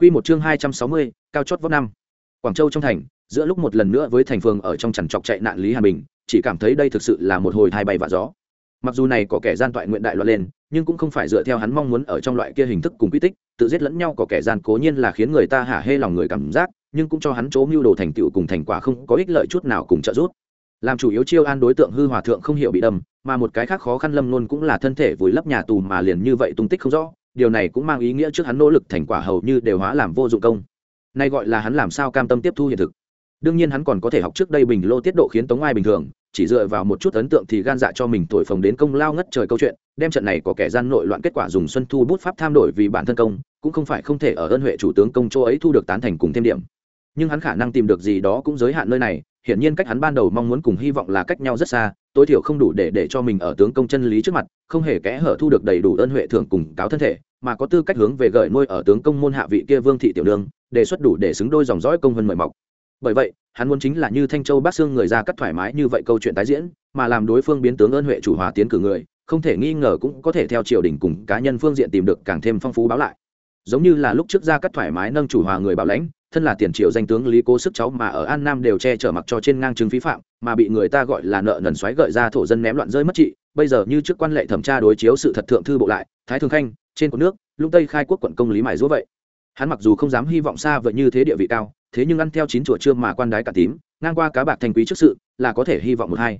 Quy một chương 260, cao chót vót năm. Quảng Châu trong thành, giữa lúc một lần nữa với thành phường ở trong chằn chọc chạy nạn Lý hàn Bình, chỉ cảm thấy đây thực sự là một hồi thai bay và gió. Mặc dù này có kẻ gian toại nguyện đại loạn lên, nhưng cũng không phải dựa theo hắn mong muốn ở trong loại kia hình thức cùng quy tích, tự giết lẫn nhau có kẻ gian cố nhiên là khiến người ta hả hê lòng người cảm giác, nhưng cũng cho hắn chỗ mưu đồ thành tựu cùng thành quả không có ích lợi chút nào cùng trợ giúp. Làm chủ yếu chiêu an đối tượng hư hòa thượng không hiểu bị đâm, mà một cái khác khó khăn lâm luôn cũng là thân thể vùi lấp nhà tù mà liền như vậy tung tích không rõ, điều này cũng mang ý nghĩa trước hắn nỗ lực thành quả hầu như đều hóa làm vô dụng công. Nay gọi là hắn làm sao cam tâm tiếp thu hiện thực. Đương nhiên hắn còn có thể học trước đây bình lô tiết độ khiến tống ai bình thường, chỉ dựa vào một chút ấn tượng thì gan dạ cho mình thổi phồng đến công lao ngất trời câu chuyện, đem trận này có kẻ gian nội loạn kết quả dùng xuân thu bút pháp tham đổi vì bản thân công, cũng không phải không thể ở ơn huệ chủ tướng công châu ấy thu được tán thành cùng thêm điểm. Nhưng hắn khả năng tìm được gì đó cũng giới hạn nơi này, hiển nhiên cách hắn ban đầu mong muốn cùng hy vọng là cách nhau rất xa tối thiểu không đủ để để cho mình ở tướng công chân lý trước mặt, không hề kẽ hở thu được đầy đủ ơn huệ thưởng cùng cáo thân thể, mà có tư cách hướng về gợi nuôi ở tướng công môn hạ vị kia vương thị tiểu đường đề xuất đủ để xứng đôi dòng dõi công vân mời mọc. Bởi vậy, hắn muốn chính là như thanh châu bác xương người ra cắt thoải mái như vậy câu chuyện tái diễn, mà làm đối phương biến tướng ơn huệ chủ hòa tiến cử người, không thể nghi ngờ cũng có thể theo triều đình cùng cá nhân phương diện tìm được càng thêm phong phú báo lại. Giống như là lúc trước ra cắt thoải mái nâng chủ hòa người bảo lãnh thân là tiền triều danh tướng lý cố sức cháu mà ở an nam đều che chở mặc cho trên ngang chứng phí phạm, mà bị người ta gọi là nợ nần xoáy gợi ra thổ dân ném loạn rơi mất trị. Bây giờ như trước quan lệ thẩm tra đối chiếu sự thật thượng thư bộ lại, thái thường khanh, trên cột nước lúc tây khai quốc quận công lý mài rũa vậy. Hắn mặc dù không dám hy vọng xa vậy như thế địa vị cao, thế nhưng ăn theo chín chùa trương mà quan đái cả tím, ngang qua cá bạc thành quý trước sự, là có thể hy vọng một hai.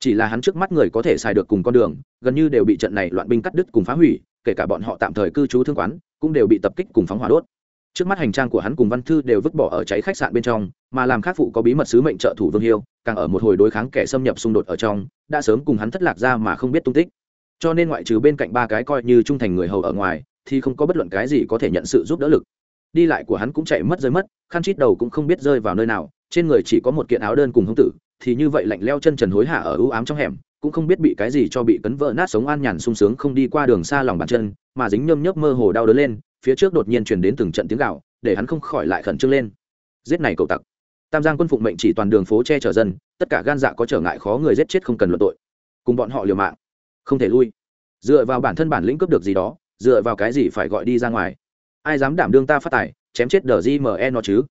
Chỉ là hắn trước mắt người có thể xài được cùng con đường, gần như đều bị trận này loạn binh cắt đứt cùng phá hủy, kể cả bọn họ tạm thời cư trú thương quán, cũng đều bị tập kích cùng phóng hỏa đốt trước mắt hành trang của hắn cùng văn thư đều vứt bỏ ở cháy khách sạn bên trong, mà làm khác phụ có bí mật sứ mệnh trợ thủ vương hiêu, càng ở một hồi đối kháng kẻ xâm nhập xung đột ở trong, đã sớm cùng hắn thất lạc ra mà không biết tung tích. Cho nên ngoại trừ bên cạnh ba cái coi như trung thành người hầu ở ngoài, thì không có bất luận cái gì có thể nhận sự giúp đỡ lực. Đi lại của hắn cũng chạy mất rơi mất, khăn chít đầu cũng không biết rơi vào nơi nào, trên người chỉ có một kiện áo đơn cùng hông tử, thì như vậy lạnh leo chân trần hối hả ở ưu ám trong hẻm, cũng không biết bị cái gì cho bị cấn vỡ nát sống an nhàn sung sướng không đi qua đường xa lòng bàn chân, mà dính nhơm nhớp mơ hồ đau đớn lên phía trước đột nhiên truyền đến từng trận tiếng gạo để hắn không khỏi lại khẩn trương lên. Giết này cậu tặc. Tam giang quân phụng mệnh chỉ toàn đường phố che chở dân, tất cả gan dạ có trở ngại khó người giết chết không cần luận tội. Cùng bọn họ liều mạng. Không thể lui. Dựa vào bản thân bản lĩnh cướp được gì đó, dựa vào cái gì phải gọi đi ra ngoài? Ai dám đảm đương ta phát tài, chém chết đờ gme nó chứ?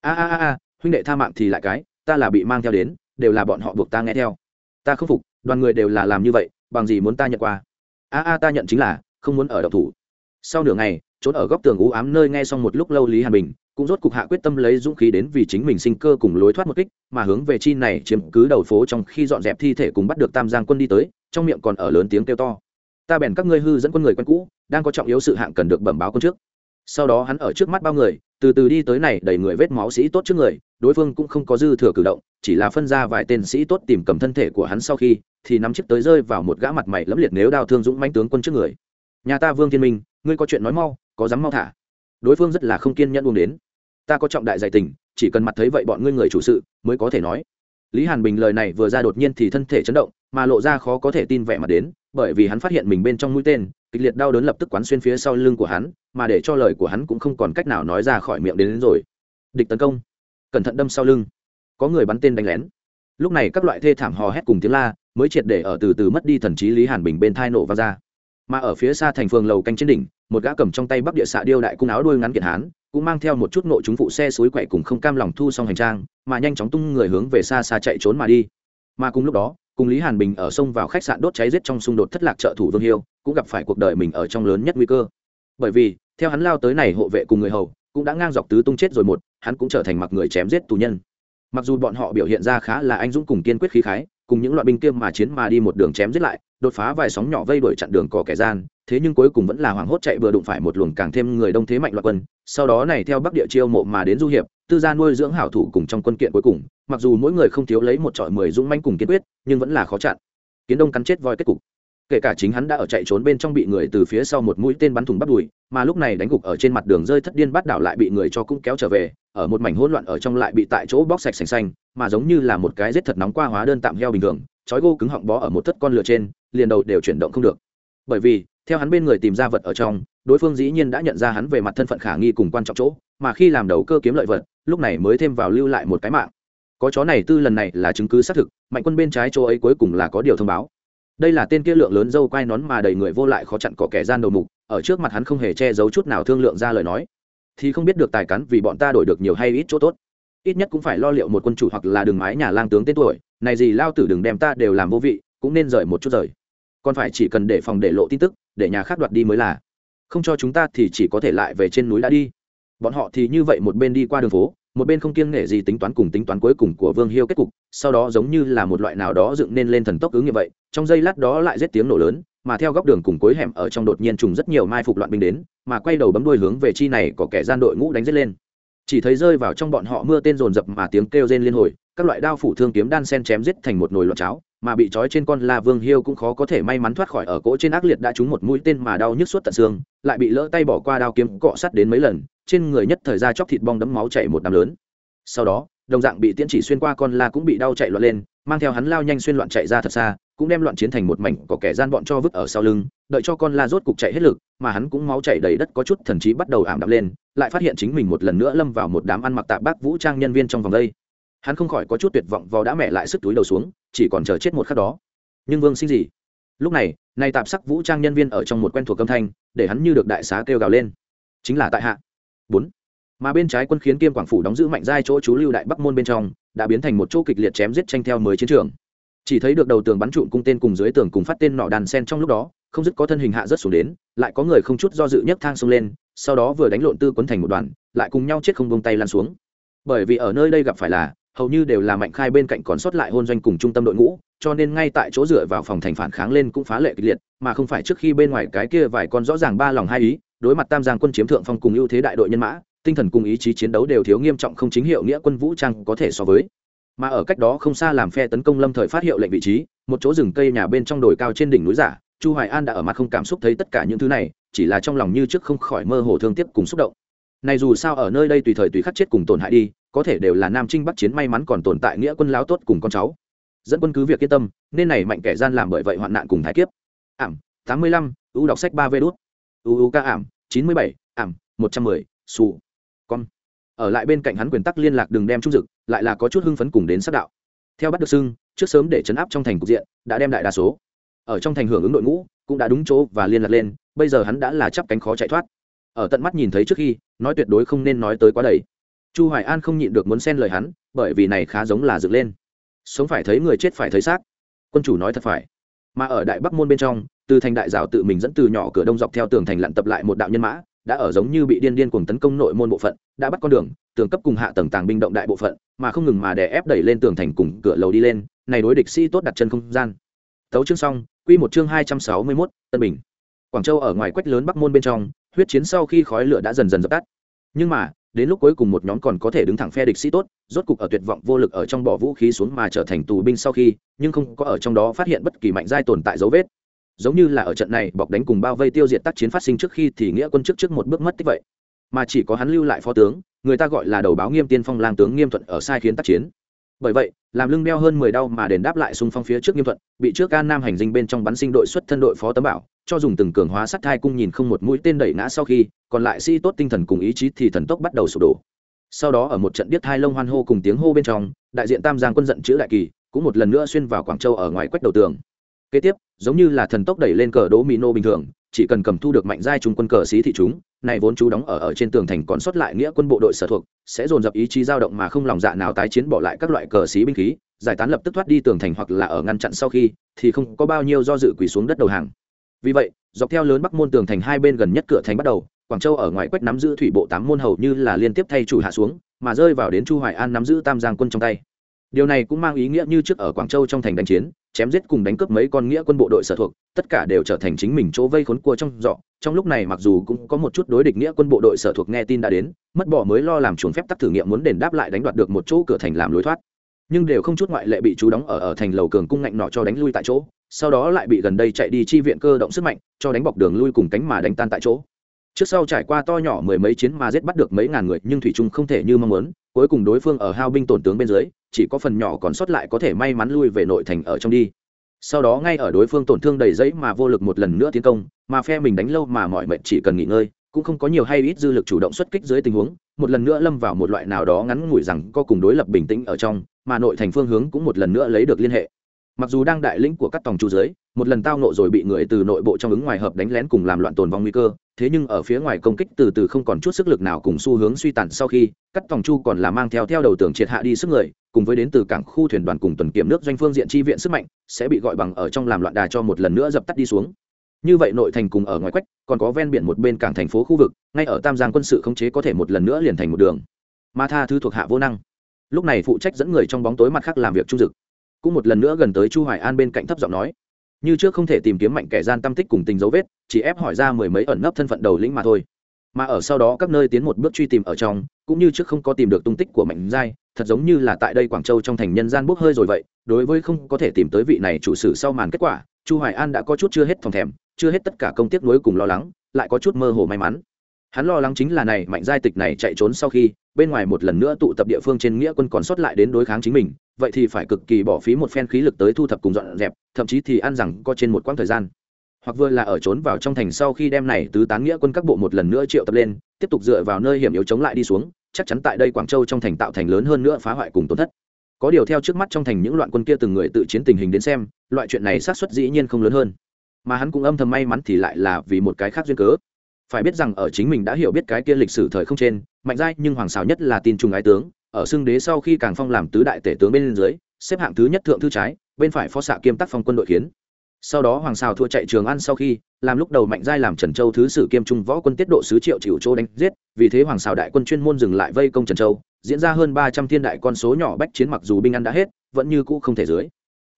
A a a a, huynh đệ tha mạng thì lại cái, ta là bị mang theo đến, đều là bọn họ buộc ta nghe theo. Ta không phục, đoàn người đều là làm như vậy, bằng gì muốn ta nhận qua a a, ta nhận chính là, không muốn ở độc thủ. Sau nửa ngày trốn ở góc tường u ám nơi nghe xong một lúc lâu lý hàn bình, cũng rốt cục hạ quyết tâm lấy dũng khí đến vì chính mình sinh cơ cùng lối thoát một kích, mà hướng về chi này chiếm cứ đầu phố trong khi dọn dẹp thi thể cùng bắt được tam giang quân đi tới, trong miệng còn ở lớn tiếng kêu to. Ta bèn các ngươi hư dẫn quân người quen cũ, đang có trọng yếu sự hạng cần được bẩm báo quân trước. Sau đó hắn ở trước mắt bao người, từ từ đi tới này đầy người vết máu sĩ tốt trước người, đối phương cũng không có dư thừa cử động, chỉ là phân ra vài tên sĩ tốt tìm cầm thân thể của hắn sau khi, thì nắm chiếc tới rơi vào một gã mặt mày lẫm liệt nếu đao thương dũng manh tướng quân trước người. Nhà ta vương thiên minh ngươi có chuyện nói mau có dám mau thả. Đối phương rất là không kiên nhẫn uống đến. Ta có trọng đại giải tình chỉ cần mặt thấy vậy bọn ngươi người chủ sự mới có thể nói. Lý hàn bình lời này vừa ra đột nhiên thì thân thể chấn động mà lộ ra khó có thể tin vẻ mặt đến bởi vì hắn phát hiện mình bên trong mũi tên kịch liệt đau đớn lập tức quán xuyên phía sau lưng của hắn mà để cho lời của hắn cũng không còn cách nào nói ra khỏi miệng đến, đến rồi. Địch tấn công. Cẩn thận đâm sau lưng. Có người bắn tên đánh lén. Lúc này các loại thê thảm hò hét cùng tiếng la mới triệt để ở từ từ mất đi thần trí lý hàn bình bên thai nổ vang ra mà ở phía xa thành phường lầu canh trên đỉnh, một gã cầm trong tay bắc địa xạ điêu đại cung áo đuôi ngắn kiệt hán, cũng mang theo một chút nội chúng phụ xe suối quậy cùng không cam lòng thu xong hành trang, mà nhanh chóng tung người hướng về xa xa chạy trốn mà đi. Mà cùng lúc đó, cùng lý hàn bình ở sông vào khách sạn đốt cháy giết trong xung đột thất lạc trợ thủ vương hiêu, cũng gặp phải cuộc đời mình ở trong lớn nhất nguy cơ. Bởi vì, theo hắn lao tới này hộ vệ cùng người hầu, cũng đã ngang dọc tứ tung chết rồi một, hắn cũng trở thành mặc người chém giết tù nhân. Mặc dù bọn họ biểu hiện ra khá là anh dũng cùng kiên quyết khí khái, cùng những loại binh kiêm mà chiến mà đi một đường chém giết lại đột phá vài sóng nhỏ vây đuổi chặn đường cỏ kẻ gian, thế nhưng cuối cùng vẫn là hoảng hốt chạy vừa đụng phải một luồng càng thêm người đông thế mạnh loạn quân. Sau đó này theo bắc địa chiêu mộ mà đến du hiệp, tư gia nuôi dưỡng hảo thủ cùng trong quân kiện cuối cùng, mặc dù mỗi người không thiếu lấy một trọi mười dũng manh cùng kiên quyết, nhưng vẫn là khó chặn. Kiến đông cắn chết voi kết cục. Kể cả chính hắn đã ở chạy trốn bên trong bị người từ phía sau một mũi tên bắn thùng bắt đùi, mà lúc này đánh gục ở trên mặt đường rơi thất điên bắt đảo lại bị người cho cũng kéo trở về, ở một mảnh hỗn loạn ở trong lại bị tại chỗ bóc sạch sành xanh, mà giống như là một cái rết thật nóng qua hóa đơn tạm heo bình thường chói gô cứng họng bó ở một thất con lửa trên, liền đầu đều chuyển động không được. Bởi vì, theo hắn bên người tìm ra vật ở trong, đối phương dĩ nhiên đã nhận ra hắn về mặt thân phận khả nghi cùng quan trọng chỗ, mà khi làm đầu cơ kiếm lợi vật, lúc này mới thêm vào lưu lại một cái mạng. Có chó này tư lần này là chứng cứ xác thực, mạnh quân bên trái chỗ ấy cuối cùng là có điều thông báo. Đây là tên kia lượng lớn dâu quai nón mà đầy người vô lại khó chặn có kẻ gian đầu mục, ở trước mặt hắn không hề che giấu chút nào thương lượng ra lời nói. Thì không biết được tài cán vì bọn ta đổi được nhiều hay ít chỗ tốt ít nhất cũng phải lo liệu một quân chủ hoặc là đường mái nhà lang tướng tên tuổi, này gì lao tử đừng đem ta đều làm vô vị, cũng nên rời một chút rời. Còn phải chỉ cần để phòng để lộ tin tức, để nhà khác đoạt đi mới là. Không cho chúng ta thì chỉ có thể lại về trên núi đã đi. Bọn họ thì như vậy một bên đi qua đường phố, một bên không kiêng nghệ gì tính toán cùng tính toán cuối cùng của vương hiêu kết cục, sau đó giống như là một loại nào đó dựng nên lên thần tốc ứng như vậy, trong giây lát đó lại rét tiếng nổ lớn, mà theo góc đường cùng cuối hẻm ở trong đột nhiên trùng rất nhiều mai phục loạn binh đến, mà quay đầu bấm đuôi hướng về chi này có kẻ gian đội ngũ đánh rết lên chỉ thấy rơi vào trong bọn họ mưa tên rồn rập mà tiếng kêu rên liên hồi, các loại đao phủ thương kiếm đan sen chém giết thành một nồi loạn cháo, mà bị trói trên con la vương hiêu cũng khó có thể may mắn thoát khỏi ở cỗ trên ác liệt đã trúng một mũi tên mà đau nhức suốt tận xương, lại bị lỡ tay bỏ qua đao kiếm cọ sắt đến mấy lần, trên người nhất thời ra chóc thịt bong đấm máu chảy một đám lớn. Sau đó, đồng dạng bị tiễn chỉ xuyên qua con la cũng bị đau chạy loạn lên, mang theo hắn lao nhanh xuyên loạn chạy ra thật xa cũng đem loạn chiến thành một mảnh, có kẻ gian bọn cho vứt ở sau lưng, đợi cho con la rốt cục chạy hết lực, mà hắn cũng máu chảy đầy đất, có chút thần trí bắt đầu ảm đạm lên, lại phát hiện chính mình một lần nữa lâm vào một đám ăn mặc tạp bác vũ trang nhân viên trong vòng đây. Hắn không khỏi có chút tuyệt vọng vào đã mẹ lại sức túi đầu xuống, chỉ còn chờ chết một khắc đó. Nhưng vương sinh gì? Lúc này, nay tạp sắc vũ trang nhân viên ở trong một quen thuộc âm thanh, để hắn như được đại xá kêu gào lên. Chính là tại hạ. Bốn. Mà bên trái quân khiến kiêm quảng phủ đóng giữ mạnh giai chỗ chú lưu đại bắc môn bên trong, đã biến thành một chỗ kịch liệt chém giết tranh theo mới chiến trường chỉ thấy được đầu tường bắn trụm cung tên cùng dưới tường cùng phát tên nọ đàn sen trong lúc đó, không dứt có thân hình hạ rất xuống đến, lại có người không chút do dự nhấc thang xông lên, sau đó vừa đánh lộn tư quấn thành một đoàn, lại cùng nhau chết không bông tay lan xuống. Bởi vì ở nơi đây gặp phải là, hầu như đều là mạnh khai bên cạnh còn sót lại hôn doanh cùng trung tâm đội ngũ, cho nên ngay tại chỗ dựa vào phòng thành phản kháng lên cũng phá lệ kịch liệt, mà không phải trước khi bên ngoài cái kia vài con rõ ràng ba lòng hai ý, đối mặt tam giang quân chiếm thượng phong cùng ưu thế đại đội nhân mã, tinh thần cùng ý chí chiến đấu đều thiếu nghiêm trọng không chính hiệu nghĩa quân vũ trang có thể so với mà ở cách đó không xa làm phe tấn công lâm thời phát hiệu lệnh vị trí, một chỗ rừng cây nhà bên trong đồi cao trên đỉnh núi giả, chu hoài an đã ở mặt không cảm xúc thấy tất cả những thứ này, chỉ là trong lòng như trước không khỏi mơ hồ thương tiếc cùng xúc động. Này dù sao ở nơi đây tùy thời tùy khắc chết cùng tổn hại đi, có thể đều là nam trinh bắc chiến may mắn còn tồn tại nghĩa quân láo tốt cùng con cháu. Dẫn quân cứ việc yên tâm, nên này mạnh kẻ gian làm bởi vậy hoạn nạn cùng thái kiếp. Ảm, tám mươi lăm, u đọc sách ba vê đút. U u ca ảm, chín mươi bảy, ảm, một trăm mười, xù. Con ở lại bên cạnh hắn quyền tắc liên lạc đừng đem trung dực, lại là có chút hưng phấn cùng đến sát đạo. Theo bắt được xưng, trước sớm để chấn áp trong thành cục diện, đã đem đại đa số ở trong thành hưởng ứng đội ngũ, cũng đã đúng chỗ và liên lạc lên, bây giờ hắn đã là chắp cánh khó chạy thoát. Ở tận mắt nhìn thấy trước khi, nói tuyệt đối không nên nói tới quá đầy. Chu hoài an không nhịn được muốn xen lời hắn, bởi vì này khá giống là dựng lên. Sống phải thấy người chết phải thấy xác. Quân chủ nói thật phải. Mà ở đại bắc môn bên trong, từ thành đại giáo tự mình dẫn từ nhỏ cửa đông dọc theo tường thành lặn tập lại một đạo nhân mã đã ở giống như bị điên điên cuồng tấn công nội môn bộ phận đã bắt con đường tường cấp cùng hạ tầng tàng binh động đại bộ phận mà không ngừng mà đè ép đẩy lên tường thành cùng cửa lầu đi lên này đối địch sĩ tốt đặt chân không gian. Tấu chương xong quy một chương hai trăm sáu mươi 261, tân bình. Quảng châu ở ngoài quách lớn bắc môn bên trong huyết chiến sau khi khói lửa đã dần dần dập tắt. Nhưng mà đến lúc cuối cùng một nhóm còn có thể đứng thẳng phe địch sĩ tốt rốt cục ở tuyệt vọng vô lực ở trong bỏ vũ khí xuống mà trở thành tù binh sau khi nhưng không có ở trong đó phát hiện bất kỳ mạnh giai tồn tại dấu vết giống như là ở trận này bọc đánh cùng bao vây tiêu diệt tác chiến phát sinh trước khi thì nghĩa quân trước trước một bước mất tích vậy. Mà chỉ có hắn lưu lại phó tướng, người ta gọi là đầu báo nghiêm tiên phong lang tướng nghiêm thuận ở sai khiến tác chiến. Bởi vậy, làm lưng đeo hơn mười đau mà đền đáp lại xung phong phía trước nghiêm thuận, bị trước can nam hành dinh bên trong bắn sinh đội xuất thân đội phó tấm bảo, cho dùng từng cường hóa sắt thai cung nhìn không một mũi tên đẩy ngã sau khi, còn lại si tốt tinh thần cùng ý chí thì thần tốc bắt đầu sụp đổ. Sau đó ở một trận điếc thai lông hoan hô cùng tiếng hô bên trong, đại diện tam giang quân giận chữ đại kỳ, cũng một lần nữa xuyên vào quảng châu ở ngoài quách đầu tường kế tiếp, giống như là thần tốc đẩy lên cờ đỗ mỹ nô bình thường, chỉ cần cầm thu được mạnh giai trung quân cờ xí thị chúng, này vốn chú đóng ở ở trên tường thành còn sót lại nghĩa quân bộ đội sở thuộc, sẽ dồn dập ý chí dao động mà không lòng dạ nào tái chiến bỏ lại các loại cờ xí binh khí, giải tán lập tức thoát đi tường thành hoặc là ở ngăn chặn sau khi, thì không có bao nhiêu do dự quỳ xuống đất đầu hàng. Vì vậy, dọc theo lớn bắc môn tường thành hai bên gần nhất cửa thành bắt đầu, quảng châu ở ngoài quách nắm giữ thủy bộ tám môn hầu như là liên tiếp thay chủ hạ xuống, mà rơi vào đến chu hoài an nắm giữ tam giang quân trong tay. Điều này cũng mang ý nghĩa như trước ở quảng châu trong thành đánh chiến chém giết cùng đánh cướp mấy con nghĩa quân bộ đội sở thuộc, tất cả đều trở thành chính mình chỗ vây khốn cua trong dọ trong lúc này mặc dù cũng có một chút đối địch nghĩa quân bộ đội sở thuộc nghe tin đã đến, mất bỏ mới lo làm chuồn phép tắc thử nghiệm muốn đền đáp lại đánh đoạt được một chỗ cửa thành làm lối thoát. Nhưng đều không chút ngoại lệ bị chú đóng ở ở thành lầu cường cung ngạnh nọ cho đánh lui tại chỗ, sau đó lại bị gần đây chạy đi chi viện cơ động sức mạnh, cho đánh bọc đường lui cùng cánh mà đánh tan tại chỗ. Trước sau trải qua to nhỏ mười mấy chiến mà giết bắt được mấy ngàn người, nhưng thủy chung không thể như mong muốn, cuối cùng đối phương ở hao binh tổn tướng bên dưới chỉ có phần nhỏ còn sót lại có thể may mắn lui về nội thành ở trong đi. Sau đó ngay ở đối phương tổn thương đầy giấy mà vô lực một lần nữa tiến công, mà phe mình đánh lâu mà mọi mệnh chỉ cần nghỉ ngơi, cũng không có nhiều hay ít dư lực chủ động xuất kích dưới tình huống, một lần nữa lâm vào một loại nào đó ngắn ngủi rằng có cùng đối lập bình tĩnh ở trong, mà nội thành phương hướng cũng một lần nữa lấy được liên hệ mặc dù đang đại lĩnh của các tòng chủ dưới, một lần tao nộ rồi bị người từ nội bộ trong ứng ngoài hợp đánh lén cùng làm loạn tồn vong nguy cơ, thế nhưng ở phía ngoài công kích từ từ không còn chút sức lực nào cùng xu hướng suy tàn sau khi cắt tòng chu còn là mang theo theo đầu tưởng triệt hạ đi sức người, cùng với đến từ cảng khu thuyền đoàn cùng tuần kiểm nước doanh phương diện chi viện sức mạnh, sẽ bị gọi bằng ở trong làm loạn đà cho một lần nữa dập tắt đi xuống. Như vậy nội thành cùng ở ngoài quách, còn có ven biển một bên cảng thành phố khu vực, ngay ở tam giang quân sự khống chế có thể một lần nữa liền thành một đường. Ma tha thứ thuộc hạ vô năng. Lúc này phụ trách dẫn người trong bóng tối mặt khác làm việc trung dực cũng một lần nữa gần tới chu hoài an bên cạnh thấp giọng nói. Như trước không thể tìm kiếm mạnh kẻ gian tâm tích cùng tình dấu vết, chỉ ép hỏi ra mười mấy ẩn nấp thân phận đầu lĩnh mà thôi. Mà ở sau đó các nơi tiến một bước truy tìm ở trong, cũng như trước không có tìm được tung tích của mạnh giai, thật giống như là tại đây quảng châu trong thành nhân gian bốc hơi rồi vậy, đối với không có thể tìm tới vị này chủ sử sau màn kết quả, chu hoài an đã có chút chưa hết phòng thèm, chưa hết tất cả công tiếc nuối cùng lo lắng, lại có chút mơ hồ may mắn. Hắn lo lắng chính là này, mạnh giai tịch này chạy trốn sau khi, bên ngoài một lần nữa tụ tập địa phương trên nghĩa quân còn sót lại đến đối kháng chính mình vậy thì phải cực kỳ bỏ phí một phen khí lực tới thu thập cùng dọn dẹp, thậm chí thì ăn rằng có trên một quãng thời gian. Hoặc vừa là ở trốn vào trong thành sau khi đem này tứ tán nghĩa quân các bộ một lần nữa triệu tập lên, tiếp tục dựa vào nơi hiểm yếu chống lại đi xuống, chắc chắn tại đây quảng châu trong thành tạo thành lớn hơn nữa phá hoại cùng tổn thất. Có điều theo trước mắt trong thành những loạn quân kia từng người tự chiến tình hình đến xem, loại chuyện này xác suất dĩ nhiên không lớn hơn. Mà hắn cũng âm thầm may mắn thì lại là vì một cái khác duyên cớ. Phải biết rằng ở chính mình đã hiểu biết cái kia lịch sử thời không trên, mạnh giai nhưng hoàng xào nhất là tin trùng ái tướng ở xưng đế sau khi càng phong làm tứ đại tể tướng bên dưới, xếp hạng thứ nhất thượng thư trái, bên phải phó xạ kiêm tác phong quân đội kiến. Sau đó hoàng xào thua chạy trường ăn sau khi, làm lúc đầu mạnh giai làm trần châu thứ sử kiêm trung võ quân tiết độ sứ triệu chịu châu đánh giết, vì thế hoàng xào đại quân chuyên môn dừng lại vây công trần châu, diễn ra hơn ba trăm thiên đại con số nhỏ bách chiến mặc dù binh ăn đã hết, vẫn như cũ không thể dưới.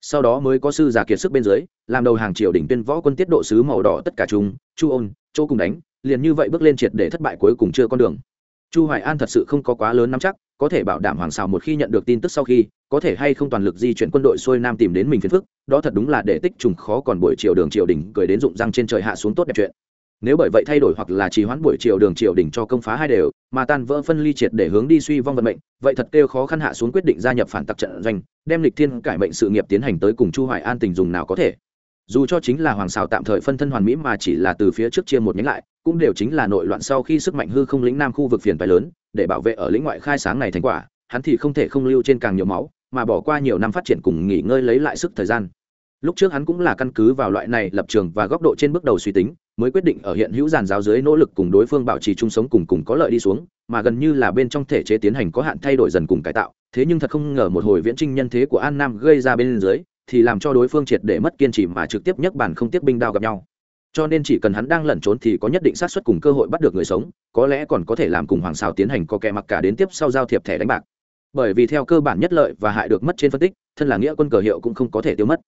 Sau đó mới có sư giả kiệt sức bên dưới, làm đầu hàng triều đỉnh tuyên võ quân tiết độ sứ màu đỏ tất cả chúng, chu ôn, châu cùng đánh, liền như vậy bước lên triệt để thất bại cuối cùng chưa con đường. Chu hoài an thật sự không có quá lớn nắm chắc có thể bảo đảm hoàng xào một khi nhận được tin tức sau khi, có thể hay không toàn lực di chuyển quân đội xuôi nam tìm đến mình phiền phức, đó thật đúng là để tích trùng khó còn buổi chiều đường triều đình cười đến rụng răng trên trời hạ xuống tốt đẹp chuyện. Nếu bởi vậy thay đổi hoặc là trì hoãn buổi chiều đường triều đình cho công phá hai đều, mà tan vỡ phân ly triệt để hướng đi suy vong vận mệnh, vậy thật kêu khó khăn hạ xuống quyết định gia nhập phản tặc trận doanh, đem lịch thiên cải mệnh sự nghiệp tiến hành tới cùng chu hoài an tình dùng nào có thể. Dù cho chính là hoàng xào tạm thời phân thân hoàn mỹ mà chỉ là từ phía trước chia một nhánh lại cũng đều chính là nội loạn sau khi sức mạnh hư không lĩnh nam khu vực phiền phải lớn, để bảo vệ ở lĩnh ngoại khai sáng này thành quả, hắn thì không thể không lưu trên càng nhiều máu, mà bỏ qua nhiều năm phát triển cùng nghỉ ngơi lấy lại sức thời gian. Lúc trước hắn cũng là căn cứ vào loại này lập trường và góc độ trên bước đầu suy tính, mới quyết định ở hiện hữu giàn giáo dưới nỗ lực cùng đối phương bảo trì chung sống cùng cùng có lợi đi xuống, mà gần như là bên trong thể chế tiến hành có hạn thay đổi dần cùng cải tạo, thế nhưng thật không ngờ một hồi viễn trinh nhân thế của an nam gây ra bên dưới, thì làm cho đối phương triệt để mất kiên trì mà trực tiếp nhấc bản không tiếp binh đao gặp nhau cho nên chỉ cần hắn đang lẩn trốn thì có nhất định xác suất cùng cơ hội bắt được người sống, có lẽ còn có thể làm cùng hoàng xào tiến hành có kẻ mặc cả đến tiếp sau giao thiệp thẻ đánh bạc. Bởi vì theo cơ bản nhất lợi và hại được mất trên phân tích, thân là nghĩa quân cờ hiệu cũng không có thể tiêu mất.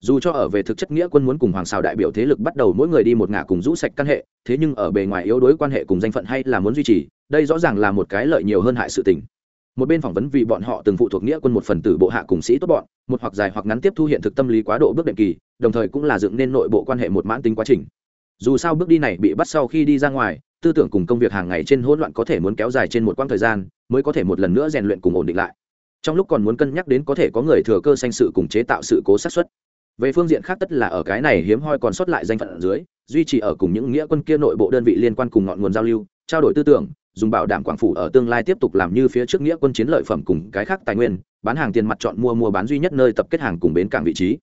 Dù cho ở về thực chất nghĩa quân muốn cùng hoàng xào đại biểu thế lực bắt đầu mỗi người đi một ngả cùng rũ sạch căn hệ, thế nhưng ở bề ngoài yếu đối quan hệ cùng danh phận hay là muốn duy trì, đây rõ ràng là một cái lợi nhiều hơn hại sự tình. Một bên phỏng vấn vì bọn họ từng phụ thuộc nghĩa quân một phần tử bộ hạ cùng sĩ tốt bọn, một hoặc dài hoặc ngắn tiếp thu hiện thực tâm lý quá độ bước đệm kỳ đồng thời cũng là dựng nên nội bộ quan hệ một mãn tính quá trình. Dù sao bước đi này bị bắt sau khi đi ra ngoài, tư tưởng cùng công việc hàng ngày trên hỗn loạn có thể muốn kéo dài trên một quãng thời gian, mới có thể một lần nữa rèn luyện cùng ổn định lại. Trong lúc còn muốn cân nhắc đến có thể có người thừa cơ sanh sự cùng chế tạo sự cố sát xuất về phương diện khác tất là ở cái này hiếm hoi còn sót lại danh phận ở dưới, duy trì ở cùng những nghĩa quân kia nội bộ đơn vị liên quan cùng ngọn nguồn giao lưu, trao đổi tư tưởng, dùng bảo đảm quảng phủ ở tương lai tiếp tục làm như phía trước nghĩa quân chiến lợi phẩm cùng cái khác tài nguyên, bán hàng tiền mặt chọn mua mua bán duy nhất nơi tập kết hàng cùng bến cảng vị trí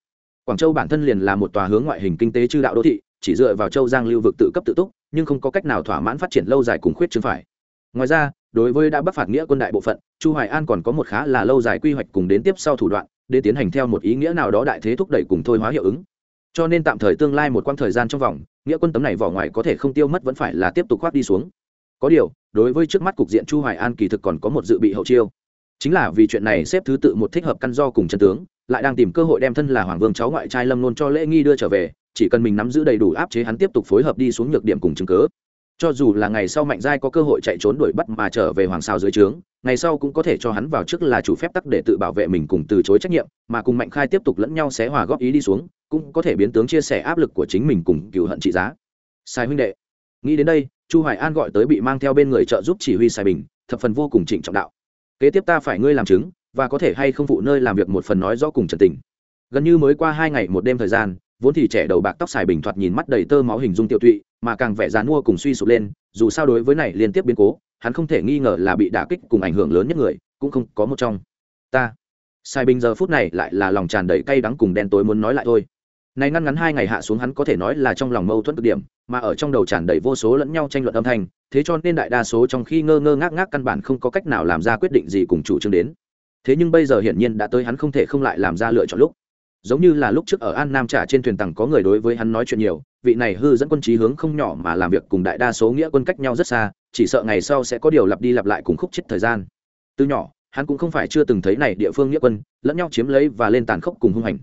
quảng châu bản thân liền là một tòa hướng ngoại hình kinh tế chư đạo đô thị, chỉ dựa vào châu giang lưu vực tự cấp tự túc, nhưng không có cách nào thỏa mãn phát triển lâu dài cùng khuyết chứng phải. Ngoài ra, đối với đã bắc phạt nghĩa quân đại bộ phận, chu hoài an còn có một khá là lâu dài quy hoạch cùng đến tiếp sau thủ đoạn, để tiến hành theo một ý nghĩa nào đó đại thế thúc đẩy cùng thôi hóa hiệu ứng. Cho nên tạm thời tương lai một quãng thời gian trong vòng, nghĩa quân tấm này vỏ ngoài có thể không tiêu mất vẫn phải là tiếp tục khoác đi xuống. Có điều, đối với trước mắt cục diện chu hoài an kỳ thực còn có một dự bị hậu chiêu chính là vì chuyện này xếp thứ tự một thích hợp căn do cùng chân tướng, lại đang tìm cơ hội đem thân là hoàng vương cháu ngoại trai lâm nôn cho lễ nghi đưa trở về, chỉ cần mình nắm giữ đầy đủ áp chế hắn tiếp tục phối hợp đi xuống nhược điểm cùng chứng cớ cho dù là ngày sau mạnh giai có cơ hội chạy trốn đuổi bắt mà trở về hoàng sao dưới trướng, ngày sau cũng có thể cho hắn vào trước là chủ phép tắc để tự bảo vệ mình cùng từ chối trách nhiệm, mà cùng mạnh khai tiếp tục lẫn nhau xé hòa góp ý đi xuống, cũng có thể biến tướng chia sẻ áp lực của chính mình cùng cựu hận trị giá. Sai huynh đệ, nghĩ đến đây, chu hoài an gọi tới bị mang theo bên người trợ giúp chỉ huy sai bình, thập phần vô cùng trịnh trọng đạo kế tiếp ta phải ngươi làm chứng, và có thể hay không phụ nơi làm việc một phần nói rõ cùng trần tình. Gần như mới qua hai ngày một đêm thời gian, vốn thì trẻ đầu bạc tóc xài bình thoạt nhìn mắt đầy tơ máu hình dung tiêu tụy, mà càng vẻ dán mua cùng suy sụp lên, dù sao đối với này liên tiếp biến cố, hắn không thể nghi ngờ là bị đả kích cùng ảnh hưởng lớn nhất người, cũng không có một trong. Ta. Sai bình giờ phút này lại là lòng tràn đầy cay đắng cùng đen tối muốn nói lại thôi này ngăn ngắn hai ngày hạ xuống hắn có thể nói là trong lòng mâu thuẫn cực điểm, mà ở trong đầu tràn đầy vô số lẫn nhau tranh luận âm thanh, thế cho nên đại đa số trong khi ngơ ngơ ngác ngác căn bản không có cách nào làm ra quyết định gì cùng chủ trương đến. Thế nhưng bây giờ hiển nhiên đã tới hắn không thể không lại làm ra lựa chọn lúc. Giống như là lúc trước ở an nam trả trên thuyền tầng có người đối với hắn nói chuyện nhiều, vị này hư dẫn quân trí hướng không nhỏ mà làm việc cùng đại đa số nghĩa quân cách nhau rất xa, chỉ sợ ngày sau sẽ có điều lặp đi lặp lại cùng khúc chết thời gian. Từ nhỏ, hắn cũng không phải chưa từng thấy này địa phương nghĩa quân, lẫn nhau chiếm lấy và lên tàn khốc cùng hung hành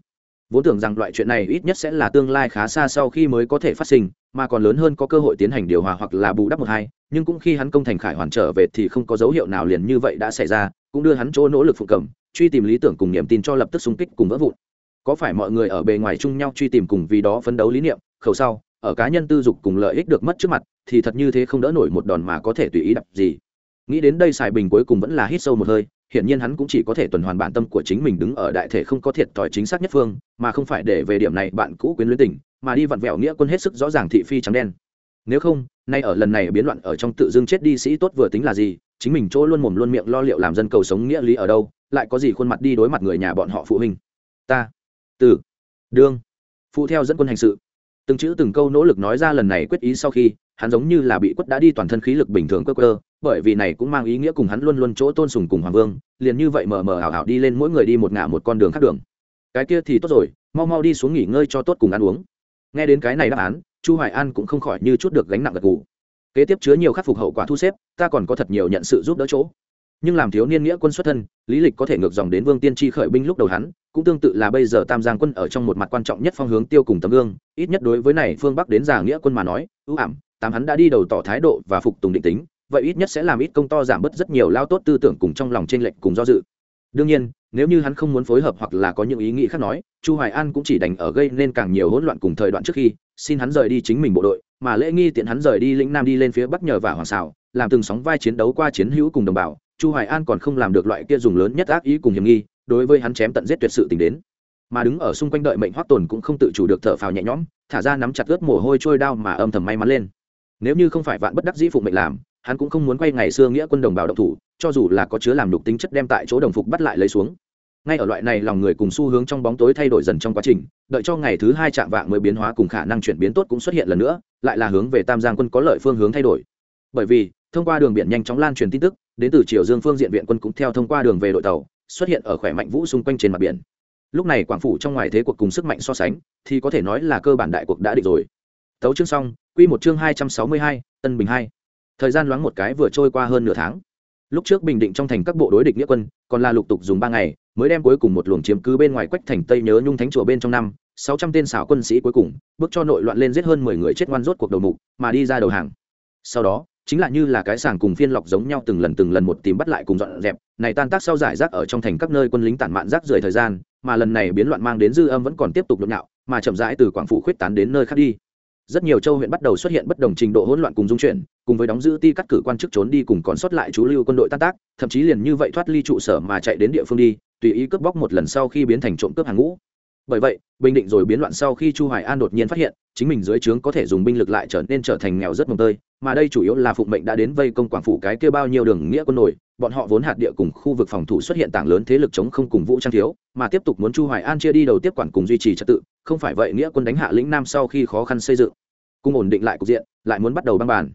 vốn tưởng rằng loại chuyện này ít nhất sẽ là tương lai khá xa sau khi mới có thể phát sinh, mà còn lớn hơn có cơ hội tiến hành điều hòa hoặc là bù đắp một hai, nhưng cũng khi hắn công thành khải hoàn trở về thì không có dấu hiệu nào liền như vậy đã xảy ra, cũng đưa hắn chỗ nỗ lực phụ cầm, truy tìm lý tưởng cùng niềm tin cho lập tức xung kích cùng vỡ vụn. Có phải mọi người ở bề ngoài chung nhau truy tìm cùng vì đó phấn đấu lý niệm, khẩu sau, ở cá nhân tư dục cùng lợi ích được mất trước mặt, thì thật như thế không đỡ nổi một đòn mà có thể tùy ý đập gì. Nghĩ đến đây xài bình cuối cùng vẫn là hít sâu một hơi hiển nhiên hắn cũng chỉ có thể tuần hoàn bản tâm của chính mình đứng ở đại thể không có thiệt thòi chính xác nhất phương, mà không phải để về điểm này bạn cũ quyến luyến tình, mà đi vặn vẹo nghĩa quân hết sức rõ ràng thị phi trắng đen. Nếu không, nay ở lần này biến loạn ở trong tự dưng chết đi sĩ tốt vừa tính là gì, chính mình chỗ luôn mồm luôn miệng lo liệu làm dân cầu sống nghĩa lý ở đâu, lại có gì khuôn mặt đi đối mặt người nhà bọn họ phụ huynh. Ta, từ, đương, phụ theo dẫn quân hành sự. Từng chữ từng câu nỗ lực nói ra lần này quyết ý sau khi hắn giống như là bị quất đã đi toàn thân khí lực bình thường cơ cơ bởi vì này cũng mang ý nghĩa cùng hắn luôn luôn chỗ tôn sùng cùng hoàng vương, liền như vậy mờ mờ ảo ảo đi lên mỗi người đi một ngả một con đường khác đường. Cái kia thì tốt rồi, mau mau đi xuống nghỉ ngơi cho tốt cùng ăn uống. Nghe đến cái này đáp án, chu hoài an cũng không khỏi như chút được gánh nặng gật gù. Kế tiếp chứa nhiều khắc phục hậu quả thu xếp, ta còn có thật nhiều nhận sự giúp đỡ chỗ. Nhưng làm thiếu niên nghĩa quân xuất thân, lý lịch có thể ngược dòng đến vương tiên tri khởi binh lúc đầu hắn, cũng tương tự là bây giờ tam giang quân ở trong một mặt quan trọng nhất phong hướng tiêu cùng tấm gương, ít nhất đối với này phương bắc đến già nghĩa quân mà nói, ưu ảm tám hắn đã đi đầu tỏ thái độ và phục tùng định tính, vậy ít nhất sẽ làm ít công to giảm bớt rất nhiều lao tốt tư tưởng cùng trong lòng trên lệnh cùng do dự. Đương nhiên, nếu như hắn không muốn phối hợp hoặc là có những ý nghĩ khác nói, chu hoài an cũng chỉ đành ở gây nên càng nhiều hỗn loạn cùng thời đoạn trước khi, xin hắn rời đi chính mình bộ đội, mà lễ nghi tiện hắn rời đi lĩnh nam đi lên phía bắc nhờ và hoàng xảo làm từng sóng vai chiến đấu qua chiến hữu cùng đồng bào, chu hoài an còn không làm được loại kia dùng lớn nhất ác ý cùng hiểm nghi, đối với hắn chém tận giết tuyệt sự tình đến. Mà đứng ở xung quanh đợi mệnh hoắc tồn cũng không tự chủ được thở phào nhẹ nhõm, thả ra nắm chặt ướt mồ hôi trôi đao mà âm thầm may mắn lên nếu như không phải vạn bất đắc dĩ phụng mệnh làm, hắn cũng không muốn quay ngày xưa nghĩa quân đồng bào động thủ, cho dù là có chứa làm đục tính chất đem tại chỗ đồng phục bắt lại lấy xuống. Ngay ở loại này lòng người cùng xu hướng trong bóng tối thay đổi dần trong quá trình, đợi cho ngày thứ hai chạm vạng mới biến hóa cùng khả năng chuyển biến tốt cũng xuất hiện lần nữa, lại là hướng về tam giang quân có lợi phương hướng thay đổi. Bởi vì, thông qua đường biển nhanh chóng lan truyền tin tức, đến từ triều dương phương diện viện quân cũng theo thông qua đường về đội tàu, xuất hiện ở khỏe mạnh vũ xung quanh trên mặt biển. Lúc này quảng phủ trong ngoài thế cuộc cùng sức mạnh so sánh, thì có thể nói là cơ bản đại cuộc đã định rồi. Tấu chương xong quy một chương hai trăm sáu mươi hai, tân bình hai. Thời gian loáng một cái vừa trôi qua hơn nửa tháng. Lúc trước bình định trong thành các bộ đối địch nghĩa quân, còn là lục tục dùng ba ngày, mới đem cuối cùng một luồng chiếm cứ bên ngoài quách thành tây nhớ nhung thánh chùa bên trong năm, sáu trăm tên xảo quân sĩ cuối cùng, bước cho nội loạn lên giết hơn mười người chết ngoan rốt cuộc đầu mục, mà đi ra đầu hàng. Sau đó, chính là như là cái sàng cùng phiên lọc giống nhau từng lần từng lần một tìm bắt lại cùng dọn dẹp, này tan tác sau giải rác ở trong thành các nơi quân lính tản mạn rác rưởi thời gian, mà lần này biến loạn mang đến dư âm vẫn còn tiếp tục nhộn nhạo, mà chậm rãi từ quảng phủ khuyết tán đến nơi khác đi rất nhiều châu huyện bắt đầu xuất hiện bất đồng trình độ hỗn loạn cùng dung chuyển, cùng với đóng giữ ti cắt cử quan chức trốn đi cùng còn sót lại chú lưu quân đội tan tác, thậm chí liền như vậy thoát ly trụ sở mà chạy đến địa phương đi, tùy ý cướp bóc một lần sau khi biến thành trộm cướp hàng ngũ. Bởi vậy, bình định rồi biến loạn sau khi chu hoài an đột nhiên phát hiện, chính mình dưới trướng có thể dùng binh lực lại trở nên trở thành nghèo rất mồng tơi, mà đây chủ yếu là phụng mệnh đã đến vây công quảng phủ cái kia bao nhiêu đường nghĩa quân nổi, bọn họ vốn hạt địa cùng khu vực phòng thủ xuất hiện tảng lớn thế lực chống không cùng vũ trang thiếu, mà tiếp tục muốn chu hoài an chia đi đầu tiếp quản cùng duy trì trật tự, không phải vậy nghĩa quân đánh hạ lĩnh nam sau khi khó khăn xây dựng cùng ổn định lại cục diện, lại muốn bắt đầu băng bàn.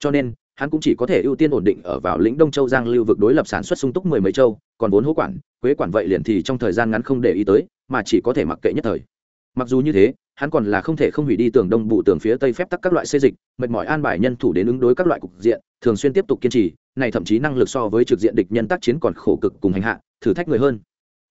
Cho nên, hắn cũng chỉ có thể ưu tiên ổn định ở vào lĩnh đông châu giang lưu vực đối lập sản xuất sung túc mười mấy châu, còn vốn hỗ quản, quế quản vậy liền thì trong thời gian ngắn không để ý tới, mà chỉ có thể mặc kệ nhất thời. Mặc dù như thế, hắn còn là không thể không hủy đi tường đông bụ tường phía tây phép tắc các loại xây dịch, mệt mỏi an bài nhân thủ đến ứng đối các loại cục diện, thường xuyên tiếp tục kiên trì, này thậm chí năng lực so với trực diện địch nhân tác chiến còn khổ cực cùng hành hạ, thử thách người hơn.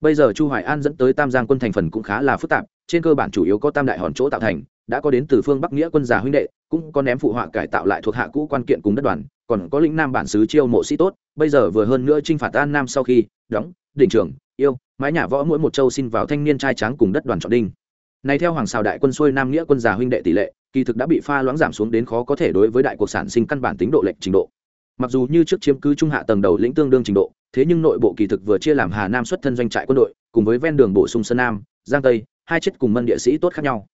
Bây giờ chu hoài an dẫn tới tam giang quân thành phần cũng khá là phức tạp, trên cơ bản chủ yếu có tam đại hòn chỗ tạo thành đã có đến từ phương bắc nghĩa quân già huynh đệ, cũng có ném phụ họa cải tạo lại thuộc hạ cũ quan kiện cùng đất đoàn, còn có lĩnh nam bản xứ chiêu mộ sĩ tốt, bây giờ vừa hơn nữa chinh phạt an nam sau khi, đóng, đỉnh trưởng, yêu, mái nhà võ mỗi một châu xin vào thanh niên trai tráng cùng đất đoàn chọn đinh. Này theo hoàng xào đại quân xuôi nam nghĩa quân già huynh đệ tỷ lệ, kỳ thực đã bị pha loãng giảm xuống đến khó có thể đối với đại cuộc sản sinh căn bản tính độ lệch trình độ. Mặc dù như trước chiếm cứ trung hạ tầng đầu lĩnh tương đương trình độ, thế nhưng nội bộ kỳ thực vừa chia làm hà nam xuất thân doanh trại quân đội, cùng với ven đường bổ sung sơn nam, giang tây, hai chết cùng mân địa sĩ tốt khác nhau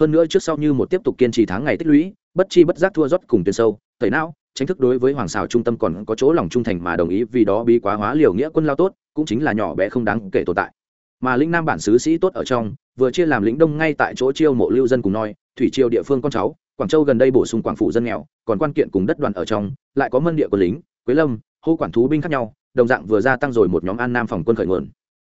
hơn nữa trước sau như một tiếp tục kiên trì tháng ngày tích lũy, bất chi bất giác thua rót cùng tiền sâu, tẩy não, tránh thức đối với hoàng xào trung tâm còn có chỗ lòng trung thành mà đồng ý vì đó bí quá hóa liều nghĩa quân lao tốt, cũng chính là nhỏ bé không đáng kể tồn tại. Mà lĩnh nam bản xứ sĩ tốt ở trong, vừa chia làm lĩnh đông ngay tại chỗ chiêu mộ lưu dân cùng noi, thủy triều địa phương con cháu, quảng châu gần đây bổ sung quảng phủ dân nghèo, còn quan kiện cùng đất đoàn ở trong, lại có mân địa của lính, quế lâm, hô quản thú binh khác nhau, đồng dạng vừa gia tăng rồi một nhóm an nam phòng quân khởi nguồn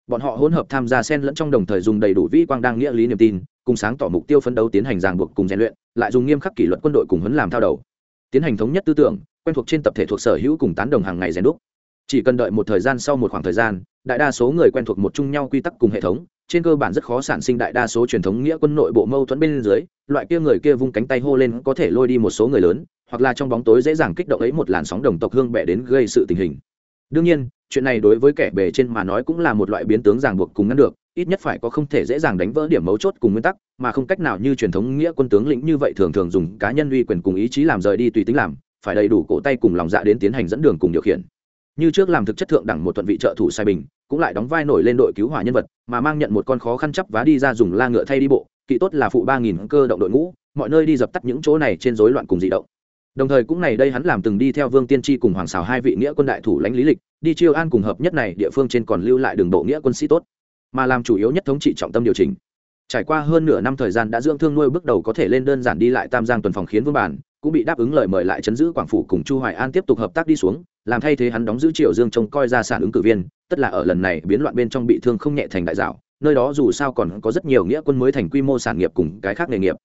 bọn họ hỗn hợp tham gia xen lẫn trong đồng thời dùng đầy đủ vĩ quang đang nghĩa lý niềm tin, cùng sáng tỏ mục tiêu phấn đấu tiến hành ràng buộc cùng rèn luyện, lại dùng nghiêm khắc kỷ luật quân đội cùng huấn làm thao đầu. Tiến hành thống nhất tư tưởng, quen thuộc trên tập thể thuộc sở hữu cùng tán đồng hàng ngày rèn đúc. Chỉ cần đợi một thời gian sau một khoảng thời gian, đại đa số người quen thuộc một chung nhau quy tắc cùng hệ thống, trên cơ bản rất khó sản sinh đại đa số truyền thống nghĩa quân nội bộ mâu thuẫn bên dưới, loại kia người kia vung cánh tay hô lên có thể lôi đi một số người lớn, hoặc là trong bóng tối dễ dàng kích động ấy một làn sóng đồng tộc hương bẻ đến gây sự tình hình. Đương nhiên chuyện này đối với kẻ bề trên mà nói cũng là một loại biến tướng ràng buộc cùng ngăn được, ít nhất phải có không thể dễ dàng đánh vỡ điểm mấu chốt cùng nguyên tắc, mà không cách nào như truyền thống nghĩa quân tướng lĩnh như vậy thường thường dùng cá nhân uy quyền cùng ý chí làm rời đi tùy tính làm, phải đầy đủ cổ tay cùng lòng dạ đến tiến hành dẫn đường cùng điều khiển. Như trước làm thực chất thượng đẳng một thuận vị trợ thủ sai bình, cũng lại đóng vai nổi lên đội cứu hỏa nhân vật, mà mang nhận một con khó khăn chấp vá đi ra dùng la ngựa thay đi bộ, kỵ tốt là phụ ba nghìn cơ động đội ngũ, mọi nơi đi dập tắt những chỗ này trên rối loạn cùng dị động. Đồng thời cũng này đây hắn làm từng đi theo vương tiên tri cùng hoàng xào hai vị nghĩa quân đại thủ lãnh lý lịch đi chiêu an cùng hợp nhất này, địa phương trên còn lưu lại đường bộ nghĩa quân sĩ tốt, mà làm chủ yếu nhất thống trị trọng tâm điều chỉnh. Trải qua hơn nửa năm thời gian đã dưỡng thương nuôi bước đầu có thể lên đơn giản đi lại tam giang tuần phòng khiến vương bản, cũng bị đáp ứng lời mời lại chấn giữ quảng phủ cùng chu hoài an tiếp tục hợp tác đi xuống, làm thay thế hắn đóng giữ triều dương trông coi ra sản ứng cử viên, tất là ở lần này biến loạn bên trong bị thương không nhẹ thành đại dạo, nơi đó dù sao còn có rất nhiều nghĩa quân mới thành quy mô sản nghiệp cùng cái khác nghề nghiệp.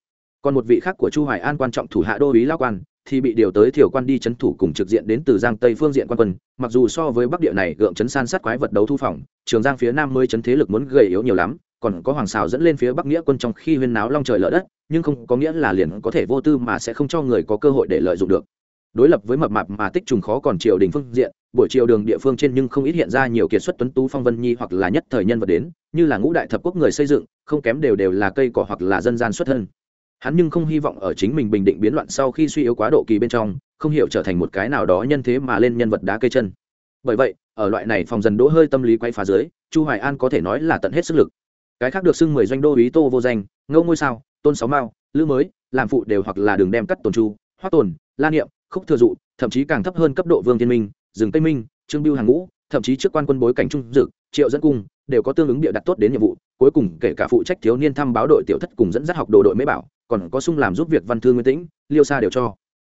Còn một vị khác của chu hoài an quan trọng thủ hạ đô ý lao quan thì bị điều tới thiểu quan đi chấn thủ cùng trực diện đến từ giang tây phương diện quan quân, mặc dù so với bắc địa này gượng chấn san sát quái vật đấu thu phòng, trường giang phía nam mới chấn thế lực muốn gầy yếu nhiều lắm, còn có hoàng xào dẫn lên phía bắc nghĩa quân trong khi huyên náo long trời lở đất, nhưng không có nghĩa là liền có thể vô tư mà sẽ không cho người có cơ hội để lợi dụng được. Đối lập với mập mạp mà tích trùng khó còn triều đình phương diện, buổi triều đường địa phương trên nhưng không ít hiện ra nhiều kiệt xuất tuấn tú phong vân nhi hoặc là nhất thời nhân vật đến, như là ngũ đại thập quốc người xây dựng, không kém đều đều là cây cỏ hoặc là dân gian xuất thân hắn nhưng không hy vọng ở chính mình bình định biến loạn sau khi suy yếu quá độ kỳ bên trong, không hiểu trở thành một cái nào đó nhân thế mà lên nhân vật đá cây chân. Bởi vậy, ở loại này phòng dần đỗ hơi tâm lý quay phá dưới, chu hoài an có thể nói là tận hết sức lực. Cái khác được xưng mười doanh đô ý tô vô danh, ngâu ngôi sao, tôn sáu mao, lữ mới, làm phụ đều hoặc là đường đem cắt tồn chu hoắc tồn, la niệm, khúc thừa dụ, thậm chí càng thấp hơn cấp độ vương thiên minh, rừng tây minh, trương biêu hàng ngũ, thậm chí trước quan quân bối cảnh trung dực, triệu dẫn cung, đều có tương ứng địa đặt tốt đến nhiệm vụ, cuối cùng kể cả phụ trách thiếu niên thăm báo đội tiểu thất cùng dẫn dắt học đồ đội mấy bảo còn có sung làm giúp việc văn thư nguyên tĩnh, liêu xa đều cho.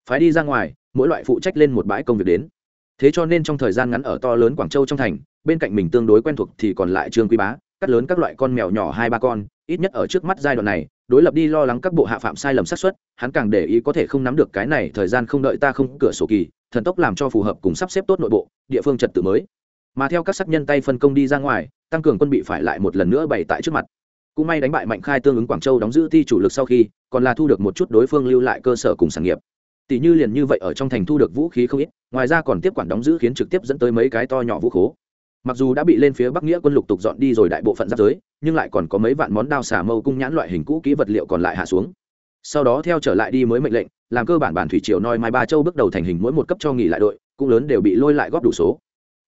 Phái đi ra ngoài, mỗi loại phụ trách lên một bãi công việc đến. Thế cho nên trong thời gian ngắn ở to lớn quảng châu trong thành, bên cạnh mình tương đối quen thuộc thì còn lại trương quý bá, cắt lớn các loại con mèo nhỏ hai ba con, ít nhất ở trước mắt giai đoạn này, đối lập đi lo lắng các bộ hạ phạm sai lầm xác suất, hắn càng để ý có thể không nắm được cái này, thời gian không đợi ta không cửa sổ kỳ, thần tốc làm cho phù hợp cùng sắp xếp tốt nội bộ, địa phương trật tự mới. Mà theo các sắc nhân tay phân công đi ra ngoài, tăng cường quân bị phải lại một lần nữa bày tại trước mặt cũng may đánh bại mạnh khai tương ứng quảng châu đóng giữ thi chủ lực sau khi, còn là thu được một chút đối phương lưu lại cơ sở cùng sản nghiệp. Tỷ như liền như vậy ở trong thành thu được vũ khí không ít, ngoài ra còn tiếp quản đóng giữ khiến trực tiếp dẫn tới mấy cái to nhỏ vũ khố. Mặc dù đã bị lên phía bắc nghĩa quân lục tục dọn đi rồi đại bộ phận giáp giới, nhưng lại còn có mấy vạn món đao xả mâu cung nhãn loại hình cũ kỹ vật liệu còn lại hạ xuống. Sau đó theo trở lại đi mới mệnh lệnh, làm cơ bản bản thủy triều noi mai ba châu bước đầu thành hình mỗi một cấp cho nghỉ lại đội, cũng lớn đều bị lôi lại góp đủ số.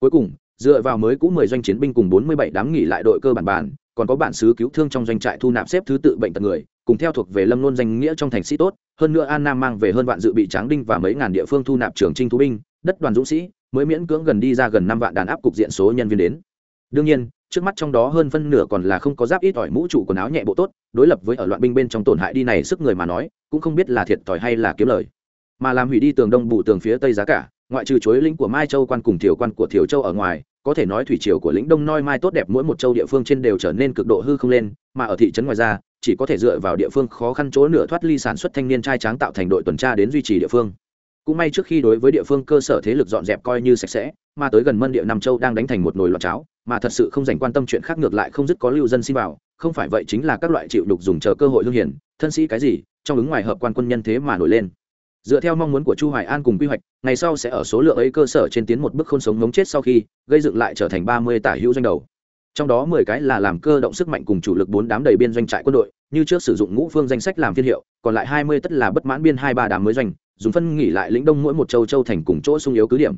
Cuối cùng, dựa vào mới cũ mười doanh chiến binh cùng bốn mươi bảy đám nghỉ lại đội cơ bản bản còn có bản xứ cứu thương trong doanh trại thu nạp xếp thứ tự bệnh tật người, cùng theo thuộc về lâm luôn danh nghĩa trong thành sĩ tốt, hơn nữa an nam mang về hơn vạn dự bị tráng đinh và mấy ngàn địa phương thu nạp trường trinh thú binh, đất đoàn dũng sĩ, mới miễn cưỡng gần đi ra gần năm vạn đàn áp cục diện số nhân viên đến. Đương nhiên, trước mắt trong đó hơn phân nửa còn là không có giáp ít ỏi mũ trụ quần áo nhẹ bộ tốt, đối lập với ở loạn binh bên trong tổn hại đi này sức người mà nói, cũng không biết là thiệt thòi hay là kiếm lời. Mà làm hủy đi tường đông bù tường phía tây giá cả, ngoại trừ chối lĩnh của mai châu quan cùng thiểu quan của thiểu châu ở ngoài có thể nói thủy triều của lĩnh đông noi mai tốt đẹp mỗi một châu địa phương trên đều trở nên cực độ hư không lên, mà ở thị trấn ngoài ra, chỉ có thể dựa vào địa phương khó khăn chỗ nửa thoát ly sản xuất thanh niên trai tráng tạo thành đội tuần tra đến duy trì địa phương. Cũng may trước khi đối với địa phương cơ sở thế lực dọn dẹp coi như sạch sẽ, mà tới gần mân địa nam châu đang đánh thành một nồi loạn cháo, mà thật sự không dành quan tâm chuyện khác ngược lại không dứt có lưu dân xin vào, không phải vậy chính là các loại chịu đục dùng chờ cơ hội lương hiển thân sĩ cái gì, trong ứng ngoài hợp quan quân nhân thế mà nổi lên dựa theo mong muốn của chu hoài an cùng quy hoạch, ngày sau sẽ ở số lượng ấy cơ sở trên tiến một bước không sống ngống chết sau khi, gây dựng lại trở thành 30 tả hữu doanh đầu. Trong đó 10 cái là làm cơ động sức mạnh cùng chủ lực bốn đám đầy biên doanh trại quân đội, như trước sử dụng ngũ phương danh sách làm phiên hiệu, còn lại 20 tất là bất mãn biên hai ba đám mới doanh, dùng phân nghỉ lại lĩnh đông mỗi một châu châu thành cùng chỗ sung yếu cứ điểm.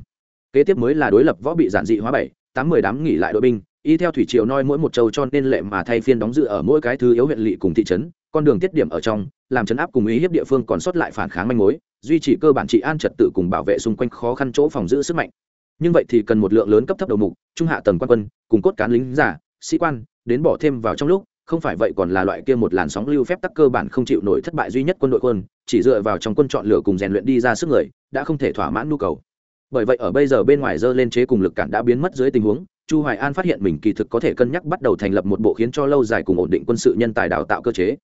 Kế tiếp mới là đối lập võ bị giản dị hóa bảy, tám mười đám nghỉ lại đội binh, y theo thủy triều noi mỗi một châu cho nên lệ mà thay phiên đóng dự ở mỗi cái thứ yếu huyện lỵ cùng thị trấn, con đường tiết điểm ở trong, làm chấn áp cùng ý hiếp địa phương còn sót lại phản kháng manh mối duy trì cơ bản trị an trật tự cùng bảo vệ xung quanh khó khăn chỗ phòng giữ sức mạnh. Nhưng vậy thì cần một lượng lớn cấp thấp đầu mục, trung hạ tầng quan quân, cùng cốt cán lính giả, sĩ quan, đến bỏ thêm vào trong lúc, không phải vậy còn là loại kia một làn sóng lưu phép tắc cơ bản không chịu nổi thất bại duy nhất quân đội quân, chỉ dựa vào trong quân chọn lựa cùng rèn luyện đi ra sức người, đã không thể thỏa mãn nhu cầu. Bởi vậy ở bây giờ bên ngoài dơ lên chế cùng lực cản đã biến mất dưới tình huống, chu hoài an phát hiện mình kỳ thực có thể cân nhắc bắt đầu thành lập một bộ khiến cho lâu dài cùng ổn định quân sự nhân tài đào tạo cơ chế.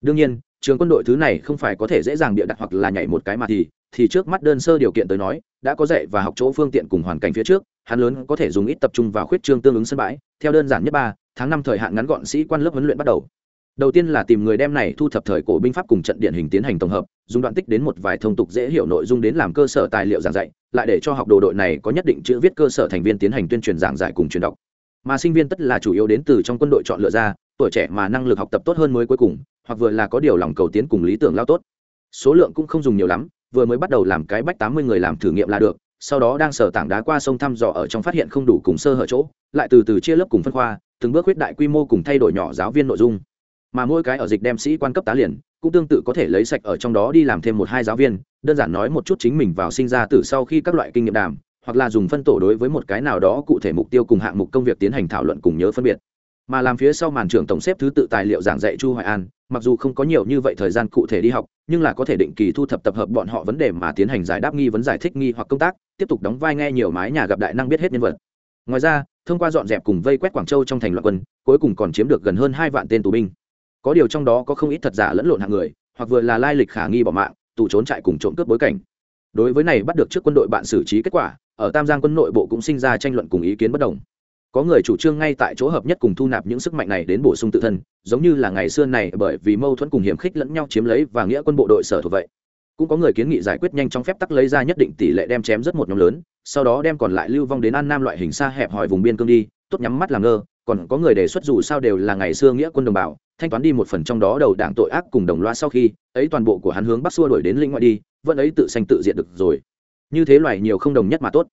Đương nhiên trường quân đội thứ này không phải có thể dễ dàng địa đặt hoặc là nhảy một cái mà thì thì trước mắt đơn sơ điều kiện tới nói, đã có dạy và học chỗ phương tiện cùng hoàn cảnh phía trước, hắn lớn có thể dùng ít tập trung vào khuyết trương tương ứng sân bãi. Theo đơn giản nhất ba, tháng năm thời hạn ngắn gọn sĩ quan lớp huấn luyện bắt đầu. Đầu tiên là tìm người đem này thu thập thời cổ binh pháp cùng trận điển hình tiến hành tổng hợp, dùng đoạn tích đến một vài thông tục dễ hiểu nội dung đến làm cơ sở tài liệu giảng dạy, lại để cho học đồ đội này có nhất định chữ viết cơ sở thành viên tiến hành tuyên truyền giảng dạy cùng truyền đọc. Mà sinh viên tất là chủ yếu đến từ trong quân đội chọn lựa ra tuổi trẻ mà năng lực học tập tốt hơn mới cuối cùng, hoặc vừa là có điều lòng cầu tiến cùng lý tưởng lao tốt. Số lượng cũng không dùng nhiều lắm, vừa mới bắt đầu làm cái bách tám mươi người làm thử nghiệm là được, sau đó đang sở tảng đá qua sông thăm dò ở trong phát hiện không đủ cùng sơ hở chỗ, lại từ từ chia lớp cùng phân khoa, từng bước huyết đại quy mô cùng thay đổi nhỏ giáo viên nội dung. Mà mỗi cái ở dịch đem sĩ quan cấp tá liền, cũng tương tự có thể lấy sạch ở trong đó đi làm thêm một hai giáo viên, đơn giản nói một chút chính mình vào sinh ra từ sau khi các loại kinh nghiệm đàm, hoặc là dùng phân tổ đối với một cái nào đó cụ thể mục tiêu cùng hạng mục công việc tiến hành thảo luận cùng nhớ phân biệt mà làm phía sau màn trưởng tổng xếp thứ tự tài liệu giảng dạy chu hoài an, mặc dù không có nhiều như vậy thời gian cụ thể đi học, nhưng là có thể định kỳ thu thập tập hợp bọn họ vấn đề mà tiến hành giải đáp nghi vấn, giải thích nghi hoặc công tác, tiếp tục đóng vai nghe nhiều mái nhà gặp đại năng biết hết nhân vật. Ngoài ra, thông qua dọn dẹp cùng vây quét quảng châu trong thành loạn quân, cuối cùng còn chiếm được gần hơn hai vạn tên tù binh. Có điều trong đó có không ít thật giả lẫn lộn hạng người, hoặc vừa là lai lịch khả nghi bỏ mạng, tù trốn trại cùng trộm cướp bối cảnh. Đối với này bắt được trước quân đội bạn xử trí kết quả, ở tam giang quân nội bộ cũng sinh ra tranh luận cùng ý kiến bất đồng có người chủ trương ngay tại chỗ hợp nhất cùng thu nạp những sức mạnh này đến bổ sung tự thân, giống như là ngày xưa này bởi vì mâu thuẫn cùng hiểm khích lẫn nhau chiếm lấy và nghĩa quân bộ đội sở thuộc vậy. Cũng có người kiến nghị giải quyết nhanh trong phép tắc lấy ra nhất định tỷ lệ đem chém rất một nhóm lớn, sau đó đem còn lại lưu vong đến an nam loại hình xa hẹp hỏi vùng biên cương đi, tốt nhắm mắt làm ngơ, còn có người đề xuất dù sao đều là ngày xưa nghĩa quân đồng bào, thanh toán đi một phần trong đó đầu đảng tội ác cùng đồng loa sau khi, ấy toàn bộ của hắn hướng bắc xua đuổi đến linh ngoại đi, vẫn ấy tự sanh tự diện được rồi. Như thế loài nhiều không đồng nhất mà tốt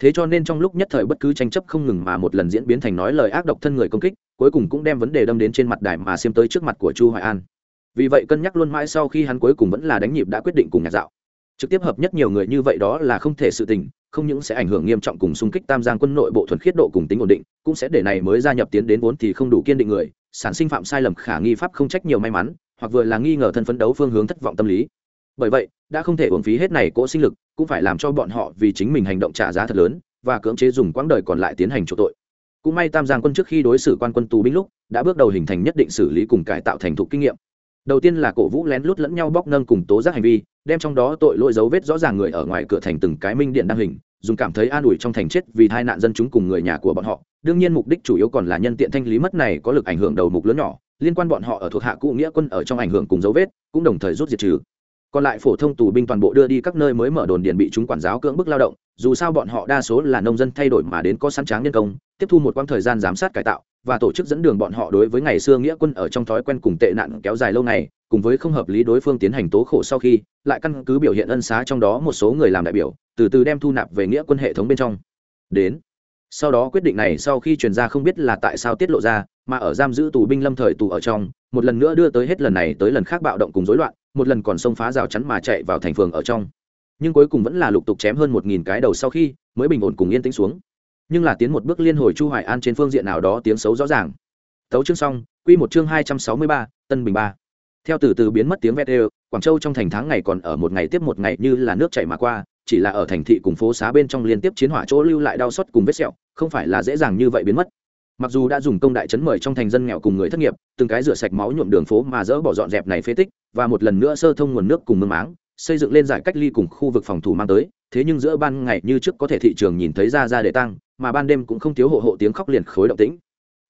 thế cho nên trong lúc nhất thời bất cứ tranh chấp không ngừng mà một lần diễn biến thành nói lời ác độc thân người công kích, cuối cùng cũng đem vấn đề đâm đến trên mặt đài mà xem tới trước mặt của chu hoài an. Vì vậy cân nhắc luôn mãi sau khi hắn cuối cùng vẫn là đánh nhịp đã quyết định cùng nhạc dạo. Trực tiếp hợp nhất nhiều người như vậy đó là không thể sự tình, không những sẽ ảnh hưởng nghiêm trọng cùng xung kích tam giang quân nội bộ thuần khiết độ cùng tính ổn định, cũng sẽ để này mới gia nhập tiến đến vốn thì không đủ kiên định người, sản sinh phạm sai lầm khả nghi pháp không trách nhiều may mắn, hoặc vừa là nghi ngờ thân phấn đấu phương hướng thất vọng tâm lý. Bởi vậy, đã không thể uổng phí hết này cỗ sinh lực cũng phải làm cho bọn họ vì chính mình hành động trả giá thật lớn và cưỡng chế dùng quãng đời còn lại tiến hành chỗ tội. Cũng may tam giang quân trước khi đối xử quan quân tù binh lúc, đã bước đầu hình thành nhất định xử lý cùng cải tạo thành thục kinh nghiệm. Đầu tiên là cổ vũ lén lút lẫn nhau bóc nâng cùng tố giác hành vi, đem trong đó tội lỗi dấu vết rõ ràng người ở ngoài cửa thành từng cái minh điện đăng hình, dùng cảm thấy an ủi trong thành chết vì hai nạn dân chúng cùng người nhà của bọn họ. Đương nhiên mục đích chủ yếu còn là nhân tiện thanh lý mất này có lực ảnh hưởng đầu mục lớn nhỏ, liên quan bọn họ ở thuộc hạ cụ nghĩa quân ở trong ảnh hưởng cùng dấu vết, cũng đồng thời rút diệt trừ còn lại phổ thông tù binh toàn bộ đưa đi các nơi mới mở đồn điền bị chúng quản giáo cưỡng bức lao động, dù sao bọn họ đa số là nông dân thay đổi mà đến có sẵn tráng nhân công, tiếp thu một quãng thời gian giám sát cải tạo và tổ chức dẫn đường bọn họ đối với ngày xưa nghĩa quân ở trong thói quen cùng tệ nạn kéo dài lâu ngày, cùng với không hợp lý đối phương tiến hành tố khổ sau khi, lại căn cứ biểu hiện ân xá trong đó một số người làm đại biểu, từ từ đem thu nạp về nghĩa quân hệ thống bên trong. Đến, sau đó quyết định này sau khi truyền ra không biết là tại sao tiết lộ ra, mà ở giam giữ tù binh lâm thời tù ở trong, một lần nữa đưa tới hết lần này tới lần khác bạo động cùng rối loạn một lần còn xông phá rào chắn mà chạy vào thành phường ở trong. Nhưng cuối cùng vẫn là lục tục chém hơn một nghìn cái đầu sau khi, mới bình ổn cùng yên tĩnh xuống. Nhưng là tiến một bước liên hồi chu hoài an trên phương diện nào đó tiếng xấu rõ ràng. Tấu chương xong, quy một chương hai trăm sáu mươi ba, tân bình ba. Theo từ từ biến mất tiếng vét đều, quảng châu trong thành tháng ngày còn ở một ngày tiếp một ngày như là nước chảy mà qua, chỉ là ở thành thị cùng phố xá bên trong liên tiếp chiến hỏa chỗ lưu lại đau xót cùng vết sẹo, không phải là dễ dàng như vậy biến mất mặc dù đã dùng công đại chấn mời trong thành dân nghèo cùng người thất nghiệp, từng cái rửa sạch máu nhuộm đường phố mà dỡ bỏ dọn dẹp này phế tích, và một lần nữa sơ thông nguồn nước cùng mương máng, xây dựng lên giải cách ly cùng khu vực phòng thủ mang tới, thế nhưng giữa ban ngày như trước có thể thị trường nhìn thấy ra ra để tăng, mà ban đêm cũng không thiếu hộ hộ tiếng khóc liền khối động tĩnh.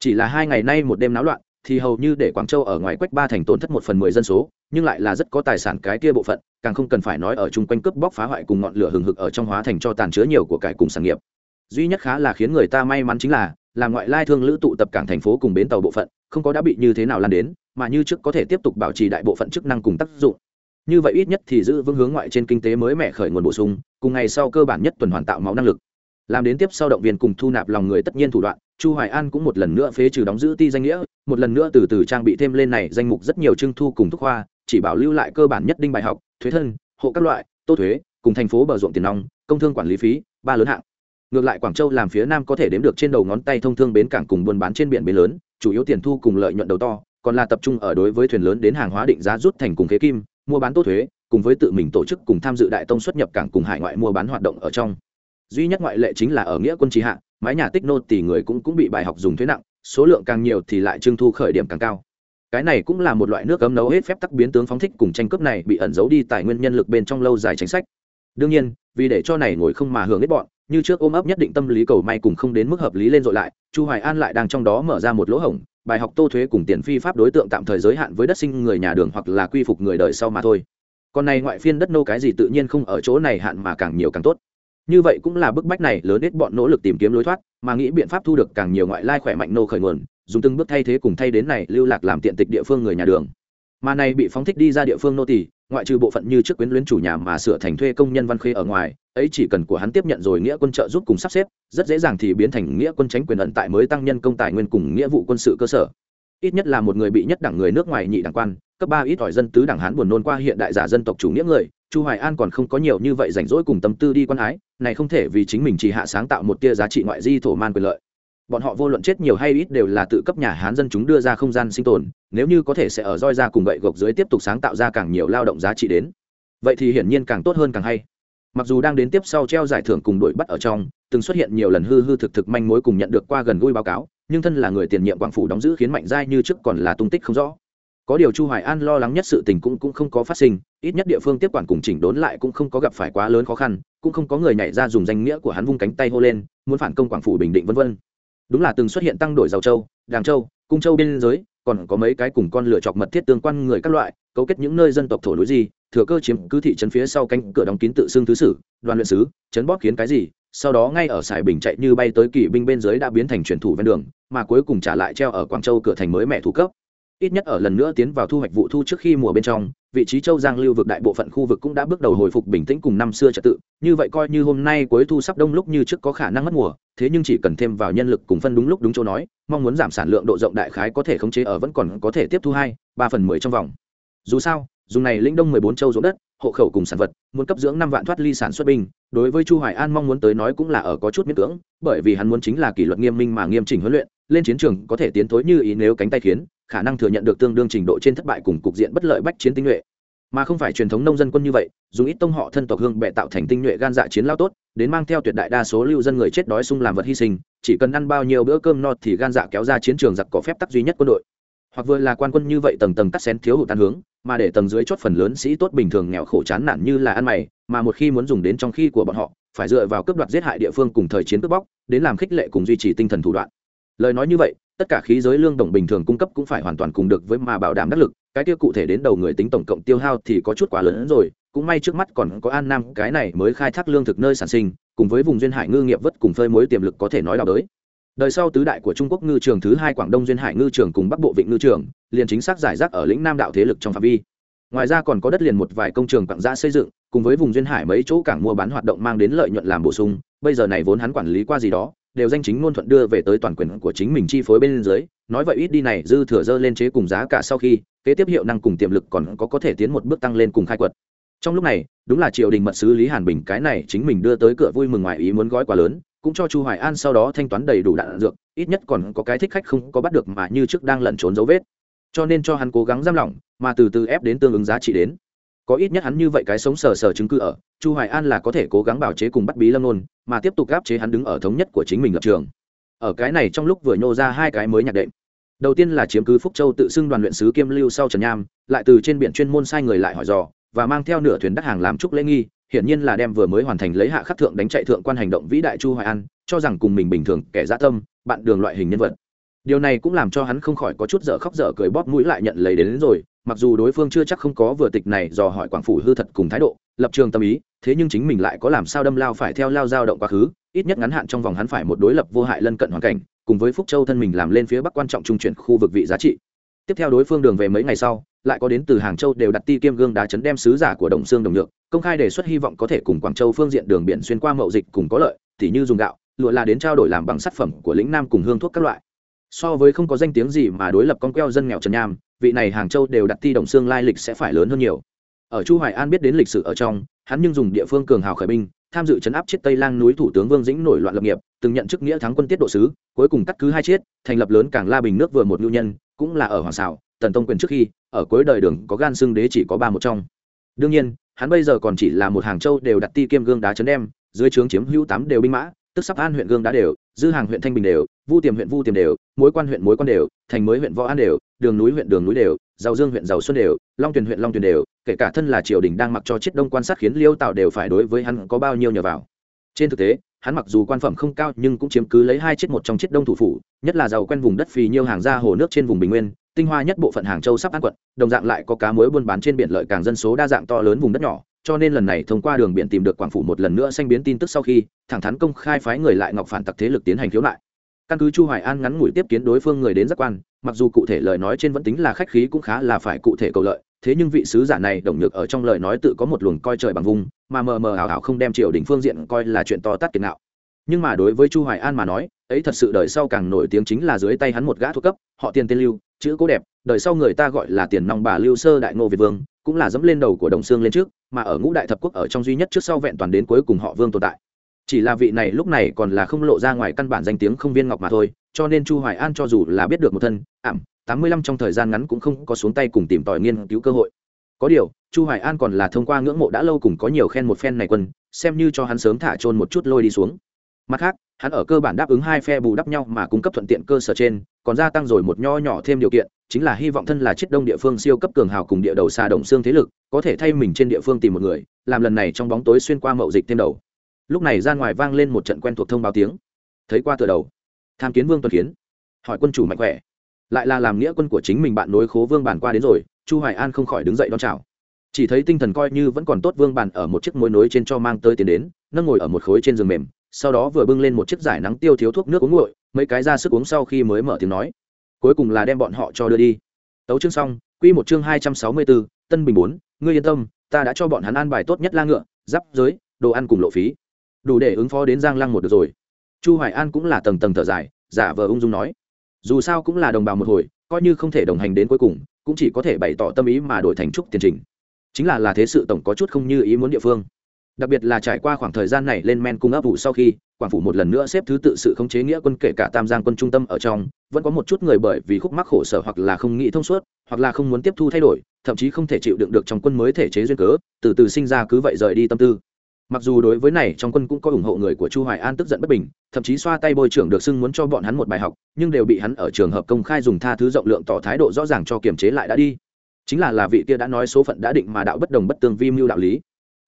Chỉ là hai ngày nay một đêm náo loạn, thì hầu như để quảng châu ở ngoài quách ba thành tổn thất một phần mười dân số, nhưng lại là rất có tài sản cái kia bộ phận, càng không cần phải nói ở chung quanh cướp bóc phá hoại cùng ngọn lửa hừng hực ở trong hóa thành cho tàn chứa nhiều của cải cùng sản nghiệp. Duy nhất khá là khiến người ta may mắn chính là là ngoại lai thương lữ tụ tập cảng thành phố cùng bến tàu bộ phận, không có đã bị như thế nào lan đến, mà như trước có thể tiếp tục bảo trì đại bộ phận chức năng cùng tác dụng. Như vậy ít nhất thì giữ vững hướng ngoại trên kinh tế mới mẻ khởi nguồn bổ sung, cùng ngày sau cơ bản nhất tuần hoàn tạo máu năng lực. Làm đến tiếp sau động viên cùng thu nạp lòng người tất nhiên thủ đoạn, chu hoài an cũng một lần nữa phế trừ đóng giữ ti danh nghĩa, một lần nữa từ từ trang bị thêm lên này danh mục rất nhiều trưng thu cùng thuốc khoa chỉ bảo lưu lại cơ bản nhất đinh bài học, thuế thân, hộ các loại, tô thuế, cùng thành phố bờ ruộng tiền nong, công thương quản lý phí, ba lớn hạng ngược lại quảng châu làm phía nam có thể đếm được trên đầu ngón tay thông thương bến cảng cùng buôn bán trên biển bến lớn, chủ yếu tiền thu cùng lợi nhuận đầu to, còn là tập trung ở đối với thuyền lớn đến hàng hóa định giá rút thành cùng khế kim, mua bán tốt thuế, cùng với tự mình tổ chức cùng tham dự đại tông xuất nhập cảng cùng hải ngoại mua bán hoạt động ở trong. Duy nhất ngoại lệ chính là ở nghĩa quân trì hạ, mái nhà tích nô tỷ người cũng cũng bị bài học dùng thuế nặng, số lượng càng nhiều thì lại trưng thu khởi điểm càng cao. Cái này cũng là một loại nước cấm nấu hết phép tắc biến tướng phóng thích cùng tranh cướp này bị ẩn giấu đi tài nguyên nhân lực bên trong lâu dài chính sách. Đương nhiên, vì để cho này ngồi không mà hưởng hết bọn như trước ôm ấp nhất định tâm lý cầu may cùng không đến mức hợp lý lên dội lại, chu hoài an lại đang trong đó mở ra một lỗ hổng, bài học tô thuế cùng tiền phi pháp đối tượng tạm thời giới hạn với đất sinh người nhà đường hoặc là quy phục người đời sau mà thôi. Còn này ngoại phiên đất nô cái gì tự nhiên không ở chỗ này hạn mà càng nhiều càng tốt. Như vậy cũng là bức bách này lớn ít bọn nỗ lực tìm kiếm lối thoát, mà nghĩ biện pháp thu được càng nhiều ngoại lai khỏe mạnh nô khởi nguồn, dùng từng bước thay thế cùng thay đến này lưu lạc làm tiện tịch địa phương người nhà đường. Mà này bị phóng thích đi ra địa phương nô tỳ ngoại trừ bộ phận như trước quyến luyến chủ nhà mà sửa thành thuê công nhân văn khê ở ngoài, ấy chỉ cần của hắn tiếp nhận rồi nghĩa quân trợ giúp cùng sắp xếp, rất dễ dàng thì biến thành nghĩa quân tránh quyền ẩn tại mới tăng nhân công tài nguyên cùng nghĩa vụ quân sự cơ sở. Ít nhất là một người bị nhất đẳng người nước ngoài nhị đẳng quan, cấp ba ít ỏi dân tứ đẳng hán buồn nôn qua hiện đại giả dân tộc chủ nghĩa người, chu hoài an còn không có nhiều như vậy rảnh rỗi cùng tâm tư đi quan ái, này không thể vì chính mình chỉ hạ sáng tạo một tia giá trị ngoại di thổ man quyền lợi bọn họ vô luận chết nhiều hay ít đều là tự cấp nhà hán dân chúng đưa ra không gian sinh tồn, nếu như có thể sẽ ở roi ra cùng gậy gộc dưới tiếp tục sáng tạo ra càng nhiều lao động giá trị đến. Vậy thì hiển nhiên càng tốt hơn càng hay. Mặc dù đang đến tiếp sau treo giải thưởng cùng đuổi bắt ở trong, từng xuất hiện nhiều lần hư hư thực thực manh mối cùng nhận được qua gần gũi báo cáo, nhưng thân là người tiền nhiệm quang phủ đóng giữ khiến mạnh giai như trước còn là tung tích không rõ. Có điều chu hoài an lo lắng nhất sự tình cũng cũng không có phát sinh, ít nhất địa phương tiếp quản cùng chỉnh đốn lại cũng không có gặp phải quá lớn khó khăn, cũng không có người nhảy ra dùng danh nghĩa của hắn vung cánh tay hô lên, muốn phản công quảng phủ bình định vân vân đúng là từng xuất hiện tăng đổi giàu châu, đàng châu, cung châu biên giới, còn có mấy cái cùng con lửa chọc mật thiết tương quan người các loại, cấu kết những nơi dân tộc thổ núi gì, thừa cơ chiếm cứ thị trấn phía sau cánh cửa đóng kín tự xưng thứ sử, đoàn luyện sứ, chấn bóp khiến cái gì, sau đó ngay ở sài bình chạy như bay tới kỵ binh bên dưới đã biến thành truyền thủ ven đường, mà cuối cùng trả lại treo ở quảng châu cửa thành mới mẹ thủ cấp. Ít nhất ở lần nữa tiến vào thu hoạch vụ thu trước khi mùa bên trong vị trí châu giang lưu vực đại bộ phận khu vực cũng đã bước đầu hồi phục bình tĩnh cùng năm xưa trật tự. Như vậy coi như hôm nay cuối thu sắp đông lúc như trước có khả năng mất mùa, thế nhưng chỉ cần thêm vào nhân lực cùng phân đúng lúc đúng chỗ nói, mong muốn giảm sản lượng độ rộng đại khái có thể khống chế ở vẫn còn có thể tiếp thu hai, ba phần mười trong vòng. Dù sao, dùng này lĩnh đông mười bốn châu ruộng đất, hộ khẩu cùng sản vật, muốn cấp dưỡng năm vạn thoát ly sản xuất binh, đối với chu hoài an mong muốn tới nói cũng là ở có chút miễn cưỡng, bởi vì hắn muốn chính là kỷ luật nghiêm minh mà nghiêm chỉnh huấn luyện, lên chiến trường có thể tiến thối như ý nếu cánh tay khiến khả năng thừa nhận được tương đương trình độ trên thất bại cùng cục diện bất lợi bách chiến tinh nhuệ. Mà không phải truyền thống nông dân quân như vậy, dùng ít tông họ thân tộc hương bệ tạo thành tinh nhuệ gan dạ chiến lao tốt, đến mang theo tuyệt đại đa số lưu dân người chết đói sung làm vật hy sinh, chỉ cần ăn bao nhiêu bữa cơm no thì gan dạ kéo ra chiến trường giặc có phép tắc duy nhất quân đội. Hoặc vừa là quan quân như vậy tầng tầng cắt xén thiếu hụt tan hướng, mà để tầng dưới chót phần lớn sĩ tốt bình thường nghèo khổ chán nản như là ăn mày, mà một khi muốn dùng đến trong khi của bọn họ, phải dựa vào cướp đoạt giết hại địa phương cùng thời chiến cướp bóc, đến làm khích lệ cùng duy trì tinh thần thủ đoạn. Lời nói như vậy tất cả khí giới lương đồng bình thường cung cấp cũng phải hoàn toàn cùng được với mà bảo đảm đắc lực, cái tiêu cụ thể đến đầu người tính tổng cộng tiêu hao thì có chút quá lớn hơn rồi, cũng may trước mắt còn có an nam, cái này mới khai thác lương thực nơi sản sinh, cùng với vùng duyên hải ngư nghiệp vất cùng phơi mối tiềm lực có thể nói đào đới. Đời sau tứ đại của trung quốc ngư trường thứ hai quảng đông duyên hải ngư trường cùng bắc bộ vịnh ngư trường, liền chính xác giải rác ở lĩnh nam đạo thế lực trong phạm vi. Ngoài ra còn có đất liền một vài công trường quảng gia xây dựng, cùng với vùng duyên hải mấy chỗ cảng mua bán hoạt động mang đến lợi nhuận làm bổ sung, bây giờ này vốn hắn quản lý qua gì đó đều danh chính ngôn thuận đưa về tới toàn quyền của chính mình chi phối bên dưới, nói vậy ít đi này dư thừa dơ lên chế cùng giá cả sau khi, kế tiếp hiệu năng cùng tiềm lực còn có có thể tiến một bước tăng lên cùng khai quật. Trong lúc này, đúng là triều đình mật sứ lý hàn bình cái này chính mình đưa tới cửa vui mừng ngoài ý muốn gói quá lớn, cũng cho chu hoài an sau đó thanh toán đầy đủ đạn dược, ít nhất còn có cái thích khách không có bắt được mà như trước đang lẩn trốn dấu vết. Cho nên cho hắn cố gắng giam lỏng, mà từ từ ép đến tương ứng giá trị đến. Có ít nhất hắn như vậy cái sống sờ sờ chứng cứ ở, chu hoài an là có thể cố gắng bảo chế cùng bắt bí lâm nôn mà tiếp tục áp chế hắn đứng ở thống nhất của chính mình lập trường. Ở cái này trong lúc vừa nhô ra hai cái mới nhạc đệm. Đầu tiên là chiếm cứ phúc châu tự xưng đoàn luyện sứ kiêm lưu sau trần nham lại từ trên biển chuyên môn sai người lại hỏi dò và mang theo nửa thuyền đắt hàng làm chúc lễ nghi hiển nhiên là đem vừa mới hoàn thành lấy hạ khắc thượng đánh chạy thượng quan hành động vĩ đại chu hoài an cho rằng cùng mình bình thường kẻ dã tâm bạn đường loại hình nhân vật. Điều này cũng làm cho hắn không khỏi có chút dở khóc dở cười bóp mũi lại nhận lấy đến, đến rồi mặc dù đối phương chưa chắc không có vừa tịch này dò hỏi quảng phủ hư thật cùng thái độ lập trường tâm ý thế nhưng chính mình lại có làm sao đâm lao phải theo lao dao động quá khứ, ít nhất ngắn hạn trong vòng hắn phải một đối lập vô hại lân cận hoàn cảnh, cùng với phúc châu thân mình làm lên phía bắc quan trọng trung chuyển khu vực vị giá trị. Tiếp theo đối phương đường về mấy ngày sau, lại có đến từ hàng châu đều đặt ti kiêm gương đá chấn đem sứ giả của đồng xương đồng nhược, công khai đề xuất hy vọng có thể cùng quảng châu phương diện đường biển xuyên qua mậu dịch cùng có lợi thì như dùng gạo, lụa là đến trao đổi làm bằng sản phẩm của lĩnh nam cùng hương thuốc các loại. So với không có danh tiếng gì mà đối lập con queo dân nghèo trần nham, vị này hàng châu đều đặt ti đồng xương lai lịch sẽ phải lớn hơn nhiều. Ở chu hoài an biết đến lịch sử ở trong hắn nhưng dùng địa phương cường hào khởi binh, tham dự chấn áp chiết tây lang núi thủ tướng vương dĩnh nổi loạn lập nghiệp, từng nhận chức nghĩa thắng quân tiết độ sứ, cuối cùng cắt cứ hai chiết, thành lập lớn cảng la bình nước vừa một ngưu nhân, cũng là ở hoàng xảo tần tông quyền trước khi, ở cuối đời đường có gan xưng đế chỉ có ba một trong. Đương nhiên, hắn bây giờ còn chỉ là một hàng châu đều đặt ti kiêm gương đá chấn đem, dưới trướng chiếm hữu tám đều binh mã, tức sắp an huyện gương đá đều dư hàng huyện thanh bình đều, vu tiềm huyện vu tiềm đều, mối quan huyện mối quan đều, thành mới huyện võ an đều, đường núi huyện đường núi đều, giàu dương huyện giàu xuân đều, long tuyền huyện long tuyền đều, kể cả thân là triều đình đang mặc cho chiết đông quan sát khiến liêu tạo đều phải đối với hắn có bao nhiêu nhờ vào. Trên thực tế, hắn mặc dù quan phẩm không cao nhưng cũng chiếm cứ lấy hai chiết một trong chiết đông thủ phủ, nhất là giàu quen vùng đất phì nhiêu hàng ra hồ nước trên vùng bình nguyên, tinh hoa nhất bộ phận hàng châu sắp an quận, đồng dạng lại có cá muối buôn bán trên biển lợi càng dân số đa dạng to lớn vùng đất nhỏ cho nên lần này thông qua đường biển tìm được quảng phủ một lần nữa xanh biến tin tức sau khi, thẳng thắn công khai phái người lại ngọc phản tặc thế lực tiến hành khiếu nại. Căn cứ chu hoài an ngắn ngủi tiếp kiến đối phương người đến giác quan, mặc dù cụ thể lời nói trên vẫn tính là khách khí cũng khá là phải cụ thể cầu lợi, thế nhưng vị sứ giả này đồng nhược ở trong lời nói tự có một luồng coi trời bằng vùng, mà mờ mờ ảo ảo không đem triều đình phương diện coi là chuyện to tát kiệt nạo nhưng mà đối với chu hoài an mà nói, ấy thật sự đời sau càng nổi tiếng chính là dưới tay hắn một gã thuộc cấp, họ tiền tên lưu, chữ cố đẹp, đời sau người ta gọi là tiền nòng bà lưu sơ đại ngô việt vương cũng là dẫm lên đầu của đồng xương lên trước, mà ở ngũ đại thập quốc ở trong duy nhất trước sau vẹn toàn đến cuối cùng họ vương tồn tại. Chỉ là vị này lúc này còn là không lộ ra ngoài căn bản danh tiếng không viên ngọc mà thôi, cho nên chu hoài an cho dù là biết được một thân, ảm, tám mươi lăm trong thời gian ngắn cũng không có xuống tay cùng tìm tòi nghiên cứu cơ hội. Có điều, chu hoài an còn là thông qua ngưỡng mộ đã lâu cùng có nhiều khen một phen này quân, xem như cho hắn sớm thả trôn một chút lôi đi xuống. Mặt khác, hắn ở cơ bản đáp ứng hai phe bù đắp nhau mà cung cấp thuận tiện cơ sở trên, còn gia tăng rồi một nho nhỏ thêm điều kiện chính là hy vọng thân là chiết đông địa phương siêu cấp cường hào cùng địa đầu xa động xương thế lực, có thể thay mình trên địa phương tìm một người, làm lần này trong bóng tối xuyên qua mậu dịch thêm đầu. Lúc này ra ngoài vang lên một trận quen thuộc thông báo tiếng. Thấy qua tựa đầu. Tham kiến vương tuần kiến. Hỏi quân chủ mạnh khỏe. Lại là làm nghĩa quân của chính mình bạn nối khố vương bản qua đến rồi, chu hoài an không khỏi đứng dậy đón chào. Chỉ thấy tinh thần coi như vẫn còn tốt, vương bàn ở một chiếc mối nối trên cho mang tới tiền đến, nâng ngồi ở một khối trên giường mềm, sau đó vừa bưng lên một chiếc giải nắng tiêu thiếu thuốc nước uống nguội, mấy cái ra sức uống sau khi mới mở tiếng nói cuối cùng là đem bọn họ cho đưa đi. Tấu chương xong quy một chương hai trăm sáu mươi 264, tân bình bốn ngươi yên tâm ta đã cho bọn hắn ăn bài tốt nhất la ngựa giáp giới đồ ăn cùng lộ phí. Đủ để ứng phó đến giang lăng một được rồi. Chu hoài an cũng là tầng tầng thở dài giả vờ ung dung nói. Dù sao cũng là đồng bào một hồi coi như không thể đồng hành đến cuối cùng cũng chỉ có thể bày tỏ tâm ý mà đổi thành trúc tiền trình. Chính là là thế sự tổng có chút không như ý muốn địa phương đặc biệt là trải qua khoảng thời gian này lên men cung ấp vụ sau khi, quảng phủ một lần nữa xếp thứ tự sự khống chế nghĩa quân kể cả tam giang quân trung tâm ở trong, vẫn có một chút người bởi vì khúc mắc khổ sở hoặc là không nghĩ thông suốt, hoặc là không muốn tiếp thu thay đổi, thậm chí không thể chịu đựng được trong quân mới thể chế duyên cớ, từ từ sinh ra cứ vậy rời đi tâm tư. Mặc dù đối với này trong quân cũng có ủng hộ người của chu hoài an tức giận bất bình, thậm chí xoa tay bôi trưởng được xưng muốn cho bọn hắn một bài học, nhưng đều bị hắn ở trường hợp công khai dùng tha thứ rộng lượng tỏ thái độ rõ ràng cho kiềm chế lại đã đi. Chính là là vị kia đã nói số phận đã định mà đạo bất đồng bất tương vi mưu đạo lý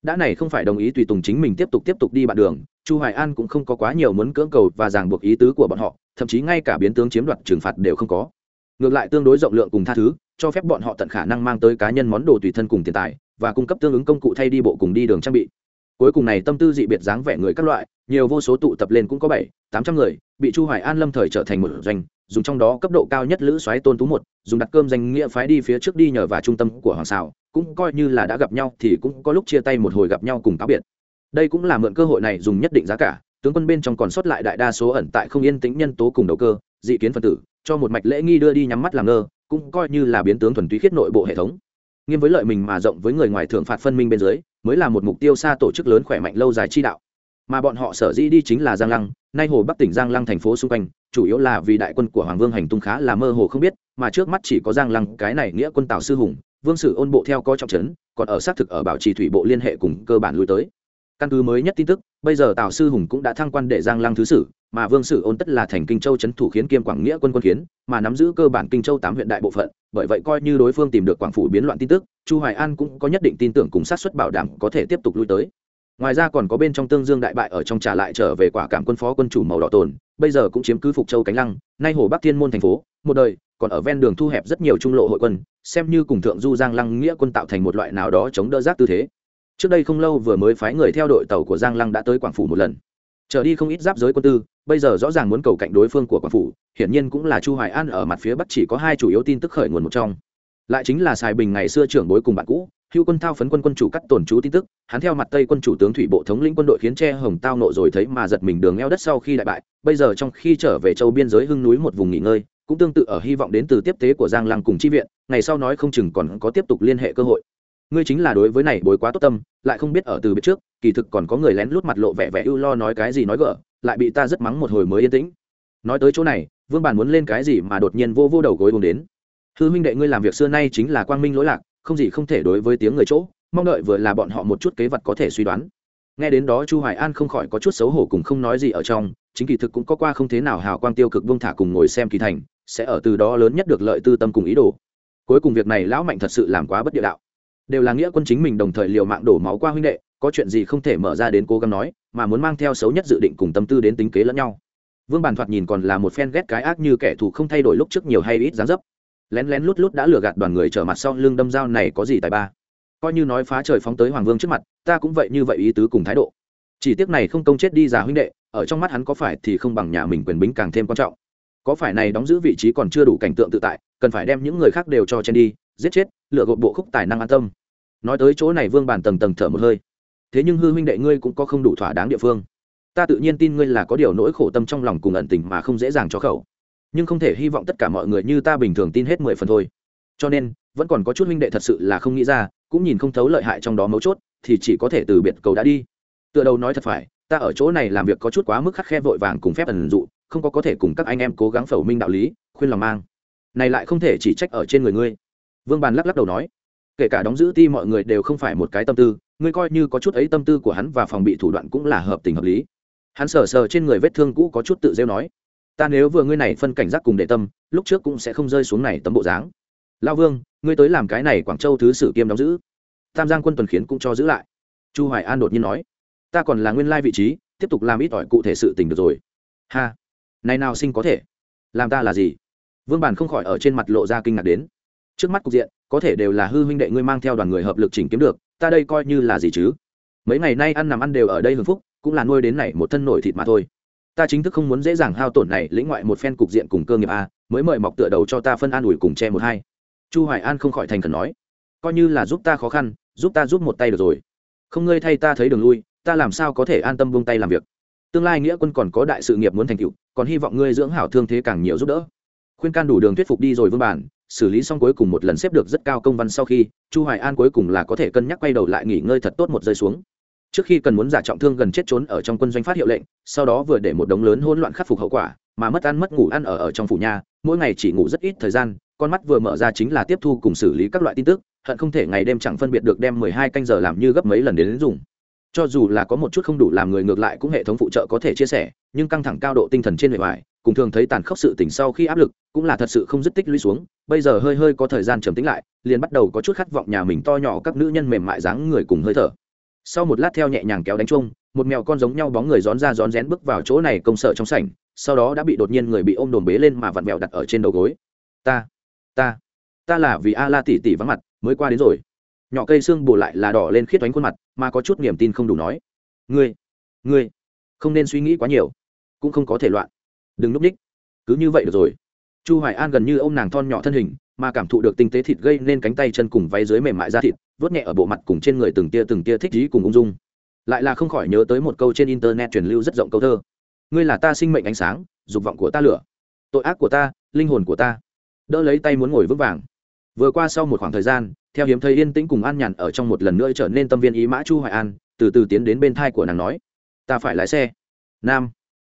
đã này không phải đồng ý tùy tùng chính mình tiếp tục tiếp tục đi bạn đường, chu hoài an cũng không có quá nhiều muốn cưỡng cầu và ràng buộc ý tứ của bọn họ, thậm chí ngay cả biến tướng chiếm đoạt trừng phạt đều không có. Ngược lại tương đối rộng lượng cùng tha thứ, cho phép bọn họ tận khả năng mang tới cá nhân món đồ tùy thân cùng tiền tài, và cung cấp tương ứng công cụ thay đi bộ cùng đi đường trang bị. Cuối cùng này tâm tư dị biệt dáng vẻ người các loại, nhiều vô số tụ tập lên cũng có bảy, tám trăm người, bị chu hoài an lâm thời trở thành một doanh, dùng trong đó cấp độ cao nhất lữ xoáy tôn tú một, dùng đặt cơm danh nghĩa phái đi phía trước đi nhờ vào trung tâm của hoàng xào cũng coi như là đã gặp nhau thì cũng có lúc chia tay một hồi gặp nhau cùng cáo biệt. Đây cũng là mượn cơ hội này dùng nhất định giá cả, tướng quân bên trong còn sót lại đại đa số ẩn tại không yên tĩnh nhân tố cùng đầu cơ, dị kiến phân tử, cho một mạch lễ nghi đưa đi nhắm mắt làm ngơ, cũng coi như là biến tướng thuần túy khiết nội bộ hệ thống. Nghiêm với lợi mình mà rộng với người ngoài thưởng phạt phân minh bên dưới, mới là một mục tiêu xa tổ chức lớn khỏe mạnh lâu dài chi đạo. Mà bọn họ sở dĩ đi chính là giang lăng, nay hồ bắc tỉnh giang lăng thành phố xung quanh, chủ yếu là vì đại quân của hoàng vương hành tung khá là mơ hồ không biết, mà trước mắt chỉ có giang lăng, cái này nghĩa quân tào sư hùng vương sử ôn bộ theo có trọng trấn, còn ở xác thực ở bảo trì thủy bộ liên hệ cùng cơ bản lui tới. Căn cứ mới nhất tin tức, bây giờ tào sư hùng cũng đã thăng quan để giang lăng thứ sử, mà vương sử ôn tất là thành kinh châu trấn thủ khiến kiêm quảng nghĩa quân quân kiến, mà nắm giữ cơ bản kinh châu tám huyện đại bộ phận, bởi vậy coi như đối phương tìm được quảng phủ biến loạn tin tức, chu hoài an cũng có nhất định tin tưởng cùng sát xuất bảo đảm có thể tiếp tục lui tới ngoài ra còn có bên trong tương dương đại bại ở trong trả lại trở về quả cảm quân phó quân chủ màu đỏ tồn, bây giờ cũng chiếm cứ phục châu cánh lăng, nay hồ bắc thiên môn thành phố, một đời, còn ở ven đường thu hẹp rất nhiều trung lộ hội quân, xem như cùng thượng du giang lăng nghĩa quân tạo thành một loại nào đó chống đỡ giác tư thế. Trước đây không lâu vừa mới phái người theo đội tàu của giang lăng đã tới quảng phủ một lần. Trở đi không ít giáp giới quân tư, bây giờ rõ ràng muốn cầu cạnh đối phương của quảng phủ, hiển nhiên cũng là chu hoài an ở mặt phía bắc chỉ có hai chủ yếu tin tức khởi nguồn một trong. Lại chính là sài bình ngày xưa trưởng bối cùng bạn cũ hữu quân thao phấn quân quân chủ cắt tổn chú tin tức, hắn theo mặt tây quân chủ tướng thủy bộ thống lĩnh quân đội khiến tre hồng tao nộ rồi thấy mà giật mình đường eo đất sau khi đại bại, bây giờ trong khi trở về châu biên giới hưng núi một vùng nghỉ ngơi, cũng tương tự ở hy vọng đến từ tiếp tế của giang lăng cùng chi viện, ngày sau nói không chừng còn có tiếp tục liên hệ cơ hội. Ngươi chính là đối với này bối quá tốt tâm, lại không biết ở từ biết trước, kỳ thực còn có người lén lút mặt lộ vẻ vẻ ưu lo nói cái gì nói gỡ, lại bị ta rất mắng một hồi mới yên tĩnh. Nói tới chỗ này, vương bản muốn lên cái gì mà đột nhiên vô vô đầu gối buông đến. Hư huynh đệ ngươi làm việc xưa nay chính là quang minh lỗi lạc không gì không thể đối với tiếng người chỗ, mong đợi vừa là bọn họ một chút kế vật có thể suy đoán. Nghe đến đó chu hoài an không khỏi có chút xấu hổ cùng không nói gì ở trong, chính kỳ thực cũng có qua không thế nào hào quang tiêu cực vương thả cùng ngồi xem kỳ thành, sẽ ở từ đó lớn nhất được lợi tư tâm cùng ý đồ. Cuối cùng việc này lão mạnh thật sự làm quá bất địa đạo. Đều là nghĩa quân chính mình đồng thời liều mạng đổ máu qua huynh đệ, có chuyện gì không thể mở ra đến cố gắng nói, mà muốn mang theo xấu nhất dự định cùng tâm tư đến tính kế lẫn nhau. Vương bàn thoạt nhìn còn là một phen ghét cái ác như kẻ thù không thay đổi lúc trước nhiều hay ít dáng dấp lén lén lút lút đã lừa gạt đoàn người trở mặt sau lưng đâm dao này có gì tài ba? Coi như nói phá trời phóng tới hoàng vương trước mặt, ta cũng vậy như vậy ý tứ cùng thái độ. Chỉ tiếc này không công chết đi già huynh đệ, ở trong mắt hắn có phải thì không bằng nhà mình quyền bính càng thêm quan trọng. Có phải này đóng giữ vị trí còn chưa đủ cảnh tượng tự tại, cần phải đem những người khác đều cho chen đi, giết chết lựa gộp bộ khúc tài năng an tâm. Nói tới chỗ này vương bàn tầng tầng thở một hơi. Thế nhưng hư huynh đệ ngươi cũng có không đủ thỏa đáng địa phương. Ta tự nhiên tin ngươi là có điều nỗi khổ tâm trong lòng cùng ẩn tình mà không dễ dàng cho khẩu nhưng không thể hy vọng tất cả mọi người như ta bình thường tin hết mười phần thôi. Cho nên, vẫn còn có chút huynh đệ thật sự là không nghĩ ra, cũng nhìn không thấu lợi hại trong đó mấu chốt, thì chỉ có thể từ biệt cầu đã đi. Tựa đầu nói thật phải, ta ở chỗ này làm việc có chút quá mức khắc khe vội vàng cùng phép ẩn dụ, không có có thể cùng các anh em cố gắng phẩu minh đạo lý, khuyên lòng mang. Này lại không thể chỉ trách ở trên người ngươi. Vương bàn lắc lắc đầu nói, kể cả đóng giữ ti mọi người đều không phải một cái tâm tư, ngươi coi như có chút ấy tâm tư của hắn và phòng bị thủ đoạn cũng là hợp tình hợp lý. Hắn sờ sờ trên người vết thương cũ có chút tự rêu nói ta nếu vừa ngươi này phân cảnh giác cùng đệ tâm, lúc trước cũng sẽ không rơi xuống này tấm bộ dáng. Lao vương, ngươi tới làm cái này quảng châu thứ sử kiêm đóng giữ. Tam giang quân tuần khiến cũng cho giữ lại. Chu hoài an đột nhiên nói, ta còn là nguyên lai vị trí, tiếp tục làm ít ỏi cụ thể sự tình được rồi. Ha, này nào sinh có thể? Làm ta là gì? Vương bản không khỏi ở trên mặt lộ ra kinh ngạc đến. Trước mắt cục diện, có thể đều là hư huynh đệ ngươi mang theo đoàn người hợp lực chỉnh kiếm được, ta đây coi như là gì chứ? Mấy ngày nay ăn nằm ăn đều ở đây hưởng phúc, cũng là nuôi đến này một thân nổi thịt mà thôi ta chính thức không muốn dễ dàng hao tổn này, lĩnh ngoại một phen cục diện cùng cơ nghiệp a, mới mời mọc tựa đầu cho ta phân an ủi cùng che một hai. Chu hoài an không khỏi thành khẩn nói. Coi như là giúp ta khó khăn, giúp ta giúp một tay được rồi. Không ngươi thay ta thấy đường lui, ta làm sao có thể an tâm buông tay làm việc? Tương lai nghĩa quân còn có đại sự nghiệp muốn thành tựu, còn hy vọng ngươi dưỡng hảo thương thế càng nhiều giúp đỡ. Khuyên can đủ đường thuyết phục đi rồi vương bản, xử lý xong cuối cùng một lần xếp được rất cao công văn sau khi, chu hoài an cuối cùng là có thể cân nhắc quay đầu lại nghỉ ngơi thật tốt một rơi xuống trước khi cần muốn giả trọng thương gần chết trốn ở trong quân doanh phát hiệu lệnh sau đó vừa để một đống lớn hỗn loạn khắc phục hậu quả mà mất ăn mất ngủ ăn ở ở trong phủ nhà mỗi ngày chỉ ngủ rất ít thời gian con mắt vừa mở ra chính là tiếp thu cùng xử lý các loại tin tức hận không thể ngày đêm chẳng phân biệt được đem mười hai canh giờ làm như gấp mấy lần đến, đến dùng. Cho dù là có một chút không đủ làm người ngược lại cũng hệ thống phụ trợ có thể chia sẻ nhưng căng thẳng cao độ tinh thần trên bề ngoài cùng thường thấy tàn khốc sự tỉnh sau khi áp lực cũng là thật sự không dứt tích lũy xuống bây giờ hơi hơi có thời gian trầm tính lại liền bắt đầu có chút khát vọng nhà mình to nhỏ các nữ nhân mềm mại dáng người cùng hơi thở sau một lát theo nhẹ nhàng kéo đánh chung một mèo con giống nhau bóng người rón ra rón rén bước vào chỗ này công sở trong sảnh, sau đó đã bị đột nhiên người bị ôm đồn bế lên mà vặn mèo đặt ở trên đầu gối. Ta ta ta là vì a la tỷ tỷ vắng mặt, mới qua đến rồi. Nhỏ cây xương bù lại là đỏ lên khiết đánh khuôn mặt, mà có chút niềm tin không đủ nói. Ngươi ngươi, không nên suy nghĩ quá nhiều, cũng không có thể loạn. Đừng núp ních, cứ như vậy được rồi. Chu hoài an gần như ô m nàng thon nhỏ thân hình, mà cảm thụ được tinh tế thịt gây nên cánh tay chân cùng váy dưới mềm mại da thịt vớt nhẹ ở bộ mặt cùng trên người từng tia từng tia thích trí cùng ung dung. Lại là không khỏi nhớ tới một câu trên internet truyền lưu rất rộng câu thơ. Ngươi là ta sinh mệnh ánh sáng, dục vọng của ta lửa. Tội ác của ta, linh hồn của ta. Đỡ lấy tay muốn ngồi vững vàng. Vừa qua sau một khoảng thời gian, theo hiếm thấy yên tĩnh cùng an nhàn ở trong một lần nữa trở nên tâm viên ý mã chu hoài an, từ từ tiến đến bên thai của nàng nói, ta phải lái xe. Nam.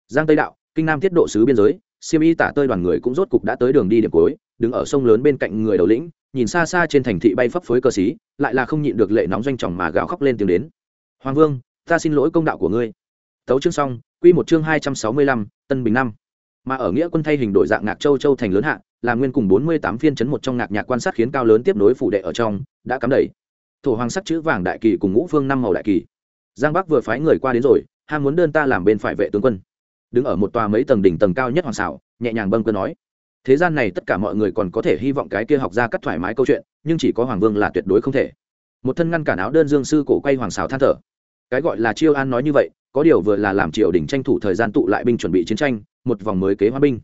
Giang tây đạo, kinh nam tiết độ sứ biên giới, siêm y tả tơi đoàn người cũng rốt cục đã tới đường đi điểm cuối, đứng ở sông lớn bên cạnh người đầu lĩnh nhìn xa xa trên thành thị bay phấp phới cờ xí, lại là không nhịn được lệ nóng doanh trọng mà gào khóc lên tiếng đến. Hoàng vương, ta xin lỗi công đạo của ngươi. Tấu chương xong, quy một chương hai trăm sáu mươi lăm, tân bình năm. Mà ở nghĩa quân thay hình đổi dạng ngạc châu châu thành lớn hạ, là nguyên cùng bốn mươi tám phiên chấn một trong ngạc nhạc quan sát khiến cao lớn tiếp nối phủ đệ ở trong, đã cắm đầy. Thổ hoàng sắc chữ vàng đại kỳ cùng ngũ phương năm màu đại kỳ. Giang bắc vừa phái người qua đến rồi, ham muốn đơn ta làm bên phải vệ tướng quân. Đứng ở một tòa mấy tầng đỉnh tầng cao nhất hoàng xảo, nhẹ nhàng bâng cơ nói thế gian này tất cả mọi người còn có thể hy vọng cái kia học ra cắt thoải mái câu chuyện, nhưng chỉ có hoàng vương là tuyệt đối không thể. Một thân ngăn cản áo đơn dương sư cổ quay hoàng xào than thở. Cái gọi là chiêu an nói như vậy, có điều vừa là làm triều đình tranh thủ thời gian tụ lại binh chuẩn bị chiến tranh, một vòng mới kế hoa binh.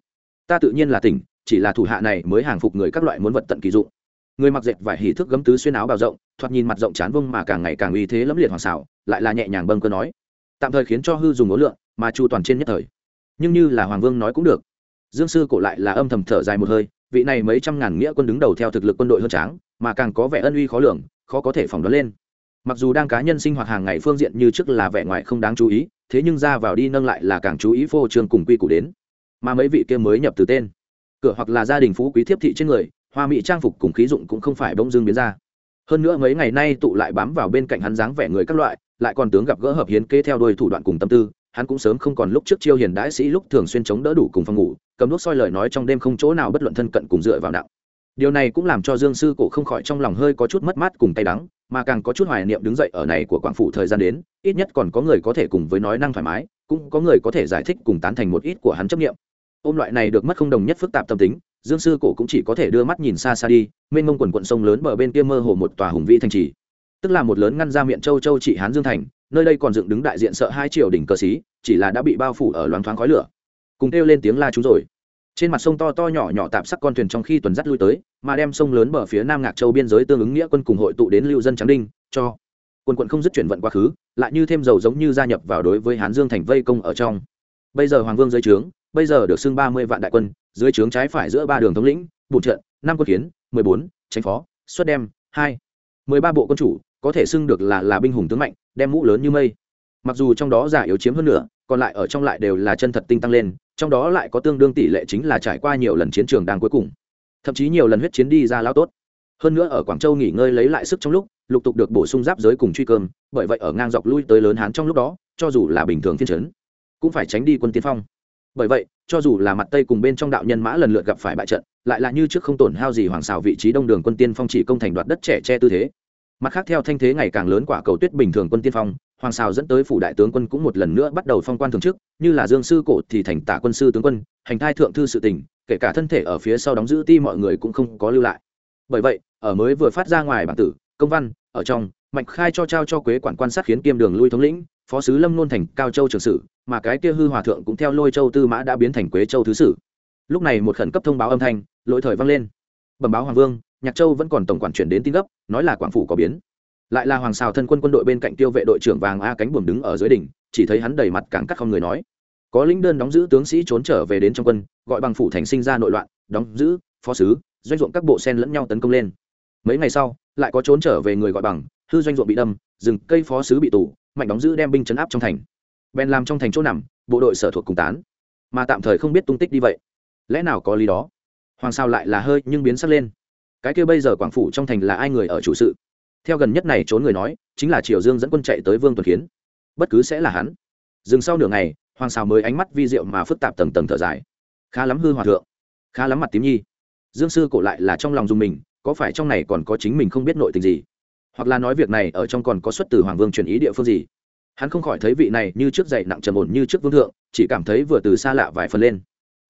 Ta tự nhiên là tỉnh, chỉ là thủ hạ này mới hàng phục người các loại muốn vật tận kỳ dụng. Người mặc dệt vải hỉ thức gấm tứ xuyên áo bào rộng, thoạt nhìn mặt rộng chán vông mà càng ngày càng uy thế lẫm liệt hoàng xảo lại là nhẹ nhàng bâng cơ nói. Tạm thời khiến cho hư dùng ố lượng, mà chu toàn trên nhất thời. Nhưng như là hoàng vương nói cũng được dương sư cổ lại là âm thầm thở dài một hơi, vị này mấy trăm ngàn nghĩa quân đứng đầu theo thực lực quân đội hơn tráng, mà càng có vẻ ân uy khó lường, khó có thể phỏng đoán lên. Mặc dù đang cá nhân sinh hoạt hàng ngày phương diện như trước là vẻ ngoài không đáng chú ý, thế nhưng ra vào đi nâng lại là càng chú ý phô trương cùng quy củ đến. Mà mấy vị kia mới nhập từ tên, cửa hoặc là gia đình phú quý thiếp thị trên người, hoa mỹ trang phục cùng khí dụng cũng không phải bỗng dưng biến ra. Hơn nữa mấy ngày nay tụ lại bám vào bên cạnh hắn dáng vẻ người các loại lại còn tướng gặp gỡ hợp hiến kế theo đôi thủ đoạn cùng tâm tư, hắn cũng sớm không còn lúc trước chiêu hiền đãi sĩ lúc thường xuyên chống đỡ đủ cùng phòng ngủ, cầm đuốc soi lời nói trong đêm không chỗ nào bất luận thân cận cùng dựa vào nặng. Điều này cũng làm cho dương sư cổ không khỏi trong lòng hơi có chút mất mát cùng tay đắng, mà càng có chút hoài niệm đứng dậy ở này của quảng phủ thời gian đến, ít nhất còn có người có thể cùng với nói năng thoải mái, cũng có người có thể giải thích cùng tán thành một ít của hắn chấp nghiệm ôm loại này được mất không đồng nhất phức tạp tâm tính, dương sư cổ cũng chỉ có thể đưa mắt nhìn xa xa đi, mênh mông quần quận sông lớn bờ bên kia mơ hồ một tòa hùng vĩ thành trì tức là một lớn ngăn ra miệng châu châu trị hán dương thành, nơi đây còn dựng đứng đại diện sợ hai triều đỉnh cờ xí, chỉ là đã bị bao phủ ở loáng thoáng khói lửa. Cùng kêu lên tiếng la chúng rồi. Trên mặt sông to to nhỏ nhỏ tạp sắc con thuyền trong khi tuần dắt lui tới, mà đem sông lớn bờ phía nam ngạc châu biên giới tương ứng nghĩa quân cùng hội tụ đến lưu dân trắng đinh, cho quân quận không dứt chuyển vận quá khứ, lại như thêm dầu giống như gia nhập vào đối với hán dương thành vây công ở trong. Bây giờ hoàng vương dưới trướng, bây giờ được xưng ba mươi vạn đại quân, dưới trướng trái phải giữa ba đường thống lĩnh bùn trận năm quân kiến, mười bốn, tránh phó, xuất đem, hai, mười ba bộ quân chủ có thể xưng được là là binh hùng tướng mạnh, đem mũ lớn như mây. Mặc dù trong đó giả yếu chiếm hơn nữa còn lại ở trong lại đều là chân thật tinh tăng lên, trong đó lại có tương đương tỷ lệ chính là trải qua nhiều lần chiến trường đang cuối cùng. Thậm chí nhiều lần huyết chiến đi ra lao tốt. Hơn nữa ở quảng châu nghỉ ngơi lấy lại sức trong lúc, lục tục được bổ sung giáp giới cùng truy cơm, bởi vậy ở ngang dọc lui tới lớn hán trong lúc đó, cho dù là bình thường phiên trấn cũng phải tránh đi quân tiên phong. Bởi vậy, cho dù là mặt tây cùng bên trong đạo nhân mã lần lượt gặp phải bại trận, lại là như trước không tổn hao gì hoàng xào vị trí đông đường quân tiên phong chỉ công thành đoạt đất trẻ che tư thế mặt khác theo thanh thế ngày càng lớn quả cầu tuyết bình thường quân tiên phong, hoàng xào dẫn tới phủ đại tướng quân cũng một lần nữa bắt đầu phong quan thường chức, như là dương sư cổ thì thành tả quân sư tướng quân, hành thai thượng thư sự tình, kể cả thân thể ở phía sau đóng giữ ti mọi người cũng không có lưu lại. Bởi vậy, ở mới vừa phát ra ngoài bản tử, công văn, ở trong mạnh khai cho trao cho quế quản quan sát khiến kiêm đường lui thống lĩnh, phó sứ lâm nôn thành cao châu trường sử mà cái kia hư hòa thượng cũng theo lôi châu tư mã đã biến thành quế châu thứ sử. Lúc này một khẩn cấp thông báo âm thanh, lỗi thời vang lên. Bẩm báo hoàng vương nhạc châu vẫn còn tổng quản chuyển đến tin gấp, nói là quảng phủ có biến. Lại là hoàng xào thân quân quân đội bên cạnh tiêu vệ đội trưởng vàng a cánh buồm đứng ở dưới đỉnh, chỉ thấy hắn đầy mặt càng cắt không người nói. Có lính đơn đóng giữ tướng sĩ trốn trở về đến trong quân, gọi bằng phủ thành sinh ra nội loạn, đóng giữ, phó sứ, doanh ruộng các bộ sen lẫn nhau tấn công lên. Mấy ngày sau, lại có trốn trở về người gọi bằng, hư doanh ruộng bị đâm, rừng cây phó sứ bị tù, mạnh đóng giữ đem binh chấn áp trong thành. Bèn làm trong thành chỗ nằm, bộ đội sở thuộc cùng tán. Mà tạm thời không biết tung tích đi vậy. Lẽ nào có lý đó? Hoàng sao lại là hơi nhưng biến sắc lên cái kia bây giờ quảng phủ trong thành là ai người ở chủ sự? Theo gần nhất này trốn người nói, chính là triều dương dẫn quân chạy tới vương tuần kiến. Bất cứ sẽ là hắn. Dừng sau nửa ngày, hoàng xào mới ánh mắt vi diệu mà phức tạp tầng tầng thở dài. Khá lắm hư hòa thượng. Khá lắm mặt tím nhi. Dương sư cổ lại là trong lòng dùng mình, có phải trong này còn có chính mình không biết nội tình gì? Hoặc là nói việc này ở trong còn có xuất từ hoàng vương truyền ý địa phương gì? Hắn không khỏi thấy vị này như trước dậy nặng trầm ổn như trước vương thượng, chỉ cảm thấy vừa từ xa lạ vài phần lên.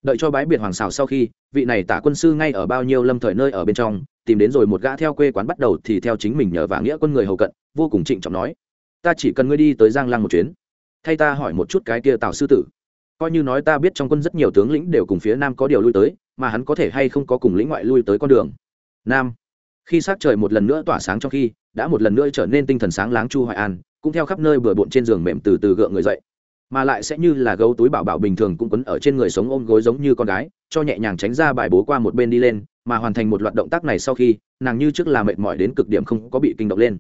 Đợi cho bái biệt hoàng xào sau khi vị này tả quân sư ngay ở bao nhiêu lâm thời nơi ở bên trong, tìm đến rồi một gã theo quê quán bắt đầu thì theo chính mình nhờ và nghĩa quân người hầu cận, vô cùng trịnh trọng nói, ta chỉ cần ngươi đi tới giang lăng một chuyến, thay ta hỏi một chút cái kia tào sư tử. Coi như nói ta biết trong quân rất nhiều tướng lĩnh đều cùng phía nam có điều lui tới, mà hắn có thể hay không có cùng lĩnh ngoại lui tới con đường. Nam, khi s trời một lần nữa tỏa sáng trong khi, đã một lần nữa trở nên tinh thần sáng láng chu hoài an, cũng theo khắp nơi bừa bộn trên giường mềm từ từ gượng người dậy. Mà lại sẽ như là gấu túi bảo bảo bình thường cũng quấn ở trên người sống ôm gối giống như con gái cho nhẹ nhàng tránh ra bài bố qua một bên đi lên, mà hoàn thành một loạt động tác này sau khi, nàng như trước là mệt mỏi đến cực điểm không có bị kinh động lên.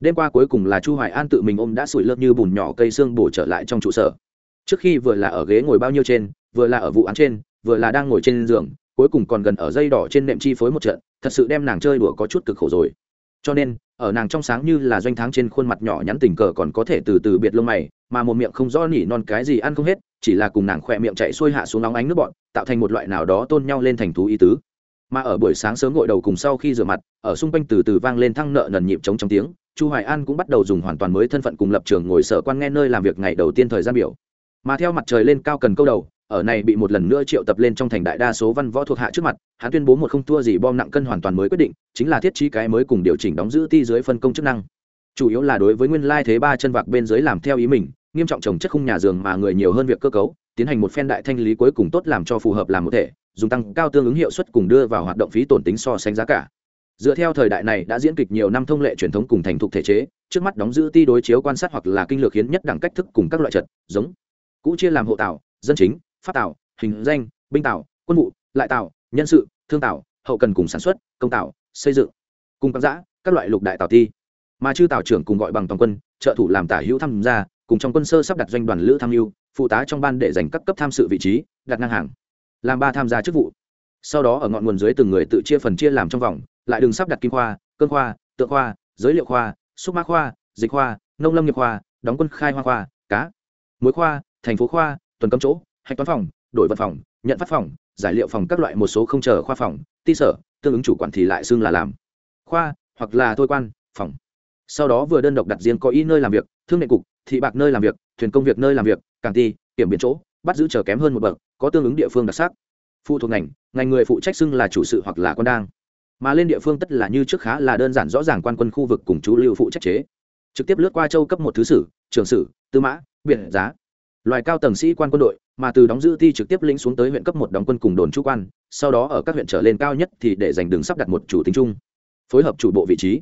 Đêm qua cuối cùng là chu hoài an tự mình ôm đã sủi lớp như bùn nhỏ cây xương bổ trở lại trong trụ sở. Trước khi vừa là ở ghế ngồi bao nhiêu trên, vừa là ở vụ án trên, vừa là đang ngồi trên giường, cuối cùng còn gần ở dây đỏ trên nệm chi phối một trận, thật sự đem nàng chơi đùa có chút cực khổ rồi. Cho nên ở nàng trong sáng như là doanh tháng trên khuôn mặt nhỏ nhắn tình cờ còn có thể từ từ biệt lông mày, mà một miệng không rõ nỉ non cái gì ăn không hết, chỉ là cùng nàng khỏe miệng chạy xuôi hạ xuống nóng ánh nước bọn, tạo thành một loại nào đó tôn nhau lên thành thú ý tứ. Mà ở buổi sáng sớm gội đầu cùng sau khi rửa mặt, ở xung quanh từ từ vang lên thăng nợ nần nhịp trống trong tiếng, chu hoài an cũng bắt đầu dùng hoàn toàn mới thân phận cùng lập trường ngồi sở quan nghe nơi làm việc ngày đầu tiên thời gian biểu. Mà theo mặt trời lên cao cần câu đầu ở này bị một lần nữa triệu tập lên trong thành đại đa số văn võ thuộc hạ trước mặt, hắn tuyên bố một không thua gì bom nặng cân hoàn toàn mới quyết định, chính là thiết trí cái mới cùng điều chỉnh đóng giữ ti dưới phân công chức năng. Chủ yếu là đối với nguyên lai thế ba chân vạc bên dưới làm theo ý mình, nghiêm trọng trồng chất khung nhà giường mà người nhiều hơn việc cơ cấu, tiến hành một phen đại thanh lý cuối cùng tốt làm cho phù hợp làm một thể, dùng tăng cao tương ứng hiệu suất cùng đưa vào hoạt động phí tổn tính so sánh giá cả. Dựa theo thời đại này đã diễn kịch nhiều năm thông lệ truyền thống cùng thành thục thể chế, trước mắt đóng giữ ti đối chiếu quan sát hoặc là kinh lược hiến nhất đẳng cách thức cùng các loại trật, giống. Cũ chia làm hộ tạo, dân chính pháp tạo hình danh binh tạo quân vụ lại tạo nhân sự thương tạo hậu cần cùng sản xuất công tạo xây dựng. Cùng các giã các loại lục đại tạo thi, mà chư tào trưởng cùng gọi bằng toàn quân trợ thủ làm tả hữu tham gia cùng trong quân sơ sắp đặt doanh đoàn lữ tham mưu phụ tá trong ban để dành các cấp tham sự vị trí đặt ngang hàng. Làm ba tham gia chức vụ. Sau đó ở ngọn nguồn dưới từng người tự chia phần chia làm trong vòng lại đừng sắp đặt kim khoa cơn khoa tượng khoa giới liệu khoa xúc mã khoa dịch khoa nông lâm nghiệp khoa đóng quân khai hoa khoa cá. Muối khoa thành phố khoa tuần cấm chỗ hạch toán phòng, đổi vật phòng, nhận phát phòng, giải liệu phòng các loại một số không chờ khoa phòng, ti sở, tương ứng chủ quản thì lại xưng là làm khoa hoặc là thôi quan phòng. Sau đó vừa đơn độc đặt riêng có y nơi làm việc, thương nghệ cục, thị bạc nơi làm việc, thuyền công việc nơi làm việc càng ti, kiểm biển chỗ, bắt giữ chờ kém hơn một bậc, có tương ứng địa phương đặc sắc. Phụ thuộc ngành ngành người phụ trách xưng là chủ sự hoặc là con đang. Mà lên địa phương tất là như trước khá là đơn giản rõ ràng quan quân khu vực cùng chú lưu phụ trách chế. Trực tiếp lướt qua châu cấp một thứ sử, trường sử, tư mã, biển giá. Loài cao tầng sĩ quan quân đội mà từ đóng giữ ti trực tiếp lĩnh xuống tới huyện cấp một đóng quân cùng đồn chủ quan, sau đó ở các huyện trở lên cao nhất thì để giành đường sắp đặt một chủ tính chung, phối hợp chủ bộ vị trí.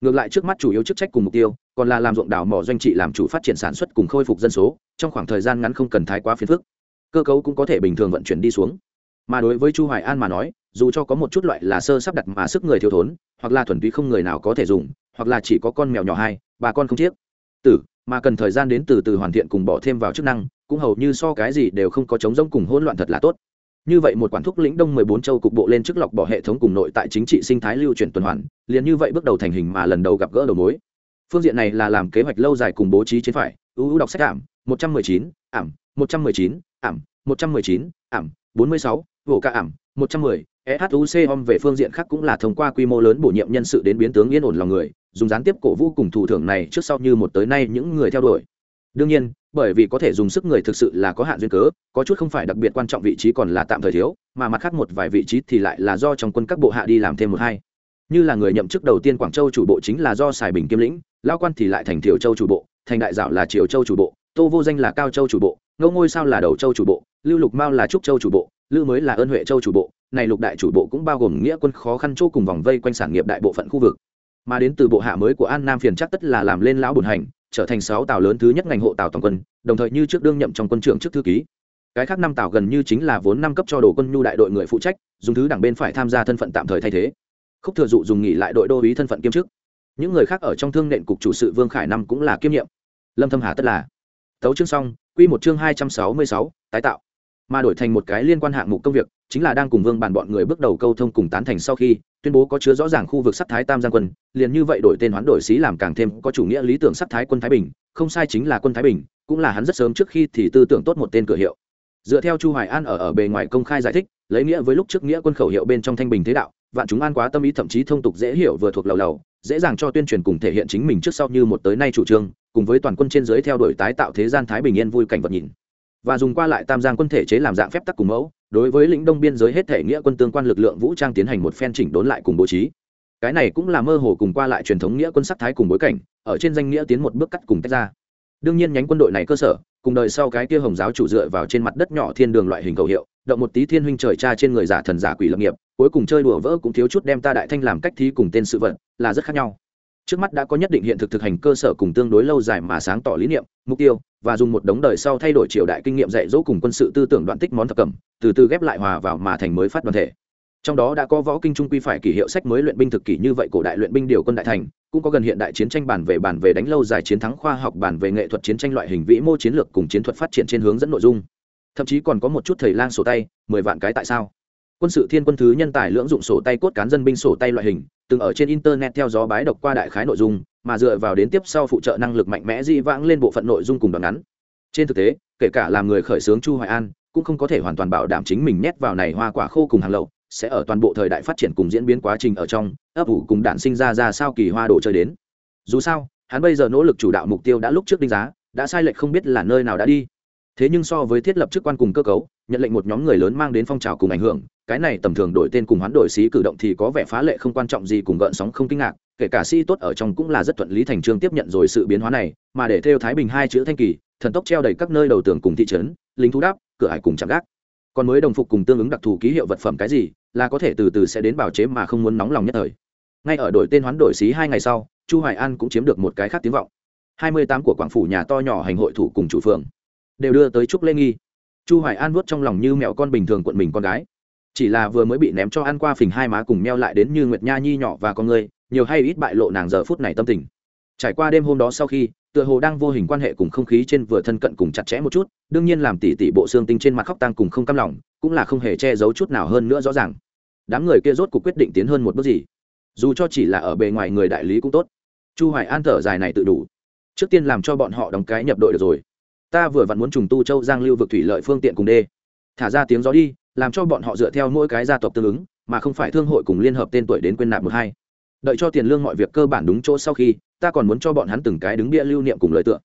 Ngược lại trước mắt chủ yếu chức trách cùng mục tiêu, còn là làm ruộng đảo mỏ doanh trị làm chủ phát triển sản xuất cùng khôi phục dân số, trong khoảng thời gian ngắn không cần thái quá phiền phức. Cơ cấu cũng có thể bình thường vận chuyển đi xuống. Mà đối với chu hoài an mà nói, dù cho có một chút loại là sơ sắp đặt mà sức người thiếu thốn, hoặc là thuần túy không người nào có thể dùng, hoặc là chỉ có con mèo nhỏ hai, bà con không chiếc tử mà cần thời gian đến từ từ hoàn thiện cùng bỏ thêm vào chức năng cũng hầu như so cái gì đều không có chống rông cùng hỗn loạn thật là tốt. Như vậy một quản thúc lĩnh đông 14 châu cục bộ lên chức lọc bỏ hệ thống cùng nội tại chính trị sinh thái lưu chuyển tuần hoàn liền như vậy bước đầu thành hình mà lần đầu gặp gỡ đầu mối. Phương diện này là làm kế hoạch lâu dài cùng bố trí trên phải. Ưu đọc sách ảm 119, ảm 119, ảm 119, ảm 46, vụ ca ảm 110, EHUC om về phương diện khác cũng là thông qua quy mô lớn bổ nhiệm nhân sự đến biến tướng yên ổn lòng người, dùng gián tiếp cổ vũ cùng thủ thưởng này trước sau như một tới nay những người theo đuổi. Đương nhiên, bởi vì có thể dùng sức người thực sự là có hạn duyên cớ, có chút không phải đặc biệt quan trọng vị trí còn là tạm thời thiếu, mà mặt khác một vài vị trí thì lại là do trong quân các bộ hạ đi làm thêm một hai. Như là người nhậm chức đầu tiên Quảng Châu chủ bộ chính là do Sài Bình Kiêm lĩnh, lao quan thì lại thành Thiểu Châu chủ bộ, thành đại dạo là Triều Châu chủ bộ, Tô Vô Danh là Cao Châu chủ bộ, Ngô Ngôi sao là Đầu Châu chủ bộ, Lưu Lục Mao là Trúc Châu chủ bộ, Lữ mới là ơn Huệ Châu chủ bộ, này lục đại chủ bộ cũng bao gồm nghĩa quân khó khăn chỗ cùng vòng vây quanh sản nghiệp đại bộ phận khu vực. Mà đến từ bộ hạ mới của an nam phiền chắc tất là làm lên lão bùn hành trở thành sáu tàu lớn thứ nhất ngành hộ tàu toàn quân đồng thời như trước đương nhậm trong quân trưởng trước thư ký. Cái khác năm tàu gần như chính là vốn năm cấp cho đồ quân nhu đại đội người phụ trách dùng thứ đảng bên phải tham gia thân phận tạm thời thay thế. Khúc thừa dụ dùng nghỉ lại đội đô ý thân phận kiêm chức. Những người khác ở trong thương nện cục chủ sự vương khải năm cũng là kiêm nhiệm. Lâm thâm hà tất là. Tấu chương xong quy một chương hai trăm sáu mươi sáu tái tạo mà đổi thành một cái liên quan hạng mục công việc, chính là đang cùng vương bàn bọn người bước đầu câu thông cùng tán thành sau khi tuyên bố có chứa rõ ràng khu vực sắc thái tam giang quân, liền như vậy đổi tên hoán đổi xí làm càng thêm có chủ nghĩa lý tưởng sắc thái quân thái bình, không sai chính là quân thái bình, cũng là hắn rất sớm trước khi thì tư tưởng tốt một tên cửa hiệu. Dựa theo chu hoài an ở ở bề ngoài công khai giải thích, lấy nghĩa với lúc trước nghĩa quân khẩu hiệu bên trong thanh bình thế đạo, vạn chúng an quá tâm ý thậm chí thông tục dễ hiểu vừa thuộc lầu lầu, dễ dàng cho tuyên truyền cùng thể hiện chính mình trước sau như một tới nay chủ trương, cùng với toàn quân trên dưới theo đuổi tái tạo thế gian thái bình yên vui cảnh vật nhìn và dùng qua lại tam giang quân thể chế làm dạng phép tắc cùng mẫu, đối với lĩnh đông biên giới hết thể nghĩa quân tương quan lực lượng vũ trang tiến hành một phen chỉnh đốn lại cùng bố trí. Cái này cũng là mơ hồ cùng qua lại truyền thống nghĩa quân sắc thái cùng bối cảnh, ở trên danh nghĩa tiến một bước cắt cùng tách ra. Đương nhiên nhánh quân đội này cơ sở, cùng đời sau cái kia hồng giáo chủ dựa vào trên mặt đất nhỏ thiên đường loại hình cầu hiệu, động một tí thiên huynh trời cha trên người giả thần giả quỷ lập nghiệp, cuối cùng chơi đùa vỡ cũng thiếu chút đem ta đại thanh làm cách thí cùng tên sự vật, là rất khác nhau trước mắt đã có nhất định hiện thực thực hành cơ sở cùng tương đối lâu dài mà sáng tỏ lý niệm, mục tiêu, và dùng một đống đời sau thay đổi triều đại kinh nghiệm dạy dỗ cùng quân sự tư tưởng đoạn tích món thập cẩm, từ từ ghép lại hòa vào mà thành mới phát đoàn thể. Trong đó đã có võ kinh trung quy phải kỷ hiệu sách mới luyện binh thực kỷ như vậy cổ đại luyện binh điều quân đại thành, cũng có gần hiện đại chiến tranh bản về bản về đánh lâu dài chiến thắng khoa học bản về nghệ thuật chiến tranh loại hình vĩ mô chiến lược cùng chiến thuật phát triển trên hướng dẫn nội dung. Thậm chí còn có một chút thầy lang sổ tay, mười vạn cái tại sao? Quân sự thiên quân thứ nhân tài lưỡng dụng sổ tay cốt cán dân binh sổ tay loại hình, từng ở trên internet theo gió bái độc qua đại khái nội dung, mà dựa vào đến tiếp sau phụ trợ năng lực mạnh mẽ di vãng lên bộ phận nội dung cùng đoạn ngắn. Trên thực tế, kể cả làm người khởi xướng chu hoài an, cũng không có thể hoàn toàn bảo đảm chính mình nhét vào này hoa quả khô cùng hàng lậu, sẽ ở toàn bộ thời đại phát triển cùng diễn biến quá trình ở trong, ấp ủ cùng đạn sinh ra ra sao kỳ hoa đồ chơi đến. Dù sao, hắn bây giờ nỗ lực chủ đạo mục tiêu đã lúc trước đánh giá, đã sai lệch không biết là nơi nào đã đi. Thế nhưng so với thiết lập chức quan cùng cơ cấu, nhận lệnh một nhóm người lớn mang đến phong trào cùng ảnh hưởng cái này tầm thường đổi tên cùng hoán đổi sĩ cử động thì có vẻ phá lệ không quan trọng gì cùng gợn sóng không kinh ngạc, kể cả sĩ tốt ở trong cũng là rất thuận lý thành trương tiếp nhận rồi sự biến hóa này, mà để theo thái bình hai chữ thanh kỳ, thần tốc treo đầy các nơi đầu tường cùng thị trấn, lính thú đáp, cửa hải cùng chạm gác. Còn mới đồng phục cùng tương ứng đặc thù ký hiệu vật phẩm cái gì, là có thể từ từ sẽ đến bảo chế mà không muốn nóng lòng nhất thời. Ngay ở đổi tên hoán đổi xí hai ngày sau, chu hoài an cũng chiếm được một cái khác tiếng vọng. Hai mươi tám của quảng phủ nhà to nhỏ hành hội thủ cùng chủ phường đều đưa tới trúc lê nghi. Chu hoài an vuốt trong lòng như mẹo con bình thường quận mình con gái chỉ là vừa mới bị ném cho ăn qua phình hai má cùng meo lại đến như nguyệt nha nhi nhỏ và con người, nhiều hay ít bại lộ nàng giờ phút này tâm tình. Trải qua đêm hôm đó sau khi, tựa hồ đang vô hình quan hệ cùng không khí trên vừa thân cận cùng chặt chẽ một chút, đương nhiên làm tỉ tỉ bộ xương tinh trên mặt khóc tang cùng không căm lòng, cũng là không hề che giấu chút nào hơn nữa rõ ràng. Đám người kia rốt cuộc quyết định tiến hơn một bước gì. Dù cho chỉ là ở bề ngoài người đại lý cũng tốt. Chu hoài an thở dài này tự đủ. Trước tiên làm cho bọn họ đóng cái nhập đội được rồi. Ta vừa vặn muốn trùng tu châu giang lưu vực thủy lợi phương tiện cùng đê. Thả ra tiếng gió đi làm cho bọn họ dựa theo mỗi cái gia tộc tương ứng, mà không phải thương hội cùng liên hợp tên tuổi đến quên nạp một hai. Đợi cho tiền lương mọi việc cơ bản đúng chỗ sau khi, ta còn muốn cho bọn hắn từng cái đứng bia lưu niệm cùng lời tượng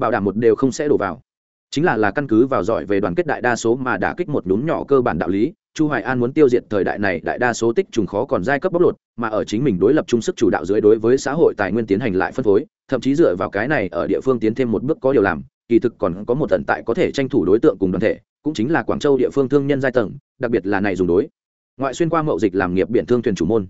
bảo đảm một đều không sẽ đổ vào. Chính là là căn cứ vào giỏi về đoàn kết đại đa số mà đã kích một nhún nhỏ cơ bản đạo lý, chu hoài an muốn tiêu diệt thời đại này, đại đa số tích trùng khó còn giai cấp bóc lột, mà ở chính mình đối lập trung sức chủ đạo dưới đối với xã hội tài nguyên tiến hành lại phân phối, thậm chí dựa vào cái này ở địa phương tiến thêm một bước có điều làm, kỳ thực còn có một tận tại có thể tranh thủ đối tượng cùng đoàn thể cũng chính là quảng châu địa phương thương nhân giai tầng, đặc biệt là này dùng đối. Ngoại xuyên qua mậu dịch làm nghiệp biển thương thuyền chủ môn.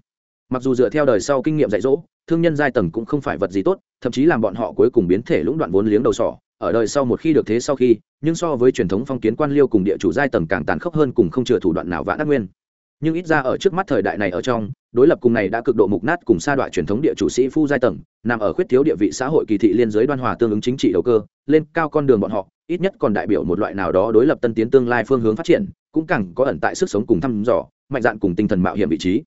Mặc dù dựa theo đời sau kinh nghiệm dạy dỗ, thương nhân giai tầng cũng không phải vật gì tốt, thậm chí làm bọn họ cuối cùng biến thể lũng đoạn vốn liếng đầu sỏ, ở đời sau một khi được thế sau khi, nhưng so với truyền thống phong kiến quan liêu cùng địa chủ giai tầng càng tàn khốc hơn cùng không chừa thủ đoạn nào vã đắc nguyên nhưng ít ra ở trước mắt thời đại này ở trong, đối lập cùng này đã cực độ mục nát cùng sa đoạn truyền thống địa chủ sĩ phu giai tầng, nằm ở khuyết thiếu địa vị xã hội kỳ thị liên giới đoan hòa tương ứng chính trị đầu cơ, lên cao con đường bọn họ, ít nhất còn đại biểu một loại nào đó đối lập tân tiến tương lai phương hướng phát triển, cũng càng có ẩn tại sức sống cùng thăm dò, mạnh dạn cùng tinh thần mạo hiểm vị trí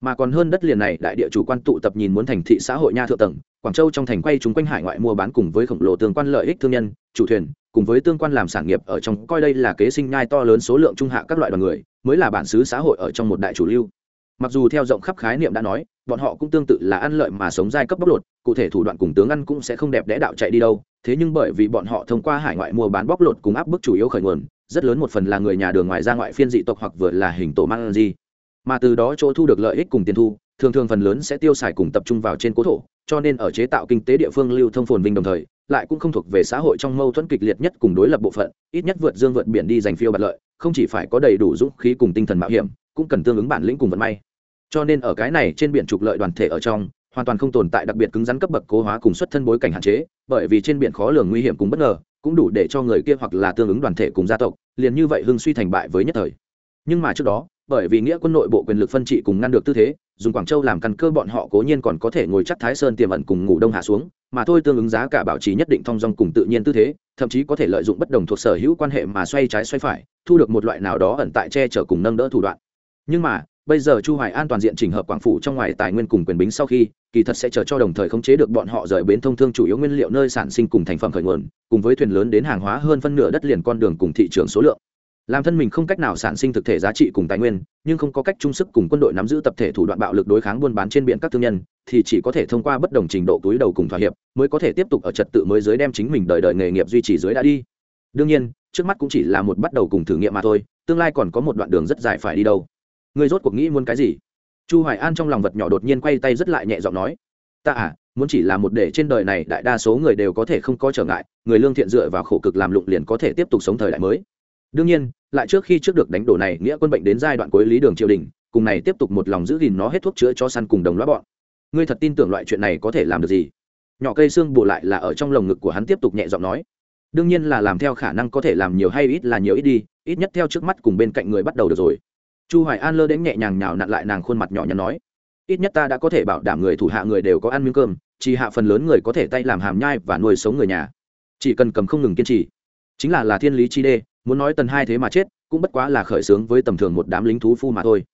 mà còn hơn đất liền này, đại địa chủ quan tụ tập nhìn muốn thành thị xã hội nha thượng tầng, quảng châu trong thành quay chúng quanh hải ngoại mua bán cùng với khổng lồ tương quan lợi ích thương nhân, chủ thuyền, cùng với tương quan làm sản nghiệp ở trong, coi đây là kế sinh nhai to lớn số lượng trung hạ các loại đoàn người, mới là bản xứ xã hội ở trong một đại chủ lưu. Mặc dù theo rộng khắp khái niệm đã nói, bọn họ cũng tương tự là ăn lợi mà sống giai cấp bóc lột, cụ thể thủ đoạn cùng tướng ăn cũng sẽ không đẹp đẽ đạo chạy đi đâu, thế nhưng bởi vì bọn họ thông qua hải ngoại mua bán bóc lột cùng áp bức chủ yếu khởi nguồn, rất lớn một phần là người nhà đường ngoài ra ngoại phiên dị tộc hoặc vừa là hình tổ mang gì mà từ đó chỗ thu được lợi ích cùng tiền thu, thường thường phần lớn sẽ tiêu xài cùng tập trung vào trên cố thổ, cho nên ở chế tạo kinh tế địa phương lưu thông phồn vinh đồng thời, lại cũng không thuộc về xã hội trong mâu thuẫn kịch liệt nhất cùng đối lập bộ phận, ít nhất vượt dương vượt biển đi giành phiêu bạt lợi, không chỉ phải có đầy đủ dũng khí cùng tinh thần mạo hiểm, cũng cần tương ứng bản lĩnh cùng vận may. Cho nên ở cái này trên biển trục lợi đoàn thể ở trong, hoàn toàn không tồn tại đặc biệt cứng rắn cấp bậc cố hóa cùng xuất thân bối cảnh hạn chế, bởi vì trên biển khó lường nguy hiểm cùng bất ngờ, cũng đủ để cho người kia hoặc là tương ứng đoàn thể cùng gia tộc, liền như vậy hưng suy thành bại với nhất thời. Nhưng mà trước đó bởi vì nghĩa quân nội bộ quyền lực phân trị cùng ngăn được tư thế, dùng quảng châu làm căn cơ bọn họ cố nhiên còn có thể ngồi chắc thái sơn tiềm ẩn cùng ngủ đông hạ xuống, mà thôi tương ứng giá cả bảo trì nhất định thong dong cùng tự nhiên tư thế, thậm chí có thể lợi dụng bất đồng thuộc sở hữu quan hệ mà xoay trái xoay phải, thu được một loại nào đó ẩn tại che chở cùng nâng đỡ thủ đoạn. Nhưng mà, bây giờ chu hoài an toàn diện chỉnh hợp quảng phủ trong ngoài tài nguyên cùng quyền bính sau khi, kỳ thật sẽ chờ cho đồng thời khống chế được bọn họ rời bến thông thương chủ yếu nguyên liệu nơi sản sinh cùng thành phẩm khởi nguồn, cùng với thuyền lớn đến hàng hóa hơn phân nửa đất liền con đường cùng thị trường số lượng làm thân mình không cách nào sản sinh thực thể giá trị cùng tài nguyên, nhưng không có cách chung sức cùng quân đội nắm giữ tập thể thủ đoạn bạo lực đối kháng buôn bán trên biển các thương nhân, thì chỉ có thể thông qua bất đồng trình độ túi đầu cùng thỏa hiệp, mới có thể tiếp tục ở trật tự mới dưới đem chính mình đời đời nghề nghiệp duy trì dưới đã đi. Đương nhiên, trước mắt cũng chỉ là một bắt đầu cùng thử nghiệm mà thôi, tương lai còn có một đoạn đường rất dài phải đi đâu. Người rốt cuộc nghĩ muốn cái gì? Chu hoài an trong lòng vật nhỏ đột nhiên quay tay rất lại nhẹ giọng nói, ta à muốn chỉ là một để trên đời này đại đa số người đều có thể không có trở ngại, người lương thiện dựa vào khổ cực làm lụng liền có thể tiếp tục sống thời đại mới đương nhiên, lại trước khi trước được đánh đổ này, nghĩa quân bệnh đến giai đoạn cuối lý đường triều đình, cùng này tiếp tục một lòng giữ gìn nó hết thuốc chữa cho săn cùng đồng lõa bọn. Ngươi thật tin tưởng loại chuyện này có thể làm được gì? Nhỏ cây xương bù lại là ở trong lồng ngực của hắn tiếp tục nhẹ giọng nói. Đương nhiên là làm theo khả năng có thể làm nhiều hay ít là nhiều ít đi, ít nhất theo trước mắt cùng bên cạnh người bắt đầu được rồi. Chu hoài an lơ đến nhẹ nhàng nhào nặn lại nàng khuôn mặt nhỏ nhắn nói. Ít nhất ta đã có thể bảo đảm người thủ hạ người đều có ăn miếng cơm, chỉ hạ phần lớn người có thể tay làm hàm nhai và nuôi sống người nhà. Chỉ cần cầm không ngừng kiên trì. Chính là là thiên lý chi đê muốn nói tần hai thế mà chết cũng bất quá là khởi xướng với tầm thường một đám lính thú phu mà thôi.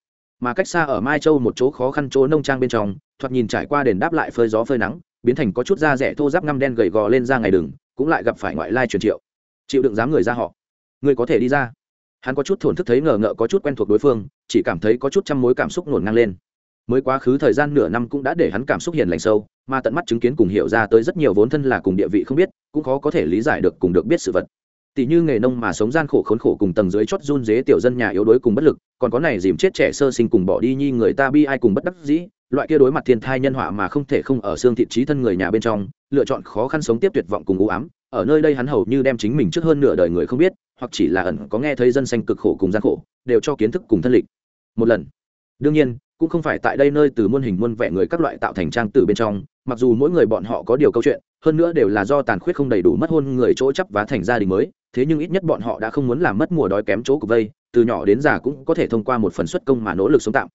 Mà cách xa ở mai châu một chỗ khó khăn chỗ nông trang bên trong thoạt nhìn trải qua đền đáp lại phơi gió phơi nắng biến thành có chút da rẻ thô giáp ngăm đen gầy gò lên ra ngày đường, cũng lại gặp phải ngoại lai truyền triệu. Chịu đựng dám người ra họ. Người có thể đi ra. Hắn có chút thổn thức thấy ngờ ngợ có chút quen thuộc đối phương chỉ cảm thấy có chút trăm mối cảm xúc nổn ngang lên. Mới quá khứ thời gian nửa năm cũng đã để hắn cảm xúc hiền lành sâu mà tận mắt chứng kiến cùng hiểu ra tới rất nhiều vốn thân là cùng địa vị không biết cũng khó có thể lý giải được cùng được biết sự vật tỷ như nghề nông mà sống gian khổ khốn khổ cùng tầng dưới chót run dế tiểu dân nhà yếu đuối cùng bất lực, còn có này dìm chết trẻ sơ sinh cùng bỏ đi nhi người ta bi ai cùng bất đắc dĩ, loại kia đối mặt thiên thai nhân họa mà không thể không ở xương thị trí thân người nhà bên trong, lựa chọn khó khăn sống tiếp tuyệt vọng cùng u ám, ở nơi đây hắn hầu như đem chính mình trước hơn nửa đời người không biết, hoặc chỉ là ẩn có nghe thấy dân xanh cực khổ cùng gian khổ, đều cho kiến thức cùng thân lịch. Một lần. Đương nhiên, cũng không phải tại đây nơi từ muôn hình muôn vẻ người các loại tạo thành trang từ bên trong, mặc dù mỗi người bọn họ có điều câu chuyện, hơn nữa đều là do tàn khuyết không đầy đủ mất hôn người chỗ chấp và thành gia đình mới thế nhưng ít nhất bọn họ đã không muốn làm mất mùa đói kém chỗ của vây, từ nhỏ đến già cũng có thể thông qua một phần xuất công mà nỗ lực sống tạm.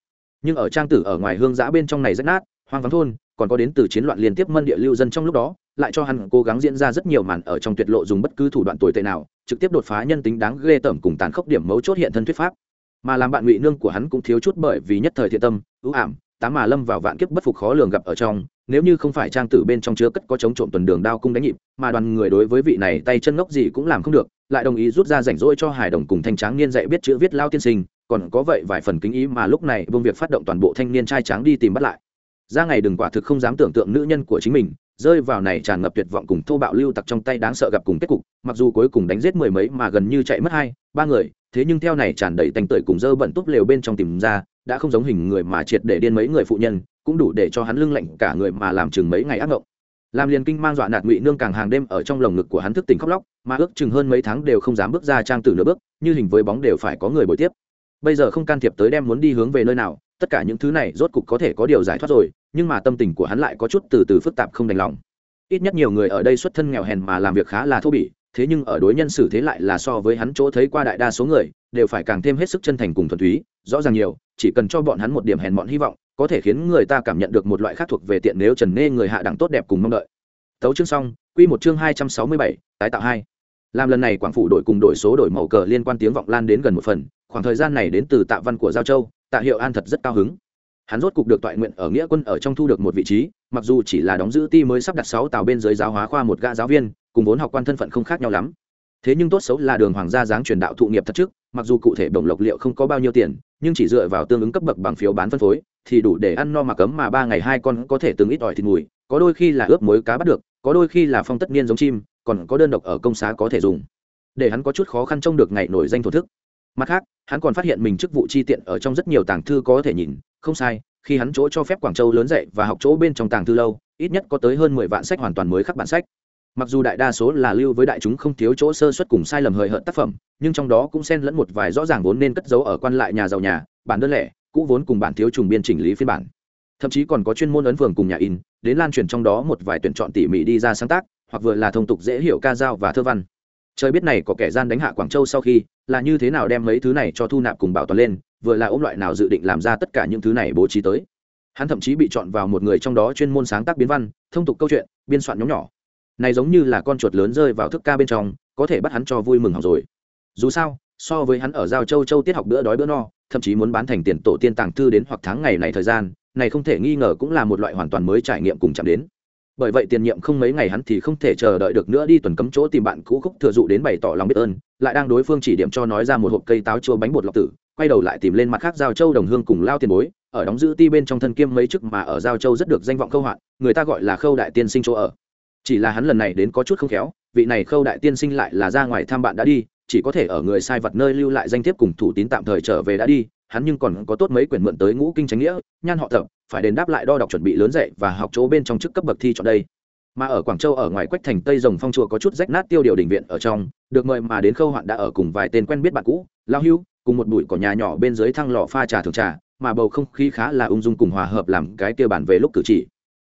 Nhưng ở trang tử ở ngoài hương giã bên trong này rách nát, hoang vắng thôn, còn có đến từ chiến loạn liên tiếp mân địa lưu dân trong lúc đó, lại cho hắn cố gắng diễn ra rất nhiều màn ở trong tuyệt lộ dùng bất cứ thủ đoạn tồi tệ nào, trực tiếp đột phá nhân tính đáng ghê tởm cùng tàn khốc điểm mấu chốt hiện thân thuyết pháp. Mà làm bạn ngụy nương của hắn cũng thiếu chút bởi vì nhất thời thiện tâm, ưu ảm tá mà lâm vào vạn kiếp bất phục khó lường gặp ở trong, nếu như không phải trang tử bên trong chứa cất có chống trộm tuần đường đao cung đánh nhịp, mà đoàn người đối với vị này tay chân ngốc gì cũng làm không được, lại đồng ý rút ra rảnh rỗi cho hải đồng cùng thanh tráng niên dạy biết chữ viết lao tiên sinh, còn có vậy vài phần kính ý mà lúc này vương việc phát động toàn bộ thanh niên trai tráng đi tìm bắt lại. Ra ngày đừng quả thực không dám tưởng tượng nữ nhân của chính mình, rơi vào này tràn ngập tuyệt vọng cùng thô bạo lưu tặc trong tay đáng sợ gặp cùng kết cục, mặc dù cuối cùng đánh giết mười mấy mà gần như chạy mất hai, ba người thế nhưng theo này tràn đầy tành tưởi cùng dơ bẩn túp lều bên trong tìm ra, đã không giống hình người mà triệt để điên mấy người phụ nhân, cũng đủ để cho hắn lưng lạnh cả người mà làm chừng mấy ngày ác mộng làm liền kinh mang dọa nạt ngụy nương càng hàng đêm ở trong lồng ngực của hắn thức tỉnh khóc lóc, mà ước chừng hơn mấy tháng đều không dám bước ra trang tử nửa bước, như hình với bóng đều phải có người bồi tiếp. Bây giờ không can thiệp tới đem muốn đi hướng về nơi nào, tất cả những thứ này rốt cục có thể có điều giải thoát rồi, nhưng mà tâm tình của hắn lại có chút từ từ phức tạp không đành lòng. Ít nhất nhiều người ở đây xuất thân nghèo hèn mà làm việc khá là thô bỉ thế nhưng ở đối nhân xử thế lại là so với hắn chỗ thấy qua đại đa số người, đều phải càng thêm hết sức chân thành cùng thuần túy, rõ ràng nhiều, chỉ cần cho bọn hắn một điểm hèn bọn hy vọng, có thể khiến người ta cảm nhận được một loại khác thuộc về tiện nếu trần nê người hạ đẳng tốt đẹp cùng mong đợi. Tấu chương xong, quy một chương hai trăm sáu mươi bảy, tái tạo hai. Làm lần này quảng phủ đổi cùng đổi số đổi màu cờ liên quan tiếng vọng lan đến gần một phần, khoảng thời gian này đến từ tạ văn của giao châu, tạ hiệu an thật rất cao hứng. Hắn rốt cục được toại nguyện ở nghĩa quân ở trong thu được một vị trí, mặc dù chỉ là đóng giữ ti mới sắp đặt sáu tàu bên dưới giáo hóa khoa một gã giáo viên cùng vốn học quan thân phận không khác nhau lắm. Thế nhưng tốt xấu là đường hoàng gia dáng truyền đạo thụ nghiệp thật trước, mặc dù cụ thể bổng lộc liệu không có bao nhiêu tiền, nhưng chỉ dựa vào tương ứng cấp bậc bằng phiếu bán phân phối, thì đủ để ăn no mà cấm mà ba ngày hai con có thể từng ít ỏi thịt mùi, có đôi khi là ướp muối cá bắt được, có đôi khi là phong tất niên giống chim, còn có đơn độc ở công xá có thể dùng. Để hắn có chút khó khăn trông được ngày nổi danh thổ thức. Mặt khác, hắn còn phát hiện mình chức vụ chi tiện ở trong rất nhiều tàng thư có thể nhìn, không sai, khi hắn chỗ cho phép quảng châu lớn dạy và học chỗ bên trong tàng thư lâu, ít nhất có tới hơn mười vạn sách hoàn toàn mới khắc bản sách mặc dù đại đa số là lưu với đại chúng không thiếu chỗ sơ xuất cùng sai lầm hời hợt tác phẩm, nhưng trong đó cũng xen lẫn một vài rõ ràng vốn nên cất giấu ở quan lại nhà giàu nhà, bản đơn lẻ, cũ vốn cùng bản thiếu trùng biên chỉnh lý phiên bản. Thậm chí còn có chuyên môn ấn phường cùng nhà in, đến lan truyền trong đó một vài tuyển chọn tỉ mỉ đi ra sáng tác, hoặc vừa là thông tục dễ hiểu ca dao và thơ văn. Trời biết này có kẻ gian đánh hạ quảng châu sau khi, là như thế nào đem mấy thứ này cho thu nạp cùng bảo toàn lên, vừa là ôm loại nào dự định làm ra tất cả những thứ này bố trí tới. Hắn thậm chí bị chọn vào một người trong đó chuyên môn sáng tác biến văn, thông tục câu chuyện, biên soạn nhóm nhỏ này giống như là con chuột lớn rơi vào thức ca bên trong, có thể bắt hắn cho vui mừng học rồi. Dù sao, so với hắn ở giao châu châu tiết học bữa đói bữa no, thậm chí muốn bán thành tiền tổ tiên tàng thư đến hoặc tháng ngày này thời gian, này không thể nghi ngờ cũng là một loại hoàn toàn mới trải nghiệm cùng chạm đến. Bởi vậy tiền nhiệm không mấy ngày hắn thì không thể chờ đợi được nữa đi tuần cấm chỗ tìm bạn cũ khúc thừa dụ đến bày tỏ lòng biết ơn, lại đang đối phương chỉ điểm cho nói ra một hộp cây táo chua bánh bột lọc tử, quay đầu lại tìm lên mặt khác giao châu đồng hương cùng lao tiền bối, ở đóng giữ ti bên trong thân kiêm mấy chức mà ở giao châu rất được danh vọng khâu hoạn, người ta gọi là khâu đại tiên sinh chỗ ở chỉ là hắn lần này đến có chút không khéo, vị này khâu đại tiên sinh lại là ra ngoài thăm bạn đã đi, chỉ có thể ở người sai vật nơi lưu lại danh thiếp cùng thủ tín tạm thời trở về đã đi, hắn nhưng còn có tốt mấy quyển mượn tới ngũ kinh tránh nghĩa, nhan họ thập, phải đền đáp lại đo đọc chuẩn bị lớn dạy và học chỗ bên trong chức cấp bậc thi chọn đây. Mà ở quảng châu ở ngoài quách thành tây rồng phong chùa có chút rách nát tiêu điều đình viện ở trong, được mời mà đến khâu hoạn đã ở cùng vài tên quen biết bạn cũ, lao hưu, cùng một bụi cỏ nhà nhỏ bên dưới thăng lò pha trà thường trà, mà bầu không khí khá là ung dung cùng hòa hợp làm cái kia bản về lúc cử chỉ.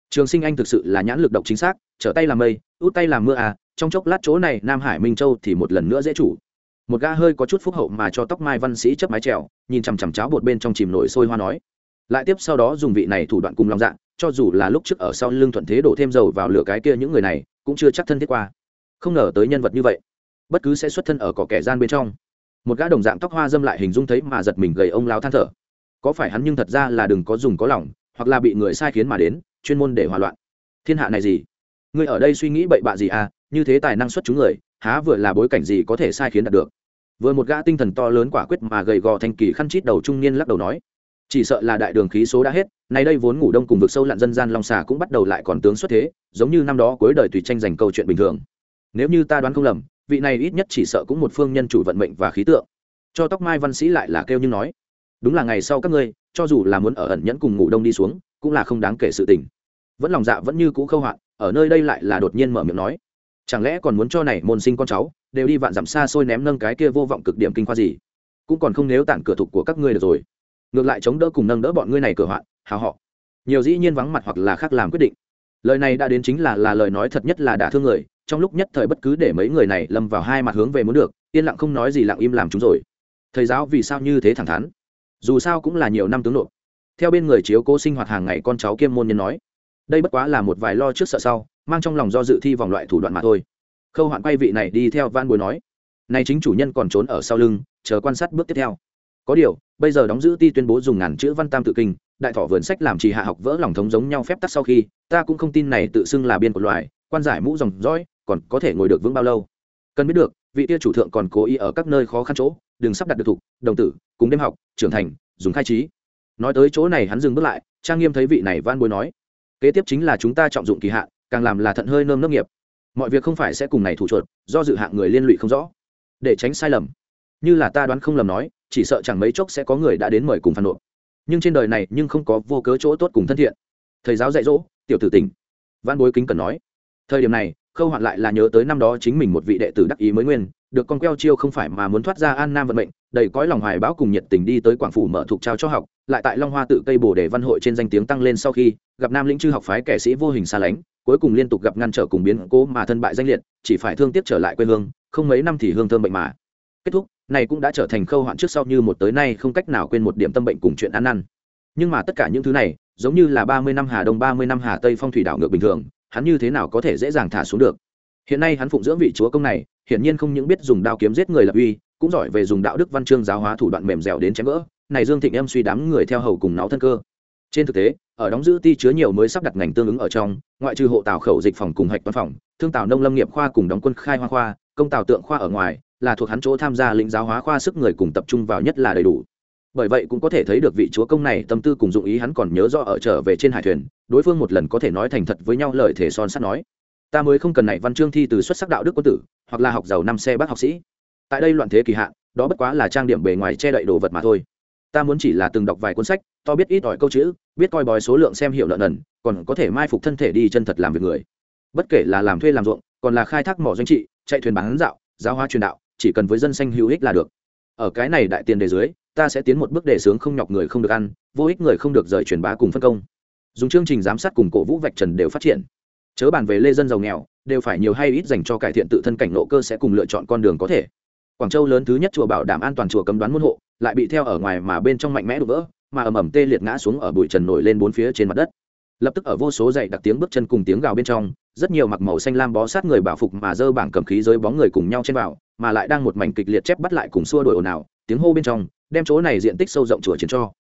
Trường sinh anh thực sự là nhãn lực độc chính xác trở tay làm mây, út tay làm mưa à trong chốc lát chỗ này nam hải minh châu thì một lần nữa dễ chủ. Một ga hơi có chút phúc hậu mà cho tóc mai văn sĩ chấp mái trèo, nhìn chằm chằm cháo bột bên trong chìm nổi sôi hoa nói. Lại tiếp sau đó dùng vị này thủ đoạn cùng lòng dạ cho dù là lúc trước ở sau lưng thuận thế đổ thêm dầu vào lửa cái kia những người này, cũng chưa chắc thân thiết qua. Không ngờ tới nhân vật như vậy, bất cứ sẽ xuất thân ở cỏ kẻ gian bên trong. Một gã đồng dạng tóc hoa dâm lại hình dung thấy mà giật mình gầy ông lao than thở. Có phải hắn nhưng thật ra là đừng có dùng có lòng, hoặc là bị người sai khiến mà đến, chuyên môn để hòa loạn. Thiên hạ này gì? Người ở đây suy nghĩ bậy bạ gì à? Như thế tài năng xuất chúng người, há vừa là bối cảnh gì có thể sai khiến đạt được? Vừa một gã tinh thần to lớn quả quyết mà gầy gò thành kỳ khăn chít đầu trung niên lắc đầu nói, chỉ sợ là đại đường khí số đã hết, nay đây vốn ngủ đông cùng vực sâu lặn dân gian long xà cũng bắt đầu lại còn tướng xuất thế, giống như năm đó cuối đời tùy tranh giành câu chuyện bình thường. Nếu như ta đoán không lầm, vị này ít nhất chỉ sợ cũng một phương nhân chủ vận mệnh và khí tượng. Cho tóc mai văn sĩ lại là kêu như nói, đúng là ngày sau các ngươi, cho dù là muốn ở ẩn nhẫn cùng ngủ đông đi xuống, cũng là không đáng kể sự tình vẫn lòng dạ vẫn như cũ khâu hoạn, ở nơi đây lại là đột nhiên mở miệng nói, chẳng lẽ còn muốn cho này môn sinh con cháu đều đi vạn dặm xa xôi ném nâng cái kia vô vọng cực điểm kinh khoa gì? Cũng còn không nếu tản cửa thục của các ngươi được rồi. Ngược lại chống đỡ cùng nâng đỡ bọn ngươi này cửa hoạn, hào họ. Nhiều dĩ nhiên vắng mặt hoặc là khác làm quyết định. Lời này đã đến chính là là lời nói thật nhất là đả thương người, trong lúc nhất thời bất cứ để mấy người này lâm vào hai mặt hướng về muốn được, yên lặng không nói gì lặng im làm chúng rồi. Thầy giáo vì sao như thế thẳng thắn? Dù sao cũng là nhiều năm tướng nộp. Theo bên người chiếu cố sinh hoạt hàng ngày con cháu kiêm môn nhân nói đây bất quá là một vài lo trước sợ sau, mang trong lòng do dự thi vòng loại thủ đoạn mà thôi. Khâu hoạn quay vị này đi theo van bối nói, này chính chủ nhân còn trốn ở sau lưng, chờ quan sát bước tiếp theo. Có điều, bây giờ đóng giữ ti tuyên bố dùng ngàn chữ văn tam tự kinh, đại thọ vườn sách làm trì hạ học vỡ lòng thống giống nhau phép tắc sau khi, ta cũng không tin này tự xưng là biên của loài, quan giải mũ dòng dõi, còn có thể ngồi được vững bao lâu? Cần biết được, vị tia chủ thượng còn cố ý ở các nơi khó khăn chỗ, đừng sắp đặt được thục đồng tử, cùng đêm học, trưởng thành, dùng khai trí. Nói tới chỗ này hắn dừng bước lại, trang nghiêm thấy vị này van bối nói kế tiếp chính là chúng ta trọng dụng kỳ hạn, càng làm là thận hơi nơm nớp nghiệp. Mọi việc không phải sẽ cùng này thủ chuột, do dự hạng người liên lụy không rõ. Để tránh sai lầm. Như là ta đoán không lầm nói, chỉ sợ chẳng mấy chốc sẽ có người đã đến mời cùng phản nộp. Nhưng trên đời này nhưng không có vô cớ chỗ tốt cùng thân thiện. Thầy giáo dạy dỗ, tiểu tử tình văn bối kính cần nói. Thời điểm này khâu hoạn lại là nhớ tới năm đó chính mình một vị đệ tử đắc ý mới nguyên, được con queo chiêu không phải mà muốn thoát ra an nam vận mệnh, đầy cõi lòng hoài bão cùng nhiệt tình đi tới quảng phủ mở thuộc trao cho học, lại tại long hoa tự cây bồ đề văn hội trên danh tiếng tăng lên sau khi, gặp nam lĩnh chư học phái kẻ sĩ vô hình xa lánh, cuối cùng liên tục gặp ngăn trở cùng biến cố mà thân bại danh liệt, chỉ phải thương tiếc trở lại quê hương, không mấy năm thì hương thơm bệnh mà. Kết thúc, này cũng đã trở thành khâu hoạn trước sau như một tới nay không cách nào quên một điểm tâm bệnh cùng chuyện ăn năn. Nhưng mà tất cả những thứ này, giống như là ba mươi năm hà đông, ba mươi năm hà tây phong thủy đảo ngược bình thường hắn như thế nào có thể dễ dàng thả xuống được? Hiện nay hắn phụng dưỡng vị chúa công này, hiển nhiên không những biết dùng đao kiếm giết người lập uy, cũng giỏi về dùng đạo đức văn chương giáo hóa thủ đoạn mềm dẻo đến chém vỡ. Này dương thịnh em suy đám người theo hầu cùng náo thân cơ. Trên thực tế, ở đóng giữ ti chứa nhiều mới sắp đặt ngành tương ứng ở trong, ngoại trừ hộ tàu khẩu dịch phòng cùng hạch văn phòng, thương tàu nông lâm nghiệp khoa cùng đóng quân khai hoa khoa, công tàu tượng khoa ở ngoài, là thuộc hắn chỗ tham gia lĩnh giáo hóa khoa sức người cùng tập trung vào nhất là đầy đủ bởi vậy cũng có thể thấy được vị chúa công này tâm tư cùng dụng ý hắn còn nhớ rõ ở trở về trên hải thuyền, đối phương một lần có thể nói thành thật với nhau lời thể son sắt nói. Ta mới không cần này văn chương thi từ xuất sắc đạo đức quân tử, hoặc là học giàu năm xe bác học sĩ. Tại đây loạn thế kỳ hạn, đó bất quá là trang điểm bề ngoài che đậy đồ vật mà thôi. Ta muốn chỉ là từng đọc vài cuốn sách, to biết ít ỏi câu chữ, biết coi bói số lượng xem hiệu lợn ẩn còn có thể mai phục thân thể đi chân thật làm việc người. Bất kể là làm thuê làm ruộng, còn là khai thác mỏ doanh trị, chạy thuyền bán dạo, giáo hóa truyền đạo, chỉ cần với dân xanh hữu ích là được. Ở cái này đại tiền đề dưới ta sẽ tiến một bước đề sướng không nhọc người không được ăn, vô ích người không được rời truyền bá cùng phân công. Dùng chương trình giám sát cùng cổ vũ vạch trần đều phát triển. Chớ bàn về lê dân giàu nghèo, đều phải nhiều hay ít dành cho cải thiện tự thân cảnh nộ cơ sẽ cùng lựa chọn con đường có thể. Quảng châu lớn thứ nhất chùa bảo đảm an toàn chùa cấm đoán môn hộ, lại bị theo ở ngoài mà bên trong mạnh mẽ đổ vỡ, mà ầm ầm tê liệt ngã xuống ở bụi trần nổi lên bốn phía trên mặt đất. Lập tức ở vô số dậy đặc tiếng bước chân cùng tiếng gào bên trong, rất nhiều mặc màu xanh lam bó sát người bảo phục mà dơ bảng cầm khí giới bóng người cùng nhau trên vào, mà lại đang một mảnh kịch liệt chép bắt lại cùng xua đuổi ồn ào, tiếng hô bên trong đem chỗ này diện tích sâu rộng chùa chiến cho.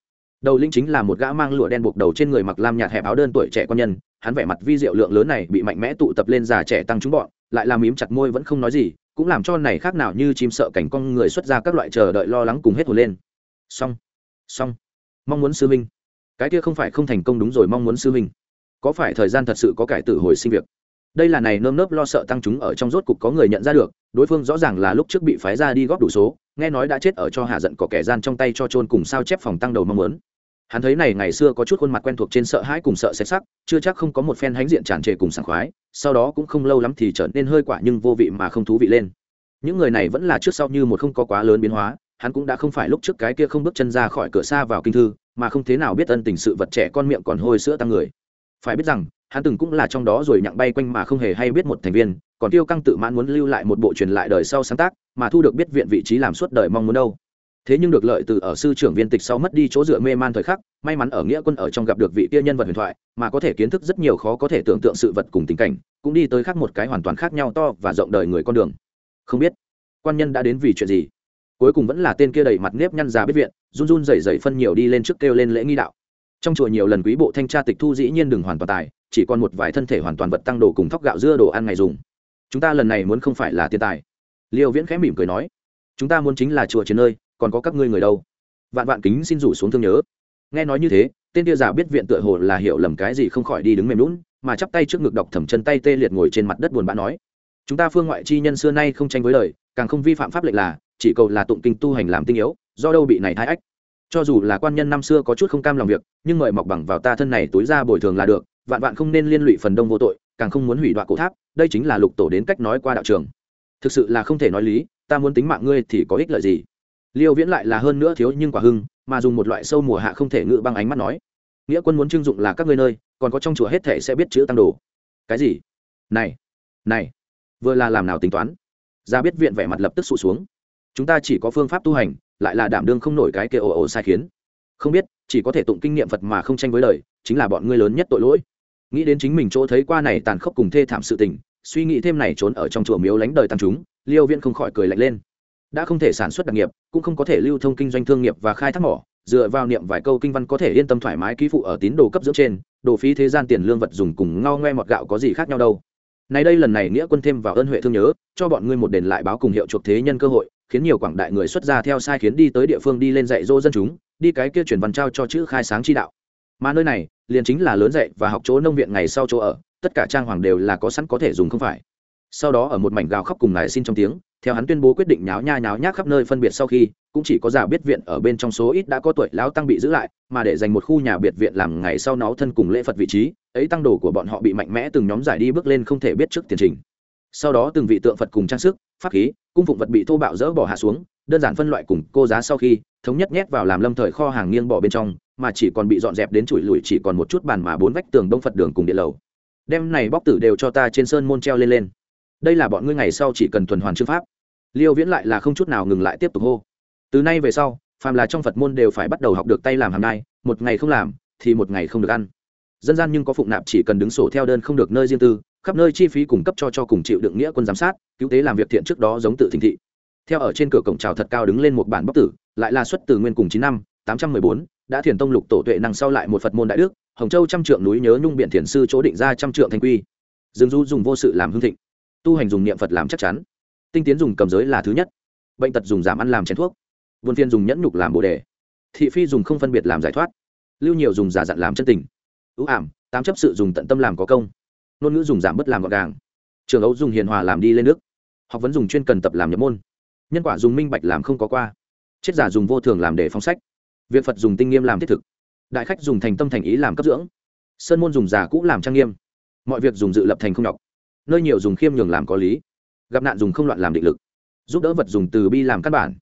Đầu linh chính là một gã mang lụa đen buộc đầu trên người mặc lam nhạt hẹp áo đơn tuổi trẻ con nhân, hắn vẻ mặt vi diệu lượng lớn này bị mạnh mẽ tụ tập lên già trẻ tăng chúng bọn, lại làm mím chặt môi vẫn không nói gì, cũng làm cho này khác nào như chim sợ cảnh con người xuất ra các loại chờ đợi lo lắng cùng hết hồn lên. Xong xong. Mong muốn sư minh cái kia không phải không thành công đúng rồi, mong muốn sư minh có phải thời gian thật sự có cải tử hồi sinh việc? Đây là này nơm nớp lo sợ tăng chúng ở trong rốt cục có người nhận ra được, đối phương rõ ràng là lúc trước bị phái ra đi góp đủ số, nghe nói đã chết ở cho hạ giận có kẻ gian trong tay cho trôn cùng sao chép phòng tăng đầu mong muốn. Hắn thấy này ngày xưa có chút khuôn mặt quen thuộc trên sợ hãi cùng sợ xét sắc, chưa chắc không có một phen hãnh diện tràn trề cùng sảng khoái, sau đó cũng không lâu lắm thì trở nên hơi quả nhưng vô vị mà không thú vị lên. Những người này vẫn là trước sau như một không có quá lớn biến hóa, hắn cũng đã không phải lúc trước cái kia không bước chân ra khỏi cửa xa vào kinh thư, mà không thế nào biết ân tình sự vật trẻ con miệng còn hôi sữa tăng người. Phải biết rằng hắn từng cũng là trong đó rồi nhặng bay quanh mà không hề hay biết một thành viên, còn tiêu căng tự mãn muốn lưu lại một bộ truyền lại đời sau sáng tác, mà thu được biết viện vị trí làm suốt đời mong muốn đâu. Thế nhưng được lợi từ ở sư trưởng viên tịch sau mất đi chỗ dựa mê man thời khắc, may mắn ở nghĩa quân ở trong gặp được vị kia nhân vật huyền thoại, mà có thể kiến thức rất nhiều khó có thể tưởng tượng sự vật cùng tình cảnh, cũng đi tới khác một cái hoàn toàn khác nhau to và rộng đời người con đường. Không biết quan nhân đã đến vì chuyện gì. Cuối cùng vẫn là tên kia đầy mặt nếp nhăn già biết viện, run run rẩy rẩy phân nhiều đi lên trước kêu lên lễ nghi đạo. Trong chùa nhiều lần quý bộ thanh tra tịch thu dĩ nhiên đừng hoàn toàn tài chỉ còn một vài thân thể hoàn toàn vật tăng đồ cùng thóc gạo dưa đồ ăn ngày dùng. Chúng ta lần này muốn không phải là tiền tài. Liêu viễn khẽ mỉm cười nói, chúng ta muốn chính là chùa chiến nơi, còn có các ngươi người đâu? Vạn vạn kính xin rủ xuống thương nhớ. Nghe nói như thế, tên tia giả biết viện tựa hồ là hiểu lầm cái gì không khỏi đi đứng mềm lún mà chắp tay trước ngực đọc thẩm chân tay tê liệt ngồi trên mặt đất buồn bã nói, chúng ta phương ngoại chi nhân xưa nay không tranh với lời, càng không vi phạm pháp lệnh là, chỉ cầu là tụng kinh tu hành làm tinh yếu, do đâu bị này thái ách. Cho dù là quan nhân năm xưa có chút không cam lòng việc, nhưng mời mọc bằng vào ta thân này túi ra bồi thường là được vạn vạn không nên liên lụy phần đông vô tội, càng không muốn hủy đoạn cổ tháp, đây chính là lục tổ đến cách nói qua đạo trường. Thực sự là không thể nói lý, ta muốn tính mạng ngươi thì có ích lợi gì? Liêu viễn lại là hơn nữa thiếu nhưng quả hưng, mà dùng một loại sâu mùa hạ không thể ngự băng ánh mắt nói, nghĩa quân muốn trưng dụng là các ngươi nơi, còn có trong chùa hết thể sẽ biết chữ tăng đồ. Cái gì? Này này, vừa là làm nào tính toán? Ra biết viện vẻ mặt lập tức sụt xuống. Chúng ta chỉ có phương pháp tu hành, lại là đảm đương không nổi cái kia ồ ồ sai khiến. Không biết, chỉ có thể tụng kinh nghiệm phật mà không tranh với lời chính là bọn ngươi lớn nhất tội lỗi nghĩ đến chính mình chỗ thấy qua này tàn khốc cùng thê thảm sự tình, suy nghĩ thêm này trốn ở trong chùa miếu lánh đời tăng chúng, liêu viễn không khỏi cười lạnh lên. Đã không thể sản xuất đặc nghiệp, cũng không có thể lưu thông kinh doanh thương nghiệp và khai thác mỏ, dựa vào niệm vài câu kinh văn có thể yên tâm thoải mái ký phụ ở tín đồ cấp dưỡng trên, đồ phí thế gian tiền lương vật dùng cùng ngao ngoe mọt gạo có gì khác nhau đâu. Nay đây lần này nghĩa quân thêm vào ơn huệ thương nhớ, cho bọn ngươi một đền lại báo cùng hiệu chuộc thế nhân cơ hội, khiến nhiều quảng đại người xuất gia theo sai khiến đi tới địa phương đi lên dạy dỗ dân chúng, đi cái kia chuyển văn trao cho chữ khai sáng chi đạo. Mà nơi này liền chính là lớn dạy và học chỗ nông viện ngày sau chỗ ở, tất cả trang hoàng đều là có sẵn có thể dùng không phải. Sau đó ở một mảnh gào khóc cùng ngài xin trong tiếng, theo hắn tuyên bố quyết định nháo nha nháo nhác khắp nơi phân biệt sau khi, cũng chỉ có giả biết viện ở bên trong số ít đã có tuổi lão tăng bị giữ lại, mà để dành một khu nhà biệt viện làm ngày sau nó thân cùng lễ phật vị trí, ấy tăng đồ của bọn họ bị mạnh mẽ từng nhóm giải đi bước lên không thể biết trước tiền trình. Sau đó từng vị tượng phật cùng trang sức, pháp khí, cung phụng vật bị thô bạo dỡ bỏ hạ xuống, đơn giản phân loại cùng cô giá sau khi, thống nhất nhét vào làm lâm thời kho hàng nghiêng bỏ bên trong mà chỉ còn bị dọn dẹp đến chùi lùi chỉ còn một chút bàn mà bốn vách tường đông phật đường cùng địa lầu. Đem này bóc tử đều cho ta trên sơn môn treo lên lên. Đây là bọn ngươi ngày sau chỉ cần tuần hoàn chương pháp. Liêu viễn lại là không chút nào ngừng lại tiếp tục hô. Từ nay về sau, phàm là trong phật môn đều phải bắt đầu học được tay làm hàng ngày một ngày không làm thì một ngày không được ăn. Dân gian nhưng có phụng nạp chỉ cần đứng sổ theo đơn không được nơi riêng tư, khắp nơi chi phí cung cấp cho cho cùng chịu đựng nghĩa quân giám sát, cứu tế làm việc thiện trước đó giống tự thịnh thị. Theo ở trên cửa cổng trào thật cao đứng lên một bản bóc tử, lại là xuất từ nguyên cùng chín năm, tám trăm mười bốn đã thiền tông lục tổ tuệ năng sau lại một phật môn đại đức, hồng châu trăm trượng núi nhớ nhung biện thiền sư chỗ định ra trăm trượng thanh quy. Dương du dùng vô sự làm hương thịnh, tu hành dùng niệm phật làm chắc chắn. Tinh tiến dùng cầm giới là thứ nhất, bệnh tật dùng giảm ăn làm chén thuốc vườn phiên dùng nhẫn nhục làm bồ đề, thị phi dùng không phân biệt làm giải thoát, lưu nhiều dùng giả dặn làm chân tình, ưu ảm, tám chấp sự dùng tận tâm làm có công, ngôn ngữ dùng giảm bớt làm gọn gàng, trường ấu dùng hiền hòa làm đi lên nước, học vấn dùng chuyên cần tập làm nhập môn, nhân quả dùng minh bạch làm không có qua, chết giả dùng vô thường làm để phóng sách việc phật dùng tinh nghiêm làm thiết thực. Đại khách dùng thành tâm thành ý làm cấp dưỡng. Sơn môn dùng giả cũ làm trang nghiêm. Mọi việc dùng dự lập thành không nhọc. Nơi nhiều dùng khiêm nhường làm có lý. Gặp nạn dùng không loạn làm định lực. Giúp đỡ vật dùng từ bi làm căn bản.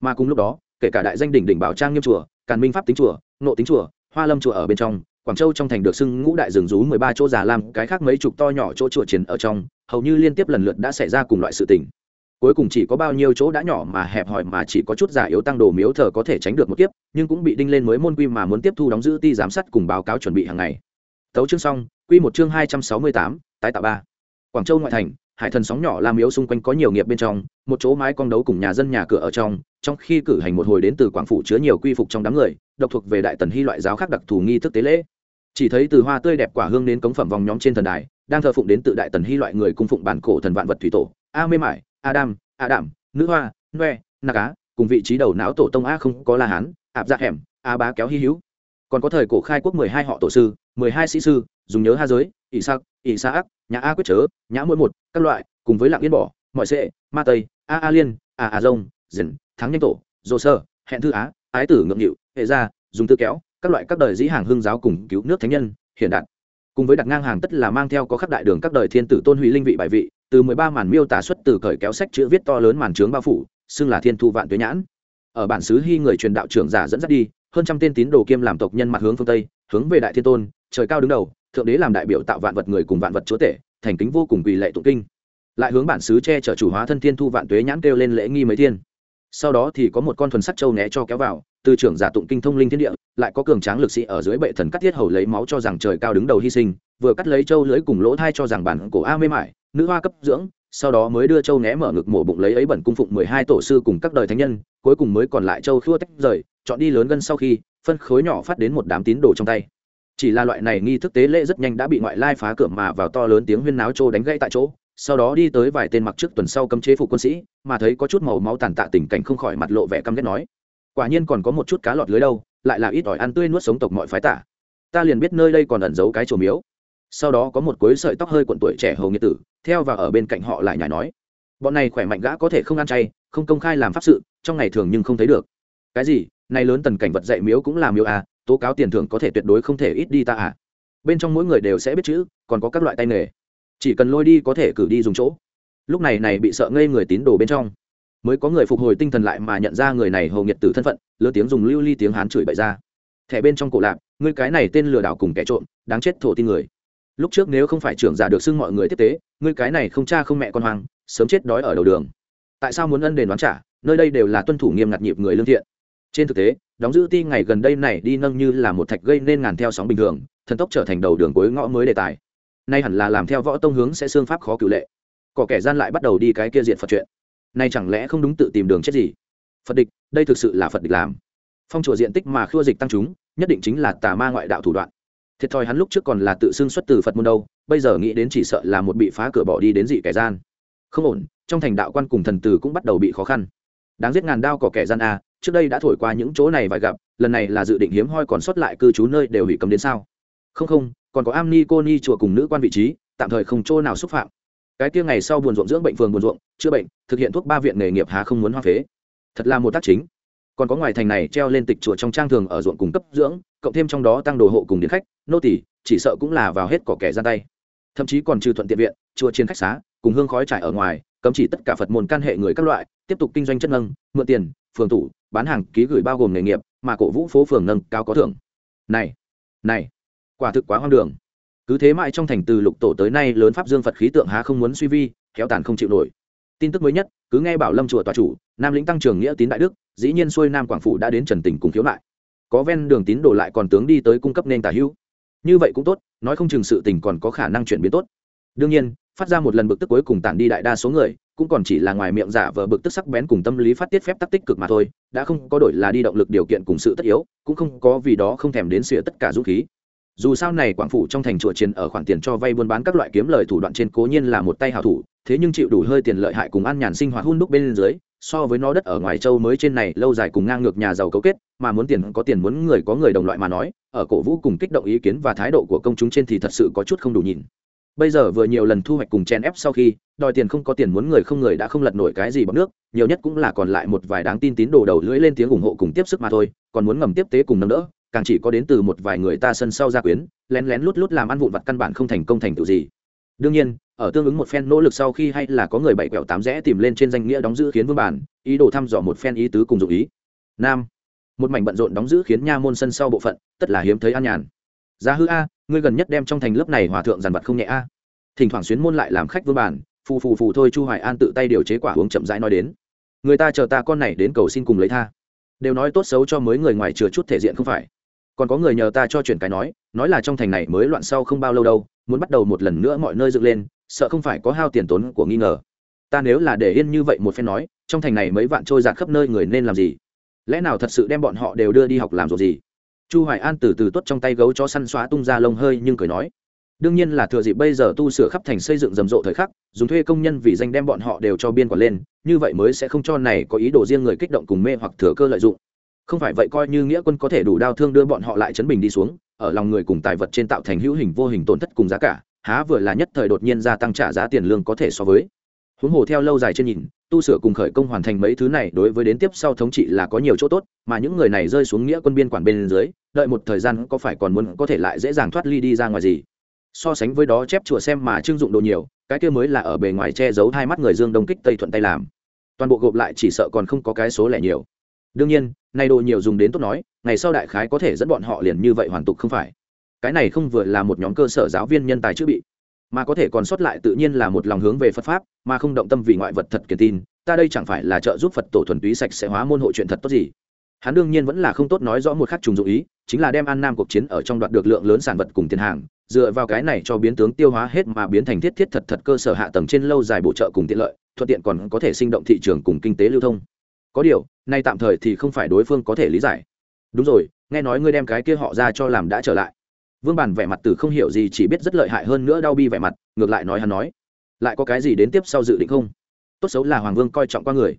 Mà cùng lúc đó, kể cả đại danh đỉnh đỉnh bảo trang nghiêm chùa, càn minh pháp tính chùa nộ tính chùa, hoa lâm chùa ở bên trong, quảng châu trong thành được xưng ngũ đại rừng rú mười ba chỗ già làm, cái khác mấy chục to nhỏ chỗ chùa chiến ở trong, hầu như liên tiếp lần lượt đã xảy ra cùng loại sự tình cuối cùng chỉ có bao nhiêu chỗ đã nhỏ mà hẹp hòi mà chỉ có chút giả yếu tăng đồ miếu thờ có thể tránh được một kiếp, nhưng cũng bị đinh lên mới môn quy mà muốn tiếp thu đóng giữ ti giám sát cùng báo cáo chuẩn bị hàng ngày. Tấu chương xong, quy một chương hai trăm sáu mươi tám, tái tạo ba. Quảng châu ngoại thành, hải thần sóng nhỏ làm miếu xung quanh có nhiều nghiệp bên trong, một chỗ mái con đấu cùng nhà dân nhà cửa ở trong trong khi cử hành một hồi đến từ quảng phủ chứa nhiều quy phục trong đám người, độc thuộc về đại tần hy loại giáo khác đặc thù nghi thức tế lễ. Chỉ thấy từ hoa tươi đẹp quả hương đến cống phẩm vòng nhóm trên thần đài, đang thờ phụng đến từ đại tần hy loại người cung phụng bản cổ thần vạn vật thủy tổ, a mê mải adam a nữ hoa noe naga, cùng vị trí đầu não tổ tông a không có la hán ạp dạ hẻm a bá kéo hy hữu. Còn có thời cổ khai quốc mười hai họ tổ sư mười hai sĩ sư dùng nhớ ha giới ỷ sắc ỷ sa ác nhà a quyết chớ nhã mỗi một các loại cùng với lạng yên bỏ mọi sệ ma tây a a liên a a rông dần thắng nhanh tổ dô sơ hẹn thư á ái tử ngượng nghịu hệ gia dùng tư kéo các loại các đời dĩ hàng hương giáo cùng cứu nước thánh nhân hiện đạt. Cùng với đặt ngang hàng tất là mang theo có khắc đại đường các đời thiên tử tôn hủy linh vị bài vị từ mười ba màn miêu tả xuất từ cởi kéo sách chữ viết to lớn màn trướng bao phủ, xưng là thiên thu vạn tuế nhãn. Ở bản xứ hy người truyền đạo trưởng giả dẫn dắt đi, hơn trăm tên tín đồ kiêm làm tộc nhân mặt hướng phương tây, hướng về đại thiên tôn, trời cao đứng đầu, thượng đế làm đại biểu tạo vạn vật người cùng vạn vật chúa tể, thành kính vô cùng quỳ lệ tụng kinh. Lại hướng bản xứ che chở chủ hóa thân thiên thu vạn tuế nhãn kêu lên lễ nghi mấy thiên. Sau đó thì có một con thuần sắt châu né cho kéo vào, từ trưởng giả tụng kinh thông linh thiên địa, lại có cường tráng lực sĩ ở dưới bệ thần cắt thiết hầu lấy máu cho rằng trời cao đứng đầu hy sinh, vừa cắt lấy châu lưỡi cùng lỗ thai cho rằng bản cổ a mê mải nữ hoa cấp dưỡng, sau đó mới đưa châu né mở ngực mổ bụng lấy ấy bẩn cung phụng mười hai tổ sư cùng các đời thánh nhân, cuối cùng mới còn lại châu khua tách rời, chọn đi lớn gân sau khi, phân khối nhỏ phát đến một đám tín đồ trong tay. Chỉ là loại này nghi thức tế lễ rất nhanh đã bị ngoại lai phá cửa mà vào to lớn tiếng huyên náo trô đánh gãy tại chỗ, sau đó đi tới vài tên mặc trước tuần sau cấm chế phục quân sĩ, mà thấy có chút màu máu tàn tạ tình cảnh không khỏi mặt lộ vẻ căm ghét nói, quả nhiên còn có một chút cá lọt lưới đâu, lại là ít ỏi ăn tươi nuốt sống tộc mọi phái tả. Ta liền biết nơi đây còn ẩn giấu cái trổ miếu sau đó có một cuối sợi tóc hơi cuộn tuổi trẻ hầu nghĩa tử, theo và ở bên cạnh họ lại nhảy nói, bọn này khỏe mạnh gã có thể không ăn chay, không công khai làm pháp sự, trong ngày thường nhưng không thấy được. Cái gì? Nay lớn tần cảnh vật dạy miếu cũng là miếu à tố cáo tiền thưởng có thể tuyệt đối không thể ít đi ta à. Bên trong mỗi người đều sẽ biết chữ, còn có các loại tay nghề. Chỉ cần lôi đi có thể cử đi dùng chỗ. Lúc này này bị sợ ngây người tín đồ bên trong. Mới có người phục hồi tinh thần lại mà nhận ra người này hầu nghiệt tử thân phận lơ tiếng dùng lưu ly tiếng hán chửi bậy ra. Thẻ bên trong cổ lạc ngươi cái này tên lừa đảo cùng kẻ trộm, đáng chết thổ tin người lúc trước nếu không phải trưởng giả được xưng mọi người tiếp tế, ngươi cái này không cha không mẹ con hoang, sớm chết đói ở đầu đường. Tại sao muốn ân đền đoán trả, nơi đây đều là tuân thủ nghiêm ngặt nhịp người lương thiện. Trên thực tế, đóng giữ ti ngày gần đây này đi nâng như là một thạch gây nên ngàn theo sóng bình thường, thần tốc trở thành đầu đường cuối ngõ mới đề tài. Nay hẳn là làm theo võ tông hướng sẽ xương pháp khó cựu lệ. Có kẻ gian lại bắt đầu đi cái kia diện phật chuyện. Nay chẳng lẽ không đúng tự tìm đường chết gì? Phật địch, đây thực sự là phật địch làm. Phong chùa diện tích mà khua dịch tăng chúng, nhất định chính là tà ma ngoại đạo thủ đoạn thiệt thòi hắn lúc trước còn là tự xưng xuất từ phật môn đâu, bây giờ nghĩ đến chỉ sợ là một bị phá cửa bỏ đi đến dị kẻ gian. Không ổn, trong thành đạo quan cùng thần tử cũng bắt đầu bị khó khăn. Đáng giết ngàn đao có kẻ gian a, trước đây đã thổi qua những chỗ này vài gặp, lần này là dự định hiếm hoi còn sót lại cư trú nơi đều hủy cấm đến sao? Không không, còn có am ni cô ni chùa cùng nữ quan vị trí, tạm thời không chỗ nào xúc phạm. Cái kia ngày sau buồn ruộng dưỡng bệnh phường buồn ruộng, chữa bệnh, thực hiện thuốc ba viện nghề nghiệp há không muốn hoa phế. Thật là một tác chính còn có ngoài thành này treo lên tịch chùa trong trang thường ở ruộng cung cấp dưỡng, cộng thêm trong đó tăng đồ hộ cùng điện khách, nô tỷ chỉ sợ cũng là vào hết cỏ kẻ ra tay. Thậm chí còn trừ thuận tiện viện, chùa trên khách xá, cùng hương khói trải ở ngoài, cấm chỉ tất cả phật môn can hệ người các loại, tiếp tục kinh doanh chất nâng, mượn tiền, phường tủ, bán hàng, ký gửi bao gồm nghề nghiệp, mà cổ vũ phố phường nâng, cao có thưởng. Này này, quả thực quá hoang đường. Cứ thế mãi trong thành từ lục tổ tới nay lớn pháp dương phật khí tượng há không muốn suy vi kéo tàn không chịu nổi tin tức mới nhất, cứ nghe bảo lâm chùa tòa chủ, nam lĩnh tăng trưởng nghĩa tín đại đức, dĩ nhiên xuôi nam quảng phủ đã đến trần tỉnh cùng khiếu lại có ven đường tín đồ lại còn tướng đi tới cung cấp nên tả hữu. Như vậy cũng tốt, nói không chừng sự tình còn có khả năng chuyển biến tốt. Đương nhiên, phát ra một lần bực tức cuối cùng tản đi đại đa số người, cũng còn chỉ là ngoài miệng giả vờ bực tức sắc bén cùng tâm lý phát tiết phép tắc tích cực mà thôi, đã không có đổi là đi động lực điều kiện cùng sự tất yếu, cũng không có vì đó không thèm đến sửa tất cả dũng khí. Dù sao này quảng phủ trong thành chùa chiến ở khoản tiền cho vay buôn bán các loại kiếm lời thủ đoạn trên cố nhiên là một tay hào thủ thế nhưng chịu đủ hơi tiền lợi hại cùng ăn nhàn sinh hoạt hun đúc bên dưới, so với nó đất ở ngoài châu mới trên này lâu dài cùng ngang ngược nhà giàu cấu kết, mà muốn tiền có tiền muốn người có người đồng loại mà nói, ở cổ vũ cùng kích động ý kiến và thái độ của công chúng trên thì thật sự có chút không đủ nhìn. Bây giờ vừa nhiều lần thu hoạch cùng chen ép sau khi, đòi tiền không có tiền muốn người không người đã không lật nổi cái gì bằng nước, nhiều nhất cũng là còn lại một vài đáng tin tín đồ đầu lưỡi lên tiếng ủng hộ cùng tiếp sức mà thôi, còn muốn ngầm tiếp tế cùng nâng đỡ, càng chỉ có đến từ một vài người ta sân sau gia quyến, lén lén lút lút làm ăn vụn vặt căn bản không thành công thành tựu gì. Đương nhiên ở tương ứng một phen nỗ lực sau khi hay là có người bảy quẹo tám rẽ tìm lên trên danh nghĩa đóng giữ khiến vương bản, ý đồ thăm dò một phen ý tứ cùng dụng ý. Nam, một mảnh bận rộn đóng giữ khiến nha môn sân sau bộ phận, tất là hiếm thấy an nhàn. Giá hư a, ngươi gần nhất đem trong thành lớp này hòa thượng giàn vật không nhẹ a. Thỉnh thoảng xuyến môn lại làm khách vương bản, phù phù phù thôi chu hoài an tự tay điều chế quả uống chậm rãi nói đến. Người ta chờ ta con này đến cầu xin cùng lấy tha. Đều nói tốt xấu cho mới người ngoài chừa chút thể diện không phải. Còn có người nhờ ta cho chuyển cái nói nói là trong thành này mới loạn sau không bao lâu đâu, muốn bắt đầu một lần nữa mọi nơi dựng lên, sợ không phải có hao tiền tốn của nghi ngờ. Ta nếu là để yên như vậy một phen nói, trong thành này mấy vạn trôi giạt khắp nơi người nên làm gì? Lẽ nào thật sự đem bọn họ đều đưa đi học làm rồi gì? Chu hoài an từ từ tuốt trong tay gấu cho săn xóa tung ra lông hơi nhưng cười nói, đương nhiên là thừa dịp bây giờ tu sửa khắp thành xây dựng rầm rộ thời khắc, dùng thuê công nhân vì danh đem bọn họ đều cho biên quản lên, như vậy mới sẽ không cho này có ý đồ riêng người kích động cùng mê hoặc thừa cơ lợi dụng. Không phải vậy coi như nghĩa quân có thể đủ đau thương đưa bọn họ lại chấn bình đi xuống ở lòng người cùng tài vật trên tạo thành hữu hình vô hình tổn thất cùng giá cả, há vừa là nhất thời đột nhiên gia tăng trả giá tiền lương có thể so với. Huống hồ theo lâu dài trên nhìn, tu sửa cùng khởi công hoàn thành mấy thứ này đối với đến tiếp sau thống trị là có nhiều chỗ tốt, mà những người này rơi xuống nghĩa quân biên quản bên dưới, đợi một thời gian có phải còn muốn có thể lại dễ dàng thoát ly đi ra ngoài gì. So sánh với đó chép chùa xem mà trưng dụng đồ nhiều, cái kia mới là ở bề ngoài che giấu hai mắt người dương đông kích tây thuận tay làm. Toàn bộ gộp lại chỉ sợ còn không có cái số lẻ nhiều đương nhiên, nay đồ nhiều dùng đến tốt nói, ngày sau đại khái có thể dẫn bọn họ liền như vậy hoàn tục không phải. Cái này không vừa là một nhóm cơ sở giáo viên nhân tài chữ bị, mà có thể còn sót lại tự nhiên là một lòng hướng về phật pháp, mà không động tâm vì ngoại vật thật kiên tin, ta đây chẳng phải là trợ giúp phật tổ thuần túy sạch sẽ hóa môn hộ chuyện thật tốt gì? Hắn đương nhiên vẫn là không tốt nói rõ một khắc trùng dụng ý, chính là đem an nam cuộc chiến ở trong đoạt được lượng lớn sản vật cùng tiền hàng, dựa vào cái này cho biến tướng tiêu hóa hết mà biến thành thiết thiết thật thật cơ sở hạ tầng trên lâu dài bổ trợ cùng tiện lợi, thuận tiện còn có thể sinh động thị trường cùng kinh tế lưu thông có điều, nay tạm thời thì không phải đối phương có thể lý giải. Đúng rồi, nghe nói ngươi đem cái kia họ ra cho làm đã trở lại. Vương bản vẻ mặt từ không hiểu gì chỉ biết rất lợi hại hơn nữa đau bi vẻ mặt, ngược lại nói hắn nói. Lại có cái gì đến tiếp sau dự định không? Tốt xấu là hoàng vương coi trọng qua người.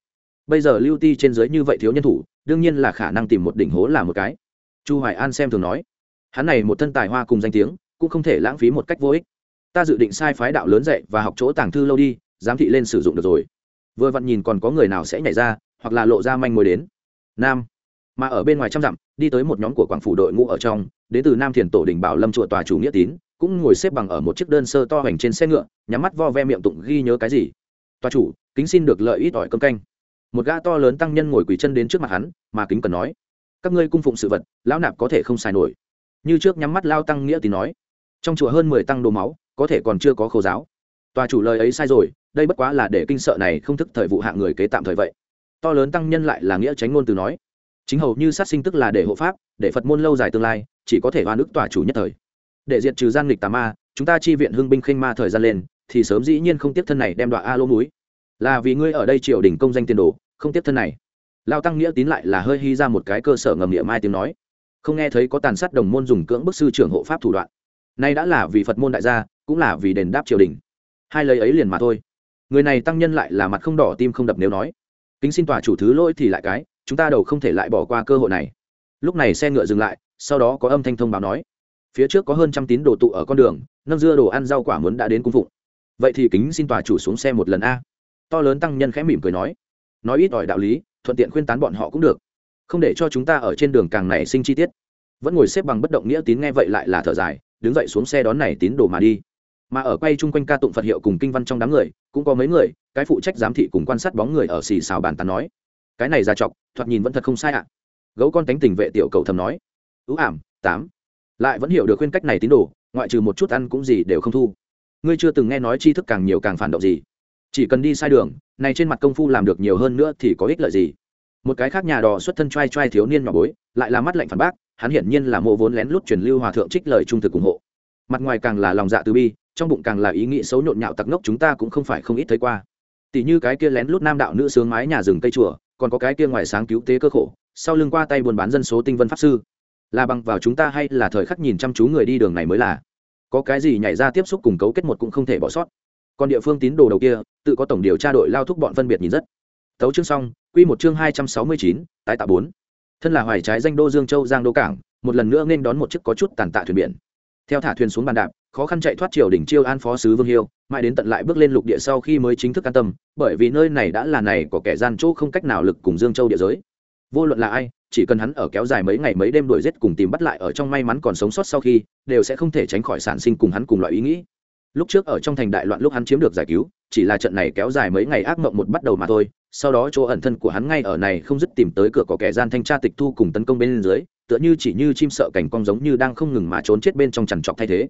Bây giờ lưu ti trên dưới như vậy thiếu nhân thủ, đương nhiên là khả năng tìm một đỉnh hố là một cái. Chu hoài an xem thường nói. Hắn này một thân tài hoa cùng danh tiếng, cũng không thể lãng phí một cách vô ích. Ta dự định sai phái đạo lớn dạy và học chỗ tàng thư lâu đi, giám thị lên sử dụng được rồi. Vừa vặn nhìn còn có người nào sẽ nhảy ra hoặc là lộ ra manh mối đến. Nam. Mà ở bên ngoài trăm dặm, đi tới một nhóm của quảng phủ đội ngũ ở trong, đến từ nam thiền tổ đình bảo lâm chùa tòa chủ nghĩa tín, cũng ngồi xếp bằng ở một chiếc đơn sơ to hoành trên xe ngựa, nhắm mắt vo ve miệng tụng ghi nhớ cái gì. Tòa chủ, kính xin được lợi ít ỏi cơm canh. Một gã to lớn tăng nhân ngồi quỳ chân đến trước mặt hắn, mà kính cần nói, các ngươi cung phụng sự vật, lão nạp có thể không xài nổi. Như trước nhắm mắt lao tăng nghĩa thì nói, trong chùa hơn mười tăng đồ máu, có thể còn chưa có khẩu giáo. Tòa chủ lời ấy sai rồi, đây bất quá là để kinh sợ này không thức thời vụ hạng người kế tạm thời vậy to lớn tăng nhân lại là nghĩa tránh ngôn từ nói. Chính hầu như sát sinh tức là để hộ pháp, để phật môn lâu dài tương lai, chỉ có thể oan ức tòa chủ nhất thời. Để diệt trừ gian nghịch tà ma, chúng ta chi viện hưng binh khinh ma thời gian lên, thì sớm dĩ nhiên không tiếp thân này đem đoạn a lô núi. Là vì ngươi ở đây triều đình công danh tiền đồ, không tiếp thân này. Lao tăng nghĩa tín lại là hơi hy ra một cái cơ sở ngầm địa mai tiếng nói. Không nghe thấy có tàn sát đồng môn dùng cưỡng bức sư trưởng hộ pháp thủ đoạn. Nay đã là vì phật môn đại gia, cũng là vì đền đáp triều đình. Hai lời ấy liền mà thôi. Người này tăng nhân lại là mặt không đỏ, tim không đập nếu nói kính xin tòa chủ thứ lỗi thì lại cái, chúng ta đầu không thể lại bỏ qua cơ hội này. Lúc này xe ngựa dừng lại, sau đó có âm thanh thông báo nói, phía trước có hơn trăm tín đồ tụ ở con đường, nâng dưa đồ ăn rau quả muốn đã đến cung phụng. Vậy thì kính xin tòa chủ xuống xe một lần a. To lớn tăng nhân khẽ mỉm cười nói nói ít ỏi đạo lý, thuận tiện khuyên tán bọn họ cũng được. Không để cho chúng ta ở trên đường càng này sinh chi tiết. Vẫn ngồi xếp bằng bất động nghĩa tín nghe vậy lại là thở dài, đứng dậy xuống xe đón này tín đồ mà đi. Mà ở quay chung quanh ca tụng phật hiệu cùng kinh văn trong đám người, cũng có mấy người cái phụ trách giám thị cùng quan sát bóng người ở xì xào bàn tán nói, cái này ra chọc, thoạt nhìn vẫn thật không sai ạ. Gấu con tánh tình vệ tiểu cầu thầm nói ưu ảm, tám, lại vẫn hiểu được khuyên cách này tín đồ, ngoại trừ một chút ăn cũng gì đều không thu. Ngươi chưa từng nghe nói tri thức càng nhiều càng phản động gì. Chỉ cần đi sai đường, này trên mặt công phu làm được nhiều hơn nữa thì có ích lợi gì. Một cái khác nhà đò xuất thân trai trai thiếu niên nhỏ bối, lại là mắt lạnh phản bác, hắn hiển nhiên là mộ vốn lén lút truyền lưu hòa thượng trích lời trung thực ủng hộ. Mặt ngoài càng là lòng dạ từ bi, trong bụng càng là ý nghĩ xấu nhộn nhạo tặc ngốc chúng ta cũng không phải không ít thấy qua tỷ như cái kia lén lút nam đạo nữ sướng mái nhà rừng cây chùa, còn có cái kia ngoài sáng cứu tế cơ khổ, sau lưng qua tay buôn bán dân số tinh vân pháp sư. Là bằng vào chúng ta hay là thời khắc nhìn chăm chú người đi đường này mới là. Có cái gì nhảy ra tiếp xúc cùng cấu kết một cũng không thể bỏ sót. Còn địa phương tín đồ đầu kia, tự có tổng điều tra đội lao thúc bọn phân biệt nhìn rất. Tấu chương xong, quy một chương hai trăm sáu mươi chín, tái tạo bốn. Thân là hoài trái danh đô dương châu giang đô cảng, một lần nữa nên đón một chiếc có chút tàn tạ thuyền biển. Theo thả thuyền xuống bàn đạp khó khăn chạy thoát triều đỉnh chiêu an phó sứ vương hiêu, mãi đến tận lại bước lên lục địa sau khi mới chính thức an tâm, bởi vì nơi này đã là này có kẻ gian chỗ không cách nào lực cùng dương châu địa giới. Vô luận là ai, chỉ cần hắn ở kéo dài mấy ngày mấy đêm đuổi giết cùng tìm bắt lại ở trong may mắn còn sống sót sau khi, đều sẽ không thể tránh khỏi sản sinh cùng hắn cùng loại ý nghĩ. Lúc trước ở trong thành đại loạn lúc hắn chiếm được giải cứu, chỉ là trận này kéo dài mấy ngày ác mộng một bắt đầu mà thôi, sau đó chỗ ẩn thân của hắn ngay ở này không dứt tìm tới cửa có kẻ gian thanh tra tịch thu cùng tấn công bên dưới, tựa như chỉ như chim sợ cảnh cong giống như đang không ngừng mà trốn chết bên trong chằn trọc thay thế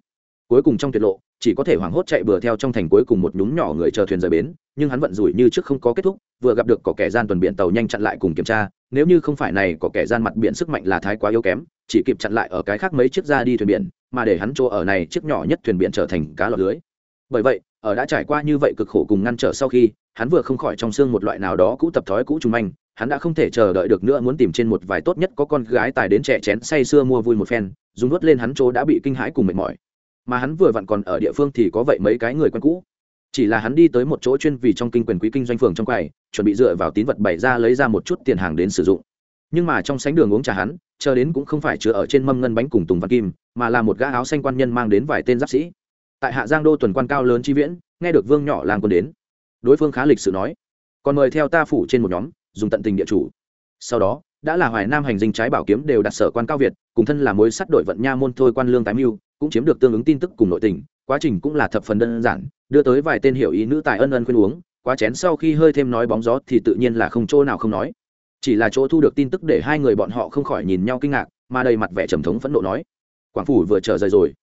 cuối cùng trong tuyệt lộ, chỉ có thể hoảng hốt chạy bừa theo trong thành cuối cùng một nhúm nhỏ người chờ thuyền rời bến, nhưng hắn vận rủi như trước không có kết thúc, vừa gặp được có kẻ gian tuần biển tàu nhanh chặn lại cùng kiểm tra, nếu như không phải này có kẻ gian mặt biển sức mạnh là thái quá yếu kém, chỉ kịp chặn lại ở cái khác mấy chiếc ra đi thuyền biển, mà để hắn chỗ ở này chiếc nhỏ nhất thuyền biển trở thành cá lọt lưới. Bởi vậy, ở đã trải qua như vậy cực khổ cùng ngăn trở sau khi, hắn vừa không khỏi trong xương một loại nào đó cũ tập thói cũ trùng manh, hắn đã không thể chờ đợi được nữa muốn tìm trên một vài tốt nhất có con gái tài đến trẻ chén say sưa mua vui một phen, dùng nuốt lên hắn chỗ đã bị kinh hãi cùng mệt mỏi mà hắn vừa vặn còn ở địa phương thì có vậy mấy cái người quen cũ. Chỉ là hắn đi tới một chỗ chuyên vì trong kinh quyền quý kinh doanh phường trong quầy, chuẩn bị dựa vào tín vật bày ra lấy ra một chút tiền hàng đến sử dụng. Nhưng mà trong sánh đường uống trà hắn, chờ đến cũng không phải chứa ở trên mâm ngân bánh cùng tùng văn kim, mà là một gã áo xanh quan nhân mang đến vài tên giáp sĩ. Tại hạ giang đô tuần quan cao lớn chi viễn, nghe được vương nhỏ làng quân đến. Đối phương khá lịch sự nói, còn mời theo ta phủ trên một nhóm, dùng tận tình địa chủ. Sau đó, đã là hoài nam hành dinh trái bảo kiếm đều đặt sở quan cao việt, cùng thân là mối sắt đội vận nha môn thôi quan lương tái mưu cũng chiếm được tương ứng tin tức cùng nội tình, quá trình cũng là thập phần đơn giản, đưa tới vài tên hiểu ý nữ tài ân ân khuyên uống, quá chén sau khi hơi thêm nói bóng gió thì tự nhiên là không chỗ nào không nói. Chỉ là chỗ thu được tin tức để hai người bọn họ không khỏi nhìn nhau kinh ngạc, mà đầy mặt vẻ trầm thống phẫn nộ nói, quảng phủ vừa trở rời rồi.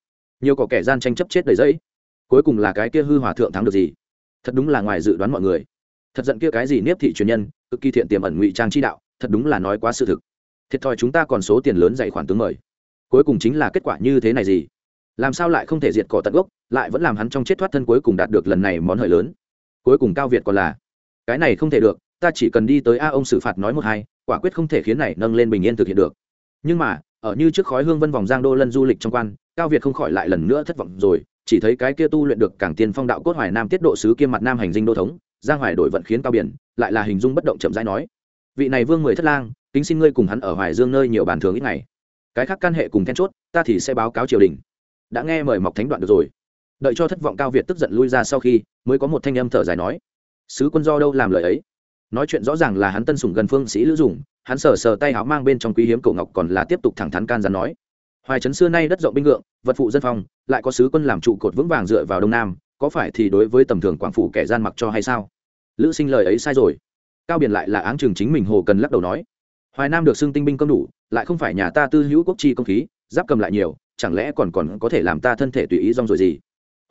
Nhiều có kẻ gian tranh chấp chết đầy dẫy cuối cùng là cái kia hư hòa thượng thắng được gì? Thật đúng là ngoài dự đoán mọi người. Thật giận kia cái gì nếp thị truyền nhân, cực kỳ thiện tiềm ẩn ngụy trang chi đạo, thật đúng là nói quá sự thực. Thiệt thòi chúng ta còn số tiền lớn dạy khoản tướng mời. Cuối cùng chính là kết quả như thế này gì? Làm sao lại không thể diệt cỏ tận gốc, lại vẫn làm hắn trong chết thoát thân cuối cùng đạt được lần này món hời lớn. Cuối cùng cao việt còn là, cái này không thể được, ta chỉ cần đi tới a ông xử phạt nói một hai, quả quyết không thể khiến này nâng lên bình yên thực hiện được. Nhưng mà, ở như trước khói hương vân vòng giang đô lân du lịch trong quan, cao việt không khỏi lại lần nữa thất vọng rồi, chỉ thấy cái kia tu luyện được cảng tiên phong đạo cốt hoài nam tiết độ sứ kiêm mặt nam hành dinh đô thống, giang hoài đổi vận khiến cao biển, lại là hình dung bất động chậm rãi nói, vị này vương mười thất lang, kính xin ngươi cùng hắn ở hoài dương nơi nhiều bàn thường ít ngày. Cái khác can hệ cùng then chốt, ta thì sẽ báo cáo triều đình đã nghe mời mọc thánh đoạn được rồi. Đợi cho thất vọng cao việt tức giận lui ra sau khi, mới có một thanh âm thở dài nói, sứ quân do đâu làm lời ấy? Nói chuyện rõ ràng là hắn tân sủng gần phương sĩ lữ dùng, hắn sờ sờ tay áo mang bên trong quý hiếm cổ ngọc còn là tiếp tục thẳng thắn can gián nói. Hoài trấn xưa nay đất rộng binh ngượng, vật phụ dân phong, lại có sứ quân làm trụ cột vững vàng dựa vào đông nam, có phải thì đối với tầm thường quảng phủ kẻ gian mặc cho hay sao? Lữ sinh lời ấy sai rồi. Cao biển lại là áng trường chính mình hồ cần lắc đầu nói, hoài nam được xưng tinh binh công đủ, lại không phải nhà ta tư hữu quốc chi công khí, giáp cầm lại nhiều chẳng lẽ còn còn có thể làm ta thân thể tùy ý rong rồi gì?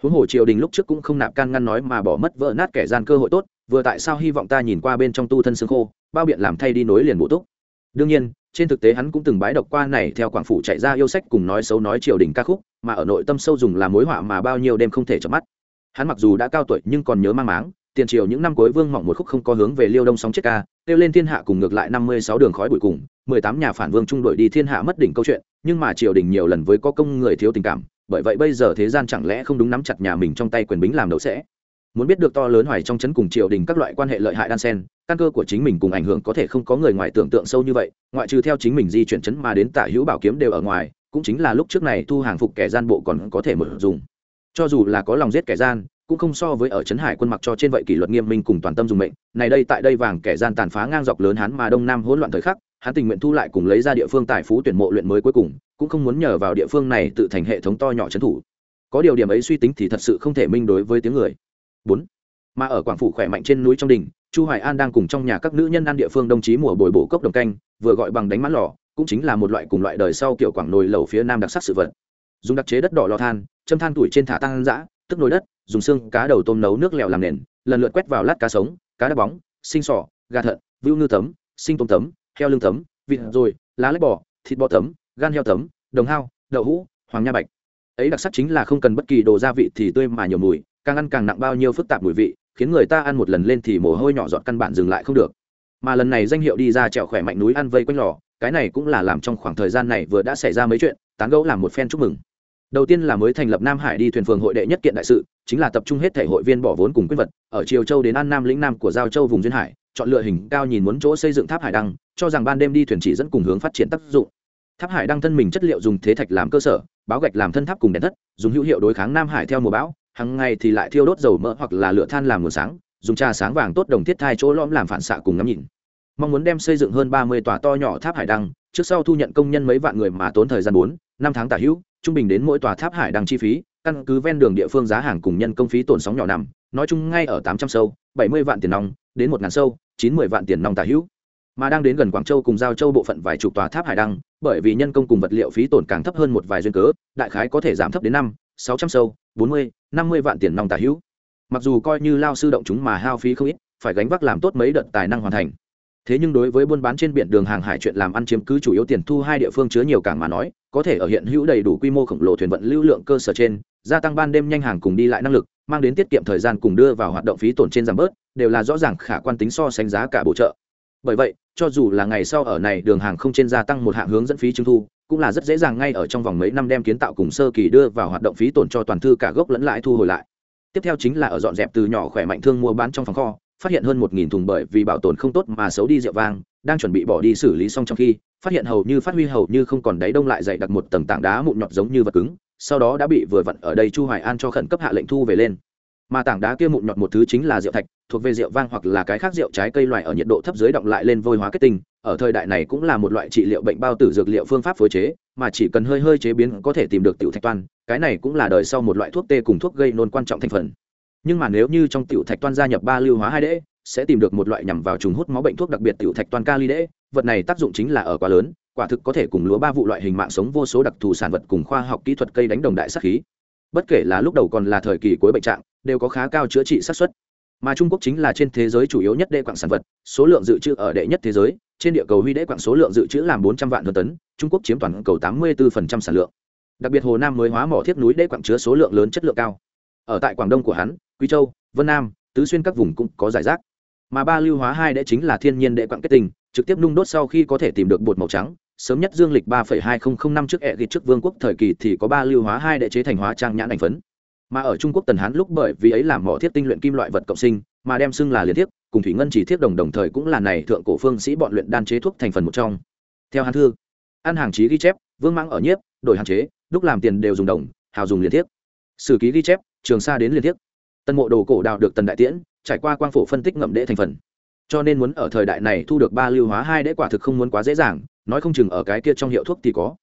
Huống hồ triều đình lúc trước cũng không nạp can ngăn nói mà bỏ mất vỡ nát kẻ gian cơ hội tốt, vừa tại sao hy vọng ta nhìn qua bên trong tu thân xương khô, bao biện làm thay đi nối liền bộ túc? Đương nhiên, trên thực tế hắn cũng từng bái độc qua này theo quảng phủ chạy ra yêu sách cùng nói xấu nói triều đình ca khúc, mà ở nội tâm sâu dùng là mối họa mà bao nhiêu đêm không thể chợp mắt. Hắn mặc dù đã cao tuổi nhưng còn nhớ mang máng, tiền triều những năm cuối vương mỏng một khúc không có hướng về liêu đông sóng chết ca, kêu lên thiên hạ cùng ngược lại năm mươi sáu đường khói bụi cùng, mười tám nhà phản vương trung đội đi thiên hạ mất đỉnh câu chuyện nhưng mà triều đình nhiều lần với có công người thiếu tình cảm, bởi vậy bây giờ thế gian chẳng lẽ không đúng nắm chặt nhà mình trong tay quyền bính làm đậu sẽ? Muốn biết được to lớn hoài trong chấn cùng triều đình các loại quan hệ lợi hại đan sen, căn cơ của chính mình cùng ảnh hưởng có thể không có người ngoài tưởng tượng sâu như vậy, ngoại trừ theo chính mình di chuyển chấn mà đến tả hữu bảo kiếm đều ở ngoài, cũng chính là lúc trước này thu hàng phục kẻ gian bộ còn có thể mở dùng. Cho dù là có lòng giết kẻ gian cũng không so với ở trấn hải quân mặc cho trên vậy kỷ luật nghiêm minh cùng toàn tâm dùng mệnh. Này đây tại đây vàng kẻ gian tàn phá ngang dọc lớn hắn mà đông nam hỗn loạn thời khắc hắn tình nguyện thu lại cùng lấy ra địa phương tài phú tuyển mộ luyện mới cuối cùng, cũng không muốn nhờ vào địa phương này tự thành hệ thống to nhỏ trấn thủ. Có điều điểm ấy suy tính thì thật sự không thể minh đối với tiếng người. Bốn. Mà ở quảng phủ khỏe mạnh trên núi trong đình, chu hoài an đang cùng trong nhà các nữ nhân ăn địa phương đồng chí mùa bồi bổ cốc đồng canh, vừa gọi bằng đánh mãn lò, cũng chính là một loại cùng loại đời sau kiểu quảng nồi lẩu phía nam đặc sắc sự vật. Dùng đặc chế đất đỏ lò than, châm than tuổi trên thả tăng dã tức nồi đất, dùng xương cá đầu tôm nấu nước lèo làm nền, lần lượt quét vào lát cá sống, cá đá bóng, sinh sỏ, gà thận, vưu ngư tấm, sinh tôm tấm, heo lương tấm, vịt rồi, lá lách bò, thịt bò tấm, gan heo tấm, đồng hao, đậu hũ, hoàng nha bạch. Ấy đặc sắc chính là không cần bất kỳ đồ gia vị thì tươi mà nhiều mùi, càng ăn càng nặng bao nhiêu phức tạp mùi vị, khiến người ta ăn một lần lên thì mồ hôi nhỏ giọt căn bản dừng lại không được. Mà lần này danh hiệu đi ra trèo khỏe mạnh núi ăn vây quanh lò, cái này cũng là làm trong khoảng thời gian này vừa đã xảy ra mấy chuyện, tán gẫu làm một phen chúc mừng đầu tiên là mới thành lập nam hải đi thuyền phường hội đệ nhất kiện đại sự, chính là tập trung hết thể hội viên bỏ vốn cùng quyết vật, ở triều châu đến an nam, lĩnh nam của giao châu vùng duyên hải, chọn lựa hình cao nhìn muốn chỗ xây dựng tháp hải đăng, cho rằng ban đêm đi thuyền chỉ dẫn cùng hướng phát triển tác dụng. Tháp hải đăng thân mình chất liệu dùng thế thạch làm cơ sở, báo gạch làm thân tháp cùng đèn thất, dùng hữu hiệu đối kháng nam hải theo mùa bão hàng ngày thì lại thiêu đốt dầu mỡ hoặc là lửa than làm nguồn sáng, dùng trà sáng vàng tốt đồng thiết thai chỗ lõm làm phản xạ cùng ngắm nhìn. Mong muốn đem xây dựng hơn ba mươi tòa to nhỏ tháp hải đăng, trước sau thu nhận công nhân mấy vạn người mà tốn thời gian bốn, năm tháng tả hữu trung bình đến mỗi tòa tháp hải đăng chi phí, căn cứ ven đường địa phương giá hàng cùng nhân công phí tổn sóng nhỏ nằm, nói chung ngay ở tám trăm sâu, bảy mươi vạn tiền nong, đến một ngàn sâu, chín mươi vạn tiền nong tả hữu. Mà đang đến gần quảng châu cùng giao châu bộ phận vài chục tòa tháp hải đăng, bởi vì nhân công cùng vật liệu phí tổn càng thấp hơn một vài duyên cớ, đại khái có thể giảm thấp đến năm, sáu trăm sâu, bốn mươi, năm mươi vạn tiền nong tả hữu. Mặc dù coi như lao sư động chúng mà hao phí không ít, phải gánh vác làm tốt mấy đợt tài năng hoàn thành thế nhưng đối với buôn bán trên biển đường hàng hải chuyện làm ăn chiếm cứ chủ yếu tiền thu hai địa phương chứa nhiều cảng mà nói, có thể ở hiện hữu đầy đủ quy mô khổng lồ thuyền vận lưu lượng cơ sở trên, gia tăng ban đêm nhanh hàng cùng đi lại năng lực, mang đến tiết kiệm thời gian cùng đưa vào hoạt động phí tổn trên giảm bớt, đều là rõ ràng khả quan tính so sánh giá cả bổ trợ. Bởi vậy, cho dù là ngày sau ở này đường hàng không trên gia tăng một hạng hướng dẫn phí trưng thu, cũng là rất dễ dàng ngay ở trong vòng mấy năm đem kiến tạo cùng sơ kỳ đưa vào hoạt động phí tổn cho toàn thư cả gốc lẫn lãi thu hồi lại. Tiếp theo chính là ở dọn dẹp từ nhỏ khỏe mạnh thương mua bán trong phòng kho phát hiện hơn một nghìn thùng bởi vì bảo tồn không tốt mà xấu đi rượu vang, đang chuẩn bị bỏ đi xử lý xong trong khi, phát hiện hầu như phát huy hầu như không còn đáy đông lại dày đặt một tầng tảng đá mụn nhọt giống như vật cứng, sau đó đã bị vừa vặn ở đây chu hoài an cho khẩn cấp hạ lệnh thu về lên. Mà tảng đá kia mụn nhọt một thứ chính là rượu thạch, thuộc về rượu vang hoặc là cái khác rượu trái cây loại ở nhiệt độ thấp dưới động lại lên vôi hóa kết tinh, ở thời đại này cũng là một loại trị liệu bệnh bao tử dược liệu phương pháp phối chế, mà chỉ cần hơi hơi chế biến có thể tìm được tiểu thạch toan cái này cũng là đời sau một loại thuốc tê cùng thuốc gây nôn quan trọng thành phần nhưng mà nếu như trong tiểu thạch toan gia nhập ba lưu hóa hai đễ sẽ tìm được một loại nhằm vào trùng hút máu bệnh thuốc đặc biệt tiểu thạch toan kali đễ vật này tác dụng chính là ở quá lớn, quả thực có thể cùng lúa ba vụ loại hình mạng sống vô số đặc thù sản vật cùng khoa học kỹ thuật cây đánh đồng đại sắc khí. Bất kể là lúc đầu còn là thời kỳ cuối bệnh trạng, đều có khá cao chữa trị xác suất. Mà trung quốc chính là trên thế giới chủ yếu nhất đệ quạng sản vật, số lượng dự trữ ở đệ nhất thế giới, trên địa cầu huy đệ quạng số lượng dự trữ làm bốn trăm vạn tấn, trung quốc chiếm toàn cầu tám mươi 84% sản lượng. Đặc biệt hồ nam mới hóa mỏ thiết núi đệ quạng chứa số lượng lớn chất lượng cao ở tại quảng đông của hắn, quý châu, vân nam, tứ xuyên các vùng cũng có giải rác. Mà ba lưu hóa hai đệ chính là thiên nhiên đệ quạng kết tinh trực tiếp nung đốt sau khi có thể tìm được bột màu trắng, sớm nhất dương lịch ba hai nghìn năm trước ẹ ghi trước vương quốc thời kỳ thì có ba lưu hóa hai đệ chế thành hóa trang nhãn ảnh phấn. Mà ở trung quốc tần hán lúc bởi vì ấy làm mỏ thiết tinh luyện kim loại vật cộng sinh, mà đem xưng là liên thiết cùng thủy ngân chỉ thiết đồng đồng thời cũng là này thượng cổ phương sĩ bọn luyện đan chế thuốc thành phần một trong. Theo hán thư, ăn hàng chí ghi chép, vương mãng ở nhiếp, đổi hạn chế, đúc làm tiền đều dùng đồng, hào dùng liên thiết sử ký ghi chép trường sa đến liên tiếp, tân mộ đồ cổ đào được tần đại tiễn trải qua quang phổ phân tích ngậm đệ thành phần. Cho nên muốn ở thời đại này thu được ba lưu hóa hai đễ quả thực không muốn quá dễ dàng nói không chừng ở cái kia trong hiệu thuốc thì có.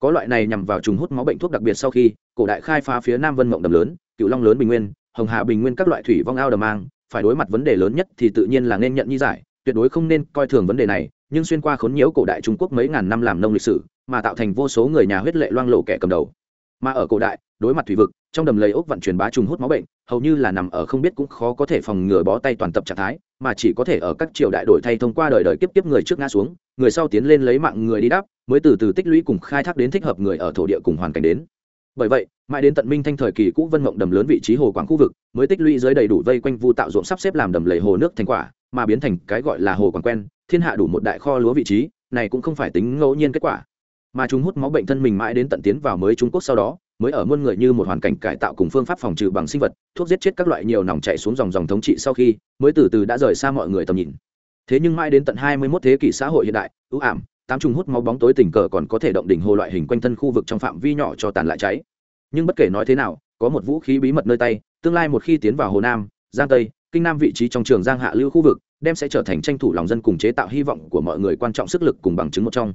Có loại này nhằm vào trùng hút máu bệnh thuốc đặc biệt sau khi cổ đại khai phá phía nam vân mộng đầm lớn cựu long lớn bình nguyên hồng hà bình nguyên các loại thủy vong ao đầm mang phải đối mặt vấn đề lớn nhất thì tự nhiên là nên nhận nhi giải tuyệt đối không nên coi thường vấn đề này nhưng xuyên qua khốn nhiễu cổ đại trung quốc mấy ngàn năm làm nông lịch sử mà tạo thành vô số người nhà huyết lệ loang lộ kẻ cầm đầu. Mà ở cổ đại đối mặt thủy vực trong đầm lầy ốc vận truyền bá trùng hút máu bệnh, hầu như là nằm ở không biết cũng khó có thể phòng ngừa bó tay toàn tập trạng thái, mà chỉ có thể ở các triều đại đổi thay thông qua đời đời kiếp kiếp người trước ngã xuống, người sau tiến lên lấy mạng người đi đáp, mới từ từ tích lũy cùng khai thác đến thích hợp người ở thổ địa cùng hoàn cảnh đến. Bởi vậy, mãi đến tận minh thanh thời kỳ cũ vân mộng đầm lớn vị trí hồ quảng khu vực, mới tích lũy dưới đầy đủ vây quanh vu tạo ruộng sắp xếp làm đầm lầy hồ nước thành quả, mà biến thành cái gọi là hồ quảng quen, thiên hạ đủ một đại kho lúa vị trí, này cũng không phải tính ngẫu nhiên kết quả. Mà chúng hút máu bệnh thân mình mãi đến tận tiến vào mới trung quốc sau đó mới ở muôn người như một hoàn cảnh cải tạo cùng phương pháp phòng trừ bằng sinh vật, thuốc giết chết các loại nhiều nòng chạy xuống dòng dòng thống trị sau khi, mới từ từ đã rời xa mọi người tầm nhìn. Thế nhưng mãi đến tận 21 thế kỷ xã hội hiện đại, ưu ảm, tám trùng hút máu bóng tối tình cờ còn có thể động đỉnh hồ loại hình quanh thân khu vực trong phạm vi nhỏ cho tàn lại cháy. Nhưng bất kể nói thế nào, có một vũ khí bí mật nơi tay, tương lai một khi tiến vào hồ nam, giang tây, kinh nam vị trí trong trường giang hạ lưu khu vực, đem sẽ trở thành tranh thủ lòng dân cùng chế tạo hy vọng của mọi người quan trọng sức lực cùng bằng chứng một trong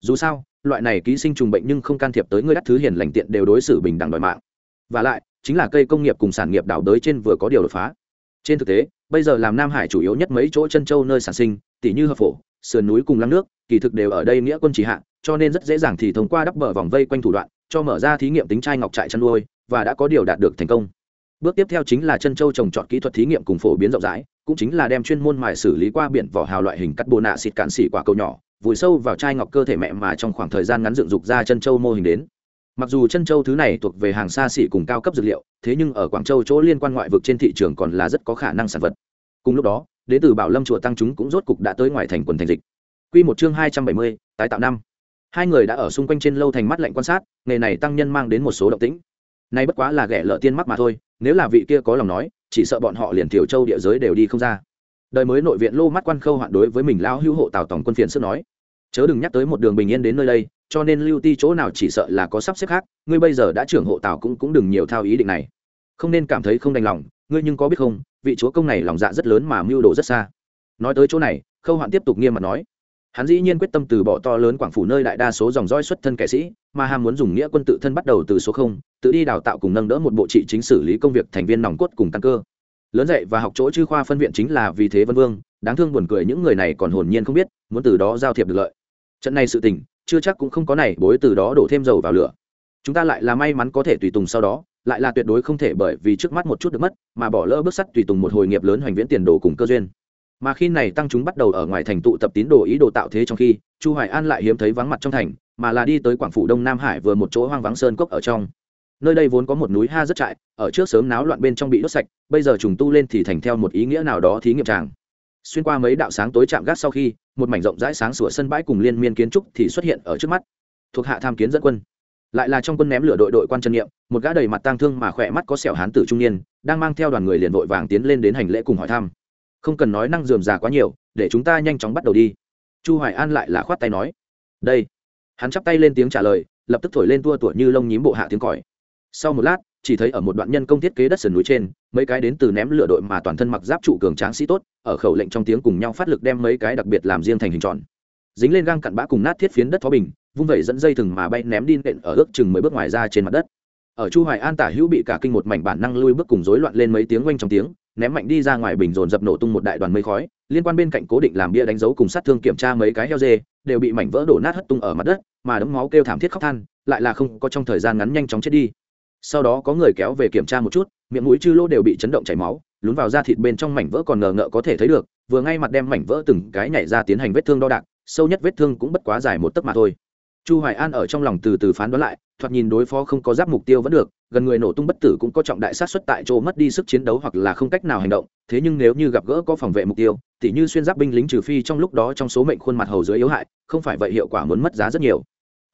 dù sao, loại này ký sinh trùng bệnh nhưng không can thiệp tới người đắt thứ hiền lành tiện đều đối xử bình đẳng đòi mạng. Và lại, chính là cây công nghiệp cùng sản nghiệp đảo đới trên vừa có điều đột phá. Trên thực tế, bây giờ làm nam hải chủ yếu nhất mấy chỗ chân châu nơi sản sinh tỷ như hợp phổ, sườn núi cùng lăng nước, kỳ thực đều ở đây nghĩa quân chỉ hạ, cho nên rất dễ dàng thì thông qua đắp bờ vòng vây quanh thủ đoạn, cho mở ra thí nghiệm tính trai ngọc trại chăn nuôi, và đã có điều đạt được thành công. Bước tiếp theo chính là chân châu trồng trọt kỹ thuật thí nghiệm cùng phổ biến rộng rãi cũng chính là đem chuyên môn mài xử lý qua biển vỏ hào loại hình cắt bồ nạ xịt cạn xỉ quả cầu nhỏ, vùi sâu vào chai ngọc cơ thể mẹ mà trong khoảng thời gian ngắn dựng dục ra chân châu mô hình đến. Mặc dù chân châu thứ này thuộc về hàng xa xỉ cùng cao cấp dược liệu, thế nhưng ở quảng châu chỗ liên quan ngoại vực trên thị trường còn là rất có khả năng sản vật. Cùng lúc đó đ ế từ bảo lâm chùa tăng chúng cũng rốt cục đã tới ngoài thành quần thành dịch. Q một chương hai trăm bảy mươi, tái tạo năm. Hai người đã ở xung quanh trên lâu thành mắt lạnh quan sát, nghề này tăng nhân mang đến một số động tĩnh. Nay bất quá là ghẻ lợ tiên mắc mà thôi, nếu là vị kia có lòng nói chỉ sợ bọn họ liền thiểu châu địa giới đều đi không ra. Đời mới nội viện lô mắt quan khâu hoạn đối với mình lão hữu hộ tào tổng quân phiền sức nói, chớ đừng nhắc tới một đường bình yên đến nơi đây, cho nên lưu ti chỗ nào chỉ sợ là có sắp xếp khác, ngươi bây giờ đã trưởng hộ tào cũng cũng đừng nhiều thao ý định này. Không nên cảm thấy không đành lòng, ngươi nhưng có biết không, vị chúa công này lòng dạ rất lớn mà mưu đồ rất xa. Nói tới chỗ này, khâu hoạn tiếp tục nghiêm mặt nói hắn dĩ nhiên quyết tâm từ bỏ to lớn quảng phủ nơi đại đa số dòng roi xuất thân kẻ sĩ, mà ham muốn dùng nghĩa quân tự thân bắt đầu từ số không, tự đi đào tạo cùng nâng đỡ một bộ trị chính xử lý công việc thành viên nòng cốt cùng căn cơ. Lớn dạy và học chỗ chư khoa phân viện chính là vì thế vân vương, đáng thương buồn cười những người này còn hồn nhiên không biết, muốn từ đó giao thiệp được lợi. Trận này sự tình, chưa chắc cũng không có này, bối từ đó đổ thêm dầu vào lửa. Chúng ta lại là may mắn có thể tùy tùng sau đó, lại là tuyệt đối không thể bởi vì trước mắt một chút được mất, mà bỏ lỡ bước sắt tùy tùng một hồi nghiệp lớn hoành viễn tiền đồ cùng cơ duyên mà khi này tăng chúng bắt đầu ở ngoài thành tụ tập tín đồ ý đồ tạo thế trong khi, chu hoài an lại hiếm thấy vắng mặt trong thành, mà là đi tới quảng phủ đông nam hải vừa một chỗ hoang vắng sơn cốc ở trong. Nơi đây vốn có một núi ha rất trại, ở trước sớm náo loạn bên trong bị đốt sạch, bây giờ trùng tu lên thì thành theo một ý nghĩa nào đó thí nghiệm tràng. Xuyên qua mấy đạo sáng tối chạm gác sau khi, một mảnh rộng rãi sáng sủa sân bãi cùng liên miên kiến trúc thì xuất hiện ở trước mắt. Thuộc hạ tham kiến dẫn quân. Lại là trong quân ném lửa đội đội quan chân nghiệm một gã đầy mặt tang thương mà khỏe mắt có sẹo hán tử trung niên, đang mang theo đoàn người liền vội vàng tiến lên đến hành lễ cùng hỏi thăm không cần nói năng dườm già quá nhiều, để chúng ta nhanh chóng bắt đầu đi. Chu hoài an lại là khoát tay nói. Đây. Hắn chắp tay lên tiếng trả lời, lập tức thổi lên tua tủa như lông nhím bộ hạ tiếng còi. Sau một lát, chỉ thấy ở một đoạn nhân công thiết kế đất sườn núi trên, mấy cái đến từ ném lửa đội mà toàn thân mặc giáp trụ cường tráng sĩ tốt, ở khẩu lệnh trong tiếng cùng nhau phát lực đem mấy cái đặc biệt làm riêng thành hình tròn. Dính lên gang cặn bã cùng nát thiết phiến đất phó bình, vung vẩy dẫn dây thừng mà bay ném đi nện ở ước chừng mới bước ngoài ra trên mặt đất. Ở chu hoài an tả hữu bị cả kinh một mảnh bản năng lui bước cùng rối loạn lên mấy tiếng quanh trong tiếng ném mạnh đi ra ngoài bình dồn dập nổ tung một đại đoàn mây khói, liên quan bên cạnh cố định làm bia đánh dấu cùng sát thương kiểm tra mấy cái heo dê, đều bị mảnh vỡ đổ nát hất tung ở mặt đất, mà đấm máu kêu thảm thiết khóc than, lại là không có trong thời gian ngắn nhanh chóng chết đi. Sau đó có người kéo về kiểm tra một chút, miệng mũi chư lô đều bị chấn động chảy máu, lún vào da thịt bên trong mảnh vỡ còn ngờ ngợ có thể thấy được, vừa ngay mặt đem mảnh vỡ từng cái nhảy ra tiến hành vết thương đo đạc, sâu nhất vết thương cũng bất quá dài một tấc mà thôi. Chu hoài an ở trong lòng từ từ phán đoán lại, thoạt nhìn đối phó không có giáp mục tiêu vẫn được gần người nổ tung bất tử cũng có trọng đại sát xuất tại chỗ mất đi sức chiến đấu hoặc là không cách nào hành động, thế nhưng nếu như gặp gỡ có phòng vệ mục tiêu, tỉ như xuyên giáp binh lính trừ phi trong lúc đó trong số mệnh khuôn mặt hầu dưới yếu hại, không phải vậy hiệu quả muốn mất giá rất nhiều.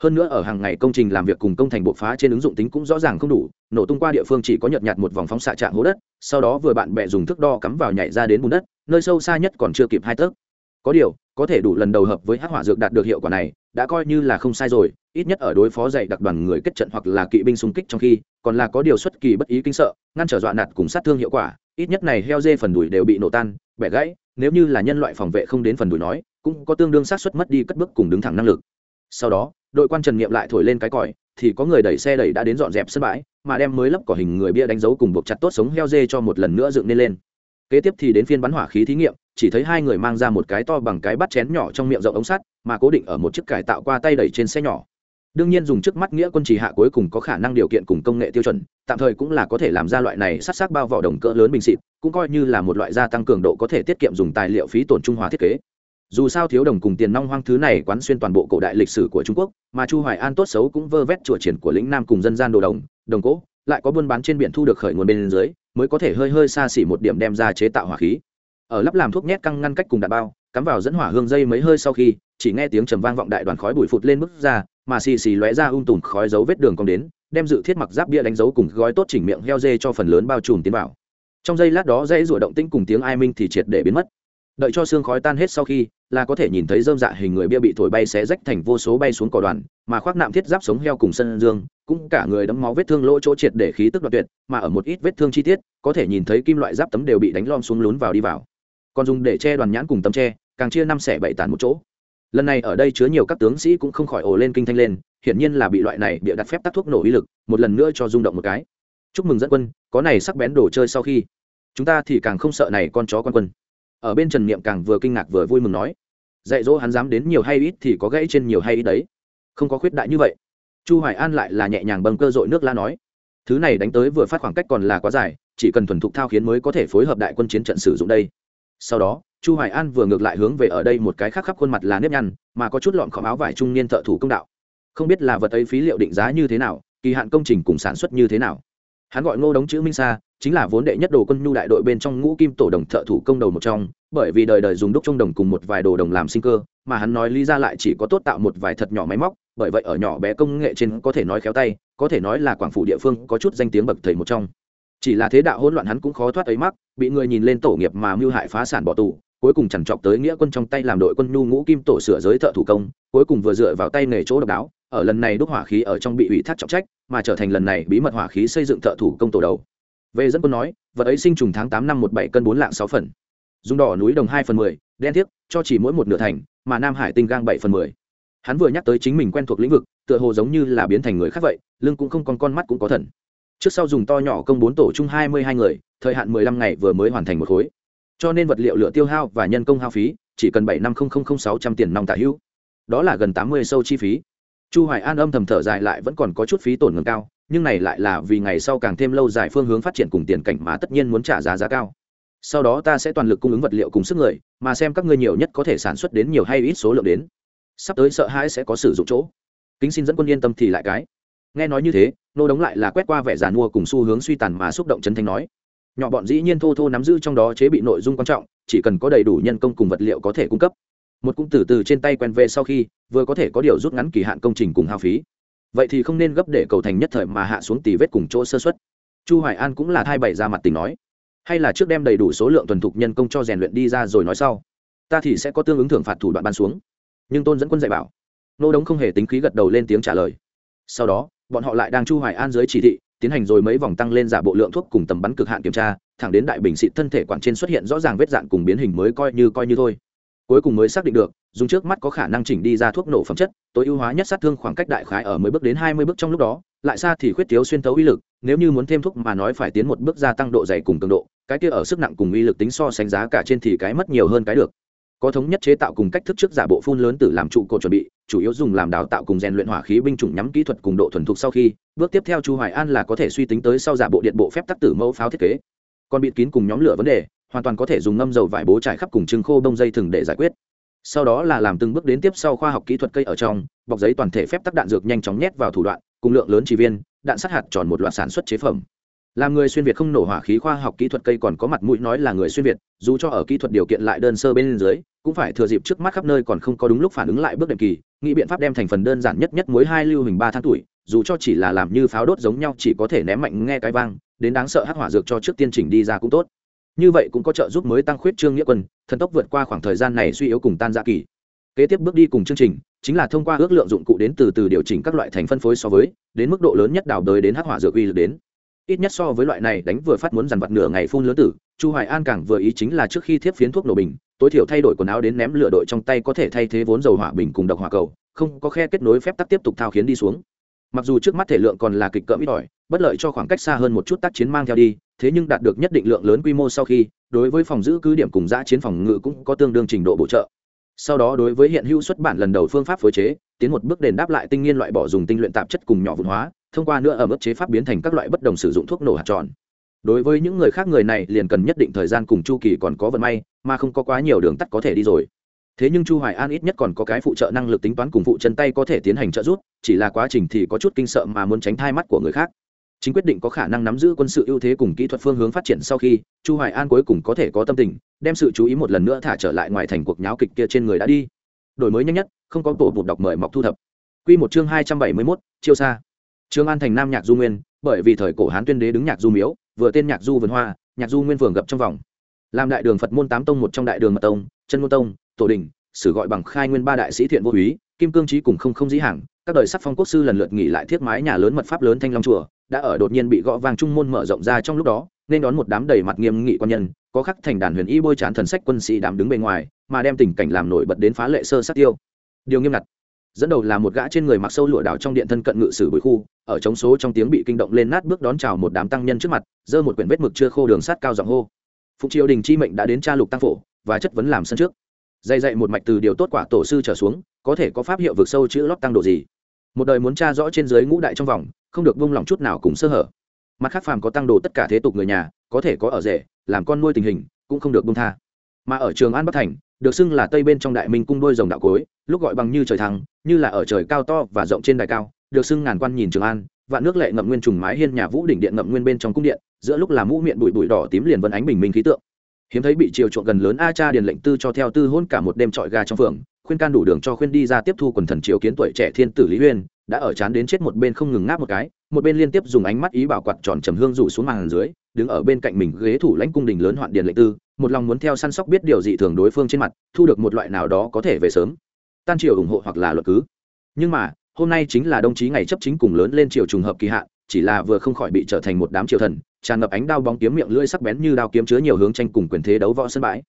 Hơn nữa ở hàng ngày công trình làm việc cùng công thành bộ phá trên ứng dụng tính cũng rõ ràng không đủ, nổ tung qua địa phương chỉ có nhợt nhạt một vòng phóng xạ trạng hố đất, sau đó vừa bạn bè dùng thước đo cắm vào nhảy ra đến bùn đất, nơi sâu xa nhất còn chưa kịp hai tấc có điều, có thể đủ lần đầu hợp với hắc hỏa dược đạt được hiệu quả này, đã coi như là không sai rồi, ít nhất ở đối phó dạy đặc đoàn người kết trận hoặc là kỵ binh xung kích trong khi, còn là có điều xuất kỳ bất ý kinh sợ, ngăn trở dọa nạt cùng sát thương hiệu quả, ít nhất này heo dê phần đùi đều bị nổ tan, bẻ gãy, nếu như là nhân loại phòng vệ không đến phần đùi nói, cũng có tương đương sát xuất mất đi cất bước cùng đứng thẳng năng lực. Sau đó, đội quan trần nghiệm lại thổi lên cái còi, thì có người đẩy xe đẩy đã đến dọn dẹp sân bãi, mà đem mới lấp cỏ hình người bia đánh dấu cùng buộc chặt tốt sống heo dê cho một lần nữa dựng nên lên kế tiếp thì đến phiên bắn hỏa khí thí nghiệm, chỉ thấy hai người mang ra một cái to bằng cái bắt chén nhỏ trong miệng rộng ống sắt, mà cố định ở một chiếc cải tạo qua tay đẩy trên xe nhỏ. Đương nhiên dùng trước mắt nghĩa quân chỉ hạ cuối cùng có khả năng điều kiện cùng công nghệ tiêu chuẩn, tạm thời cũng là có thể làm ra loại này sát sắc bao vỏ đồng cỡ lớn bình xịt cũng coi như là một loại gia tăng cường độ có thể tiết kiệm dùng tài liệu phí tổn trung hóa thiết kế dù sao thiếu đồng cùng tiền nong hoang thứ này quán xuyên toàn bộ cổ đại lịch sử của trung quốc, mà chu hoài an tốt xấu cũng vơ vét chùa triển của lĩnh nam cùng dân gian đồ đồng đồng cỗ, lại có buôn bán trên biển thu được khởi nguồn bên dưới, mới có thể hơi hơi xa xỉ một điểm đem ra chế tạo hỏa khí. Ở lắp làm thuốc nhét căng ngăn cách cùng đạn bao, cắm vào dẫn hỏa hương dây mấy hơi sau khi, chỉ nghe tiếng trầm vang vọng đại đoàn khói bụi phụt lên mức ra, mà xì xì lóe ra um tùm khói dấu vết đường cong đến, đem dự thiết mặc giáp bia đánh dấu cùng gói tốt chỉnh miệng heo dê cho phần lớn bao trùm tiến vào. Trong giây lát đó dãy rủa động tĩnh cùng tiếng ai minh thì triệt để biến mất. Đợi cho xương khói tan hết sau khi là có thể nhìn thấy dơm dạ hình người bia bị thổi bay xé rách thành vô số bay xuống cỏ đoàn, mà khoác nạm thiết giáp sống heo cùng sân dương, cũng cả người đấm máu vết thương lỗ chỗ triệt để khí tức đoạt tuyệt, mà ở một ít vết thương chi tiết, có thể nhìn thấy kim loại giáp tấm đều bị đánh lom xuống lún vào đi vào. Còn dùng để che đoàn nhãn cùng tấm che, càng chia năm xẻ bảy tàn một chỗ. Lần này ở đây chứa nhiều các tướng sĩ cũng không khỏi ồ lên kinh thanh lên, hiển nhiên là bị loại này bịa đặt phép tắt thuốc nổ uy lực, một lần nữa cho rung động một cái. Chúc mừng dẫn quân, có này sắc bén đồ chơi sau khi. Chúng ta thì càng không sợ này con chó con quân ở bên trần niệm càng vừa kinh ngạc vừa vui mừng nói, dạy dỗ hắn dám đến nhiều hay ít thì có gãy trên nhiều hay ít đấy. Không có khuyết đại như vậy. Chu hoài an lại là nhẹ nhàng bâng cơ dội nước la nói, thứ này đánh tới vừa phát khoảng cách còn là quá dài, chỉ cần thuần thục thao khiến mới có thể phối hợp đại quân chiến trận sử dụng đây. Sau đó, chu hoài an vừa ngược lại hướng về ở đây một cái khác khắp khuôn mặt là nếp nhăn, mà có chút lọn khóm áo vải trung niên thợ thủ công đạo. Không biết là vật ấy phí liệu định giá như thế nào, kỳ hạn công trình cùng sản xuất như thế nào. Hắn gọi ngô đống chữ minh sa chính là vốn đệ nhất đồ quân nhu đại đội bên trong ngũ kim tổ đồng thợ thủ công đầu một trong, bởi vì đời đời dùng đúc trong đồng cùng một vài đồ đồng làm sinh cơ, mà hắn nói lý ra lại chỉ có tốt tạo một vài thật nhỏ máy móc, bởi vậy ở nhỏ bé công nghệ trên có thể nói khéo tay, có thể nói là quảng phủ địa phương có chút danh tiếng bậc thầy một trong. Chỉ là thế đạo hỗn loạn hắn cũng khó thoát ấy mắc, bị người nhìn lên tổ nghiệp mà mưu hại phá sản bỏ tù, cuối cùng chẳng chọc tới nghĩa quân trong tay làm đội quân nhu ngũ kim tổ sửa giới thợ thủ công, cuối cùng vừa dựa vào tay nghề chỗ độc đáo, ở lần này đúc hỏa khí ở trong bị ủy thác trọng trách, mà trở thành lần này bí mật hỏa khí xây dựng thợ thủ công tổ đầu về dẫn quân nói, vật ấy sinh trùng tháng tám năm một bảy cân bốn lạng sáu phần. Dùng đỏ núi đồng hai phần mười, đen thiếp cho chỉ mỗi một nửa thành, mà nam hải tinh gang bảy phần mười. Hắn vừa nhắc tới chính mình quen thuộc lĩnh vực, tựa hồ giống như là biến thành người khác vậy, lưng cũng không còn con mắt cũng có thần. Trước sau dùng to nhỏ công bốn tổ chung hai mươi hai người, thời hạn mười lăm ngày vừa mới hoàn thành một khối. Cho nên vật liệu lửa tiêu hao và nhân công hao phí, chỉ cần bảy năm sáu trăm tiền nòng tả hữu. Đó là gần tám mươi sâu chi phí. Chu hoài an âm thầm thở dài lại vẫn còn có chút phí tổn ngừng cao nhưng này lại là vì ngày sau càng thêm lâu dài phương hướng phát triển cùng tiền cảnh mà tất nhiên muốn trả giá giá cao. Sau đó ta sẽ toàn lực cung ứng vật liệu cùng sức người, mà xem các ngươi nhiều nhất có thể sản xuất đến nhiều hay ít số lượng đến. Sắp tới sợ hãi sẽ có sử dụng chỗ. Kính xin dẫn quân yên tâm thì lại cái. Nghe nói như thế, nô đống lại là quét qua vẻ giàn mua cùng xu hướng suy tàn mà xúc động chân thanh nói. Nhỏ bọn dĩ nhiên thô thô nắm giữ trong đó chế bị nội dung quan trọng, chỉ cần có đầy đủ nhân công cùng vật liệu có thể cung cấp. Một cũng từ từ trên tay quen về sau khi, vừa có thể có điều rút ngắn kỳ hạn công trình cùng hao phí vậy thì không nên gấp để cầu thành nhất thời mà hạ xuống tỷ vết cùng chỗ sơ xuất chu hoài an cũng là thay bày ra mặt tình nói, hay là trước đem đầy đủ số lượng tuần thục nhân công cho rèn luyện đi ra rồi nói sau, ta thì sẽ có tương ứng thưởng phạt thủ đoạn ban xuống. Nhưng tôn dẫn quân dạy bảo, nô đống không hề tính khí gật đầu lên tiếng trả lời. Sau đó, bọn họ lại đang chu hoài an dưới chỉ thị, tiến hành rồi mấy vòng tăng lên giả bộ lượng thuốc cùng tầm bắn cực hạn kiểm tra, thẳng đến đại bình xịt thân thể quản trên xuất hiện rõ ràng vết dạn cùng biến hình mới coi như coi như thôi cuối cùng mới xác định được, dùng trước mắt có khả năng chỉnh đi ra thuốc nổ phẩm chất, tối ưu hóa nhất sát thương khoảng cách đại khái ở mười bước đến hai mươi bước trong lúc đó, lại xa thì khuyết thiếu xuyên thấu uy lực, nếu như muốn thêm thuốc mà nói phải tiến một bước gia tăng độ dày cùng cường độ, cái kia ở sức nặng cùng uy lực tính so sánh giá cả trên thì cái mất nhiều hơn cái được. Có thống nhất chế tạo cùng cách thức trước giả bộ phun lớn tử làm trụ cột chuẩn bị, chủ yếu dùng làm đào tạo cùng rèn luyện hỏa khí binh chủng nhắm kỹ thuật cùng độ thuần thục sau khi, bước tiếp theo chu hoài an là có thể suy tính tới sau giả bộ điện bộ phép tắc tử mẫu pháo thiết kế. Còn bịt kín cùng nhóm lửa vấn đề hoàn toàn có thể dùng ngâm dầu vải bố trải khắp cùng trưng khô đông dây thừng để giải quyết. Sau đó là làm từng bước đến tiếp sau khoa học kỹ thuật cây ở trong, bọc giấy toàn thể phép tắc đạn dược nhanh chóng nhét vào thủ đoạn, cùng lượng lớn chỉ viên, đạn sát hạt tròn một loạt sản xuất chế phẩm. Làm người xuyên việt không nổ hỏa khí khoa học kỹ thuật cây còn có mặt mũi nói là người xuyên việt, dù cho ở kỹ thuật điều kiện lại đơn sơ bên dưới, cũng phải thừa dịp trước mắt khắp nơi còn không có đúng lúc phản ứng lại bước đệm kỳ, nghĩ biện pháp đem thành phần đơn giản nhất nhất mối hai lưu hình ba tháng tuổi, dù cho chỉ là làm như pháo đốt giống nhau chỉ có thể ném mạnh nghe cái vang, đến đáng sợ hắc hỏa dược cho trước tiên chỉnh đi ra cũng tốt như vậy cũng có trợ giúp mới tăng khuyết trương nghĩa quân, thần tốc vượt qua khoảng thời gian này suy yếu cùng tan dạ kỳ. Kế tiếp bước đi cùng chương trình, chính là thông qua ước lượng dụng cụ đến từ từ điều chỉnh các loại thành phân phối so với, đến mức độ lớn nhất đào đời đến hắc hỏa dược uy lực đến. Ít nhất so với loại này đánh vừa phát muốn dằn vặt nửa ngày phun lớn tử, chu hoài an càng vừa ý chính là trước khi thiếp phiến thuốc nổ bình, tối thiểu thay đổi quần áo đến ném lửa đội trong tay có thể thay thế vốn dầu hỏa bình cùng độc hỏa cầu, không có khe kết nối phép tắc tiếp tục thao khiến đi xuống. Mặc dù trước mắt thể lượng còn là kịch cỡ ít ỏi, bất lợi cho khoảng cách xa hơn một chút tác chiến mang theo đi thế nhưng đạt được nhất định lượng lớn quy mô sau khi, đối với phòng giữ cứ điểm cùng giã chiến phòng ngự cũng có tương đương trình độ bổ trợ. Sau đó đối với hiện hữu xuất bản lần đầu phương pháp phối chế, tiến một bước đền đáp lại tinh nghiên loại bỏ dùng tinh luyện tạp chất cùng nhỏ vụn hóa, thông qua nữa ở mức chế pháp biến thành các loại bất đồng sử dụng thuốc nổ hạt tròn. Đối với những người khác người này liền cần nhất định thời gian cùng chu kỳ còn có vận may, mà không có quá nhiều đường tắt có thể đi rồi. Thế nhưng chu hoài an ít nhất còn có cái phụ trợ năng lực tính toán cùng phụ chân tay có thể tiến hành trợ giúp, chỉ là quá trình thì có chút kinh sợ mà muốn tránh thai mắt của người khác chính quyết định có khả năng nắm giữ quân sự ưu thế cùng kỹ thuật phương hướng phát triển sau khi chu hoài an cuối cùng có thể có tâm tình đem sự chú ý một lần nữa thả trở lại ngoài thành cuộc nháo kịch kia trên người đã đi. Đổi mới nhanh nhất không có tổ bụt đọc mời mọc thu thập. Quy một chương 271, chiêu xa. Trương an thành nam nhạc du nguyên bởi vì thời cổ hán tuyên đế đứng nhạc du miếu vừa tên nhạc du vườn hoa nhạc du nguyên phường gặp trong vòng. Làm đại đường phật môn tám tông một trong đại đường mật tông chân môn tông tổ đình sử gọi bằng khai nguyên ba đại sĩ thiện vô úy kim cương trí cùng không không dĩ hàng các đời sắc phong quốc sư lần lượt nghỉ lại thiết mái nhà lớn mật pháp lớn thanh long chùa đã ở đột nhiên bị gõ vang trung môn mở rộng ra trong lúc đó, nên đón một đám đầy mặt nghiêm nghị quan nhân, có khắc thành đàn huyền y bôi chán thần sách quân sĩ đám đứng bên ngoài, mà đem tình cảnh làm nổi bật đến phá lệ sơ sát tiêu. Điều nghiêm ngặt, dẫn đầu là một gã trên người mặc sâu lụa đảo trong điện thân cận ngự sử bụi khu, ở chống số trong tiếng bị kinh động lên nát bước đón chào một đám tăng nhân trước mặt, giơ một quyển vết mực chưa khô đường sát cao giọng hô. Phụng triều đình chi mệnh đã đến tra lục tăng phổ, và chất vấn làm sân trước. Dày dạy một mạch từ điều tốt quả tổ sư trở xuống, có thể có pháp hiệu vực sâu chữ lót tăng độ gì? Một đời muốn tra rõ trên dưới ngũ đại trong vòng, không được vung lòng chút nào cùng sơ hở. Mặt khác phàm có tăng đồ tất cả thế tục người nhà, có thể có ở rể, làm con nuôi tình hình, cũng không được bung tha. Mà ở trường an bắc thành, được xưng là tây bên trong đại minh cung đôi rồng đạo cối, lúc gọi bằng như trời thăng, như là ở trời cao to và rộng trên đài cao, được xưng ngàn quan nhìn trường an, vạn nước lệ ngậm nguyên trùng mái hiên nhà vũ đỉnh điện ngậm nguyên bên trong cung điện, giữa lúc là mũ miệng bụi bụi đỏ tím liền vân ánh bình minh khí tượng. Hiếm thấy bị chiều chuộng gần lớn a cha điền lệnh tư cho theo tư hôn cả một đêm trọi gà trong phường khuyên can đủ đường cho khuyên đi ra tiếp thu quần thần triều kiến tuổi trẻ thiên tử lý uyên, đã ở chán đến chết một bên không ngừng ngáp một cái, một bên liên tiếp dùng ánh mắt ý bảo quạt tròn trầm hương rủ xuống màn dưới, đứng ở bên cạnh mình ghế thủ lãnh cung đình lớn hoạn điện lệnh tư, một lòng muốn theo săn sóc biết điều dị thường đối phương trên mặt, thu được một loại nào đó có thể về sớm. Tan triều ủng hộ hoặc là luật cứ. Nhưng mà, hôm nay chính là đồng chí ngày chấp chính cùng lớn lên triều trùng hợp kỳ hạn, chỉ là vừa không khỏi bị trở thành một đám triều thần, tràn ngập ánh đao bóng kiếm miệng lưỡi sắc bén như đao kiếm chứa nhiều hướng tranh cùng quyền thế đấu võ sân bãi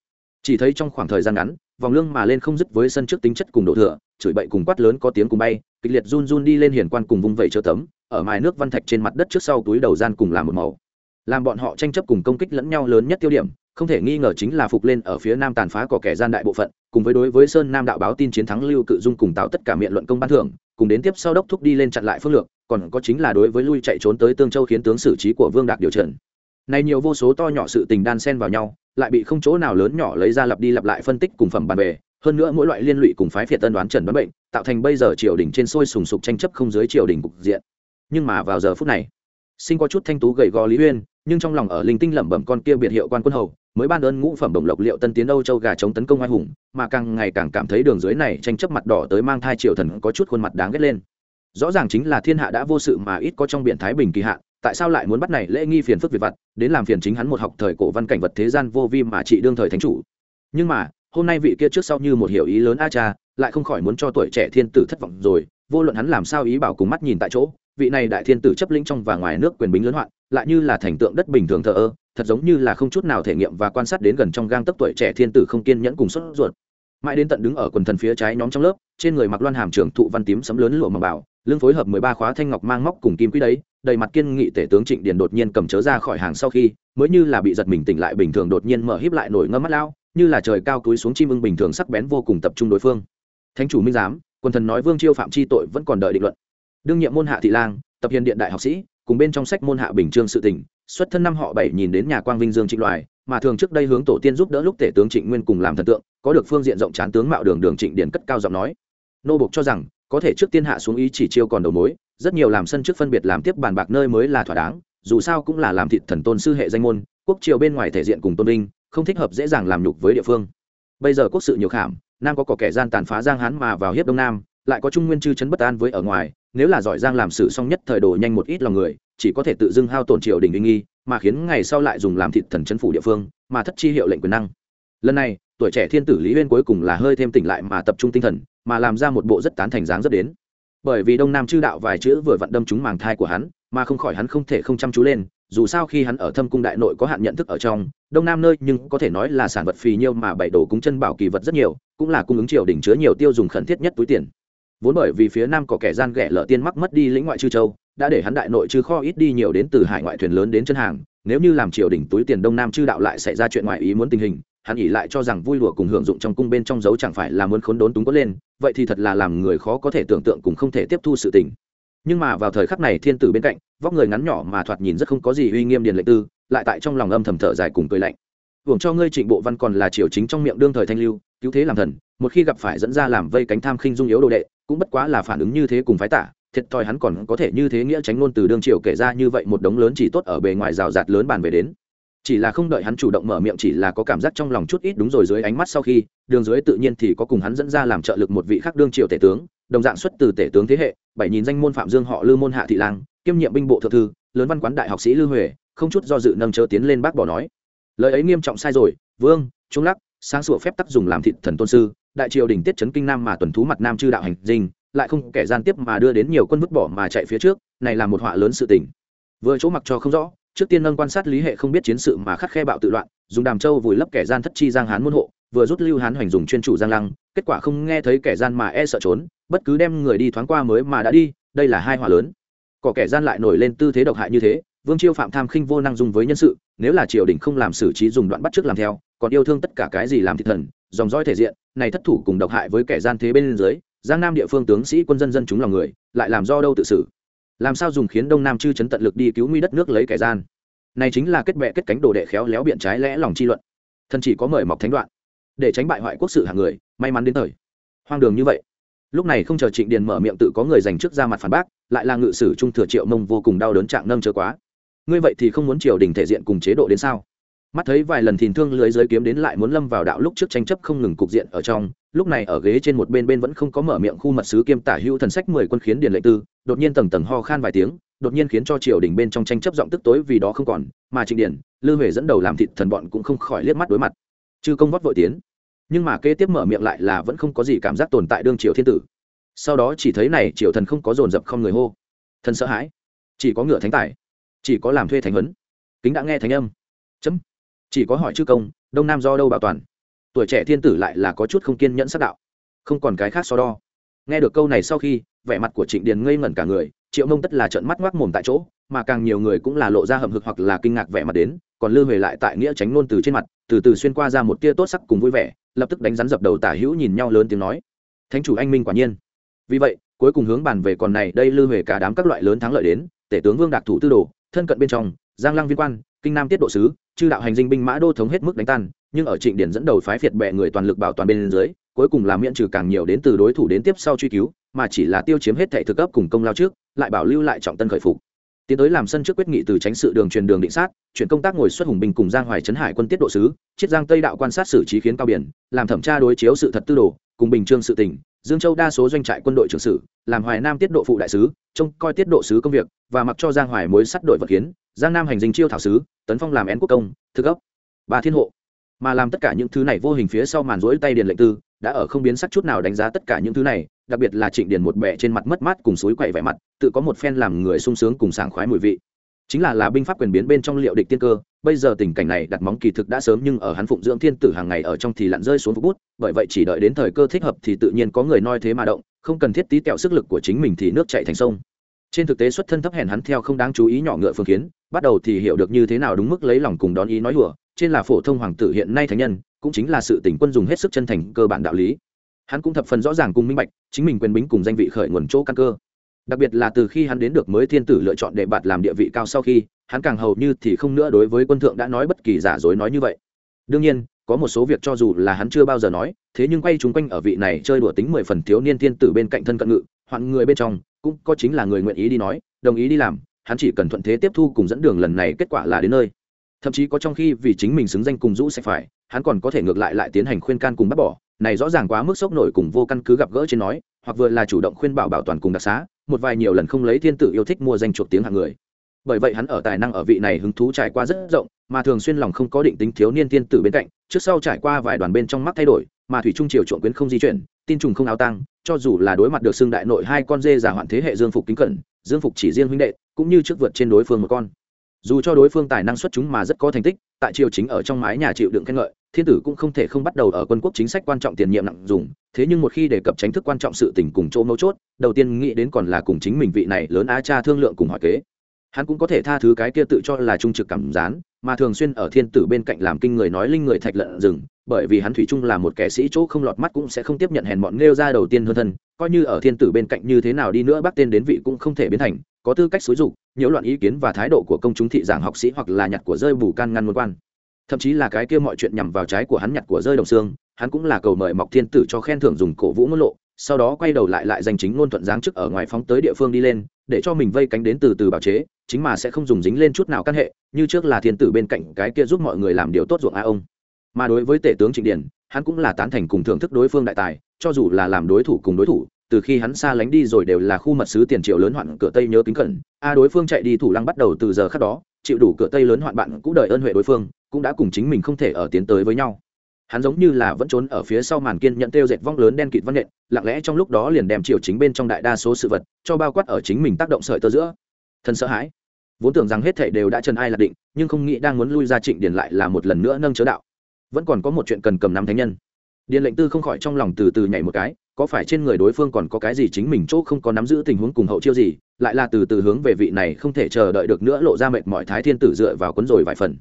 chỉ thấy trong khoảng thời gian ngắn, vòng lương mà lên không dứt với sân trước tính chất cùng độ thừa, chửi bậy cùng quát lớn có tiếng cùng bay, kịch liệt run run đi lên hiển quan cùng vung vẩy chớ tấm, ở mài nước văn thạch trên mặt đất trước sau túi đầu gian cùng làm một màu. Làm bọn họ tranh chấp cùng công kích lẫn nhau lớn nhất tiêu điểm, không thể nghi ngờ chính là phục lên ở phía nam tàn phá cỏ kẻ gian đại bộ phận, cùng với đối với sơn nam đạo báo tin chiến thắng lưu cự dung cùng tạo tất cả miệng luận công ban thưởng, cùng đến tiếp sau đốc thúc đi lên chặn lại phương lược, còn có chính là đối với lui chạy trốn tới tương châu khiến tướng xử trí của vương đạc điều trần này nhiều vô số to nhỏ sự tình đan xen vào nhau, lại bị không chỗ nào lớn nhỏ lấy ra lặp đi lặp lại phân tích cùng phẩm bàn về. hơn nữa mỗi loại liên lụy cùng phái phiệt tân đoán trần đoán bệnh, tạo thành bây giờ triều đình trên sôi sùng sục tranh chấp không dưới triều đình cục diện nhưng mà vào giờ phút này, sinh có chút thanh tú gầy gò lý uyên, nhưng trong lòng ở linh tinh lẩm bẩm con kia biệt hiệu quan quân hầu, mới ban ơn ngũ phẩm đồng lộc liệu tân tiến âu châu gà chống tấn công oai hùng, mà càng ngày càng cảm thấy đường dưới này tranh chấp mặt đỏ tới mang thai triều thần có chút khuôn mặt đáng ghét lên rõ ràng chính là thiên hạ đã vô sự mà ít có trong biển thái bình kỳ hạn tại sao lại muốn bắt này lễ nghi phiền phức việt vặt, đến làm phiền chính hắn một học thời cổ văn cảnh vật thế gian vô vi mà trị đương thời thánh chủ. Nhưng mà, hôm nay vị kia trước sau như một hiểu ý lớn a cha, lại không khỏi muốn cho tuổi trẻ thiên tử thất vọng rồi, vô luận hắn làm sao ý bảo cùng mắt nhìn tại chỗ, vị này đại thiên tử chấp lĩnh trong và ngoài nước quyền bính lớn hoạn, lại như là thành tượng đất bình thường thờ ơ, thật giống như là không chút nào thể nghiệm và quan sát đến gần trong gang tấc tuổi trẻ thiên tử không kiên nhẫn cùng sốt ruột. Mãi đến tận đứng ở quần thần phía trái nhóm trong lớp, trên người mặc loan hàm trưởng thụ văn tím sấm lớn lụa mà bảo lương phối hợp mười ba khóa thanh ngọc mang móc cùng kim quý đấy, đầy mặt kiên nghị tể tướng trịnh điền đột nhiên cầm chớ ra khỏi hàng sau khi, mới như là bị giật mình tỉnh lại bình thường đột nhiên mở híp lại nổi ngâm mắt lao, như là trời cao túi xuống chim ưng bình thường sắc bén vô cùng tập trung đối phương. Thánh chủ minh giám quần thần nói vương chiêu phạm chi tội vẫn còn đợi định luận. Đương nhiệm môn hạ thị lang, tập hiền điện đại học sĩ, cùng bên trong sách môn hạ bình trương sự tỉnh xuất thân năm họ bảy nhìn đến nhà quang vinh dương trịnh loài, mà thường trước đây hướng tổ tiên giúp đỡ lúc tể tướng trịnh nguyên cùng làm thần tượng, có được phương diện rộng chán tướng mạo đường đường trịnh điển cất cao giọng nói. Nô bộc cho rằng có thể trước tiên hạ xuống ý chỉ chiêu còn đầu mối, rất nhiều làm sân trước phân biệt làm tiếp bàn bạc nơi mới là thỏa đáng, dù sao cũng là làm thịt thần tôn sư hệ danh môn, quốc triều bên ngoài thể diện cùng tôn vinh, không thích hợp dễ dàng làm nhục với địa phương. Bây giờ quốc sự nhiều khảm, nam có có kẻ gian tàn phá giang hán mà vào hiếp đông nam, lại có trung nguyên chư chấn bất an với ở ngoài, nếu là giỏi giang làm sự song nhất thời đồ nhanh một ít lòng người, chỉ có thể tự dưng hao tổn triều đình uy nghi, mà khiến ngày sau lại dùng làm thịt thần chân phủ địa phương, mà thất chi hiệu lệnh quyền năng. Lần này tuổi trẻ thiên tử lý huyên cuối cùng là hơi thêm tỉnh lại mà tập trung tinh thần, mà làm ra một bộ rất tán thành dáng rất đến. Bởi vì đông nam chư đạo vài chữ vừa vặn đâm trúng màng thai của hắn, mà không khỏi hắn không thể không chăm chú lên, dù sao khi hắn ở thâm cung đại nội có hạn nhận thức ở trong, đông nam nơi nhưng có thể nói là sản vật phì nhiêu mà bảy đồ cúng chân bảo kỳ vật rất nhiều, cũng là cung ứng triều đỉnh chứa nhiều tiêu dùng khẩn thiết nhất túi tiền. Vốn bởi vì phía nam có kẻ gian ghẻ lợ tiên mắc mất đi lĩnh ngoại chư châu, đã để hắn đại nội chư kho ít đi nhiều đến từ hải ngoại thuyền lớn đến chân hàng, nếu như làm triều đỉnh túi tiền đông nam chư đạo lại xảy ra chuyện ngoại ý muốn tình hình hắn nghĩ lại cho rằng vui lụa cùng hưởng dụng trong cung bên trong dấu chẳng phải là muốn khốn đốn túng có lên, vậy thì thật là làm người khó có thể tưởng tượng cùng không thể tiếp thu sự tình. Nhưng mà vào thời khắc này thiên tử bên cạnh, vóc người ngắn nhỏ mà thoạt nhìn rất không có gì uy nghiêm điền lệnh tư, lại tại trong lòng âm thầm thở dài cùng cười lạnh. Hưởng cho ngươi trịnh bộ văn còn là triều chính trong miệng đương thời thanh lưu, cứu thế làm thần, một khi gặp phải dẫn ra làm vây cánh tham khinh dung yếu đồ đệ, cũng bất quá là phản ứng như thế cùng phái tả, thiệt thòi hắn còn có thể như thế nghĩa tránh ngôn từ đương triều kể ra như vậy một đống lớn chỉ tốt ở bề ngoài rào rạt lớn bàn về đến chỉ là không đợi hắn chủ động mở miệng chỉ là có cảm giác trong lòng chút ít đúng rồi dưới ánh mắt sau khi, đường dưới tự nhiên thì có cùng hắn dẫn ra làm trợ lực một vị khác đương triều tể tướng, đồng dạng xuất từ tể tướng thế hệ, bảy nhìn danh môn phạm dương họ lư môn hạ thị lang, kiêm nhiệm binh bộ thượng thư, lớn văn quán đại học sĩ lư huệ, không chút do dự nâng chớ tiến lên bác bỏ nói. Lời ấy nghiêm trọng sai rồi, vương, trung lắc, sáng sủa phép tắc dùng làm thịt thần tôn sư, đại triều đình tiết chấn kinh nam mà tuần thú mặt nam chư đạo hành dinh, lại không kẻ gian tiếp mà đưa đến nhiều quân vứt bỏ mà chạy phía trước, này là một họa lớn sự tình. Vừa chỗ mặc cho không rõ trước tiên nâng quan sát lý hệ không biết chiến sự mà khắc khe bạo tự loạn, dùng đàm châu vùi lấp kẻ gian thất chi giang hán môn hộ, vừa rút lưu hán hoành dùng chuyên chủ giang lăng, kết quả không nghe thấy kẻ gian mà e sợ trốn, bất cứ đem người đi thoáng qua mới mà đã đi, đây là hai họa lớn. Có kẻ gian lại nổi lên tư thế độc hại như thế, vương chiêu phạm tham khinh vô năng dùng với nhân sự, nếu là triều đình không làm xử trí dùng đoạn bắt trước làm theo, còn yêu thương tất cả cái gì làm thị thần, dòng dõi thể diện, này thất thủ cùng độc hại với kẻ gian thế bên dưới, giang nam địa phương tướng sĩ quân dân dân chúng lòng người, lại làm do đâu tự xử làm sao dùng khiến đông nam chư chấn tận lực đi cứu nguy đất nước lấy kẻ gian? Này chính là kết bệ kết cánh đồ đệ khéo léo biện trái lẽ lòng chi luận. Thân chỉ có mời mọc thánh đoạn, để tránh bại hoại quốc sự hàng người, may mắn đến thời. Hoang đường như vậy. Lúc này không chờ trịnh điền mở miệng tự có người dành trước ra mặt phản bác, lại là ngự sử trung thừa triệu mông vô cùng đau đớn trạng nâng chớ quá. Ngươi vậy thì không muốn triều đình thể diện cùng chế độ đến sao? Mắt thấy vài lần thìn thương lưới giới kiếm đến lại muốn lâm vào đạo lúc trước tranh chấp không ngừng cục diện ở trong, lúc này ở ghế trên một bên bên vẫn không có mở miệng khu mật sứ kiêm tả hữu thần sách mười quân khiến điền lệ tư, đột nhiên tầng tầng ho khan vài tiếng, đột nhiên khiến cho triều đình bên trong tranh chấp giọng tức tối vì đó không còn, mà trịnh điển lư huệ dẫn đầu làm thịt thần bọn cũng không khỏi liếc mắt đối mặt. Chư công vót vội tiến. Nhưng mà kế tiếp mở miệng lại là vẫn không có gì cảm giác tồn tại đương triều thiên tử. Sau đó chỉ thấy này triều thần không có dồn dập không người hô. Thần sợ hãi. Chỉ có ngựa thánh tài. Chỉ có làm thuê thánh huấn. Kính đã nghe thánh âm. Chấm chỉ có hỏi chư công, đông nam do đâu bảo toàn? Tuổi trẻ thiên tử lại là có chút không kiên nhẫn sắc đạo. Không còn cái khác so đo. Nghe được câu này sau khi, vẻ mặt của trịnh điền ngây ngẩn cả người, triệu mông tất là trợn mắt ngoác mồm tại chỗ, mà càng nhiều người cũng là lộ ra hầm hực hoặc là kinh ngạc vẻ mặt đến, còn lư về lại tại nghĩa tránh nôn từ trên mặt, từ từ xuyên qua ra một tia tốt sắc cùng vui vẻ, lập tức đánh rắn dập đầu tả hữu nhìn nhau lớn tiếng nói. Thánh chủ anh minh quả nhiên. Vì vậy, cuối cùng hướng bàn về còn này đây lư về cả đám các loại lớn thắng lợi đến, tể tướng vương đặc thủ tư đồ, thân cận bên trong, giang lăng viên quan kinh nam tiết độ sứ, chư đạo hành dinh binh mã đô thống hết mức đánh tan, nhưng ở trịnh điển dẫn đầu phái phiệt bệ người toàn lực bảo toàn bên dưới, cuối cùng là miễn trừ càng nhiều đến từ đối thủ đến tiếp sau truy cứu, mà chỉ là tiêu chiếm hết thệ thực cấp cùng công lao trước, lại bảo lưu lại trọng tân khởi phục. Tiến tới làm sân trước quyết nghị từ tránh sự đường truyền đường định sát, chuyển công tác ngồi xuất hùng binh cùng giang hoài trấn hải quân tiết độ sứ, chiết giang tây đạo quan sát xử trí khiến cao biển, làm thẩm tra đối chiếu sự thật tư đồ, cùng bình trương sự tỉnh dương châu đa số doanh trại quân đội trưởng sử, làm hoài nam tiết độ phụ đại sứ, trông coi tiết độ sứ công việc, và mặc cho giang hoài mối sắt đội vật kiến, giang nam hành dinh chiêu thảo sứ, tấn phong làm én quốc công, thực gốc. Ba thiên hộ. Mà làm tất cả những thứ này vô hình phía sau màn rỗi tay điền lệnh tư, đã ở không biến sắc chút nào đánh giá tất cả những thứ này, đặc biệt là trịnh điền một bệ trên mặt mất mát cùng suối quậy vẻ mặt, tự có một phen làm người sung sướng cùng sảng khoái mùi vị chính là là binh pháp quyền biến bên trong liệu địch tiên cơ, bây giờ tình cảnh này đặt móng kỳ thực đã sớm nhưng ở hắn phụng dưỡng thiên tử hàng ngày ở trong thì lặn rơi xuống phục bút, bởi vậy chỉ đợi đến thời cơ thích hợp thì tự nhiên có người noi thế mà động, không cần thiết tí tẹo sức lực của chính mình thì nước chạy thành sông. Trên thực tế xuất thân thấp hèn hắn theo không đáng chú ý nhỏ ngựa phương kiến, bắt đầu thì hiểu được như thế nào đúng mức lấy lòng cùng đón ý nói hùa trên là phổ thông hoàng tử hiện nay thánh nhân, cũng chính là sự tỉnh quân dùng hết sức chân thành, cơ bản đạo lý. Hắn cũng thập phần rõ ràng cùng minh bạch, chính mình quyền bính cùng danh vị khởi nguồn chỗ căn cơ đặc biệt là từ khi hắn đến được mới thiên tử lựa chọn đệ bạt làm địa vị cao sau khi, hắn càng hầu như thì không nữa đối với quân thượng đã nói bất kỳ giả dối nói như vậy. Đương nhiên, có một số việc cho dù là hắn chưa bao giờ nói, thế nhưng quay chúng quanh ở vị này chơi đùa tính mười phần thiếu niên thiên tử bên cạnh thân cận ngự hoặc người bên trong, cũng có chính là người nguyện ý đi nói, đồng ý đi làm, hắn chỉ cần thuận thế tiếp thu cùng dẫn đường lần này kết quả là đến nơi. Thậm chí có trong khi vì chính mình xứng danh cùng rũ sẽ phải, hắn còn có thể ngược lại lại tiến hành khuyên can cùng bác bỏ, này rõ ràng quá mức sốc nổi cùng vô căn cứ gặp gỡ trên nói hoặc vừa là chủ động khuyên bảo bảo toàn cùng đặc xá, một vài nhiều lần không lấy thiên tử yêu thích mua danh chuộc tiếng hạng người. Bởi vậy hắn ở tài năng ở vị này hứng thú trải qua rất rộng, mà thường xuyên lòng không có định tính thiếu niên thiên tử bên cạnh, trước sau trải qua vài đoàn bên trong mắt thay đổi, mà thủy trung triều trộn quyến không di chuyển, tin trùng không áo tăng cho dù là đối mặt được xưng đại nội hai con dê giả hoạn thế hệ dương phục kính cẩn, dương phục chỉ riêng huynh đệ, cũng như trước vượt trên đối phương một con. Dù cho đối phương tài năng xuất chúng mà rất có thành tích, tại triều chính ở trong mái nhà chịu đựng khen ngợi thiên tử cũng không thể không bắt đầu ở quân quốc chính sách quan trọng tiền nhiệm nặng dùng, thế nhưng một khi đề cập tránh thức quan trọng sự tình cùng chỗ mấu chốt, đầu tiên nghĩ đến còn là cùng chính mình vị này lớn á cha thương lượng cùng hỏi kế. Hắn cũng có thể tha thứ cái kia tự cho là trung trực cảm gián, mà thường xuyên ở thiên tử bên cạnh làm kinh người nói linh người thạch lợn rừng, bởi vì hắn thủy chung là một kẻ sĩ chỗ không lọt mắt cũng sẽ không tiếp nhận hèn bọn nêu ra đầu tiên hơn thân, coi như ở thiên tử bên cạnh như thế nào đi nữa bác tên đến vị cũng không thể biến thành, có tư cách xúi dục, nhiễu loạn ý kiến và thái độ của công chúng thị giảng học sĩ hoặc là nhặt của rơi bù can ngăn môn quan thậm chí là cái kia mọi chuyện nhằm vào trái của hắn nhặt của rơi đồng xương, hắn cũng là cầu mời mọc thiên tử cho khen thưởng dùng cổ vũ ngôn lộ, sau đó quay đầu lại lại danh chính ngôn thuận giáng chức ở ngoài phóng tới địa phương đi lên, để cho mình vây cánh đến từ từ bào chế, chính mà sẽ không dùng dính lên chút nào căn hệ, như trước là thiên tử bên cạnh cái kia giúp mọi người làm điều tốt ruộng a ông. Mà đối với tể tướng trịnh điển hắn cũng là tán thành cùng thưởng thức đối phương đại tài, cho dù là làm đối thủ cùng đối thủ, từ khi hắn xa lánh đi rồi đều là khu mật sứ tiền triệu lớn hoạn cửa tây nhớ kính cẩn, a đối phương chạy đi thủ lăng bắt đầu từ giờ khác đó, chịu đủ cửa tây lớn hoạn bạn cũng đợi ơn huệ đối phương cũng đã cùng chính mình không thể ở tiến tới với nhau. Hắn giống như là vẫn trốn ở phía sau màn kiên nhận tiêu dệt vong lớn đen kịt văn nện, lặng lẽ trong lúc đó liền đem chiều chính bên trong đại đa số sự vật cho bao quát ở chính mình tác động sợi tơ giữa. Thân sợ hãi. Vốn tưởng rằng hết thảy đều đã trần ai là định, nhưng không nghĩ đang muốn lui ra trịnh điền lại là một lần nữa nâng chớ đạo. Vẫn còn có một chuyện cần cầm nắm thánh nhân. Điền lệnh tư không khỏi trong lòng từ từ nhảy một cái, có phải trên người đối phương còn có cái gì chính mình chỗ không có nắm giữ tình huống cùng hậu chiêu gì, lại là từ từ hướng về vị này không thể chờ đợi được nữa lộ ra mệt mọi thái thiên tử dựa vào cuốn rồi vài phần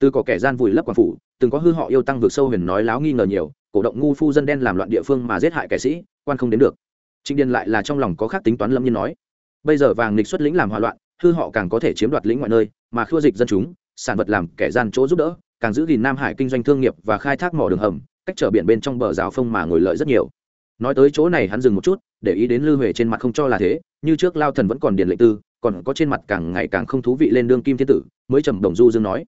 từ có kẻ gian vùi lấp quan phủ, từng có hư họ yêu tăng vượt sâu huyền nói láo nghi ngờ nhiều, cổ động ngu phu dân đen làm loạn địa phương mà giết hại kẻ sĩ, quan không đến được. Trịnh điền lại là trong lòng có khác tính toán lâm nhiên nói, bây giờ vàng nghịch xuất lĩnh làm hòa loạn, hư họ càng có thể chiếm đoạt lĩnh ngoại nơi, mà khua dịch dân chúng, sản vật làm kẻ gian chỗ giúp đỡ, càng giữ gìn nam hải kinh doanh thương nghiệp và khai thác mỏ đường hầm, cách trở biển bên trong bờ rào phông mà ngồi lợi rất nhiều. Nói tới chỗ này hắn dừng một chút, để ý đến lư huệ trên mặt không cho là thế, như trước lao thần vẫn còn điền lệ tư, còn có trên mặt càng ngày càng không thú vị lên đương kim thiên tử, mới trầm đồng du dương nói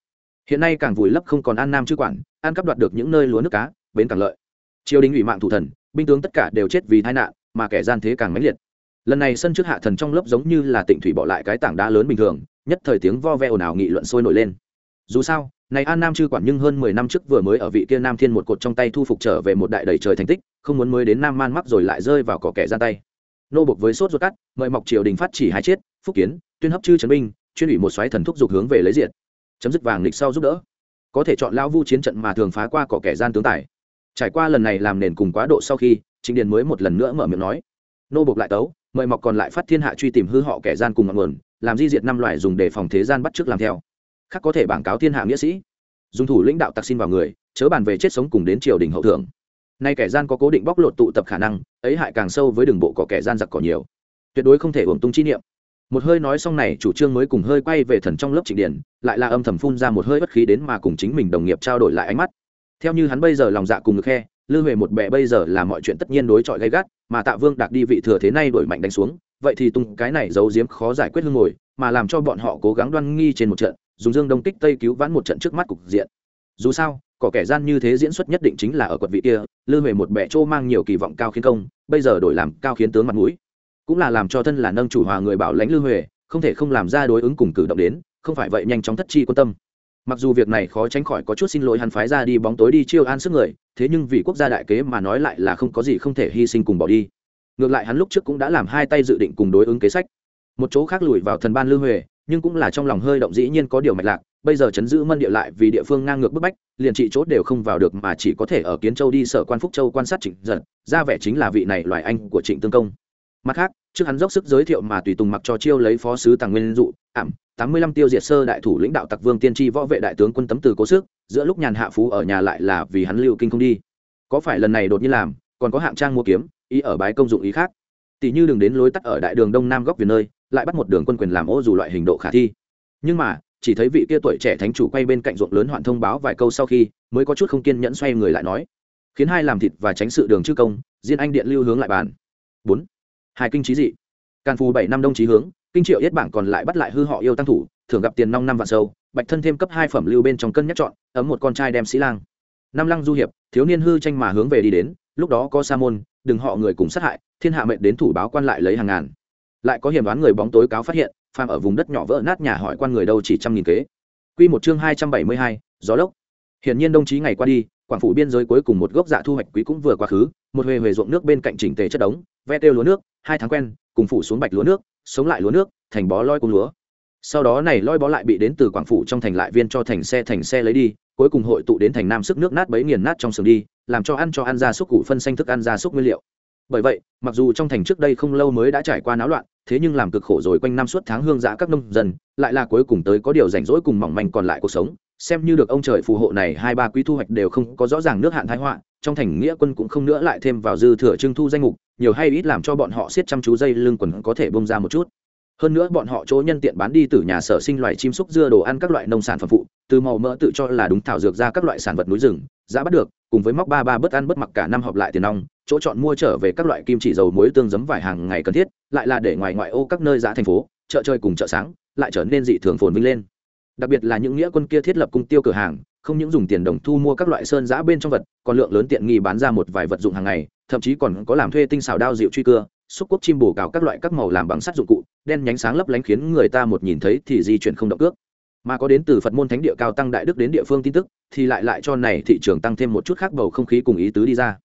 hiện nay càng vùi lấp không còn an nam chư quản, an cắp đoạt được những nơi lúa nước cá, bến càng lợi. Triều đình ủy mạng thủ thần, binh tướng tất cả đều chết vì tai nạn, mà kẻ gian thế càng mãnh liệt. Lần này sân trước hạ thần trong lớp giống như là tịnh thủy bỏ lại cái tảng đá lớn bình thường, nhất thời tiếng vo ve ồn ào nghị luận sôi nổi lên. Dù sao, này an nam chư quản nhưng hơn mười năm trước vừa mới ở vị kia nam thiên một cột trong tay thu phục trở về một đại đầy trời thành tích, không muốn mới đến nam man mắc rồi lại rơi vào cỏ kẻ gian tay. Nô bộc với sốt ruột cắt, mời mọc triều đình phát chỉ hai chiết, phúc kiến, tuyên hấp chư trấn binh, chuyên ủy một xoáy thần thúc dục hướng về lấy diện chấm dứt vàng lịch sau giúp đỡ. Có thể chọn lao vu chiến trận mà thường phá qua cỏ kẻ gian tướng tài. Trải qua lần này làm nền cùng quá độ sau khi trịnh điền mới một lần nữa mở miệng nói, nô bộc lại tấu, mời mọc còn lại phát thiên hạ truy tìm hư họ kẻ gian cùng ngọn nguồn, làm di diệt năm loại dùng để phòng thế gian bắt trước làm theo. Khác có thể bảng cáo thiên hạ nghĩa sĩ. Dùng thủ lãnh đạo tặc xin vào người, chớ bàn về chết sống cùng đến triều đình hậu thưởng nay kẻ gian có cố định bóc lột tụ tập khả năng, ấy hại càng sâu với đường bộ có kẻ gian giặc cỏ nhiều. Tuyệt đối không thể uổng tung chi niệm một hơi nói xong này, chủ trương mới cùng hơi quay về thần trong lớp trịnh điển lại là âm thầm phun ra một hơi bất khí đến mà cùng chính mình đồng nghiệp trao đổi lại ánh mắt. Theo như hắn bây giờ lòng dạ cùng ngực khe, lư huệ một bệ bây giờ là mọi chuyện tất nhiên đối chọi gay gắt, mà tạ vương đạt đi vị thừa thế này đổi mạnh đánh xuống, vậy thì tung cái này giấu giếm khó giải quyết hương ngồi, mà làm cho bọn họ cố gắng đoan nghi trên một trận, dùng dương đông kích tây cứu vãn một trận trước mắt cục diện. Dù sao, có kẻ gian như thế diễn xuất nhất định chính là ở quận vị kia, lư huệ một bệ trô mang nhiều kỳ vọng cao khiến công, bây giờ đổi làm cao khiến tướng mặt mũi cũng là làm cho thân là nâng chủ hòa người bảo lãnh lư huệ, không thể không làm ra đối ứng cùng cử động đến, không phải vậy nhanh chóng thất chi quan tâm. Mặc dù việc này khó tránh khỏi có chút xin lỗi hắn phái ra đi bóng tối đi chiêu an sức người, thế nhưng vì quốc gia đại kế mà nói lại là không có gì không thể hy sinh cùng bỏ đi. Ngược lại hắn lúc trước cũng đã làm hai tay dự định cùng đối ứng kế sách. Một chỗ khác lùi vào thần ban lư huệ, nhưng cũng là trong lòng hơi động dĩ nhiên có điều mạch lạc, bây giờ chấn giữ mân địa lại vì địa phương ngang ngược bức bách, liền trị chốt đều không vào được mà chỉ có thể ở kiến châu đi sở quan phúc châu quan sát trịnh giật ra vẻ chính là vị này loài anh của trịnh tương công mặt khác, trước hắn dốc sức giới thiệu mà tùy tùng mặc cho chiêu lấy phó sứ tàng nguyên dụ, ảm, tám mươi lăm tiêu diệt sơ đại thủ lãnh đạo tặc vương tiên tri võ vệ đại tướng quân tấm từ cố sức, giữa lúc nhàn hạ phú ở nhà lại là vì hắn lưu kinh không đi. Có phải lần này đột nhiên làm, còn có hạng trang mua kiếm, ý ở bái công dụng ý khác. Tỷ như đừng đến lối tắt ở đại đường đông nam góc việt nơi, lại bắt một đường quân quyền làm ô dù loại hình độ khả thi. Nhưng mà, chỉ thấy vị kia tuổi trẻ thánh chủ quay bên cạnh ruộng lớn hoạn thông báo vài câu sau khi, mới có chút không kiên nhẫn xoay người lại nói, khiến hai làm thịt và tránh sự đường chư công, diên anh điện lưu hướng lại bàn. bốn hai kinh trí dị. Càn phù bảy năm đông trí hướng, kinh triệu yết bảng còn lại bắt lại hư họ yêu tăng thủ, thường gặp tiền nong năm vạn sâu, bạch thân thêm cấp hai phẩm lưu bên trong cân nhắc chọn, ấm một con trai đem sĩ lang. Năm lăng du hiệp, thiếu niên hư tranh mà hướng về đi đến, lúc đó có sa môn, đừng họ người cùng sát hại, thiên hạ mệnh đến thủ báo quan lại lấy hàng ngàn. Lại có hiểm đoán người bóng tối cáo phát hiện, phàm ở vùng đất nhỏ vỡ nát nhà hỏi quan người đâu chỉ trăm nghìn kế. Quy một chương hai trăm bảy mươi hai, gió lốc. Hiển nhiên đồng chí ngày qua đi, quảng phủ biên giới cuối cùng một gốc dạ thu hoạch quý cũng vừa quá khứ, một huề huề ruộng nước bên cạnh chỉnh tề chất đống ve tiêu lúa nước, hai tháng quen, cùng phủ xuống bạch lúa nước, sống lại lúa nước, thành bó loi cung lúa. Sau đó này loi bó lại bị đến từ quảng phủ trong thành lại viên cho thành xe thành xe lấy đi, cuối cùng hội tụ đến thành nam sức nước nát bấy nghiền nát trong sườn đi, làm cho ăn cho ăn ra xúc củ phân xanh thức ăn ra xúc nguyên liệu. Bởi vậy, mặc dù trong thành trước đây không lâu mới đã trải qua náo loạn, thế nhưng làm cực khổ rồi quanh năm suốt tháng hương giã các nông dân, lại là cuối cùng tới có điều rảnh rỗi cùng mỏng manh còn lại cuộc sống. Xem như được ông trời phù hộ này, hai ba quý thu hoạch đều không có rõ ràng nước hạn thái họa trong thành nghĩa quân cũng không nữa lại thêm vào dư thừa trưng thu danh mục, nhiều hay ít làm cho bọn họ siết chăm chú dây lưng quần có thể bông ra một chút. Hơn nữa bọn họ chỗ nhân tiện bán đi từ nhà sở sinh loài chim súc dưa đồ ăn các loại nông sản phẩm phụ, từ màu mỡ tự cho là đúng thảo dược ra các loại sản vật núi rừng, giá bắt được, cùng với móc ba ba bất ăn bất mặc cả năm họp lại tiền nong, chỗ chọn mua trở về các loại kim chỉ dầu muối tương giấm vải hàng ngày cần thiết, lại là để ngoài ngoại ô các nơi giá thành phố, chợ chơi cùng chợ sáng, lại trở nên dị thường phồn vinh lên. Đặc biệt là những nghĩa quân kia thiết lập cung tiêu cửa hàng không những dùng tiền đồng thu mua các loại sơn giã bên trong vật, còn lượng lớn tiện nghi bán ra một vài vật dụng hàng ngày, thậm chí còn có làm thuê tinh xào đao dịu truy cưa, xúc quốc chim bổ cào các loại các màu làm bằng sắt dụng cụ, đen nhánh sáng lấp lánh khiến người ta một nhìn thấy thì di chuyển không động cước. mà có đến từ phật môn thánh địa cao tăng đại đức đến địa phương tin tức, thì lại lại cho này thị trường tăng thêm một chút khác bầu không khí cùng ý tứ đi ra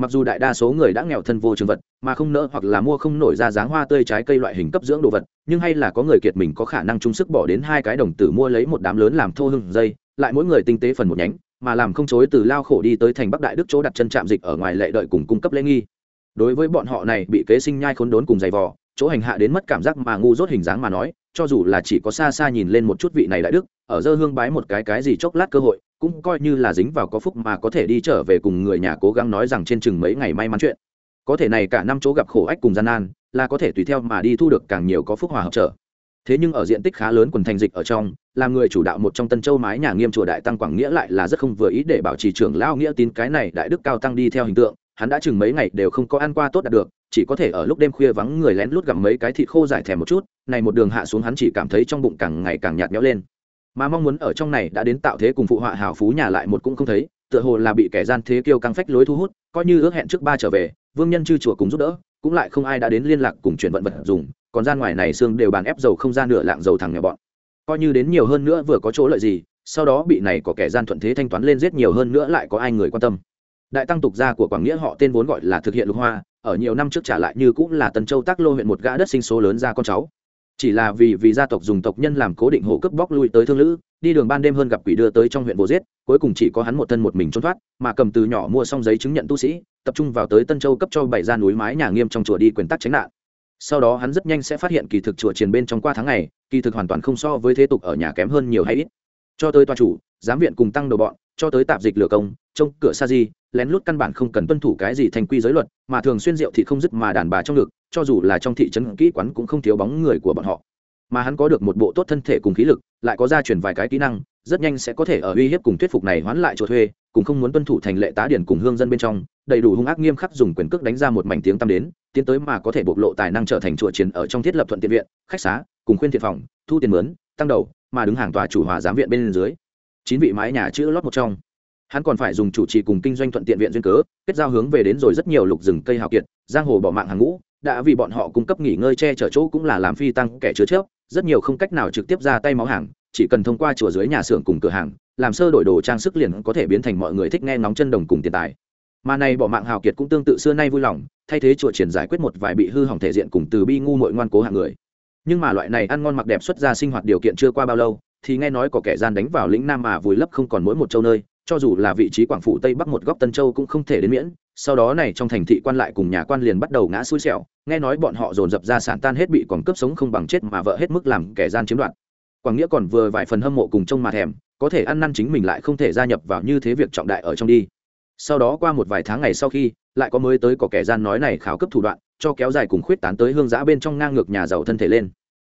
mặc dù đại đa số người đã nghèo thân vô trường vật, mà không nỡ hoặc là mua không nổi ra dáng hoa tươi trái cây loại hình cấp dưỡng đồ vật, nhưng hay là có người kiệt mình có khả năng chung sức bỏ đến hai cái đồng tử mua lấy một đám lớn làm thô hưng dây, lại mỗi người tinh tế phần một nhánh, mà làm không chối từ lao khổ đi tới thành bắc đại đức chỗ đặt chân trạm dịch ở ngoài lệ đợi cùng cung cấp lễ nghi. Đối với bọn họ này bị kế sinh nhai khốn đốn cùng giày vò, chỗ hành hạ đến mất cảm giác mà ngu dốt hình dáng mà nói cho dù là chỉ có xa xa nhìn lên một chút vị này đại đức, ở dơ hương bái một cái cái gì chốc lát cơ hội, cũng coi như là dính vào có phúc mà có thể đi trở về cùng người nhà cố gắng nói rằng trên chừng mấy ngày may mắn chuyện. Có thể này cả năm chỗ gặp khổ ách cùng gian nan, là có thể tùy theo mà đi thu được càng nhiều có phúc hòa hợp trở. Thế nhưng ở diện tích khá lớn quần thành dịch ở trong, là người chủ đạo một trong tân châu mái nhà nghiêm chùa đại tăng quảng nghĩa lại là rất không vừa ý để bảo trì trưởng lao nghĩa tín cái này đại đức cao tăng đi theo hình tượng, hắn đã chừng mấy ngày đều không có ăn qua tốt đạt được chỉ có thể ở lúc đêm khuya vắng người lén lút gặm mấy cái thịt khô giải thèm một chút, này một đường hạ xuống hắn chỉ cảm thấy trong bụng càng ngày càng nhạt nhẽo lên. Mà mong muốn ở trong này đã đến tạo thế cùng phụ họa hào phú nhà lại một cũng không thấy, tựa hồ là bị kẻ gian thế kêu căng phách lối thu hút, coi như ước hẹn trước ba trở về, vương nhân chư chùa cùng giúp đỡ, cũng lại không ai đã đến liên lạc cùng chuyển vận vật dùng, còn gian ngoài này xương đều bàn ép dầu không ra nửa lạng dầu thằng nhà bọn. Coi như đến nhiều hơn nữa vừa có chỗ lợi gì, sau đó bị này có kẻ gian thuận thế thanh toán lên giết nhiều hơn nữa lại có ai người quan tâm. Đại tăng tục gia của quảng nghĩa họ tên vốn gọi là thực hiện lục hoa ở nhiều năm trước trả lại như cũng là tần châu tác lô huyện một gã đất sinh số lớn ra con cháu. Chỉ là vì vì gia tộc dùng tộc nhân làm cố định hộ cướp bóc lui tới thương lữ, đi đường ban đêm hơn gặp quỷ đưa tới trong huyện vô giết, cuối cùng chỉ có hắn một thân một mình trốn thoát, mà cầm từ nhỏ mua xong giấy chứng nhận tu sĩ, tập trung vào tới tân châu cấp cho bảy ra núi mái nhà nghiêm trong chùa đi quyền tắc tránh nạn. Sau đó hắn rất nhanh sẽ phát hiện kỳ thực chùa triền bên trong qua tháng ngày, kỳ thực hoàn toàn không so với thế tục ở nhà kém hơn nhiều hay ít. Cho tới tòa chủ, giám viện cùng tăng đồ bọn, cho tới tạp dịch lửa công, trông cửa sa di lén lút căn bản không cần tuân thủ cái gì thành quy giới luật, mà thường xuyên rượu thị không dứt mà đàn bà trong ngực, cho dù là trong thị trấn kỹ quán cũng không thiếu bóng người của bọn họ. Mà hắn có được một bộ tốt thân thể cùng khí lực, lại có gia truyền vài cái kỹ năng, rất nhanh sẽ có thể ở uy hiếp cùng thuyết phục này hoán lại chỗ thuê cùng không muốn tuân thủ thành lệ tá điển cùng hương dân bên trong, đầy đủ hung ác nghiêm khắc dùng quyền cước đánh ra một mảnh tiếng tăm đến, tiến tới mà có thể bộc lộ tài năng trở thành chùa chiến ở trong thiết lập thuận tiện viện, khách xá, cùng khuyên thiện phòng, thu tiền mướn, tăng đầu, mà đứng hàng tòa chủ hòa giám viện bên dưới. Chín vị mái nhà chữ lót một trong hắn còn phải dùng chủ trì cùng kinh doanh thuận tiện viện duyên cớ, kết giao hướng về đến rồi rất nhiều lục rừng cây hào kiệt, giang hồ bỏ mạng hàng ngũ, đã vì bọn họ cung cấp nghỉ ngơi che chở chỗ cũng là làm phi tăng kẻ chứa chớp, rất nhiều không cách nào trực tiếp ra tay máu hàng, chỉ cần thông qua chùa dưới nhà xưởng cùng cửa hàng, làm sơ đổi đồ trang sức liền có thể biến thành mọi người thích nghe nóng chân đồng cùng tiền tài. Mà này bỏ mạng hào kiệt cũng tương tự xưa nay vui lòng, thay thế chùa triển giải quyết một vài bị hư hỏng thể diện cùng từ bi ngu muội ngoan cố hạng người. Nhưng mà loại này ăn ngon mặc đẹp xuất ra sinh hoạt điều kiện chưa qua bao lâu, thì nghe nói có kẻ gian đánh vào lĩnh nam mà vùi lấp không còn mỗi một châu nơi cho dù là vị trí quảng phủ tây bắc một góc tân châu cũng không thể đến miễn. Sau đó này trong thành thị quan lại cùng nhà quan liền bắt đầu ngã xui xẻo. Nghe nói bọn họ dồn dập ra sản tan hết bị còn cướp sống không bằng chết mà vợ hết mức làm kẻ gian chiếm đoạt. Quảng nghĩa còn vừa vài phần hâm mộ cùng trông mà thèm, có thể ăn năn chính mình lại không thể gia nhập vào như thế việc trọng đại ở trong đi. Sau đó qua một vài tháng ngày sau khi, lại có mới tới có kẻ gian nói này khảo cấp thủ đoạn, cho kéo dài cùng khuyết tán tới hương giã bên trong ngang ngược nhà giàu thân thể lên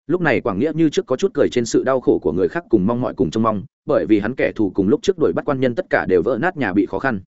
lúc này quảng nghĩa như trước có chút cười trên sự đau khổ của người khác cùng mong mọi cùng trông mong, bởi vì hắn kẻ thù cùng lúc trước đuổi bắt quan nhân tất cả đều vỡ nát nhà bị khó khăn.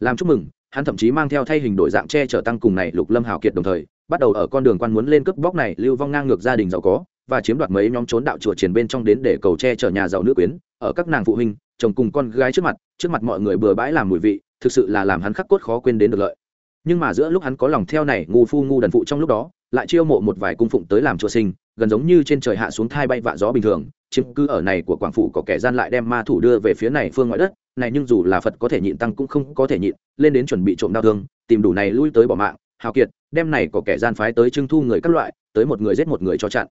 Làm chúc mừng, hắn thậm chí mang theo thay hình đổi dạng che chở tăng cùng này lục lâm hào kiệt đồng thời, bắt đầu ở con đường quan muốn lên cướp bóc này lưu vong ngang ngược gia đình giàu có, và chiếm đoạt mấy nhóm trốn đạo chùa triển bên trong đến để cầu che chở nhà giàu nữ quyến, ở các nàng phụ huynh, chồng cùng con gái trước mặt trước mặt mọi người bừa bãi làm mùi vị, thực sự là làm hắn khắc cốt khó quên đến được lợi. Nhưng mà giữa lúc hắn có lòng theo này ngu phu ngu đần phụ trong lúc đó, lại chiêu mộ một vài cung phụng tới làm chùa sinh gần giống như trên trời hạ xuống thai bay vạ gió bình thường, chiếm cứ ở này của quảng phủ có kẻ gian lại đem ma thủ đưa về phía này phương ngoại đất, này nhưng dù là phật có thể nhịn tăng cũng không có thể nhịn, lên đến chuẩn bị trộm đau thương, tìm đủ này lui tới bỏ mạng, hào kiệt, đem này có kẻ gian phái tới trưng thu người các loại, tới một người giết một người cho chặn,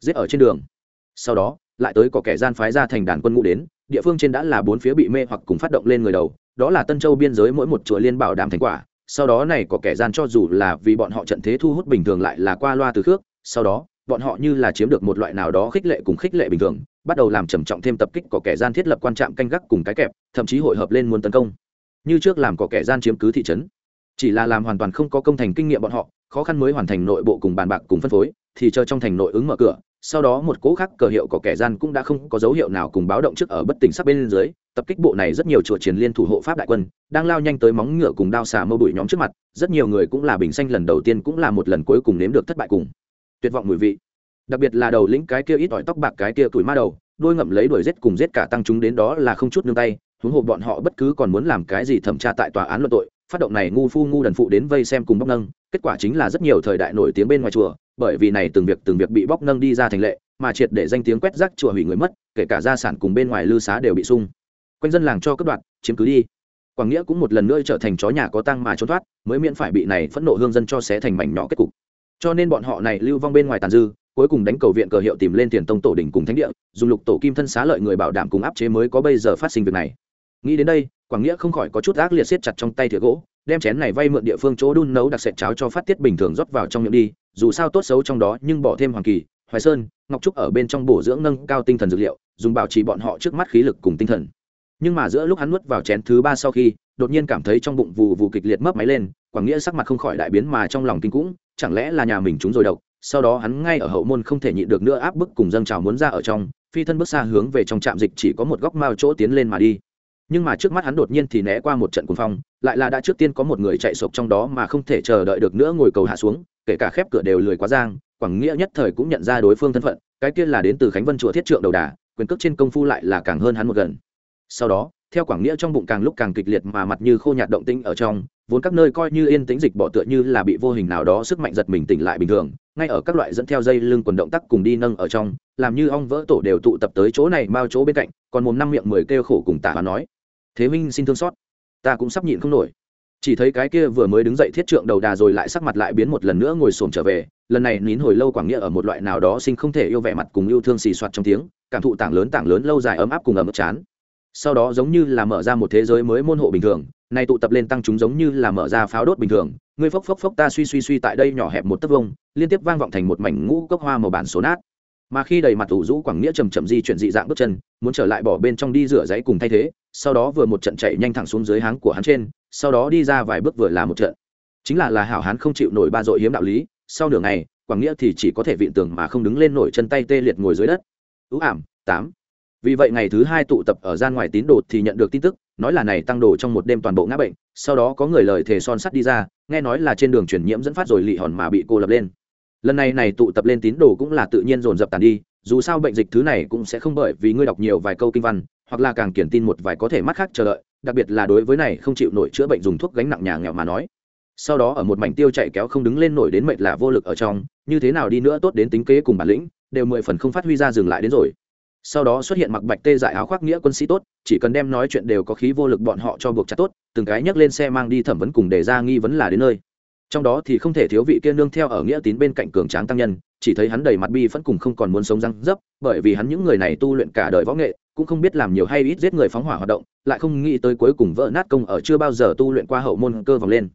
giết ở trên đường. Sau đó, lại tới có kẻ gian phái ra thành đàn quân ngũ đến, địa phương trên đã là bốn phía bị mê hoặc cùng phát động lên người đầu, đó là tân châu biên giới mỗi một chùa liên bảo đảm thành quả, sau đó này có kẻ gian cho dù là vì bọn họ trận thế thu hút bình thường lại là qua loa từ khước, sau đó bọn họ như là chiếm được một loại nào đó khích lệ cùng khích lệ bình thường, bắt đầu làm trầm trọng thêm tập kích có kẻ gian thiết lập quan trạm canh gác cùng cái kẹp, thậm chí hội hợp lên muốn tấn công. Như trước làm có kẻ gian chiếm cứ thị trấn. Chỉ là làm hoàn toàn không có công thành kinh nghiệm bọn họ, khó khăn mới hoàn thành nội bộ cùng bàn bạc cùng phân phối, thì chờ trong thành nội ứng mở cửa, sau đó một cố khác cờ hiệu có kẻ gian cũng đã không có dấu hiệu nào cùng báo động trước ở bất tỉnh sắc bên dưới, tập kích bộ này rất nhiều chùa chiến liên thủ hộ pháp đại quân, đang lao nhanh tới móng ngựa cùng đao xà mâu bụi nhóm trước mặt, rất nhiều người cũng là bình xanh lần đầu tiên cũng là một lần cuối cùng nếm được thất bại cùng tuyệt vọng mùi vị. Đặc biệt là đầu lĩnh cái kia ít ỏi tóc bạc cái kia tuổi ma đầu, đôi ngậm lấy đuổi giết cùng giết cả tăng chúng đến đó là không chút nương tay, huống hồ bọn họ bất cứ còn muốn làm cái gì thẩm tra tại tòa án luận tội, phát động này ngu phu ngu đần phụ đến vây xem cùng bóc nâng, kết quả chính là rất nhiều thời đại nổi tiếng bên ngoài chùa, bởi vì này từng việc từng việc bị bóc nâng đi ra thành lệ, mà triệt để danh tiếng quét rác chùa hủy người mất, kể cả gia sản cùng bên ngoài lư xá đều bị sung. Quanh dân làng cho cất đoạn chiếm cứ đi. Quảng nghĩa cũng một lần nữa trở thành chó nhà có tăng mà trốn thoát, mới miễn phải bị này phẫn nộ hương dân cho xé thành mảnh nhỏ kết cục cho nên bọn họ này lưu vong bên ngoài tàn dư, cuối cùng đánh cầu viện cờ hiệu tìm lên tiền tông tổ đỉnh cùng thánh địa, dùng lục tổ kim thân xá lợi người bảo đảm cùng áp chế mới có bây giờ phát sinh việc này. Nghĩ đến đây, quảng nghĩa không khỏi có chút ác liệt siết chặt trong tay thìa gỗ, đem chén này vay mượn địa phương chỗ đun nấu đặc sệt cháo cho phát tiết bình thường rót vào trong miệng đi, dù sao tốt xấu trong đó nhưng bỏ thêm hoàng kỳ, hoài sơn, ngọc trúc ở bên trong bổ dưỡng nâng cao tinh thần dược liệu, dùng bảo trì bọn họ trước mắt khí lực cùng tinh thần. Nhưng mà giữa lúc hắn nuốt vào chén thứ ba sau khi, đột nhiên cảm thấy trong bụng vù vù kịch liệt mấp máy lên, quảng nghĩa sắc mặt không khỏi đại biến mà trong lòng kinh cũng chẳng lẽ là nhà mình chúng rồi độc? Sau đó hắn ngay ở hậu môn không thể nhịn được nữa áp bức cùng dâng trào muốn ra ở trong, phi thân bước xa hướng về trong trạm dịch chỉ có một góc mao chỗ tiến lên mà đi. Nhưng mà trước mắt hắn đột nhiên thì né qua một trận cuồng phong, lại là đã trước tiên có một người chạy sộp trong đó mà không thể chờ đợi được nữa ngồi cầu hạ xuống, kể cả khép cửa đều lười quá giang, quảng nghĩa nhất thời cũng nhận ra đối phương thân phận, cái kia là đến từ khánh vân chùa thiết trượng đầu đà, quyền cước trên công phu lại là càng hơn hắn một gần. Sau đó, theo quảng nghĩa trong bụng càng lúc càng kịch liệt mà mặt như khô nhạt động tinh ở trong vốn các nơi coi như yên tĩnh dịch bỏ tựa như là bị vô hình nào đó sức mạnh giật mình tỉnh lại bình thường, ngay ở các loại dẫn theo dây lưng quần động tác cùng đi nâng ở trong, làm như ong vỡ tổ đều tụ tập tới chỗ này bao chỗ bên cạnh, còn mồm năm miệng mười kêu khổ cùng tả và nói, thế minh xin thương xót, ta cũng sắp nhịn không nổi. Chỉ thấy cái kia vừa mới đứng dậy thiết trượng đầu đà rồi lại sắc mặt lại biến một lần nữa ngồi xổm trở về, lần này nín hồi lâu quảng nghĩa ở một loại nào đó sinh không thể yêu vẻ mặt cùng yêu thương xì soạt trong tiếng, cảm thụ tảng lớn tảng lớn lâu dài ấm áp cùng ấm chán. Sau đó giống như là mở ra một thế giới mới môn hộ bình thường này tụ tập lên tăng chúng giống như là mở ra pháo đốt bình thường, ngươi phốc phốc phốc ta suy suy suy tại đây nhỏ hẹp một tấc vông liên tiếp vang vọng thành một mảnh ngũ cốc hoa màu bản số nát. Mà khi đầy mặt ủ rũ quảng nghĩa chầm chậm di chuyển dị dạng bước chân, muốn trở lại bỏ bên trong đi rửa giấy cùng thay thế, sau đó vừa một trận chạy nhanh thẳng xuống dưới háng của hắn trên, sau đó đi ra vài bước vừa là một trận. Chính là là hảo hán không chịu nổi ba dội hiếm đạo lý, sau nửa ngày, quảng nghĩa thì chỉ có thể vịn tường mà không đứng lên nổi chân tay tê liệt ngồi dưới đất. Ưu ảm, tám. Vì vậy ngày thứ hai tụ tập ở gian ngoài tín đồ thì nhận được tin tức nói là này tăng đồ trong một đêm toàn bộ ngã bệnh, sau đó có người lời thề son sắt đi ra, nghe nói là trên đường chuyển nhiễm dẫn phát rồi lị hòn mà bị cô lập lên. Lần này này tụ tập lên tín đồ cũng là tự nhiên dồn dập tàn đi, dù sao bệnh dịch thứ này cũng sẽ không bởi vì ngươi đọc nhiều vài câu kinh văn, hoặc là càng kiển tin một vài có thể mắt khác chờ đợi, đặc biệt là đối với này không chịu nổi chữa bệnh dùng thuốc gánh nặng nhà nghèo mà nói. Sau đó ở một mảnh tiêu chạy kéo không đứng lên nổi đến mệt là vô lực ở trong, như thế nào đi nữa tốt đến tính kế cùng bản lĩnh, đều mười phần không phát huy ra dừng lại đến rồi sau đó xuất hiện mặc bạch tê dại áo khoác nghĩa quân sĩ tốt, chỉ cần đem nói chuyện đều có khí vô lực bọn họ cho buộc chặt tốt, từng cái nhấc lên xe mang đi thẩm vấn cùng đề ra nghi vấn là đến nơi. Trong đó thì không thể thiếu vị kia nương theo ở nghĩa tín bên cạnh cường tráng tăng nhân, chỉ thấy hắn đầy mặt bi vẫn cùng không còn muốn sống răng dấp, bởi vì hắn những người này tu luyện cả đời võ nghệ, cũng không biết làm nhiều hay ít giết người phóng hỏa hoạt động, lại không nghĩ tới cuối cùng vỡ nát công ở chưa bao giờ tu luyện qua hậu môn cơ vòng lên.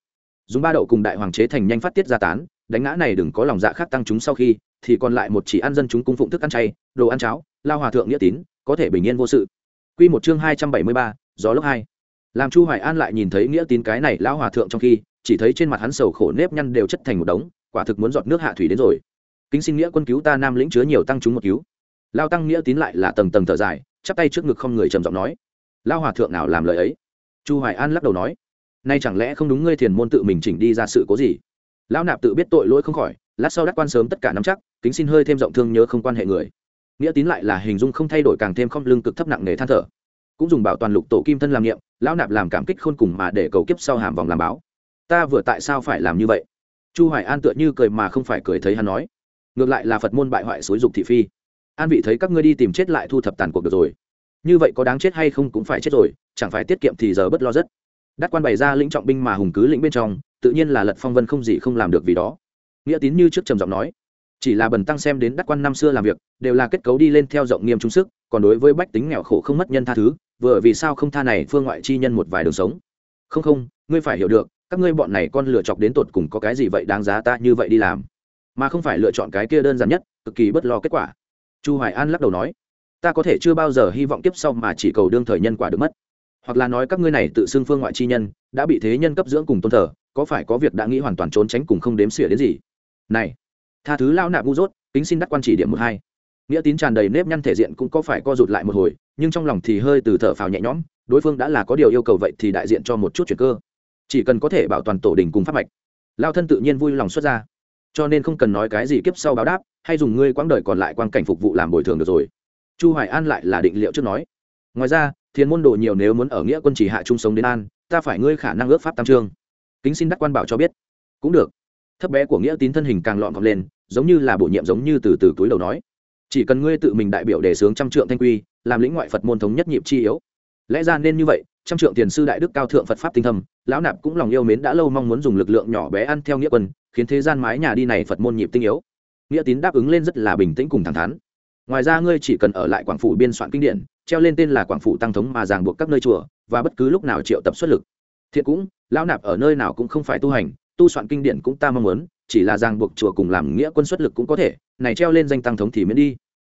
Dùng ba đậu cùng đại hoàng chế thành nhanh phát tiết gia tán, đánh ngã này đừng có lòng dạ khác tăng chúng sau khi, thì còn lại một chỉ ăn dân chúng cung phụng thức ăn chay, đồ ăn cháo lao hòa thượng nghĩa tín, có thể bình yên vô sự. Quy một chương hai trăm bảy mươi ba, gió lốc hai. Làm chu hoài an lại nhìn thấy nghĩa tín cái này lão hòa thượng trong khi, chỉ thấy trên mặt hắn sầu khổ nếp nhăn đều chất thành một đống, quả thực muốn giọt nước hạ thủy đến rồi. Kính xin nghĩa quân cứu ta, nam lĩnh chứa nhiều tăng chúng một cứu. Lao tăng nghĩa tín lại là tầng tầng thở dài, chắp tay trước ngực không người trầm giọng nói. Lao hòa thượng nào làm lời ấy? Chu hoài an lắc đầu nói. Nay chẳng lẽ không đúng ngươi thiền môn tự mình chỉnh đi ra sự cố gì? Lão nạp tự biết tội lỗi không khỏi, lát sau đắc quan sớm tất cả nắm chắc, kính xin hơi thêm rộng thương nhớ không quan hệ người nghĩa tín lại là hình dung không thay đổi càng thêm không lương cực thấp nặng nề than thở. Cũng dùng bảo toàn lục tổ kim thân làm nghiệm lão nạp làm cảm kích khôn cùng mà để cầu kiếp sau hàm vòng làm báo. Ta vừa tại sao phải làm như vậy? Chu hoài an tựa như cười mà không phải cười thấy hắn nói. Ngược lại là phật môn bại hoại xối dục thị phi. An vị thấy các ngươi đi tìm chết lại thu thập tàn cuộc được rồi. Như vậy có đáng chết hay không cũng phải chết rồi, chẳng phải tiết kiệm thì giờ bất lo rất. Đắc quan bày ra lĩnh trọng binh mà hùng cứ lĩnh bên trong, tự nhiên là lật phong vân không gì không làm được vì đó. Nghĩa tín như trước trầm giọng nói chỉ là bần tăng xem đến đắc quan năm xưa làm việc, đều là kết cấu đi lên theo rộng nghiêm trung sức, còn đối với bách tính nghèo khổ không mất nhân tha thứ, vừa vì sao không tha này phương ngoại chi nhân một vài đường sống. Không không, ngươi phải hiểu được, các ngươi bọn này con lựa chọc đến tột cùng có cái gì vậy đáng giá ta như vậy đi làm? Mà không phải lựa chọn cái kia đơn giản nhất, cực kỳ bất lo kết quả. Chu hoài an lắc đầu nói, ta có thể chưa bao giờ hy vọng tiếp sau mà chỉ cầu đương thời nhân quả được mất. Hoặc là nói các ngươi này tự xưng phương ngoại chi nhân, đã bị thế nhân cấp dưỡng cùng tôn thờ, có phải có việc đã nghĩ hoàn toàn trốn tránh cùng không đếm xỉa đến gì? Này tha thứ lao nạp ngu dốt tính xin đắc quan chỉ điểm một hai. Nghĩa tín tràn đầy nếp nhăn thể diện cũng có phải co rụt lại một hồi, nhưng trong lòng thì hơi từ thở phào nhẹ nhõm, đối phương đã là có điều yêu cầu vậy thì đại diện cho một chút chuyện cơ. Chỉ cần có thể bảo toàn tổ đình cùng pháp mạch lao thân tự nhiên vui lòng xuất ra. Cho nên không cần nói cái gì kiếp sau báo đáp, hay dùng ngươi quãng đời còn lại quan cảnh phục vụ làm bồi thường được rồi. Chu hoài an lại là định liệu trước nói. Ngoài ra thiên môn đồ nhiều nếu muốn ở nghĩa quân chỉ hạ chung sống đến an, ta phải ngươi khả năng ước pháp tam trương kính xin đắc quan bảo cho biết. Cũng được thấp bé của nghĩa tín thân hình càng lọn cọc lên, giống như là bổ nhiệm giống như từ từ túi đầu nói. Chỉ cần ngươi tự mình đại biểu đề sướng trăm trượng thanh quy, làm lĩnh ngoại phật môn thống nhất nhịp chi yếu. Lẽ ra nên như vậy, trăm trượng tiền sư đại đức cao thượng phật pháp tinh thầm lão nạp cũng lòng yêu mến đã lâu mong muốn dùng lực lượng nhỏ bé ăn theo nghĩa quân, khiến thế gian mái nhà đi này phật môn nhịp tinh yếu. Nghĩa tín đáp ứng lên rất là bình tĩnh cùng thẳng thắn. Ngoài ra ngươi chỉ cần ở lại quảng phủ biên soạn kinh điển, treo lên tên là quảng phủ tăng thống mà ràng buộc các nơi chùa, và bất cứ lúc nào triệu tập xuất lực. Thiện cũng, lão nạp ở nơi nào cũng không phải tu hành tu soạn kinh điển cũng ta mong muốn, chỉ là ràng buộc chùa cùng làm nghĩa quân xuất lực cũng có thể, này treo lên danh tăng thống thì miễn đi.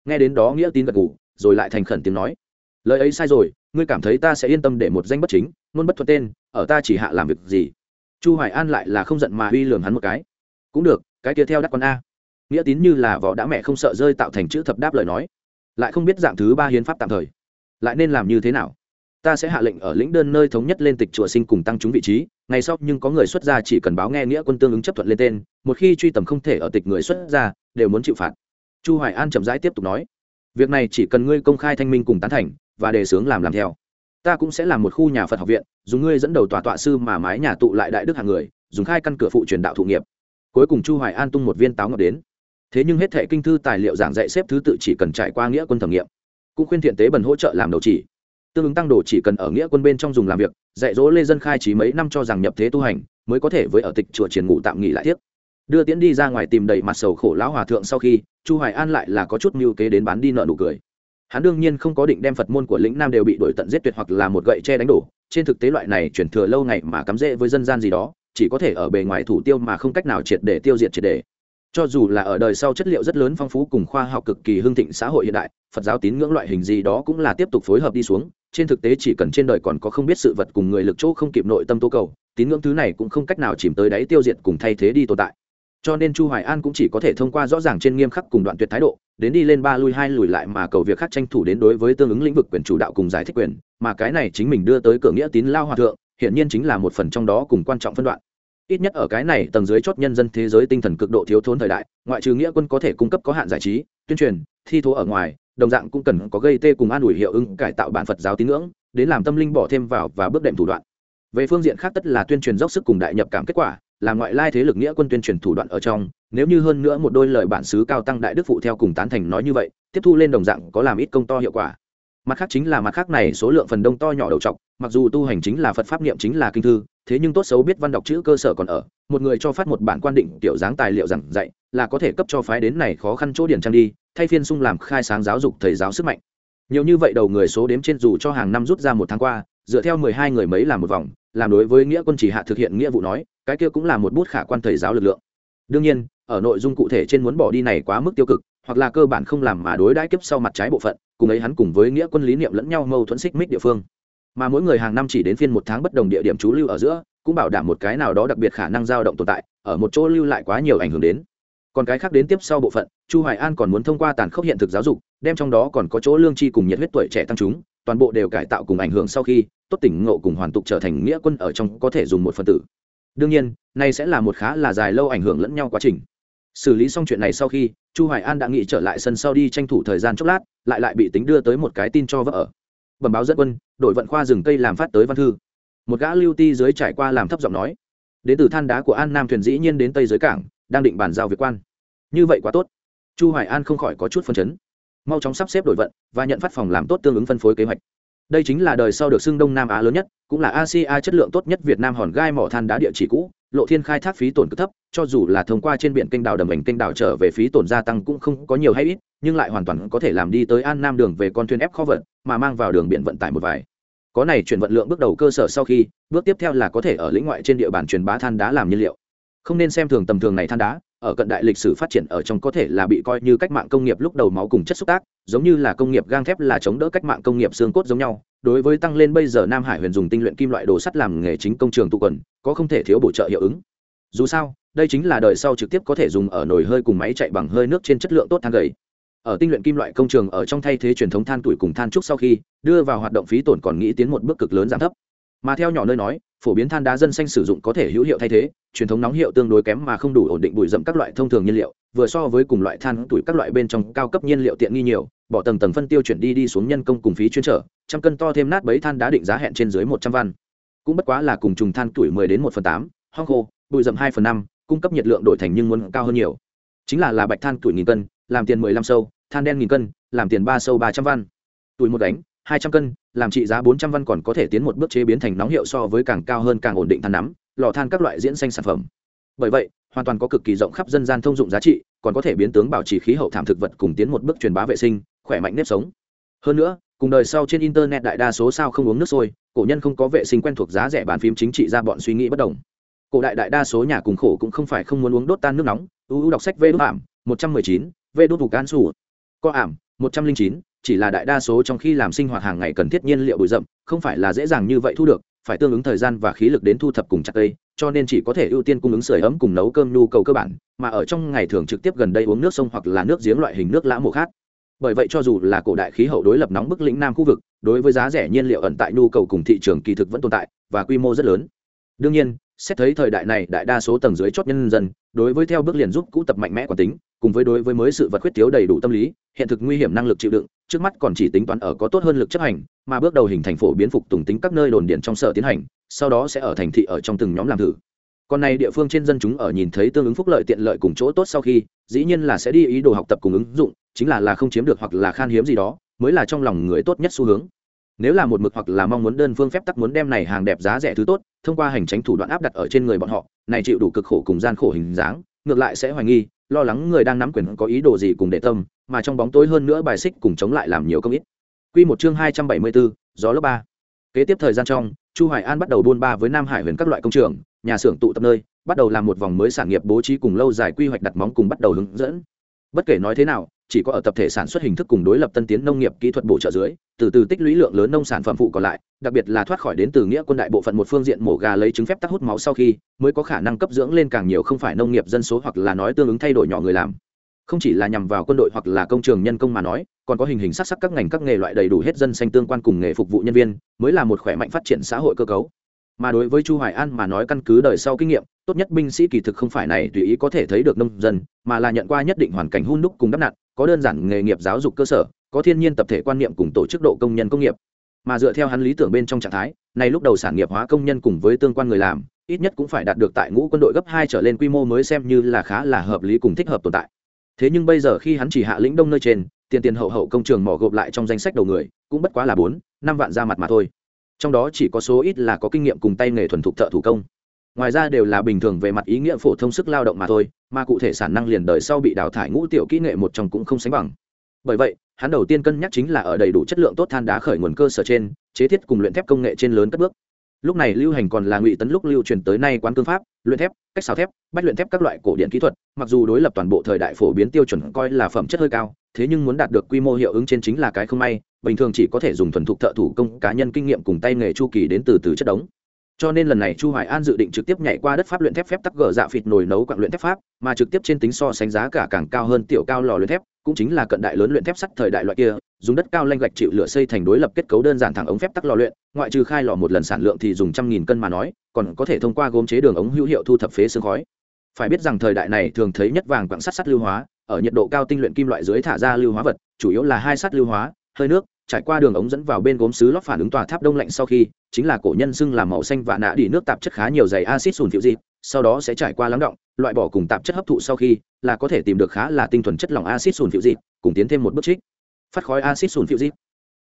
Nghe đến đó nghĩa tín gật gù, rồi lại thành khẩn tiếng nói. Lời ấy sai rồi, ngươi cảm thấy ta sẽ yên tâm để một danh bất chính luôn bất thuận tên, ở ta chỉ hạ làm việc gì? Chu hoài an lại là không giận mà uy lường hắn một cái. Cũng được, cái kia theo đắc con a. Nghĩa tín như là võ đã mẹ không sợ rơi tạo thành chữ thập đáp lời nói. Lại không biết dạng thứ ba hiến pháp tạm thời. Lại nên làm như thế nào? Ta sẽ hạ lệnh ở lĩnh đơn nơi thống nhất lên tịch chùa sinh cùng tăng chúng vị trí, ngày sau nhưng có người xuất gia chỉ cần báo nghe nghĩa quân tương ứng chấp thuận lên tên, một khi truy tầm không thể ở tịch người xuất gia, đều muốn chịu phạt. Chu hoài an chậm rãi tiếp tục nói, việc này chỉ cần ngươi công khai thanh minh cùng tán thành, và đề xướng làm làm theo. Ta cũng sẽ làm một khu nhà phật học viện, dùng ngươi dẫn đầu tòa tọa sư mà mái nhà tụ lại đại đức hàng người, dùng khai căn cửa phụ truyền đạo thụ nghiệp. Cuối cùng chu hoài an tung một viên táo ngọc đến. Thế nhưng hết thệ kinh thư tài liệu giảng dạy xếp thứ tự chỉ cần trải qua nghĩa quân thẩm nghiệm. Cũng khuyên thiện tế bần hỗ trợ làm đầu chỉ tương ứng tăng đồ chỉ cần ở nghĩa quân bên trong dùng làm việc, dạy dỗ lê dân khai trí mấy năm cho rằng nhập thế tu hành, mới có thể với ở tịch chùa triển ngủ tạm nghỉ lại tiếp. Đưa tiễn đi ra ngoài tìm đầy mặt sầu khổ lão hòa thượng sau khi, chu hoài an lại là có chút mưu kế đến bán đi nợ nụ cười. Hắn đương nhiên không có định đem phật môn của lĩnh nam đều bị đổi tận giết tuyệt hoặc là một gậy che đánh đổ, trên thực tế loại này chuyển thừa lâu ngày mà cắm rễ với dân gian gì đó, chỉ có thể ở bề ngoài thủ tiêu mà không cách nào triệt để tiêu diệt triệt để. Cho dù là ở đời sau chất liệu rất lớn phong phú cùng khoa học cực kỳ hưng thịnh xã hội hiện đại, phật giáo tín ngưỡng loại hình gì đó cũng là tiếp tục phối hợp đi xuống trên thực tế chỉ cần trên đời còn có không biết sự vật cùng người lực chỗ không kịp nội tâm tố cầu, tín ngưỡng thứ này cũng không cách nào chìm tới đáy tiêu diệt cùng thay thế đi tồn tại. Cho nên chu hoài an cũng chỉ có thể thông qua rõ ràng trên nghiêm khắc cùng đoạn tuyệt thái độ, đến đi lên ba lui hai lùi lại mà cầu việc khác tranh thủ đến đối với tương ứng lĩnh vực quyền chủ đạo cùng giải thích quyền, mà cái này chính mình đưa tới cửa nghĩa tín lao hòa thượng hiện nhiên chính là một phần trong đó cùng quan trọng phân đoạn. Ít nhất ở cái này tầng dưới chót nhân dân thế giới tinh thần cực độ thiếu thốn thời đại, ngoại trừ nghĩa quân có thể cung cấp có hạn giải trí, tuyên truyền, thi thố ở ngoài đồng dạng cũng cần có gây tê cùng an ủi hiệu ứng, cải tạo bản phật giáo tín ngưỡng, đến làm tâm linh bỏ thêm vào và bước đệm thủ đoạn. Về phương diện khác tất là tuyên truyền dốc sức cùng đại nhập cảm kết quả, là ngoại lai thế lực nghĩa quân tuyên truyền thủ đoạn ở trong, nếu như hơn nữa một đôi lời bản xứ cao tăng đại đức phụ theo cùng tán thành nói như vậy, tiếp thu lên đồng dạng có làm ít công to hiệu quả mặt khác chính là mặt khác này số lượng phần đông to nhỏ đầu trọc, mặc dù tu hành chính là phật pháp niệm chính là kinh thư, thế nhưng tốt xấu biết văn đọc chữ cơ sở còn ở. Một người cho phát một bản quan định tiểu dáng tài liệu giảng dạy, là có thể cấp cho phái đến này khó khăn chỗ điển trang đi, thay phiên sung làm khai sáng giáo dục thầy giáo sức mạnh. Nhiều như vậy đầu người số đếm trên dù cho hàng năm rút ra một tháng qua, dựa theo mười hai người mấy làm một vòng, làm đối với nghĩa quân chỉ hạ thực hiện nghĩa vụ nói, cái kia cũng là một bút khả quan thầy giáo lực lượng. Đương nhiên, ở nội dung cụ thể trên muốn bỏ đi này quá mức tiêu cực, hoặc là cơ bản không làm mà đối đãi kiếp sau mặt trái bộ phận cùng ấy hắn cùng với nghĩa quân lý niệm lẫn nhau mâu thuẫn xích mích địa phương. Mà mỗi người hàng năm chỉ đến phiên một tháng bất đồng địa điểm trú lưu ở giữa, cũng bảo đảm một cái nào đó đặc biệt khả năng dao động tồn tại, ở một chỗ lưu lại quá nhiều ảnh hưởng đến. Còn cái khác đến tiếp sau bộ phận, chu hoài an còn muốn thông qua tàn khốc hiện thực giáo dục, đem trong đó còn có chỗ lương tri cùng nhiệt huyết tuổi trẻ tăng chúng, toàn bộ đều cải tạo cùng ảnh hưởng sau khi, tốt tỉnh ngộ cùng hoàn tục trở thành nghĩa quân ở trong có thể dùng một phần tử. Đương nhiên, nay sẽ là một khá là dài lâu ảnh hưởng lẫn nhau quá trình. Xử lý xong chuyện này sau khi chu hoài an đã nghĩ trở lại sân sau đi tranh thủ thời gian chốc lát, lại lại bị tính đưa tới một cái tin cho vợ ở. Bẩm báo dẫn quân, đội vận khoa rừng cây làm phát tới văn thư. Một gã lưu ti dưới trải qua làm thấp giọng nói. Đến từ than đá của an nam thuyền dĩ nhiên đến tây giới cảng, đang định bàn giao việc quan. Như vậy quá tốt. Chu hoài an không khỏi có chút phân chấn. Mau chóng sắp xếp đổi vận và nhận phát phòng làm tốt tương ứng phân phối kế hoạch. Đây chính là đời sau được xưng đông nam á lớn nhất, cũng là asia chất lượng tốt nhất việt nam hòn gai mỏ than đá địa chỉ cũ lộ thiên khai thác phí tổn cực thấp, cho dù là thông qua trên biển kênh đào đầm ảnh kênh đào trở về phí tổn gia tăng cũng không có nhiều hay ít, nhưng lại hoàn toàn có thể làm đi tới an nam đường về con thuyền ép kho vận, mà mang vào đường biển vận tải một vài. Có này chuyển vận lượng bước đầu cơ sở sau khi, bước tiếp theo là có thể ở lĩnh ngoại trên địa bàn truyền bá than đá làm nhiên liệu. Không nên xem thường tầm thường này than đá ở cận đại lịch sử phát triển ở trong có thể là bị coi như cách mạng công nghiệp lúc đầu máu cùng chất xúc tác, giống như là công nghiệp gang thép là chống đỡ cách mạng công nghiệp xương cốt giống nhau. Đối với tăng lên bây giờ nam hải huyền dùng tinh luyện kim loại đồ sắt làm nghề chính công trường tụ quần, có không thể thiếu bổ trợ hiệu ứng. Dù sao, đây chính là đời sau trực tiếp có thể dùng ở nồi hơi cùng máy chạy bằng hơi nước trên chất lượng tốt than gầy. Ở tinh luyện kim loại công trường ở trong thay thế truyền thống than tuổi cùng than trúc sau khi đưa vào hoạt động phí tổn còn nghĩ tiến một bước cực lớn giảm thấp mà theo nhỏ nơi nói, phổ biến than đá dân xanh sử dụng có thể hữu hiệu thay thế, truyền thống nóng hiệu tương đối kém mà không đủ ổn định bụi rậm các loại thông thường nhiên liệu, vừa so với cùng loại than tuổi các loại bên trong cao cấp nhiên liệu tiện nghi nhiều, bỏ tầng tầng phân tiêu chuyển đi đi xuống nhân công cùng phí chuyên trở, trăm cân to thêm nát bấy than đá định giá hẹn trên dưới một trăm văn. Cũng bất quá là cùng trùng than tuổi mười đến một phần tám, hong khô, bụi rậm hai phần năm, cung cấp nhiệt lượng đổi thành nhưng muốn cao hơn nhiều. Chính là là bạch than tuổi nghìn cân, làm tiền mười lăm sâu, than đen nghìn cân, làm tiền ba sâu ba trăm văn. Tuổi một đánh hai trăm cân, làm trị giá bốn trăm văn còn có thể tiến một bước chế biến thành nóng hiệu so với càng cao hơn càng ổn định than nắm, lò than các loại diễn xanh sản phẩm. Bởi vậy, hoàn toàn có cực kỳ rộng khắp dân gian thông dụng giá trị, còn có thể biến tướng bảo trì khí hậu thảm thực vật cùng tiến một bước truyền bá vệ sinh, khỏe mạnh nếp sống. Hơn nữa, cùng đời sau trên internet đại đa số sao không uống nước sôi, cổ nhân không có vệ sinh quen thuộc giá rẻ bàn phím chính trị ra bọn suy nghĩ bất đồng. Cổ đại đại đa số nhà cùng khổ cũng không phải không muốn uống đốt tan nước nóng. Uu đọc sách vê đốt ảm, một trăm mười chín, vê đốt thủ can sủ. Có ảm, một trăm linh chín chỉ là đại đa số trong khi làm sinh hoạt hàng ngày cần thiết nhiên liệu bụi rậm, không phải là dễ dàng như vậy thu được, phải tương ứng thời gian và khí lực đến thu thập cùng chặt cây, cho nên chỉ có thể ưu tiên cung ứng sưởi ấm cùng nấu cơm nhu cầu cơ bản, mà ở trong ngày thường trực tiếp gần đây uống nước sông hoặc là nước giếng loại hình nước lã mộ khác. Bởi vậy cho dù là cổ đại khí hậu đối lập nóng bức lĩnh nam khu vực, đối với giá rẻ nhiên liệu ẩn tại nhu cầu cùng thị trường kỳ thực vẫn tồn tại và quy mô rất lớn. Đương nhiên xét thấy thời đại này đại đa số tầng dưới chót nhân dân, đối với theo bước liền giúp cũ tập mạnh mẽ quản tính, cùng với đối với mới sự vật khuyết thiếu đầy đủ tâm lý, hiện thực nguy hiểm năng lực chịu đựng, trước mắt còn chỉ tính toán ở có tốt hơn lực chấp hành, mà bước đầu hình thành phổ biến phục tùng tính các nơi đồn điện trong sở tiến hành, sau đó sẽ ở thành thị ở trong từng nhóm làm thử. Còn này địa phương trên dân chúng ở nhìn thấy tương ứng phúc lợi tiện lợi cùng chỗ tốt sau khi, dĩ nhiên là sẽ đi ý đồ học tập cùng ứng dụng, chính là là không chiếm được hoặc là khan hiếm gì đó, mới là trong lòng người tốt nhất xu hướng nếu là một mực hoặc là mong muốn đơn phương phép tắc muốn đem này hàng đẹp giá rẻ thứ tốt thông qua hành tránh thủ đoạn áp đặt ở trên người bọn họ này chịu đủ cực khổ cùng gian khổ hình dáng ngược lại sẽ hoài nghi lo lắng người đang nắm quyền có ý đồ gì cùng để tâm mà trong bóng tối hơn nữa bài xích cùng chống lại làm nhiều công ít. Quy một chương hai trăm bảy mươi 274, gió lớp ba. Kế tiếp thời gian trong chu hoài an bắt đầu buôn ba với nam hải huyền các loại công trường nhà xưởng tụ tập nơi bắt đầu làm một vòng mới sản nghiệp bố trí cùng lâu dài quy hoạch đặt móng cùng bắt đầu hướng dẫn. Bất kể nói thế nào chỉ có ở tập thể sản xuất hình thức cùng đối lập tân tiến nông nghiệp kỹ thuật bổ trợ dưới, từ từ tích lũy lượng lớn nông sản phẩm phụ còn lại, đặc biệt là thoát khỏi đến từ nghĩa quân đại bộ phận một phương diện mổ gà lấy trứng phép tắc hút máu sau khi, mới có khả năng cấp dưỡng lên càng nhiều không phải nông nghiệp dân số hoặc là nói tương ứng thay đổi nhỏ người làm. Không chỉ là nhằm vào quân đội hoặc là công trường nhân công mà nói, còn có hình hình sắc sắc các ngành các nghề loại đầy đủ hết dân xanh tương quan cùng nghề phục vụ nhân viên, mới là một khỏe mạnh phát triển xã hội cơ cấu mà đối với chu hoài an mà nói căn cứ đời sau kinh nghiệm, tốt nhất binh sĩ kỳ thực không phải này tùy ý có thể thấy được nông dân, mà là nhận qua nhất định hoàn cảnh hun đúc cùng đắp nặn, có đơn giản nghề nghiệp giáo dục cơ sở, có thiên nhiên tập thể quan niệm cùng tổ chức độ công nhân công nghiệp. Mà dựa theo hắn lý tưởng bên trong trạng thái, này lúc đầu sản nghiệp hóa công nhân cùng với tương quan người làm, ít nhất cũng phải đạt được tại ngũ quân đội gấp hai trở lên quy mô mới xem như là khá là hợp lý cùng thích hợp tồn tại. Thế nhưng bây giờ khi hắn chỉ hạ lĩnh đông nơi trên, tiền tiền hậu hậu công trường mỏ gộp lại trong danh sách đầu người, cũng bất quá là bốn, năm vạn ra mặt mà thôi trong đó chỉ có số ít là có kinh nghiệm cùng tay nghề thuần thục thợ thủ công. Ngoài ra đều là bình thường về mặt ý nghĩa phổ thông sức lao động mà thôi, mà cụ thể sản năng liền đời sau bị đào thải ngũ tiểu kỹ nghệ một trong cũng không sánh bằng. Bởi vậy, hắn đầu tiên cân nhắc chính là ở đầy đủ chất lượng tốt than đá khởi nguồn cơ sở trên, chế thiết cùng luyện thép công nghệ trên lớn cất bước. Lúc này lưu hành còn là ngụy tấn lúc lưu truyền tới nay quán cương pháp, luyện thép, cách xào thép, bách luyện thép các loại cổ điện kỹ thuật, mặc dù đối lập toàn bộ thời đại phổ biến tiêu chuẩn coi là phẩm chất hơi cao, thế nhưng muốn đạt được quy mô hiệu ứng trên chính là cái không may bình thường chỉ có thể dùng thuần thục thợ thủ công, cá nhân kinh nghiệm cùng tay nghề chu kỳ đến từ từ chất đống. Cho nên lần này chu hoài an dự định trực tiếp nhảy qua đất pháp luyện thép phép tắc gờ dạ phịt nồi nấu quặng luyện thép pháp, mà trực tiếp trên tính so sánh giá cả càng cao hơn tiểu cao lò luyện thép, cũng chính là cận đại lớn luyện thép sắt thời đại loại kia, dùng đất cao lanh gạch chịu lửa xây thành đối lập kết cấu đơn giản thẳng ống phép tắc lò luyện, ngoại trừ khai lò một lần sản lượng thì dùng trăm nghìn cân mà nói, còn có thể thông qua gốm chế đường ống hữu hiệu thu thập phế xương khói. Phải biết rằng thời đại này thường thấy nhất vàng quặng sắt sắt lưu hóa, ở nhiệt độ cao tinh luyện kim loại dưới thả ra lưu hóa vật, chủ yếu là hai sắt lưu hóa hơi nước, trải qua đường ống dẫn vào bên gốm sứ lót phản ứng tòa tháp đông lạnh sau khi, chính là cổ nhân xưng làm màu xanh và nạ đi nước tạp chất khá nhiều dày acid sùn phiệu dịp sau đó sẽ trải qua lắng động, loại bỏ cùng tạp chất hấp thụ sau khi, là có thể tìm được khá là tinh thuần chất lỏng acid sùn phiệu dịp cùng tiến thêm một bước trích. Phát khói acid sùn phiệu dịp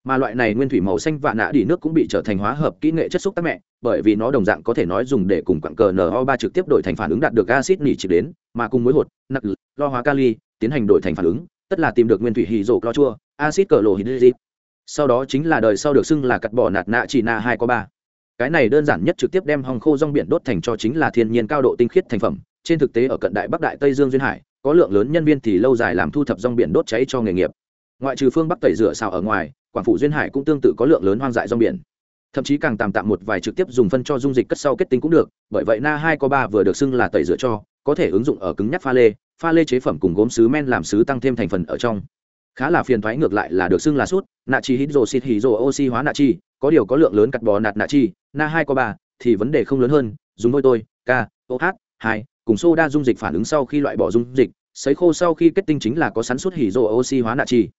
mà loại này nguyên thủy màu xanh và nạ đi nước cũng bị trở thành hóa hợp kỹ nghệ chất xúc tác mẹ, bởi vì nó đồng dạng có thể nói dùng để cùng quặng cờ no 3 trực tiếp đổi thành phản ứng đạt được acid nỉ trực đến, mà cùng muối hột nặc lo hóa kali, tiến hành đổi thành phản ứng, tất là tìm được nguyên thủy hydro chua acid cờ lộ hydroxit sau đó chính là đời sau được xưng là cắt bỏ nạt nạ chỉ na hai có ba. Cái này đơn giản nhất trực tiếp đem hòng khô rong biển đốt thành cho chính là thiên nhiên cao độ tinh khiết thành phẩm. Trên thực tế ở cận đại bắc đại tây dương duyên hải, có lượng lớn nhân viên thì lâu dài làm thu thập rong biển đốt cháy cho nghề nghiệp. Ngoại trừ phương bắc tẩy rửa xào ở ngoài, quảng phủ duyên hải cũng tương tự có lượng lớn hoang dại rong biển. Thậm chí càng tạm tạm một vài trực tiếp dùng phân cho dung dịch cất sau kết tinh cũng được, bởi vậy na hai có ba vừa được xưng là tẩy rửa cho, có thể ứng dụng ở cứng nhắc pha lê. Pha lê chế phẩm cùng gốm sứ men làm sứ tăng thêm thành phần ở trong khá là phiền thoái ngược lại là được xưng là sút, nạ chi hít rồ xịt hì rồ oxy hóa nạ chi, có điều có lượng lớn cắt bò nạt nạ chi, na hai có ba, thì vấn đề không lớn hơn, dùng đôi tôi k oh hai, cùng soda dung dịch phản ứng sau khi loại bỏ dung dịch, sấy khô sau khi kết tinh chính là có sắn suốt hỉ rồ oxy hóa nạ chi.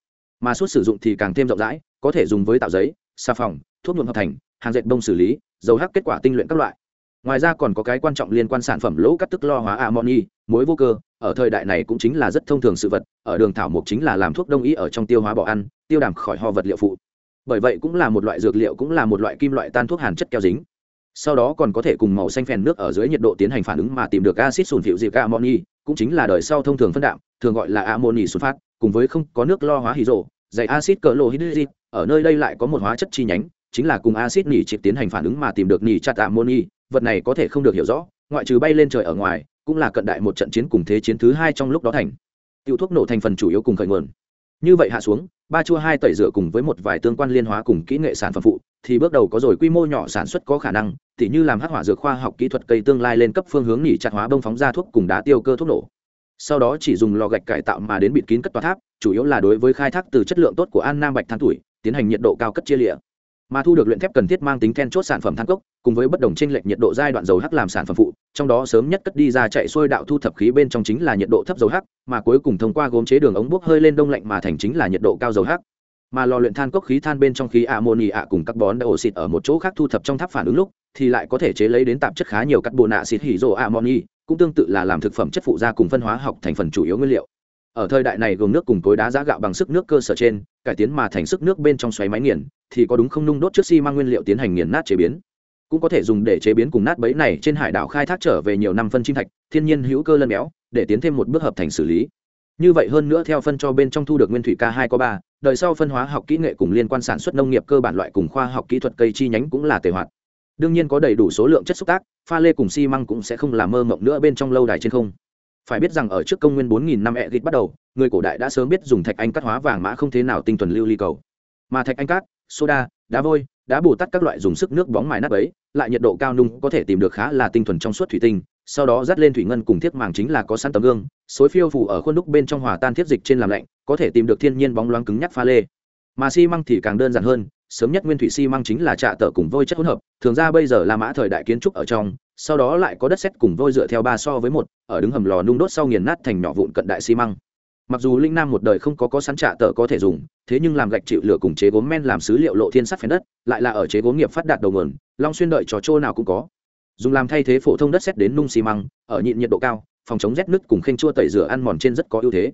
Mà suốt sử dụng thì càng thêm rộng rãi, có thể dùng với tạo giấy, xà phòng, thuốc nhuộm hợp thành, hàng dệt đông xử lý, dầu hắc kết quả tinh luyện các loại ngoài ra còn có cái quan trọng liên quan sản phẩm lỗ cắt tức lo hóa amoni, muối vô cơ, ở thời đại này cũng chính là rất thông thường sự vật, ở đường thảo mộc chính là làm thuốc đông y ở trong tiêu hóa bỏ ăn, tiêu đàm khỏi ho vật liệu phụ. Bởi vậy cũng là một loại dược liệu, cũng là một loại kim loại tan thuốc hàn chất keo dính. Sau đó còn có thể cùng màu xanh phèn nước ở dưới nhiệt độ tiến hành phản ứng mà tìm được acid sùn phịu dịp amoni, cũng chính là đời sau thông thường phân đạm, thường gọi là amoni phát, cùng với không có nước lo hóa hydro, dày acid cỡ hydrid ở nơi đây lại có một hóa chất chi nhánh, chính là cùng acid nỉ chịp tiến hành phản ứng mà tìm được nỉ chặt amoni vật này có thể không được hiểu rõ, ngoại trừ bay lên trời ở ngoài, cũng là cận đại một trận chiến cùng thế chiến thứ hai trong lúc đó thành. Tiêu thuốc nổ thành phần chủ yếu cùng khởi nguồn. Như vậy hạ xuống, ba chua hai tẩy rửa cùng với một vài tương quan liên hóa cùng kỹ nghệ sản phẩm phụ, thì bước đầu có rồi quy mô nhỏ sản xuất có khả năng, tỉ như làm hắc hỏa dược khoa học kỹ thuật cây tương lai lên cấp phương hướng nghỉ chặt hóa bông phóng ra thuốc cùng đá tiêu cơ thuốc nổ. Sau đó chỉ dùng lò gạch cải tạo mà đến bịt kín cất tòa tháp, chủ yếu là đối với khai thác từ chất lượng tốt của an nam bạch than tuổi, tiến hành nhiệt độ cao cất chia lịa mà thu được luyện thép cần thiết mang tính then chốt sản phẩm than cốc, cùng với bất đồng tranh lệch nhiệt độ giai đoạn dầu hắc làm sản phẩm phụ, trong đó sớm nhất cất đi ra chạy xuôi đạo thu thập khí bên trong chính là nhiệt độ thấp dầu hắc, mà cuối cùng thông qua gốm chế đường ống bốc hơi lên đông lạnh mà thành chính là nhiệt độ cao dầu hắc. Mà lò luyện than cốc khí than bên trong khí amoni ạ cùng các bón đã ổ xịt ở một chỗ khác thu thập trong tháp phản ứng lúc, thì lại có thể chế lấy đến tạp chất khá nhiều carbon acid hydro amoni cũng tương tự là làm thực phẩm chất phụ gia cùng phân hóa học thành phần chủ yếu nguyên liệu. Ở thời đại này gồm nước cùng cối đá giá gạo bằng sức nước cơ sở trên, cải tiến mà thành sức nước bên trong xoáy máy nghiền thì có đúng không nung đốt trước xi măng nguyên liệu tiến hành nghiền nát chế biến. Cũng có thể dùng để chế biến cùng nát bấy này trên hải đảo khai thác trở về nhiều năm phân chim thạch thiên nhiên hữu cơ lân béo để tiến thêm một bước hợp thành xử lý. Như vậy hơn nữa theo phân cho bên trong thu được nguyên thủy k hai có ba đời sau phân hóa học kỹ nghệ cùng liên quan sản xuất nông nghiệp cơ bản loại cùng khoa học kỹ thuật cây chi nhánh cũng là tề hoạt. Đương nhiên có đầy đủ số lượng chất xúc tác pha lê cùng xi măng cũng sẽ không làm mơ mộng nữa bên trong lâu đài trên không. Phải biết rằng ở trước công nguyên 4000 năm Egypt bắt đầu, người cổ đại đã sớm biết dùng thạch anh cắt hóa vàng mã không thế nào tinh thuần lưu ly cầu. Mà thạch anh cát, soda, đá vôi, đá bù tắt các loại dùng sức nước bóng mài nát ấy, lại nhiệt độ cao nung có thể tìm được khá là tinh thuần trong suốt thủy tinh, sau đó dắt lên thủy ngân cùng thiết màng chính là có sẵn tấm gương, xối phiêu phủ ở khuôn đúc bên trong hòa tan thiết dịch trên làm lạnh, có thể tìm được thiên nhiên bóng loáng cứng nhắc pha lê. Mà xi măng thì càng đơn giản hơn, sớm nhất nguyên thủy xi măng chính là trạ tợ cùng vôi chất hỗn hợp, thường ra bây giờ là mã thời đại kiến trúc ở trong, sau đó lại có đất sét cùng vôi dựa theo ba so với một ở đứng hầm lò nung đốt sau nghiền nát thành nhỏ vụn cận đại xi măng mặc dù linh nam một đời không có có sẵn trả tờ có thể dùng, thế nhưng làm gạch chịu lửa cùng chế gốm men làm sứ liệu lộ thiên sắt phèn đất, lại là ở chế gốm nghiệp phát đạt đầu nguồn, long xuyên đợi trò trô nào cũng có. Dùng làm thay thế phổ thông đất sét đến nung xi măng, ở nhịn nhiệt độ cao, phòng chống rét nứt cùng khen chua tẩy rửa ăn mòn trên rất có ưu thế.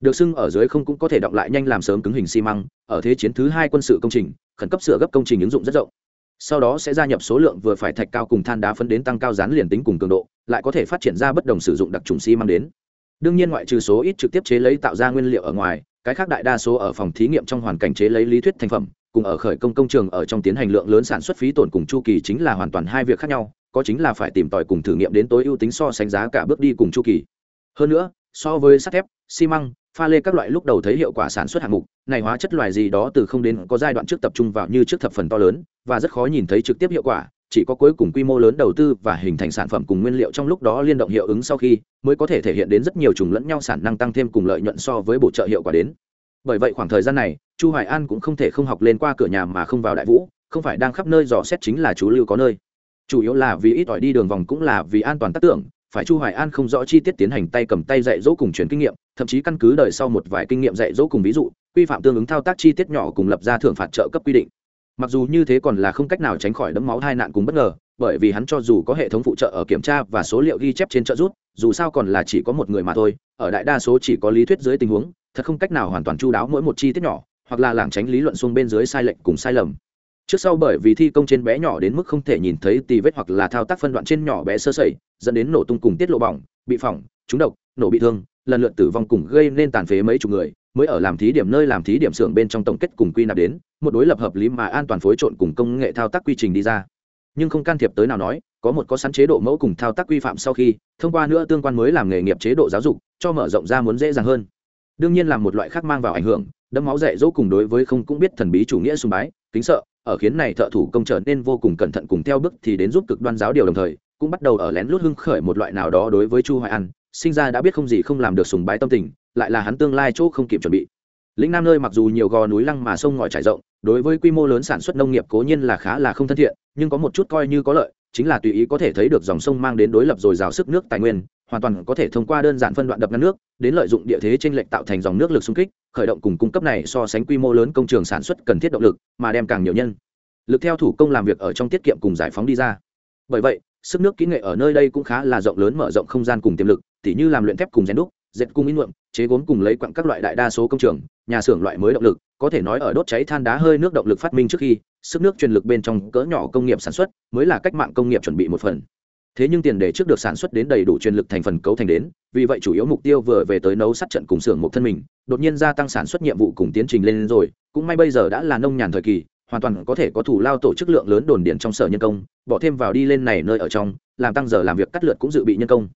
Được xưng ở dưới không cũng có thể động lại nhanh làm sớm cứng hình xi măng, ở thế chiến thứ hai quân sự công trình, khẩn cấp sửa gấp công trình ứng dụng rất rộng. Sau đó sẽ gia nhập số lượng vừa phải thạch cao cùng than đá phấn đến tăng cao dán liền tính cùng cường độ, lại có thể phát triển ra bất đồng sử dụng đặc trùng xi măng đến đương nhiên ngoại trừ số ít trực tiếp chế lấy tạo ra nguyên liệu ở ngoài, cái khác đại đa số ở phòng thí nghiệm trong hoàn cảnh chế lấy lý thuyết thành phẩm, cùng ở khởi công công trường ở trong tiến hành lượng lớn sản xuất phí tổn cùng chu kỳ chính là hoàn toàn hai việc khác nhau, có chính là phải tìm tòi cùng thử nghiệm đến tối ưu tính so sánh giá cả bước đi cùng chu kỳ. Hơn nữa, so với sắt thép, xi măng, pha lê các loại lúc đầu thấy hiệu quả sản xuất hạng mục, này hóa chất loài gì đó từ không đến có giai đoạn trước tập trung vào như trước thập phần to lớn, và rất khó nhìn thấy trực tiếp hiệu quả chỉ có cuối cùng quy mô lớn đầu tư và hình thành sản phẩm cùng nguyên liệu trong lúc đó liên động hiệu ứng sau khi mới có thể thể hiện đến rất nhiều trùng lẫn nhau sản năng tăng thêm cùng lợi nhuận so với bổ trợ hiệu quả đến. Bởi vậy khoảng thời gian này, chu hoài an cũng không thể không học lên qua cửa nhà mà không vào đại vũ, không phải đang khắp nơi dò xét chính là chú lưu có nơi. Chủ yếu là vì ít ỏi đi đường vòng cũng là vì an toàn tác tưởng, phải chu hoài an không rõ chi tiết tiến hành tay cầm tay dạy dỗ cùng truyền kinh nghiệm, thậm chí căn cứ đời sau một vài kinh nghiệm dạy dỗ cùng ví dụ, quy phạm tương ứng thao tác chi tiết nhỏ cùng lập ra thưởng phạt trợ cấp quy định mặc dù như thế còn là không cách nào tránh khỏi đấm máu tai nạn cùng bất ngờ, bởi vì hắn cho dù có hệ thống phụ trợ ở kiểm tra và số liệu ghi chép trên trợ rút dù sao còn là chỉ có một người mà thôi, ở đại đa số chỉ có lý thuyết dưới tình huống, thật không cách nào hoàn toàn chu đáo mỗi một chi tiết nhỏ, hoặc là lảng tránh lý luận xung bên dưới sai lệch cùng sai lầm. Trước sau bởi vì thi công trên bé nhỏ đến mức không thể nhìn thấy tì vết hoặc là thao tác phân đoạn trên nhỏ bé sơ sẩy, dẫn đến nổ tung cùng tiết lộ bỏng, bị phỏng, trúng độc, nổ bị thương, lần lượt tử vong cùng gây nên tàn phế mấy chục người mới ở làm thí điểm nơi làm thí điểm xưởng bên trong tổng kết cùng quy nạp đến, một đối lập hợp lý mà an toàn phối trộn cùng công nghệ thao tác quy trình đi ra. Nhưng không can thiệp tới nào nói, có một có sẵn chế độ mẫu cùng thao tác quy phạm sau khi, thông qua nữa tương quan mới làm nghề nghiệp chế độ giáo dục, cho mở rộng ra muốn dễ dàng hơn. Đương nhiên là một loại khác mang vào ảnh hưởng, đấm máu dạy dỗ cùng đối với không cũng biết thần bí chủ nghĩa sùng bái, kính sợ, ở khiến này thợ thủ công trở nên vô cùng cẩn thận cùng theo bước thì đến giúp cực đoan giáo điều đồng thời, cũng bắt đầu ở lén lút hưng khởi một loại nào đó đối với chu hoài an, sinh ra đã biết không gì không làm được sùng bái tâm tình lại là hắn tương lai chỗ không kịp chuẩn bị. Lĩnh nam nơi mặc dù nhiều gò núi lăng mà sông ngòi trải rộng, đối với quy mô lớn sản xuất nông nghiệp cố nhiên là khá là không thân thiện, nhưng có một chút coi như có lợi, chính là tùy ý có thể thấy được dòng sông mang đến đối lập dồi dào sức nước tài nguyên, hoàn toàn có thể thông qua đơn giản phân đoạn đập ngăn nước, đến lợi dụng địa thế trên lệch tạo thành dòng nước lực xung kích, khởi động cùng cung cấp này so sánh quy mô lớn công trường sản xuất cần thiết động lực, mà đem càng nhiều nhân lực theo thủ công làm việc ở trong tiết kiệm cùng giải phóng đi ra. Bởi vậy, sức nước kỹ nghệ ở nơi đây cũng khá là rộng lớn mở rộng không gian cùng tiềm lực, tỉ như làm luyện thép cùng rèn đúc dệt cung in nhuộm, chế gốm cùng lấy quặng các loại đại đa số công trường, nhà xưởng loại mới động lực, có thể nói ở đốt cháy than đá hơi nước động lực phát minh trước khi, sức nước truyền lực bên trong cỡ nhỏ công nghiệp sản xuất mới là cách mạng công nghiệp chuẩn bị một phần. Thế nhưng tiền đề trước được sản xuất đến đầy đủ truyền lực thành phần cấu thành đến, vì vậy chủ yếu mục tiêu vừa về tới nấu sát trận cùng xưởng một thân mình, đột nhiên gia tăng sản xuất nhiệm vụ cùng tiến trình lên rồi, cũng may bây giờ đã là nông nhàn thời kỳ, hoàn toàn có thể có thủ lao tổ chức lượng lớn đồn điện trong sở nhân công, bỏ thêm vào đi lên này nơi ở trong, làm tăng giờ làm việc cắt lượt cũng dự bị nhân công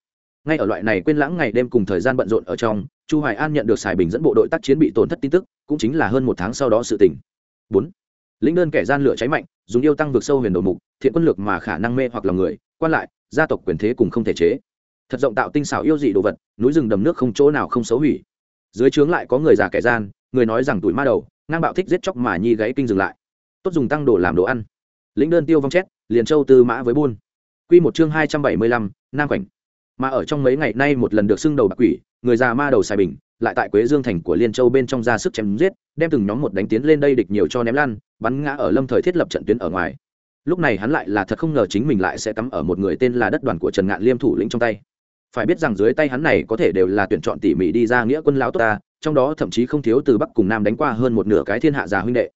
ngay ở loại này quên lãng ngày đêm cùng thời gian bận rộn ở trong, chu hoài an nhận được xài bình dẫn bộ đội tác chiến bị tổn thất tin tức, cũng chính là hơn một tháng sau đó sự tình. Bốn, lĩnh đơn kẻ gian lửa cháy mạnh, dùng yêu tăng vượt sâu huyền đồ mục, thiện quân lược mà khả năng mê hoặc lòng người, quan lại, gia tộc quyền thế cùng không thể chế. Thật rộng tạo tinh xảo yêu dị đồ vật, núi rừng đầm nước không chỗ nào không xấu hủy. Dưới trướng lại có người già kẻ gian, người nói rằng tuổi ma đầu, ngang bạo thích giết chóc mà nhi gáy kinh dừng lại. Tốt dùng tăng đồ làm đồ ăn. Lĩnh đơn tiêu vong chết, liền châu tư mã với buôn. Quy một chương hai trăm bảy mươi lăm, nam cảnh mà ở trong mấy ngày nay một lần được xưng đầu bạc quỷ, người già ma đầu xài bình, lại tại quế dương thành của liên châu bên trong ra sức chém giết, đem từng nhóm một đánh tiến lên đây địch nhiều cho ném lan bắn ngã ở lâm thời thiết lập trận tuyến ở ngoài. Lúc này hắn lại là thật không ngờ chính mình lại sẽ cắm ở một người tên là đất đoàn của trần ngạn liêm thủ lĩnh trong tay. Phải biết rằng dưới tay hắn này có thể đều là tuyển chọn tỉ mỉ đi ra nghĩa quân lão tốt ta, trong đó thậm chí không thiếu từ bắc cùng nam đánh qua hơn một nửa cái thiên hạ già huynh đệ.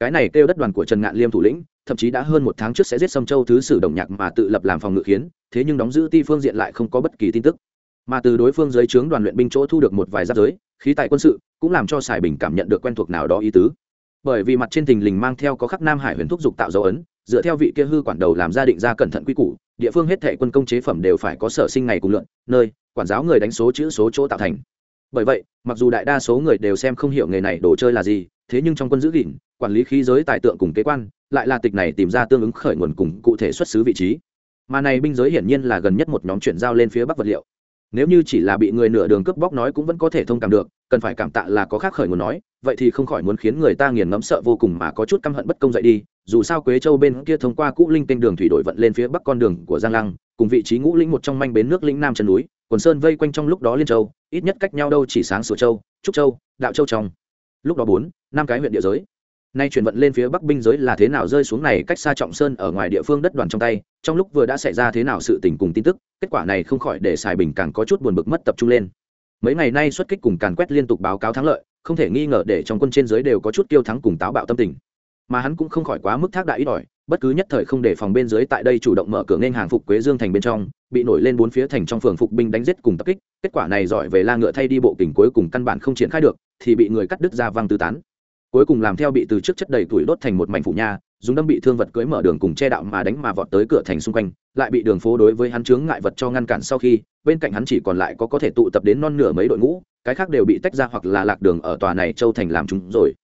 Cái này kêu đất đoàn của trần ngạn liêm thủ lĩnh thậm chí đã hơn một tháng trước sẽ giết sâm châu thứ sử đồng nhạc mà tự lập làm phòng ngự khiến, thế nhưng đóng giữ ti phương diện lại không có bất kỳ tin tức. Mà từ đối phương dưới trướng đoàn luyện binh chỗ thu được một vài giáp giới, khí tài quân sự, cũng làm cho sài bình cảm nhận được quen thuộc nào đó ý tứ. Bởi vì mặt trên thình lình mang theo có khắc nam hải huyền thúc dục tạo dấu ấn, dựa theo vị kia hư quản đầu làm gia định ra cẩn thận quy củ, địa phương hết thệ quân công chế phẩm đều phải có sở sinh ngày cùng lượn nơi, quản giáo người đánh số chữ số chỗ tạo thành. Bởi vậy, mặc dù đại đa số người đều xem không hiểu nghề này đồ chơi là gì, thế nhưng trong quân giữ gìn, quản lý khí giới tài tượng cùng kế quan lại là tịch này tìm ra tương ứng khởi nguồn cùng cụ thể xuất xứ vị trí. Mà này binh giới hiển nhiên là gần nhất một nhóm chuyển giao lên phía bắc vật liệu. Nếu như chỉ là bị người nửa đường cướp bóc nói cũng vẫn có thể thông cảm được, cần phải cảm tạ là có khác khởi nguồn nói, vậy thì không khỏi muốn khiến người ta nghiền ngẫm sợ vô cùng mà có chút căm hận bất công dậy đi, dù sao quế châu bên kia thông qua cũ linh kênh đường thủy đội vận lên phía bắc con đường của giang lăng, cùng vị trí ngũ lĩnh một trong manh bến nước lĩnh nam chân núi, quần sơn vây quanh trong lúc đó liên châu, ít nhất cách nhau đâu chỉ sáng sửa châu, trúc châu, đạo châu trong. Lúc đó bốn, năm cái huyện địa giới nay chuyển vận lên phía bắc binh giới là thế nào rơi xuống này cách xa trọng sơn ở ngoài địa phương đất đoàn trong tay, trong lúc vừa đã xảy ra thế nào sự tình cùng tin tức, kết quả này không khỏi để xài bình càng có chút buồn bực mất tập trung lên. Mấy ngày nay xuất kích cùng càn quét liên tục báo cáo thắng lợi, không thể nghi ngờ để trong quân trên giới đều có chút tiêu thắng cùng táo bạo tâm tình. Mà hắn cũng không khỏi quá mức thác đại ít ỏi bất cứ nhất thời không để phòng bên dưới tại đây chủ động mở cửa nên hàng phục quế dương thành bên trong, bị nổi lên bốn phía thành trong phường phục binh đánh giết cùng tập kích, kết quả này giỏi về la ngựa thay đi bộ kình cuối cùng căn bản không triển khai được, thì bị người cắt đứt ra văng tư tán cuối cùng làm theo bị từ trước chất đầy tuổi đốt thành một mảnh phủ nha, dùng đâm bị thương vật cưới mở đường cùng che đạo mà đánh mà vọt tới cửa thành xung quanh, lại bị đường phố đối với hắn chướng ngại vật cho ngăn cản sau khi, bên cạnh hắn chỉ còn lại có có thể tụ tập đến non nửa mấy đội ngũ, cái khác đều bị tách ra hoặc là lạc đường ở tòa này châu thành làm chúng rồi.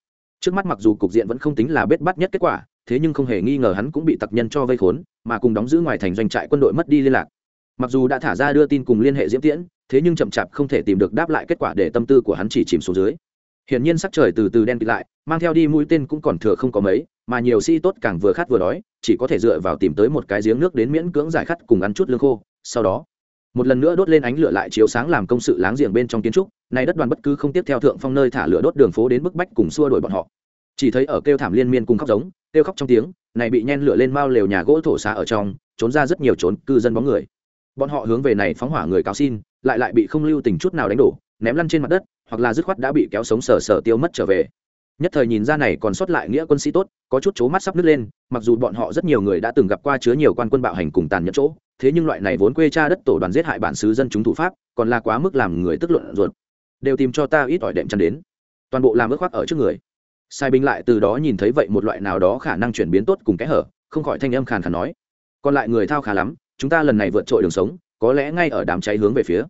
Trước mắt mặc dù cục diện vẫn không tính là bết bắt nhất kết quả, thế nhưng không hề nghi ngờ hắn cũng bị tặc nhân cho vây khốn, mà cùng đóng giữ ngoài thành doanh trại quân đội mất đi liên lạc. Mặc dù đã thả ra đưa tin cùng liên hệ diễm tiễn, thế nhưng chậm chạp không thể tìm được đáp lại kết quả để tâm tư của hắn chỉ chìm xuống dưới hiển nhiên sắc trời từ từ đen kịt lại, mang theo đi mũi tên cũng còn thừa không có mấy, mà nhiều sĩ tốt càng vừa khát vừa đói, chỉ có thể dựa vào tìm tới một cái giếng nước đến miễn cưỡng giải khát cùng ăn chút lương khô. Sau đó, một lần nữa đốt lên ánh lửa lại chiếu sáng làm công sự láng giềng bên trong kiến trúc Này đất đoàn bất cứ không tiếp theo thượng phong nơi thả lửa đốt đường phố đến bức bách cùng xua đuổi bọn họ. Chỉ thấy ở kêu thảm liên miên cùng khóc giống, kêu khóc trong tiếng, này bị nhen lửa lên mao lều nhà gỗ thổ xá ở trong, trốn ra rất nhiều trốn cư dân bóng người. Bọn họ hướng về này phóng hỏa người cáo xin, lại lại bị không lưu tình chút nào đánh đổ ném lăn trên mặt đất, hoặc là dứt khoát đã bị kéo sống sờ sờ tiêu mất trở về. Nhất thời nhìn ra này còn sót lại nghĩa quân sĩ tốt, có chút chố mắt sắp nứt lên, mặc dù bọn họ rất nhiều người đã từng gặp qua chứa nhiều quan quân bạo hành cùng tàn nhẫn chỗ, thế nhưng loại này vốn quê cha đất tổ đoàn giết hại bản xứ dân chúng thủ pháp, còn là quá mức làm người tức luận ruột. Đều tìm cho ta ít ỏi đệm chăn đến. Toàn bộ làm ước khoác ở trước người. Sai binh lại từ đó nhìn thấy vậy một loại nào đó khả năng chuyển biến tốt cùng kẽ hở, không khỏi thanh âm khàn khàn nói. Còn lại người thao khá lắm, chúng ta lần này vượt trội đường sống, có lẽ ngay ở đám cháy hướng về phía.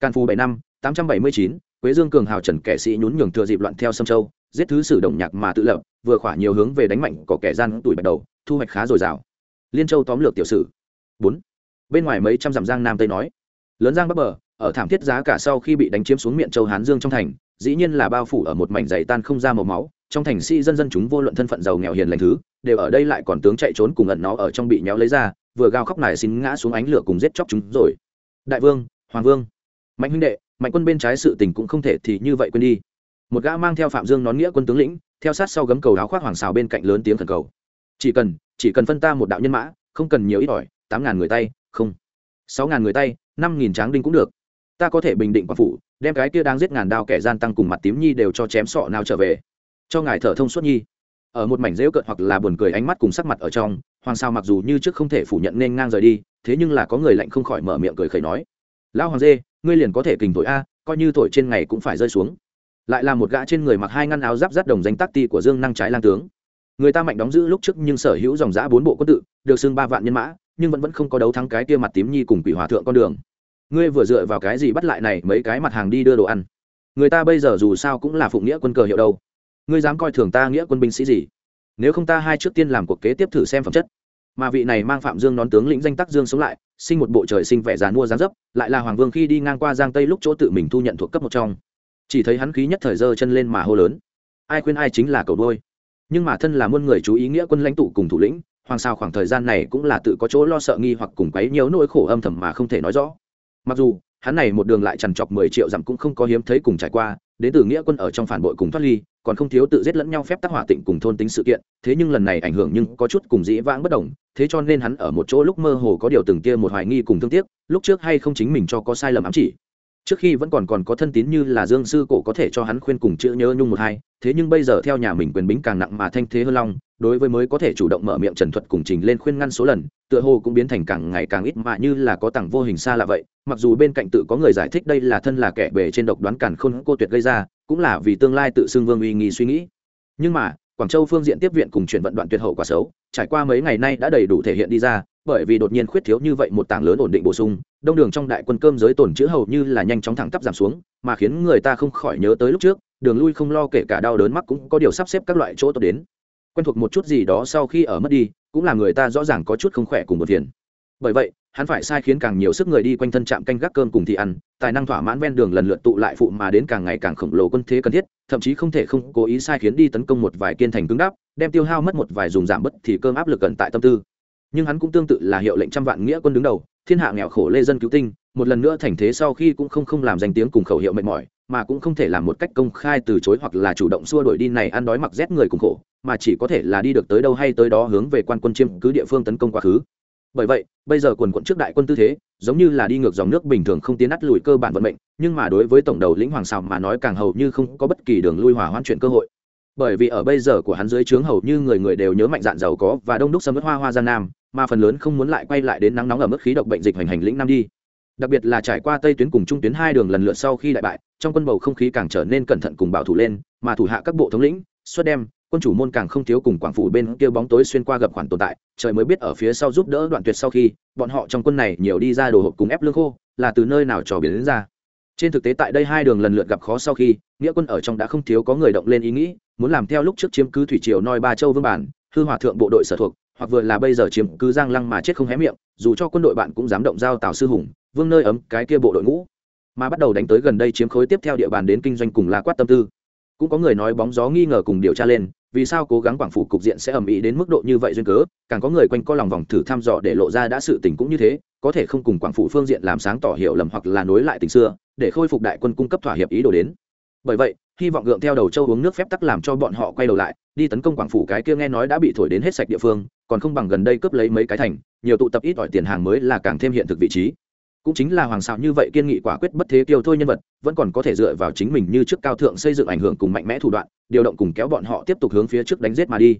Can phu bảy năm tám trăm bảy mươi chín, quế dương cường hào trần kẻ sĩ nhún nhường thừa dịp loạn theo sâm châu, giết thứ sử đồng nhạc mà tự lập, vừa khỏa nhiều hướng về đánh mạnh có kẻ gian tuổi bạch đầu, thu hoạch khá dồi dào. Liên châu tóm lược tiểu sử. Bốn. Bên ngoài mấy trăm dặm giang nam tây nói, lớn giang bắc bờ, ở thảm thiết giá cả sau khi bị đánh chiếm xuống miệng châu hán dương trong thành, dĩ nhiên là bao phủ ở một mảnh dày tan không ra màu máu, trong thành sĩ dân dân chúng vô luận thân phận giàu nghèo hiền lành thứ, đều ở đây lại còn tướng chạy trốn cùng ẩn nó ở trong bị nhéo lấy ra, vừa gào khóc nài xin ngã xuống ánh lửa cùng giết chóc chúng rồi. Đại vương, hoàng vương, mạnh huynh đệ mạnh quân bên trái sự tình cũng không thể thì như vậy quên đi. Một gã mang theo phạm dương nón nghĩa quân tướng lĩnh, theo sát sau gấm cầu áo khoác hoàng xào bên cạnh lớn tiếng thần cầu. Chỉ cần chỉ cần phân ta một đạo nhân mã, không cần nhiều ít ỏi, tám ngàn người tay, không. Sáu ngàn người tay, năm nghìn tráng đinh cũng được. Ta có thể bình định quảng phủ, đem cái kia đang giết ngàn đao kẻ gian tăng cùng mặt tím nhi đều cho chém sọ nào trở về. Cho ngài thở thông suốt nhi. Ở một mảnh rêu cợt hoặc là buồn cười ánh mắt cùng sắc mặt ở trong, hoàng sao mặc dù như trước không thể phủ nhận nên ngang rời đi, thế nhưng là có người lạnh không khỏi mở miệng cười khẩy nói. Lão hoàng dê ngươi liền có thể kình thổi a, coi như thổi trên ngày cũng phải rơi xuống. Lại là một gã trên người mặc hai ngăn áo giáp rát đồng danh tác ti của dương năng trái lang tướng. Người ta mạnh đóng giữ lúc trước nhưng sở hữu dòng giã bốn bộ quân tự, được xưng ba vạn nhân mã, nhưng vẫn vẫn không có đấu thắng cái kia mặt tím nhi cùng quỷ hòa thượng con đường. Ngươi vừa dựa vào cái gì bắt lại này mấy cái mặt hàng đi đưa đồ ăn? Người ta bây giờ dù sao cũng là phụng nghĩa quân cờ hiệu đâu. Ngươi dám coi thường ta nghĩa quân binh sĩ gì? Nếu không ta hai trước tiên làm cuộc kế tiếp thử xem phẩm chất mà vị này mang phạm dương nón tướng lĩnh danh tắc dương sống lại, sinh một bộ trời sinh vẻ dàn mua gián dấp, lại là hoàng vương khi đi ngang qua giang tây lúc chỗ tự mình thu nhận thuộc cấp một trong. Chỉ thấy hắn khí nhất thời giơ chân lên mà hô lớn. Ai khuyên ai chính là cầu đôi nhưng mà thân là muôn người chú ý nghĩa quân lãnh tụ cùng thủ lĩnh, hoàng sao khoảng thời gian này cũng là tự có chỗ lo sợ nghi hoặc cùng quấy nhiều nỗi khổ âm thầm mà không thể nói rõ. Mặc dù, hắn này một đường lại trằn trọc mười triệu dặm cũng không có hiếm thấy cùng trải qua, đến từ nghĩa quân ở trong phản bội cùng thoát ly còn không thiếu tự giết lẫn nhau phép tác hỏa tịnh cùng thôn tính sự kiện, thế nhưng lần này ảnh hưởng nhưng có chút cùng dĩ vãng bất đồng, thế cho nên hắn ở một chỗ lúc mơ hồ có điều từng kia một hoài nghi cùng thương tiếc, lúc trước hay không chính mình cho có sai lầm ám chỉ trước khi vẫn còn còn có thân tín như là dương sư cổ có thể cho hắn khuyên cùng chữ nhớ nhung một hai, thế nhưng bây giờ theo nhà mình quyền bính càng nặng mà thanh thế hơn long, đối với mới có thể chủ động mở miệng trần thuật cùng trình lên khuyên ngăn số lần, tựa hồ cũng biến thành càng ngày càng ít mà như là có tặng vô hình xa lạ vậy, mặc dù bên cạnh tự có người giải thích đây là thân là kẻ bề trên độc đoán càn khôn cô tuyệt gây ra, cũng là vì tương lai tự xưng vương uy nghi suy nghĩ. Nhưng mà, quảng châu phương diện tiếp viện cùng chuyển vận đoạn tuyệt hậu quả xấu, trải qua mấy ngày nay đã đầy đủ thể hiện đi ra bởi vì đột nhiên khuyết thiếu như vậy một tảng lớn ổn định bổ sung, đông đường trong đại quân cơm giới tổn chữ hầu như là nhanh chóng thẳng tắp giảm xuống, mà khiến người ta không khỏi nhớ tới lúc trước, đường lui không lo kể cả đau đớn mắc cũng có điều sắp xếp các loại chỗ tốt đến. Quen thuộc một chút gì đó sau khi ở mất đi, cũng là người ta rõ ràng có chút không khỏe cùng một viện bởi vậy, hắn phải sai khiến càng nhiều sức người đi quanh thân trạm canh gác cơm cùng thì ăn, tài năng thỏa mãn ven đường lần lượt tụ lại phụ mà đến càng ngày càng khổng lồ quân thế cần thiết, thậm chí không thể không cố ý sai khiến đi tấn công một vài kiên thành cứng đáp, đem tiêu hao mất một vài dùng giảm bất thì cơm áp lực gần tại tâm tư nhưng hắn cũng tương tự là hiệu lệnh trăm vạn nghĩa quân đứng đầu, thiên hạ nghèo khổ lê dân cứu tinh, một lần nữa thành thế sau khi cũng không không làm danh tiếng cùng khẩu hiệu mệt mỏi, mà cũng không thể làm một cách công khai từ chối hoặc là chủ động xua đuổi đi này ăn đói mặc rét người cùng khổ, mà chỉ có thể là đi được tới đâu hay tới đó hướng về quan quân chiêm cứ địa phương tấn công quá khứ. Bởi vậy, bây giờ quần quận trước đại quân tư thế, giống như là đi ngược dòng nước bình thường không tiến nát lùi cơ bản vận mệnh, nhưng mà đối với tổng đầu lĩnh hoàng sào mà nói càng hầu như không có bất kỳ đường lui hòa hoãn chuyển cơ hội bởi vì ở bây giờ của hắn dưới trướng hầu như người người đều nhớ mạnh dạn giàu có và đông đúc sâm ớt hoa hoa gian nam, mà phần lớn không muốn lại quay lại đến nắng nóng ở mức khí độc bệnh dịch hoành hành lĩnh nam đi. Đặc biệt là trải qua tây tuyến cùng trung tuyến hai đường lần lượt sau khi đại bại, trong quân bầu không khí càng trở nên cẩn thận cùng bảo thủ lên, mà thủ hạ các bộ thống lĩnh, xuất đem, quân chủ môn càng không thiếu cùng quảng phủ bên kia bóng tối xuyên qua gặp khoản tồn tại, trời mới biết ở phía sau giúp đỡ đoạn tuyệt sau khi, bọn họ trong quân này nhiều đi ra đồ hộp cùng ép lương khô, là từ nơi nào trò biến đến ra trên thực tế tại đây hai đường lần lượt gặp khó sau khi, nghĩa quân ở trong đã không thiếu có người động lên ý nghĩ, muốn làm theo lúc trước chiếm cứ thủy triều noi ba châu vương bản, hư hòa thượng bộ đội sở thuộc, hoặc vừa là bây giờ chiếm cứ giang lăng mà chết không hé miệng, dù cho quân đội bạn cũng dám động giao tào sư hùng, vương nơi ấm cái kia bộ đội ngũ. Mà bắt đầu đánh tới gần đây chiếm khối tiếp theo địa bàn đến kinh doanh cùng la quát tâm tư. Cũng có người nói bóng gió nghi ngờ cùng điều tra lên, vì sao cố gắng quảng phủ cục diện sẽ ầm ĩ đến mức độ như vậy duyên cớ, càng có người quanh co lòng vòng thử thăm dò để lộ ra đã sự tình cũng như thế, có thể không cùng quảng phủ phương diện làm sáng tỏ hiểu lầm hoặc là nối lại tình xưa để khôi phục đại quân cung cấp thỏa hiệp ý đồ đến. Bởi vậy, hy vọng gượng theo đầu châu uống nước phép tắc làm cho bọn họ quay đầu lại, đi tấn công quảng phủ cái kia nghe nói đã bị thổi đến hết sạch địa phương, còn không bằng gần đây cướp lấy mấy cái thành, nhiều tụ tập ít ỏi tiền hàng mới là càng thêm hiện thực vị trí. Cũng chính là hoàng xạo như vậy kiên nghị quả quyết bất thế kiêu thôi nhân vật, vẫn còn có thể dựa vào chính mình như trước cao thượng xây dựng ảnh hưởng cùng mạnh mẽ thủ đoạn, điều động cùng kéo bọn họ tiếp tục hướng phía trước đánh giết mà đi.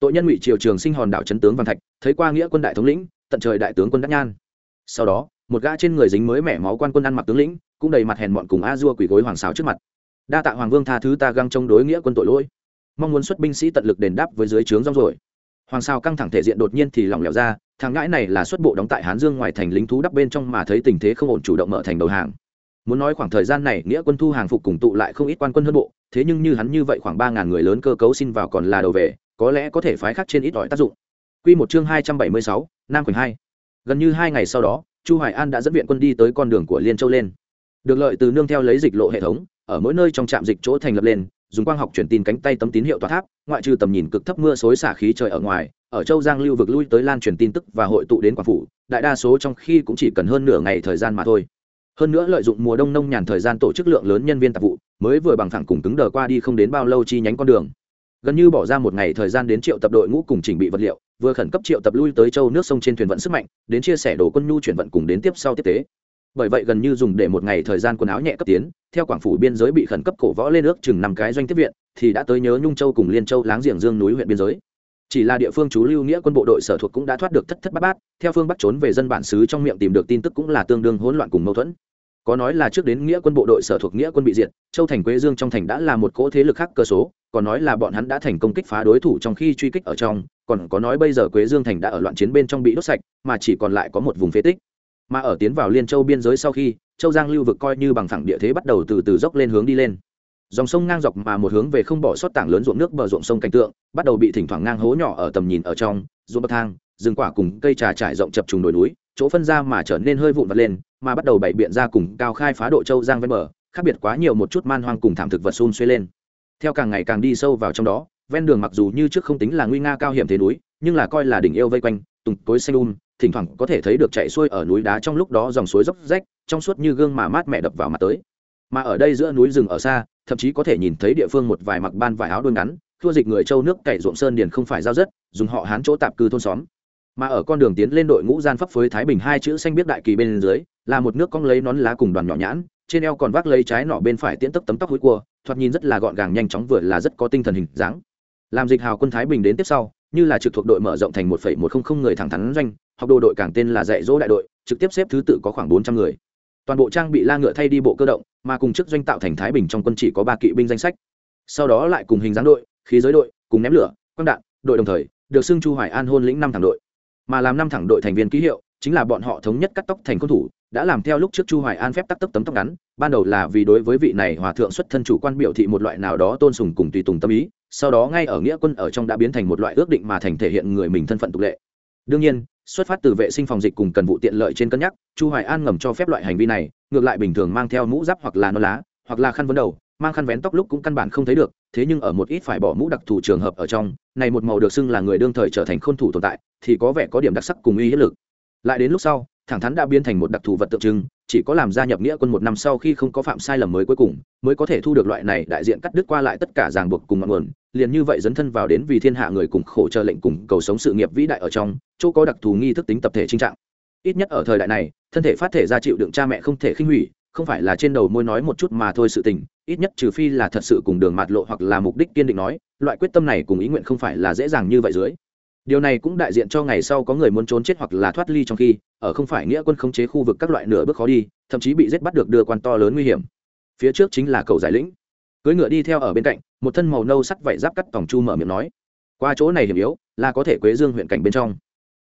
Tội nhân ngụy triều trường sinh hòn đảo chấn tướng văn thạch, thấy qua nghĩa quân đại thống lĩnh, tận trời đại tướng quân đắc nhan. Sau đó một gã trên người dính mới mẻ máu quan quân ăn mặc tướng lĩnh cũng đầy mặt hèn mọn cùng a dua quỷ gối hoàng xáo trước mặt. Đa tạ hoàng vương tha thứ ta găng chống đối nghĩa quân tội lỗi. Mong muốn xuất binh sĩ tận lực đền đáp với dưới trướng rong rồi hoàng sao căng thẳng thể diện đột nhiên thì lỏng lẻo ra thằng ngãi này là xuất bộ đóng tại hán dương ngoài thành lính thú đắp bên trong mà thấy tình thế không ổn chủ động mở thành đầu hàng. Muốn nói khoảng thời gian này nghĩa quân thu hàng phục cùng tụ lại không ít quan quân hơn bộ thế nhưng như hắn như vậy khoảng ba ngàn người lớn cơ cấu xin vào còn là đầu về có lẽ có thể phái khác trên ít ỏi tác dụng. Quy một chương hai trăm bảy mươi sáu, Nam Quỳnh hai. Gần như hai ngày sau đó, Chu Hoài An đã dẫn viện quân đi tới con đường của Liên Châu lên. Được lợi từ nương theo lấy dịch lộ hệ thống, ở mỗi nơi trong trạm dịch chỗ thành lập lên, dùng quang học truyền tin cánh tay tấm tín hiệu tòa tháp, ngoại trừ tầm nhìn cực thấp mưa xối xả khí trời ở ngoài, ở Châu Giang lưu vực lui tới lan truyền tin tức và hội tụ đến quảng phủ, đại đa số trong khi cũng chỉ cần hơn nửa ngày thời gian mà thôi hơn nữa lợi dụng mùa đông nông nhàn thời gian tổ chức lượng lớn nhân viên tạp vụ mới vừa bằng thẳng cùng cứng đờ qua đi không đến bao lâu chi nhánh con đường gần như bỏ ra một ngày thời gian đến triệu tập đội ngũ cùng chỉnh bị vật liệu vừa khẩn cấp triệu tập lui tới châu nước sông trên thuyền vận sức mạnh, đến chia sẻ đồ quân nhu chuyển vận cùng đến tiếp sau tiếp tế. Bởi vậy gần như dùng để một ngày thời gian quần áo nhẹ cấp tiến, theo quảng phủ biên giới bị khẩn cấp cổ võ lên nước chừng năm cái doanh tiếp viện, thì đã tới nhớ nhung châu cùng liên châu láng giềng dương núi huyện biên giới. Chỉ là địa phương chú lưu nghĩa quân bộ đội sở thuộc cũng đã thoát được thất thất bát bát, theo phương bắc trốn về dân bản xứ trong miệng tìm được tin tức cũng là tương đương hỗn loạn cùng mâu thuẫn. Có nói là trước đến nghĩa quân bộ đội sở thuộc nghĩa quân bị diệt, châu thành quế dương trong thành đã là một cỗ thế lực khác cơ số, còn nói là bọn hắn đã thành công kích phá đối thủ trong khi truy kích ở trong còn có nói bây giờ quế dương thành đã ở loạn chiến bên trong bị đốt sạch, mà chỉ còn lại có một vùng phế tích. Mà ở tiến vào liên châu biên giới sau khi, châu giang lưu vực coi như bằng thẳng địa thế bắt đầu từ từ dốc lên hướng đi lên. Dòng sông ngang dọc mà một hướng về không bỏ sót tảng lớn ruộng nước bờ ruộng sông cảnh tượng, bắt đầu bị thỉnh thoảng ngang hố nhỏ ở tầm nhìn ở trong, ruộng bậc thang, rừng quả cùng cây trà trải rộng chập trùng đồi núi, chỗ phân ra mà trở nên hơi vụn vặt lên, mà bắt đầu bày biện ra cùng cao khai phá độ châu giang ven bờ, khác biệt quá nhiều một chút man hoang cùng thảm thực vật xun xuê lên. Theo càng ngày càng đi sâu vào trong đó ven đường mặc dù như trước không tính là nguy nga cao hiểm thế núi, nhưng là coi là đỉnh yêu vây quanh, tùng tối xanh um thỉnh thoảng có thể thấy được chạy xuôi ở núi đá trong lúc đó dòng suối dốc rách, trong suốt như gương mà mát mẹ đập vào mặt tới. Mà ở đây giữa núi rừng ở xa, thậm chí có thể nhìn thấy địa phương một vài mặc ban vài áo đôi ngắn, thua dịch người châu nước cày ruộng sơn điền không phải giao rất, dùng họ hán chỗ tạp cư thôn xóm. Mà ở con đường tiến lên đội ngũ gian pháp phối thái bình hai chữ xanh biết đại kỳ bên dưới, là một nước cong lấy nón lá cùng đoàn nhỏ nhãn, trên eo còn vác lấy trái nọ bên phải tiễn tấp tấm tóc hối cua thoạt nhìn rất là gọn gàng nhanh chóng vừa là rất có tinh thần hình dáng làm dịch hào quân thái bình đến tiếp sau, như là trực thuộc đội mở rộng thành một phẩy một không không người thẳng thắn doanh, học đồ đội càng tên là dạy dỗ đại đội, trực tiếp xếp thứ tự có khoảng bốn trăm người. Toàn bộ trang bị la ngựa thay đi bộ cơ động, mà cùng chức doanh tạo thành thái bình trong quân chỉ có ba kỵ binh danh sách. Sau đó lại cùng hình dáng đội, khí giới đội, cùng ném lửa, quang đạn, đội đồng thời, được xưng chu hoài an hôn lĩnh năm thẳng đội. Mà làm năm thẳng đội thành viên ký hiệu, chính là bọn họ thống nhất cắt tóc thành quân thủ, đã làm theo lúc trước chu hoài an phép tắt tấp tấm tóc ngắn, ban đầu là vì đối với vị này hòa thượng xuất thân chủ quan biểu thị một loại nào đó tôn sùng cùng tùy tùng tâm ý sau đó ngay ở nghĩa quân ở trong đã biến thành một loại ước định mà thành thể hiện người mình thân phận tục lệ. Đương nhiên, xuất phát từ vệ sinh phòng dịch cùng cần vụ tiện lợi trên cân nhắc, chu hoài an ngầm cho phép loại hành vi này, ngược lại bình thường mang theo mũ giáp hoặc là nón lá, hoặc là khăn vấn đầu, mang khăn vén tóc lúc cũng căn bản không thấy được, thế nhưng ở một ít phải bỏ mũ đặc thù trường hợp ở trong, này một màu được xưng là người đương thời trở thành khôn thủ tồn tại, thì có vẻ có điểm đặc sắc cùng uy hiếp lực. Lại đến lúc sau thẳng thắn đã biến thành một đặc thù vật tượng trưng, chỉ có làm gia nhập nghĩa quân một năm sau khi không có phạm sai lầm mới cuối cùng, mới có thể thu được loại này đại diện cắt đứt qua lại tất cả ràng buộc cùng ngọn nguồn. Liền như vậy dấn thân vào đến vì thiên hạ người cùng khổ chờ lệnh cùng cầu sống sự nghiệp vĩ đại ở trong, chỗ có đặc thù nghi thức tính tập thể trinh trạng. Ít nhất ở thời đại này, thân thể phát thể ra chịu đựng cha mẹ không thể khinh hủy, không phải là trên đầu môi nói một chút mà thôi sự tình, ít nhất trừ phi là thật sự cùng đường mạt lộ hoặc là mục đích kiên định nói, loại quyết tâm này cùng ý nguyện không phải là dễ dàng như vậy dưới điều này cũng đại diện cho ngày sau có người muốn trốn chết hoặc là thoát ly trong khi, ở không phải nghĩa quân khống chế khu vực các loại nửa bước khó đi, thậm chí bị giết bắt được đưa quan to lớn nguy hiểm. Phía trước chính là cầu giải lĩnh. Cưới ngựa đi theo ở bên cạnh, một thân màu nâu sắt vảy giáp cắt tòng chu mở miệng nói. Qua chỗ này hiểm yếu, là có thể quế dương huyện cảnh bên trong.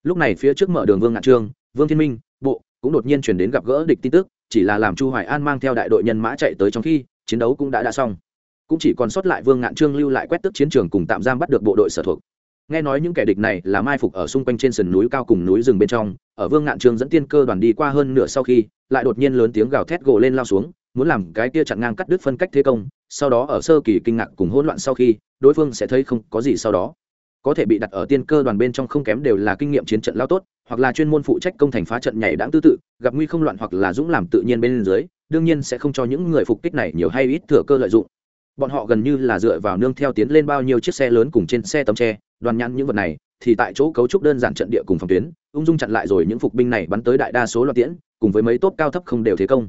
Lúc này phía trước mở đường vương ngạn trương, vương thiên minh, bộ cũng đột nhiên chuyển đến gặp gỡ địch tin tức, chỉ là làm chu hoài an mang theo đại đội nhân mã chạy tới trong khi, chiến đấu cũng đã đã xong. Cũng chỉ còn sót lại vương ngạn trương lưu lại quét tức chiến trường cùng tạm giam bắt được bộ đội sở thuộc nghe nói những kẻ địch này là mai phục ở xung quanh trên sườn núi cao cùng núi rừng bên trong, ở vương ngạn trương dẫn tiên cơ đoàn đi qua hơn nửa sau khi, lại đột nhiên lớn tiếng gào thét gồ lên lao xuống, muốn làm cái kia chặn ngang cắt đứt phân cách thế công, sau đó ở sơ kỳ kinh ngạc cùng hỗn loạn sau khi, đối phương sẽ thấy không có gì sau đó. Có thể bị đặt ở tiên cơ đoàn bên trong không kém đều là kinh nghiệm chiến trận lao tốt, hoặc là chuyên môn phụ trách công thành phá trận nhảy đáng tư tự, gặp nguy không loạn hoặc là dũng làm tự nhiên bên dưới, đương nhiên sẽ không cho những người phục kích này nhiều hay ít thừa cơ lợi dụng bọn họ gần như là dựa vào nương theo tiến lên bao nhiêu chiếc xe lớn cùng trên xe tấm tre, đoàn nhãn những vật này, thì tại chỗ cấu trúc đơn giản trận địa cùng phòng tuyến, ung dung chặn lại rồi những phục binh này bắn tới đại đa số loạt tiễn, cùng với mấy tốp cao thấp không đều thế công.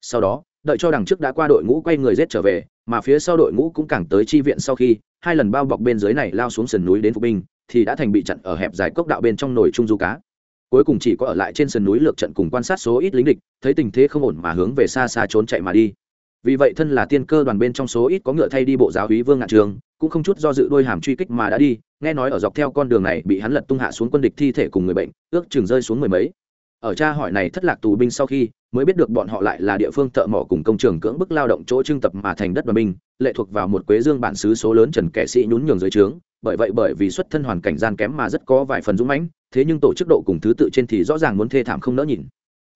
Sau đó, đợi cho đằng trước đã qua đội ngũ quay người rết trở về, mà phía sau đội ngũ cũng càng tới chi viện sau khi, hai lần bao bọc bên dưới này lao xuống sườn núi đến phục binh, thì đã thành bị chặn ở hẹp dài cốc đạo bên trong nồi trung du cá. Cuối cùng chỉ có ở lại trên sườn núi lược trận cùng quan sát số ít lính địch, thấy tình thế không ổn mà hướng về xa xa trốn chạy mà đi vì vậy thân là tiên cơ đoàn bên trong số ít có ngựa thay đi bộ giáo hí vương ngạn trường, cũng không chút do dự đôi hàm truy kích mà đã đi, nghe nói ở dọc theo con đường này bị hắn lật tung hạ xuống quân địch thi thể cùng người bệnh, ước chừng rơi xuống mười mấy. Ở cha hỏi này thất lạc tù binh sau khi, mới biết được bọn họ lại là địa phương thợ mỏ cùng công trường cưỡng bức lao động chỗ trưng tập mà thành đất và binh, lệ thuộc vào một quế dương bản xứ số lớn trần kẻ sĩ nhún nhường dưới trướng, bởi vậy bởi vì xuất thân hoàn cảnh gian kém mà rất có vài phần dũng mãnh, thế nhưng tổ chức độ cùng thứ tự trên thì rõ ràng muốn thê thảm không nỡ nhìn.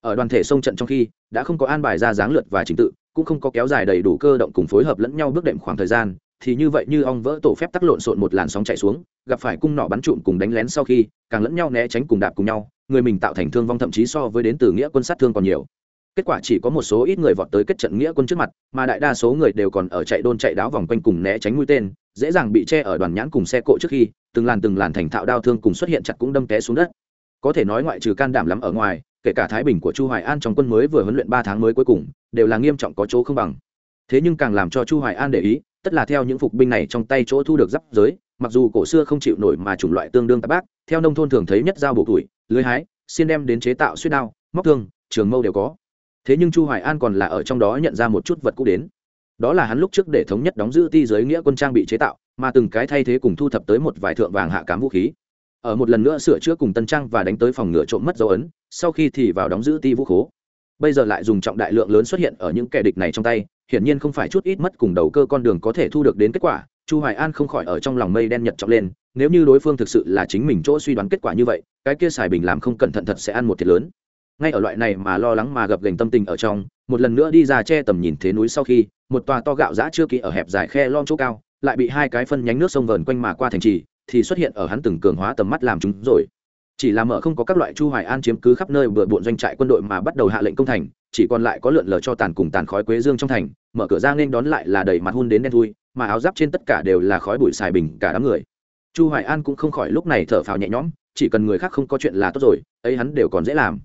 Ở đoàn thể sông trận trong khi, đã không có an bài ra dáng lượt và trình tự cũng không có kéo dài đầy đủ cơ động cùng phối hợp lẫn nhau bước đệm khoảng thời gian, thì như vậy như ong vỡ tổ phép tắc lộn xộn một làn sóng chạy xuống, gặp phải cung nọ bắn trụm cùng đánh lén sau khi, càng lẫn nhau né tránh cùng đạp cùng nhau, người mình tạo thành thương vong thậm chí so với đến từ nghĩa quân sát thương còn nhiều. Kết quả chỉ có một số ít người vọt tới kết trận nghĩa quân trước mặt, mà đại đa số người đều còn ở chạy đôn chạy đáo vòng quanh cùng né tránh mũi tên, dễ dàng bị che ở đoàn nhãn cùng xe cộ trước khi, từng làn từng làn thành thạo đao thương cùng xuất hiện chặt cũng đâm té xuống đất. Có thể nói ngoại trừ can đảm lắm ở ngoài kể cả thái bình của chu hoài an trong quân mới vừa huấn luyện ba tháng mới cuối cùng, đều là nghiêm trọng có chỗ không bằng. Thế nhưng càng làm cho chu hoài an để ý, tất là theo những phục binh này trong tay chỗ thu được giáp giới, mặc dù cổ xưa không chịu nổi mà chủng loại tương đương tạp bác, theo nông thôn thường thấy nhất dao bổ tuổi, lưới hái xin đem đến chế tạo suýt đao, móc thương, trường mâu đều có. Thế nhưng chu hoài an còn là ở trong đó nhận ra một chút vật cũ đến. Đó là hắn lúc trước để thống nhất đóng giữ ti giới nghĩa quân trang bị chế tạo, mà từng cái thay thế cùng thu thập tới một vài thượng vàng hạ cám vũ khí. Ở một lần nữa sửa chữa cùng tân trang và đánh tới phòng ngựa trộm mất dấu ấn sau khi thì vào đóng giữ ti vũ khố. Bây giờ lại dùng trọng đại lượng lớn xuất hiện ở những kẻ địch này trong tay, hiển nhiên không phải chút ít mất cùng đầu cơ con đường có thể thu được đến kết quả, chu hoài an không khỏi ở trong lòng mây đen nhật trọng lên, nếu như đối phương thực sự là chính mình chỗ suy đoán kết quả như vậy, cái kia xài bình làm không cẩn thận thật sẽ ăn một thiệt lớn. Ngay ở loại này mà lo lắng mà gặp gành tâm tình ở trong, một lần nữa đi ra che tầm nhìn thế núi sau khi, một tòa to gạo giã chưa kỹ ở hẹp dài khe lon chỗ cao, lại bị hai cái phân nhánh nước sông vờn quanh mà qua thành trì, thì xuất hiện ở hắn từng cường hóa tầm mắt làm chúng rồi chỉ là mở không có các loại chu hoài an chiếm cứ khắp nơi vừa bộn doanh trại quân đội mà bắt đầu hạ lệnh công thành, chỉ còn lại có lượn lờ cho tàn cùng tàn khói quế dương trong thành, mở cửa ra nên đón lại là đầy mặt hun đến đen thui, mà áo giáp trên tất cả đều là khói bụi xài bình cả đám người. Chu hoài an cũng không khỏi lúc này thở phào nhẹ nhõm, chỉ cần người khác không có chuyện là tốt rồi, ấy hắn đều còn dễ làm.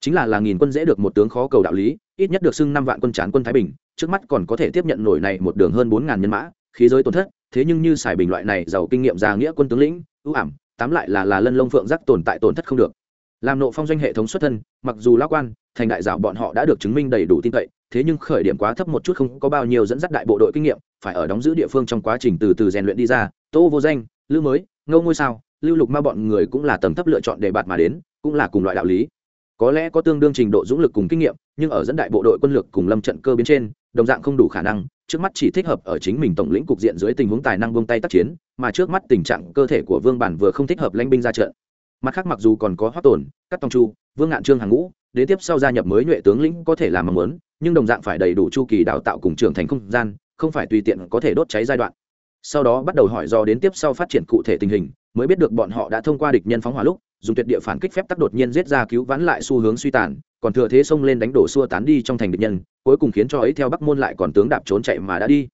Chính là là nghìn quân dễ được một tướng khó cầu đạo lý, ít nhất được xưng năm vạn quân chán quân thái bình, trước mắt còn có thể tiếp nhận nổi này một đường hơn bốn ngàn nhân mã, khí giới tổn thất, thế nhưng như xài bình loại này giàu kinh nghiệm già nghĩa quân tướng lĩnh, ưu ảm tám lại là là lân lông phượng giác tồn tại tổn thất không được. Làm nộ phong doanh hệ thống xuất thân, mặc dù lạc quan, thành đại dạo bọn họ đã được chứng minh đầy đủ tin cậy, thế nhưng khởi điểm quá thấp một chút không có bao nhiêu dẫn dắt đại bộ đội kinh nghiệm, phải ở đóng giữ địa phương trong quá trình từ từ rèn luyện đi ra. Tô vô danh lưu mới ngâu ngôi sao, lưu lục ma bọn người cũng là tầng thấp lựa chọn để bạt mà đến, cũng là cùng loại đạo lý. Có lẽ có tương đương trình độ dũng lực cùng kinh nghiệm, nhưng ở dẫn đại bộ đội quân lực cùng lâm trận cơ biến trên, đồng dạng không đủ khả năng trước mắt chỉ thích hợp ở chính mình tổng lĩnh cục diện dưới tình huống tài năng buông tay tác chiến mà trước mắt tình trạng cơ thể của vương bản vừa không thích hợp lãnh binh ra trận. Mặt khác mặc dù còn có Hoắc Tồn, Cắt Tông chu vương ngạn trương hàng ngũ đến tiếp sau gia nhập mới nhuệ tướng lĩnh có thể làm mong muốn nhưng đồng dạng phải đầy đủ chu kỳ đào tạo cùng trưởng thành không gian không phải tùy tiện có thể đốt cháy giai đoạn. Sau đó bắt đầu hỏi do đến tiếp sau phát triển cụ thể tình hình mới biết được bọn họ đã thông qua địch nhân phóng hỏa lúc dùng tuyệt địa phản kích phép tắc đột nhiên giết ra cứu vãn lại xu hướng suy tàn còn thừa thế xông lên đánh đổ xua tán đi trong thành địch nhân cuối cùng khiến cho ấy theo bắc môn lại còn tướng đạp trốn chạy mà đã đi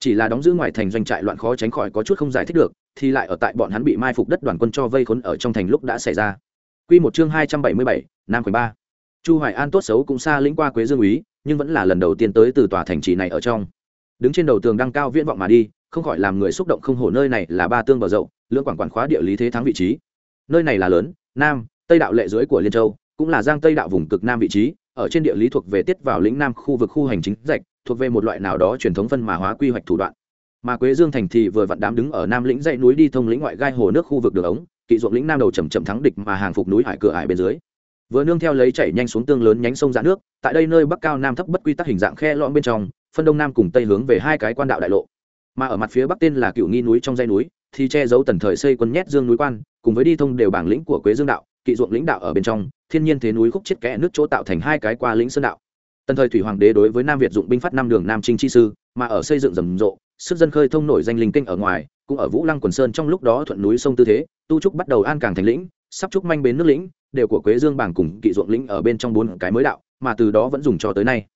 chỉ là đóng giữ ngoài thành doanh trại loạn khó tránh khỏi có chút không giải thích được thì lại ở tại bọn hắn bị mai phục đất đoàn quân cho vây khốn ở trong thành lúc đã xảy ra Quy một chương hai trăm bảy mươi bảy, Nam Quỳnh ba. Chu Hoài An tốt xấu cũng xa lĩnh qua Quế Dương úy, nhưng vẫn là lần đầu tiên tới từ tòa thành trì này ở trong. Đứng trên đầu tường đăng cao viễn vọng mà đi, không khỏi làm người xúc động không hổ nơi này là ba tương bờ rộng, lưỡng quản quản khóa địa lý thế thắng vị trí. Nơi này là lớn, nam, tây đạo lệ dưới của Liên Châu, cũng là giang tây đạo vùng cực nam vị trí, ở trên địa lý thuộc về tiết vào lĩnh nam khu vực khu hành chính rạch, thuộc về một loại nào đó truyền thống phân mà hóa quy hoạch thủ đoạn. Mà quế dương thành thì vừa vặn đám đứng ở nam lĩnh dãy núi đi thông lĩnh ngoại gai hồ nước khu vực đường ống kỵ ruộng lĩnh nam đầu chầm chậm thắng địch mà hàng phục núi hải cửa hải bên dưới. Vừa nương theo lấy chảy nhanh xuống tương lớn nhánh sông dạ nước tại đây nơi bắc cao nam thấp bất quy tắc hình dạng khe lõm bên trong phân đông nam cùng tây hướng về hai cái quan đạo đại lộ. Mà ở mặt phía bắc tên là cựu nghi núi trong dãy núi thì che giấu tần thời xây quân nhét dương núi quan cùng với đi thông đều bảng lĩnh của quế dương đạo, kỵ ruộng lĩnh đạo ở bên trong, thiên nhiên thế núi khúc chết kẽ nước chỗ tạo thành hai cái qua lĩnh sơn đạo. Tần thời thủy hoàng đế đối với nam việt dụng binh phát năm đường nam trinh chi sư, mà ở xây dựng rầm rộ, sức dân khơi thông nổi danh linh kinh ở ngoài, cũng ở vũ lăng quần sơn trong lúc đó thuận núi sông tư thế, tu trúc bắt đầu an càng thành lĩnh, sắp trúc manh bến nước lĩnh, đều của quế dương bảng cùng kỵ ruộng lĩnh ở bên trong bốn cái mới đạo, mà từ đó vẫn dùng cho tới nay.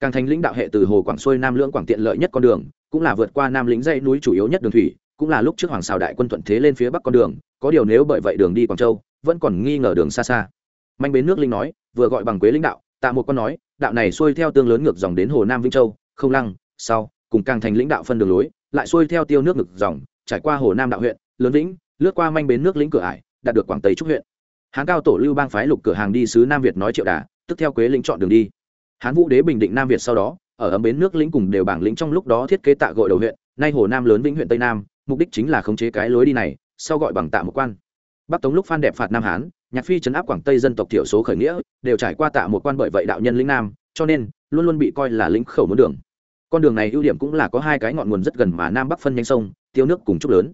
Càng thành lĩnh đạo hệ từ hồ quảng xuôi nam lưỡng quảng tiện lợi nhất con đường, cũng là vượt qua nam lĩnh dãy núi chủ yếu nhất đường thủy cũng là lúc trước hoàng xào đại quân thuận thế lên phía bắc con đường, có điều nếu bởi vậy đường đi quảng châu, vẫn còn nghi ngờ đường xa xa. Manh bến nước linh nói, vừa gọi bằng quế lĩnh đạo, tạ một con nói, đạo này xuôi theo tương lớn ngược dòng đến hồ nam vĩnh châu, không lăng, sau, cùng càng thành lĩnh đạo phân đường lối, lại xuôi theo tiêu nước ngược dòng, trải qua hồ nam đạo huyện, lớn vĩnh, lướt qua manh bến nước lĩnh cửa ải, đạt được quảng tây trúc huyện. Hán cao tổ lưu bang phái lục cửa hàng đi sứ nam việt nói triệu đà, tức theo quế lĩnh chọn đường đi. Hán vũ đế bình định nam việt sau đó, ở ấm bến nước lĩnh cùng đều bảng lĩnh trong lúc đó thiết kế tạ gội đầu huyện, nay hồ nam lớn vĩnh huyện tây nam mục đích chính là khống chế cái lối đi này, sau gọi bằng tạ một quan. Bắc tống lúc phan đẹp phạt nam hán, nhạc phi chấn áp quảng tây dân tộc thiểu số khởi nghĩa, đều trải qua tạ một quan bởi vậy đạo nhân lĩnh nam, cho nên luôn luôn bị coi là lĩnh khẩu muốn đường. Con đường này ưu điểm cũng là có hai cái ngọn nguồn rất gần mà nam bắc phân nhanh sông, tiêu nước cùng trúc lớn.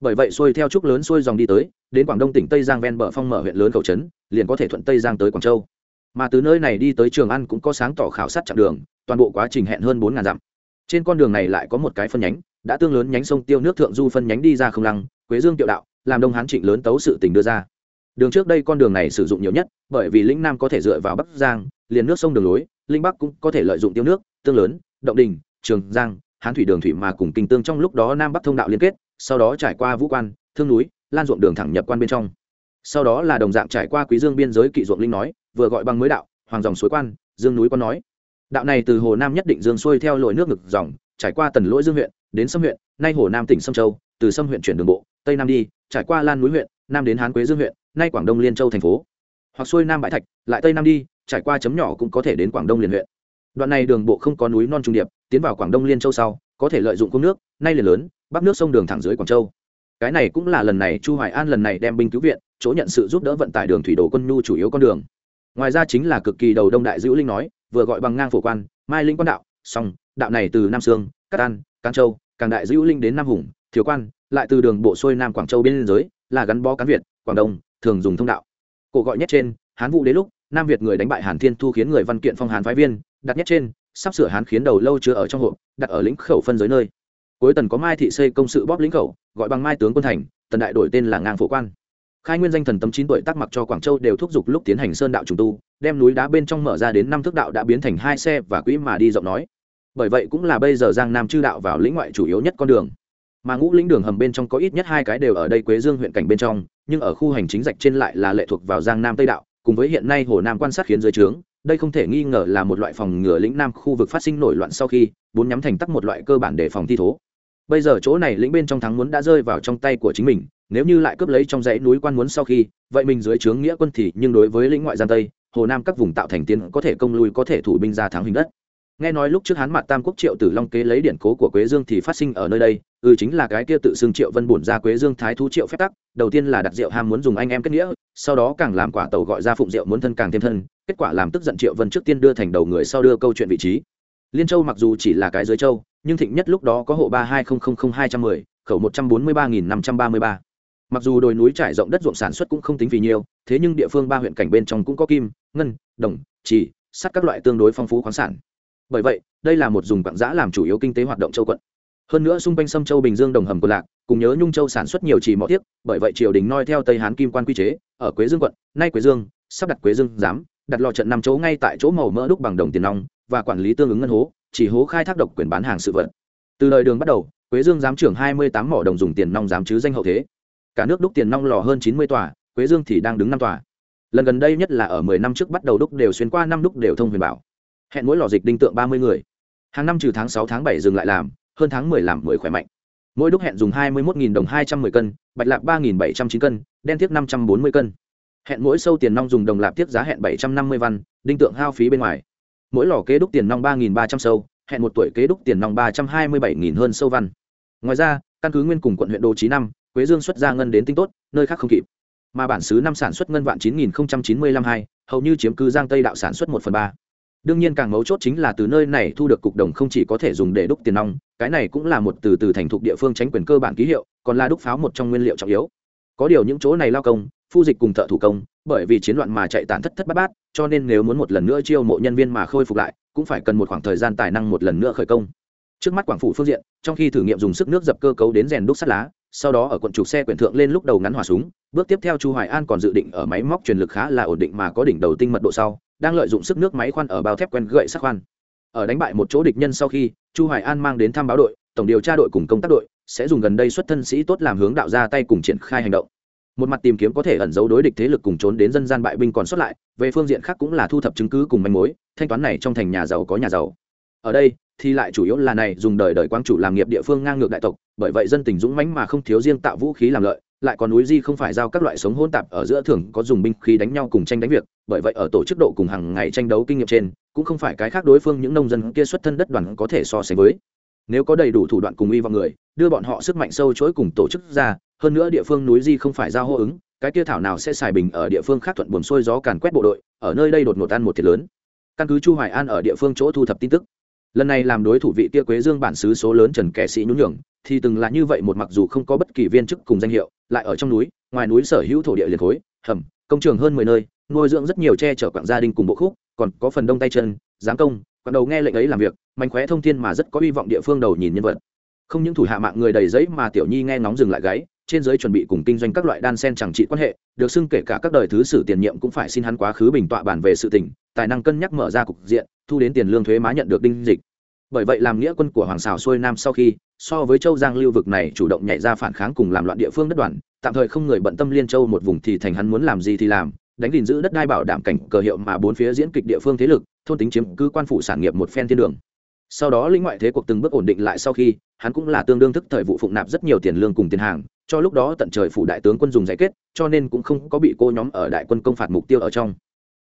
Bởi vậy xuôi theo trúc lớn xuôi dòng đi tới, đến quảng đông tỉnh tây giang ven bờ phong mở huyện lớn khẩu trấn, liền có thể thuận tây giang tới quảng châu. Mà từ nơi này đi tới trường ăn cũng có sáng tỏ khảo sát chặng đường, toàn bộ quá trình hẹn hơn bốn ngàn dặm. Trên con đường này lại có một cái phân nhánh đã tương lớn nhánh sông tiêu nước thượng du phân nhánh đi ra không lăng, quế dương tiệu đạo, làm đông hán trịnh lớn tấu sự tình đưa ra. Đường trước đây con đường này sử dụng nhiều nhất, bởi vì lĩnh nam có thể dựa vào bắc giang, liền nước sông đường lối linh bắc cũng có thể lợi dụng tiêu nước, tương lớn, động đình, trường giang, hán thủy đường thủy mà cùng kinh tương trong lúc đó nam bắc thông đạo liên kết, sau đó trải qua vũ quan, thương núi, lan ruộng đường thẳng nhập quan bên trong. Sau đó là đồng dạng trải qua quý dương biên giới kỵ ruộng linh nói, vừa gọi bằng mới đạo, hoàng dòng suối quan, dương núi quan nói. Đạo này từ hồ nam nhất định dương xuôi theo lội nước ngực dòng trải qua tần lỗi dương huyện, đến sâm huyện, nay hồ nam tỉnh sâm châu, từ sâm huyện chuyển đường bộ, tây nam đi, trải qua lan núi huyện, nam đến hán quế dương huyện, nay quảng đông liên châu thành phố. Hoặc xuôi nam bãi thạch, lại tây nam đi, trải qua chấm nhỏ cũng có thể đến quảng đông liền huyện. Đoạn này đường bộ không có núi non trung điệp, tiến vào quảng đông liên châu sau, có thể lợi dụng cung nước, nay liền lớn, bắc nước sông đường thẳng dưới quảng châu. Cái này cũng là lần này chu hoài an lần này đem binh cứu viện, chỗ nhận sự giúp đỡ vận tải đường thủy đồ quân nhu chủ yếu con đường. Ngoài ra chính là cực kỳ đầu đông đại dữ linh nói, vừa gọi bằng ngang phổ quan, mai linh quan đạo song đạo này từ nam sương, cát an, cán châu, càng đại dữ linh đến nam hùng thiếu quan, lại từ đường bộ xuôi nam quảng châu biên giới, là gắn bó cán việt, quảng đông, thường dùng thông đạo. Cổ gọi nhất trên, hán vũ đến lúc, nam việt người đánh bại hàn thiên thu khiến người văn kiện phong Hán phái viên, đặt nhất trên, sắp sửa hán khiến đầu lâu chưa ở trong hộp, đặt ở lĩnh khẩu phân giới nơi. Cuối tần có mai thị xây công sự bóp lĩnh khẩu, gọi bằng mai tướng quân thành, tần đại đổi tên là ngang phổ quan. Khai nguyên danh thần tấm chín tuổi tác mặc cho quảng châu đều thúc giục lúc tiến hành sơn đạo trùng tu, đem núi đá bên trong mở ra đến năm thước đạo đã biến thành hai xe và quỹ mà đi rộng nói bởi vậy cũng là bây giờ giang nam chư đạo vào lĩnh ngoại chủ yếu nhất con đường. Mà ngũ lĩnh đường hầm bên trong có ít nhất hai cái đều ở đây quế dương huyện cảnh bên trong, nhưng ở khu hành chính rạch trên lại là lệ thuộc vào giang nam tây đạo, cùng với hiện nay hồ nam quan sát khiến dưới trướng, đây không thể nghi ngờ là một loại phòng ngừa lĩnh nam khu vực phát sinh nổi loạn sau khi, bốn nhắm thành tắc một loại cơ bản để phòng thi thố. Bây giờ chỗ này lĩnh bên trong thắng muốn đã rơi vào trong tay của chính mình, nếu như lại cướp lấy trong dãy núi quan muốn sau khi, vậy mình dưới trướng nghĩa quân thì nhưng đối với lĩnh ngoại giang tây, hồ nam các vùng tạo thành tiến có thể công lui có thể thủ binh ra thắng hình đất nghe nói lúc trước hán mặt tam quốc triệu tử long kế lấy điển cố của quế dương thì phát sinh ở nơi đây ừ chính là cái kia tự xưng triệu vân bổn ra quế dương thái thú triệu phép tắc, đầu tiên là đặt rượu ham muốn dùng anh em kết nghĩa, sau đó càng làm quả tàu gọi ra phụng rượu muốn thân càng thêm thân, kết quả làm tức giận triệu vân trước tiên đưa thành đầu người sau đưa câu chuyện vị trí. Liên châu mặc dù chỉ là cái dưới châu, nhưng thịnh nhất lúc đó có hộ ba hai hai trăm mười, khẩu một trăm bốn mươi ba nghìn năm trăm ba mươi ba. Mặc dù đồi núi trải rộng đất ruộng sản xuất cũng không tính vì nhiều, thế nhưng địa phương ba huyện cảnh bên trong cũng có kim, ngân, đồng chỉ sắt các loại tương đối phong phú khoáng sản bởi vậy, đây là một dùng quảng giã làm chủ yếu kinh tế hoạt động châu quận. Hơn nữa xung quanh sâm châu bình dương đồng hầm của lạc, cùng nhớ nhung châu sản xuất nhiều trì mỏ tiếc bởi vậy triều đình noi theo tây hán kim quan quy chế, ở quế dương quận, nay quế dương, sắp đặt quế dương giám, đặt lò trận năm chỗ ngay tại chỗ màu mỡ đúc bằng đồng tiền nong, và quản lý tương ứng ngân hố, chỉ hố khai thác độc quyền bán hàng sự vật. Từ lời đường bắt đầu, quế dương giám trưởng hai mươi tám mỏ đồng dùng tiền nong giám chứ danh hậu thế. Cả nước đúc tiền nong lò hơn chín mươi tòa, quế dương thì đang đứng năm tòa. Lần gần đây nhất là ở mười năm trước bắt đầu đúc đều xuyên qua năm đúc đều thông huyền bảo hẹn mỗi lò dịch đinh tượng ba mươi người. Hàng năm trừ tháng sáu, tháng bảy dừng lại làm, hơn tháng mười làm mười khỏe mạnh. Mỗi đúc hẹn dùng hai mươi một đồng hai trăm mười cân, bạch lạc ba bảy trăm chín cân, đen thiếc năm trăm bốn mươi cân. Hẹn mỗi sâu tiền nong dùng đồng lạp tiếp giá hẹn bảy trăm năm mươi văn, đinh tượng hao phí bên ngoài. Mỗi lò kế đúc tiền nong ba ba trăm sâu, hẹn một tuổi kế đúc tiền nong ba trăm hai mươi bảy hơn sâu văn. Ngoài ra, căn cứ nguyên cùng quận huyện đô trí năm quế dương xuất ra ngân đến tinh tốt, nơi khác không kịp. Mà bản xứ năm sản xuất ngân vạn chín nghìn chín mươi năm hai, hầu như chiếm cứ giang tây đạo sản xuất một phần ba đương nhiên càng mấu chốt chính là từ nơi này thu được cục đồng không chỉ có thể dùng để đúc tiền nong, cái này cũng là một từ từ thành thục địa phương tránh quyền cơ bản ký hiệu, còn là đúc pháo một trong nguyên liệu trọng yếu. Có điều những chỗ này lao công, phu dịch cùng thợ thủ công, bởi vì chiến loạn mà chạy tàn thất thất bát bát, cho nên nếu muốn một lần nữa chiêu mộ nhân viên mà khôi phục lại, cũng phải cần một khoảng thời gian tài năng một lần nữa khởi công. Trước mắt quảng phủ phương diện, trong khi thử nghiệm dùng sức nước dập cơ cấu đến rèn đúc sắt lá, sau đó ở quận trục xe quyển thượng lên lúc đầu ngắn hỏa súng, bước tiếp theo chu hoài an còn dự định ở máy móc truyền lực khá là ổn định mà có đỉnh đầu tinh mật độ sau đang lợi dụng sức nước máy khoan ở bao thép quen gậy sắc khoan. Ở đánh bại một chỗ địch nhân sau khi, chu hoài an mang đến thăm báo đội, tổng điều tra đội cùng công tác đội sẽ dùng gần đây xuất thân sĩ tốt làm hướng đạo ra tay cùng triển khai hành động. Một mặt tìm kiếm có thể ẩn giấu đối địch thế lực cùng trốn đến dân gian bại binh còn sót lại, về phương diện khác cũng là thu thập chứng cứ cùng manh mối, thanh toán này trong thành nhà giàu có nhà giàu. Ở đây, thì lại chủ yếu là này dùng đời đời quang chủ làm nghiệp địa phương ngang ngược đại tộc, bởi vậy dân tình dũng mãnh mà không thiếu riêng tạo vũ khí làm lợi lại còn núi di không phải giao các loại sống hỗn tạp ở giữa thường có dùng binh khí đánh nhau cùng tranh đánh việc, bởi vậy ở tổ chức độ cùng hàng ngày tranh đấu kinh nghiệm trên, cũng không phải cái khác đối phương những nông dân kia xuất thân đất đoàn có thể so sánh với. Nếu có đầy đủ thủ đoạn cùng y vào người, đưa bọn họ sức mạnh sâu chối cùng tổ chức ra, hơn nữa địa phương núi di không phải giao hô ứng, cái kia thảo nào sẽ xài bình ở địa phương khác thuận buồn xuôi gió càn quét bộ đội, ở nơi đây đột ngột ăn một thiệt lớn. Căn cứ chu hoài an ở địa phương chỗ thu thập tin tức lần này làm đối thủ vị tia quế dương bản xứ số lớn trần kẻ sĩ nhún nhường, thì từng là như vậy một mặc dù không có bất kỳ viên chức cùng danh hiệu, lại ở trong núi, ngoài núi sở hữu thổ địa liền khối, hầm, công trường hơn mười nơi, nuôi dưỡng rất nhiều che chở quảng gia đình cùng bộ khúc, còn có phần đông tay chân, giám công quảng đầu nghe lệnh ấy làm việc mạnh khóe thông thiên mà rất có hy vọng địa phương đầu nhìn nhân vật. Không những thủ hạ mạng người đầy giấy mà tiểu nhi nghe ngóng dừng lại gáy, trên giới chuẩn bị cùng kinh doanh các loại đan sen chẳng trị quan hệ, được xưng kể cả các đời thứ sử tiền nhiệm cũng phải xin hắn quá khứ bình tọa bản về sự tình, tài năng cân nhắc mở ra cục diện thu đến tiền lương thuế má nhận được đinh dịch. Bởi vậy làm nghĩa quân của hoàng xào xuôi nam sau khi, so với châu giang lưu vực này chủ động nhảy ra phản kháng cùng làm loạn địa phương đất đoàn, tạm thời không người bận tâm liên châu một vùng thì thành hắn muốn làm gì thì làm, đánh gìn giữ đất đai bảo đảm cảnh cờ hiệu mà bốn phía diễn kịch địa phương thế lực, thôn tính chiếm cứ quan phủ sản nghiệp một phen thiên đường. Sau đó lĩnh ngoại thế cuộc từng bước ổn định lại sau khi, hắn cũng là tương đương thức thời vụ phụng nạp rất nhiều tiền lương cùng tiền hàng, cho lúc đó tận trời phủ đại tướng quân dùng giải kết, cho nên cũng không có bị cô nhóm ở đại quân công phạt mục tiêu ở trong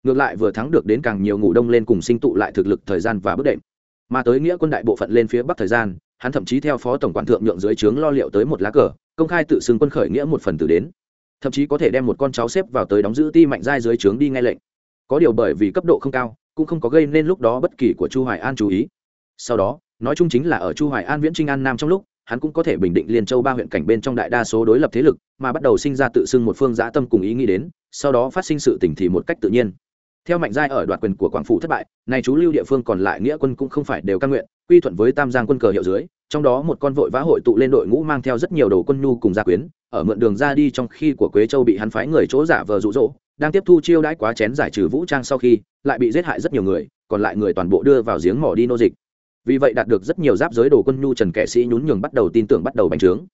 ngược lại vừa thắng được đến càng nhiều ngủ đông lên cùng sinh tụ lại thực lực thời gian và bước đệm. Mà tới nghĩa quân đại bộ phận lên phía bắc thời gian, hắn thậm chí theo phó tổng quản thượng nhượng dưới trướng lo liệu tới một lá cờ, công khai tự xưng quân khởi nghĩa một phần tử đến. Thậm chí có thể đem một con cháu xếp vào tới đóng giữ ti mạnh giai dưới trướng đi nghe lệnh. Có điều bởi vì cấp độ không cao, cũng không có gây nên lúc đó bất kỳ của chu hoài an chú ý. Sau đó, nói chung chính là ở chu hoài an viễn trinh an nam trong lúc, hắn cũng có thể bình định liên châu ba huyện cảnh bên trong đại đa số đối lập thế lực, mà bắt đầu sinh ra tự xưng một phương giã tâm cùng ý nghĩ đến, sau đó phát sinh sự tỉnh thì một cách tự nhiên theo mạnh giai ở đoạt quyền của quảng phủ thất bại này chú lưu địa phương còn lại nghĩa quân cũng không phải đều căn nguyện, quy thuận với tam giang quân cờ hiệu dưới, trong đó một con vội vã hội tụ lên đội ngũ mang theo rất nhiều đồ quân nhu cùng gia quyến, ở mượn đường ra đi trong khi của quế châu bị hắn phái người chỗ giả vờ rụ rỗ đang tiếp thu chiêu đãi quá chén giải trừ vũ trang sau khi, lại bị giết hại rất nhiều người, còn lại người toàn bộ đưa vào giếng mỏ đi nô dịch. Vì vậy đạt được rất nhiều giáp giới đồ quân nhu trần kẻ sĩ nhún nhường bắt đầu tin tưởng bắt đầu bành trướng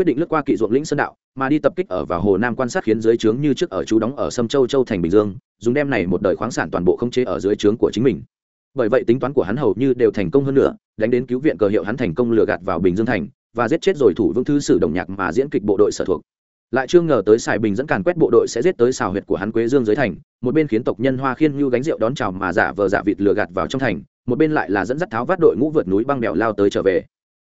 quyết định lướt qua kỵ ruộng lĩnh sơn đạo, mà đi tập kích ở vào hồ nam quan sát khiến dưới trướng như trước ở chú đóng ở sâm châu châu thành bình dương, dùng đem này một đời khoáng sản toàn bộ không chế ở dưới trướng của chính mình. Bởi vậy tính toán của hắn hầu như đều thành công hơn nữa, đánh đến cứu viện cờ hiệu hắn thành công lừa gạt vào bình dương thành, và giết chết rồi thủ vương thư sử đồng nhạc mà diễn kịch bộ đội sở thuộc. Lại chưa ngờ tới xài bình dẫn càn quét bộ đội sẽ giết tới xào huyệt của hắn quế dương dưới thành, một bên khiến tộc nhân hoa khiên như gánh rượu đón chào mà giả vờ giả vịt lừa gạt vào trong thành, một bên lại là dẫn dắt tháo vát đội ngũ vượt núi băng đèo lao tới trở về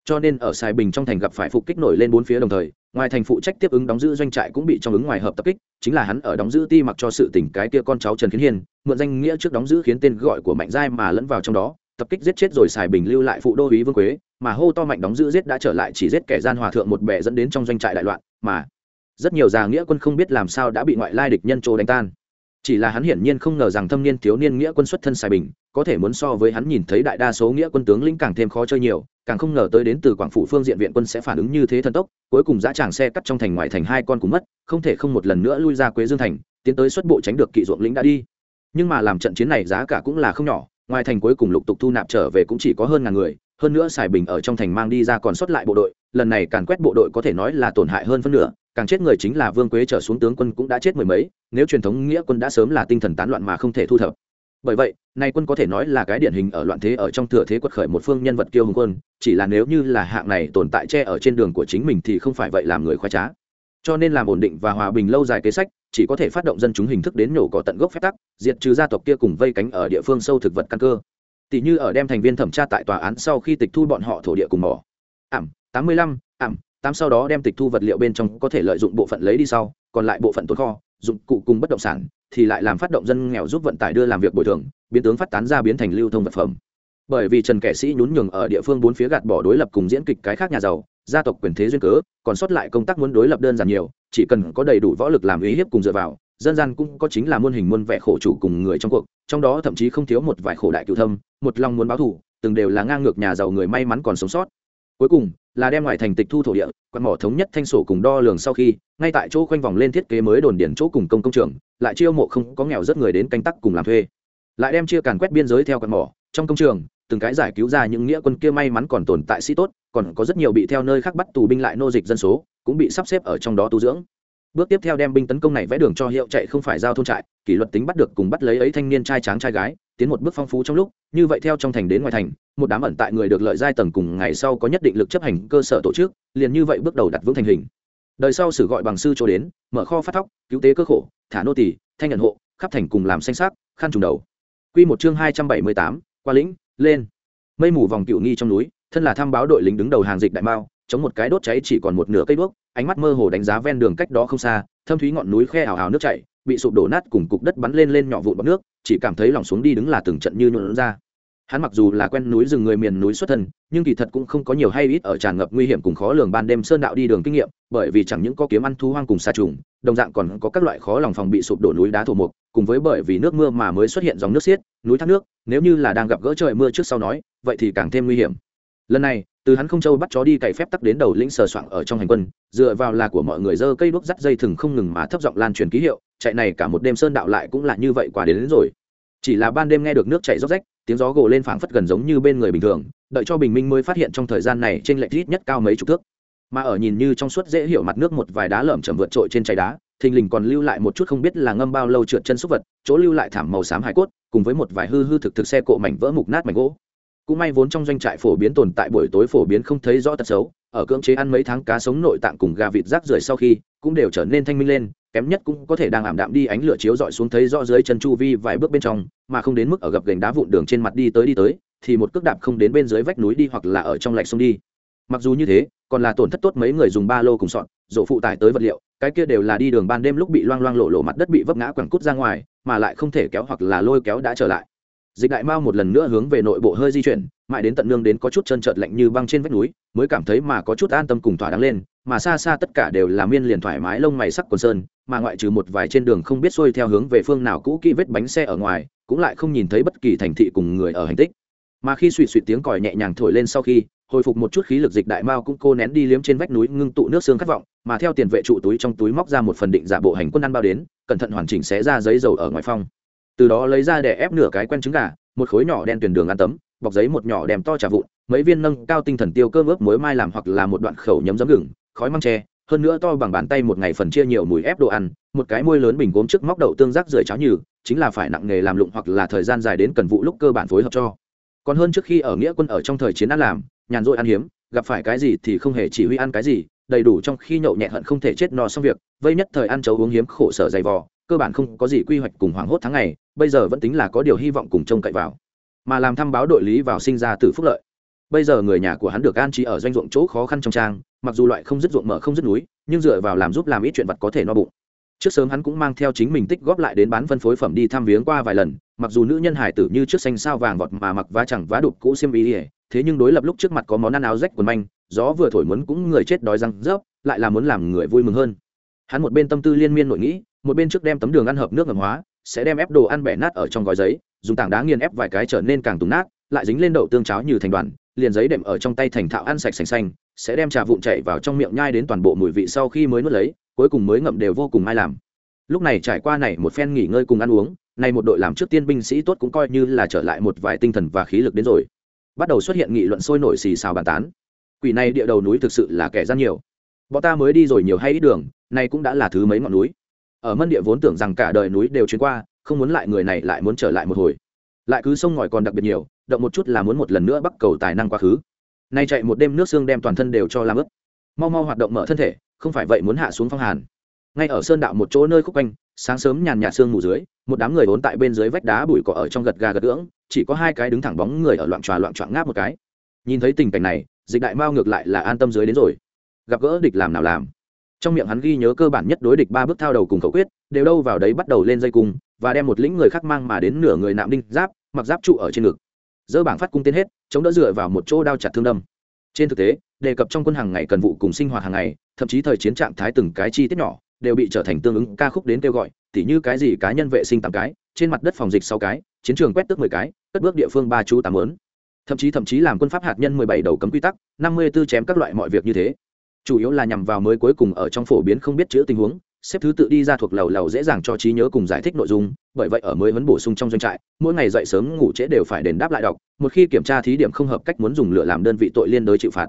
cho nên ở sài bình trong thành gặp phải phục kích nổi lên bốn phía đồng thời, ngoài thành phụ trách tiếp ứng đóng giữ doanh trại cũng bị trong ứng ngoài hợp tập kích, chính là hắn ở đóng giữ ti mặc cho sự tỉnh cái kia con cháu trần kiến hiền mượn danh nghĩa trước đóng giữ khiến tên gọi của mạnh giai mà lẫn vào trong đó, tập kích giết chết rồi xài bình lưu lại phụ đô úy vương quế, mà hô to mạnh đóng giữ giết đã trở lại chỉ giết kẻ gian hòa thượng một bè dẫn đến trong doanh trại đại loạn, mà rất nhiều già nghĩa quân không biết làm sao đã bị ngoại lai địch nhân trô đánh tan. Chỉ là hắn hiển nhiên không ngờ rằng thâm niên thiếu niên nghĩa quân xuất thân xài bình, có thể muốn so với hắn nhìn thấy đại đa số nghĩa quân tướng lĩnh càng thêm khó chơi nhiều càng không ngờ tới đến từ quảng phủ phương diện viện quân sẽ phản ứng như thế thần tốc, cuối cùng dã tràng xe cắt trong thành ngoài thành hai con cùng mất, không thể không một lần nữa lui ra quế dương thành, tiến tới xuất bộ tránh được kỵ ruộng lĩnh đã đi. Nhưng mà làm trận chiến này giá cả cũng là không nhỏ, ngoài thành cuối cùng lục tục thu nạp trở về cũng chỉ có hơn ngàn người, hơn nữa xài bình ở trong thành mang đi ra còn sót lại bộ đội, lần này càn quét bộ đội có thể nói là tổn hại hơn phân nửa, càng chết người chính là vương quế trở xuống tướng quân cũng đã chết mười mấy, nếu truyền thống nghĩa quân đã sớm là tinh thần tán loạn mà không thể thu thập bởi vậy, nay quân có thể nói là cái điển hình ở loạn thế ở trong thừa thế quật khởi một phương nhân vật kiêu hùng quân, chỉ là nếu như là hạng này tồn tại che ở trên đường của chính mình thì không phải vậy làm người khoái trá. Cho nên làm ổn định và hòa bình lâu dài kế sách, chỉ có thể phát động dân chúng hình thức đến nhổ cỏ tận gốc phép tắc, diệt trừ gia tộc kia cùng vây cánh ở địa phương sâu thực vật căn cơ. Tỷ như ở đem thành viên thẩm tra tại tòa án sau khi tịch thu bọn họ thổ địa cùng mỏ. Ảm, tám mươi lăm, ảm, tám sau đó đem tịch thu vật liệu bên trong có thể lợi dụng bộ phận lấy đi sau, còn lại bộ phận tồn kho dụng cụ cùng bất động sản, thì lại làm phát động dân nghèo giúp vận tải đưa làm việc bồi thường, biến tướng phát tán ra biến thành lưu thông vật phẩm. Bởi vì trần kẻ sĩ nhún nhường ở địa phương bốn phía gạt bỏ đối lập cùng diễn kịch cái khác nhà giàu, gia tộc quyền thế duyên cớ, còn sót lại công tác muốn đối lập đơn giản nhiều, chỉ cần có đầy đủ võ lực làm uy hiếp cùng dựa vào, dân gian cũng có chính là muôn hình muôn vẻ khổ chủ cùng người trong cuộc, trong đó thậm chí không thiếu một vài khổ đại cựu thâm, một lòng muốn báo thù, từng đều là ngang ngược nhà giàu người may mắn còn sống sót. Cuối cùng là đem ngoài thành tịch thu thổ địa quan mỏ thống nhất thanh sổ cùng đo lường sau khi, ngay tại chỗ khoanh vòng lên thiết kế mới đồn điển chỗ cùng công công trường, lại chiêu mộ không có nghèo rất người đến canh tắc cùng làm thuê. Lại đem chia càn quét biên giới theo quan mỏ, trong công trường, từng cái giải cứu ra những nghĩa quân kia may mắn còn tồn tại sĩ tốt, còn có rất nhiều bị theo nơi khác bắt tù binh lại nô dịch dân số, cũng bị sắp xếp ở trong đó tu dưỡng. Bước tiếp theo đem binh tấn công này vẽ đường cho hiệu chạy không phải giao thôn trại, kỷ luật tính bắt được cùng bắt lấy ấy thanh niên trai tráng trai gái tiến một bước phong phú trong lúc, như vậy theo trong thành đến ngoài thành, một đám ẩn tại người được lợi giai tầng cùng ngày sau có nhất định lực chấp hành cơ sở tổ chức, liền như vậy bước đầu đặt vững thành hình. Đời sau sử gọi bằng sư cho đến, mở kho phát thóc, cứu tế cơ khổ, thả nô tỳ, thanh nhận hộ, khắp thành cùng làm xanh xác, khăn trùng đầu. Quy một chương hai trăm bảy mươi tám, qua lĩnh, lên. Mây mù vòng cựu nghi trong núi, thân là tham báo đội lính đứng đầu hàng dịch đại mao, chống một cái đốt cháy chỉ còn một nửa cây đuốc, ánh mắt mơ hồ đánh giá ven đường cách đó không xa, thâm thúy ngọn núi khe ảo ảo nước chảy bị sụp đổ nát cùng cục đất bắn lên lên nhỏ vụn bọt nước, chỉ cảm thấy lòng xuống đi đứng là từng trận như nhuộn ra. Hắn mặc dù là quen núi rừng người miền núi xuất thân, nhưng kỳ thật cũng không có nhiều hay ít ở tràn ngập nguy hiểm cùng khó lường ban đêm sơn đạo đi đường kinh nghiệm, bởi vì chẳng những có kiếm ăn thú hoang cùng xa trùng, đồng dạng còn có các loại khó lòng phòng bị sụp đổ núi đá thổ mục, cùng với bởi vì nước mưa mà mới xuất hiện dòng nước xiết, núi thác nước, nếu như là đang gặp gỡ trời mưa trước sau nói, vậy thì càng thêm nguy hiểm. Lần này, từ hắn không châu bắt chó đi cày phép tắc đến đầu lĩnh sờ soạng ở trong hành quân, dựa vào là của mọi người dơ cây đuốc dắt dây thừng không ngừng mà thấp giọng lan truyền ký hiệu chạy này cả một đêm sơn đạo lại cũng là như vậy quả đến, đến rồi. Chỉ là ban đêm nghe được nước chảy róc rách tiếng gió gồ lên phảng phất gần giống như bên người bình thường đợi cho bình minh mới phát hiện trong thời gian này trên lệch ít nhất cao mấy chục thước. Mà ở nhìn như trong suốt dễ hiểu mặt nước một vài đá lởm chởm vượt trội trên chảy đá thình lình còn lưu lại một chút không biết là ngâm bao lâu trượt chân xúc vật chỗ lưu lại thảm màu xám hải cốt cùng với một vài hư hư thực thực xe cộ mảnh vỡ mục nát mảnh gỗ. Cũng may vốn trong doanh trại phổ biến tồn tại buổi tối phổ biến không thấy rõ tật xấu ở cưỡng chế ăn mấy tháng cá sống nội tạng cùng gà vịt rác rưởi sau khi cũng đều trở nên thanh minh lên kém nhất cũng có thể đang ảm đạm đi ánh lửa chiếu dọi xuống thấy rõ dưới chân chu vi vài bước bên trong, mà không đến mức ở gập gành đá vụn đường trên mặt đi tới đi tới, thì một cước đạp không đến bên dưới vách núi đi hoặc là ở trong lạch sông đi. Mặc dù như thế, còn là tổn thất tốt mấy người dùng ba lô cùng sọn rổ phụ tải tới vật liệu, cái kia đều là đi đường ban đêm lúc bị loang loang lộ lộ mặt đất bị vấp ngã quẳng cút ra ngoài, mà lại không thể kéo hoặc là lôi kéo đã trở lại. Dịch đại mao một lần nữa hướng về nội bộ hơi di chuyển, mãi đến tận nương đến có chút chân trợt lạnh như băng trên vách núi, mới cảm thấy mà có chút an tâm cùng thỏa đáng lên, mà xa xa tất cả đều là miên liền thoải mái lông mày sắc quần sơn mà ngoại trừ một vài trên đường không biết xuôi theo hướng về phương nào cũ kỹ vết bánh xe ở ngoài, cũng lại không nhìn thấy bất kỳ thành thị cùng người ở hành tích. Mà khi suỵ suỵ tiếng còi nhẹ nhàng thổi lên sau khi, hồi phục một chút khí lực dịch đại mao cũng cô nén đi liếm trên vách núi ngưng tụ nước xương khát vọng, mà theo tiền vệ trụ túi trong túi móc ra một phần định giả bộ hành quân ăn bao đến, cẩn thận hoàn chỉnh xé ra giấy dầu ở ngoài phong từ đó lấy ra để ép nửa cái quen trứng gà, một khối nhỏ đen tuyển đường ăn tấm, bọc giấy một nhỏ đèm to trà vụn, mấy viên nâng cao tinh thần tiêu cơm ướp muối mai làm hoặc là một đoạn khẩu nhấm giấm gừng, khói măng tre hơn nữa to bằng bàn tay một ngày phần chia nhiều mùi ép đồ ăn, một cái môi lớn bình gốm trước móc đậu tương rác rưởi cháo nhừ, chính là phải nặng nghề làm lụng hoặc là thời gian dài đến cần vụ lúc cơ bản phối hợp cho. Còn hơn trước khi ở nghĩa quân ở trong thời chiến ăn làm, nhàn rỗi ăn hiếm, gặp phải cái gì thì không hề chỉ huy ăn cái gì, đầy đủ trong khi nhậu nhẹ hận không thể chết no xong việc, vây nhất thời ăn chấu uống hiếm khổ sở dày vò, cơ bản không có gì quy hoạch cùng hoảng hốt tháng ngày, bây giờ vẫn tính là có điều hy vọng cùng trông cậy vào. Mà làm thăm báo đội lý vào sinh ra từ phúc lợi bây giờ người nhà của hắn được an trí ở doanh ruộng chỗ khó khăn trong trang, mặc dù loại không dứt ruộng mở không dứt núi, nhưng dựa vào làm giúp làm ít chuyện vật có thể no bụng. Trước sớm hắn cũng mang theo chính mình tích góp lại đến bán phân phối phẩm đi thăm viếng qua vài lần, mặc dù nữ nhân hải tử như trước xanh sao vàng vọt mà mặc vá chẳng vá đục cũ xiêm ý ỉa thế nhưng đối lập lúc trước mặt có món ăn áo rách quần manh, gió vừa thổi muốn cũng người chết đói răng rớp, lại là muốn làm người vui mừng hơn. Hắn một bên tâm tư liên miên nội nghĩ, một bên trước đem tấm đường ăn hợp nước ngầm hóa, sẽ đem ép đồ ăn bẻ nát ở trong gói giấy, dùng tảng đá nghiền ép vài cái trở nên càng tùng nát, lại dính lên đậu tương cháo như thành đoàn liền giấy đệm ở trong tay thành thạo ăn sạch sành xanh, sẽ đem trà vụn chạy vào trong miệng nhai đến toàn bộ mùi vị sau khi mới nuốt lấy, cuối cùng mới ngậm đều vô cùng ai làm. Lúc này trải qua này một phen nghỉ ngơi cùng ăn uống nay một đội làm trước tiên binh sĩ tốt cũng coi như là trở lại một vài tinh thần và khí lực đến rồi. Bắt đầu xuất hiện nghị luận sôi nổi xì xào bàn tán. Quỷ này địa đầu núi thực sự là kẻ gian nhiều. Bọn ta mới đi rồi nhiều hay ít đường nay cũng đã là thứ mấy ngọn núi. Ở mân địa vốn tưởng rằng cả đời núi đều chuyến qua, không muốn lại người này lại muốn trở lại một hồi. Lại cứ sông ngòi còn đặc biệt nhiều động một chút là muốn một lần nữa bắt cầu tài năng quá khứ. Nay chạy một đêm nước xương đem toàn thân đều cho làm ướt. mau mau hoạt động mở thân thể, không phải vậy muốn hạ xuống phong hàn. Ngay ở sơn đạo một chỗ nơi khúc quanh, sáng sớm nhàn nhạt sương mù dưới, một đám người vốn tại bên dưới vách đá bụi cỏ ở trong gật gà gật ưỡng chỉ có hai cái đứng thẳng bóng người ở loạn tròa loạn choạng ngáp một cái. Nhìn thấy tình cảnh này, dịch đại mao ngược lại là an tâm dưới đến rồi. Gặp gỡ địch làm nào làm. Trong miệng hắn ghi nhớ cơ bản nhất đối địch ba bước thao đầu cùng khẩu quyết, đều đâu vào đấy bắt đầu lên dây cung, và đem một lĩnh người khác mang mà đến nửa người nạm đinh giáp, mặc giáp trụ ở trên ngực dỡ bảng phát cung tên hết, chống đỡ dựa vào một chỗ đao chặt thương đâm. Trên thực tế, đề cập trong quân hàng ngày cần vụ cùng sinh hoạt hàng ngày, thậm chí thời chiến trạng thái từng cái chi tiết nhỏ, đều bị trở thành tương ứng ca khúc đến kêu gọi, tỉ như cái gì cá nhân vệ sinh tám cái, trên mặt đất phòng dịch sáu cái, chiến trường quét tước mười cái, cất bước địa phương ba chú tám lớn thậm chí thậm chí làm quân pháp hạt nhân mười bảy đầu cấm quy tắc, năm mươi 54 chém các loại mọi việc như thế. Chủ yếu là nhằm vào mới cuối cùng ở trong phổ biến không biết chữ tình huống xếp thứ tự đi ra thuộc lầu lầu dễ dàng cho trí nhớ cùng giải thích nội dung, bởi vậy ở mới vấn bổ sung trong doanh trại, mỗi ngày dậy sớm ngủ trễ đều phải đền đáp lại đọc, một khi kiểm tra thí điểm không hợp cách muốn dùng lửa làm đơn vị tội liên đối chịu phạt.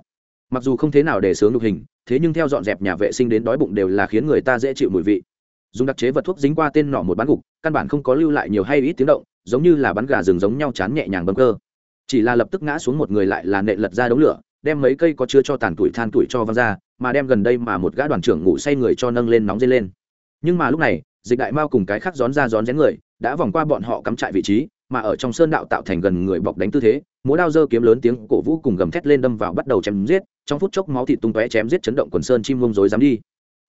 Mặc dù không thế nào để sướng nhục hình, thế nhưng theo dọn dẹp nhà vệ sinh đến đói bụng đều là khiến người ta dễ chịu mùi vị. Dùng đặc chế vật thuốc dính qua tên nọ một bán gục, căn bản không có lưu lại nhiều hay ít tiếng động, giống như là bắn gà rừng giống nhau chán nhẹ nhàng bấm cơ. Chỉ là lập tức ngã xuống một người lại là nệ lật ra đống lửa đem mấy cây có chứa cho tàn tuổi than tuổi cho văng ra, mà đem gần đây mà một gã đoàn trưởng ngủ say người cho nâng lên nóng dây lên. Nhưng mà lúc này, dịch đại mao cùng cái khác rón ra rón rén người, đã vòng qua bọn họ cắm trại vị trí, mà ở trong sơn đạo tạo thành gần người bọc đánh tư thế, múa đao dơ kiếm lớn tiếng cổ vũ cùng gầm thét lên đâm vào bắt đầu chém giết, trong phút chốc máu thịt tung tóe chém giết chấn động quần sơn chim ngông rối dám đi.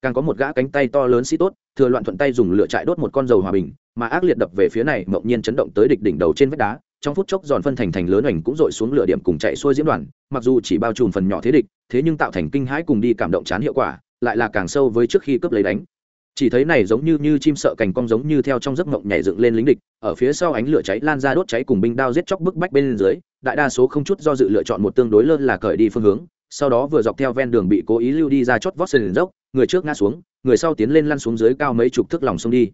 Càng có một gã cánh tay to lớn sĩ tốt, thừa loạn thuận tay dùng lửa trại đốt một con dầu hòa bình, mà ác liệt đập về phía này, mộng nhiên chấn động tới địch đỉnh đầu trên vách đá trong phút chốc giòn phân thành thành lớn ảnh cũng dội xuống lửa điểm cùng chạy xuôi diễm đoàn, mặc dù chỉ bao trùm phần nhỏ thế địch, thế nhưng tạo thành kinh hãi cùng đi cảm động chán hiệu quả, lại là càng sâu với trước khi cướp lấy đánh. Chỉ thấy này giống như như chim sợ cành cong giống như theo trong giấc mộng nhảy dựng lên lính địch, ở phía sau ánh lửa cháy lan ra đốt cháy cùng binh đao giết chóc bức bách bên dưới, đại đa số không chút do dự lựa chọn một tương đối lớn là cởi đi phương hướng, sau đó vừa dọc theo ven đường bị cố ý lưu đi ra chót vót sườn dốc, người trước ngã xuống, người sau tiến lên lăn xuống dưới cao mấy chục thước lòng sông đi.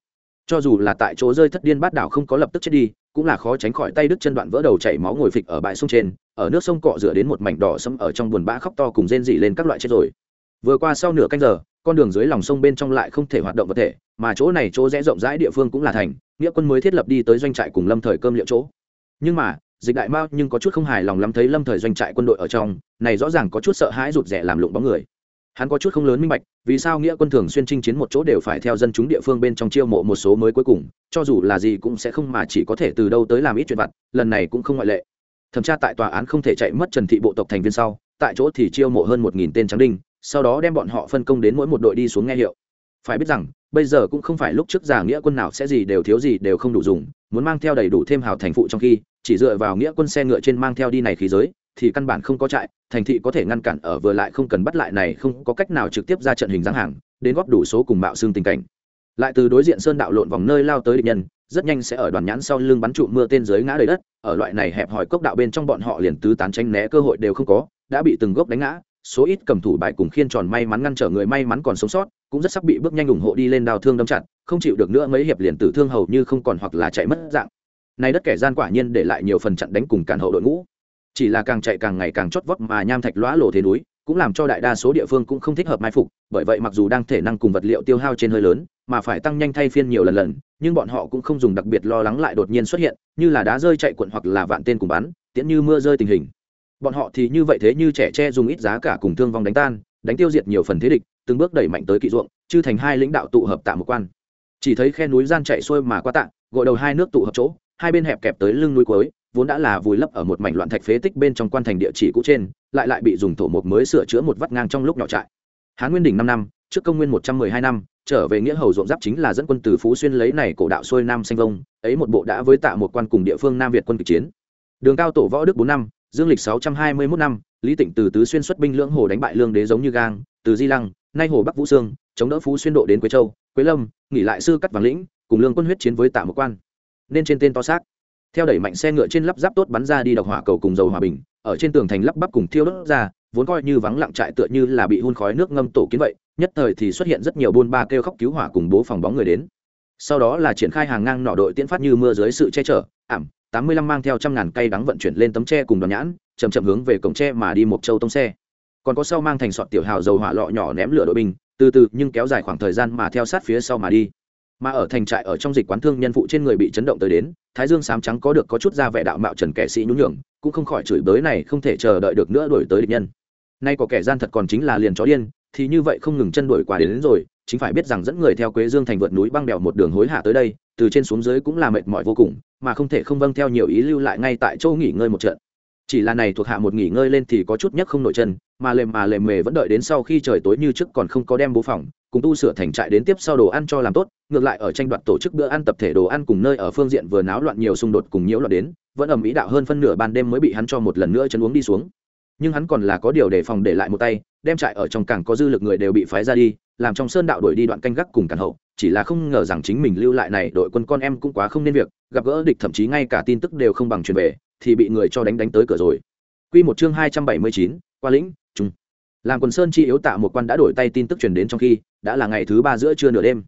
Cho dù là tại chỗ rơi thất điên bát đảo không có lập tức chết đi cũng là khó tránh khỏi tay đứt chân đoạn vỡ đầu chảy máu ngồi phịch ở bãi sông trên, ở nước sông cọ rửa đến một mảnh đỏ sẫm ở trong buồn bã khóc to cùng rên rỉ lên các loại chết rồi. Vừa qua sau nửa canh giờ, con đường dưới lòng sông bên trong lại không thể hoạt động vật thể, mà chỗ này chỗ rẽ rộng rãi địa phương cũng là thành, nghĩa quân mới thiết lập đi tới doanh trại cùng lâm thời cơm liệu chỗ. Nhưng mà, dịch đại mao nhưng có chút không hài lòng lắm thấy lâm thời doanh trại quân đội ở trong, này rõ ràng có chút sợ hãi rụt rẻ làm lụng bóng người hắn có chút không lớn minh bạch, vì sao nghĩa quân thường xuyên chinh chiến một chỗ đều phải theo dân chúng địa phương bên trong chiêu mộ một số mới cuối cùng, cho dù là gì cũng sẽ không mà chỉ có thể từ đâu tới làm ít chuyện vặt, lần này cũng không ngoại lệ. Thẩm tra tại tòa án không thể chạy mất trần thị bộ tộc thành viên sau, tại chỗ thì chiêu mộ hơn một nghìn tên trắng đinh, sau đó đem bọn họ phân công đến mỗi một đội đi xuống nghe hiệu. Phải biết rằng, bây giờ cũng không phải lúc trước giả nghĩa quân nào sẽ gì đều thiếu gì đều không đủ dùng, muốn mang theo đầy đủ thêm hào thành phụ trong khi, chỉ dựa vào nghĩa quân xe ngựa trên mang theo đi này khí giới thì căn bản không có trại, thành thị có thể ngăn cản ở vừa lại không cần bắt lại này, không có cách nào trực tiếp ra trận hình giáng hàng, đến góp đủ số cùng bạo xương tình cảnh. Lại từ đối diện sơn đạo lộn vòng nơi lao tới địch nhân, rất nhanh sẽ ở đoàn nhãn sau lưng bắn trụ mưa tên dưới ngã đầy đất, ở loại này hẹp hòi cốc đạo bên trong bọn họ liền tứ tán tranh né cơ hội đều không có, đã bị từng gốc đánh ngã, số ít cầm thủ bại cùng khiên tròn may mắn ngăn trở người may mắn còn sống sót, cũng rất sắp bị bước nhanh ủng hộ đi lên đào thương đâm chặt, không chịu được nữa mấy hiệp liền tử thương hầu như không còn hoặc là chạy mất dạng. Nay đất kẻ gian quả nhiên để lại nhiều phần chặn đánh cùng cản hậu đội ngũ chỉ là càng chạy càng ngày càng chót vót mà nham thạch lõa lộ thế núi, cũng làm cho đại đa số địa phương cũng không thích hợp mai phục, bởi vậy mặc dù đang thể năng cùng vật liệu tiêu hao trên hơi lớn, mà phải tăng nhanh thay phiên nhiều lần lần, nhưng bọn họ cũng không dùng đặc biệt lo lắng lại đột nhiên xuất hiện, như là đá rơi chạy cuộn hoặc là vạn tên cùng bắn, tiễn như mưa rơi tình hình. Bọn họ thì như vậy thế như trẻ tre dùng ít giá cả cùng thương vong đánh tan, đánh tiêu diệt nhiều phần thế địch, từng bước đẩy mạnh tới kỵ ruộng, chư thành hai lãnh đạo tụ hợp tạm một quan. Chỉ thấy khe núi gian chạy xuôi mà qua tạng gội đầu hai nước tụ hợp chỗ, hai bên hẹp kẹp tới lưng núi cuối vốn đã là vùi lấp ở một mảnh loạn thạch phế tích bên trong quan thành địa chỉ cũ trên, lại lại bị dùng thổ mộc mới sửa chữa một vắt ngang trong lúc nhỏ trại. Hán nguyên đỉnh năm năm, trước công nguyên một trăm mười hai năm, trở về nghĩa hầu ruộng giáp chính là dẫn quân từ phú xuyên lấy này cổ đạo xuôi nam xanh vông, ấy một bộ đã với tạ một quan cùng địa phương nam việt quân kịch chiến. Đường cao tổ võ đức bốn năm, dương lịch sáu trăm hai mươi 621 năm, lý tịnh từ tứ xuyên xuất binh lưỡng hồ đánh bại lương đế giống như gang, từ di lăng, nay hồ bắc vũ sương, chống đỡ phú xuyên độ đến quế châu, quế lâm, nghỉ lại sư cắt vàng lĩnh, cùng lương quân huyết chiến với tạ một quan. Nên trên tên to xác theo đẩy mạnh xe ngựa trên lắp ráp tốt bắn ra đi độc hỏa cầu cùng dầu hòa bình, ở trên tường thành lắp bắp cùng thiêu đốt ra, vốn coi như vắng lặng trại tựa như là bị hun khói nước ngâm tổ kiến vậy, nhất thời thì xuất hiện rất nhiều buôn ba kêu khóc cứu hỏa cùng bố phòng bóng người đến. Sau đó là triển khai hàng ngang nọ đội tiễn phát như mưa dưới sự che chở, ảm, tám mươi lăm mang theo trăm ngàn cây đắng vận chuyển lên tấm tre cùng đoàn nhãn chầm chậm hướng về cổng tre mà đi một châu tông xe. Còn có sau mang thành sọt tiểu hào dầu hỏa lọ nhỏ ném lửa đội binh, từ từ nhưng kéo dài khoảng thời gian mà theo sát phía sau mà đi mà ở thành trại ở trong dịch quán thương nhân phụ trên người bị chấn động tới đến thái dương sám trắng có được có chút ra vẻ đạo mạo trần kẻ sĩ nhún nhường cũng không khỏi chửi bới này không thể chờ đợi được nữa đuổi tới địch nhân. Nay có kẻ gian thật còn chính là liền chó điên thì như vậy không ngừng chân đuổi quả đến, đến rồi chính phải biết rằng dẫn người theo quế dương thành vượt núi băng đèo một đường hối hạ tới đây từ trên xuống dưới cũng là mệt mỏi vô cùng mà không thể không vâng theo nhiều ý lưu lại ngay tại chỗ nghỉ ngơi một trận. Chỉ là này thuộc hạ một nghỉ ngơi lên thì có chút nhất không nổi chân mà lềm mà lềm mề vẫn đợi đến sau khi trời tối như trước còn không có đem bố phòng cùng tu sửa thành trại đến tiếp sau đồ ăn cho làm tốt ngược lại ở tranh đoạt tổ chức bữa ăn tập thể đồ ăn cùng nơi ở phương diện vừa náo loạn nhiều xung đột cùng nhiễu loạn đến vẫn ầm ĩ đạo hơn phân nửa ban đêm mới bị hắn cho một lần nữa chân uống đi xuống. Nhưng hắn còn là có điều để phòng để lại một tay đem trại ở trong càng có dư lực người đều bị phái ra đi làm trong sơn đạo đuổi đi đoạn canh gác cùng cản hậu chỉ là không ngờ rằng chính mình lưu lại này đội quân con em cũng quá không nên việc gặp gỡ địch thậm chí ngay cả tin tức đều không bằng truyền về thì bị người cho đánh đánh tới cửa rồi. Quy một chương hai trăm bảy mươi chín, qua lĩnh, chung Làm quần sơn chi yếu tạ một quan đã đổi tay tin tức truyền đến trong khi, đã là ngày thứ ba giữa trưa nửa đêm.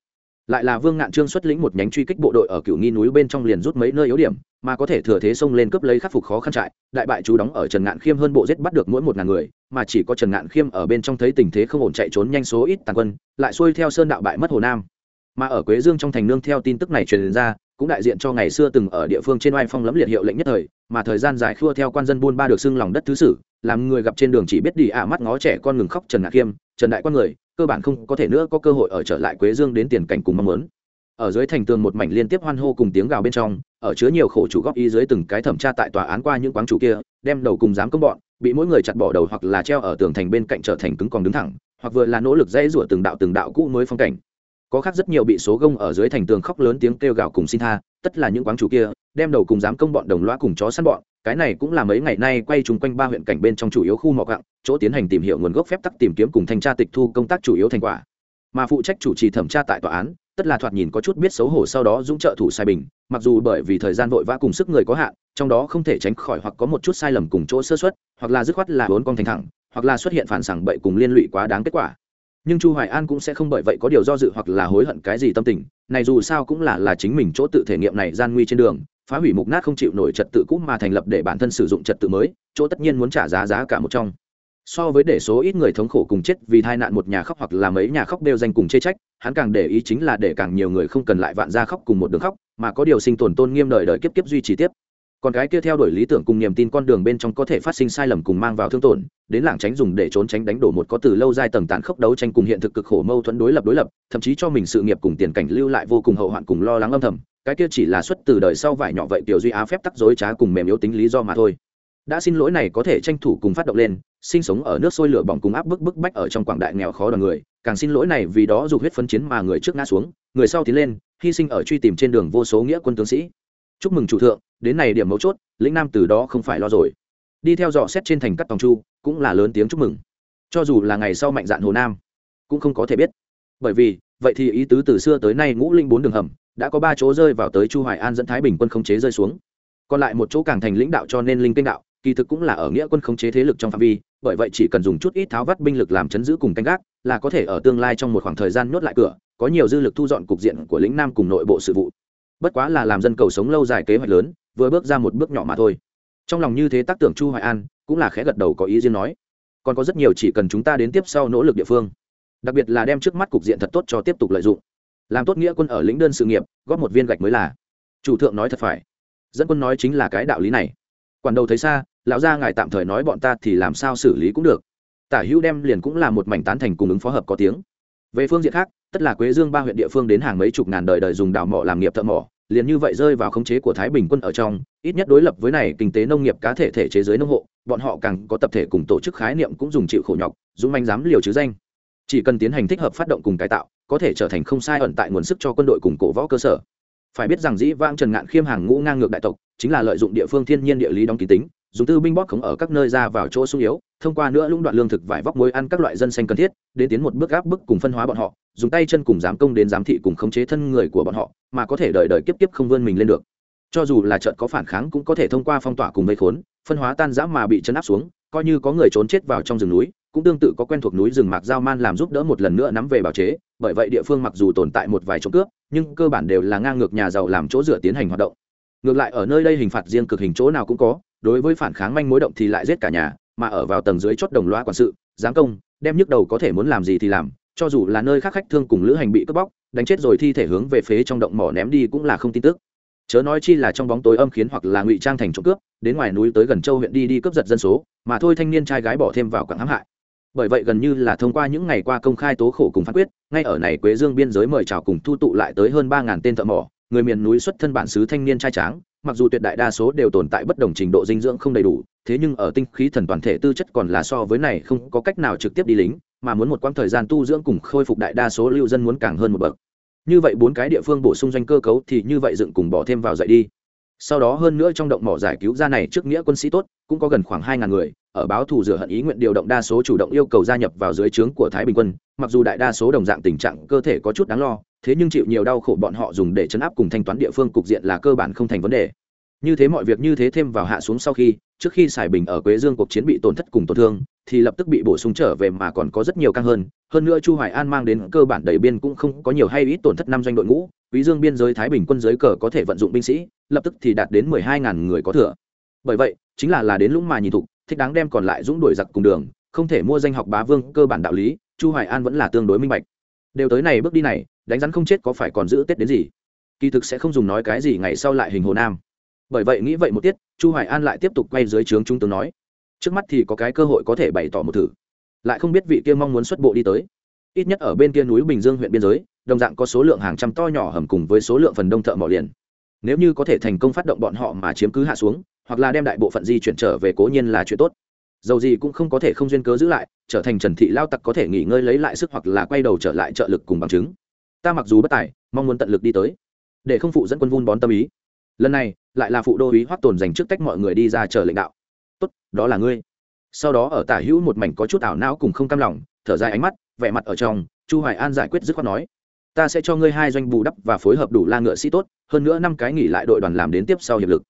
Lại là Vương Ngạn Trương xuất lĩnh một nhánh truy kích bộ đội ở cựu Nghi núi bên trong liền rút mấy nơi yếu điểm, mà có thể thừa thế xông lên cướp lấy khắc phục khó khăn trại, đại bại chú đóng ở Trần Ngạn Khiêm hơn bộ giết bắt được mỗi một ngàn người, mà chỉ có Trần Ngạn Khiêm ở bên trong thấy tình thế không ổn chạy trốn nhanh số ít tàn quân, lại xuôi theo sơn đạo bại mất Hồ Nam. Mà ở Quế Dương trong thành nương theo tin tức này truyền ra, cũng đại diện cho ngày xưa từng ở địa phương trên oai phong lẫm liệt hiệu lệnh nhất thời, mà thời gian dài khua theo quan dân buôn ba được xưng lòng đất thứ sử, làm người gặp trên đường chỉ biết đi ạ mắt ngó trẻ con ngừng khóc trần ngạc khiêm, trần đại quan người, cơ bản không có thể nữa có cơ hội ở trở lại quế dương đến tiền cảnh cùng mong muốn. Ở dưới thành tường một mảnh liên tiếp hoan hô cùng tiếng gào bên trong, ở chứa nhiều khổ chủ góp ý dưới từng cái thẩm tra tại tòa án qua những quán chủ kia, đem đầu cùng dám công bọn, bị mỗi người chặt bỏ đầu hoặc là treo ở tường thành bên cạnh trở thành cứng còn đứng thẳng, hoặc vừa là nỗ lực dãy rủa từng đạo từng đạo cũ mới phong cảnh có khác rất nhiều bị số gông ở dưới thành tường khóc lớn tiếng kêu gào cùng xin tha, tất là những quán chủ kia, đem đầu cùng dám công bọn đồng loa cùng chó săn bọn, cái này cũng là mấy ngày nay quay chung quanh ba huyện cảnh bên trong chủ yếu khu mỏ gặng, chỗ tiến hành tìm hiểu nguồn gốc phép tắc tìm kiếm cùng thanh tra tịch thu công tác chủ yếu thành quả. Mà phụ trách chủ trì thẩm tra tại tòa án, tất là thoạt nhìn có chút biết xấu hổ sau đó dũng trợ thủ sai bình, mặc dù bởi vì thời gian vội vã cùng sức người có hạn, trong đó không thể tránh khỏi hoặc có một chút sai lầm cùng chỗ sơ xuất hoặc là dứt khoát là bốn con thành thẳng, hoặc là xuất hiện phản sảng bậy cùng liên lụy quá đáng kết quả nhưng chu hoài an cũng sẽ không bởi vậy có điều do dự hoặc là hối hận cái gì tâm tình, này dù sao cũng là là chính mình chỗ tự thể nghiệm này gian nguy trên đường, phá hủy mục nát không chịu nổi trật tự cũ mà thành lập để bản thân sử dụng trật tự mới, chỗ tất nhiên muốn trả giá giá cả một trong. So với để số ít người thống khổ cùng chết vì tai nạn một nhà khóc hoặc là mấy nhà khóc đều danh cùng chê trách, hắn càng để ý chính là để càng nhiều người không cần lại vạn ra khóc cùng một đường khóc, mà có điều sinh tồn tôn nghiêm đời đời kiếp kiếp duy trì tiếp còn cái kia theo đuổi lý tưởng cùng niềm tin con đường bên trong có thể phát sinh sai lầm cùng mang vào thương tổn, đến lảng tránh dùng để trốn tránh đánh đổ một có từ lâu dài tầng tàn khốc đấu tranh cùng hiện thực cực khổ mâu thuẫn đối lập đối lập, thậm chí cho mình sự nghiệp cùng tiền cảnh lưu lại vô cùng hậu hoạn cùng lo lắng âm thầm, cái kia chỉ là xuất từ đời sau vải nhỏ vậy tiểu duy á phép tắc dối trá cùng mềm yếu tính lý do mà thôi. Đã xin lỗi này có thể tranh thủ cùng phát động lên, sinh sống ở nước sôi lửa bỏng cùng áp bức bức bách ở trong quảng đại nghèo khó đoàn người, càng xin lỗi này vì đó dù huyết phân chiến mà người trước ngã xuống, người sau tiến lên, hy sinh ở truy tìm trên đường vô số nghĩa quân tướng sĩ chúc mừng chủ thượng, đến này điểm mấu chốt, lĩnh nam từ đó không phải lo rồi. Đi theo dò xét trên thành cắt tòng chu, cũng là lớn tiếng chúc mừng. Cho dù là ngày sau mạnh dạn hồ nam, cũng không có thể biết. Bởi vì, vậy thì ý tứ từ xưa tới nay ngũ linh bốn đường hầm, đã có ba chỗ rơi vào tới chu hoài an dẫn thái bình quân khống chế rơi xuống. Còn lại một chỗ càng thành lĩnh đạo cho nên linh kênh đạo, kỳ thực cũng là ở nghĩa quân khống chế thế lực trong phạm vi, bởi vậy chỉ cần dùng chút ít tháo vắt binh lực làm chấn giữ cùng canh gác, là có thể ở tương lai trong một khoảng thời gian nhốt lại cửa, có nhiều dư lực thu dọn cục diện của lĩnh nam cùng nội bộ sự vụ bất quá là làm dân cầu sống lâu dài kế hoạch lớn, vừa bước ra một bước nhỏ mà thôi. Trong lòng như thế tác tưởng chu hoài an, cũng là khẽ gật đầu có ý riêng nói, còn có rất nhiều chỉ cần chúng ta đến tiếp sau nỗ lực địa phương, đặc biệt là đem trước mắt cục diện thật tốt cho tiếp tục lợi dụng. Làm tốt nghĩa quân ở lĩnh đơn sự nghiệp, góp một viên gạch mới là. Chủ thượng nói thật phải. Dẫn quân nói chính là cái đạo lý này. Quản đầu thấy xa, lão gia ngài tạm thời nói bọn ta thì làm sao xử lý cũng được. Tả hữu đem liền cũng là một mảnh tán thành cùng ứng phó hợp có tiếng. Về phương diện khác, tất là quế dương ba huyện địa phương đến hàng mấy chục ngàn đời đời dùng đào mỏ làm nghiệp thợ mỏ liền như vậy rơi vào khống chế của thái bình quân ở trong, ít nhất đối lập với này kinh tế nông nghiệp cá thể thể chế giới nông hộ, bọn họ càng có tập thể cùng tổ chức khái niệm cũng dùng chịu khổ nhọc, dũng manh dám liều chứ danh. Chỉ cần tiến hành thích hợp phát động cùng cải tạo, có thể trở thành không sai ẩn tại nguồn sức cho quân đội cùng cổ võ cơ sở. Phải biết rằng dĩ vãng trần ngạn khiêm hàng ngũ ngang ngược đại tộc, chính là lợi dụng địa phương thiên nhiên địa lý đóng ký tính dùng tư binh bóp khống ở các nơi ra vào chỗ sung yếu, thông qua nữa lũng đoạn lương thực vải vóc muối ăn các loại dân xanh cần thiết, đến tiến một bước gáp bức cùng phân hóa bọn họ, dùng tay chân cùng giám công đến giám thị cùng khống chế thân người của bọn họ, mà có thể đợi đợi kiếp kiếp không vươn mình lên được. Cho dù là trận có phản kháng cũng có thể thông qua phong tỏa cùng vây khốn, phân hóa tan giã mà bị chấn áp xuống, coi như có người trốn chết vào trong rừng núi, cũng tương tự có quen thuộc núi rừng mạc giao man làm giúp đỡ một lần nữa nắm về bảo chế, bởi vậy địa phương mặc dù tồn tại một vài chỗ cướp, nhưng cơ bản đều là ngang ngược nhà giàu làm chỗ dựa tiến hành hoạt động. Ngược lại ở nơi đây hình phạt riêng cực hình chỗ nào cũng có đối với phản kháng manh mối động thì lại giết cả nhà, mà ở vào tầng dưới chốt đồng loa quản sự giáng công, đem nhức đầu có thể muốn làm gì thì làm, cho dù là nơi khác khách thương cùng lữ hành bị cướp bóc, đánh chết rồi thi thể hướng về phế trong động mỏ ném đi cũng là không tin tức. Chớ nói chi là trong bóng tối âm khiến hoặc là ngụy trang thành trộm cướp, đến ngoài núi tới gần châu huyện đi đi cướp giật dân số, mà thôi thanh niên trai gái bỏ thêm vào quảng hãm hại. Bởi vậy gần như là thông qua những ngày qua công khai tố khổ cùng phán quyết, ngay ở này quế dương biên giới mời chào cùng thu tụ lại tới hơn ba ngàn tên thợ mỏ, người miền núi xuất thân bản xứ thanh niên trai tráng mặc dù tuyệt đại đa số đều tồn tại bất đồng trình độ dinh dưỡng không đầy đủ, thế nhưng ở tinh khí thần toàn thể tư chất còn là so với này không có cách nào trực tiếp đi lính, mà muốn một quãng thời gian tu dưỡng cùng khôi phục đại đa số lưu dân muốn càng hơn một bậc. Như vậy bốn cái địa phương bổ sung doanh cơ cấu thì như vậy dựng cùng bỏ thêm vào dậy đi. Sau đó hơn nữa trong động mỏ giải cứu ra này trước nghĩa quân sĩ tốt, cũng có gần khoảng hai ngàn người, ở báo thù rửa hận ý nguyện điều động đa số chủ động yêu cầu gia nhập vào dưới trướng của thái bình quân, mặc dù đại đa số đồng dạng tình trạng cơ thể có chút đáng lo thế nhưng chịu nhiều đau khổ bọn họ dùng để chấn áp cùng thanh toán địa phương cục diện là cơ bản không thành vấn đề. Như thế mọi việc như thế thêm vào hạ xuống sau khi, trước khi xài bình ở quế dương cuộc chiến bị tổn thất cùng tổn thương, thì lập tức bị bổ sung trở về mà còn có rất nhiều căng hơn. Hơn nữa chu hoài an mang đến cơ bản đầy biên cũng không có nhiều hay ít tổn thất năm doanh đội ngũ. Quý dương biên giới thái bình quân giới cờ có thể vận dụng binh sĩ, lập tức thì đạt đến 12.000 người có thừa. Bởi vậy, chính là là đến lũng mà nhìn thục, thích đáng đem còn lại dũng đuổi giặc cùng đường, không thể mua danh học bá vương, cơ bản đạo lý, chu hoài an vẫn là tương đối minh bạch. Đều tới này bước đi này đánh rắn không chết có phải còn giữ tết đến gì? Kỳ thực sẽ không dùng nói cái gì ngày sau lại hình hồ nam. Bởi vậy nghĩ vậy một tiết, chu hoài an lại tiếp tục quay dưới trướng trung tướng nói. Trước mắt thì có cái cơ hội có thể bày tỏ một thử. Lại không biết vị kia mong muốn xuất bộ đi tới. Ít nhất ở bên kia núi bình dương huyện biên giới, đồng dạng có số lượng hàng trăm to nhỏ hầm cùng với số lượng phần đông thợ mỏ liền. Nếu như có thể thành công phát động bọn họ mà chiếm cứ hạ xuống, hoặc là đem đại bộ phận di chuyển trở về cố nhiên là chuyện tốt. Dầu gì cũng không có thể không duyên cớ giữ lại, trở thành trần thị lao tặc có thể nghỉ ngơi lấy lại sức hoặc là quay đầu trở lại trợ lực cùng bằng chứng ta mặc dù bất tài, mong muốn tận lực đi tới, để không phụ dẫn quân vun bón tâm ý. Lần này, lại là phụ đô ý hoắc tồn dành trước cách mọi người đi ra chờ lãnh đạo. Tốt, đó là ngươi. Sau đó ở tả hữu một mảnh có chút ảo não cùng không cam lòng, thở dài ánh mắt, vẻ mặt ở trong, chu hoài an giải quyết dứt khoát nói, ta sẽ cho ngươi hai doanh bù đắp và phối hợp đủ la ngựa sĩ tốt, hơn nữa năm cái nghỉ lại đội đoàn làm đến tiếp sau hiệp lực.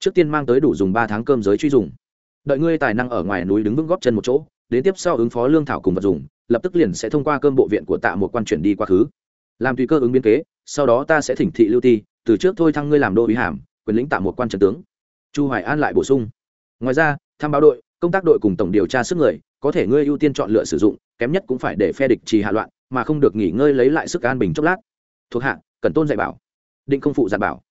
Trước tiên mang tới đủ dùng ba tháng cơm giới truy dùng. Đợi ngươi tài năng ở ngoài núi đứng vững góp chân một chỗ, đến tiếp sau ứng phó lương thảo cùng vật dùng, lập tức liền sẽ thông qua cơm bộ viện của tạ một quan chuyển đi quá khứ làm tùy cơ ứng biến kế, sau đó ta sẽ thỉnh thị lưu ti, từ trước thôi thăng ngươi làm đô ý hàm, quyền lĩnh tạm một quan trần tướng. Chu hoài an lại bổ sung. Ngoài ra, tham báo đội, công tác đội cùng tổng điều tra sức người, có thể ngươi ưu tiên chọn lựa sử dụng, kém nhất cũng phải để phe địch trì hạ loạn, mà không được nghỉ ngơi lấy lại sức an bình chốc lát. Thuộc hạ, cần tôn dạy bảo. Định không phụ giản bảo.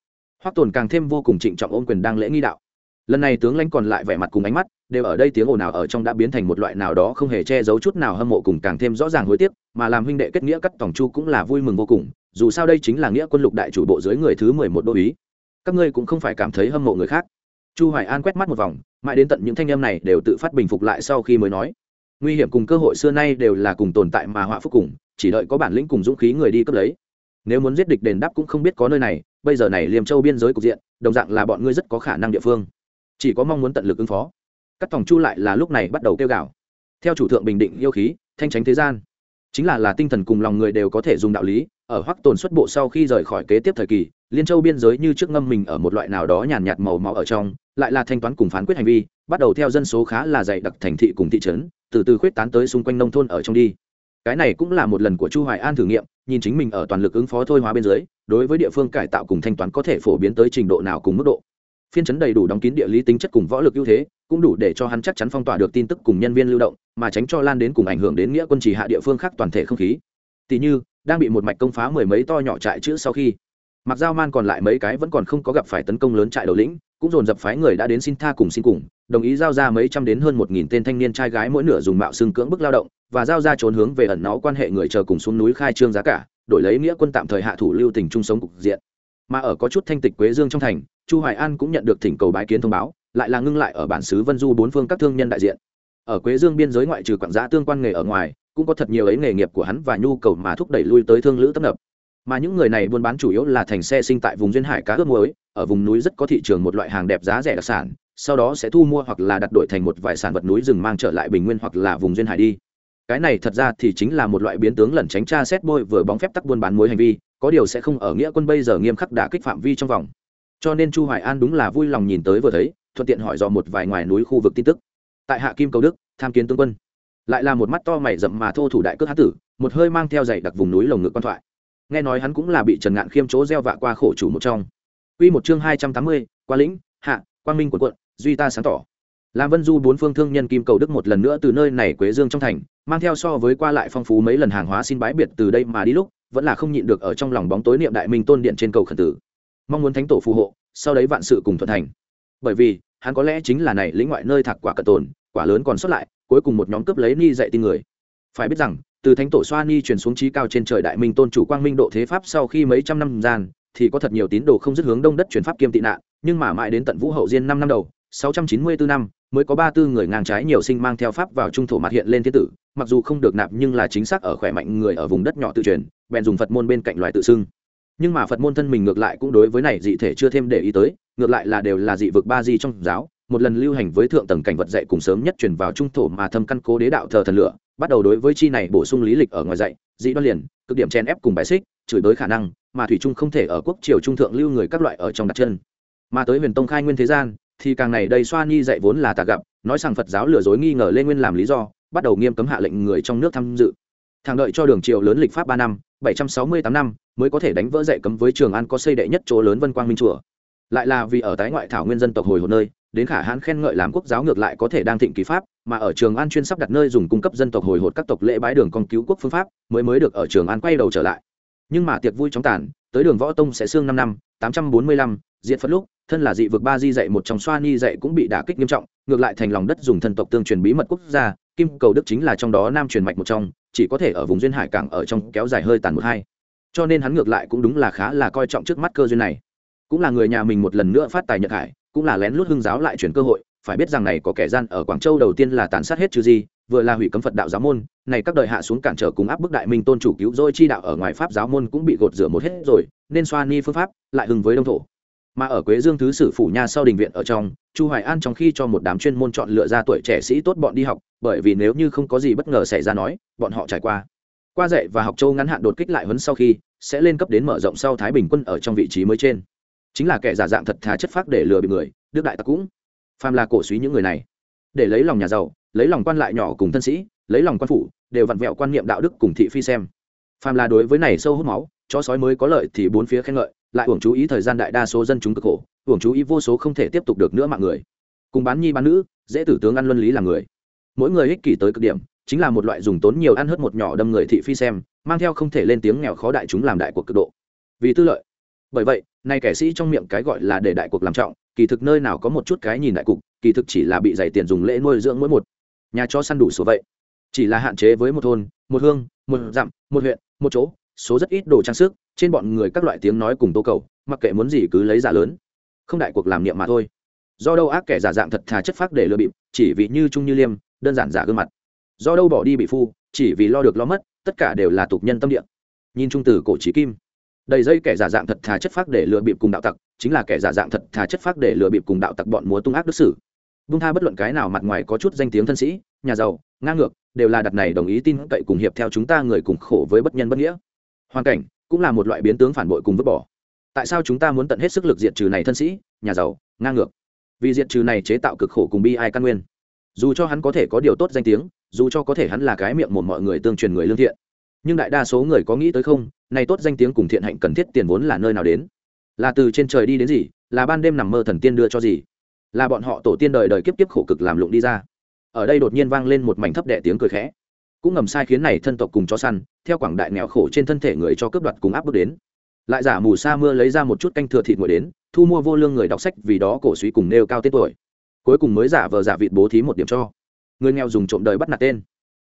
Hoắc tồn càng thêm vô cùng trịnh trọng ôn quyền đang lễ nghi đạo. Lần này tướng lãnh còn lại vẻ mặt cùng ánh mắt đều ở đây tiếng ồn nào ở trong đã biến thành một loại nào đó không hề che giấu chút nào hâm mộ cùng càng thêm rõ ràng hối tiếc, mà làm huynh đệ kết nghĩa cắt tổng chu cũng là vui mừng vô cùng, dù sao đây chính là nghĩa quân lục đại chủ bộ dưới người thứ mười một đô ý. Các ngươi cũng không phải cảm thấy hâm mộ người khác. Chu hoài an quét mắt một vòng, mãi đến tận những thanh em này đều tự phát bình phục lại sau khi mới nói. Nguy hiểm cùng cơ hội xưa nay đều là cùng tồn tại mà họa phúc cùng, chỉ đợi có bản lĩnh cùng dũng khí người đi cấp lấy. Nếu muốn giết địch đền đáp cũng không biết có nơi này, bây giờ này liềm châu biên giới cục diện, đồng dạng là bọn ngươi rất có khả năng địa phương. Chỉ có mong muốn tận lực ứng phó các phòng chu lại là lúc này bắt đầu kêu gào. Theo chủ thượng bình định yêu khí, thanh tránh thế gian. Chính là là tinh thần cùng lòng người đều có thể dùng đạo lý, ở hoắc tồn xuất bộ sau khi rời khỏi kế tiếp thời kỳ, liên châu biên giới như trước ngâm mình ở một loại nào đó nhàn nhạt màu máu ở trong, lại là thanh toán cùng phán quyết hành vi, bắt đầu theo dân số khá là dày đặc thành thị cùng thị trấn, từ từ khuyết tán tới xung quanh nông thôn ở trong đi. Cái này cũng là một lần của chu hoài an thử nghiệm, nhìn chính mình ở toàn lực ứng phó thôi hóa bên dưới đối với địa phương cải tạo cùng thanh toán có thể phổ biến tới trình độ nào cùng mức độ phiên chấn đầy đủ đóng kín địa lý tính chất cùng võ lực ưu thế, cũng đủ để cho hắn chắc chắn phong tỏa được tin tức cùng nhân viên lưu động, mà tránh cho lan đến cùng ảnh hưởng đến nghĩa quân chỉ hạ địa phương khác toàn thể không khí. Tỷ như, đang bị một mạch công phá mười mấy to nhỏ trại chữ sau khi mặc giao man còn lại mấy cái vẫn còn không có gặp phải tấn công lớn trại đầu lĩnh, cũng dồn dập phái người đã đến xin tha cùng xin cùng, đồng ý giao ra mấy trăm đến hơn một nghìn tên thanh niên trai gái mỗi nửa dùng mạo xương cưỡng bức lao động, và giao ra trốn hướng về ẩn náu quan hệ người chờ cùng xuống núi khai trương giá cả, đổi lấy nghĩa quân tạm thời hạ thủ lưu tình chung sống cục diện mà ở có chút thanh tịch quế dương trong thành, chu hoài an cũng nhận được thỉnh cầu bái kiến thông báo, lại là ngưng lại ở bản xứ vân du bốn phương các thương nhân đại diện. Ở quế dương biên giới ngoại trừ quảng giã tương quan nghề ở ngoài, cũng có thật nhiều ấy nghề nghiệp của hắn và nhu cầu mà thúc đẩy lui tới thương lữ tấp nập. Mà những người này buôn bán chủ yếu là thành xe sinh tại vùng duyên hải cá ướp muối, ở vùng núi rất có thị trường một loại hàng đẹp giá rẻ đặc sản, sau đó sẽ thu mua hoặc là đặt đổi thành một vài sản vật núi rừng mang trở lại bình nguyên hoặc là vùng duyên hải đi cái này thật ra thì chính là một loại biến tướng lẩn tránh tra xét bôi vừa bóng phép tắc buôn bán muối hành vi có điều sẽ không ở nghĩa quân bây giờ nghiêm khắc đã kích phạm vi trong vòng. Cho nên chu hoài an đúng là vui lòng nhìn tới vừa thấy thuận tiện hỏi dò một vài ngoài núi khu vực tin tức. Tại hạ kim cầu đức tham kiến tướng quân. Lại là một mắt to mày rậm mà thô thủ đại cước hán tử một hơi mang theo dày đặc vùng núi lồng ngực quan thoại. Nghe nói hắn cũng là bị trần ngạn khiêm chỗ gieo vạ qua khổ chủ một trong. Quy một chương hai trăm tám mươi, qua lĩnh hạ quang minh quần quận duy ta sáng tỏ làm vân du bốn phương thương nhân kim cầu đức một lần nữa từ nơi này quế dương trong thành, mang theo so với qua lại phong phú mấy lần hàng hóa xin bái biệt từ đây mà đi lúc, vẫn là không nhịn được ở trong lòng bóng tối niệm đại minh tôn điện trên cầu khẩn tử. Mong muốn thánh tổ phù hộ, sau đấy vạn sự cùng thuận thành. Bởi vì, hắn có lẽ chính là này lĩnh ngoại nơi thạc quả cận tồn, quả lớn còn sót lại, cuối cùng một nhóm cướp lấy ni dạy tin người. Phải biết rằng, từ thánh tổ xoa ni truyền xuống trí cao trên trời đại minh tôn chủ quang minh độ thế pháp sau khi mấy trăm năm gian, thì có thật nhiều tín đồ không dứt hướng đông đất truyền pháp kiêm tị nạn, nhưng mà mãi đến tận vũ hậu diên năm năm đầu, sáu trăm chín mươi bốn năm mới có ba tư người ngang trái nhiều sinh mang theo pháp vào trung thổ mặt hiện lên thiên tử, mặc dù không được nạp nhưng là chính xác ở khỏe mạnh người ở vùng đất nhỏ tự truyền, bèn dùng phật môn bên cạnh loài tự xưng. Nhưng mà phật môn thân mình ngược lại cũng đối với này dị thể chưa thêm để ý tới, ngược lại là đều là dị vực ba di trong giáo, một lần lưu hành với thượng tầng cảnh vật dạy cùng sớm nhất truyền vào trung thổ mà thâm căn cố đế đạo thờ thần lửa, bắt đầu đối với chi này bổ sung lý lịch ở ngoài dạy, dị đoan liền, cực điểm chen ép cùng bài xích, chửi đối khả năng, mà thủy trung không thể ở quốc triều trung thượng lưu người các loại ở trong đặt chân. Mà tới huyền tông khai nguyên thế gian thì càng này đầy xoa nhi dạy vốn là tà gặp, nói rằng phật giáo lừa dối nghi ngờ lê nguyên làm lý do, bắt đầu nghiêm cấm hạ lệnh người trong nước tham dự. Thằng đợi cho đường triều lớn lịch pháp ba năm, bảy trăm sáu mươi tám năm, mới có thể đánh vỡ dạy cấm với trường an có xây đệ nhất chỗ lớn vân quang minh chùa. Lại là vì ở tái ngoại thảo nguyên dân tộc hồi hồn nơi, đến khả hãn khen ngợi làm quốc giáo ngược lại có thể đang thịnh kỳ pháp, mà ở trường an chuyên sắp đặt nơi dùng cung cấp dân tộc hồi hột các tộc lễ bái đường con cứu quốc phương pháp, mới mới được ở trường an quay đầu trở lại. Nhưng mà tiệc vui chóng tàn, tới đường võ tông sẽ xương năm năm, tám trăm bốn mươi lăm diện phật lúc thân là dị vực ba di dạy một trong xoa ni dạy cũng bị đả kích nghiêm trọng, ngược lại thành lòng đất dùng thần tộc tương truyền bí mật quốc gia, kim cầu đức chính là trong đó nam truyền mạch một trong, chỉ có thể ở vùng duyên hải cảng ở trong kéo dài hơi tàn một hai. Cho nên hắn ngược lại cũng đúng là khá là coi trọng trước mắt cơ duyên này. Cũng là người nhà mình một lần nữa phát tài nhật hải, cũng là lén lút hưng giáo lại chuyển cơ hội, phải biết rằng này có kẻ gian ở quảng châu đầu tiên là tàn sát hết chứ gì vừa là hủy cấm phật đạo giáo môn, này các đời hạ xuống cản trở cùng áp bức đại minh tôn chủ cứu rồi chi đạo ở ngoài pháp giáo môn cũng bị gột rửa một hết rồi, nên xoa ni phương pháp, lại hưng với đông thổ mà ở quế dương thứ sử phủ nha sau đình viện ở trong, chu hoài an trong khi cho một đám chuyên môn chọn lựa ra tuổi trẻ sĩ tốt bọn đi học, bởi vì nếu như không có gì bất ngờ xảy ra nói, bọn họ trải qua. Qua dạy và học châu ngắn hạn đột kích lại huấn sau khi, sẽ lên cấp đến mở rộng sau thái bình quân ở trong vị trí mới trên. Chính là kẻ giả dạng thật thà chất phác để lừa bị người, đức đại tặc cũng. Phàm là cổ suý những người này. Để lấy lòng nhà giàu, lấy lòng quan lại nhỏ cùng thân sĩ, lấy lòng quan phủ, đều vặn vẹo quan niệm đạo đức cùng thị phi xem. Phàm là đối với này sâu hút máu cho sói mới có lợi thì bốn phía khen ngợi lại uổng chú ý thời gian đại đa số dân chúng cực khổ uổng chú ý vô số không thể tiếp tục được nữa mạng người. Cùng bán nhi bán nữ, dễ tử tướng ăn luân lý làm người. Mỗi người ích kỷ tới cực điểm, chính là một loại dùng tốn nhiều ăn hớt một nhỏ đâm người thị phi xem, mang theo không thể lên tiếng nghèo khó đại chúng làm đại cuộc cực độ. Vì tư lợi. Bởi vậy, nay kẻ sĩ trong miệng cái gọi là để đại cuộc làm trọng, kỳ thực nơi nào có một chút cái nhìn đại cục, kỳ thực chỉ là bị dày tiền dùng lễ nuôi dưỡng mỗi một nhà cho săn đủ số vậy. Chỉ là hạn chế với một thôn, một hương, một dặm, một huyện, một chỗ, số rất ít đồ trang sức trên bọn người các loại tiếng nói cùng tô cầu, mặc kệ muốn gì cứ lấy giả lớn. Không đại cuộc làm niệm mà thôi. Do đâu ác kẻ giả dạng thật thà chất phác để lừa bịp, chỉ vì như trung như liêm, đơn giản giả gương mặt. Do đâu bỏ đi bị phu, chỉ vì lo được lo mất, tất cả đều là tục nhân tâm địa. Nhìn trung từ cổ trí kim. Đầy dây kẻ giả dạng thật thà chất phác để lừa bịp cùng đạo tặc, chính là kẻ giả dạng thật thà chất phác để lừa bịp cùng đạo tặc bọn múa tung ác đức sử. Bung tha bất luận cái nào mặt ngoài có chút danh tiếng thân sĩ, nhà giàu, ngang ngược, đều là đặt này đồng ý tin cậy cùng hiệp theo chúng ta người cùng khổ với bất nhân bất nghĩa. Hoàn cảnh cũng là một loại biến tướng phản bội cùng vứt bỏ. Tại sao chúng ta muốn tận hết sức lực diệt trừ này thân sĩ, nhà giàu, ngang ngược? Vì diệt trừ này chế tạo cực khổ cùng bi ai căn nguyên. Dù cho hắn có thể có điều tốt danh tiếng, dù cho có thể hắn là cái miệng một mọi người tương truyền người lương thiện, nhưng đại đa số người có nghĩ tới không, này tốt danh tiếng cùng thiện hạnh cần thiết tiền vốn là nơi nào đến? Là từ trên trời đi đến gì? Là ban đêm nằm mơ thần tiên đưa cho gì? Là bọn họ tổ tiên đời đời kiếp kiếp khổ cực làm lụng đi ra. Ở đây đột nhiên vang lên một mảnh thấp đẻ tiếng cười khẽ cũng ngầm sai khiến này thân tộc cùng cho săn, theo quảng đại nghèo khổ trên thân thể người cho cướp đoạt cùng áp bức đến. Lại giả mù sa mưa lấy ra một chút canh thừa thịt nguội đến, thu mua vô lương người đọc sách vì đó cổ suý cùng nêu cao tên tuổi. Cuối cùng mới giả vờ giả vịt bố thí một điểm cho. Người nghèo dùng trộm đời bắt nạt tên.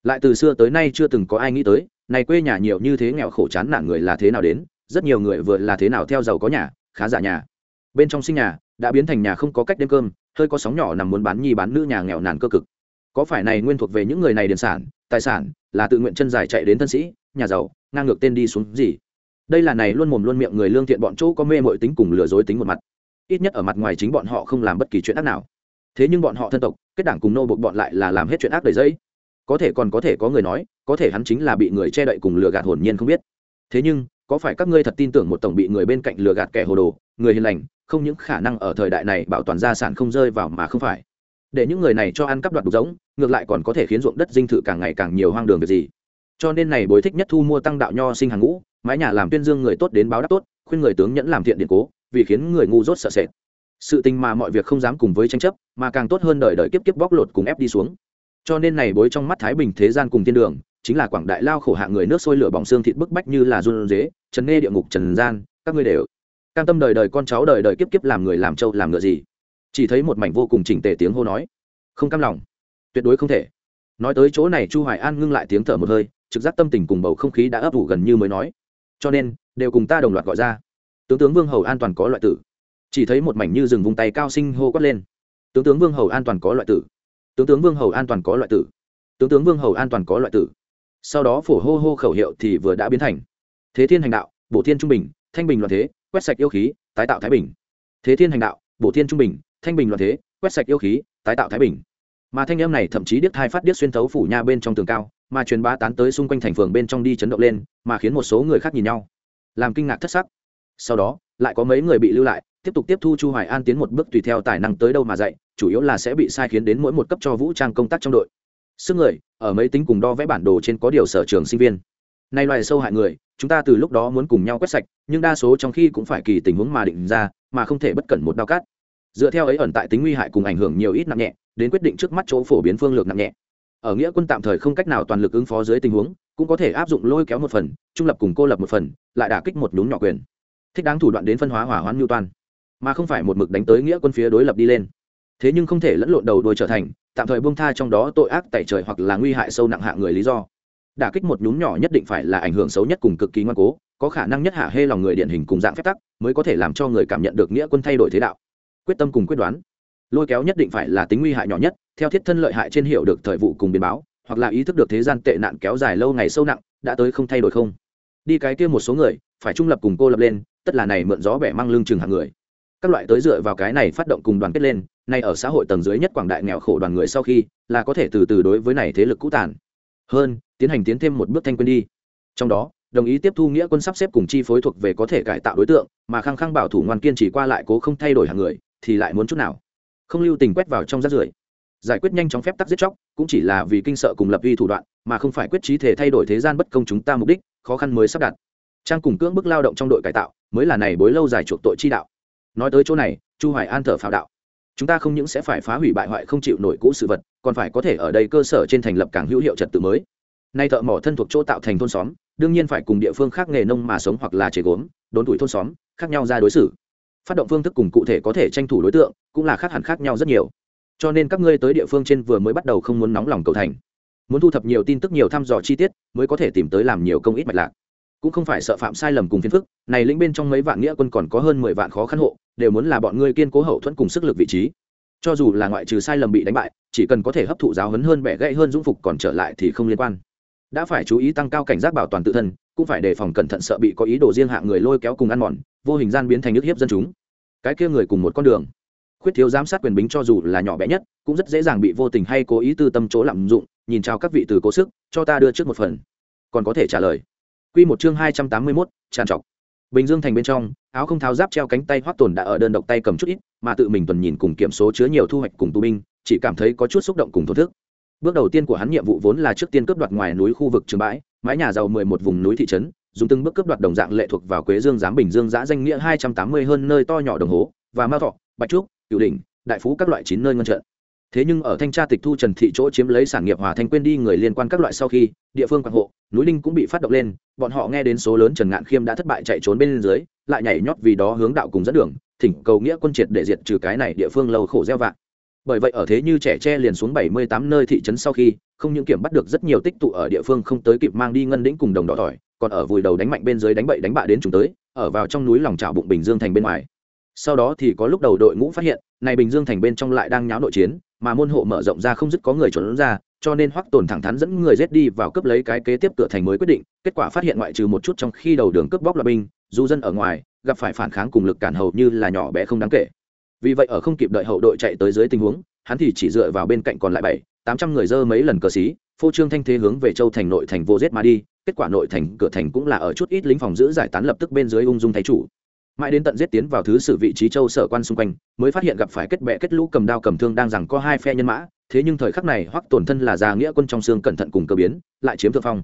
Lại từ xưa tới nay chưa từng có ai nghĩ tới, này quê nhà nhiều như thế nghèo khổ chán nản người là thế nào đến, rất nhiều người vừa là thế nào theo giàu có nhà, khá giả nhà. Bên trong sinh nhà, đã biến thành nhà không có cách đêm cơm, hơi có sóng nhỏ nằm muốn bán nhi bán nữ nhà nghèo nàn cơ cực có phải này nguyên thuộc về những người này điền sản, tài sản, là tự nguyện chân dài chạy đến thân sĩ, nhà giàu, ngang ngược tên đi xuống gì? Đây là này luôn mồm luôn miệng người lương thiện bọn chỗ có mê mội tính cùng lừa dối tính một mặt. Ít nhất ở mặt ngoài chính bọn họ không làm bất kỳ chuyện ác nào. Thế nhưng bọn họ thân tộc, kết đảng cùng nô buộc bọn lại là làm hết chuyện ác đầy dây có thể còn có thể có người nói, có thể hắn chính là bị người che đậy cùng lừa gạt hồn nhiên không biết. Thế nhưng, có phải các ngươi thật tin tưởng một tổng bị người bên cạnh lừa gạt kẻ hồ đồ, người hiền lành, không những khả năng ở thời đại này bảo toàn gia sản không rơi vào mà không phải? Để những người này cho ăn cắp đoạt đục giống, ngược lại còn có thể khiến ruộng đất dinh thự càng ngày càng nhiều hoang đường việc gì. Cho nên này bối thích nhất thu mua tăng đạo nho sinh hàng ngũ, mái nhà làm tuyên dương người tốt đến báo đáp tốt, khuyên người tướng nhẫn làm thiện điện cố, vì khiến người ngu dốt sợ sệt. Sự tình mà mọi việc không dám cùng với tranh chấp, mà càng tốt hơn đời đời kiếp kiếp bóc lột cùng ép đi xuống. Cho nên này bối trong mắt thái bình thế gian cùng thiên đường, chính là quảng đại lao khổ hạ người nước sôi lửa bỏng xương thịt bức bách như là run dế trần nghe địa ngục trần gian, các ngươi đều cam tâm đời đời con cháu đời đời kiếp kiếp làm người làm trâu làm ngựa gì chỉ thấy một mảnh vô cùng chỉnh tề tiếng hô nói. Không cam lòng. Tuyệt đối không thể. Nói tới chỗ này, chu hoài an ngưng lại tiếng thở một hơi, trực giác tâm tình cùng bầu không khí đã ấp ủ gần như mới nói. Cho nên, đều cùng ta đồng loạt gọi ra. Tướng tướng vương hầu an toàn có loại tử. Chỉ thấy một mảnh như rừng vùng tay cao sinh hô quát lên. Tướng tướng vương hầu an toàn có loại tử. Tướng tướng vương hầu an toàn có loại tử. Tướng tướng vương hầu an toàn có loại tử. Sau đó phổ hô hô khẩu hiệu thì vừa đã biến thành. Thế thiên hành đạo, bổ thiên trung bình, thanh bình loạn thế, quét sạch yêu khí, tái tạo thái bình. Thế thiên hành đạo, bổ thiên trung bình thanh bình loạn thế, quét sạch yêu khí, tái tạo thái bình. Mà thanh em này thậm chí điếc thai phát điếc xuyên thấu phủ nha bên trong tường cao, mà truyền bá tán tới xung quanh thành phường bên trong đi chấn động lên, mà khiến một số người khác nhìn nhau. Làm kinh ngạc thất sắc. Sau đó, lại có mấy người bị lưu lại, tiếp tục tiếp thu chu hoài an tiến một bước tùy theo tài năng tới đâu mà dạy, chủ yếu là sẽ bị sai khiến đến mỗi một cấp cho vũ trang công tác trong đội. Sức người, ở mấy tính cùng đo vẽ bản đồ trên có điều sở trường sinh viên. Nay loài sâu hại người, chúng ta từ lúc đó muốn cùng nhau quét sạch, nhưng đa số trong khi cũng phải kỳ tình huống mà định ra, mà không thể bất cẩn một đao cát dựa theo ấy ẩn tại tính nguy hại cùng ảnh hưởng nhiều ít nặng nhẹ, đến quyết định trước mắt chỗ phổ biến phương lược nặng nhẹ. Ở nghĩa quân tạm thời không cách nào toàn lực ứng phó dưới tình huống, cũng có thể áp dụng lôi kéo một phần, trung lập cùng cô lập một phần, lại đả kích một nhún nhỏ quyền. Thích đáng thủ đoạn đến phân hóa hỏa hoãn mưu toàn. mà không phải một mực đánh tới nghĩa quân phía đối lập đi lên. Thế nhưng không thể lẫn lộn đầu đuôi trở thành, tạm thời buông tha trong đó tội ác tại trời hoặc là nguy hại sâu nặng hạ người lý do. Đả kích một nhún nhỏ nhất định phải là ảnh hưởng xấu nhất cùng cực kỳ ngoan cố, có khả năng nhất hạ hê lòng người điển hình cùng dạng phép tắc, mới có thể làm cho người cảm nhận được nghĩa quân thay đổi thế đạo quyết tâm cùng quyết đoán. Lôi kéo nhất định phải là tính nguy hại nhỏ nhất, theo thiết thân lợi hại trên hiểu được thời vụ cùng biến báo, hoặc là ý thức được thế gian tệ nạn kéo dài lâu ngày sâu nặng, đã tới không thay đổi không. Đi cái kia một số người, phải trung lập cùng cô lập lên, tất là này mượn gió bẻ mang lưng chừng hàng người. Các loại tới dựa vào cái này phát động cùng đoàn kết lên, nay ở xã hội tầng dưới nhất quảng đại nghèo khổ đoàn người sau khi, là có thể từ từ đối với này thế lực cũ tàn. Hơn, tiến hành tiến thêm một bước thanh quân đi. Trong đó, đồng ý tiếp thu nghĩa quân sắp xếp cùng chi phối thuộc về có thể cải tạo đối tượng, mà khăng khăng bảo thủ ngoan kiên chỉ qua lại cố không thay đổi hàng người thì lại muốn chút nào. Không lưu tình quét vào trong rác rưởi. Giải quyết nhanh chóng phép tắc giết chóc, cũng chỉ là vì kinh sợ cùng lập vi thủ đoạn, mà không phải quyết trí thể thay đổi thế gian bất công chúng ta mục đích, khó khăn mới sắp đặt. Trang cùng cưỡng bức lao động trong đội cải tạo, mới là này bối lâu dài chuộc tội chi đạo. Nói tới chỗ này, chu hoài an thở phào đạo. Chúng ta không những sẽ phải phá hủy bại hoại không chịu nổi cũ sự vật, còn phải có thể ở đây cơ sở trên thành lập càng hữu hiệu trật tự mới. Nay thợ mỏ thân thuộc chỗ tạo thành thôn xóm, đương nhiên phải cùng địa phương khác nghề nông mà sống hoặc là chế gốm, đốn tuổi thôn xóm, khác nhau ra đối xử phát động phương thức cùng cụ thể có thể tranh thủ đối tượng cũng là khác hẳn khác nhau rất nhiều. Cho nên các ngươi tới địa phương trên vừa mới bắt đầu không muốn nóng lòng cầu thành. Muốn thu thập nhiều tin tức nhiều thăm dò chi tiết mới có thể tìm tới làm nhiều công ít mạch lạc. Cũng không phải sợ phạm sai lầm cùng phiền phức, này lĩnh bên trong mấy vạn nghĩa quân còn có hơn mười vạn khó khăn hộ, đều muốn là bọn ngươi kiên cố hậu thuẫn cùng sức lực vị trí. Cho dù là ngoại trừ sai lầm bị đánh bại, chỉ cần có thể hấp thụ giáo hấn hơn bẻ gãy hơn dũng phục còn trở lại thì không liên quan. Đã phải chú ý tăng cao cảnh giác bảo toàn tự thân cũng phải đề phòng cẩn thận sợ bị có ý đồ riêng hạ người lôi kéo cùng ăn mòn vô hình gian biến thành nước hiếp dân chúng cái kia người cùng một con đường khuyết thiếu giám sát quyền bính cho dù là nhỏ bé nhất cũng rất dễ dàng bị vô tình hay cố ý tư tâm chỗ lạm dụng nhìn chào các vị từ cố sức cho ta đưa trước một phần còn có thể trả lời Quy một chương hai trăm tám mươi 281, tràn trọc. Bình Dương thành bên trong, áo không tháo giáp treo cánh tay Hoắc Tồn đã ở đơn độc tay cầm chút ít, mà tự mình tuần nhìn cùng kiểm số chứa nhiều thu hoạch cùng tù binh, chỉ cảm thấy có chút xúc động cùng thổ thức. Bước đầu tiên của hắn nhiệm vụ vốn là trước tiên cướp đoạt ngoài núi khu vực trường bãi, mái nhà giàu mười một vùng núi thị trấn, dùng từng bước cướp đoạt đồng dạng lệ thuộc vào Quế Dương giám Bình Dương giã danh nghĩa hai trăm tám mươi hơn nơi to nhỏ đồng hố, và ma thọ, bạch trúc, cửu đỉnh, đại phú các loại chín nơi ngân trận. Thế nhưng ở thanh tra tịch thu trần thị chỗ chiếm lấy sản nghiệp hòa thanh quên đi người liên quan các loại sau khi địa phương quan hộ núi linh cũng bị phát động lên bọn họ nghe đến số lớn trần ngạn khiêm đã thất bại chạy trốn bên dưới lại nhảy nhót vì đó hướng đạo cùng dẫn đường thỉnh cầu nghĩa quân triệt để diệt trừ cái này địa phương lâu khổ gieo vạn bởi vậy ở thế như trẻ tre liền xuống bảy mươi tám nơi thị trấn sau khi, không những kiểm bắt được rất nhiều tích tụ ở địa phương không tới kịp mang đi ngân đĩnh cùng đồng đỏ tỏi, còn ở vùi đầu đánh mạnh bên dưới đánh bậy đánh bạ đến chúng tới, ở vào trong núi lòng trào bụng bình dương thành bên ngoài. Sau đó thì có lúc đầu đội ngũ phát hiện, này bình dương thành bên trong lại đang nháo nội chiến, mà môn hộ mở rộng ra không dứt có người trốn ra, cho nên hoắc tồn thẳng thắn dẫn người rết đi vào cướp lấy cái kế tiếp cửa thành mới quyết định, kết quả phát hiện ngoại trừ một chút trong khi đầu đường cướp bóc là binh, du dân ở ngoài, gặp phải phản kháng cùng lực cản hầu như là nhỏ bé không đáng kể vì vậy ở không kịp đợi hậu đội chạy tới dưới tình huống, hắn thì chỉ dựa vào bên cạnh còn lại bảy, tám trăm người dơ mấy lần cờ xí, phô trương thanh thế hướng về châu thành nội thành vô giết mà đi, kết quả nội thành, cửa thành cũng là ở chút ít lính phòng giữ giải tán lập tức bên dưới ung dung thái chủ. Mãi đến tận giết tiến vào thứ sử vị trí châu sở quan xung quanh, mới phát hiện gặp phải kết bệ kết lũ cầm đao cầm thương đang rằng có hai phe nhân mã, thế nhưng thời khắc này hoắc tổn thân là già nghĩa quân trong xương cẩn thận cùng cơ biến, lại chiếm thượng phong.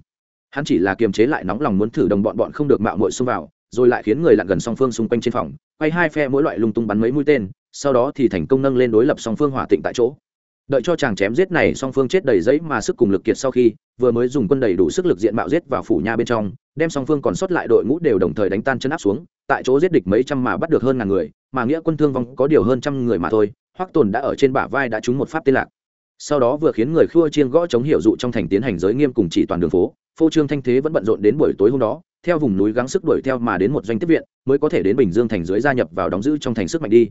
Hắn chỉ là kiềm chế lại nóng lòng muốn thử đồng bọn bọn không được mạo muội xung vào, rồi lại khiến người lặn gần song phương xung quanh trên phòng, quay hai phe mỗi loại lung tung bắn mấy mũi tên sau đó thì thành công nâng lên đối lập song phương hỏa tịnh tại chỗ. Đợi cho chàng chém giết này song phương chết đầy giấy mà sức cùng lực kiệt sau khi, vừa mới dùng quân đầy đủ sức lực diện mạo giết vào phủ nha bên trong, đem song phương còn sót lại đội ngũ đều đồng thời đánh tan chân áp xuống, tại chỗ giết địch mấy trăm mà bắt được hơn ngàn người, mà nghĩa quân thương vong có điều hơn trăm người mà thôi, hoắc tồn đã ở trên bả vai đã trúng một pháp tên lạc. Sau đó vừa khiến người khua chiêng gõ chống hiệu dụ trong thành tiến hành giới nghiêm cùng chỉ toàn đường phố, phô trương thanh thế vẫn bận rộn đến buổi tối hôm đó, theo vùng núi gắng sức đuổi theo mà đến một doanh tiếp viện, mới có thể đến bình dương thành dưới gia nhập vào đóng giữ trong thành sức mạnh đi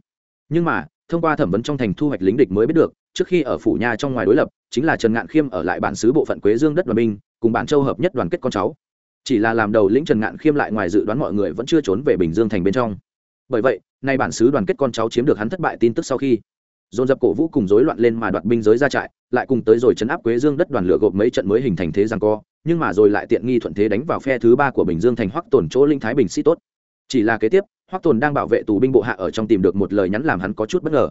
nhưng mà, thông qua thẩm vấn trong thành thu hoạch lính địch mới biết được, trước khi ở phủ nha trong ngoài đối lập, chính là trần ngạn khiêm ở lại bản xứ bộ phận quế dương đất đoàn binh, cùng bản châu hợp nhất đoàn kết con cháu. Chỉ là làm đầu lĩnh trần ngạn khiêm lại ngoài dự đoán mọi người vẫn chưa trốn về bình dương thành bên trong. Bởi vậy, nay bản xứ đoàn kết con cháu chiếm được hắn thất bại tin tức sau khi, dồn dập cổ vũ cùng rối loạn lên mà đoạt binh giới ra trại, lại cùng tới rồi chấn áp quế dương đất đoàn lửa gộp mấy trận mới hình thành thế rằng co, nhưng mà rồi lại tiện nghi thuận thế đánh vào phe thứ ba của bình dương thành hoắc tổn chỗ linh thái bình sĩ tốt. Chỉ là kế tiếp hoắc tồn đang bảo vệ tù binh bộ hạ ở trong tìm được một lời nhắn làm hắn có chút bất ngờ.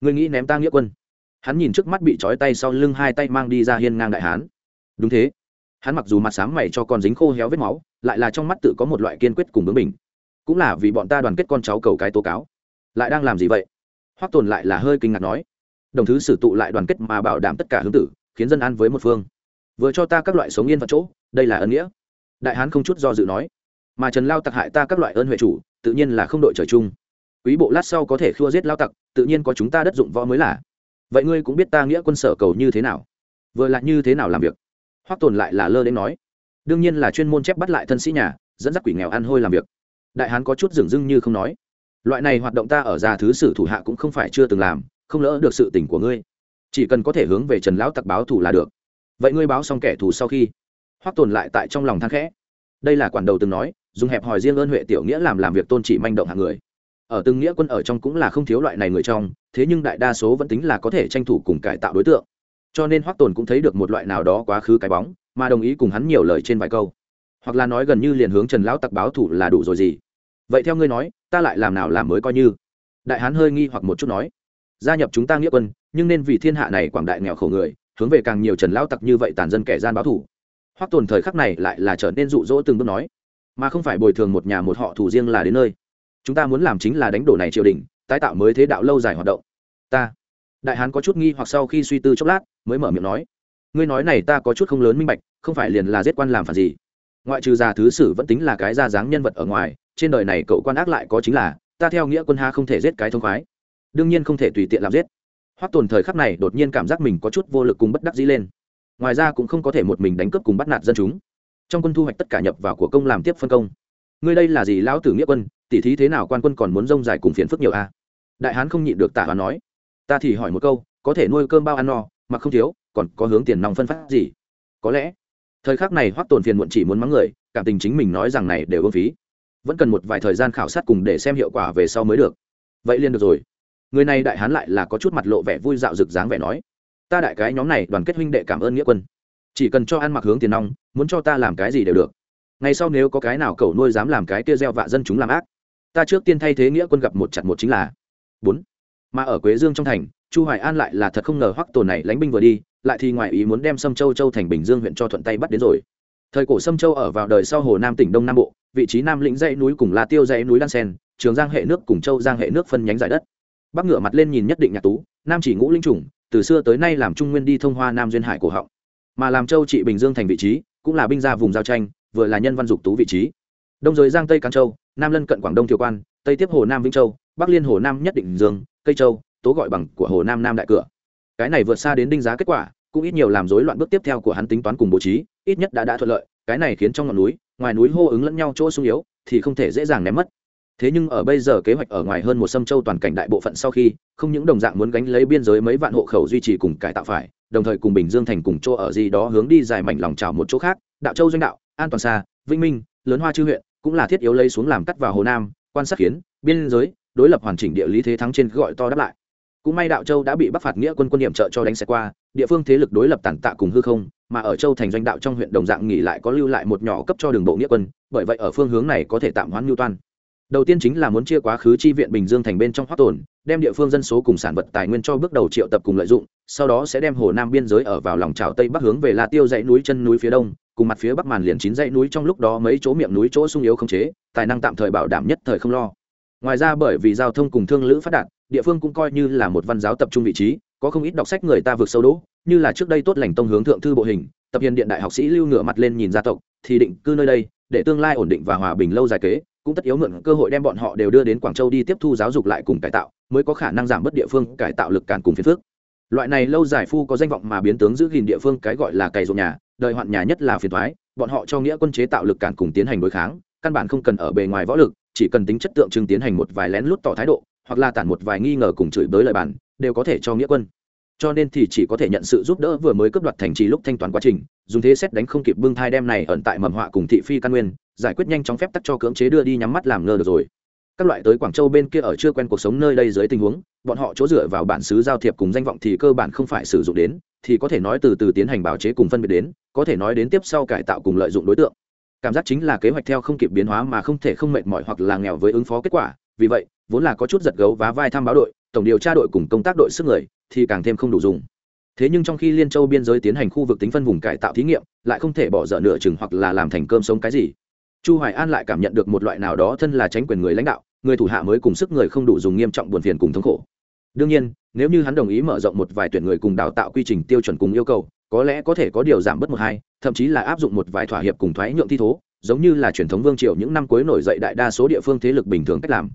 Người nghĩ ném ta nghĩa quân? Hắn nhìn trước mắt bị trói tay sau lưng hai tay mang đi ra hiên ngang đại hán. Đúng thế. Hắn mặc dù mặt sáng mày cho con dính khô héo vết máu, lại là trong mắt tự có một loại kiên quyết cùng bướng bình cũng là vì bọn ta đoàn kết con cháu cầu cái tố cáo. Lại đang làm gì vậy? Hoắc tồn lại là hơi kinh ngạc nói. Đồng thứ sử tụ lại đoàn kết mà bảo đảm tất cả hướng tử, khiến dân an với một phương. Vừa cho ta các loại sống yên vào chỗ, đây là ân nghĩa. Đại hán không chút do dự nói. Mà trần lao tặc hại ta các loại ơn huệ chủ tự nhiên là không đội trời chung. Quý bộ lát sau có thể khua giết lao tặc, tự nhiên có chúng ta đất dụng võ mới là. Vậy ngươi cũng biết ta nghĩa quân sở cầu như thế nào? Vừa là như thế nào làm việc? Hoắc tồn lại là lơ đến nói. Đương nhiên là chuyên môn chép bắt lại thân sĩ nhà, dẫn dắt quỷ nghèo ăn hôi làm việc. Đại hán có chút dửng dưng như không nói. Loại này hoạt động ta ở già thứ sử thủ hạ cũng không phải chưa từng làm, không lỡ được sự tình của ngươi. Chỉ cần có thể hướng về trần lão tặc báo thù là được. Vậy ngươi báo xong kẻ thù sau khi? Hoắc tồn lại tại trong lòng than khẽ. Đây là quản đầu từng nói dùng hẹp hòi riêng ơn huệ tiểu nghĩa làm làm việc tôn trị manh động hạng người. Ở từng nghĩa quân ở trong cũng là không thiếu loại này người trong, thế nhưng đại đa số vẫn tính là có thể tranh thủ cùng cải tạo đối tượng. Cho nên hoắc tồn cũng thấy được một loại nào đó quá khứ cái bóng, mà đồng ý cùng hắn nhiều lời trên vài câu. Hoặc là nói gần như liền hướng trần lão tặc báo thủ là đủ rồi gì. Vậy theo ngươi nói, ta lại làm nào làm mới coi như? Đại hán hơi nghi hoặc một chút nói. Gia nhập chúng ta nghĩa quân, nhưng nên vì thiên hạ này quảng đại nghèo khổ người, hướng về càng nhiều trần lão tặc như vậy tàn dân kẻ gian báo thủ hoắc tồn thời khắc này lại là trở nên dụ dỗ từng bước nói mà không phải bồi thường một nhà một họ thủ riêng là đến nơi. Chúng ta muốn làm chính là đánh đổ này triều đình, tái tạo mới thế đạo lâu dài hoạt động. Ta, đại hán có chút nghi hoặc sau khi suy tư chốc lát, mới mở miệng nói. Ngươi nói này ta có chút không lớn minh bạch, không phải liền là giết quan làm phản gì? Ngoại trừ già thứ sử vẫn tính là cái ra dáng nhân vật ở ngoài, trên đời này cậu quan ác lại có chính là, ta theo nghĩa quân ha không thể giết cái thông khoái. Đương nhiên không thể tùy tiện làm giết. Hoắc tồn thời khắc này đột nhiên cảm giác mình có chút vô lực cùng bất đắc dĩ lên. Ngoài ra cũng không có thể một mình đánh cướp cùng bắt nạt dân chúng trong quân thu hoạch tất cả nhập vào của công làm tiếp phân công. Ngươi đây là gì, lão tử nghĩa quân? Tỉ thí thế nào quan quân còn muốn rông dài cùng phiền phức nhiều a à? đại hán không nhịn được tả và nói. Ta thì hỏi một câu, có thể nuôi cơm bao ăn no, mà không thiếu, còn có hướng tiền nòng phân phát gì? Có lẽ, thời khắc này hoắc tồn phiền muộn chỉ muốn mắng người, cảm tình chính mình nói rằng này đều ưng phí. Vẫn cần một vài thời gian khảo sát cùng để xem hiệu quả về sau mới được. Vậy liền được rồi. Người này đại hán lại là có chút mặt lộ vẻ vui dạo rực dáng vẻ nói. Ta đại cái nhóm này đoàn kết huynh đệ cảm ơn nghĩa quân chỉ cần cho ăn mặc hướng tiền nong, muốn cho ta làm cái gì đều được. Ngày sau nếu có cái nào cậu nuôi dám làm cái kia gieo vạ dân chúng làm ác, ta trước tiên thay thế nghĩa quân gặp một chặt một chính là. Bốn. Mà ở quế dương trong thành, chu hoài an lại là thật không ngờ hoắc tổ này lánh binh vừa đi, lại thì ngoại ý muốn đem sâm châu châu thành bình dương huyện cho thuận tay bắt đến rồi. Thời cổ sâm châu ở vào đời sau hồ nam tỉnh đông nam bộ, vị trí nam lĩnh dãy núi cùng la tiêu dãy núi đan sen, trường giang hệ nước cùng châu giang hệ nước phân nhánh giải đất. Bắc ngựa mặt lên nhìn nhất định nhạc tú, nam chỉ ngũ linh trùng, từ xưa tới nay làm trung nguyên đi thông hoa nam duyên hải cổ họng mà làm châu trị bình dương thành vị trí, cũng là binh gia vùng giao tranh, vừa là nhân văn dục tú vị trí. Đông giới giang tây cán châu, nam lân cận quảng đông thiều quan, tây tiếp hồ nam vĩnh châu, bắc liên hồ nam nhất định dương, cây châu, tố gọi bằng của hồ nam nam đại cửa. Cái này vượt xa đến đinh giá kết quả, cũng ít nhiều làm rối loạn bước tiếp theo của hắn tính toán cùng bố trí, ít nhất đã đã thuận lợi, cái này khiến trong ngọn núi, ngoài núi hô ứng lẫn nhau chỗ sung yếu, thì không thể dễ dàng ném mất. Thế nhưng ở bây giờ kế hoạch ở ngoài hơn một sâm châu toàn cảnh đại bộ phận sau khi, không những đồng dạng muốn gánh lấy biên giới mấy vạn hộ khẩu duy trì cùng cải tạo phải đồng thời cùng bình dương thành cùng chỗ ở gì đó hướng đi dài mảnh lòng trào một chỗ khác, đạo châu doanh đạo, an toàn xa vĩnh minh, lớn hoa chư huyện, cũng là thiết yếu lấy xuống làm cắt vào hồ nam, quan sát khiến biên giới, đối lập hoàn chỉnh địa lý thế thắng trên gọi to đáp lại. Cũng may đạo châu đã bị bắc phạt nghĩa quân quân điểm trợ cho đánh xe qua, địa phương thế lực đối lập tàn tạ cùng hư không, mà ở châu thành doanh đạo trong huyện đồng dạng nghỉ lại có lưu lại một nhỏ cấp cho đường bộ nghĩa quân, bởi vậy ở phương hướng này có thể tạm hoãn mưu toan đầu tiên chính là muốn chia quá khứ chi viện bình dương thành bên trong hoác tồn, đem địa phương dân số cùng sản vật tài nguyên cho bước đầu triệu tập cùng lợi dụng, sau đó sẽ đem hồ nam biên giới ở vào lòng trào tây bắc hướng về la tiêu dãy núi chân núi phía đông, cùng mặt phía bắc màn liền chín dãy núi trong lúc đó mấy chỗ miệng núi chỗ sung yếu không chế, tài năng tạm thời bảo đảm nhất thời không lo. Ngoài ra bởi vì giao thông cùng thương lữ phát đạt, địa phương cũng coi như là một văn giáo tập trung vị trí, có không ít đọc sách người ta vượt sâu đỗ, như là trước đây tốt lành tông hướng thượng thư bộ hình, tập hiền điện đại học sĩ lưu ngửa mặt lên nhìn gia tộc, thì định cư nơi đây, để tương lai ổn định và hòa bình lâu dài kế cũng tất yếu mượn cơ hội đem bọn họ đều đưa đến quảng châu đi tiếp thu giáo dục lại cùng cải tạo, mới có khả năng giảm bớt địa phương cải tạo lực càn cùng phiền phước loại này lâu dài phu có danh vọng mà biến tướng giữ gìn địa phương cái gọi là cày ruộng nhà, đời hoạn nhà nhất là phiền thoái bọn họ cho nghĩa quân chế tạo lực cản cùng tiến hành đối kháng, căn bản không cần ở bề ngoài võ lực, chỉ cần tính chất tượng trưng tiến hành một vài lén lút tỏ thái độ, hoặc là tản một vài nghi ngờ cùng chửi bới lời bản đều có thể cho nghĩa quân cho nên thì chỉ có thể nhận sự giúp đỡ vừa mới cấp đoạt thành trì lúc thanh toán quá trình, dùng thế xét đánh không kịp bưng thai đem này ẩn tại mầm họa cùng thị phi căn nguyên, giải quyết nhanh chóng phép tắc cho cưỡng chế đưa đi nhắm mắt làm ngơ được rồi. Các loại tới quảng châu bên kia ở chưa quen cuộc sống nơi đây dưới tình huống, bọn họ chỗ dựa vào bản xứ giao thiệp cùng danh vọng thì cơ bản không phải sử dụng đến, thì có thể nói từ từ tiến hành bào chế cùng phân biệt đến, có thể nói đến tiếp sau cải tạo cùng lợi dụng đối tượng. Cảm giác chính là kế hoạch theo không kịp biến hóa mà không thể không mệt mỏi hoặc là nghèo với ứng phó kết quả, vì vậy, vốn là có chút giật gấu và vai tham báo đội, tổng điều tra đội cùng công tác đội sức người thì càng thêm không đủ dùng. Thế nhưng trong khi liên châu biên giới tiến hành khu vực tính phân vùng cải tạo thí nghiệm, lại không thể bỏ dở nửa chừng hoặc là làm thành cơm sống cái gì. Chu hoài an lại cảm nhận được một loại nào đó thân là tránh quyền người lãnh đạo, người thủ hạ mới cùng sức người không đủ dùng nghiêm trọng buồn phiền cùng thống khổ. Đương nhiên, nếu như hắn đồng ý mở rộng một vài tuyển người cùng đào tạo quy trình tiêu chuẩn cùng yêu cầu, có lẽ có thể có điều giảm bớt một hai, thậm chí là áp dụng một vài thỏa hiệp cùng thoái nhượng thi thố, giống như là truyền thống vương triều những năm cuối nổi dậy đại đa số địa phương thế lực bình thường cách làm.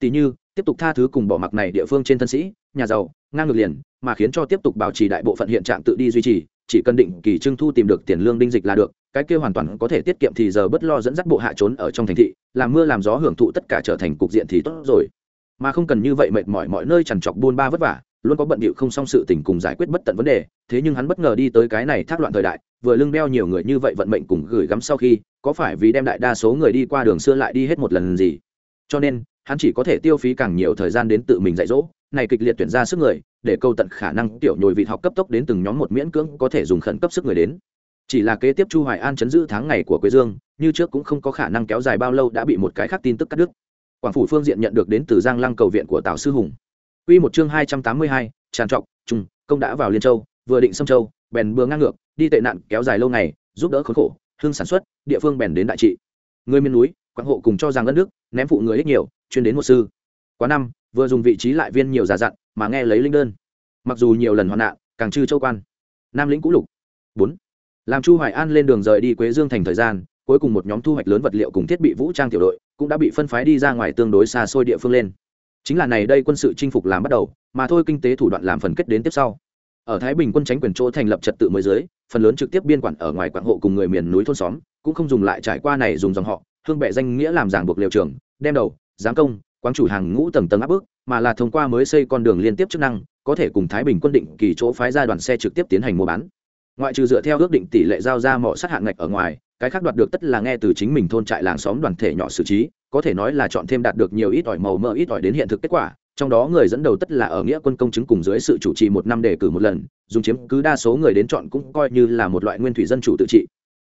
Tỷ như tiếp tục tha thứ cùng bỏ mặc này địa phương trên thân sĩ, nhà giàu, ngang ngược liền, mà khiến cho tiếp tục bảo trì đại bộ phận hiện trạng tự đi duy trì, chỉ cần định kỳ trưng thu tìm được tiền lương đinh dịch là được, cái kia hoàn toàn có thể tiết kiệm thì giờ bất lo dẫn dắt bộ hạ trốn ở trong thành thị, làm mưa làm gió hưởng thụ tất cả trở thành cục diện thì tốt rồi. Mà không cần như vậy mệt mỏi mọi nơi chằn chọc buôn ba vất vả, luôn có bận bịu không xong sự tình cùng giải quyết bất tận vấn đề, thế nhưng hắn bất ngờ đi tới cái này thác loạn thời đại, vừa lưng đeo nhiều người như vậy vận mệnh cùng gửi gắm sau khi, có phải vì đem đại đa số người đi qua đường xưa lại đi hết một lần gì? Cho nên hắn chỉ có thể tiêu phí càng nhiều thời gian đến tự mình dạy dỗ này kịch liệt tuyển ra sức người để câu tận khả năng tiểu nhồi vị học cấp tốc đến từng nhóm một miễn cưỡng có thể dùng khẩn cấp sức người đến. Chỉ là kế tiếp chu hoài an chấn giữ tháng ngày của quế dương như trước cũng không có khả năng kéo dài bao lâu đã bị một cái khác tin tức cắt đứt. Quảng phủ phương diện nhận được đến từ giang lăng cầu viện của tào sư hùng. Quy một chương 282, tràn trọng trung công đã vào Liên Châu, vừa định xâm châu, bèn bừa ngang ngược, đi tệ nạn kéo dài lâu ngày, giúp đỡ khốn khổ, hương sản xuất, địa phương bèn đến đại trị. Người miền núi, quảng hộ cùng cho rằng đất nước, ném phụ người ít nhiều, chuyên đến một sư. Quá năm, vừa dùng vị trí lại viên nhiều giả dặn, mà nghe lấy linh đơn. Mặc dù nhiều lần hoạn nạn, càng chư châu quan. Nam lĩnh cũ lục. bốn, Làm Chu Hoài An lên đường rời đi Quế Dương thành thời gian, cuối cùng một nhóm thu hoạch lớn vật liệu cùng thiết bị vũ trang tiểu đội cũng đã bị phân phái đi ra ngoài tương đối xa xôi địa phương lên chính là này đây quân sự chinh phục làm bắt đầu mà thôi kinh tế thủ đoạn làm phần kết đến tiếp sau ở thái bình quân tránh quyền chỗ thành lập trật tự mới dưới phần lớn trực tiếp biên quản ở ngoài quảng hộ cùng người miền núi thôn xóm cũng không dùng lại trải qua này dùng dòng họ hương bệ danh nghĩa làm giảng buộc liều trường, đem đầu, giáng công, quán chủ hàng ngũ tầng tầng áp bức, mà là thông qua mới xây con đường liên tiếp chức năng, có thể cùng thái bình quân định kỳ chỗ phái ra đoàn xe trực tiếp tiến hành mua bán. Ngoại trừ dựa theo ước định tỷ lệ giao ra mỏ sát hạng ngạch ở ngoài, cái khác đoạt được tất là nghe từ chính mình thôn trại làng xóm đoàn thể nhỏ xử trí, có thể nói là chọn thêm đạt được nhiều ít ỏi màu mỡ ít ỏi đến hiện thực kết quả, trong đó người dẫn đầu tất là ở nghĩa quân công chứng cùng dưới sự chủ trì một năm đề cử một lần, dùng chiếm cứ đa số người đến chọn cũng coi như là một loại nguyên thủy dân chủ tự trị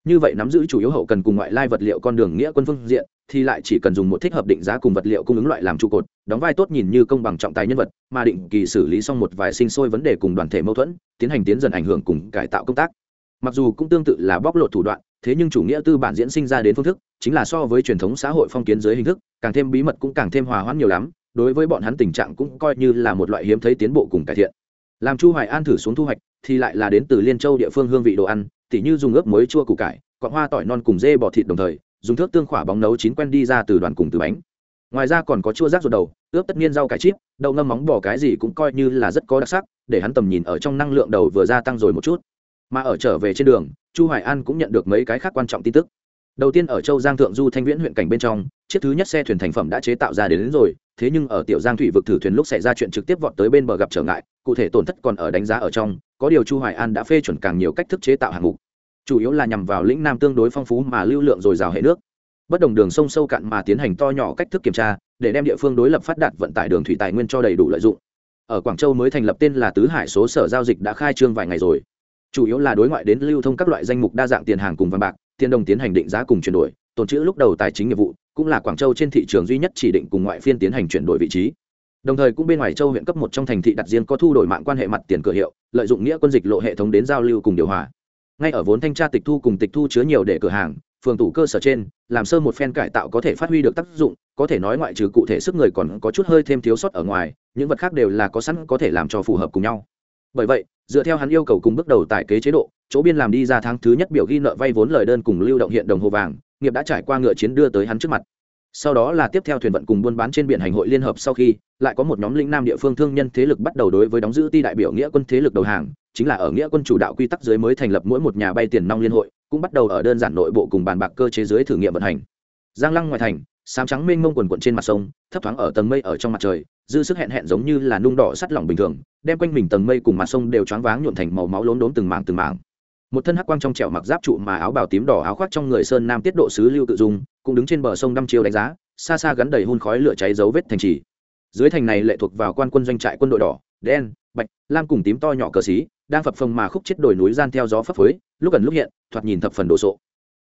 như vậy nắm giữ chủ yếu hậu cần cùng ngoại lai vật liệu con đường nghĩa quân phương diện, thì lại chỉ cần dùng một thích hợp định giá cùng vật liệu cung ứng loại làm trụ cột, đóng vai tốt nhìn như công bằng trọng tài nhân vật, mà định kỳ xử lý xong một vài sinh sôi vấn đề cùng đoàn thể mâu thuẫn, tiến hành tiến dần ảnh hưởng cùng cải tạo công tác. Mặc dù cũng tương tự là bóc lột thủ đoạn, thế nhưng chủ nghĩa tư bản diễn sinh ra đến phương thức, chính là so với truyền thống xã hội phong kiến dưới hình thức, càng thêm bí mật cũng càng thêm hòa hoãn nhiều lắm, đối với bọn hắn tình trạng cũng coi như là một loại hiếm thấy tiến bộ cùng cải thiện. Làm chu hoài an thử xuống thu hoạch, thì lại là đến từ liên châu địa phương hương vị đồ ăn tỉ như dùng ướp muối chua củ cải cọng hoa tỏi non cùng dê bò thịt đồng thời dùng thước tương khỏa bóng nấu chín quen đi ra từ đoàn cùng từ bánh. Ngoài ra còn có chua rác ruột đầu ướp tất nhiên rau cải chip đậu ngâm móng bò cái gì cũng coi như là rất có đặc sắc để hắn tầm nhìn ở trong năng lượng đầu vừa gia tăng rồi một chút. Mà ở trở về trên đường chu hoài an cũng nhận được mấy cái khác quan trọng tin tức. Đầu tiên ở châu giang thượng du thanh viễn huyện cảnh bên trong chiếc thứ nhất xe thuyền thành phẩm đã chế tạo ra đến, đến rồi thế nhưng ở tiểu giang thủy vực thử thuyền lúc xảy ra chuyện trực tiếp vọt tới bên bờ gặp trở ngại cụ thể tổn thất còn ở đánh giá ở trong có điều chu hoài an đã phê chuẩn càng nhiều cách thức chế tạo hạng mục. Chủ yếu là nhằm vào lĩnh nam tương đối phong phú mà lưu lượng dồi dào hệ nước. Bất đồng đường sông sâu cạn mà tiến hành to nhỏ cách thức kiểm tra, để đem địa phương đối lập phát đạt vận tải đường thủy tài nguyên cho đầy đủ lợi dụng. Ở quảng châu mới thành lập tên là tứ hải số sở giao dịch đã khai trương vài ngày rồi. Chủ yếu là đối ngoại đến lưu thông các loại danh mục đa dạng tiền hàng cùng vàng bạc, tiền đồng tiến hành định giá cùng chuyển đổi, tồn trữ lúc đầu tài chính nghiệp vụ, cũng là quảng châu trên thị trường duy nhất chỉ định cùng ngoại phiên tiến hành chuyển đổi vị trí đồng thời cũng bên ngoài châu huyện cấp một trong thành thị đặt riêng có thu đổi mạng quan hệ mặt tiền cửa hiệu, lợi dụng nghĩa quân dịch lộ hệ thống đến giao lưu cùng điều hòa. Ngay ở vốn thanh tra tịch thu cùng tịch thu chứa nhiều để cửa hàng, phường tủ cơ sở trên, làm sơ một phen cải tạo có thể phát huy được tác dụng, có thể nói ngoại trừ cụ thể sức người còn có chút hơi thêm thiếu sót ở ngoài, những vật khác đều là có sẵn có thể làm cho phù hợp cùng nhau. Bởi vậy, dựa theo hắn yêu cầu cùng bước đầu tài kế chế độ, chỗ biên làm đi ra tháng thứ nhất biểu ghi nợ vay vốn lời đơn cùng lưu động hiện đồng hồ vàng, nghiệp đã trải qua ngựa chiến đưa tới hắn trước mặt sau đó là tiếp theo thuyền vận cùng buôn bán trên biển hành hội liên hợp sau khi, lại có một nhóm lĩnh nam địa phương thương nhân thế lực bắt đầu đối với đóng giữ ti đại biểu nghĩa quân thế lực đầu hàng, chính là ở nghĩa quân chủ đạo quy tắc dưới mới thành lập mỗi một nhà bay tiền nong liên hội, cũng bắt đầu ở đơn giản nội bộ cùng bàn bạc cơ chế dưới thử nghiệm vận hành. Giang lăng ngoài thành, sám trắng mênh mông quần quận trên mặt sông, thấp thoáng ở tầng mây ở trong mặt trời, dư sức hẹn hẹn giống như là nung đỏ sắt lỏng bình thường, đem quanh mình tầng mây cùng mặt sông đều choáng váng nhuộn thành màu máu lốm đốm từng mảng từng mảng. Một thân hắc quang trong trẻo mặc giáp trụ mà áo bào tím đỏ áo khoác trong người sơn nam tiết độ sứ lưu tự dung cũng đứng trên bờ sông đăm chiêu đánh giá, xa xa gắn đầy hun khói lửa cháy dấu vết thành trì. Dưới thành này lệ thuộc vào quan quân doanh trại quân đội đỏ, đen, bạch, lam cùng tím to nhỏ cờ xí, đang phập phồng mà khúc chết đồi núi gian theo gió phấp phới, lúc gần lúc hiện, thoạt nhìn thập phần đồ sộ.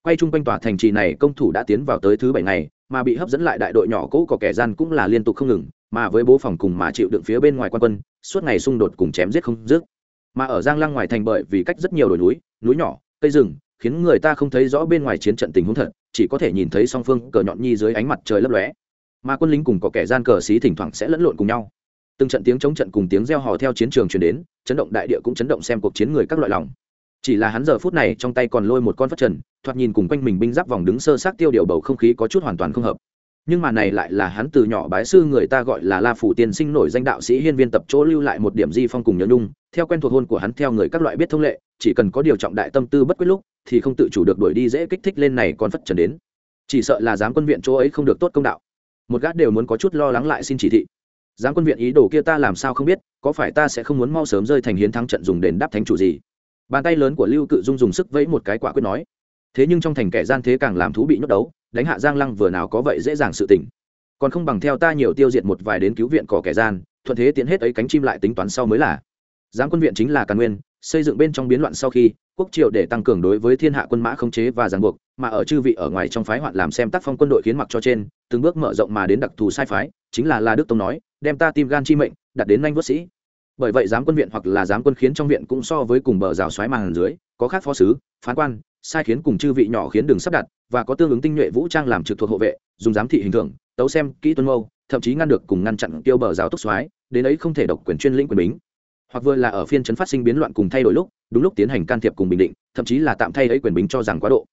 Quay chung quanh tòa thành trì này, công thủ đã tiến vào tới thứ bảy ngày, mà bị hấp dẫn lại đại đội nhỏ cũ có kẻ gian cũng là liên tục không ngừng, mà với bố phòng cùng mà chịu đựng phía bên ngoài quan quân, suốt ngày xung đột cùng chém giết không dứt. Mà ở giang lăng ngoài thành bởi vì cách rất nhiều đồi núi núi nhỏ, cây rừng khiến người ta không thấy rõ bên ngoài chiến trận tình huống thật, chỉ có thể nhìn thấy song phương cờ nhọn nhi dưới ánh mặt trời lấp lóe. Mà quân lính cùng có kẻ gian cờ xí thỉnh thoảng sẽ lẫn lộn cùng nhau. Từng trận tiếng chống trận cùng tiếng reo hò theo chiến trường truyền đến, chấn động đại địa cũng chấn động xem cuộc chiến người các loại lòng. Chỉ là hắn giờ phút này trong tay còn lôi một con phát trần, thoạt nhìn cùng quanh mình binh giáp vòng đứng sơ sát tiêu điều bầu không khí có chút hoàn toàn không hợp. Nhưng mà này lại là hắn từ nhỏ bái sư người ta gọi là la phủ tiên sinh nổi danh đạo sĩ hiên viên tập chỗ lưu lại một điểm di phong cùng nhớ nhung, theo quen thuộc hôn của hắn theo người các loại biết thông lệ, chỉ cần có điều trọng đại tâm tư bất quyết lúc thì không tự chủ được đuổi đi dễ kích thích lên này còn phất trần đến. Chỉ sợ là giám quân viện chỗ ấy không được tốt công đạo. Một gác đều muốn có chút lo lắng lại xin chỉ thị. Giám quân viện ý đồ kia ta làm sao không biết, có phải ta sẽ không muốn mau sớm rơi thành hiến thắng trận dùng đền đáp thánh chủ gì? Bàn tay lớn của lưu cự dung dùng sức vẫy một cái quả quyết nói. Thế nhưng trong thành kẻ gian thế càng làm thú bị nhốt đấu, đánh hạ giang lăng vừa nào có vậy dễ dàng sự tỉnh còn không bằng theo ta nhiều tiêu diệt một vài đến cứu viện cỏ kẻ gian, thuận thế tiến hết ấy cánh chim lại tính toán sau mới là. Giám quân viện chính là càn nguyên xây dựng bên trong biến loạn sau khi, quốc triều để tăng cường đối với thiên hạ quân mã khống chế và giảng buộc, mà ở chư vị ở ngoài trong phái hoạn làm xem tác phong quân đội khiến mặc cho trên, từng bước mở rộng mà đến đặc thù sai phái, chính là la đức tông nói, đem ta tim gan chi mệnh, đặt đến nhanh vớt sĩ. Bởi vậy giám quân viện hoặc là giám quân khiến trong viện cũng so với cùng bờ rào xoáy màn dưới, có khác phó sứ, phán quan, sai khiến cùng chư vị nhỏ khiến đường sắp đặt, và có tương ứng tinh nhuệ vũ trang làm trực thuộc hộ vệ, dùng giám thị hình thưởng tấu xem kỹ tuân mâu, thậm chí ngăn được cùng ngăn chặn tiêu bờ rào tốc xoáy, đến ấy không thể độc quyền chuyên lĩnh quyền bính hoặc vừa là ở phiên chấn phát sinh biến loạn cùng thay đổi lúc, đúng lúc tiến hành can thiệp cùng bình định, thậm chí là tạm thay ấy quyền bính cho rằng quá độ.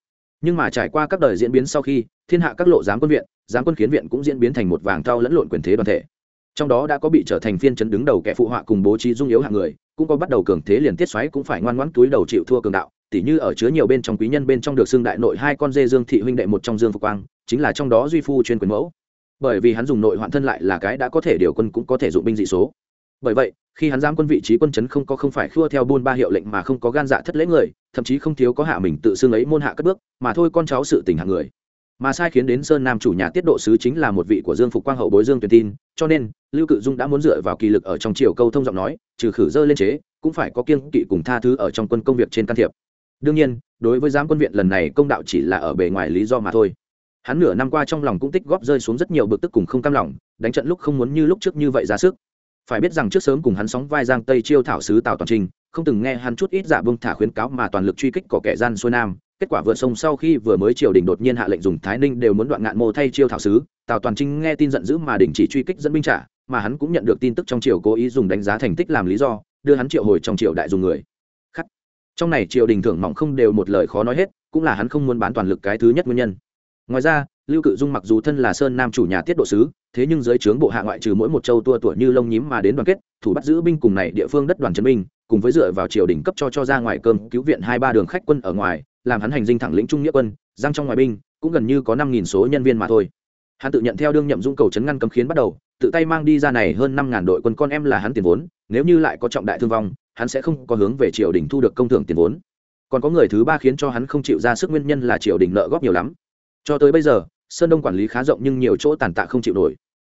Nhưng mà trải qua các đời diễn biến sau khi, thiên hạ các lộ giám quân viện, giám quân khiến viện cũng diễn biến thành một vàng thao lẫn lộn quyền thế đoàn thể. Trong đó đã có bị trở thành phiên chấn đứng đầu kẻ phụ họa cùng bố trí dung yếu hạng người, cũng có bắt đầu cường thế liền tiết xoáy cũng phải ngoan ngoãn túi đầu chịu thua cường đạo, tỉ như ở chứa nhiều bên trong quý nhân bên trong được xưng đại nội hai con dê dương thị huynh đệ một trong dương phục quang, chính là trong đó duy phu chuyên quyền mẫu. Bởi vì hắn dùng nội hoạn thân lại là cái đã có thể điều quân cũng có thể dụng binh dị số bởi vậy, khi hắn giam quân vị trí quân chấn không có không phải khua theo buôn ba hiệu lệnh mà không có gan dạ thất lễ người, thậm chí không thiếu có hạ mình tự xưng ấy môn hạ cất bước, mà thôi con cháu sự tình hạng người. Mà sai khiến đến sơn nam chủ nhà tiết độ sứ chính là một vị của dương phục quang hậu bối dương tuyển tin, cho nên, lưu cự dung đã muốn dựa vào kỳ lực ở trong triều câu thông giọng nói, trừ khử dơ lên chế, cũng phải có kiên kỵ cùng tha thứ ở trong quân công việc trên can thiệp. Đương nhiên, đối với giám quân viện lần này công đạo chỉ là ở bề ngoài lý do mà thôi. Hắn nửa năm qua trong lòng cũng tích góp rơi xuống rất nhiều bực tức cùng không cam lòng, đánh trận lúc không muốn như lúc trước như vậy ra sức phải biết rằng trước sớm cùng hắn sóng vai giang tây chiêu thảo sứ tào toàn trình, không từng nghe hắn chút ít giả bông thả khuyến cáo mà toàn lực truy kích có kẻ gian xuôi nam. Kết quả vượt sông sau khi vừa mới triều đình đột nhiên hạ lệnh dùng thái ninh đều muốn đoạn ngạn mô thay chiêu thảo sứ, tào toàn trinh nghe tin giận dữ mà đình chỉ truy kích dẫn binh trả, mà hắn cũng nhận được tin tức trong triều cố ý dùng đánh giá thành tích làm lý do, đưa hắn triệu hồi trong triều đại dùng người. Khắc. Trong này triều đình thưởng mỏng không đều một lời khó nói hết, cũng là hắn không muốn bán toàn lực cái thứ nhất nguyên nhân ngoài ra, lưu cự dung mặc dù thân là sơn nam chủ nhà tiết độ sứ, thế nhưng dưới trướng bộ hạ ngoại trừ mỗi một châu tua tuổi như lông nhím mà đến đoàn kết, thủ bắt giữ binh cùng này địa phương đất đoàn chân binh, cùng với dựa vào triều đình cấp cho cho ra ngoài cơm, cứu viện hai ba đường khách quân ở ngoài, làm hắn hành dinh thẳng lĩnh trung nghĩa quân, giang trong ngoài binh, cũng gần như có năm nghìn số nhân viên mà thôi. Hắn tự nhận theo đương nhậm dung cầu chấn ngăn cấm khiến bắt đầu, tự tay mang đi ra này hơn năm ngàn đội quân con em là hắn tiền vốn, nếu như lại có trọng đại thương vong, hắn sẽ không có hướng về triều đình thu được công thưởng tiền vốn. Còn có người thứ ba khiến cho hắn không chịu ra sức nguyên nhân là triều đình nợ góp nhiều lắm cho tới bây giờ, sơn đông quản lý khá rộng nhưng nhiều chỗ tàn tạ không chịu nổi.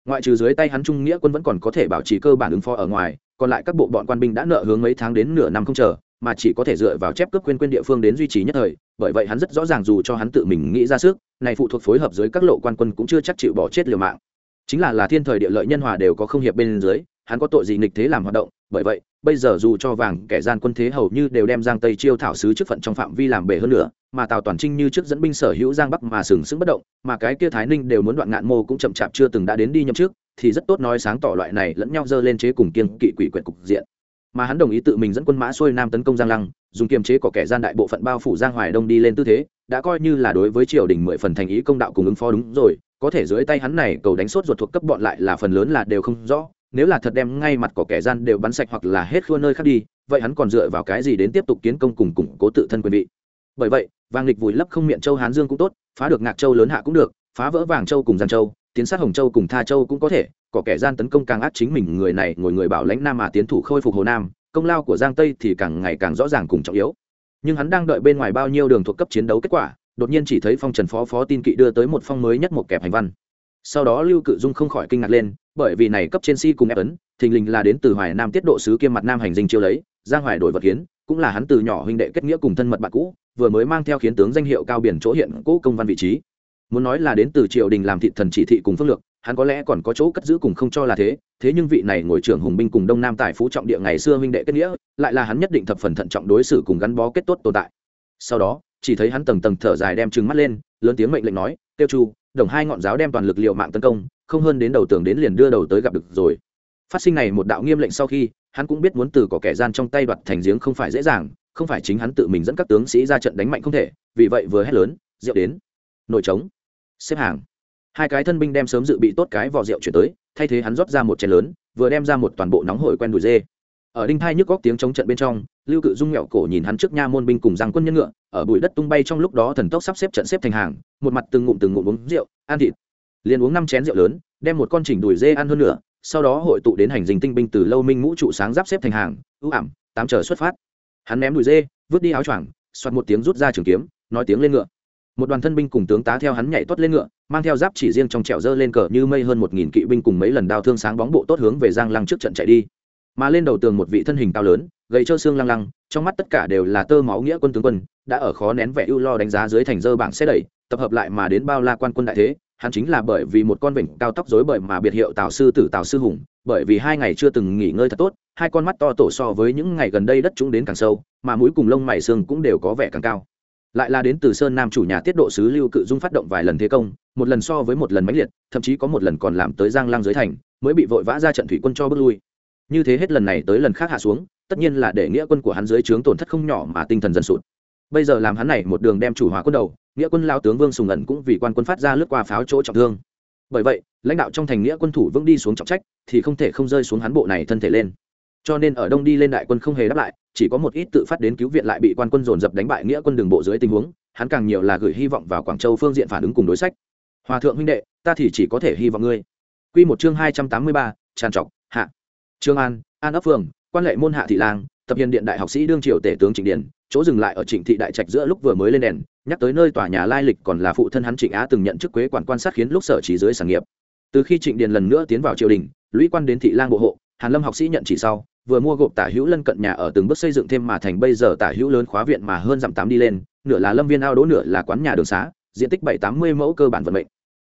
Ngoại trừ dưới tay hắn trung nghĩa quân vẫn còn có thể bảo trì cơ bản ứng phó ở ngoài, còn lại các bộ bọn quan binh đã nợ hướng mấy tháng đến nửa năm không chờ, mà chỉ có thể dựa vào chép cướp quên quên địa phương đến duy trì nhất thời, bởi vậy hắn rất rõ ràng dù cho hắn tự mình nghĩ ra sức, này phụ thuộc phối hợp dưới các lộ quan quân cũng chưa chắc chịu bỏ chết liều mạng. Chính là là thiên thời địa lợi nhân hòa đều có không hiệp bên dưới, hắn có tội gì nghịch thế làm hoạt động, bởi vậy, bây giờ dù cho vàng kẻ gian quân thế hầu như đều đem giang tây chiêu thảo sứ chức phận trong phạm vi làm bể hơn nữa mà tào toàn trinh như trước dẫn binh sở hữu giang bắc mà sừng sững bất động, mà cái kia thái ninh đều muốn đoạn ngạn mô cũng chậm chạp chưa từng đã đến đi nhậm trước thì rất tốt nói sáng tỏ loại này lẫn nhau dơ lên chế cùng kiên kỵ quỷ quyệt cục diện. Mà hắn đồng ý tự mình dẫn quân mã xuôi nam tấn công giang lăng, dùng kiềm chế có kẻ gian đại bộ phận bao phủ giang hoài đông đi lên tư thế, đã coi như là đối với triều đình mười phần thành ý công đạo cùng ứng phó đúng rồi, có thể dưới tay hắn này cầu đánh sốt ruột thuộc cấp bọn lại là phần lớn là đều không rõ, nếu là thật đem ngay mặt có kẻ gian đều bắn sạch hoặc là hết khua nơi khác đi, vậy hắn còn dựa vào cái gì đến tiếp tục kiến công cùng củng cố tự thân quyền vị? Bởi vậy, vàng lịch vùi lấp không miệng châu hán dương cũng tốt, phá được ngạc châu lớn hạ cũng được, phá vỡ vàng châu cùng giang châu, tiến sát hồng châu cùng tha châu cũng có thể, có kẻ gian tấn công càng ác chính mình, người này ngồi người bảo lãnh nam mà tiến thủ khôi phục hồ nam, công lao của giang tây thì càng ngày càng rõ ràng cùng trọng yếu. Nhưng hắn đang đợi bên ngoài bao nhiêu đường thuộc cấp chiến đấu kết quả, đột nhiên chỉ thấy phong trần phó phó tin kỵ đưa tới một phong mới nhất một kẹp hành văn. Sau đó lưu cự dung không khỏi kinh ngạc lên, bởi vì này cấp trên si cùng ép ấn, thình lình là đến từ hoài nam tiết độ sứ kiêm mặt nam hành dinh chiêu lấy, giang hoài đổi vật hiến cũng là hắn từ nhỏ huynh đệ kết nghĩa cùng thân mật bạn cũ vừa mới mang theo khiến tướng danh hiệu cao biển chỗ hiện cũ công văn vị trí. Muốn nói là đến từ triều đình làm thị thần chỉ thị cùng phương lược, hắn có lẽ còn có chỗ cất giữ cùng không cho là thế thế nhưng vị này ngồi trưởng hùng binh cùng đông nam tài phú trọng địa ngày xưa huynh đệ kết nghĩa, lại là hắn nhất định thập phần thận trọng đối xử cùng gắn bó kết tốt tồn tại. Sau đó, chỉ thấy hắn tầng tầng thở dài đem trừng mắt lên, lớn tiếng mệnh lệnh nói, tiêu chu, đồng hai ngọn giáo đem toàn lực liệu mạng tấn công, không hơn đến đầu tường đến liền đưa đầu tới gặp được rồi. Phát sinh này một đạo nghiêm lệnh sau khi, hắn cũng biết muốn từ có kẻ gian trong tay đoạt thành giếng không phải dễ dàng không phải chính hắn tự mình dẫn các tướng sĩ ra trận đánh mạnh không thể, vì vậy vừa hét lớn, rượu đến, nổi trống, xếp hàng. Hai cái thân binh đem sớm dự bị tốt cái vỏ rượu chuyển tới, thay thế hắn rót ra một chén lớn, vừa đem ra một toàn bộ nóng hổi quen đùi dê. Ở đinh thai nhức góc tiếng chống trận bên trong, lưu cự dung mẹo cổ nhìn hắn trước nha môn binh cùng giang quân nhân ngựa, ở bụi đất tung bay trong lúc đó thần tốc sắp xếp trận xếp thành hàng, một mặt từng ngụm từng ngụm uống rượu, ăn thịt. Liền uống năm chén rượu lớn, đem một con chỉnh đùi dê ăn hơn nữa sau đó hội tụ đến hành dinh tinh binh từ lâu minh ngũ trụ sáng giáp xếp thành hàng, ưu ảm, tám chờ xuất phát hắn ném đùi dê, vứt đi áo choàng xoặt một tiếng rút ra trường kiếm, nói tiếng lên ngựa. Một đoàn thân binh cùng tướng tá theo hắn nhảy tốt lên ngựa, mang theo giáp chỉ riêng trong trẻo dơ lên cờ như mây hơn một nghìn kỵ binh cùng mấy lần đao thương sáng bóng bộ tốt hướng về giang lăng trước trận chạy đi. Mà lên đầu tường một vị thân hình cao lớn, gầy trơ xương lăng lăng, trong mắt tất cả đều là tơ máu nghĩa quân tướng quân, đã ở khó nén vẻ ưu lo đánh giá dưới thành dơ bảng xe đẩy, tập hợp lại mà đến bao la quan quân đại thế hắn chính là bởi vì một con vịnh cao tóc rối bời mà biệt hiệu tào sư tử tào sư hùng, bởi vì hai ngày chưa từng nghỉ ngơi thật tốt, hai con mắt to tổ so với những ngày gần đây đất chúng đến càng sâu, mà mũi cùng lông mày xương cũng đều có vẻ càng cao. Lại là đến từ sơn nam chủ nhà tiết độ sứ lưu cự dung phát động vài lần thế công, một lần so với một lần mãnh liệt, thậm chí có một lần còn làm tới giang lang dưới thành, mới bị vội vã ra trận thủy quân cho bước lui. Như thế hết lần này tới lần khác hạ xuống, tất nhiên là để nghĩa quân của hắn dưới trướng tổn thất không nhỏ mà tinh thần dần sụt. Bây giờ làm hắn này một đường đem chủ hòa quân đầu nghĩa quân lao tướng vương sùng ẩn cũng vì quan quân phát ra lướt qua pháo chỗ trọng thương. Bởi vậy lãnh đạo trong thành nghĩa quân thủ vững đi xuống trọng trách thì không thể không rơi xuống hắn bộ này thân thể lên. Cho nên ở đông đi lên đại quân không hề đáp lại chỉ có một ít tự phát đến cứu viện lại bị quan quân dồn dập đánh bại nghĩa quân đường bộ dưới tình huống hắn càng nhiều là gửi hy vọng vào quảng châu phương diện phản ứng cùng đối sách. Hòa thượng huynh đệ ta thì chỉ có thể hy vọng ngươi. Quy một chương hai trăm tám mươi ba, tràn trọc, hạ. Trương An, An ấp phường, quan lệ môn hạ thị lang, tập hiền điện đại học sĩ đương triều tể tướng Trịnh điền chỗ dừng lại ở Trịnh thị đại trạch giữa lúc vừa mới lên đèn, nhắc tới nơi tòa nhà lai lịch còn là phụ thân hắn Trịnh Á từng nhận chức quế quản quan sát khiến lúc sở trí dưới sản nghiệp. Từ khi Trịnh Điền lần nữa tiến vào triều đình, lũy quan đến thị lang bộ hộ, Hàn Lâm học sĩ nhận chỉ sau, vừa mua gộp tả hữu lân cận nhà ở từng bước xây dựng thêm mà thành bây giờ tả hữu lớn khóa viện mà hơn dặm tám đi lên, nửa là lâm viên ao đỗ nửa là quán nhà đường xá, diện tích bảy tám mươi mẫu cơ bản vận mệnh.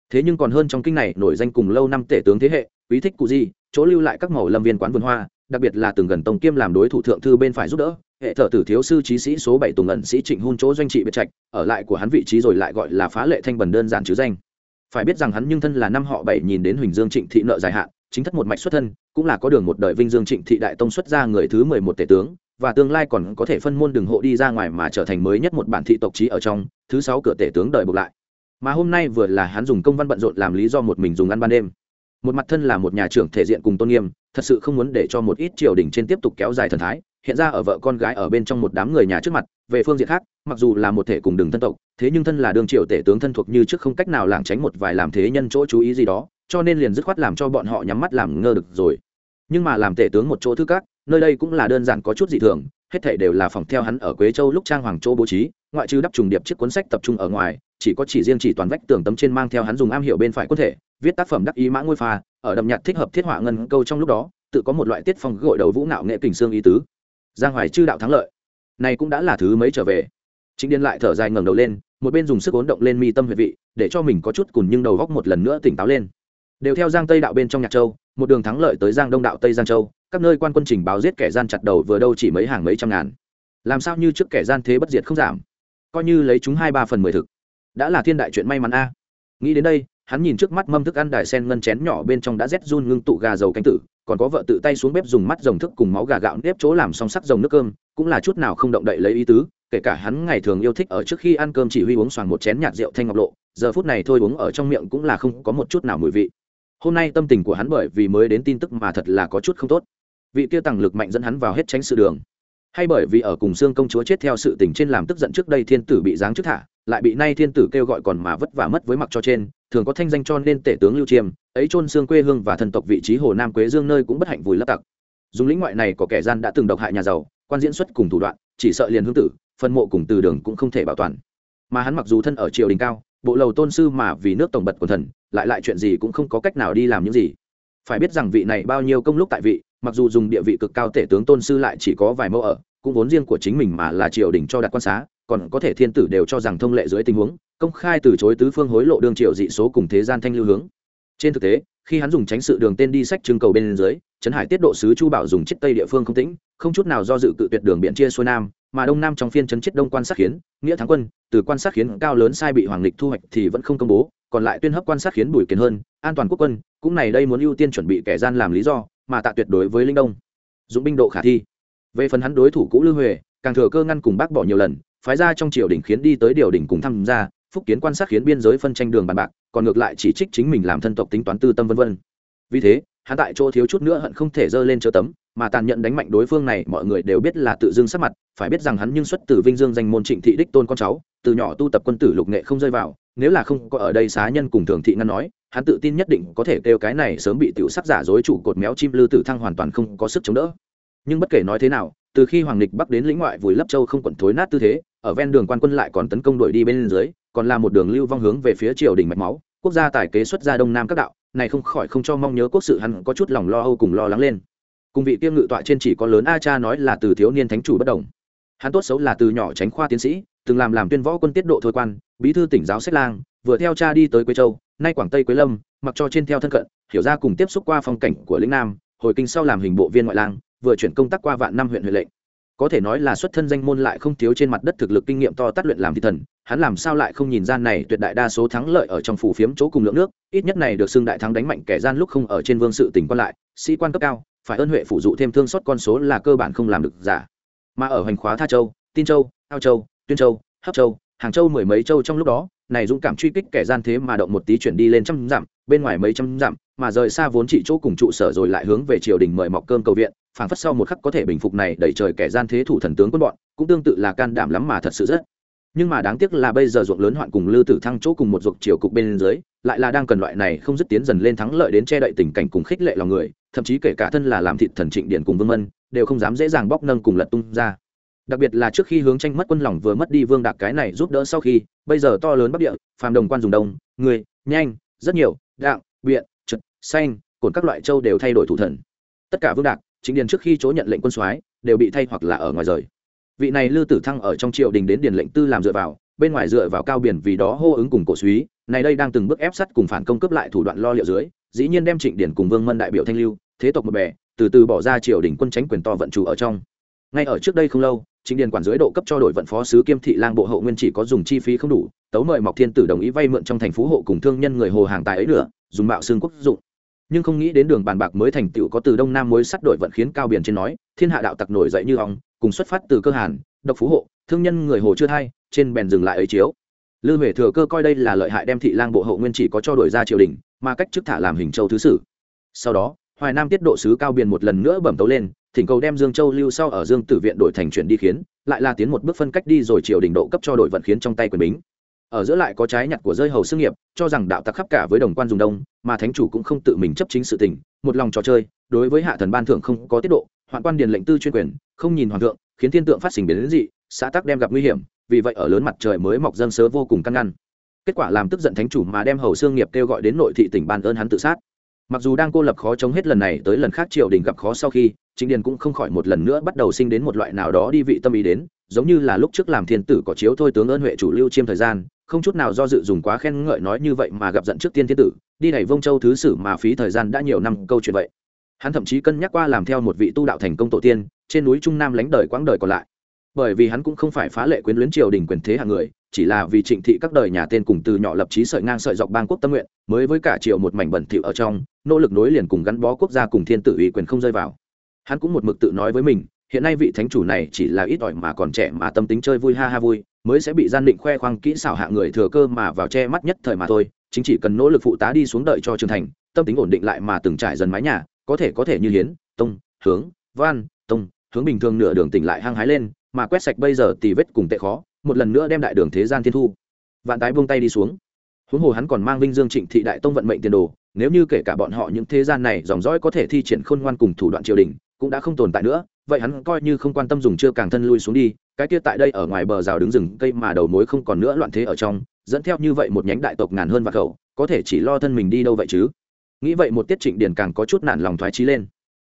Thế nhưng còn hơn trong kinh này nổi danh cùng lâu năm tể tướng thế hệ, quý thích cụ gì, chỗ lưu lại các màu lâm viên quán vườn hoa, đặc biệt là từng gần tông kiêm làm đối thủ thượng thư bên phải giúp đỡ, hệ thợ tử thiếu sư trí sĩ số bảy tùng ẩn sĩ Trịnh Hôn chỗ doanh trị biệt trạch, ở lại của hắn vị trí rồi lại gọi là phá lệ thanh bần đơn giản chứ danh. Phải biết rằng hắn nhưng thân là năm họ bảy nhìn đến Huỳnh Dương Trịnh thị nợ dài hạn, chính thất một mạch xuất thân cũng là có đường một đời vinh dương trịnh thị đại tông xuất ra người thứ mười một tể tướng và tương lai còn có thể phân môn đường hộ đi ra ngoài mà trở thành mới nhất một bản thị tộc trí ở trong thứ sáu cửa tể tướng đời buộc lại mà hôm nay vừa là hắn dùng công văn bận rộn làm lý do một mình dùng ăn ban đêm một mặt thân là một nhà trưởng thể diện cùng tôn nghiêm, thật sự không muốn để cho một ít triều đình trên tiếp tục kéo dài thần thái, hiện ra ở vợ con gái ở bên trong một đám người nhà trước mặt, về phương diện khác, mặc dù là một thể cùng đường thân tộc, thế nhưng thân là đương triều tể tướng thân thuộc như trước không cách nào lảng tránh một vài làm thế nhân chỗ chú ý gì đó, cho nên liền dứt khoát làm cho bọn họ nhắm mắt làm ngơ được rồi. Nhưng mà làm tể tướng một chỗ thư các, nơi đây cũng là đơn giản có chút dị thường, hết thể đều là phòng theo hắn ở quế châu lúc trang hoàng châu bố trí, ngoại trừ đắp trùng điệp chiếc cuốn sách tập trung ở ngoài, chỉ có chỉ riêng chỉ toàn vách tường tấm trên mang theo hắn dùng am hiểu bên phải quân thể viết tác phẩm đắc ý mã ngôi pha, ở đậm nhạt thích hợp thiết họa ngân câu trong lúc đó, tự có một loại tiết phong gội đầu vũ nạo nghệ kình xương ý tứ. Giang hoài chư đạo thắng lợi. Này cũng đã là thứ mấy trở về. Chính điên lại thở dài ngẩng đầu lên, một bên dùng sức ốn động lên mi tâm huyệt vị, để cho mình có chút cùn nhưng đầu góc một lần nữa tỉnh táo lên. Đều theo giang tây đạo bên trong nhạc châu, một đường thắng lợi tới giang đông đạo tây giang châu, các nơi quan quân trình báo giết kẻ gian chặt đầu vừa đâu chỉ mấy hàng mấy trăm ngàn. Làm sao như trước kẻ gian thế bất diệt không giảm? Coi như lấy chúng hai ba phần mười thực. Đã là thiên đại chuyện may mắn a. Nghĩ đến đây hắn nhìn trước mắt mâm thức ăn đài sen ngân chén nhỏ bên trong đã rét run ngưng tụ gà dầu canh tử, còn có vợ tự tay xuống bếp dùng mắt rồng thức cùng máu gà gạo nếp chỗ làm song sắc rồng nước cơm, cũng là chút nào không động đậy lấy ý tứ, kể cả hắn ngày thường yêu thích ở trước khi ăn cơm chỉ huy uống xoàng một chén nhạt rượu thanh ngọc lộ, giờ phút này thôi uống ở trong miệng cũng là không có một chút nào mùi vị. Hôm nay tâm tình của hắn bởi vì mới đến tin tức mà thật là có chút không tốt. Vị kia tăng lực mạnh dẫn hắn vào hết tránh sự đường. Hay bởi vì ở cùng xương công chúa chết theo sự tình trên làm tức giận trước đây thiên tử bị giáng trước thả, lại bị nay thiên tử kêu gọi còn mà vất vả mất với mặc cho trên thường có thanh danh cho nên tể tướng lưu chiêm, ấy chôn xương quê hương và thần tộc vị trí hồ nam quế dương nơi cũng bất hạnh vùi lấp tặc. Dùng lĩnh ngoại này có kẻ gian đã từng độc hại nhà giàu, quan diễn xuất cùng thủ đoạn, chỉ sợ liền hương tử phân mộ cùng từ đường cũng không thể bảo toàn. Mà hắn mặc dù thân ở triều đình cao, bộ lầu tôn sư mà vì nước tổng bật quần thần, lại lại chuyện gì cũng không có cách nào đi làm những gì. Phải biết rằng vị này bao nhiêu công lúc tại vị, mặc dù dùng địa vị cực cao tể tướng tôn sư lại chỉ có vài mẫu ở, cũng vốn riêng của chính mình mà là triều đình cho đặt quan xá còn có thể thiên tử đều cho rằng thông lệ dưới tình huống, công khai từ chối tứ phương hối lộ đương triều dị số cùng thế gian thanh lưu hướng. Trên thực tế, khi hắn dùng tránh sự đường tên đi sách trưng cầu bên dưới, trấn hải tiết độ sứ chu bảo dùng chiếc tây địa phương không tĩnh, không chút nào do dự cự tuyệt đường biển chia xuôi nam, mà đông nam trong phiên trấn chiết đông quan sát khiến, nghĩa thắng quân, từ quan sát khiến cao lớn sai bị hoàng lịch thu hoạch thì vẫn không công bố, còn lại tuyên hấp quan sát khiến bùi kiến hơn, an toàn quốc quân, cũng này đây muốn ưu tiên chuẩn bị kẻ gian làm lý do, mà tạ tuyệt đối với linh đông. Dụng binh độ khả thi. Về phần hắn đối thủ cũ lưu huệ, càng thừa cơ ngăn cùng bác bỏ nhiều lần phái ra trong triều đình khiến đi tới điều đình cùng tham gia, phúc kiến quan sát khiến biên giới phân tranh đường bàn bạc, còn ngược lại chỉ trích chính mình làm thân tộc tính toán tư tâm vân vân. Vì thế, hắn tại chỗ thiếu chút nữa hận không thể dơ lên chớ tấm, mà tàn nhẫn đánh mạnh đối phương này, mọi người đều biết là tự dưng sắc mặt, phải biết rằng hắn nhưng xuất từ vinh dương danh môn trịnh thị đích tôn con cháu, từ nhỏ tu tập quân tử lục nghệ không rơi vào, nếu là không có ở đây xá nhân cùng thường thị ngăn nói, hắn tự tin nhất định có thể kêu cái này sớm bị tiểu sắc giả dối chủ cột méo chim lư tử thăng hoàn toàn không có sức chống đỡ. Nhưng bất kể nói thế nào, từ khi hoàng lịch bắc đến lĩnh ngoại vùi lấp châu không quẩn thối nát tư thế ở ven đường quan quân lại còn tấn công đội đi bên dưới, còn là một đường lưu vong hướng về phía triều đình mạch máu, quốc gia tài kế xuất ra đông nam các đạo, này không khỏi không cho mong nhớ quốc sự hắn có chút lòng lo âu cùng lo lắng lên. Cùng vị tiêm ngự tọa trên chỉ có lớn a cha nói là từ thiếu niên thánh chủ bất đồng. Hắn tốt xấu là từ nhỏ tránh khoa tiến sĩ, từng làm làm tuyên võ quân tiết độ thôi quan, bí thư tỉnh giáo sách lang, vừa theo cha đi tới quế châu, nay quảng tây quế lâm, mặc cho trên theo thân cận, hiểu ra cùng tiếp xúc qua phong cảnh của lĩnh nam, hồi kinh sau làm hình bộ viên ngoại lang, vừa chuyển công tác qua vạn năm huyện huyện lệnh có thể nói là xuất thân danh môn lại không thiếu trên mặt đất thực lực kinh nghiệm to tát luyện làm thị thần, hắn làm sao lại không nhìn ra này tuyệt đại đa số thắng lợi ở trong phủ phiếm chỗ cùng lượng nước, ít nhất này được xưng đại thắng đánh mạnh kẻ gian lúc không ở trên vương sự tỉnh quan lại, sĩ quan cấp cao, phải ơn huệ phụ dụ thêm thương xót con số là cơ bản không làm được giả. Mà ở hoành khóa tha châu, tin châu, ao châu, tuyên châu, hấp châu, hàng châu mười mấy châu trong lúc đó, này dũng cảm truy kích kẻ gian thế mà động một tí chuyển đi lên trăm dặm, bên ngoài mấy trăm dặm, mà rời xa vốn trị chỗ cùng trụ sở rồi lại hướng về triều đình mời mọc cơm cầu viện phảng phất sau một khắc có thể bình phục này đẩy trời kẻ gian thế thủ thần tướng quân bọn, cũng tương tự là can đảm lắm mà thật sự rất. Nhưng mà đáng tiếc là bây giờ ruộng lớn hoạn cùng lư tử thăng chỗ cùng một ruộng triều cục bên dưới, lại là đang cần loại này không dứt tiến dần lên thắng lợi đến che đậy tình cảnh cùng khích lệ lòng người, thậm chí kể cả thân là làm thịt thần trịnh điện cùng vương mân, đều không dám dễ dàng bóc nâng cùng lật tung ra. Đặc biệt là trước khi hướng tranh mất quân lòng vừa mất đi vương đạc cái này giúp đỡ sau khi, bây giờ to lớn bắc địa, phàm đồng quan dùng đông, người, nhanh, rất nhiều đạo biện, trật, xanh, cồn các loại châu đều thay đổi thủ thần. Tất cả vương đạc chính điền trước khi chỗ nhận lệnh quân soái đều bị thay hoặc là ở ngoài rời. Vị này lư tử thăng ở trong triều đình đến điền lệnh tư làm dựa vào, bên ngoài dựa vào cao biển vì đó hô ứng cùng cổ suý, này đây đang từng bước ép sắt cùng phản công cướp lại thủ đoạn lo liệu dưới, dĩ nhiên đem trịnh điển cùng vương mân đại biểu thanh lưu, thế tộc một bè, từ từ bỏ ra triều đình quân tránh quyền to vận chủ ở trong. Ngay ở trước đây không lâu, trịnh điển quản dưới độ cấp cho đội vận phó sứ kiêm thị lang bộ hậu nguyên chỉ có dùng chi phí không đủ, tấu mời mọc thiên tử đồng ý vay mượn trong thành phố hộ cùng thương nhân người hồ hàng tài ấy nữa, dùng bạo xương quốc dụng nhưng không nghĩ đến đường bàn bạc mới thành tựu có từ đông nam mối sắt đội vận khiến cao biển trên nói, thiên hạ đạo tặc nổi dậy như ong cùng xuất phát từ cơ hàn, độc phú hộ, thương nhân người hồ chưa thay, trên bèn dừng lại ấy chiếu. Lư huệ thừa cơ coi đây là lợi hại đem thị lang bộ hậu nguyên chỉ có cho đổi ra triều đình, mà cách chức thả làm hình châu thứ sử. Sau đó, hoài nam tiết độ sứ cao biển một lần nữa bẩm tấu lên, thỉnh cầu đem dương châu lưu sau ở dương tử viện đổi thành chuyển đi khiến, lại là tiến một bước phân cách đi rồi triều đình độ cấp cho đội vận khiến trong tay quyền bính ở giữa lại có trái nhặt của rơi hầu xương nghiệp, cho rằng đạo tặc khắp cả với đồng quan dùng đông, mà thánh chủ cũng không tự mình chấp chính sự tình, một lòng trò chơi, đối với hạ thần ban thưởng không có tiết độ, hoạn quan điền lệnh tư chuyên quyền, không nhìn hoàng thượng, khiến thiên tượng phát sinh biến đến dị, xã tắc đem gặp nguy hiểm, vì vậy ở lớn mặt trời mới mọc dân sớ vô cùng căn ngăn. Kết quả làm tức giận thánh chủ mà đem hầu xương nghiệp kêu gọi đến nội thị tỉnh ban ơn hắn tự sát. Mặc dù đang cô lập khó chống hết lần này tới lần khác triều đình gặp khó sau khi Trịnh điền cũng không khỏi một lần nữa bắt đầu sinh đến một loại nào đó đi vị tâm ý đến, giống như là lúc trước làm thiên tử có chiếu thôi tướng ơn huệ chủ lưu chiêm thời gian, không chút nào do dự dùng quá khen ngợi nói như vậy mà gặp giận trước tiên thiên tử, đi đẩy vông châu thứ sử mà phí thời gian đã nhiều năm câu chuyện vậy. Hắn thậm chí cân nhắc qua làm theo một vị tu đạo thành công tổ tiên, trên núi trung nam lánh đời quãng đời còn lại. Bởi vì hắn cũng không phải phá lệ quyến luyến triều đình quyền thế hạng người, chỉ là vì trịnh thị các đời nhà tên cùng từ nhỏ lập trí sợi ngang sợi dọc bang quốc tâm nguyện, mới với cả triều một mảnh bẩn thỉu ở trong, nỗ lực nối liền cùng gắn bó quốc gia cùng thiên tử ủy quyền không rơi vào hắn cũng một mực tự nói với mình, hiện nay vị thánh chủ này chỉ là ít ỏi mà còn trẻ mà tâm tính chơi vui ha ha vui, mới sẽ bị gian định khoe khoang kỹ xảo hạ người thừa cơ mà vào che mắt nhất thời mà thôi, chính chỉ cần nỗ lực phụ tá đi xuống đợi cho trưởng thành, tâm tính ổn định lại mà từng trải dần mái nhà, có thể có thể như hiến, tông, hướng, văn, tông, hướng bình thường nửa đường tỉnh lại hăng hái lên, mà quét sạch bây giờ thì vết cùng tệ khó, một lần nữa đem đại đường thế gian thiên thu. Vạn tái buông tay đi xuống. Huống hồ hắn còn mang vinh dương trịnh thị đại tông vận mệnh tiền đồ, nếu như kể cả bọn họ những thế gian này dòng dõi có thể thi triển khôn ngoan cùng thủ đoạn triều đình cũng đã không tồn tại nữa, vậy hắn coi như không quan tâm dùng chưa càng thân lui xuống đi, cái kia tại đây ở ngoài bờ rào đứng rừng cây mà đầu mối không còn nữa loạn thế ở trong, dẫn theo như vậy một nhánh đại tộc ngàn hơn vạn khẩu, có thể chỉ lo thân mình đi đâu vậy chứ? Nghĩ vậy một tiết trịnh điền càng có chút nản lòng thoái trí lên.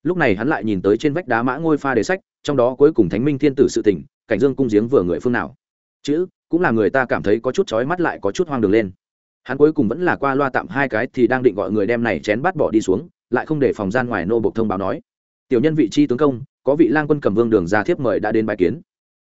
Lúc này hắn lại nhìn tới trên vách đá mã ngôi pha đề sách, trong đó cuối cùng thánh minh thiên tử sự tỉnh cảnh dương cung giếng vừa người phương nào. Chữ, cũng là người ta cảm thấy có chút chói mắt lại có chút hoang đường lên. Hắn cuối cùng vẫn là qua loa tạm hai cái thì đang định gọi người đem này chén bắt bỏ đi xuống, lại không để phòng gian ngoài nô bộc thông báo nói tiểu nhân vị chi tướng công, có vị lang quân cầm vương đường ra thiếp mời đã đến bài kiến.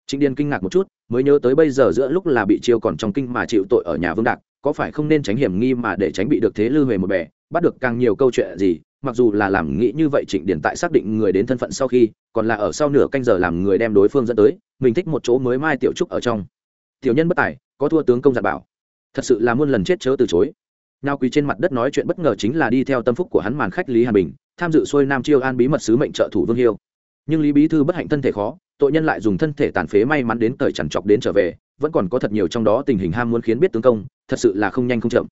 Trịnh điền kinh ngạc một chút, mới nhớ tới bây giờ giữa lúc là bị chiêu còn trong kinh mà chịu tội ở nhà vương đạc, có phải không nên tránh hiểm nghi mà để tránh bị được thế lư về một bè, bắt được càng nhiều câu chuyện gì, mặc dù là làm nghĩ như vậy trịnh Điền tại xác định người đến thân phận sau khi, còn là ở sau nửa canh giờ làm người đem đối phương dẫn tới, mình thích một chỗ mới mai tiểu trúc ở trong. Tiểu nhân bất tài, có thua tướng công giặt bảo. Thật sự là muôn lần chết chớ từ chối. Nào quý trên mặt đất nói chuyện bất ngờ chính là đi theo tâm phúc của hắn màn khách lý hàn bình tham dự xuôi nam chiêu an bí mật sứ mệnh trợ thủ vương hiêu. Nhưng lý bí thư bất hạnh thân thể khó, tội nhân lại dùng thân thể tàn phế may mắn đến thời chằn chọc đến trở về, vẫn còn có thật nhiều trong đó tình hình ham muốn khiến biết tướng công, thật sự là không nhanh không chậm.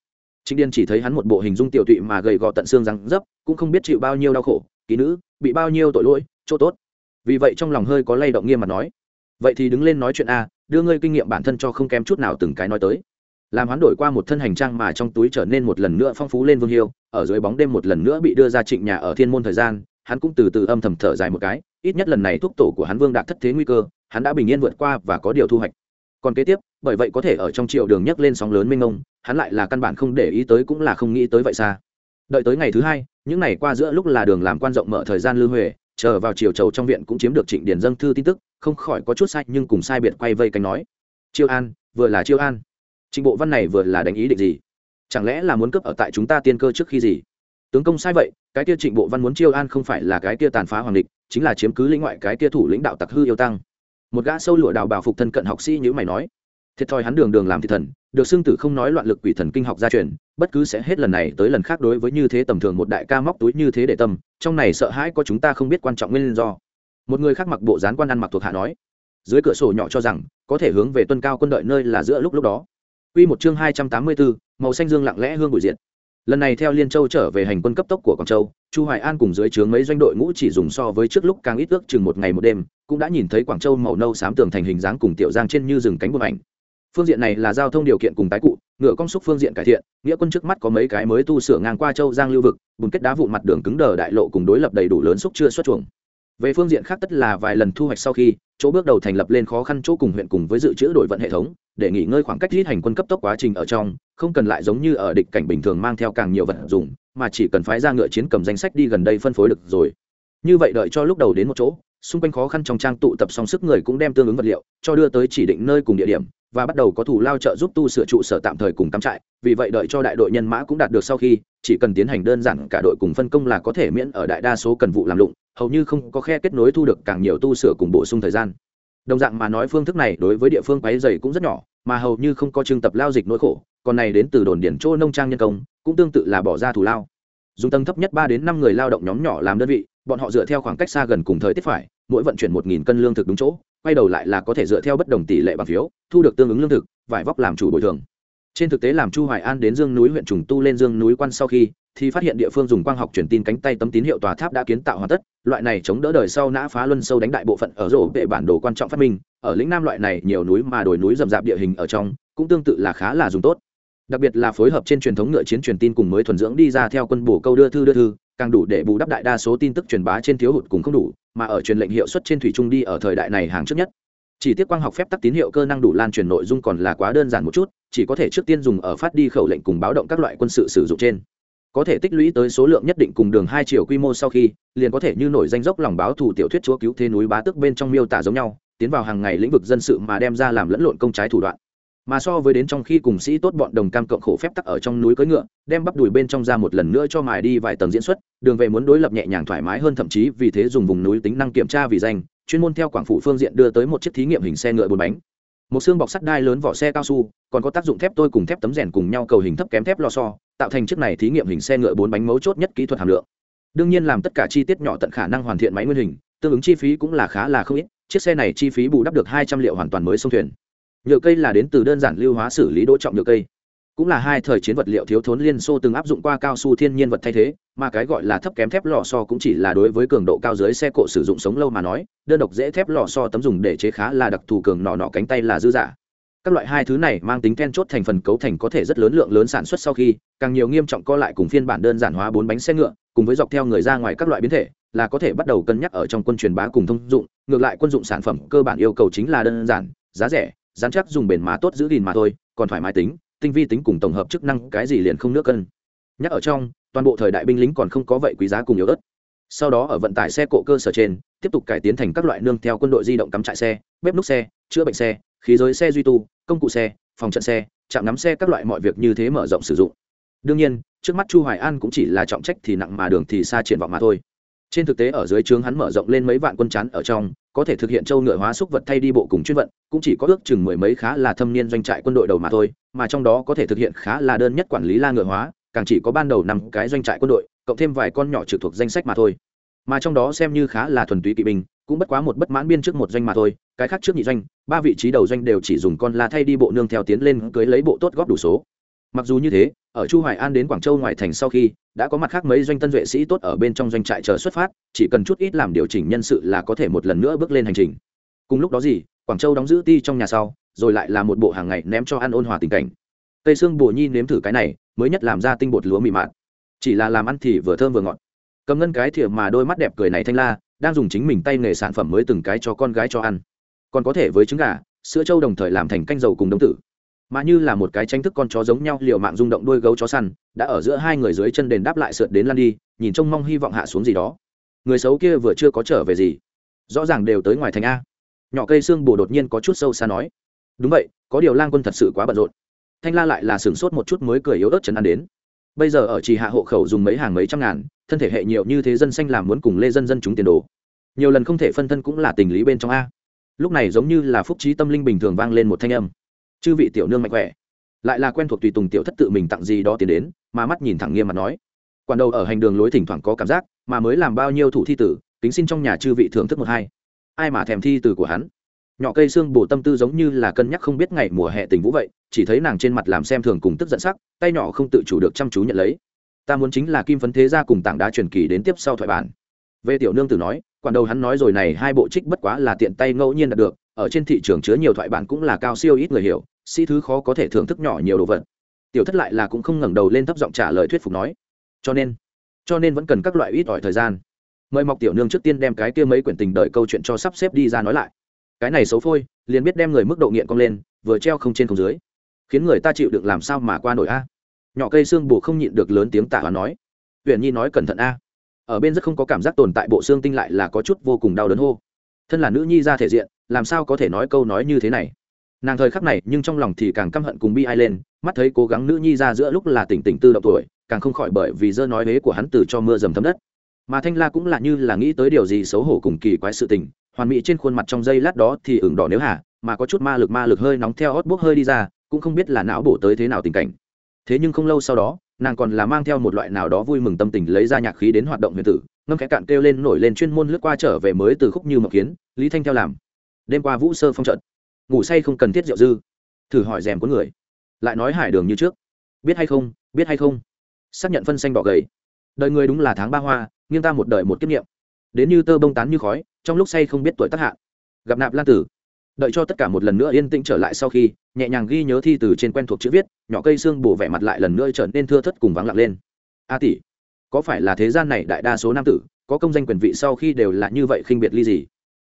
Trịnh điên chỉ thấy hắn một bộ hình dung tiểu tụy mà gầy gò tận xương răng dấp, cũng không biết chịu bao nhiêu đau khổ, kỹ nữ, bị bao nhiêu tội lỗi, chỗ tốt. Vì vậy trong lòng hơi có lay động nghiêm mặt nói, vậy thì đứng lên nói chuyện a, đưa ngươi kinh nghiệm bản thân cho không kém chút nào từng cái nói tới. Làm hắn đổi qua một thân hành trang mà trong túi trở nên một lần nữa phong phú lên vương hiêu ở dưới bóng đêm một lần nữa bị đưa ra trịnh nhà ở thiên môn thời gian, hắn cũng từ từ âm thầm thở dài một cái, ít nhất lần này thuốc tổ của hắn vương đạt thất thế nguy cơ, hắn đã bình yên vượt qua và có điều thu hoạch. Còn kế tiếp, bởi vậy có thể ở trong triệu đường nhấc lên sóng lớn mênh mông, hắn lại là căn bản không để ý tới cũng là không nghĩ tới vậy xa. Đợi tới ngày thứ hai, những ngày qua giữa lúc là đường làm quan rộng mở thời gian lưu huệ, chờ vào chiều trầu trong viện cũng chiếm được trịnh điền dâng thư tin tức, không khỏi có chút sai nhưng cùng sai biệt quay vây cánh nói. Chiêu an, vừa là chiêu an. Trịnh bộ văn này vừa là đánh ý định gì? Chẳng lẽ là muốn cướp ở tại chúng ta tiên cơ trước khi gì? Tướng công sai vậy, cái kia trịnh bộ văn muốn chiêu an không phải là cái kia tàn phá hoàng địch, chính là chiếm cứ lĩnh ngoại cái kia thủ lãnh đạo tặc hư yêu tăng. Một gã sâu lụa đào bảo phục thân cận học sĩ như mày nói, thiệt thòi hắn đường đường làm thị thần, được xưng tử không nói loạn lực quỷ thần kinh học gia truyền, bất cứ sẽ hết lần này tới lần khác đối với như thế tầm thường một đại ca móc túi như thế để tâm, trong này sợ hãi có chúng ta không biết quan trọng nguyên do. Một người khác mặc bộ dán quan ăn mặc thuộc hạ nói, dưới cửa sổ nhỏ cho rằng, có thể hướng về tuân cao quân đợi nơi là giữa lúc lúc đó. Quy một chương hai trăm tám mươi bốn, màu xanh dương lặng lẽ hương bụi diệt. Lần này theo liên châu trở về hành quân cấp tốc của quảng châu chu hoài an cùng dưới trướng mấy doanh đội ngũ chỉ dùng so với trước lúc càng ít ước chừng một ngày một đêm cũng đã nhìn thấy quảng châu màu nâu xám tường thành hình dáng cùng tiểu giang trên như rừng cánh buồm ảnh. Phương diện này là giao thông điều kiện cùng tái cụ ngựa công xúc phương diện cải thiện nghĩa quân trước mắt có mấy cái mới tu sửa ngang qua châu giang lưu vực bùn kết đá vụn mặt đường cứng đờ đại lộ cùng đối lập đầy đủ lớn xúc chưa xuất chuồng về phương diện khác tất là vài lần thu hoạch sau khi, chỗ bước đầu thành lập lên khó khăn chỗ cùng huyện cùng với dự trữ đổi vận hệ thống, để nghỉ ngơi khoảng cách ít hành quân cấp tốc quá trình ở trong, không cần lại giống như ở địch cảnh bình thường mang theo càng nhiều vật dụng mà chỉ cần phái ra ngựa chiến cầm danh sách đi gần đây phân phối được rồi. Như vậy đợi cho lúc đầu đến một chỗ, xung quanh khó khăn trong trang tụ tập xong sức người cũng đem tương ứng vật liệu, cho đưa tới chỉ định nơi cùng địa điểm và bắt đầu có thủ lao trợ giúp tu sửa trụ sở tạm thời cùng cắm trại. Vì vậy đợi cho đại đội nhân mã cũng đạt được sau khi, chỉ cần tiến hành đơn giản cả đội cùng phân công là có thể miễn ở đại đa số cần vụ làm lụng, hầu như không có khe kết nối thu được càng nhiều tu sửa cùng bổ sung thời gian. Đồng dạng mà nói phương thức này đối với địa phương quái dày cũng rất nhỏ, mà hầu như không có trưng tập lao dịch nỗi khổ, còn này đến từ đồn điển chỗ nông trang nhân công, cũng tương tự là bỏ ra thủ lao. Dùng tầng thấp nhất ba đến năm người lao động nhóm nhỏ làm đơn vị, bọn họ dựa theo khoảng cách xa gần cùng thời tiết phải, mỗi vận chuyển một nghìn cân lương thực đúng chỗ quay đầu lại là có thể dựa theo bất đồng tỷ lệ bằng phiếu, thu được tương ứng lương thực, vải vóc làm chủ bồi thường. Trên thực tế làm chu hoài an đến dương núi huyện trùng tu lên dương núi quan sau khi, thì phát hiện địa phương dùng quang học truyền tin cánh tay tấm tín hiệu tòa tháp đã kiến tạo hoàn tất, loại này chống đỡ đời sau nã phá luân sâu đánh đại bộ phận ở rổ vệ bản đồ quan trọng phát minh, ở lĩnh nam loại này nhiều núi mà đồi núi rậm rạp địa hình ở trong, cũng tương tự là khá là dùng tốt. Đặc biệt là phối hợp trên truyền thống ngựa chiến truyền tin cùng mới thuần dưỡng đi ra theo quân bổ câu đưa thư đưa thư càng đủ để bù đắp đại đa số tin tức truyền bá trên thiếu hụt cùng không đủ, mà ở truyền lệnh hiệu suất trên thủy trung đi ở thời đại này hàng trước nhất. Chỉ tiếc quang học phép tắc tín hiệu cơ năng đủ lan truyền nội dung còn là quá đơn giản một chút, chỉ có thể trước tiên dùng ở phát đi khẩu lệnh cùng báo động các loại quân sự sử dụng trên. Có thể tích lũy tới số lượng nhất định cùng đường hai chiều quy mô sau khi, liền có thể như nổi danh dốc lòng báo thủ tiểu thuyết chúa cứu thế núi bá tức bên trong miêu tả giống nhau, tiến vào hàng ngày lĩnh vực dân sự mà đem ra làm lẫn lộn công trái thủ đoạn mà so với đến trong khi cùng sĩ tốt bọn đồng cam cộng khổ phép tắc ở trong núi cưỡi ngựa, đem bắp đùi bên trong ra một lần nữa cho mài đi vài tầng diễn xuất, đường về muốn đối lập nhẹ nhàng thoải mái hơn thậm chí vì thế dùng vùng núi tính năng kiểm tra vì danh, chuyên môn theo quảng phủ phương diện đưa tới một chiếc thí nghiệm hình xe ngựa bốn bánh. Một xương bọc sắt đai lớn vỏ xe cao su, còn có tác dụng thép tôi cùng thép tấm rèn cùng nhau cầu hình thấp kém thép lò so tạo thành chiếc này thí nghiệm hình xe ngựa bốn bánh mấu chốt nhất kỹ thuật hàm lượng. Đương nhiên làm tất cả chi tiết nhỏ tận khả năng hoàn thiện máy nguyên hình, tương ứng chi phí cũng là khá là không ít, chiếc xe này chi phí bù đắp được hai trăm liệu hoàn toàn mới sông thuyền nhựa cây là đến từ đơn giản lưu hóa xử lý đỗ trọng nhựa cây. Cũng là hai thời chiến vật liệu thiếu thốn liên xô từng áp dụng qua cao su thiên nhiên vật thay thế, mà cái gọi là thấp kém thép lò so cũng chỉ là đối với cường độ cao dưới xe cộ sử dụng sống lâu mà nói, đơn độc dễ thép lò so tấm dùng để chế khá là đặc thù cường nọ nọ cánh tay là dư giả. Các loại hai thứ này mang tính then chốt thành phần cấu thành có thể rất lớn lượng lớn sản xuất sau khi, càng nhiều nghiêm trọng co lại cùng phiên bản đơn giản hóa bốn bánh xe ngựa, cùng với dọc theo người ra ngoài các loại biến thể, là có thể bắt đầu cân nhắc ở trong quân truyền bá cùng thông dụng, ngược lại quân dụng sản phẩm cơ bản yêu cầu chính là đơn giản, giá rẻ dán chắc dùng bền má tốt giữ gìn mà thôi, còn thoải mái tính, tinh vi tính cùng tổng hợp chức năng cái gì liền không nước cân. Nhắc ở trong, toàn bộ thời đại binh lính còn không có vậy quý giá cùng yếu ớt. Sau đó ở vận tải xe cộ cơ sở trên, tiếp tục cải tiến thành các loại nương theo quân đội di động cắm trại xe, bếp núc xe, chữa bệnh xe, khí giới xe duy tu, công cụ xe, phòng trận xe chạm nắm xe các loại mọi việc như thế mở rộng sử dụng. Đương nhiên, trước mắt chu hoài an cũng chỉ là trọng trách thì nặng mà đường thì xa triển vọng mà thôi. Trên thực tế ở dưới trướng hắn mở rộng lên mấy vạn quân chán ở trong có thể thực hiện châu ngựa hóa xúc vật thay đi bộ cùng chuyên vận, cũng chỉ có ước chừng mười mấy khá là thâm niên doanh trại quân đội đầu mà thôi, mà trong đó có thể thực hiện khá là đơn nhất quản lý la ngựa hóa, càng chỉ có ban đầu năm cái doanh trại quân đội, cộng thêm vài con nhỏ trực thuộc danh sách mà thôi. Mà trong đó xem như khá là thuần túy kỵ binh, cũng bất quá một bất mãn biên trước một doanh mà thôi, cái khác trước nhị doanh, ba vị trí đầu doanh đều chỉ dùng con la thay đi bộ nương theo tiến lên cưới lấy bộ tốt góp đủ số mặc dù như thế, ở chu hoài an đến quảng châu ngoại thành sau khi, đã có mặt khác mấy doanh tân vệ sĩ tốt ở bên trong doanh trại chờ xuất phát, chỉ cần chút ít làm điều chỉnh nhân sự là có thể một lần nữa bước lên hành trình. Cùng lúc đó gì, quảng châu đóng giữ ti trong nhà sau, rồi lại là một bộ hàng ngày ném cho ăn ôn hòa tình cảnh. Tây xương bồ nhi nếm thử cái này, mới nhất làm ra tinh bột lúa mị mạn chỉ là làm ăn thì vừa thơm vừa ngọt. Cầm ngân cái thìa mà đôi mắt đẹp cười này thanh la, đang dùng chính mình tay nghề sản phẩm mới từng cái cho con gái cho ăn. Còn có thể với trứng gà, sữa trâu đồng thời làm thành canh dầu cùng đông tử mà như là một cái tranh thức con chó giống nhau liều mạng rung động đuôi gấu chó săn, đã ở giữa hai người dưới chân đền đáp lại sượt đến lăn đi, nhìn trông mong hy vọng hạ xuống gì đó. Người xấu kia vừa chưa có trở về gì? Rõ ràng đều tới ngoài thành a. Nhỏ cây xương bồ đột nhiên có chút sâu xa nói. Đúng vậy, có điều lang quân thật sự quá bận rộn. Thanh la lại là sửng sốt một chút mới cười yếu ớt chấn an đến. Bây giờ ở trì hạ hộ khẩu dùng mấy hàng mấy trăm ngàn, thân thể hệ nhiều như thế dân xanh làm muốn cùng lê dân dân chúng tiền đồ. Nhiều lần không thể phân thân cũng là tình lý bên trong a. Lúc này giống như là phúc trí tâm linh bình thường vang lên một thanh âm chư vị tiểu nương mạnh khỏe. Lại là quen thuộc tùy tùng tiểu thất tự mình tặng gì đó tiền đến, mà mắt nhìn thẳng nghiêm mặt nói. Quản đầu ở hành đường lối thỉnh thoảng có cảm giác, mà mới làm bao nhiêu thủ thi tử, kính xin trong nhà chư vị thưởng thức một hai. Ai mà thèm thi tử của hắn? Nhỏ cây xương bổ tâm tư giống như là cân nhắc không biết ngày mùa hè tình vũ vậy, chỉ thấy nàng trên mặt làm xem thường cùng tức giận sắc, tay nhỏ không tự chủ được chăm chú nhận lấy. Ta muốn chính là kim phấn thế gia cùng tảng đá truyền kỳ đến tiếp sau thoại bản. Về tiểu nương tử nói, quản đầu hắn nói rồi này hai bộ trích bất quá là tiện tay ngẫu nhiên đạt được, ở trên thị trường chứa nhiều thoại bản cũng là cao siêu ít người hiểu sĩ thứ khó có thể thưởng thức nhỏ nhiều đồ vật. Tiểu thất lại là cũng không ngẩng đầu lên thấp giọng trả lời thuyết phục nói. Cho nên cho nên vẫn cần các loại ít ỏi thời gian. Mời mọc tiểu nương trước tiên đem cái kia mấy quyển tình đợi câu chuyện cho sắp xếp đi ra nói lại. Cái này xấu phôi, liền biết đem người mức độ nghiện cong lên, vừa treo không trên không dưới. Khiến người ta chịu được làm sao mà qua nổi a? Nhỏ cây xương bù không nhịn được lớn tiếng tả và nói. Huyền nhi nói cẩn thận a. Ở bên rất không có cảm giác tồn tại bộ xương tinh lại là có chút vô cùng đau đớn hô. Thân là nữ nhi ra thể diện, làm sao có thể nói câu nói như thế này? Nàng thời khắc này, nhưng trong lòng thì càng căm hận cùng bi ai lên, mắt thấy cố gắng nữ nhi ra giữa lúc là tỉnh tỉnh tư động tuổi, càng không khỏi bởi vì dơ nói huế của hắn từ cho mưa dầm thấm đất. Mà thanh la cũng là như là nghĩ tới điều gì xấu hổ cùng kỳ quái sự tình, hoàn mỹ trên khuôn mặt trong giây lát đó thì ửng đỏ nếu hả mà có chút ma lực ma lực hơi nóng theo hót bốc hơi đi ra, cũng không biết là não bổ tới thế nào tình cảnh. Thế nhưng không lâu sau đó, nàng còn là mang theo một loại nào đó vui mừng tâm tình lấy ra nhạc khí đến hoạt động huyền tử, ngâm khẽ cạn kêu lên nổi lên chuyên môn lướt qua trở về mới từ khúc như mộc kiến, lý thanh theo làm. Đêm qua vũ sơ phong trận ngủ say không cần thiết rượu dư. Thử hỏi rèm của người. Lại nói hải đường như trước. Biết hay không, biết hay không? Xác nhận phân xanh bỏ gầy. Đời người đúng là tháng ba hoa, nghiêng ta một đời một kiếp nghiệm đến như tơ bông tán như khói, trong lúc say không biết tuổi tác hạ. Gặp nạp lan tử. Đợi cho tất cả một lần nữa yên tĩnh trở lại sau khi, nhẹ nhàng ghi nhớ thi từ trên quen thuộc chữ viết, nhỏ cây xương bổ vẻ mặt lại lần nữa trở nên thưa thất cùng vắng lặng lên. A tỷ, có phải là thế gian này đại đa số nam tử, có công danh quyền vị sau khi đều là như vậy khinh biệt ly gì?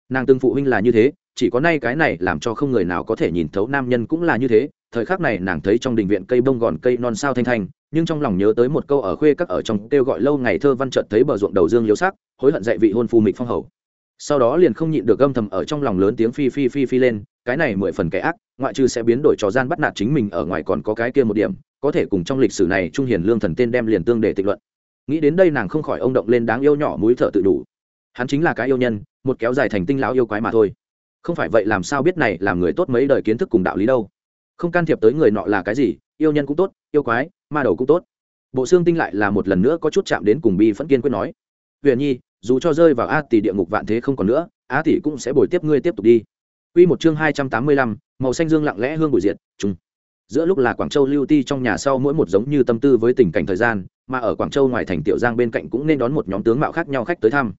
Nàng từng phụ huynh là như thế chỉ có nay cái này làm cho không người nào có thể nhìn thấu nam nhân cũng là như thế. Thời khắc này nàng thấy trong đình viện cây bông gòn cây non sao thanh thanh, nhưng trong lòng nhớ tới một câu ở khuê các ở trong kêu gọi lâu ngày thơ văn chợt thấy bờ ruộng đầu dương liếu sắc, hối hận dạy vị hôn phu mịch phong hầu. Sau đó liền không nhịn được âm thầm ở trong lòng lớn tiếng phi phi phi phi lên, cái này mười phần kẻ ác, ngoại trừ sẽ biến đổi trò gian bắt nạt chính mình ở ngoài còn có cái kia một điểm, có thể cùng trong lịch sử này trung hiền lương thần tên đem liền tương để tịch luận. Nghĩ đến đây nàng không khỏi ông động lên đáng yêu nhỏ mũi thở tự đủ. Hắn chính là cái yêu nhân, một kéo dài thành tinh lão yêu quái mà thôi không phải vậy làm sao biết này làm người tốt mấy đời kiến thức cùng đạo lý đâu không can thiệp tới người nọ là cái gì yêu nhân cũng tốt yêu quái ma đầu cũng tốt bộ xương tinh lại là một lần nữa có chút chạm đến cùng bi phẫn kiên quyết nói huyền nhi dù cho rơi vào a tỷ địa ngục vạn thế không còn nữa a tỷ cũng sẽ bồi tiếp ngươi tiếp tục đi Quy một chương hai trăm tám mươi lăm, màu xanh dương lặng lẽ hương bụi diệt, trùng. Giữa lúc là Quảng Châu Lưu Ti trong nhà sau mỗi một giống như tâm tư với tình cảnh thời gian, mà ở Quảng Châu ngoài thành Tiểu Giang bên cạnh cũng nên đón một nhóm tướng mạo khác nhau khách tới thăm.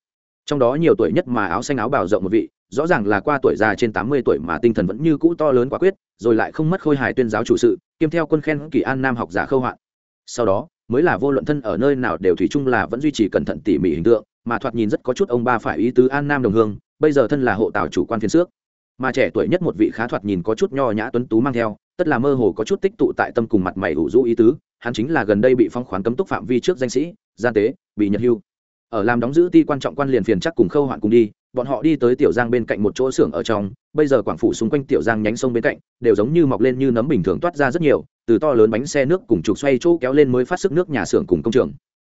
Trong đó nhiều tuổi nhất mà áo xanh áo bào rộng một vị, rõ ràng là qua tuổi già trên tám mươi tuổi mà tinh thần vẫn như cũ to lớn quả quyết, rồi lại không mất khôi hài tuyên giáo chủ sự, kiêm theo quân khen kỳ an nam học giả khâu hoạn. Sau đó, mới là vô luận thân ở nơi nào đều thủy chung là vẫn duy trì cẩn thận tỉ mỉ hình tượng, mà thoạt nhìn rất có chút ông ba phải ý tứ an nam đồng hương, bây giờ thân là hộ tào chủ quan phiên xước mà trẻ tuổi nhất một vị khá thoạt nhìn có chút nho nhã tuấn tú mang theo tất là mơ hồ có chút tích tụ tại tâm cùng mặt mày ủ rũ ý tứ hắn chính là gần đây bị phong khoán cấm túc phạm vi trước danh sĩ gian tế bị nhật hưu ở làm đóng giữ ti quan trọng quan liền phiền chắc cùng khâu hoạn cùng đi bọn họ đi tới tiểu giang bên cạnh một chỗ xưởng ở trong, bây giờ quảng phủ xung quanh tiểu giang nhánh sông bên cạnh, đều giống như mọc lên như nấm bình thường toát ra rất nhiều, từ to lớn bánh xe nước cùng trục xoay chỗ kéo lên mới phát sức nước nhà xưởng cùng công trường.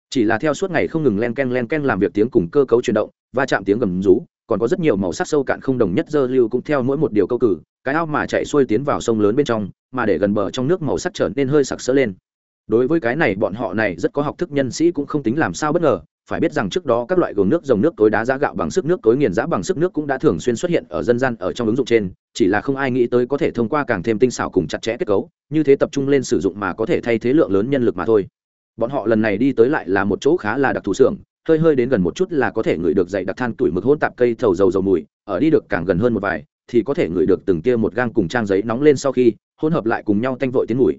Chỉ là theo suốt ngày không ngừng len ken len ken làm việc tiếng cùng cơ cấu chuyển động, va chạm tiếng gầm rú, còn có rất nhiều màu sắc sâu cạn không đồng nhất dơ lưu cũng theo mỗi một điều câu cử, cái ao mà chạy xuôi tiến vào sông lớn bên trong, mà để gần bờ trong nước màu sắc trở nên hơi sặc sỡ lên. Đối với cái này bọn họ này rất có học thức nhân sĩ cũng không tính làm sao bất ngờ phải biết rằng trước đó các loại gồm nước dòng nước tối đá giá gạo bằng sức nước tối nghiền giá bằng sức nước cũng đã thường xuyên xuất hiện ở dân gian ở trong ứng dụng trên, chỉ là không ai nghĩ tới có thể thông qua càng thêm tinh xảo cùng chặt chẽ kết cấu, như thế tập trung lên sử dụng mà có thể thay thế lượng lớn nhân lực mà thôi. Bọn họ lần này đi tới lại là một chỗ khá là đặc thù xưởng, hơi hơi đến gần một chút là có thể ngửi được dày đặc than tuổi mực hôn tạp cây thầu dầu dầu mùi, ở đi được càng gần hơn một vài, thì có thể ngửi được từng kia một gang cùng trang giấy nóng lên sau khi, hỗn hợp lại cùng nhau tanh vội tiến mùi.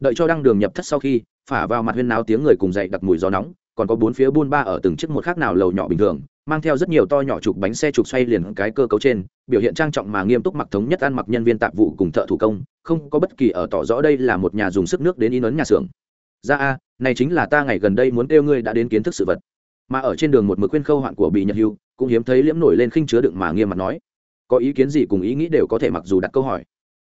Đợi cho đăng đường nhập thất sau khi, phả vào mặt huyên náo tiếng người cùng dậy đặc mùi gió nóng còn có bốn phía buôn ba ở từng chiếc một khác nào lầu nhỏ bình thường, mang theo rất nhiều to nhỏ chụp bánh xe chụp xoay liền cái cơ cấu trên, biểu hiện trang trọng mà nghiêm túc mặc thống nhất ăn mặc nhân viên tạp vụ cùng thợ thủ công, không có bất kỳ ở tỏ rõ đây là một nhà dùng sức nước đến in ấn nhà xưởng. Ra a, này chính là ta ngày gần đây muốn kêu ngươi đã đến kiến thức sự vật. Mà ở trên đường một mực khuyên khâu hoạn của bị nhật hưu, cũng hiếm thấy liễm nổi lên khinh chứa đựng mà nghiêm mặt nói. Có ý kiến gì cùng ý nghĩ đều có thể mặc dù đặt câu hỏi.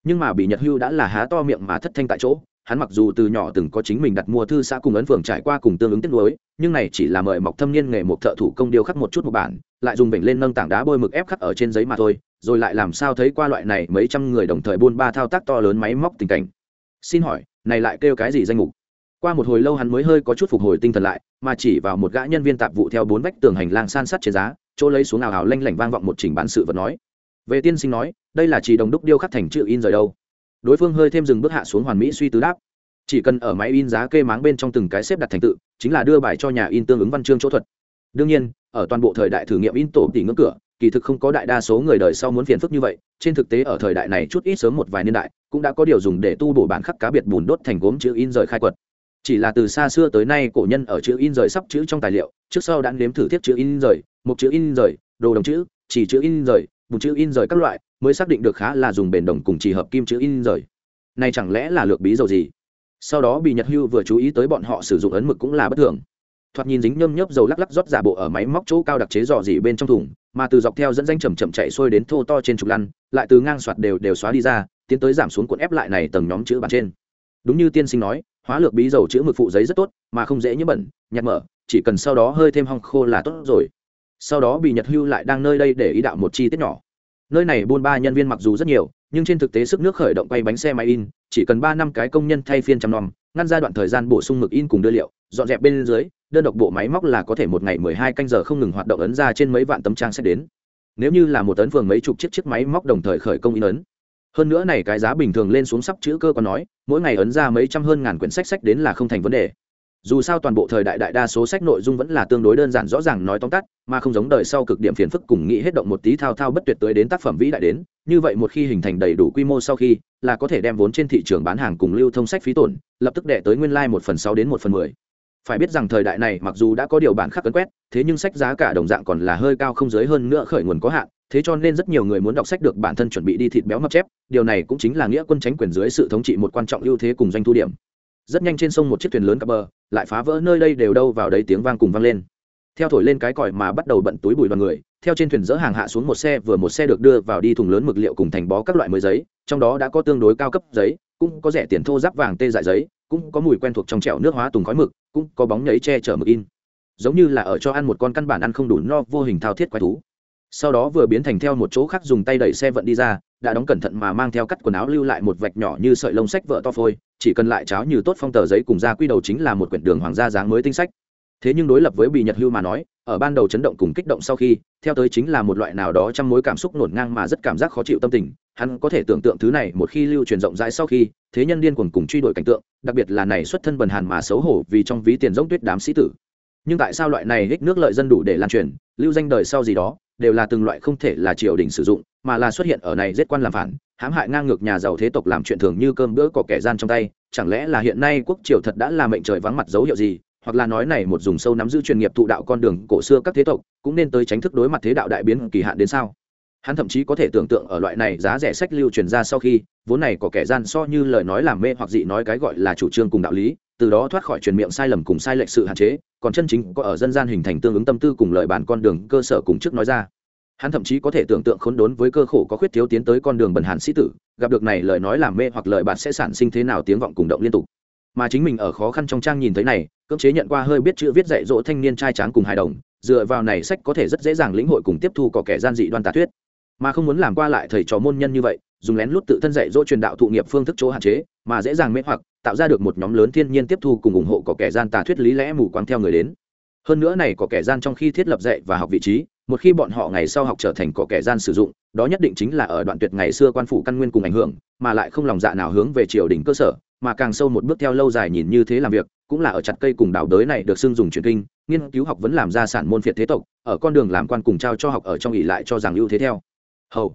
Nhưng mà bị nhật hưu đã là há to miệng mà thất thanh tại chỗ hắn mặc dù từ nhỏ từng có chính mình đặt mua thư xã cùng ấn phường trải qua cùng tương ứng tiết lối nhưng này chỉ là mời mọc thâm niên nghề một thợ thủ công điêu khắc một chút một bản, lại dùng bệnh lên nâng tảng đá bôi mực ép khắc ở trên giấy mà thôi, rồi lại làm sao thấy qua loại này mấy trăm người đồng thời buôn ba thao tác to lớn máy móc tình cảnh. Xin hỏi, này lại kêu cái gì danh mục? Qua một hồi lâu hắn mới hơi có chút phục hồi tinh thần lại, mà chỉ vào một gã nhân viên tạp vụ theo bốn vách tường hành lang san sát trên giá, chỗ lấy xuống nào hào lanh lảnh vang vọng một trình bán sự vật nói. Về tiên sinh nói, đây là chỉ đồng đúc điêu khắc thành chữ in rời đâu đối phương hơi thêm dừng bước hạ xuống hoàn mỹ suy tứ đáp. Chỉ cần ở máy in giá kê máng bên trong từng cái xếp đặt thành tự, chính là đưa bài cho nhà in tương ứng văn chương chỗ thuật. Đương nhiên, ở toàn bộ thời đại thử nghiệm in tổ tỷ ngưỡng cửa, kỳ thực không có đại đa số người đời sau muốn phiền phức như vậy, trên thực tế ở thời đại này chút ít sớm một vài niên đại, cũng đã có điều dùng để tu bổ bản khắc cá biệt bùn đốt thành gốm chữ in rời khai quật. Chỉ là từ xa xưa tới nay, cổ nhân ở chữ in rời sắp chữ trong tài liệu, trước sau đã nếm thử thiết chữ in rời một chữ in rời, đồ đồng chữ, chỉ chữ in rời, bùn chữ in rời các loại mới xác định được khá là dùng bền đồng cùng chỉ hợp kim chữ in rời. Này chẳng lẽ là lược bí dầu gì? Sau đó bị nhật hưu vừa chú ý tới bọn họ sử dụng ấn mực cũng là bất thường. Thoạt nhìn dính nhâm nhớp dầu lắc lắc rót giả bộ ở máy móc chỗ cao đặc chế dò dỉ bên trong thùng, mà từ dọc theo dẫn danh chầm chậm chạy xuôi đến thô to trên trục lăn, lại từ ngang soạt đều đều xóa đi ra, tiến tới giảm xuống cuộn ép lại này tầng nhóm chữ bàn trên. Đúng như tiên sinh nói, hóa lược bí dầu chữ mực phụ giấy rất tốt, mà không dễ như bẩn nhặt mở, chỉ cần sau đó hơi thêm hong khô là tốt rồi. Sau đó bị nhật hưu lại đang nơi đây để ý đạo một chi tiết nhỏ nơi này buôn ba nhân viên mặc dù rất nhiều, nhưng trên thực tế sức nước khởi động quay bánh xe máy in, chỉ cần ba năm cái công nhân thay phiên chăm nom, ngăn giai đoạn thời gian bổ sung mực in cùng đưa liệu, dọn dẹp bên dưới, đơn độc bộ máy móc là có thể một ngày mười hai canh giờ không ngừng hoạt động ấn ra trên mấy vạn tấm trang sẽ đến. Nếu như là một tấn phường mấy chục chiếc chiếc máy móc đồng thời khởi công in ấn. Hơn nữa này cái giá bình thường lên xuống sắp chữ cơ còn nói, mỗi ngày ấn ra mấy trăm hơn ngàn quyển sách sách đến là không thành vấn đề dù sao toàn bộ thời đại đại đa số sách nội dung vẫn là tương đối đơn giản rõ ràng nói tóm tắt, mà không giống đời sau cực điểm phiền phức cùng nghĩ hết động một tí thao thao bất tuyệt tới đến tác phẩm vĩ đại đến, như vậy một khi hình thành đầy đủ quy mô sau khi, là có thể đem vốn trên thị trường bán hàng cùng lưu thông sách phí tổn, lập tức đệ tới nguyên lai một phần sáu đến một phần mười. Phải biết rằng thời đại này mặc dù đã có điều bản khắc cấn quét, thế nhưng sách giá cả đồng dạng còn là hơi cao không dưới hơn nữa khởi nguồn có hạn, thế cho nên rất nhiều người muốn đọc sách được bản thân chuẩn bị đi thịt béo mập chép, điều này cũng chính là nghĩa quân tránh quyền dưới sự thống trị một quan trọng ưu thế cùng doanh thu điểm rất nhanh trên sông một chiếc thuyền lớn cập bờ, lại phá vỡ nơi đây đều đâu vào đấy tiếng vang cùng vang lên. Theo thổi lên cái còi mà bắt đầu bận túi bụi đoàn người, theo trên thuyền dỡ hàng hạ xuống một xe, vừa một xe được đưa vào đi thùng lớn mực liệu cùng thành bó các loại mới giấy, trong đó đã có tương đối cao cấp giấy, cũng có rẻ tiền thô giáp vàng tê dại giấy, cũng có mùi quen thuộc trong trẻo nước hóa tùng khói mực, cũng có bóng nhấy che chở mực in. Giống như là ở cho ăn một con căn bản ăn không đủ no vô hình thao thiết quái thú. Sau đó vừa biến thành theo một chỗ khác dùng tay đẩy xe vận đi ra đã đóng cẩn thận mà mang theo cắt quần áo lưu lại một vạch nhỏ như sợi lông sách vợ to phôi, chỉ cần lại cháo như tốt phong tờ giấy cùng ra quy đầu chính là một quyển đường hoàng gia dáng mới tinh sách. Thế nhưng đối lập với bị nhật hưu mà nói, ở ban đầu chấn động cùng kích động sau khi, theo tới chính là một loại nào đó trong mối cảm xúc nổn ngang mà rất cảm giác khó chịu tâm tình, hắn có thể tưởng tượng thứ này một khi lưu truyền rộng rãi sau khi, thế nhân điên cuồng cùng truy đuổi cảnh tượng, đặc biệt là này xuất thân bần hàn mà xấu hổ vì trong ví tiền giống tuyết đám sĩ tử. Nhưng tại sao loại này ích nước lợi dân đủ để lan truyền, lưu danh đời sau gì đó, đều là từng loại không thể là triều đình sử dụng mà là xuất hiện ở này giết quan làm phản, hãm hại ngang ngược nhà giàu thế tộc làm chuyện thường như cơm bữa có kẻ gian trong tay, chẳng lẽ là hiện nay quốc triều thật đã là mệnh trời vắng mặt dấu hiệu gì, hoặc là nói này một dùng sâu nắm giữ chuyên nghiệp thụ đạo con đường cổ xưa các thế tộc, cũng nên tới tránh thức đối mặt thế đạo đại biến kỳ hạn đến sao? Hắn thậm chí có thể tưởng tượng ở loại này giá rẻ sách lưu truyền ra sau khi, vốn này có kẻ gian so như lời nói làm mê hoặc dị nói cái gọi là chủ trương cùng đạo lý, từ đó thoát khỏi truyền miệng sai lầm cùng sai lệch sự hạn chế, còn chân chính có ở dân gian hình thành tương ứng tâm tư cùng lời bản con đường cơ sở cùng trước nói ra hắn thậm chí có thể tưởng tượng khốn đốn với cơ khổ có khuyết thiếu tiến tới con đường bần hàn sĩ tử, gặp được này lời nói làm mê hoặc lời bạn sẽ sản sinh thế nào tiếng vọng cùng động liên tục. Mà chính mình ở khó khăn trong trang nhìn thấy này, cưỡng chế nhận qua hơi biết chữ viết dạy dỗ thanh niên trai tráng cùng hài đồng, dựa vào này sách có thể rất dễ dàng lĩnh hội cùng tiếp thu có kẻ gian dị đoan tà thuyết. Mà không muốn làm qua lại thầy trò môn nhân như vậy, dùng lén lút tự thân dạy dỗ truyền đạo thụ nghiệp phương thức chỗ hạn chế, mà dễ dàng mê hoặc, tạo ra được một nhóm lớn thiên nhiên tiếp thu cùng ủng hộ có kẻ gian tà thuyết lý lẽ mù quáng theo người đến. Hơn nữa này có kẻ gian trong khi thiết lập dạy và học vị trí một khi bọn họ ngày sau học trở thành có kẻ gian sử dụng, đó nhất định chính là ở đoạn tuyệt ngày xưa quan phủ căn nguyên cùng ảnh hưởng, mà lại không lòng dạ nào hướng về triều đình cơ sở, mà càng sâu một bước theo lâu dài nhìn như thế làm việc, cũng là ở chặt cây cùng đảo đới này được xưng dùng truyền kinh, nghiên cứu học vẫn làm ra sản môn phiệt thế tộc, ở con đường làm quan cùng trao cho học ở trong ỉ lại cho rằng ưu thế theo. Hầu.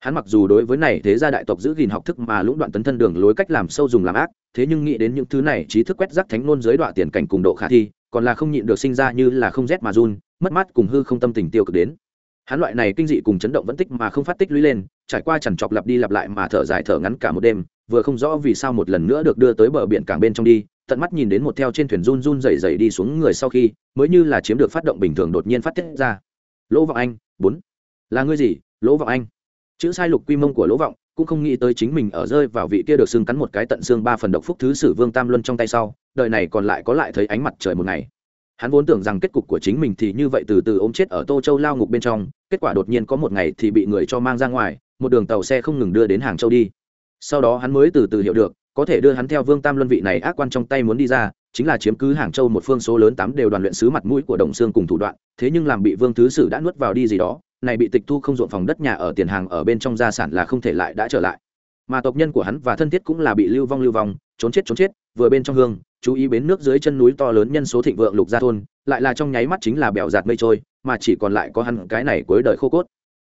Hắn mặc dù đối với này thế gia đại tộc giữ gìn học thức mà lũng đoạn tấn thân đường lối cách làm sâu dùng làm ác, thế nhưng nghĩ đến những thứ này trí thức quét rác thánh nôn giới đoạn tiền cảnh cùng độ khả thi, còn là không nhịn được sinh ra như là không rét mà run mất mát cùng hư không tâm tình tiêu cực đến. Hắn loại này kinh dị cùng chấn động vẫn tích mà không phát tích lũy lên, trải qua chằn chọc lặp đi lặp lại mà thở dài thở ngắn cả một đêm, vừa không rõ vì sao một lần nữa được đưa tới bờ biển cảng bên trong đi, tận mắt nhìn đến một theo trên thuyền run run rẩy rẩy đi xuống người sau khi, mới như là chiếm được phát động bình thường đột nhiên phát tiết ra. Lỗ vọng anh, bốn. Là ngươi gì? Lỗ vọng anh. Chữ sai lục quy mông của lỗ vọng, cũng không nghĩ tới chính mình ở rơi vào vị kia được xương cắn một cái tận xương ba phần độc phúc thứ sử vương tam luân trong tay sau, đời này còn lại có lại thấy ánh mặt trời một ngày hắn vốn tưởng rằng kết cục của chính mình thì như vậy từ từ ôm chết ở tô châu lao ngục bên trong, kết quả đột nhiên có một ngày thì bị người cho mang ra ngoài, một đường tàu xe không ngừng đưa đến hàng châu đi. Sau đó hắn mới từ từ hiểu được, có thể đưa hắn theo vương tam luân vị này ác quan trong tay muốn đi ra, chính là chiếm cứ hàng châu một phương số lớn tám đều đoàn luyện sứ mặt mũi của đồng xương cùng thủ đoạn, thế nhưng làm bị vương thứ sử đã nuốt vào đi gì đó, này bị tịch thu không ruộng phòng đất nhà ở tiền hàng ở bên trong gia sản là không thể lại đã trở lại. Mà tộc nhân của hắn và thân thiết cũng là bị lưu vong lưu vong trốn chết trốn chết, vừa bên trong hương, chú ý bến nước dưới chân núi to lớn nhân số thịnh vượng lục gia thôn, lại là trong nháy mắt chính là bèo giạt mây trôi, mà chỉ còn lại có hắn cái này cuối đời khô cốt.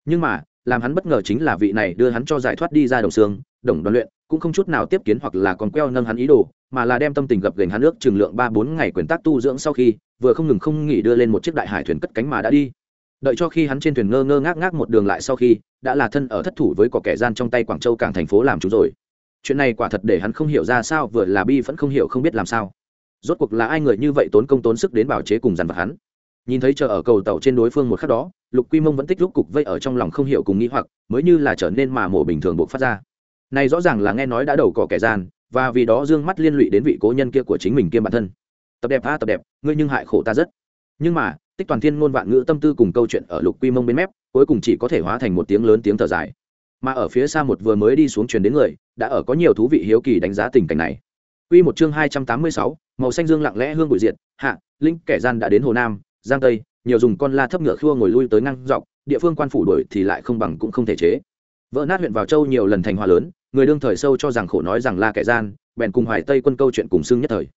Nhưng mà, làm hắn bất ngờ chính là vị này đưa hắn cho giải thoát đi ra đồng xương, đồng đoàn luyện, cũng không chút nào tiếp kiến hoặc là còn queo nâng hắn ý đồ, mà là đem tâm tình gập gành hắn nước trường lượng ba bốn ngày quyền tác tu dưỡng sau khi, vừa không ngừng không nghỉ đưa lên một chiếc đại hải thuyền cất cánh mà đã đi. Đợi cho khi hắn trên thuyền ngơ ngơ ngác ngác một đường lại sau khi, đã là thân ở thất thủ với cỏ kẻ gian trong tay quảng châu cảng thành phố làm chúng rồi chuyện này quả thật để hắn không hiểu ra sao, vừa là bi vẫn không hiểu không biết làm sao. Rốt cuộc là ai người như vậy tốn công tốn sức đến bảo chế cùng dằn vặt hắn? Nhìn thấy chờ ở cầu tàu trên đối phương một khắc đó, lục quy mông vẫn tích lúc cục vây ở trong lòng không hiểu cùng nghĩ hoặc, mới như là trở nên mà mổ bình thường buộc phát ra. Này rõ ràng là nghe nói đã đầu cỏ kẻ gian, và vì đó dương mắt liên lụy đến vị cố nhân kia của chính mình kia bản thân. Tập đẹp, a, tập đẹp, ngươi nhưng hại khổ ta rất. Nhưng mà, tích toàn thiên ngôn vạn ngữ tâm tư cùng câu chuyện ở lục quy mông bên mép, cuối cùng chỉ có thể hóa thành một tiếng lớn tiếng thở dài mà ở phía xa một vừa mới đi xuống truyền đến người đã ở có nhiều thú vị hiếu kỳ đánh giá tình cảnh này Quy một chương hai trăm tám mươi sáu, màu xanh dương lặng lẽ hương bụi diệt, hạ, linh kẻ gian đã đến hồ Nam, Giang Tây, nhiều dùng con la thấp ngựa khua ngồi lui tới ngang dọc, địa phương quan phủ đuổi thì lại không bằng cũng không thể chế. Vỡ nát huyện vào châu nhiều lần thành hòa lớn, người đương thời sâu cho rằng khổ nói rằng la kẻ gian, bèn cùng Hoài Tây quân câu chuyện cùng xưng nhất thời.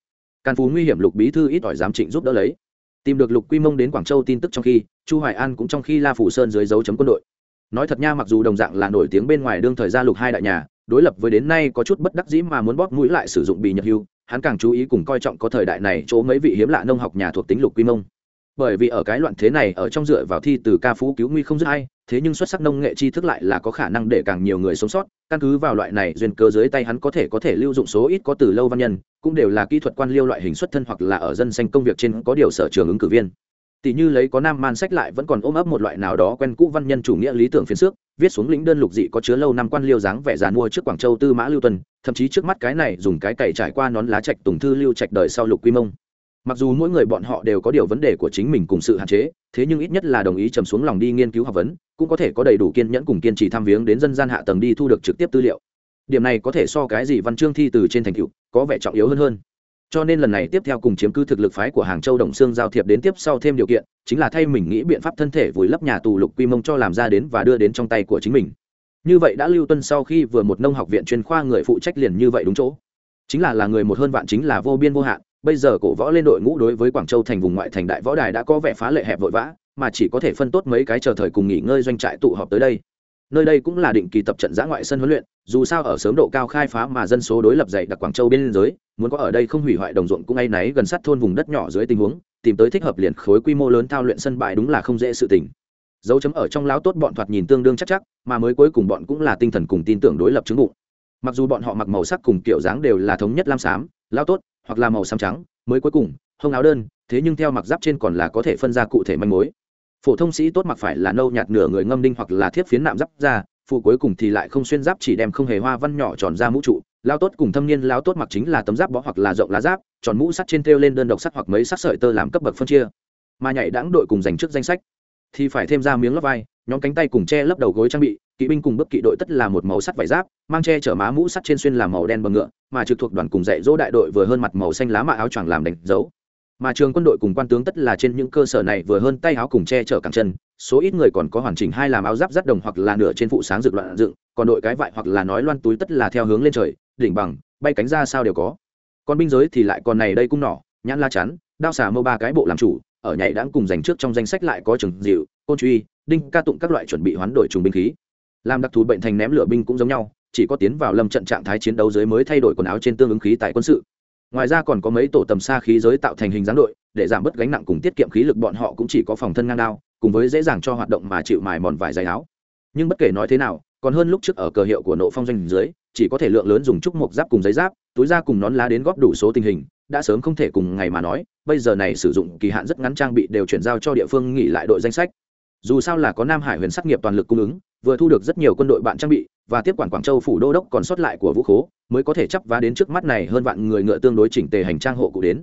Can phú nguy hiểm lục bí thư ít ỏi dám trịnh giúp đỡ lấy. Tìm được Lục Quy Mông đến Quảng Châu tin tức trong khi, Chu Hoài An cũng trong khi La Phủ Sơn dưới dấu chấm quân đội. Nói thật nha, mặc dù đồng dạng là nổi tiếng bên ngoài đương thời gia lục hai đại nhà, đối lập với đến nay có chút bất đắc dĩ mà muốn bóp mũi lại sử dụng bị nhật hưu, hắn càng chú ý cùng coi trọng có thời đại này chỗ mấy vị hiếm lạ nông học nhà thuộc tính Lục Quy Mông. Bởi vì ở cái loạn thế này ở trong dựa vào thi từ ca phú cứu nguy không dứt hay thế nhưng xuất sắc nông nghệ tri thức lại là có khả năng để càng nhiều người sống sót căn cứ vào loại này duyên cơ dưới tay hắn có thể có thể lưu dụng số ít có từ lâu văn nhân cũng đều là kỹ thuật quan liêu loại hình xuất thân hoặc là ở dân xanh công việc trên có điều sở trường ứng cử viên tỷ như lấy có nam man sách lại vẫn còn ôm ấp một loại nào đó quen cũ văn nhân chủ nghĩa lý tưởng phiến xước, viết xuống lĩnh đơn lục dị có chứa lâu năm quan liêu dáng vẻ dàn mua trước quảng châu tư mã lưu tuần, thậm chí trước mắt cái này dùng cái cày trải qua nón lá trạch tùng thư lưu trạch đời sau lục quy mông. Mặc dù mỗi người bọn họ đều có điều vấn đề của chính mình cùng sự hạn chế, thế nhưng ít nhất là đồng ý trầm xuống lòng đi nghiên cứu học vấn, cũng có thể có đầy đủ kiên nhẫn cùng kiên trì tham viếng đến dân gian hạ tầng đi thu được trực tiếp tư liệu. Điểm này có thể so cái gì văn chương thi từ trên thành tựu có vẻ trọng yếu hơn hơn cho nên lần này tiếp theo cùng chiếm cứ thực lực phái của hàng châu đồng xương giao thiệp đến tiếp sau thêm điều kiện, chính là thay mình nghĩ biện pháp thân thể vùi lấp nhà tù lục quy mông cho làm ra đến và đưa đến trong tay của chính mình. Như vậy đã lưu tuân sau khi vừa một nông học viện chuyên khoa người phụ trách liền như vậy đúng chỗ. Chính là là người một hơn vạn chính là vô biên vô hạn, bây giờ cổ võ lên đội ngũ đối với quảng châu thành vùng ngoại thành đại võ đài đã có vẻ phá lệ hẹp vội vã, mà chỉ có thể phân tốt mấy cái chờ thời cùng nghỉ ngơi doanh trại tụ họp tới đây nơi đây cũng là định kỳ tập trận giã ngoại sân huấn luyện, dù sao ở sớm độ cao khai phá mà dân số đối lập dày đặc quảng châu bên giới, muốn có ở đây không hủy hoại đồng ruộng cũng ngay náy gần sát thôn vùng đất nhỏ dưới tình huống, tìm tới thích hợp liền khối quy mô lớn thao luyện sân bãi đúng là không dễ sự tình. Dấu chấm ở trong láo tốt bọn thoạt nhìn tương đương chắc chắc, mà mới cuối cùng bọn cũng là tinh thần cùng tin tưởng đối lập chứng bụng. Mặc dù bọn họ mặc màu sắc cùng kiểu dáng đều là thống nhất lam xám lao tốt, hoặc là màu xám trắng, mới cuối cùng, hông áo đơn, thế nhưng theo mặc giáp trên còn là có thể phân ra cụ thể manh mối phổ thông sĩ tốt mặc phải là nâu nhạt nửa người ngâm đinh hoặc là thiếp phiến nạm giáp ra phụ cuối cùng thì lại không xuyên giáp chỉ đem không hề hoa văn nhỏ tròn ra mũ trụ. Lao tốt cùng thâm niên lao tốt mặc chính là tấm giáp bó hoặc là rộng lá giáp, tròn mũ sắt trên thêu lên đơn độc sắt hoặc mấy sắt sợi tơ làm cấp bậc phân chia. Mà nhảy đáng đội cùng dành trước danh sách, thì phải thêm ra miếng lót vai, nhóm cánh tay cùng che lấp đầu gối trang bị, kỵ binh cùng bước kỵ đội tất là một màu sắt vải giáp, mang che chở má mũ sắt trên xuyên làm màu đen bằng ngựa, mà trực thuộc đoàn cùng dạy dỗ đại đội vừa hơn mặt màu xanh lá mạ áo choàng làm đánh dấu mà trường quân đội cùng quan tướng tất là trên những cơ sở này vừa hơn tay áo cùng che chở cẳng chân, số ít người còn có hoàn chỉnh hai làm áo giáp rắt đồng hoặc là nửa trên phụ sáng rực loạn dựng, còn đội cái vại hoặc là nói loan túi tất là theo hướng lên trời, đỉnh bằng, bay cánh ra sao đều có. Còn binh giới thì lại còn này đây cung nỏ, nhãn la chắn, đao xà mâu ba cái bộ làm chủ, ở nhảy đãng cùng dành trước trong danh sách lại có trường dịu, côn truy, đinh, ca tụng các loại chuẩn bị hoán đổi trùng binh khí. Làm đặc thù bệnh thành ném lửa binh cũng giống nhau, chỉ có tiến vào lâm trận trạng thái chiến đấu dưới mới thay đổi quần áo trên tương ứng khí tại quân sự ngoài ra còn có mấy tổ tầm xa khí giới tạo thành hình dáng đội, để giảm bớt gánh nặng cùng tiết kiệm khí lực, bọn họ cũng chỉ có phòng thân ngang đao, cùng với dễ dàng cho hoạt động mà chịu mài mòn vải dày áo. Nhưng bất kể nói thế nào, còn hơn lúc trước ở cờ hiệu của nộ phong doanh dưới, chỉ có thể lượng lớn dùng trúc mộc giáp cùng giấy giáp, túi da cùng nón lá đến góp đủ số tình hình, đã sớm không thể cùng ngày mà nói, bây giờ này sử dụng kỳ hạn rất ngắn trang bị đều chuyển giao cho địa phương nghỉ lại đội danh sách. Dù sao là có nam hải huyền sắc nghiệp toàn lực cung ứng, vừa thu được rất nhiều quân đội bạn trang bị và tiếp quản quảng châu phủ đô đốc còn sót lại của vũ khố, mới có thể chấp vá đến trước mắt này hơn vạn người ngựa tương đối chỉnh tề hành trang hộ cụ đến.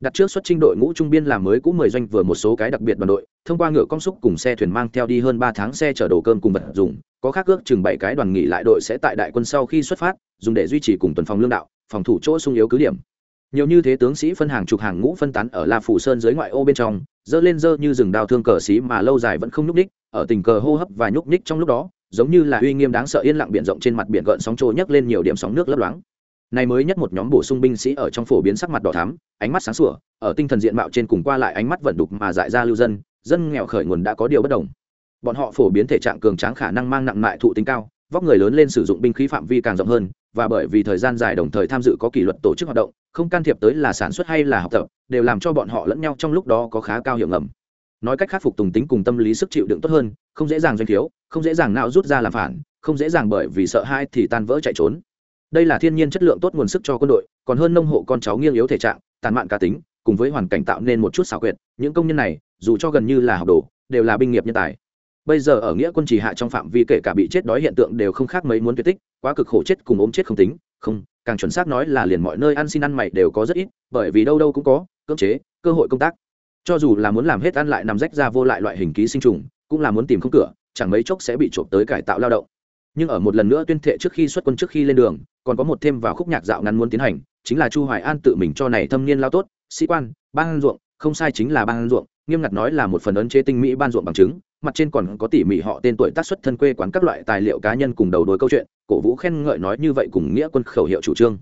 Đặt trước xuất trinh đội ngũ trung biên làm mới cũ mười doanh vừa một số cái đặc biệt đoàn đội, thông qua ngựa công xúc cùng xe thuyền mang theo đi hơn ba tháng xe chở đồ cơm cùng vật dùng có khác ước chừng bảy cái đoàn nghỉ lại đội sẽ tại đại quân sau khi xuất phát, dùng để duy trì cùng tuần phòng lương đạo, phòng thủ chỗ sung yếu cứ điểm. Nhiều như thế tướng sĩ phân hàng chục hàng ngũ phân tán ở la phủ sơn dưới ngoại ô bên trong, dơ lên dơ như rừng đào thương cờ xí mà lâu dài vẫn không nhúc ních ở tình cờ hô hấp và nhúc ních trong lúc đó giống như là uy nghiêm đáng sợ yên lặng biển rộng trên mặt biển gợn sóng trôi nhấc lên nhiều điểm sóng nước lấp loáng. Này mới nhất một nhóm bổ sung binh sĩ ở trong phổ biến sắc mặt đỏ thắm, ánh mắt sáng sủa, ở tinh thần diện mạo trên cùng qua lại ánh mắt vận đục mà dại ra lưu dân dân nghèo khởi nguồn đã có điều bất đồng. Bọn họ phổ biến thể trạng cường tráng khả năng mang nặng mại thụ tính cao, vóc người lớn lên sử dụng binh khí phạm vi càng rộng hơn, và bởi vì thời gian dài đồng thời tham dự có kỷ luật tổ chức hoạt động, không can thiệp tới là sản xuất hay là học tập, đều làm cho bọn họ lẫn nhau trong lúc đó có khá cao hiệu ngầm nói cách khắc phục tùng tính cùng tâm lý sức chịu đựng tốt hơn, không dễ dàng doanh thiếu không dễ dàng nào rút ra làm phản, không dễ dàng bởi vì sợ hai thì tan vỡ chạy trốn. Đây là thiên nhiên chất lượng tốt nguồn sức cho quân đội, còn hơn nông hộ con cháu nghiêng yếu thể trạng, tàn mạn cá tính, cùng với hoàn cảnh tạo nên một chút xảo quyệt, những công nhân này, dù cho gần như là học đồ, đều là binh nghiệp nhân tài. Bây giờ ở nghĩa quân chỉ hạ trong phạm vi kể cả bị chết đói hiện tượng đều không khác mấy muốn tuyệt tích, quá cực khổ chết cùng ốm chết không tính, không, càng chuẩn xác nói là liền mọi nơi ăn xin ăn mày đều có rất ít, bởi vì đâu đâu cũng có, cưỡng chế, cơ hội công tác cho dù là muốn làm hết ăn lại nằm rách ra vô lại loại hình ký sinh trùng, cũng là muốn tìm không cửa, chẳng mấy chốc sẽ bị trộm tới cải tạo lao động. Nhưng ở một lần nữa tuyên thệ trước khi xuất quân trước khi lên đường, còn có một thêm vào khúc nhạc dạo ngắn muốn tiến hành, chính là chu hoài an tự mình cho này thâm niên lao tốt, sĩ quan, ban ruộng, không sai chính là ban ruộng, nghiêm ngặt nói là một phần ấn chế tinh mỹ ban ruộng bằng chứng, mặt trên còn có tỉ mỉ họ tên tuổi tác xuất thân quê quán các loại tài liệu cá nhân cùng đầu đuôi câu chuyện, cổ vũ khen ngợi nói như vậy cùng nghĩa quân khẩu hiệu chủ trương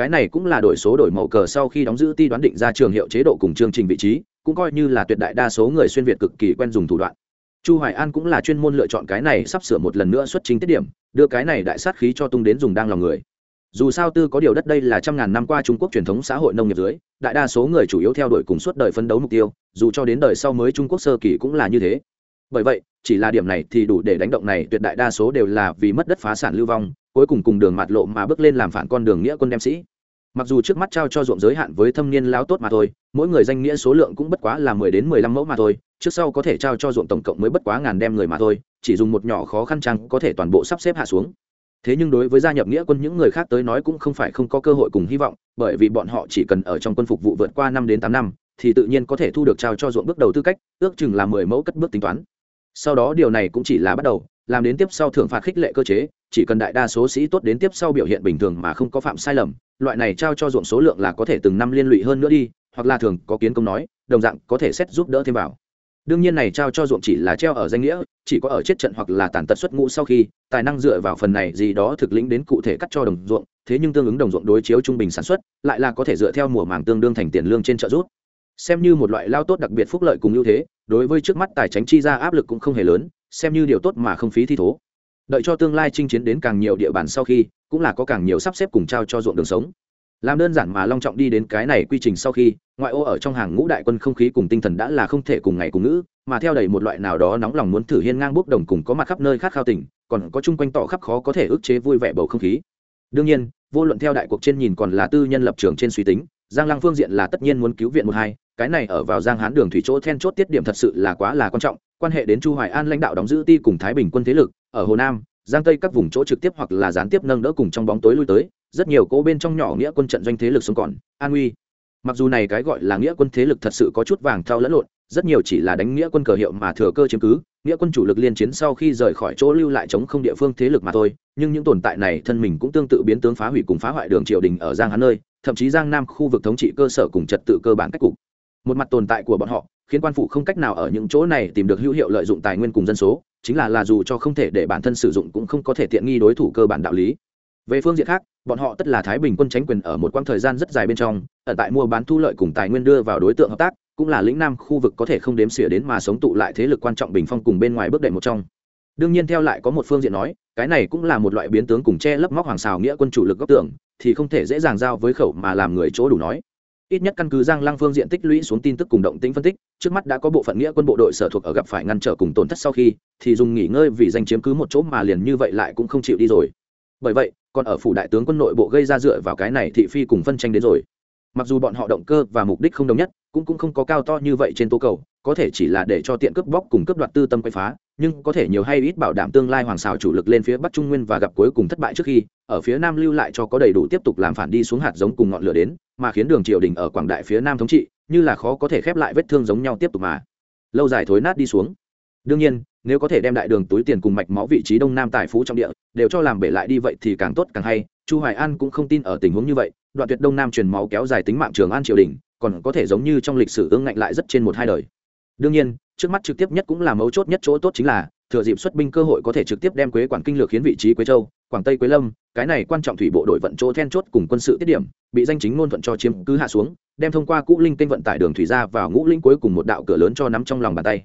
cái này cũng là đổi số đổi màu cờ sau khi đóng giữ ti đoán định ra trường hiệu chế độ cùng chương trình vị trí, cũng coi như là tuyệt đại đa số người xuyên việt cực kỳ quen dùng thủ đoạn. Chu hoài an cũng là chuyên môn lựa chọn cái này sắp sửa một lần nữa xuất chính tiết điểm, đưa cái này đại sát khí cho tung đến dùng đang lòng người. Dù sao tư có điều đất đây là trăm ngàn năm qua trung quốc truyền thống xã hội nông nghiệp dưới, đại đa số người chủ yếu theo đuổi cùng suốt đời phấn đấu mục tiêu, dù cho đến đời sau mới trung quốc sơ kỳ cũng là như thế. Bởi vậy, chỉ là điểm này thì đủ để đánh động này, tuyệt đại đa số đều là vì mất đất phá sản lưu vong cuối cùng cùng đường mạt lộ mà bước lên làm phản con đường nghĩa quân đem sĩ. Mặc dù trước mắt trao cho ruộng giới hạn với thâm niên lao tốt mà thôi, mỗi người danh nghĩa số lượng cũng bất quá là mười đến mười lăm mẫu mà thôi, trước sau có thể trao cho ruộng tổng cộng mới bất quá ngàn đem người mà thôi, chỉ dùng một nhỏ khó khăn chăng có thể toàn bộ sắp xếp hạ xuống. Thế nhưng đối với gia nhập nghĩa quân những người khác tới nói cũng không phải không có cơ hội cùng hy vọng, bởi vì bọn họ chỉ cần ở trong quân phục vụ vượt qua năm đến tám năm, thì tự nhiên có thể thu được trao cho ruộng bước đầu tư cách, ước chừng là mười mẫu cất bước tính toán. Sau đó điều này cũng chỉ là bắt đầu làm đến tiếp sau thưởng phạt khích lệ cơ chế, chỉ cần đại đa số sĩ tốt đến tiếp sau biểu hiện bình thường mà không có phạm sai lầm, loại này trao cho ruộng số lượng là có thể từng năm liên lụy hơn nữa đi, hoặc là thường có kiến công nói, đồng dạng có thể xét giúp đỡ thêm vào. Đương nhiên này trao cho ruộng chỉ là treo ở danh nghĩa, chỉ có ở chết trận hoặc là tàn tật xuất ngũ sau khi, tài năng dựa vào phần này gì đó thực lĩnh đến cụ thể cắt cho đồng ruộng, thế nhưng tương ứng đồng ruộng đối chiếu trung bình sản xuất, lại là có thể dựa theo mùa màng tương đương thành tiền lương trên trợ rút xem như một loại lao tốt đặc biệt phúc lợi cùng ưu thế, đối với trước mắt tài chính chi ra áp lực cũng không hề lớn xem như điều tốt mà không phí thi thố. Đợi cho tương lai chinh chiến đến càng nhiều địa bàn sau khi, cũng là có càng nhiều sắp xếp cùng trao cho ruộng đường sống. Làm đơn giản mà long trọng đi đến cái này quy trình sau khi, ngoại ô ở trong hàng ngũ đại quân không khí cùng tinh thần đã là không thể cùng ngày cùng ngữ, mà theo đầy một loại nào đó nóng lòng muốn thử hiên ngang bốc đồng cùng có mặt khắp nơi khát khao tỉnh còn có chung quanh tỏ khắp khó có thể ức chế vui vẻ bầu không khí. Đương nhiên, vô luận theo đại cuộc trên nhìn còn là tư nhân lập trường trên suy tính, giang lăng phương diện là tất nhiên muốn cứu viện một hai, cái này ở vào giang hán đường thủy chỗ then chốt tiết điểm thật sự là quá là quan trọng quan hệ đến chu hoài an lãnh đạo đóng giữ ti cùng thái bình quân thế lực, ở hồ nam, giang tây các vùng chỗ trực tiếp hoặc là gián tiếp nâng đỡ cùng trong bóng tối lui tới, rất nhiều cố bên trong nhỏ nghĩa quân trận doanh thế lực sống còn, an uy mặc dù này cái gọi là nghĩa quân thế lực thật sự có chút vàng thao lẫn lộn, rất nhiều chỉ là đánh nghĩa quân cờ hiệu mà thừa cơ chiếm cứ, nghĩa quân chủ lực liên chiến sau khi rời khỏi chỗ lưu lại chống không địa phương thế lực mà thôi, nhưng những tồn tại này thân mình cũng tương tự biến tướng phá hủy cùng phá hoại đường triều đình ở giang hán nơi, thậm chí giang nam khu vực thống trị cơ sở cùng trật tự cơ bản cách cục. Một mặt tồn tại của bọn họ khiến quan phụ không cách nào ở những chỗ này tìm được hữu hiệu lợi dụng tài nguyên cùng dân số, chính là là dù cho không thể để bản thân sử dụng cũng không có thể tiện nghi đối thủ cơ bản đạo lý. Về phương diện khác, bọn họ tất là thái bình quân tránh quyền ở một quãng thời gian rất dài bên trong, ở tại mua bán thu lợi cùng tài nguyên đưa vào đối tượng hợp tác, cũng là lĩnh nam khu vực có thể không đếm xỉa đến mà sống tụ lại thế lực quan trọng bình phong cùng bên ngoài bước đệm một trong. Đương nhiên theo lại có một phương diện nói, cái này cũng là một loại biến tướng cùng che lấp móc hoàng xào nghĩa quân chủ lực góc tưởng, thì không thể dễ dàng giao với khẩu mà làm người chỗ đủ nói ít nhất căn cứ giang lăng phương diện tích lũy xuống tin tức cùng động tĩnh phân tích, trước mắt đã có bộ phận nghĩa quân bộ đội sở thuộc ở gặp phải ngăn trở cùng tổn thất sau khi, thì dùng nghỉ ngơi vì danh chiếm cứ một chỗ mà liền như vậy lại cũng không chịu đi rồi. Bởi vậy, còn ở phủ đại tướng quân nội bộ gây ra dựa vào cái này thị phi cùng phân tranh đến rồi. Mặc dù bọn họ động cơ và mục đích không đồng nhất, cũng cũng không có cao to như vậy trên tố cầu, có thể chỉ là để cho tiện cướp bóc cùng cướp đoạt tư tâm quay phá, nhưng có thể nhiều hay ít bảo đảm tương lai hoàng xào chủ lực lên phía bắc trung nguyên và gặp cuối cùng thất bại trước khi, ở phía nam lưu lại cho có đầy đủ tiếp tục làm phản đi xuống hạt giống cùng ngọn lửa đến mà khiến đường triều đình ở quảng đại phía nam thống trị, như là khó có thể khép lại vết thương giống nhau tiếp tục mà. Lâu dài thối nát đi xuống. Đương nhiên, nếu có thể đem đại đường túi tiền cùng mạch máu vị trí đông nam tài phú trong địa, đều cho làm bể lại đi vậy thì càng tốt, càng hay. Chu hoài an cũng không tin ở tình huống như vậy, đoạn tuyệt đông nam truyền máu kéo dài tính mạng trường an triều đình, còn có thể giống như trong lịch sử ương ngạnh lại rất trên một hai đời. Đương nhiên, trước mắt trực tiếp nhất cũng là mấu chốt nhất chỗ tốt chính là thừa dịp xuất binh cơ hội có thể trực tiếp đem quế quản kinh lược khiến vị trí quế châu, quảng tây quế lâm, cái này quan trọng thủy bộ đội vận chỗ then chốt cùng quân sự tiết điểm, bị danh chính ngôn thuận cho chiếm cứ hạ xuống, đem thông qua cũ linh kênh vận tải đường thủy ra vào ngũ linh cuối cùng một đạo cửa lớn cho nắm trong lòng bàn tay.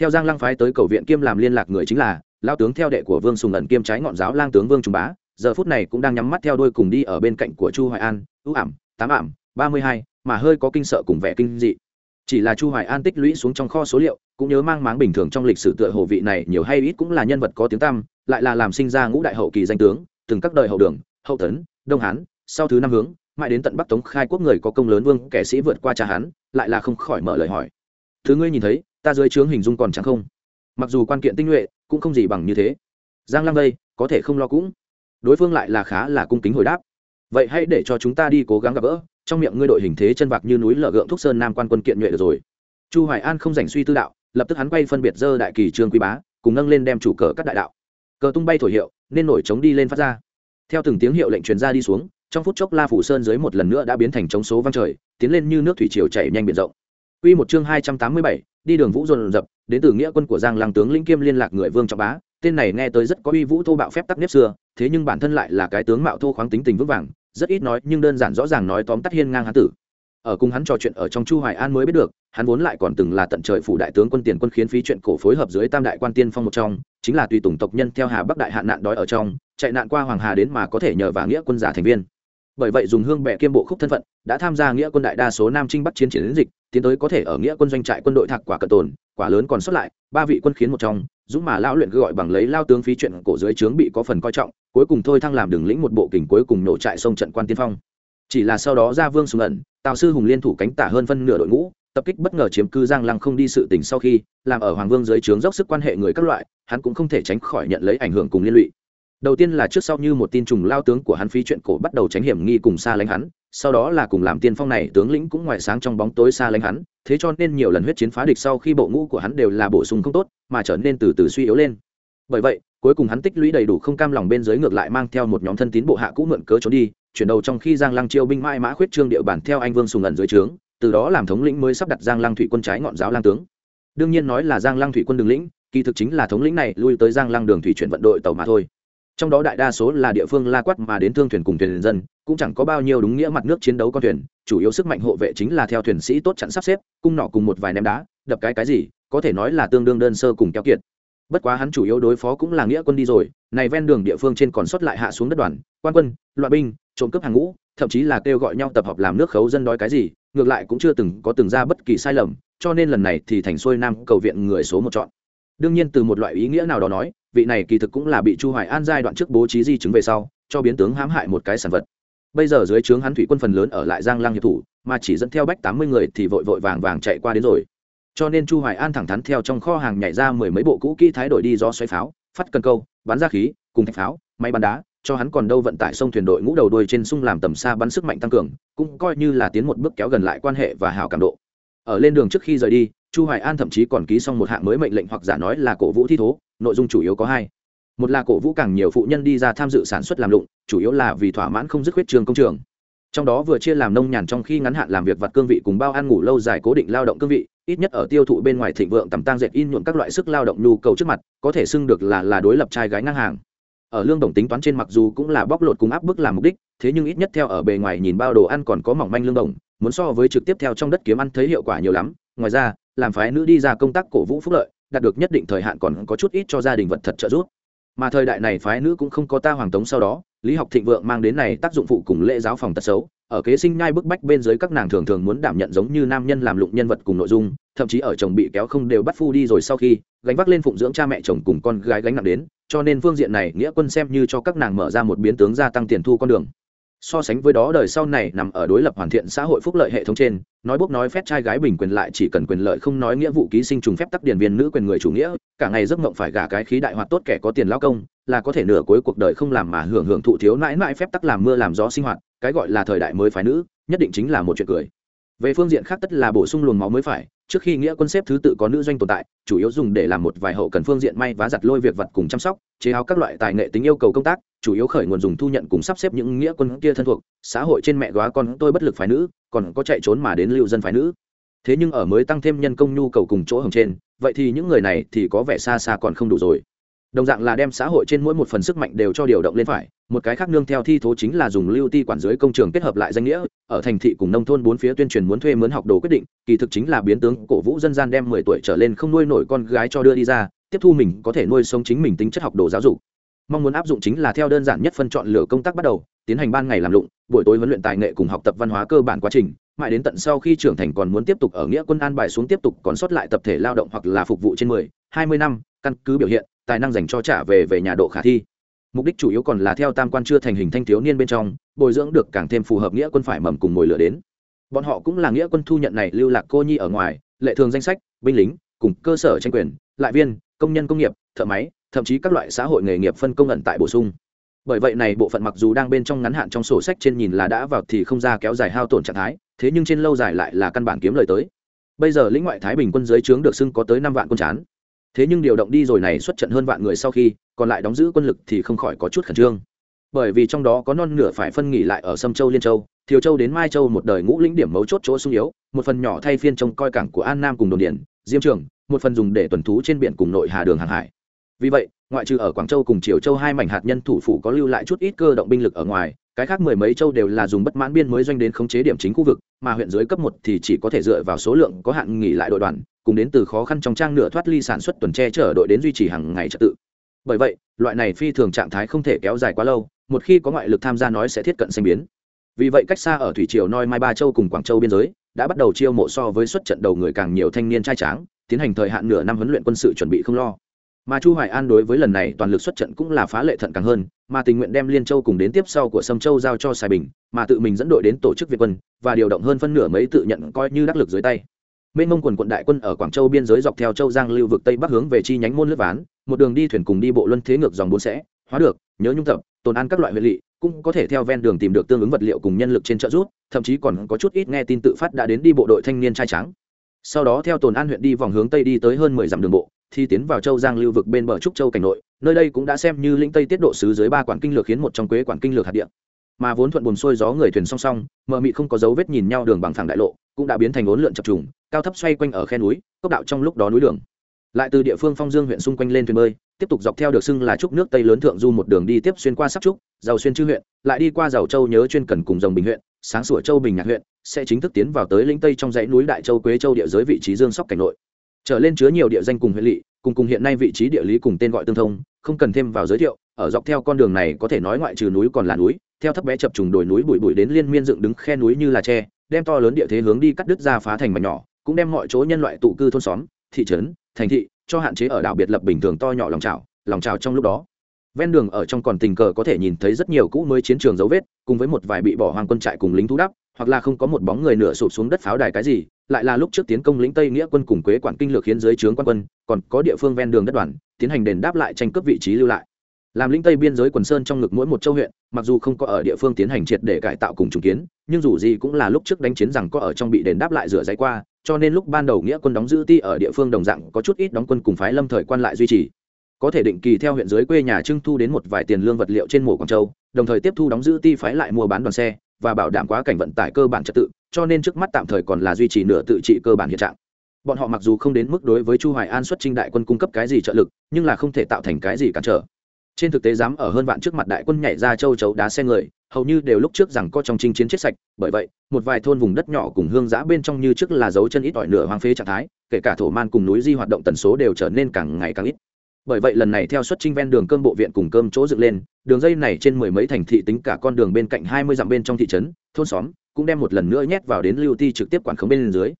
Theo giang lang phái tới cầu viện kiêm làm liên lạc người chính là lao tướng theo đệ của vương sùng ẩn kiêm trái ngọn giáo lang tướng vương trung bá, giờ phút này cũng đang nhắm mắt theo đuôi cùng đi ở bên cạnh của chu hoài an ưu ảm, tám ảm, ba mươi hai, mà hơi có kinh sợ cùng vẻ kinh dị chỉ là chu hoài an tích lũy xuống trong kho số liệu, cũng nhớ mang máng bình thường trong lịch sử tựa hồ vị này nhiều hay ít cũng là nhân vật có tiếng tăm, lại là làm sinh ra ngũ đại hậu kỳ danh tướng, từng các đời hậu đường, hậu tấn, đông hán, sau thứ năm hướng, mãi đến tận bắc tống khai quốc người có công lớn vương kẻ sĩ vượt qua cha hán, lại là không khỏi mở lời hỏi. Thứ ngươi nhìn thấy, ta dưới trướng hình dung còn chẳng không? Mặc dù quan kiện tinh nhuệ, cũng không gì bằng như thế. Giang lăng đây, có thể không lo cũng. Đối phương lại là khá là cung kính hồi đáp. Vậy hãy để cho chúng ta đi cố gắng gặp gỡ trong miệng ngươi đội hình thế chân vạc như núi lở gượng thúc sơn nam quan quân kiện nhuệ được rồi. Chu hoài an không rảnh suy tư đạo lập tức hắn quay phân biệt dơ đại kỳ trương quý bá cùng nâng lên đem chủ cờ các đại đạo. Cờ tung bay thổi hiệu nên nổi chống đi lên phát ra. Theo từng tiếng hiệu lệnh truyền ra đi xuống trong phút chốc la phủ sơn dưới một lần nữa đã biến thành chống số vang trời tiến lên như nước thủy triều chảy nhanh biển rộng. Quy một chương 287, đi đường vũ dồn dập, đến từ nghĩa quân của Giang Lăng tướng lĩnh kiêm liên lạc người Vương Trọng Bá, tên này nghe tới rất có uy vũ thô bạo phép tắc nếp xưa, thế nhưng bản thân lại là cái tướng mạo thô khoáng tính tình vững vàng, rất ít nói, nhưng đơn giản rõ ràng nói tóm tắt hiên ngang hán tử. Ở cùng hắn trò chuyện ở trong chu hoài an mới biết được, hắn vốn lại còn từng là tận trời phủ đại tướng quân tiền quân khiến phí chuyện cổ phối hợp dưới tam đại quan tiên phong một trong, chính là tùy tùng tộc nhân theo hà bắc đại hạn nạn đói ở trong, chạy nạn qua hoàng hà đến mà có thể nhờ vào nghĩa quân giả thành viên. Bởi vậy dùng hương bệ kiêm bộ khúc thân phận, đã tham gia nghĩa quân đại đa số nam trinh bắc chiến chiến dịch, tiến tới có thể ở nghĩa quân doanh trại quân đội thạc quả cận tồn, quả lớn còn xuất lại, ba vị quân khiến một trong dũng mà lão luyện cứ gọi bằng lấy lao tướng phí chuyện cổ dưới trướng bị có phần coi trọng, cuối cùng thôi thăng làm đường lĩnh một bộ kình cuối cùng nổ trại sông trận quan tiên phong. Chỉ là sau đó ra vương sùng ẩn, tào sư hùng liên thủ cánh tả hơn phân nửa đội ngũ, tập kích bất ngờ chiếm cư giang lăng không đi sự tình sau khi, làm ở hoàng vương dưới trướng dốc sức quan hệ người các loại, hắn cũng không thể tránh khỏi nhận lấy ảnh hưởng cùng liên lụy. Đầu tiên là trước sau như một tin trùng lao tướng của hắn phí chuyện cổ bắt đầu tránh hiểm nghi cùng xa lánh hắn sau đó là cùng làm tiên phong này tướng lĩnh cũng ngoài sáng trong bóng tối xa lánh hắn, thế cho nên nhiều lần huyết chiến phá địch sau khi bộ ngũ của hắn đều là bổ sung không tốt, mà trở nên từ từ suy yếu lên. Bởi vậy, cuối cùng hắn tích lũy đầy đủ không cam lòng bên dưới ngược lại mang theo một nhóm thân tín bộ hạ cũ mượn cớ trốn đi, chuyển đầu trong khi giang lăng chiêu binh mãi mã khuyết trương địa bản theo anh vương sùng ẩn dưới trướng, từ đó làm thống lĩnh mới sắp đặt giang lăng thủy quân trái ngọn giáo lang tướng. Đương nhiên nói là giang lăng thủy quân đường lĩnh, kỳ thực chính là thống lĩnh này lui tới giang lăng đường thủy chuyển vận đội tàu mà thôi trong đó đại đa số là địa phương la quát mà đến thương thuyền cùng thuyền dân, cũng chẳng có bao nhiêu đúng nghĩa mặt nước chiến đấu con thuyền, chủ yếu sức mạnh hộ vệ chính là theo thuyền sĩ tốt chặn sắp xếp, cung nọ cùng một vài ném đá, đập cái cái gì, có thể nói là tương đương đơn sơ cùng kéo kiệt. Bất quá hắn chủ yếu đối phó cũng là nghĩa quân đi rồi, này ven đường địa phương trên còn sót lại hạ xuống đất đoàn, quan quân loại binh, trộm cướp hàng ngũ, thậm chí là kêu gọi nhau tập hợp làm nước khấu dân đói cái gì, ngược lại cũng chưa từng có từng ra bất kỳ sai lầm, cho nên lần này thì thành xuôi nam cầu viện người số một chọn đương nhiên từ một loại ý nghĩa nào đó nói, vị này kỳ thực cũng là bị chu hoài an giai đoạn trước bố trí di chứng về sau, cho biến tướng hãm hại một cái sản vật. Bây giờ dưới trướng hắn thủy quân phần lớn ở lại giang lang hiệp thủ, mà chỉ dẫn theo bách tám mươi người thì vội vội vàng vàng chạy qua đến rồi. Cho nên chu hoài an thẳng thắn theo trong kho hàng nhảy ra mười mấy bộ cũ kỹ thái đổi đi do xoáy pháo, phát cần câu, bắn ra khí, cùng thạch pháo, máy bắn đá, cho hắn còn đâu vận tải sông thuyền đội ngũ đầu đuôi trên sung làm tầm xa bắn sức mạnh tăng cường, cũng coi như là tiến một bước kéo gần lại quan hệ và hảo cảm độ ở lên đường trước khi rời đi, chu hoài an thậm chí còn ký xong một hạng mới mệnh lệnh hoặc giả nói là cổ vũ thi thố, nội dung chủ yếu có hai. Một là cổ vũ càng nhiều phụ nhân đi ra tham dự sản xuất làm lụng, chủ yếu là vì thỏa mãn không dứt khuyết trường công trường. Trong đó vừa chia làm nông nhàn trong khi ngắn hạn làm việc vặt cương vị cùng bao ăn ngủ lâu dài cố định lao động cương vị, ít nhất ở tiêu thụ bên ngoài thịnh vượng tầm tăng dệt in nhuộm các loại sức lao động nhu cầu trước mặt, có thể xưng được là là đối lập trai gái ngang hàng. Ở lương đồng tính toán trên mặc dù cũng là bóc lột cùng áp bức làm mục đích, thế nhưng ít nhất theo ở bề ngoài nhìn bao đồ ăn còn có mỏng manh lương đồng muốn so với trực tiếp theo trong đất kiếm ăn thấy hiệu quả nhiều lắm. Ngoài ra, làm phái nữ đi ra công tác cổ vũ phúc lợi, đạt được nhất định thời hạn còn có chút ít cho gia đình vật thật trợ giúp. Mà thời đại này phái nữ cũng không có ta hoàng tống sau đó, lý học thịnh vượng mang đến này tác dụng phụ cùng lễ giáo phòng tật xấu, ở kế sinh nhai bức bách bên dưới các nàng thường thường muốn đảm nhận giống như nam nhân làm lụng nhân vật cùng nội dung, thậm chí ở chồng bị kéo không đều bắt phu đi rồi sau khi, gánh vác lên phụng dưỡng cha mẹ chồng cùng con gái gánh nặng đến, cho nên phương diện này nghĩa quân xem như cho các nàng mở ra một biến tướng gia tăng tiền thu con đường so sánh với đó đời sau này nằm ở đối lập hoàn thiện xã hội phúc lợi hệ thống trên, nói bốc nói phép trai gái bình quyền lại chỉ cần quyền lợi không nói nghĩa vụ ký sinh trùng phép tắc điển viên nữ quyền người chủ nghĩa, cả ngày giấc mộng phải gả cái khí đại hoạt tốt kẻ có tiền lao công, là có thể nửa cuối cuộc đời không làm mà hưởng hưởng thụ thiếu mãi mãi phép tắc làm mưa làm gió sinh hoạt, cái gọi là thời đại mới phái nữ, nhất định chính là một chuyện cười. Về phương diện khác tất là bổ sung luồng máu mới phải trước khi nghĩa quân xếp thứ tự có nữ doanh tồn tại, chủ yếu dùng để làm một vài hậu cần phương diện may vá giặt lôi việc vật cùng chăm sóc, chế áo các loại tài nghệ tính yêu cầu công tác, chủ yếu khởi nguồn dùng thu nhận cùng sắp xếp những nghĩa quân kia thân thuộc. Xã hội trên mẹ góa con tôi bất lực phái nữ, còn có chạy trốn mà đến lưu dân phái nữ. Thế nhưng ở mới tăng thêm nhân công nhu cầu cùng chỗ hồng trên, vậy thì những người này thì có vẻ xa xa còn không đủ rồi đồng dạng là đem xã hội trên mỗi một phần sức mạnh đều cho điều động lên phải, một cái khác nương theo thi thố chính là dùng lưu ti quản dưới công trường kết hợp lại danh nghĩa, ở thành thị cùng nông thôn bốn phía tuyên truyền muốn thuê mướn học đồ quyết định, kỳ thực chính là biến tướng cổ vũ dân gian đem mười tuổi trở lên không nuôi nổi con gái cho đưa đi ra, tiếp thu mình có thể nuôi sống chính mình tính chất học đồ giáo dục. Mong muốn áp dụng chính là theo đơn giản nhất phân chọn lựa công tác bắt đầu, tiến hành ban ngày làm lụng, buổi tối huấn luyện tài nghệ cùng học tập văn hóa cơ bản quá trình, mãi đến tận sau khi trưởng thành còn muốn tiếp tục ở nghĩa quân an bài xuống tiếp tục còn sót lại tập thể lao động hoặc là phục vụ trên mười, hai mươi năm, căn cứ biểu hiện tài năng dành cho trả về về nhà độ khả thi. Mục đích chủ yếu còn là theo tam quan chưa thành hình thanh thiếu niên bên trong, bồi dưỡng được càng thêm phù hợp nghĩa quân phải mầm cùng ngồi lửa đến. Bọn họ cũng là nghĩa quân thu nhận này lưu lạc cô nhi ở ngoài, lệ thường danh sách, binh lính, cùng cơ sở tranh quyền, lại viên, công nhân công nghiệp, thợ máy, thậm chí các loại xã hội nghề nghiệp phân công ẩn tại bổ sung. Bởi vậy này bộ phận mặc dù đang bên trong ngắn hạn trong sổ sách trên nhìn là đã vào thì không ra kéo dài hao tổn trạng thái, thế nhưng trên lâu dài lại là căn bản kiếm lời tới. Bây giờ lĩnh ngoại thái bình quân giới trướng được xưng có tới năm vạn quân chán thế nhưng điều động đi rồi này xuất trận hơn vạn người sau khi, còn lại đóng giữ quân lực thì không khỏi có chút khẩn trương. Bởi vì trong đó có non nửa phải phân nghỉ lại ở sâm châu, liên châu, thiều châu đến mai châu một đời ngũ lĩnh điểm mấu chốt chỗ sung yếu, một phần nhỏ thay phiên trông coi cảng của an nam cùng đồn điển diêm trường, một phần dùng để tuần thú trên biển cùng nội hà đường hàng hải. Vì vậy, ngoại trừ ở quảng châu cùng triều châu hai mảnh hạt nhân thủ phủ có lưu lại chút ít cơ động binh lực ở ngoài, cái khác mười mấy châu đều là dùng bất mãn biên mới doanh đến khống chế điểm chính khu vực, mà huyện dưới cấp một thì chỉ có thể dựa vào số lượng có hạn nghỉ lại đội đoàn cùng đến từ khó khăn trong trang nửa thoát ly sản xuất tuần tre chở đội đến duy trì hàng ngày trật tự. Bởi vậy, loại này phi thường trạng thái không thể kéo dài quá lâu, một khi có ngoại lực tham gia nói sẽ thiết cận sinh biến. Vì vậy cách xa ở thủy triều noi mai ba châu cùng quảng châu biên giới, đã bắt đầu chiêu mộ so với xuất trận đầu người càng nhiều thanh niên trai tráng, tiến hành thời hạn nửa năm huấn luyện quân sự chuẩn bị không lo. Mà chu hoài an đối với lần này toàn lực xuất trận cũng là phá lệ thận càng hơn, mà tình nguyện đem liên châu cùng đến tiếp sau của sâm châu giao cho sài bình, mà tự mình dẫn đội đến tổ chức việt quân, và điều động hơn phân nửa mấy tự nhận coi như đắc lực dưới tay mênh mông quần quận đại quân ở quảng châu biên giới dọc theo châu giang lưu vực tây bắc hướng về chi nhánh môn lướt ván, một đường đi thuyền cùng đi bộ luân thế ngược dòng bốn sẽ hóa được, nhớ nhung tập, tồn an các loại huyện lỵ cũng có thể theo ven đường tìm được tương ứng vật liệu cùng nhân lực trên trợ rút, thậm chí còn có chút ít nghe tin tự phát đã đến đi bộ đội thanh niên trai trắng sau đó theo tồn an huyện đi vòng hướng tây đi tới hơn mười dặm đường bộ thì tiến vào châu giang lưu vực bên bờ trúc châu cảnh nội, nơi đây cũng đã xem như lĩnh tây tiết độ sứ dưới ba quản kinh lược khiến một trong quế quản kinh lược hạt địa mà vốn thuận buồn xuôi gió người thuyền song song, mờ mị không có dấu vết nhìn nhau đường bằng phẳng đại lộ, cũng đã biến thành ốn lượn chập trùng, cao thấp xoay quanh ở khe núi, cốc đạo trong lúc đó núi đường. Lại từ địa phương phong dương huyện xung quanh lên thuyền bơi, tiếp tục dọc theo được xưng là trúc nước tây lớn thượng du một đường đi tiếp xuyên qua sắp trúc, giàu xuyên chư huyện, lại đi qua giàu châu nhớ chuyên cần cùng dòng bình huyện, sáng sủa châu bình nhạc huyện, sẽ chính thức tiến vào tới lĩnh tây trong dãy núi đại châu quế châu địa giới vị trí dương sóc cảnh nội. Trở lên chứa nhiều địa danh cùng huyện lỵ, cùng cùng hiện nay vị trí địa lý cùng tên gọi tương thông, không cần thêm vào giới thiệu, ở dọc theo con đường này có thể nói ngoại trừ núi còn là núi theo thấp bé chập trùng đồi núi bụi bụi đến liên miên dựng đứng khe núi như là tre, đem to lớn địa thế hướng đi cắt đứt ra phá thành mảnh nhỏ, cũng đem mọi chỗ nhân loại tụ cư thôn xóm, thị trấn, thành thị cho hạn chế ở đảo biệt lập bình thường to nhỏ lòng trào lòng trào trong lúc đó. Ven đường ở trong còn tình cờ có thể nhìn thấy rất nhiều cũ mới chiến trường dấu vết, cùng với một vài bị bỏ hoang quân trại cùng lính thú đắp, hoặc là không có một bóng người nửa sụp xuống đất pháo đài cái gì, lại là lúc trước tiến công lính tây nghĩa quân cùng quế quản kinh lược khiến dưới trướng quan quân, còn có địa phương ven đường đất đoàn, tiến hành đền đáp lại tranh cướp vị trí lưu lại làm lĩnh tây biên giới quần sơn trong ngực mỗi một châu huyện, mặc dù không có ở địa phương tiến hành triệt để cải tạo cùng trùng kiến, nhưng dù gì cũng là lúc trước đánh chiến rằng có ở trong bị đền đáp lại rửa giấy qua, cho nên lúc ban đầu nghĩa quân đóng giữ ti ở địa phương đồng dạng có chút ít đóng quân cùng phái lâm thời quan lại duy trì. Có thể định kỳ theo huyện dưới quê nhà trưng thu đến một vài tiền lương vật liệu trên mùa quảng châu, đồng thời tiếp thu đóng giữ ti phái lại mua bán đoàn xe và bảo đảm quá cảnh vận tải cơ bản trật tự, cho nên trước mắt tạm thời còn là duy trì nửa tự trị cơ bản hiện trạng. Bọn họ mặc dù không đến mức đối với chu hoài an xuất trinh đại quân cung cấp cái gì trợ lực, nhưng là không thể tạo thành cái gì cản trở trên thực tế dám ở hơn vạn trước mặt đại quân nhảy ra châu chấu đá xe người, hầu như đều lúc trước rằng có trong chinh chiến chết sạch, bởi vậy, một vài thôn vùng đất nhỏ cùng hương giã bên trong như trước là dấu chân ít ỏi nửa hoang phế trạng thái, kể cả thổ man cùng núi di hoạt động tần số đều trở nên càng ngày càng ít. Bởi vậy lần này theo xuất trinh ven đường cơm bộ viện cùng cơm chỗ dựng lên, đường dây này trên mười mấy thành thị tính cả con đường bên cạnh hai mươi dặm bên trong thị trấn, thôn xóm cũng đem một lần nữa nhét vào đến lưu ti trực tiếp quản khống bên dưới.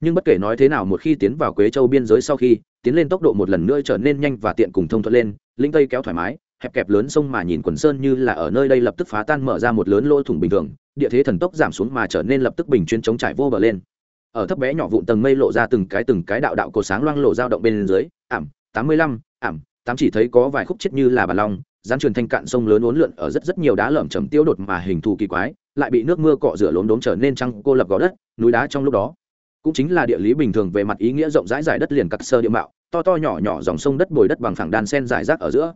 Nhưng bất kể nói thế nào, một khi tiến vào quế châu biên giới sau khi, tiến lên tốc độ một lần nữa trở nên nhanh và tiện cùng thông thuận lên linh tây kéo thoải mái, hẹp kẹp lớn sông mà nhìn quần sơn như là ở nơi đây lập tức phá tan mở ra một lớn lỗ thủng bình thường, địa thế thần tốc giảm xuống mà trở nên lập tức bình chuyên chống trải vô bờ lên. Ở thấp bé nhỏ vụn tầng mây lộ ra từng cái từng cái đạo đạo cổ sáng loang lộ dao động bên dưới, ảm, tám mươi lăm, ảm, tám chỉ thấy có vài khúc chết như là bà long gián truyền thanh cạn sông lớn uốn lượn ở rất rất nhiều đá lởm chầm tiêu đột mà hình thù kỳ quái, lại bị nước mưa cọ rửa lốm đốm trở nên trăng cô lập gò đất, núi đá trong lúc đó. Cũng chính là địa lý bình thường về mặt ý nghĩa rộng rãi dài đất liền cắt sơ địa mạo to to nhỏ nhỏ dòng sông đất bồi đất bằng phẳng đan sen dài rác ở giữa.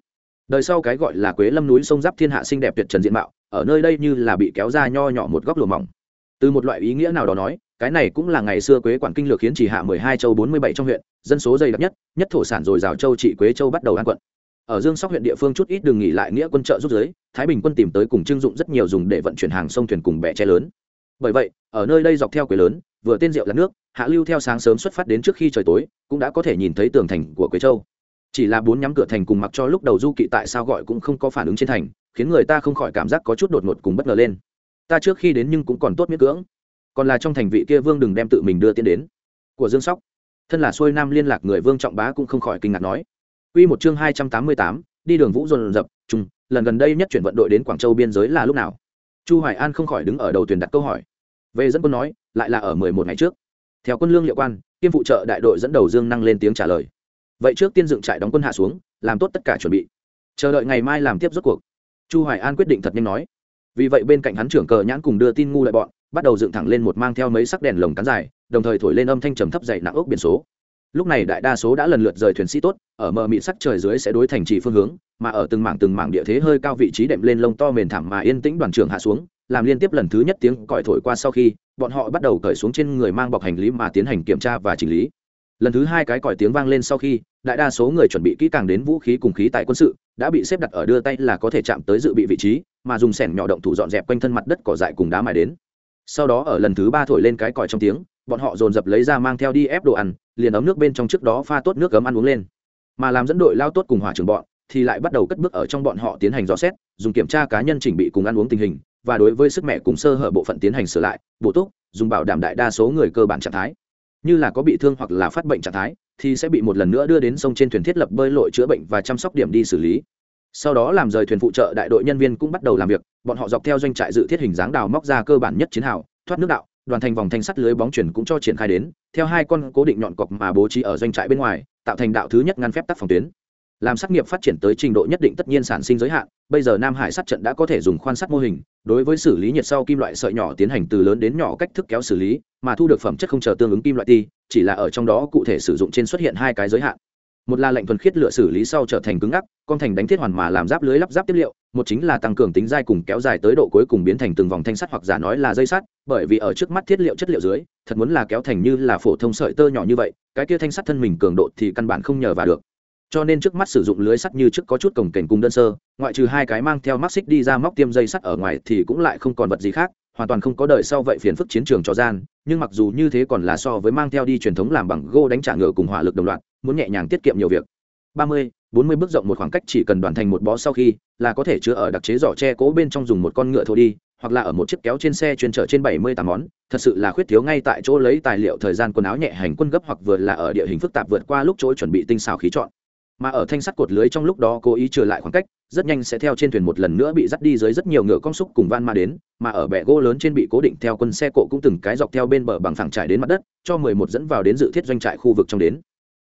Đời sau cái gọi là quế lâm núi sông giáp thiên hạ xinh đẹp tuyệt trần diện mạo, ở nơi đây như là bị kéo ra nho nhỏ một góc lùa mỏng. Từ một loại ý nghĩa nào đó nói, cái này cũng là ngày xưa quế quản kinh lược khiến chỉ hạ mười hai châu bốn mươi bảy trong huyện, dân số dày đặc nhất nhất thổ sản dồi dào châu trị quế châu bắt đầu an quận. Ở dương sóc huyện địa phương chút ít đường nghỉ lại nghĩa quân trợ rút giới, thái bình quân tìm tới cùng trưng dụng rất nhiều dùng để vận chuyển hàng sông thuyền cùng bè tre lớn bởi vậy ở nơi đây dọc theo quế lớn vừa tên rượu là nước hạ lưu theo sáng sớm xuất phát đến trước khi trời tối cũng đã có thể nhìn thấy tường thành của quế châu. Chỉ là bốn nhắm cửa thành cùng mặc cho lúc đầu du kỵ tại sao gọi cũng không có phản ứng trên thành khiến người ta không khỏi cảm giác có chút đột ngột cùng bất ngờ lên. Ta trước khi đến nhưng cũng còn tốt miễn cưỡng. Còn là trong thành vị kia vương đừng đem tự mình đưa tiến đến. Của dương sóc. Thân là xuôi nam liên lạc người vương trọng bá cũng không khỏi kinh ngạc nói. Quy một chương hai trăm tám mươi tám, đi đường vũ dồn dập, chung, lần gần đây nhất chuyển vận đội đến Quảng Châu biên giới là lúc nào? Chu Hoài An không khỏi đứng ở đầu thuyền đặt câu hỏi. Về dẫn quân nói, lại là ở mười một ngày trước. Theo quân lương liệu quan, kiêm phụ trợ đại đội dẫn đầu Dương năng lên tiếng trả lời. Vậy trước tiên dựng trại đóng quân hạ xuống, làm tốt tất cả chuẩn bị. Chờ đợi ngày mai làm tiếp rốt cuộc. Chu Hoài An quyết định thật nhanh nói. Vì vậy bên cạnh hắn trưởng cờ nhãn cùng đưa tin ngu lại bọn, bắt đầu dựng thẳng lên một mang theo mấy sắc đèn lồng cắn dài, đồng thời thổi lên âm thanh trầm thấp dậy nặng ốc biển số lúc này đại đa số đã lần lượt rời thuyền sĩ tốt, ở mờ mịt sắc trời dưới sẽ đối thành trì phương hướng, mà ở từng mảng từng mảng địa thế hơi cao vị trí đệm lên lông to mền thảm mà yên tĩnh đoàn trưởng hạ xuống, làm liên tiếp lần thứ nhất tiếng còi thổi qua sau khi, bọn họ bắt đầu cởi xuống trên người mang bọc hành lý mà tiến hành kiểm tra và chỉnh lý. Lần thứ hai cái còi tiếng vang lên sau khi, đại đa số người chuẩn bị kỹ càng đến vũ khí cùng khí tại quân sự, đã bị xếp đặt ở đưa tay là có thể chạm tới dự bị vị trí, mà dùng sẻn nhỏ động thủ dọn dẹp quanh thân mặt đất cỏ dại cùng đá mài đến. Sau đó ở lần thứ ba thổi lên cái còi trong tiếng, bọn họ dồn dập lấy ra mang theo đi ép đồ ăn liền ấm nước bên trong trước đó pha tốt nước gấm ăn uống lên. Mà làm dẫn đội lao tốt cùng hỏa trưởng bọn, thì lại bắt đầu cất bước ở trong bọn họ tiến hành dò xét, dùng kiểm tra cá nhân chỉnh bị cùng ăn uống tình hình, và đối với sức mẹ cùng sơ hở bộ phận tiến hành sửa lại, bổ túc, dùng bảo đảm đại đa số người cơ bản trạng thái. Như là có bị thương hoặc là phát bệnh trạng thái, thì sẽ bị một lần nữa đưa đến sông trên thuyền thiết lập bơi lội chữa bệnh và chăm sóc điểm đi xử lý. Sau đó làm rời thuyền phụ trợ, đại đội nhân viên cũng bắt đầu làm việc, bọn họ dọc theo doanh trại dự thiết hình dáng đào móc ra cơ bản nhất chiến hào, thoát nước đạo đoàn thành vòng thanh sắt lưới bóng chuyển cũng cho triển khai đến, theo hai con cố định nhọn cọc mà bố trí ở doanh trại bên ngoài, tạo thành đạo thứ nhất ngăn phép tắc phòng tuyến. Làm sát nghiệp phát triển tới trình độ nhất định tất nhiên sản sinh giới hạn, bây giờ nam hải sát trận đã có thể dùng khoan sắt mô hình, đối với xử lý nhiệt sau kim loại sợi nhỏ tiến hành từ lớn đến nhỏ cách thức kéo xử lý, mà thu được phẩm chất không chờ tương ứng kim loại ti, chỉ là ở trong đó cụ thể sử dụng trên xuất hiện hai cái giới hạn một là lệnh thuần khiết lựa xử lý sau trở thành cứng ngắc, con thành đánh thiết hoàn mà làm giáp lưới lắp ráp tiếp liệu, một chính là tăng cường tính dai cùng kéo dài tới độ cuối cùng biến thành từng vòng thanh sắt hoặc giả nói là dây sắt, bởi vì ở trước mắt thiết liệu chất liệu dưới, thật muốn là kéo thành như là phổ thông sợi tơ nhỏ như vậy, cái kia thanh sắt thân mình cường độ thì căn bản không nhờ vào được. Cho nên trước mắt sử dụng lưới sắt như trước có chút cổng kềnh cùng đơn sơ, ngoại trừ hai cái mang theo mắc xích đi ra móc tiêm dây sắt ở ngoài thì cũng lại không còn vật gì khác hoàn toàn không có đời sau vậy phiền phức chiến trường cho gian, nhưng mặc dù như thế còn là so với mang theo đi truyền thống làm bằng gô đánh trả ngựa cùng hỏa lực đồng loạt, muốn nhẹ nhàng tiết kiệm nhiều việc. Ba mươi, bốn mươi bước rộng một khoảng cách chỉ cần đoàn thành một bó sau khi, là có thể chứa ở đặc chế giỏ tre cố bên trong dùng một con ngựa thô đi, hoặc là ở một chiếc kéo trên xe chuyên chở trên bảy mươi tám món. Thật sự là khuyết thiếu ngay tại chỗ lấy tài liệu, thời gian quần áo nhẹ hành quân gấp hoặc vừa là ở địa hình phức tạp vượt qua lúc chỗ chuẩn bị tinh xào khí chọn. Mà ở thanh sắt cột lưới trong lúc đó cố ý trở lại khoảng cách rất nhanh sẽ theo trên thuyền một lần nữa bị dắt đi dưới rất nhiều ngựa con xúc cùng van ma đến, mà ở bệ gỗ lớn trên bị cố định theo quân xe cộ cũng từng cái dọc theo bên bờ bằng phẳng trải đến mặt đất, cho mười một dẫn vào đến dự thiết doanh trại khu vực trong đến.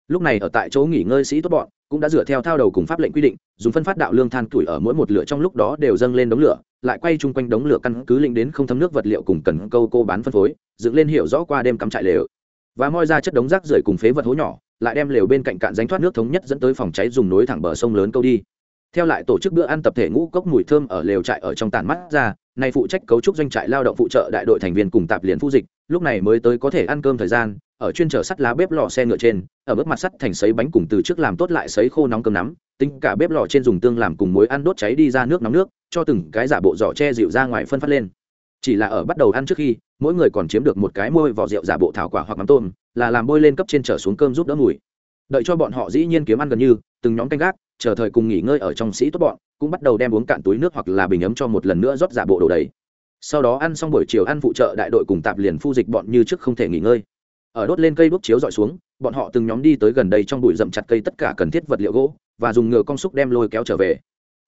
Lúc này ở tại chỗ nghỉ ngơi sĩ tốt bọn, cũng đã dựa theo thao đầu cùng pháp lệnh quy định, dùng phân phát đạo lương than tuổi ở mỗi một lửa trong lúc đó đều dâng lên đống lửa, lại quay chung quanh đống lửa căn cứ lĩnh đến không thấm nước vật liệu cùng cần câu cô bán phân phối, dựng lên hiểu rõ qua đêm cắm trại lều. Và moi ra chất đống rác rưởi cùng phế vật hố nhỏ, lại đem lều bên cạnh cạn ránh thoát nước thống nhất dẫn tới phòng cháy dùng nối thẳng bờ sông lớn câu đi theo lại tổ chức bữa ăn tập thể ngũ cốc mùi thơm ở lều trại ở trong tàn mắt ra, nay phụ trách cấu trúc doanh trại lao động phụ trợ đại đội thành viên cùng tạp liền phu dịch, lúc này mới tới có thể ăn cơm thời gian, ở chuyên chở sắt lá bếp lò xe ngựa trên, ở bước mặt sắt thành sấy bánh cùng từ trước làm tốt lại sấy khô nóng cơm nắm, tính cả bếp lò trên dùng tương làm cùng muối ăn đốt cháy đi ra nước nóng nước, cho từng cái giả bộ giỏ che dịu ra ngoài phân phát lên. Chỉ là ở bắt đầu ăn trước khi, mỗi người còn chiếm được một cái môi vỏ rượu giả bộ thảo quả hoặc mắm tôm, là làm bôi lên cấp trên trở xuống cơm giúp đỡ mùi đợi cho bọn họ dĩ nhiên kiếm ăn gần như, từng nhóm canh gác, chờ thời cùng nghỉ ngơi ở trong sĩ tốt bọn, cũng bắt đầu đem uống cạn túi nước hoặc là bình ấm cho một lần nữa rót giả bộ đồ đầy. Sau đó ăn xong buổi chiều ăn phụ trợ đại đội cùng tạp liền phu dịch bọn như trước không thể nghỉ ngơi. Ở đốt lên cây đốt chiếu dọi xuống, bọn họ từng nhóm đi tới gần đây trong bụi rậm chặt cây tất cả cần thiết vật liệu gỗ, và dùng ngựa con xúc đem lôi kéo trở về.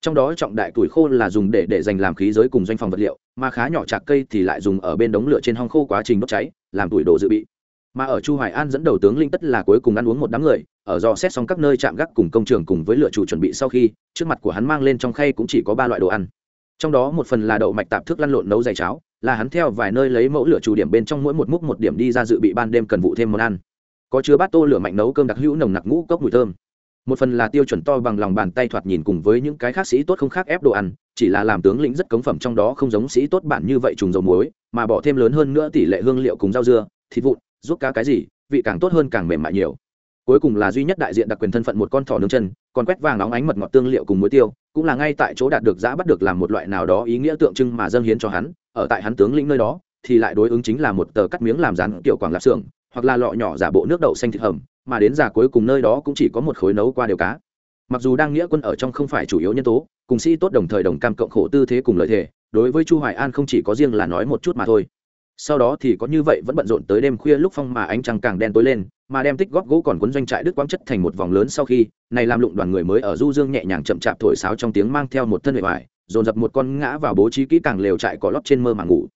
Trong đó trọng đại tuổi khô là dùng để để dành làm khí giới cùng doanh phòng vật liệu, mà khá nhỏ chạc cây thì lại dùng ở bên đống lửa trên hong khô quá trình đốt cháy, làm tuổi đồ dự bị mà ở chu hoài an dẫn đầu tướng linh tất là cuối cùng ăn uống một đám người, ở dò xét xong các nơi chạm gác cùng công trường cùng với lựa chủ chuẩn bị sau khi, trước mặt của hắn mang lên trong khay cũng chỉ có ba loại đồ ăn. Trong đó một phần là đậu mạch tạp thức lăn lộn nấu dày cháo, là hắn theo vài nơi lấy mẫu lửa chủ điểm bên trong mỗi một múc một điểm đi ra dự bị ban đêm cần vụ thêm món ăn. Có chứa bát tô lửa mạnh nấu cơm đặc hữu nồng nặc ngũ cốc mùi thơm. Một phần là tiêu chuẩn to bằng lòng bàn tay thoạt nhìn cùng với những cái khác sĩ tốt không khác ép đồ ăn, chỉ là làm tướng lĩnh rất cống phẩm trong đó không giống sĩ tốt bản như vậy trùng dầu muối, mà bỏ thêm lớn hơn nữa tỷ lệ hương liệu cùng rau dưa, thịt vụn giúp cá cái gì, vị càng tốt hơn càng mềm mại nhiều. Cuối cùng là duy nhất đại diện đặc quyền thân phận một con thỏ nướng chân, còn quét vàng nóng ánh mật ngọt tương liệu cùng muối tiêu, cũng là ngay tại chỗ đạt được giã bắt được làm một loại nào đó ý nghĩa tượng trưng mà dâng hiến cho hắn. Ở tại hắn tướng lĩnh nơi đó, thì lại đối ứng chính là một tờ cắt miếng làm rán kiểu quảng lạp xưởng, hoặc là lọ nhỏ giả bộ nước đậu xanh thịt hầm, mà đến già cuối cùng nơi đó cũng chỉ có một khối nấu qua đều cá. Mặc dù đang nghĩa quân ở trong không phải chủ yếu nhân tố, cùng sĩ tốt đồng thời đồng cam cộng khổ tư thế cùng lợi thế, đối với chu hoài an không chỉ có riêng là nói một chút mà thôi sau đó thì có như vậy vẫn bận rộn tới đêm khuya lúc phong mà ánh trăng càng đen tối lên, mà đem tích góp gỗ còn cuốn doanh trại đức quang chất thành một vòng lớn sau khi, này làm lụng đoàn người mới ở du dương nhẹ nhàng chậm chạp thổi sáo trong tiếng mang theo một thân hệ hoài dồn dập một con ngã vào bố trí kỹ càng lều trại có lót trên mơ mà ngủ.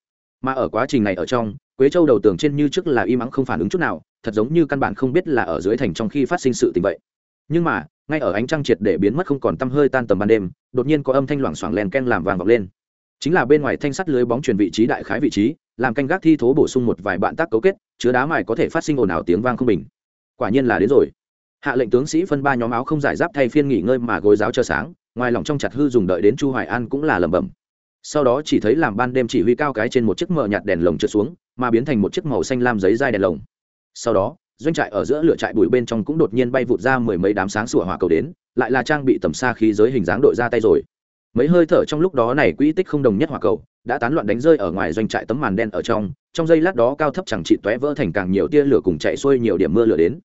Mà ở quá trình này ở trong, quế châu đầu tường trên như trước là im ắng không phản ứng chút nào, thật giống như căn bản không biết là ở dưới thành trong khi phát sinh sự tình vậy. Nhưng mà, ngay ở ánh trăng triệt để biến mất không còn tăm hơi tan tầm ban đêm, đột nhiên có âm thanh loảng xoảng len ken làm vàng vọng lên. Chính là bên ngoài thanh sắt lưới bóng truyền vị trí đại khái vị trí làm canh gác thi thố bổ sung một vài bạn tác cấu kết, chứa đá mài có thể phát sinh ồn ào tiếng vang không bình. Quả nhiên là đến rồi. Hạ lệnh tướng sĩ phân ba nhóm áo không giải giáp thay phiên nghỉ ngơi mà gối giáo chờ sáng, ngoài lòng trong chặt hư dùng đợi đến chu hoài an cũng là lẩm bẩm. Sau đó chỉ thấy làm ban đêm chỉ huy cao cái trên một chiếc mờ nhạt đèn lồng trượt xuống, mà biến thành một chiếc màu xanh lam giấy dai đèn lồng. Sau đó, doanh trại ở giữa lửa trại bụi bên trong cũng đột nhiên bay vụt ra mười mấy đám sáng sủa hỏa cầu đến, lại là trang bị tầm xa khí giới hình dáng đội ra tay rồi. Mấy hơi thở trong lúc đó này quỹ tích không đồng nhất hỏa cầu đã tán loạn đánh rơi ở ngoài doanh trại tấm màn đen ở trong trong giây lát đó cao thấp chẳng trị tóe vỡ thành càng nhiều tia lửa cùng chạy xuôi nhiều điểm mưa lửa đến.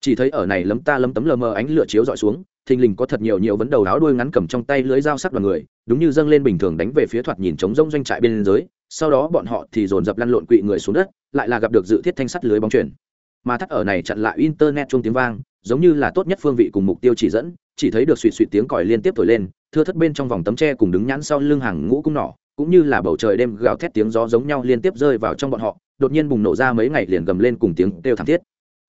Chỉ thấy ở này lấm ta lấm tấm lờ mờ ánh lửa chiếu dọi xuống, thình lình có thật nhiều nhiều vấn đầu áo đuôi ngắn cầm trong tay lưới dao sắc đoàn người, đúng như dâng lên bình thường đánh về phía thoạt nhìn trống rông doanh trại bên dưới, sau đó bọn họ thì dồn dập lăn lộn quỵ người xuống đất, lại là gặp được dự thiết thanh sắt lưới bóng chuyển. Mà thắt ở này chặn lại internet chung tiếng vang, giống như là tốt nhất phương vị cùng mục tiêu chỉ dẫn, chỉ thấy được suỵ suỵ tiếng còi liên tiếp thổi lên, thưa thất bên trong vòng tấm tre cùng đứng nhãn sau lưng hàng ngũ cung nỏ cũng như là bầu trời đêm gào thét tiếng gió giống nhau liên tiếp rơi vào trong bọn họ, đột nhiên bùng nổ ra mấy ngày liền gầm lên cùng tiếng kêu thảm thiết.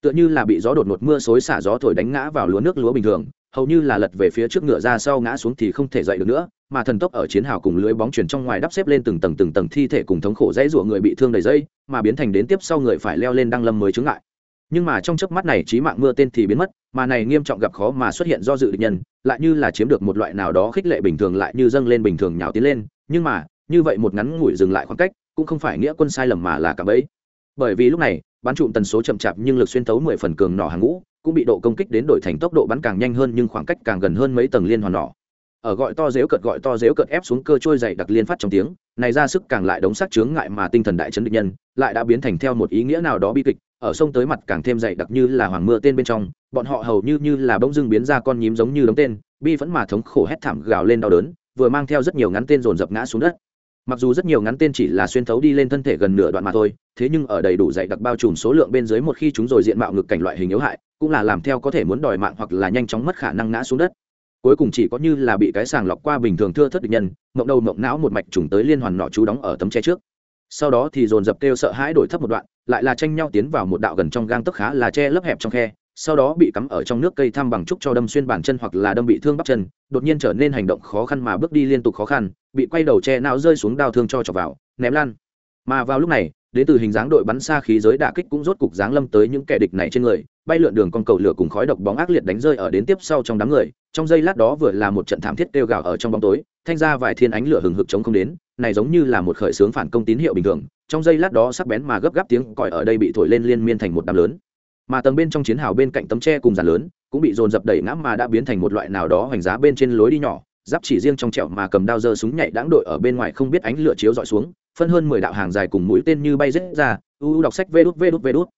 Tựa như là bị gió đột ngột mưa xối xả gió thổi đánh ngã vào lúa nước lúa bình thường, hầu như là lật về phía trước ngựa ra sau ngã xuống thì không thể dậy được nữa, mà thần tốc ở chiến hào cùng lưới bóng chuyển trong ngoài đắp xếp lên từng tầng từng tầng thi thể cùng thống khổ dãy rủa người bị thương đầy dây, mà biến thành đến tiếp sau người phải leo lên đăng lâm mới chứng lại nhưng mà trong chớp mắt này trí mạng mưa tên thì biến mất, mà này nghiêm trọng gặp khó mà xuất hiện do dự định nhân, lại như là chiếm được một loại nào đó khích lệ bình thường lại như dâng lên bình thường nhào tiến lên, nhưng mà như vậy một ngắn ngủi dừng lại khoảng cách, cũng không phải nghĩa quân sai lầm mà là cả bấy bởi vì lúc này bắn trụm tần số chậm chạp nhưng lực xuyên thấu mười phần cường nỏ hàng ngũ, cũng bị độ công kích đến đổi thành tốc độ bắn càng nhanh hơn nhưng khoảng cách càng gần hơn mấy tầng liên hoàn nỏ ở gọi to dếu cợt gọi to dếu cợt ép xuống cơ trôi dày đặc liên phát trong tiếng, này ra sức càng lại đống sắc chướng ngại mà tinh thần đại chấn địch nhân, lại đã biến thành theo một ý nghĩa nào đó bi kịch, ở sông tới mặt càng thêm dày đặc như là hoàng mưa tên bên trong, bọn họ hầu như như là bỗng dưng biến ra con nhím giống như đống tên, bi vẫn mà thống khổ hét thảm gào lên đau đớn, vừa mang theo rất nhiều ngắn tên dồn dập ngã xuống đất mặc dù rất nhiều ngắn tên chỉ là xuyên thấu đi lên thân thể gần nửa đoạn mà thôi, thế nhưng ở đầy đủ dạy đặc bao trùm số lượng bên dưới một khi chúng rồi diện mạo ngực cảnh loại hình yếu hại, cũng là làm theo có thể muốn đòi mạng hoặc là nhanh chóng mất khả năng ngã xuống đất. Cuối cùng chỉ có như là bị cái sàng lọc qua bình thường thưa thất địch nhân, mộng đầu mộng não một mạch trùng tới liên hoàn nọ chú đóng ở tấm tre trước. Sau đó thì dồn dập kêu sợ hãi đổi thấp một đoạn, lại là tranh nhau tiến vào một đạo gần trong gang tức khá là che lấp hẹp trong khe sau đó bị cắm ở trong nước cây thăm bằng trúc cho đâm xuyên bàn chân hoặc là đâm bị thương bắp chân, đột nhiên trở nên hành động khó khăn mà bước đi liên tục khó khăn, bị quay đầu che não rơi xuống đao thương cho chọc vào, ném lan. Mà vào lúc này, đến từ hình dáng đội bắn xa khí giới đả kích cũng rốt cục dáng lâm tới những kẻ địch này trên người, bay lượn đường con cầu lửa cùng khói độc bóng ác liệt đánh rơi ở đến tiếp sau trong đám người, trong giây lát đó vừa là một trận thảm thiết kêu gào ở trong bóng tối, thanh ra vài thiên ánh lửa hừng hực chống không đến, này giống như là một khởi xướng phản công tín hiệu bình thường, trong giây lát đó sắc bén mà gấp gáp tiếng còi ở đây bị thổi lên liên miên thành một đám lớn mà tầng bên trong chiến hào bên cạnh tấm tre cùng giàn lớn cũng bị dồn dập đẩy ngã mà đã biến thành một loại nào đó hoành giá bên trên lối đi nhỏ, giáp chỉ riêng trong trẹo mà cầm đao dơ súng nhảy đáng đội ở bên ngoài không biết ánh lửa chiếu dọi xuống, phân hơn mười đạo hàng dài cùng mũi tên như bay rết ra, u u đọc sách vê đút vê đút vê đút.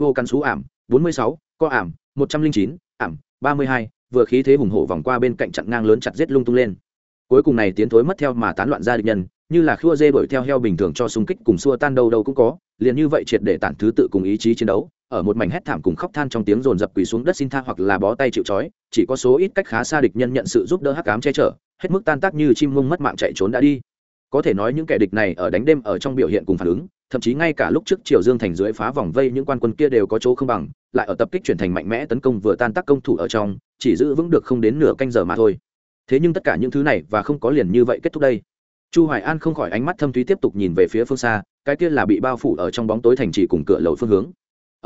Vô căn xú ảm, bốn mươi sáu, co ảm, một trăm linh chín, ảm, ba mươi hai, vừa khí thế hùng hổ vòng qua bên cạnh chặn ngang lớn chặt giết lung tung lên. Cuối cùng này tiến thối mất theo mà tán loạn ra địch nhân, như là khua dê đuổi theo heo bình thường cho xung kích cùng xua tan đâu đâu cũng có, liền như vậy triệt để tản thứ tự cùng ý chí chiến đấu ở một mảnh hét thảm cùng khóc than trong tiếng rồn rập quỳ xuống đất xin tha hoặc là bó tay chịu trói, chỉ có số ít cách khá xa địch nhân nhận sự giúp đỡ hắc ám che chở, hết mức tan tác như chim mông mất mạng chạy trốn đã đi. Có thể nói những kẻ địch này ở đánh đêm ở trong biểu hiện cùng phản ứng, thậm chí ngay cả lúc trước triều dương thành dưới phá vòng vây những quan quân kia đều có chỗ không bằng, lại ở tập kích chuyển thành mạnh mẽ tấn công vừa tan tác công thủ ở trong, chỉ giữ vững được không đến nửa canh giờ mà thôi. Thế nhưng tất cả những thứ này và không có liền như vậy kết thúc đây. Chu hoài an không khỏi ánh mắt thâm thúy tiếp tục nhìn về phía phương xa, cái kia là bị bao phủ ở trong bóng tối thành trì cùng cửa lầu phương hướng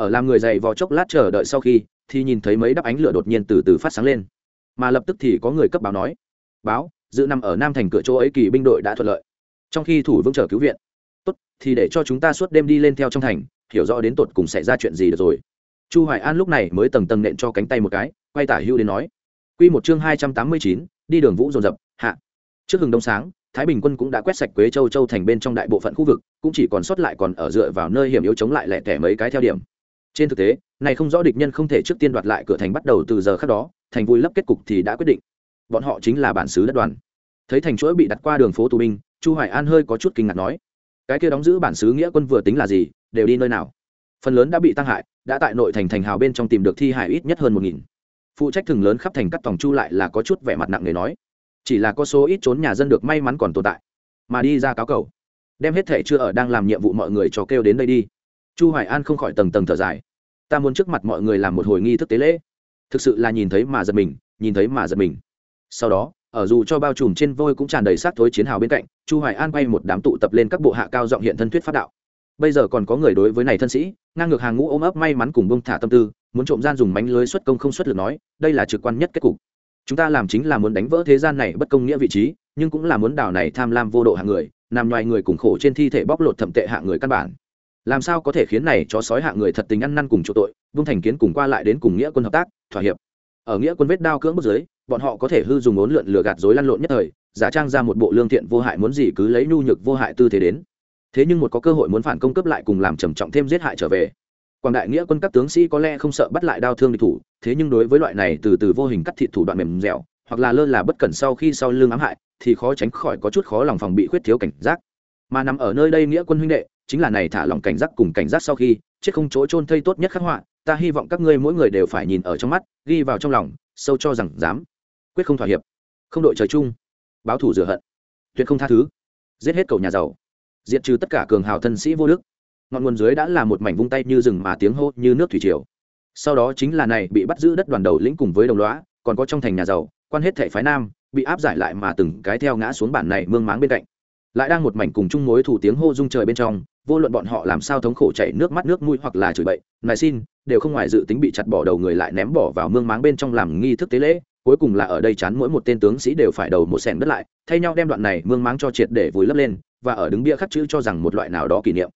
ở làm người dày vò chốc lát chờ đợi sau khi thì nhìn thấy mấy đắp ánh lửa đột nhiên từ từ phát sáng lên. Mà lập tức thì có người cấp báo nói báo dự nằm ở nam thành cửa chỗ ấy kỳ binh đội đã thuận lợi. Trong khi thủ vững chờ cứu viện. Tốt thì để cho chúng ta suốt đêm đi lên theo trong thành hiểu rõ đến tột cùng xảy ra chuyện gì được rồi. Chu hoài an lúc này mới tầng tầng nện cho cánh tay một cái quay tả hưu đến nói quy một chương hai trăm tám mươi chín, đi đường vũ dồn dập hạ. Trước hừng đông sáng thái bình quân cũng đã quét sạch quế châu châu thành bên trong đại bộ phận khu vực cũng chỉ còn sót lại còn ở dựa vào nơi hiểm yếu chống lại lẻ tẻ mấy cái theo điểm trên thực tế, này không rõ địch nhân không thể trước tiên đoạt lại cửa thành bắt đầu từ giờ khác đó, thành vui lấp kết cục thì đã quyết định. Bọn họ chính là bản xứ đất đoàn. Thấy thành chuỗi bị đặt qua đường phố tù binh, chu hoài an hơi có chút kinh ngạc nói, cái kia đóng giữ bản xứ nghĩa quân vừa tính là gì, đều đi nơi nào? Phần lớn đã bị tăng hại, đã tại nội thành thành hào bên trong tìm được thi hải ít nhất hơn một nghìn. Phụ trách thường lớn khắp thành cắt tòng chu lại là có chút vẻ mặt nặng nề nói, chỉ là có số ít trốn nhà dân được may mắn còn tồn tại, mà đi ra cáo cầu. Đem hết thể chưa ở đang làm nhiệm vụ mọi người cho kêu đến đây đi chu hoài an không khỏi tầng tầng thở dài. Ta muốn trước mặt mọi người làm một hồi nghi thức tế lễ. Thực sự là nhìn thấy mà giật mình, nhìn thấy mà giật mình. Sau đó, ở dù cho bao trùm trên vôi cũng tràn đầy sát thối chiến hào bên cạnh, chu hoài an quay một đám tụ tập lên các bộ hạ cao giọng hiện thân thuyết pháp đạo. Bây giờ còn có người đối với này thân sĩ, ngang ngược hàng ngũ ôm ấp may mắn cùng bông thả tâm tư, muốn trộm gian dùng mánh lưới xuất công không xuất lực nói, đây là trực quan nhất kết cục. Chúng ta làm chính là muốn đánh vỡ thế gian này bất công nghĩa vị trí, nhưng cũng là muốn đảo này tham lam vô độ hạng người nằm ngoài người cùng khổ trên thi thể bóc lột thậm tệ hạng người căn bản làm sao có thể khiến này cho sói hạ người thật tình ăn năn cùng chỗ tội, vung thành kiến cùng qua lại đến cùng nghĩa quân hợp tác, thỏa hiệp. Ở nghĩa quân vết đao cưỡng bức dưới, bọn họ có thể hư dùng ốn lượn lừa gạt dối lăn lộn nhất thời, giả trang ra một bộ lương thiện vô hại muốn gì cứ lấy nhu nhược vô hại tư thế đến. Thế nhưng một có cơ hội muốn phản công cấp lại cùng làm trầm trọng thêm giết hại trở về. Quảng đại nghĩa quân các tướng sĩ có lẽ không sợ bắt lại đao thương địch thủ, thế nhưng đối với loại này từ từ vô hình cắt thịt thủ đoạn mềm dẻo, hoặc là lơ là bất cẩn sau khi sau lưng ám hại, thì khó tránh khỏi có chút khó lòng phòng bị khuyết thiếu cảnh giác. Mà nằm ở nơi đây nghĩa quân huynh đệ chính là này thả lòng cảnh giác cùng cảnh giác sau khi, chết không chỗ trôn thây tốt nhất khắc họa, ta hy vọng các ngươi mỗi người đều phải nhìn ở trong mắt, ghi vào trong lòng, sâu cho rằng dám. Quyết không thỏa hiệp. Không đội trời chung. Báo thủ rửa hận. Tuyệt không tha thứ. Giết hết cầu nhà giàu. Diệt trừ tất cả cường hào thân sĩ vô đức. Ngọn nguồn dưới đã là một mảnh vung tay như rừng mà tiếng hô như nước thủy triều. Sau đó chính là này bị bắt giữ đất đoàn đầu lĩnh cùng với đồng lõa, còn có trong thành nhà giàu, quan hết thệ phái nam, bị áp giải lại mà từng cái theo ngã xuống bản này mương máng bên cạnh. Lại đang một mảnh cùng chung mối thủ tiếng hô rung trời bên trong vô luận bọn họ làm sao thống khổ chảy nước mắt nước mũi hoặc là chửi bậy, nài xin, đều không ngoài dự tính bị chặt bỏ đầu người lại ném bỏ vào mương máng bên trong làm nghi thức tế lễ, cuối cùng là ở đây chán mỗi một tên tướng sĩ đều phải đầu một sẻng đất lại, thay nhau đem đoạn này mương máng cho triệt để vùi lấp lên, và ở đứng bia khắc chữ cho rằng một loại nào đó kỷ niệm.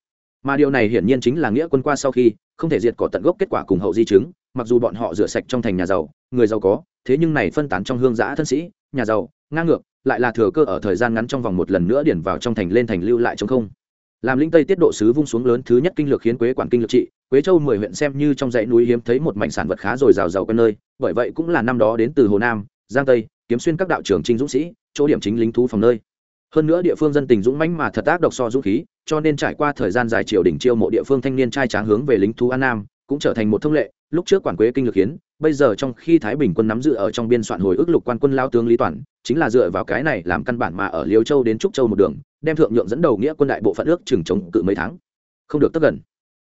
Mà điều này hiển nhiên chính là nghĩa quân qua sau khi, không thể diệt cỏ tận gốc kết quả cùng hậu di chứng, mặc dù bọn họ rửa sạch trong thành nhà giàu, người giàu có, thế nhưng này phân tán trong hương giã thân sĩ, nhà giàu, ngang ngược, lại là thừa cơ ở thời gian ngắn trong vòng một lần nữa điển vào trong thành lên thành lưu lại trong không làm linh tây tiết độ sứ vung xuống lớn thứ nhất kinh lược khiến quế quản kinh lược trị quế châu mười huyện xem như trong dãy núi hiếm thấy một mảnh sản vật khá rồi rào giàu quen nơi bởi vậy cũng là năm đó đến từ hồ nam giang tây kiếm xuyên các đạo trưởng trinh dũng sĩ chỗ điểm chính lính thú phòng nơi hơn nữa địa phương dân tình dũng mãnh mà thật ác độc so dũng khí cho nên trải qua thời gian dài triều đỉnh chiêu mộ địa phương thanh niên trai tráng hướng về lính thú an nam cũng trở thành một thông lệ lúc trước quản quế kinh lược hiến bây giờ trong khi thái bình quân nắm giữ ở trong biên soạn hồi ức lục quan quân lao tướng lý toàn chính là dựa vào cái này làm căn bản mà ở liêu châu đến trúc châu một đường đem thượng nhượng dẫn đầu nghĩa quân đại bộ phận ước chừng chống cự mấy tháng. Không được tất gần.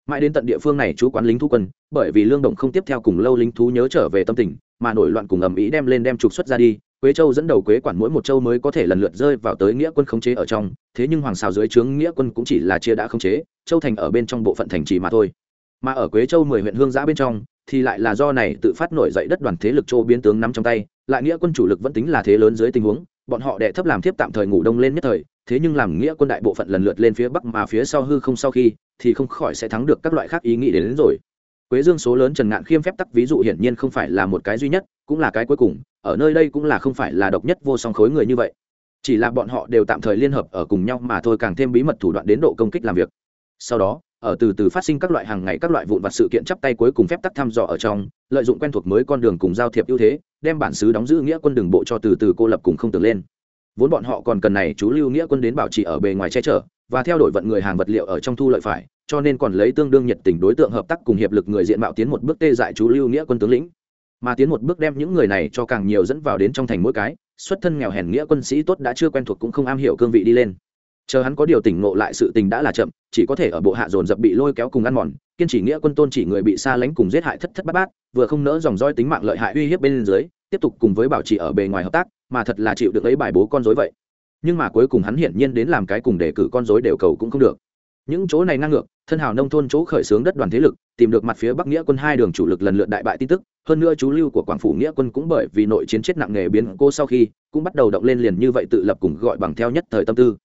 Mãi đến tận địa phương này chú quán lính thu quân, bởi vì lương đồng không tiếp theo cùng lâu lính thú nhớ trở về tâm tình, mà nổi loạn cùng ầm ĩ đem lên đem trục xuất ra đi, quế châu dẫn đầu quế quản mỗi một châu mới có thể lần lượt rơi vào tới nghĩa quân khống chế ở trong, thế nhưng hoàng xào dưới trướng nghĩa quân cũng chỉ là chia đã khống chế, châu thành ở bên trong bộ phận thành trì mà thôi. Mà ở quế châu mười huyện hương giã bên trong, thì lại là do này tự phát nổi dậy đất đoàn thế lực châu biến tướng nắm trong tay, lại nghĩa quân chủ lực vẫn tính là thế lớn dưới tình huống, bọn họ đệ thấp làm thiếp tạm thời ngủ đông lên nhất thời thế nhưng làm nghĩa quân đại bộ phận lần lượt lên phía bắc mà phía sau hư không sau khi thì không khỏi sẽ thắng được các loại khác ý nghĩ đến, đến rồi. Quế dương số lớn trần ngạn khiêm phép tắc ví dụ hiển nhiên không phải là một cái duy nhất cũng là cái cuối cùng ở nơi đây cũng là không phải là độc nhất vô song khối người như vậy. Chỉ là bọn họ đều tạm thời liên hợp ở cùng nhau mà thôi càng thêm bí mật thủ đoạn đến độ công kích làm việc. Sau đó ở từ từ phát sinh các loại hàng ngày các loại vụn vặt sự kiện chắp tay cuối cùng phép tắc thăm dò ở trong lợi dụng quen thuộc mới con đường cùng giao thiệp ưu thế đem bản xứ đóng giữ nghĩa quân đường bộ cho từ từ cô lập cùng không tưởng lên vốn bọn họ còn cần này chú lưu nghĩa quân đến bảo trì ở bề ngoài che chở, và theo đuổi vận người hàng vật liệu ở trong thu lợi phải, cho nên còn lấy tương đương nhiệt tình đối tượng hợp tác cùng hiệp lực người diện mạo tiến một bước tê dại chú lưu nghĩa quân tướng lĩnh. Mà tiến một bước đem những người này cho càng nhiều dẫn vào đến trong thành mỗi cái, xuất thân nghèo hèn nghĩa quân sĩ tốt đã chưa quen thuộc cũng không am hiểu cương vị đi lên. Chờ hắn có điều tỉnh ngộ lại sự tình đã là chậm, chỉ có thể ở bộ hạ dồn dập bị lôi kéo cùng ăn mòn, kiên trì nghĩa quân tôn chỉ người bị xa lánh cùng giết hại thất thất bát bát, vừa không nỡ dòng roi tính mạng lợi hại uy hiếp bên dưới, tiếp tục cùng với bảo trì ở bề ngoài hợp tác mà thật là chịu được ấy bài bố con dối vậy. Nhưng mà cuối cùng hắn hiển nhiên đến làm cái cùng để cử con dối đều cầu cũng không được. Những chỗ này ngang ngược, thân hào nông thôn chỗ khởi xướng đất đoàn thế lực, tìm được mặt phía bắc nghĩa quân hai đường chủ lực lần lượt đại bại tin tức. Hơn nữa chú lưu của quảng phủ nghĩa quân cũng bởi vì nội chiến chết nặng nề biến cô sau khi, cũng bắt đầu động lên liền như vậy tự lập cùng gọi bằng theo nhất thời tâm tư.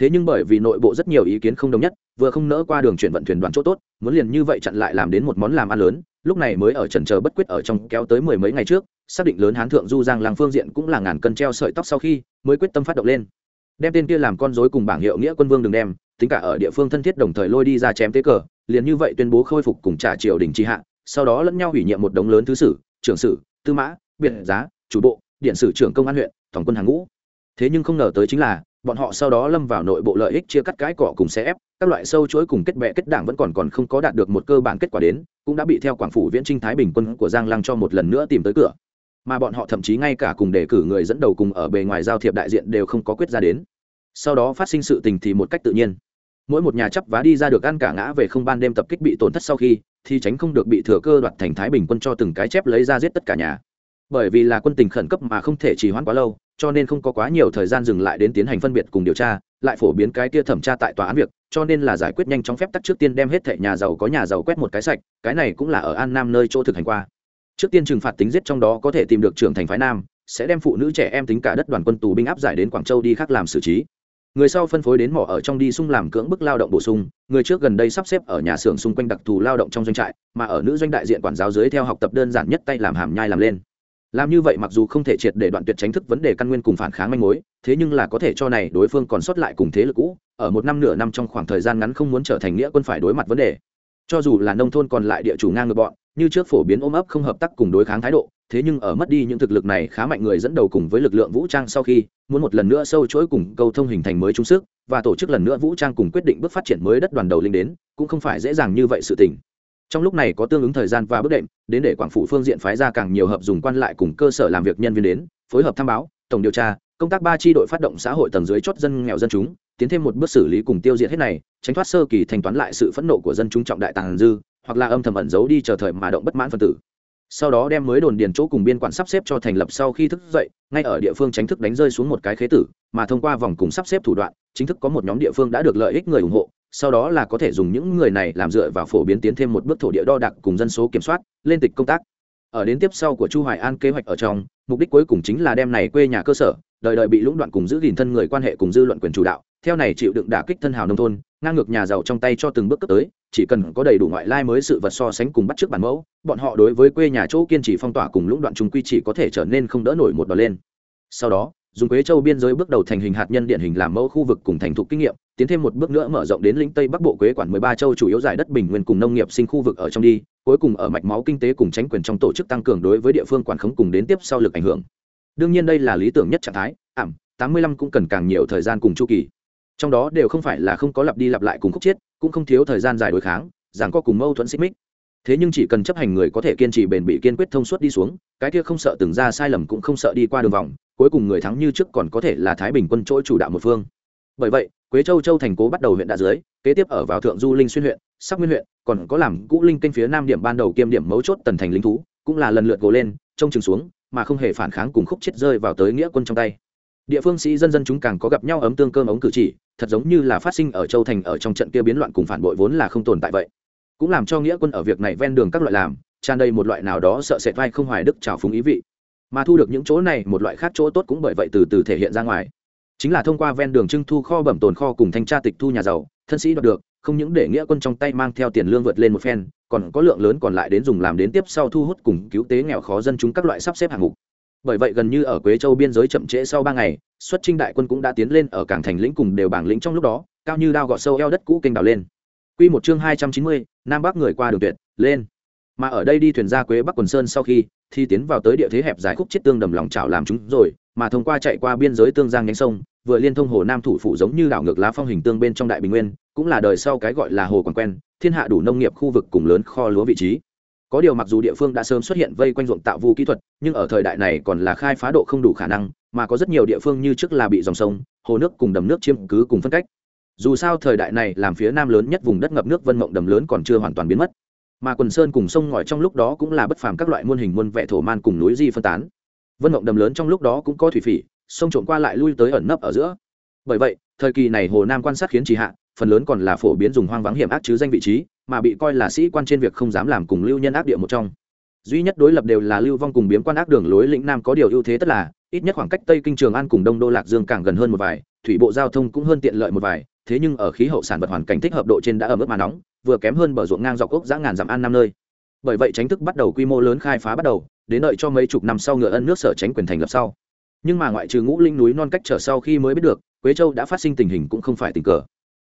Thế nhưng bởi vì nội bộ rất nhiều ý kiến không đồng nhất, vừa không nỡ qua đường chuyển vận thuyền đoàn chỗ tốt, muốn liền như vậy chặn lại làm đến một món làm ăn lớn, lúc này mới ở trần chờ bất quyết ở trong kéo tới mười mấy ngày trước xác định lớn hán thượng du giang làng phương diện cũng là ngàn cân treo sợi tóc sau khi mới quyết tâm phát động lên. Đem tên kia làm con dối cùng bảng hiệu nghĩa quân vương đừng đem, tính cả ở địa phương thân thiết đồng thời lôi đi ra chém tế cờ, liền như vậy tuyên bố khôi phục cùng trả triều đình tri hạ, sau đó lẫn nhau ủy nhiệm một đống lớn thứ sử, trưởng sử, tư mã, biệt giá, chủ bộ, điện sử trưởng công an huyện, tổng quân hàng ngũ. Thế nhưng không ngờ tới chính là, bọn họ sau đó lâm vào nội bộ lợi ích chia cắt cái cỏ cùng xe ép, các loại sâu chuỗi cùng kết bè kết đảng vẫn còn còn không có đạt được một cơ bản kết quả đến, cũng đã bị theo quảng phủ viễn trinh thái bình quân của giang lăng cho một lần nữa tìm tới cửa mà bọn họ thậm chí ngay cả cùng đề cử người dẫn đầu cùng ở bề ngoài giao thiệp đại diện đều không có quyết ra đến. Sau đó phát sinh sự tình thì một cách tự nhiên. Mỗi một nhà chấp vá đi ra được ăn cả ngã về không ban đêm tập kích bị tổn thất sau khi, thì tránh không được bị thừa cơ đoạt thành thái bình quân cho từng cái chép lấy ra giết tất cả nhà. Bởi vì là quân tình khẩn cấp mà không thể trì hoãn quá lâu, cho nên không có quá nhiều thời gian dừng lại đến tiến hành phân biệt cùng điều tra, lại phổ biến cái kia thẩm tra tại tòa án việc, cho nên là giải quyết nhanh chóng phép tắc trước tiên đem hết thẻ nhà giàu có nhà giàu quét một cái sạch, cái này cũng là ở an nam nơi chỗ thực hành qua trước tiên trừng phạt tính giết trong đó có thể tìm được trưởng thành phái nam, sẽ đem phụ nữ trẻ em tính cả đất đoàn quân tù binh áp giải đến quảng châu đi khác làm xử trí. Người sau phân phối đến mỏ ở trong đi sung làm cưỡng bức lao động bổ sung, người trước gần đây sắp xếp ở nhà xưởng xung quanh đặc thù lao động trong doanh trại, mà ở nữ doanh đại diện quản giáo dưới theo học tập đơn giản nhất tay làm hàm nhai làm lên. Làm như vậy mặc dù không thể triệt để đoạn tuyệt tránh thức vấn đề căn nguyên cùng phản kháng manh mối, thế nhưng là có thể cho này đối phương còn sót lại cùng thế lực cũ, ở một năm nửa năm trong khoảng thời gian ngắn không muốn trở thành nghĩa quân phải đối mặt vấn đề. Cho dù là nông thôn còn lại địa chủ ngang ngược bọn như trước phổ biến ôm ấp không hợp tác cùng đối kháng thái độ, thế nhưng ở mất đi những thực lực này khá mạnh người dẫn đầu cùng với lực lượng vũ trang sau khi, muốn một lần nữa sâu chuỗi cùng câu thông hình thành mới trung sức, và tổ chức lần nữa vũ trang cùng quyết định bước phát triển mới đất đoàn đầu linh đến, cũng không phải dễ dàng như vậy sự tình. Trong lúc này có tương ứng thời gian và bước đệm, đến để quảng phủ phương diện phái ra càng nhiều hợp dùng quan lại cùng cơ sở làm việc nhân viên đến, phối hợp tham báo, tổng điều tra, công tác ba tri đội phát động xã hội tầng dưới chót dân nghèo dân chúng, tiến thêm một bước xử lý cùng tiêu diệt hết này, tránh thoát sơ kỳ thanh toán lại sự phẫn nộ của dân chúng trọng đại tàng dư hoặc là âm thầm ẩn giấu đi chờ thời mà động bất mãn phân tử. Sau đó đem mới đồn điền chỗ cùng biên quản sắp xếp cho thành lập sau khi thức dậy, ngay ở địa phương tránh thức đánh rơi xuống một cái khế tử, mà thông qua vòng cùng sắp xếp thủ đoạn, chính thức có một nhóm địa phương đã được lợi ích người ủng hộ, sau đó là có thể dùng những người này làm dựa vào phổ biến tiến thêm một bước thổ địa đo đạc cùng dân số kiểm soát, lên tịch công tác. Ở đến tiếp sau của chu hoài an kế hoạch ở trong, mục đích cuối cùng chính là đem này quê nhà cơ sở đời đời bị lũng đoạn cùng giữ gìn thân người quan hệ cùng dư luận quyền chủ đạo, theo này chịu đựng đả kích thân hào nông thôn ngang ngược nhà giàu trong tay cho từng bước cấp tới, chỉ cần có đầy đủ ngoại lai mới sự vật so sánh cùng bắt trước bản mẫu, bọn họ đối với quê nhà chỗ kiên trì phong tỏa cùng lũng đoạn chúng quy chỉ có thể trở nên không đỡ nổi một đòn lên. Sau đó, dùng quế châu biên giới bước đầu thành hình hạt nhân điển hình làm mẫu khu vực cùng thành thục kinh nghiệm, tiến thêm một bước nữa mở rộng đến lĩnh tây bắc bộ quế quản 13 châu chủ yếu giải đất bình nguyên cùng nông nghiệp sinh khu vực ở trong đi, cuối cùng ở mạch máu kinh tế cùng tránh quyền trong tổ chức tăng cường đối với địa phương quản khống cùng đến tiếp sau lực ảnh hưởng. Đương nhiên đây là lý tưởng nhất trạng thái, ảm 85 cũng cần càng nhiều thời gian cùng chu kỳ trong đó đều không phải là không có lặp đi lặp lại cùng khúc chiết, cũng không thiếu thời gian dài đối kháng, rằng co cùng mâu thuẫn xích mích. Thế nhưng chỉ cần chấp hành người có thể kiên trì bền bỉ kiên quyết thông suốt đi xuống, cái kia không sợ từng ra sai lầm cũng không sợ đi qua đường vòng, cuối cùng người thắng như trước còn có thể là thái bình quân chỗ chủ đạo một phương. Bởi vậy, quế châu châu thành cố bắt đầu huyện đạ dưới, kế tiếp ở vào thượng du linh xuyên huyện sắc nguyên huyện, còn có làm cũ linh kênh phía nam điểm ban đầu kiêm điểm mấu chốt tần thành lính thú, cũng là lần lượt gồ lên, trông chừng xuống, mà không hề phản kháng cùng khúc chết rơi vào tới nghĩa quân trong tay địa phương sĩ dân dân chúng càng có gặp nhau ấm tương cơm ống cử chỉ, thật giống như là phát sinh ở châu thành ở trong trận kia biến loạn cùng phản bội vốn là không tồn tại vậy. Cũng làm cho nghĩa quân ở việc này ven đường các loại làm, tràn đầy một loại nào đó sợ sệt vai không hoài đức trào phúng ý vị. Mà thu được những chỗ này, một loại khác chỗ tốt cũng bởi vậy từ từ thể hiện ra ngoài. Chính là thông qua ven đường trưng thu kho bẩm tồn kho cùng thanh tra tịch thu nhà giàu, thân sĩ đoạt được, không những để nghĩa quân trong tay mang theo tiền lương vượt lên một phen, còn có lượng lớn còn lại đến dùng làm đến tiếp sau thu hút cùng cứu tế nghèo khó dân chúng các loại sắp xếp hạng mục bởi vậy gần như ở quế châu biên giới chậm trễ sau ba ngày xuất trinh đại quân cũng đã tiến lên ở cảng thành lĩnh cùng đều bảng lĩnh trong lúc đó cao như đao gọt sâu eo đất cũ kênh đào lên Quy một chương hai trăm chín mươi, Nam Bắc người qua đường tuyệt, lên. Mà ở đây đi thuyền ra Quế Bắc quần sơn sau khi, thì tiến vào tới địa thế hẹp dài khúc chết tương đầm lòng chảo làm chúng rồi, mà thông qua chạy qua biên giới tương giang nhánh sông, vừa liên thông hồ Nam thủ phủ giống như đảo ngược lá phong hình tương bên trong đại bình nguyên, cũng là đời sau cái gọi là hồ quảng quen, thiên hạ đủ nông nghiệp khu vực cùng lớn kho lúa vị trí có điều mặc dù địa phương đã sớm xuất hiện vây quanh ruộng tạo vu kỹ thuật, nhưng ở thời đại này còn là khai phá độ không đủ khả năng, mà có rất nhiều địa phương như trước là bị dòng sông, hồ nước cùng đầm nước chiếm cứ cùng phân cách. Dù sao thời đại này làm phía nam lớn nhất vùng đất ngập nước vân mộng đầm lớn còn chưa hoàn toàn biến mất. Mà quần sơn cùng sông ngòi trong lúc đó cũng là bất phàm các loại muôn hình muôn vẻ thổ man cùng núi di phân tán. Vân mộng đầm lớn trong lúc đó cũng có thủy phỉ, sông trộn qua lại lui tới ẩn nấp ở giữa. Bởi vậy, thời kỳ này hồ nam quan sát khiến trì hạ, phần lớn còn là phổ biến dùng hoang vắng hiểm ác chứ danh vị trí mà bị coi là sĩ quan trên việc không dám làm cùng lưu nhân ác địa một trong. Duy nhất đối lập đều là lưu vong cùng biếm quan ác đường lối lĩnh nam có điều ưu thế tất là, ít nhất khoảng cách tây kinh, trường an cùng đông đô lạc dương càng gần hơn một vài, thủy bộ giao thông cũng hơn tiện lợi một vài, thế nhưng ở khí hậu sản vật hoàn cảnh thích hợp độ trên đã ở mức mà nóng, vừa kém hơn bờ ruộng ngang dọc ốc giã ngàn dặm an năm nơi. Bởi vậy tránh thức bắt đầu quy mô lớn khai phá bắt đầu, đến đợi cho mấy chục năm sau ngựa ân nước sở tránh quyền thành lập sau. Nhưng mà ngoại trừ ngũ linh núi non cách trở sau khi mới biết được, quế châu đã phát sinh tình hình cũng không phải tình cờ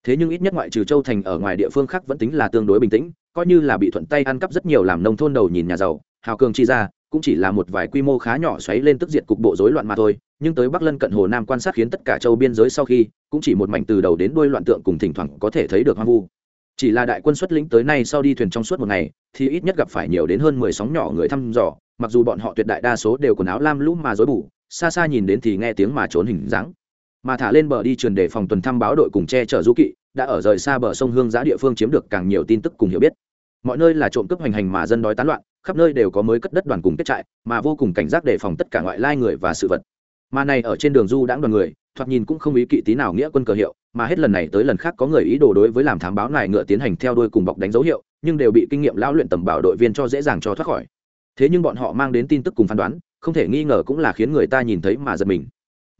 thế nhưng ít nhất ngoại trừ châu thành ở ngoài địa phương khác vẫn tính là tương đối bình tĩnh coi như là bị thuận tay ăn cắp rất nhiều làm nông thôn đầu nhìn nhà giàu hào cường chi ra cũng chỉ là một vài quy mô khá nhỏ xoáy lên tức diệt cục bộ rối loạn mà thôi nhưng tới bắc lân cận hồ nam quan sát khiến tất cả châu biên giới sau khi cũng chỉ một mảnh từ đầu đến đuôi loạn tượng cùng thỉnh thoảng có thể thấy được hoang vu. Chỉ là đại quân xuất lĩnh tới nay sau đi thuyền trong suốt một ngày thì ít nhất gặp phải nhiều đến hơn mười sóng nhỏ người thăm dò mặc dù bọn họ tuyệt đại đa số đều quần áo lam lũ mà dối bù, xa xa nhìn đến thì nghe tiếng mà trốn hình dáng mà thả lên bờ đi truyền để phòng tuần thăm báo đội cùng che chở du kỵ, đã ở rời xa bờ sông hương giã địa phương chiếm được càng nhiều tin tức cùng hiểu biết. Mọi nơi là trộm cướp hoành hành mà dân đói tán loạn, khắp nơi đều có mới cất đất đoàn cùng kết trại, mà vô cùng cảnh giác đề phòng tất cả ngoại lai người và sự vật. Mà này ở trên đường du đãng đoàn người, thoạt nhìn cũng không ý kỵ tí nào nghĩa quân cờ hiệu, mà hết lần này tới lần khác có người ý đồ đối với làm thám báo này ngựa tiến hành theo đuôi cùng bọc đánh dấu hiệu, nhưng đều bị kinh nghiệm lão luyện tầm bảo đội viên cho dễ dàng cho thoát khỏi. Thế nhưng bọn họ mang đến tin tức cùng phán đoán, không thể nghi ngờ cũng là khiến người ta nhìn thấy mà giật mình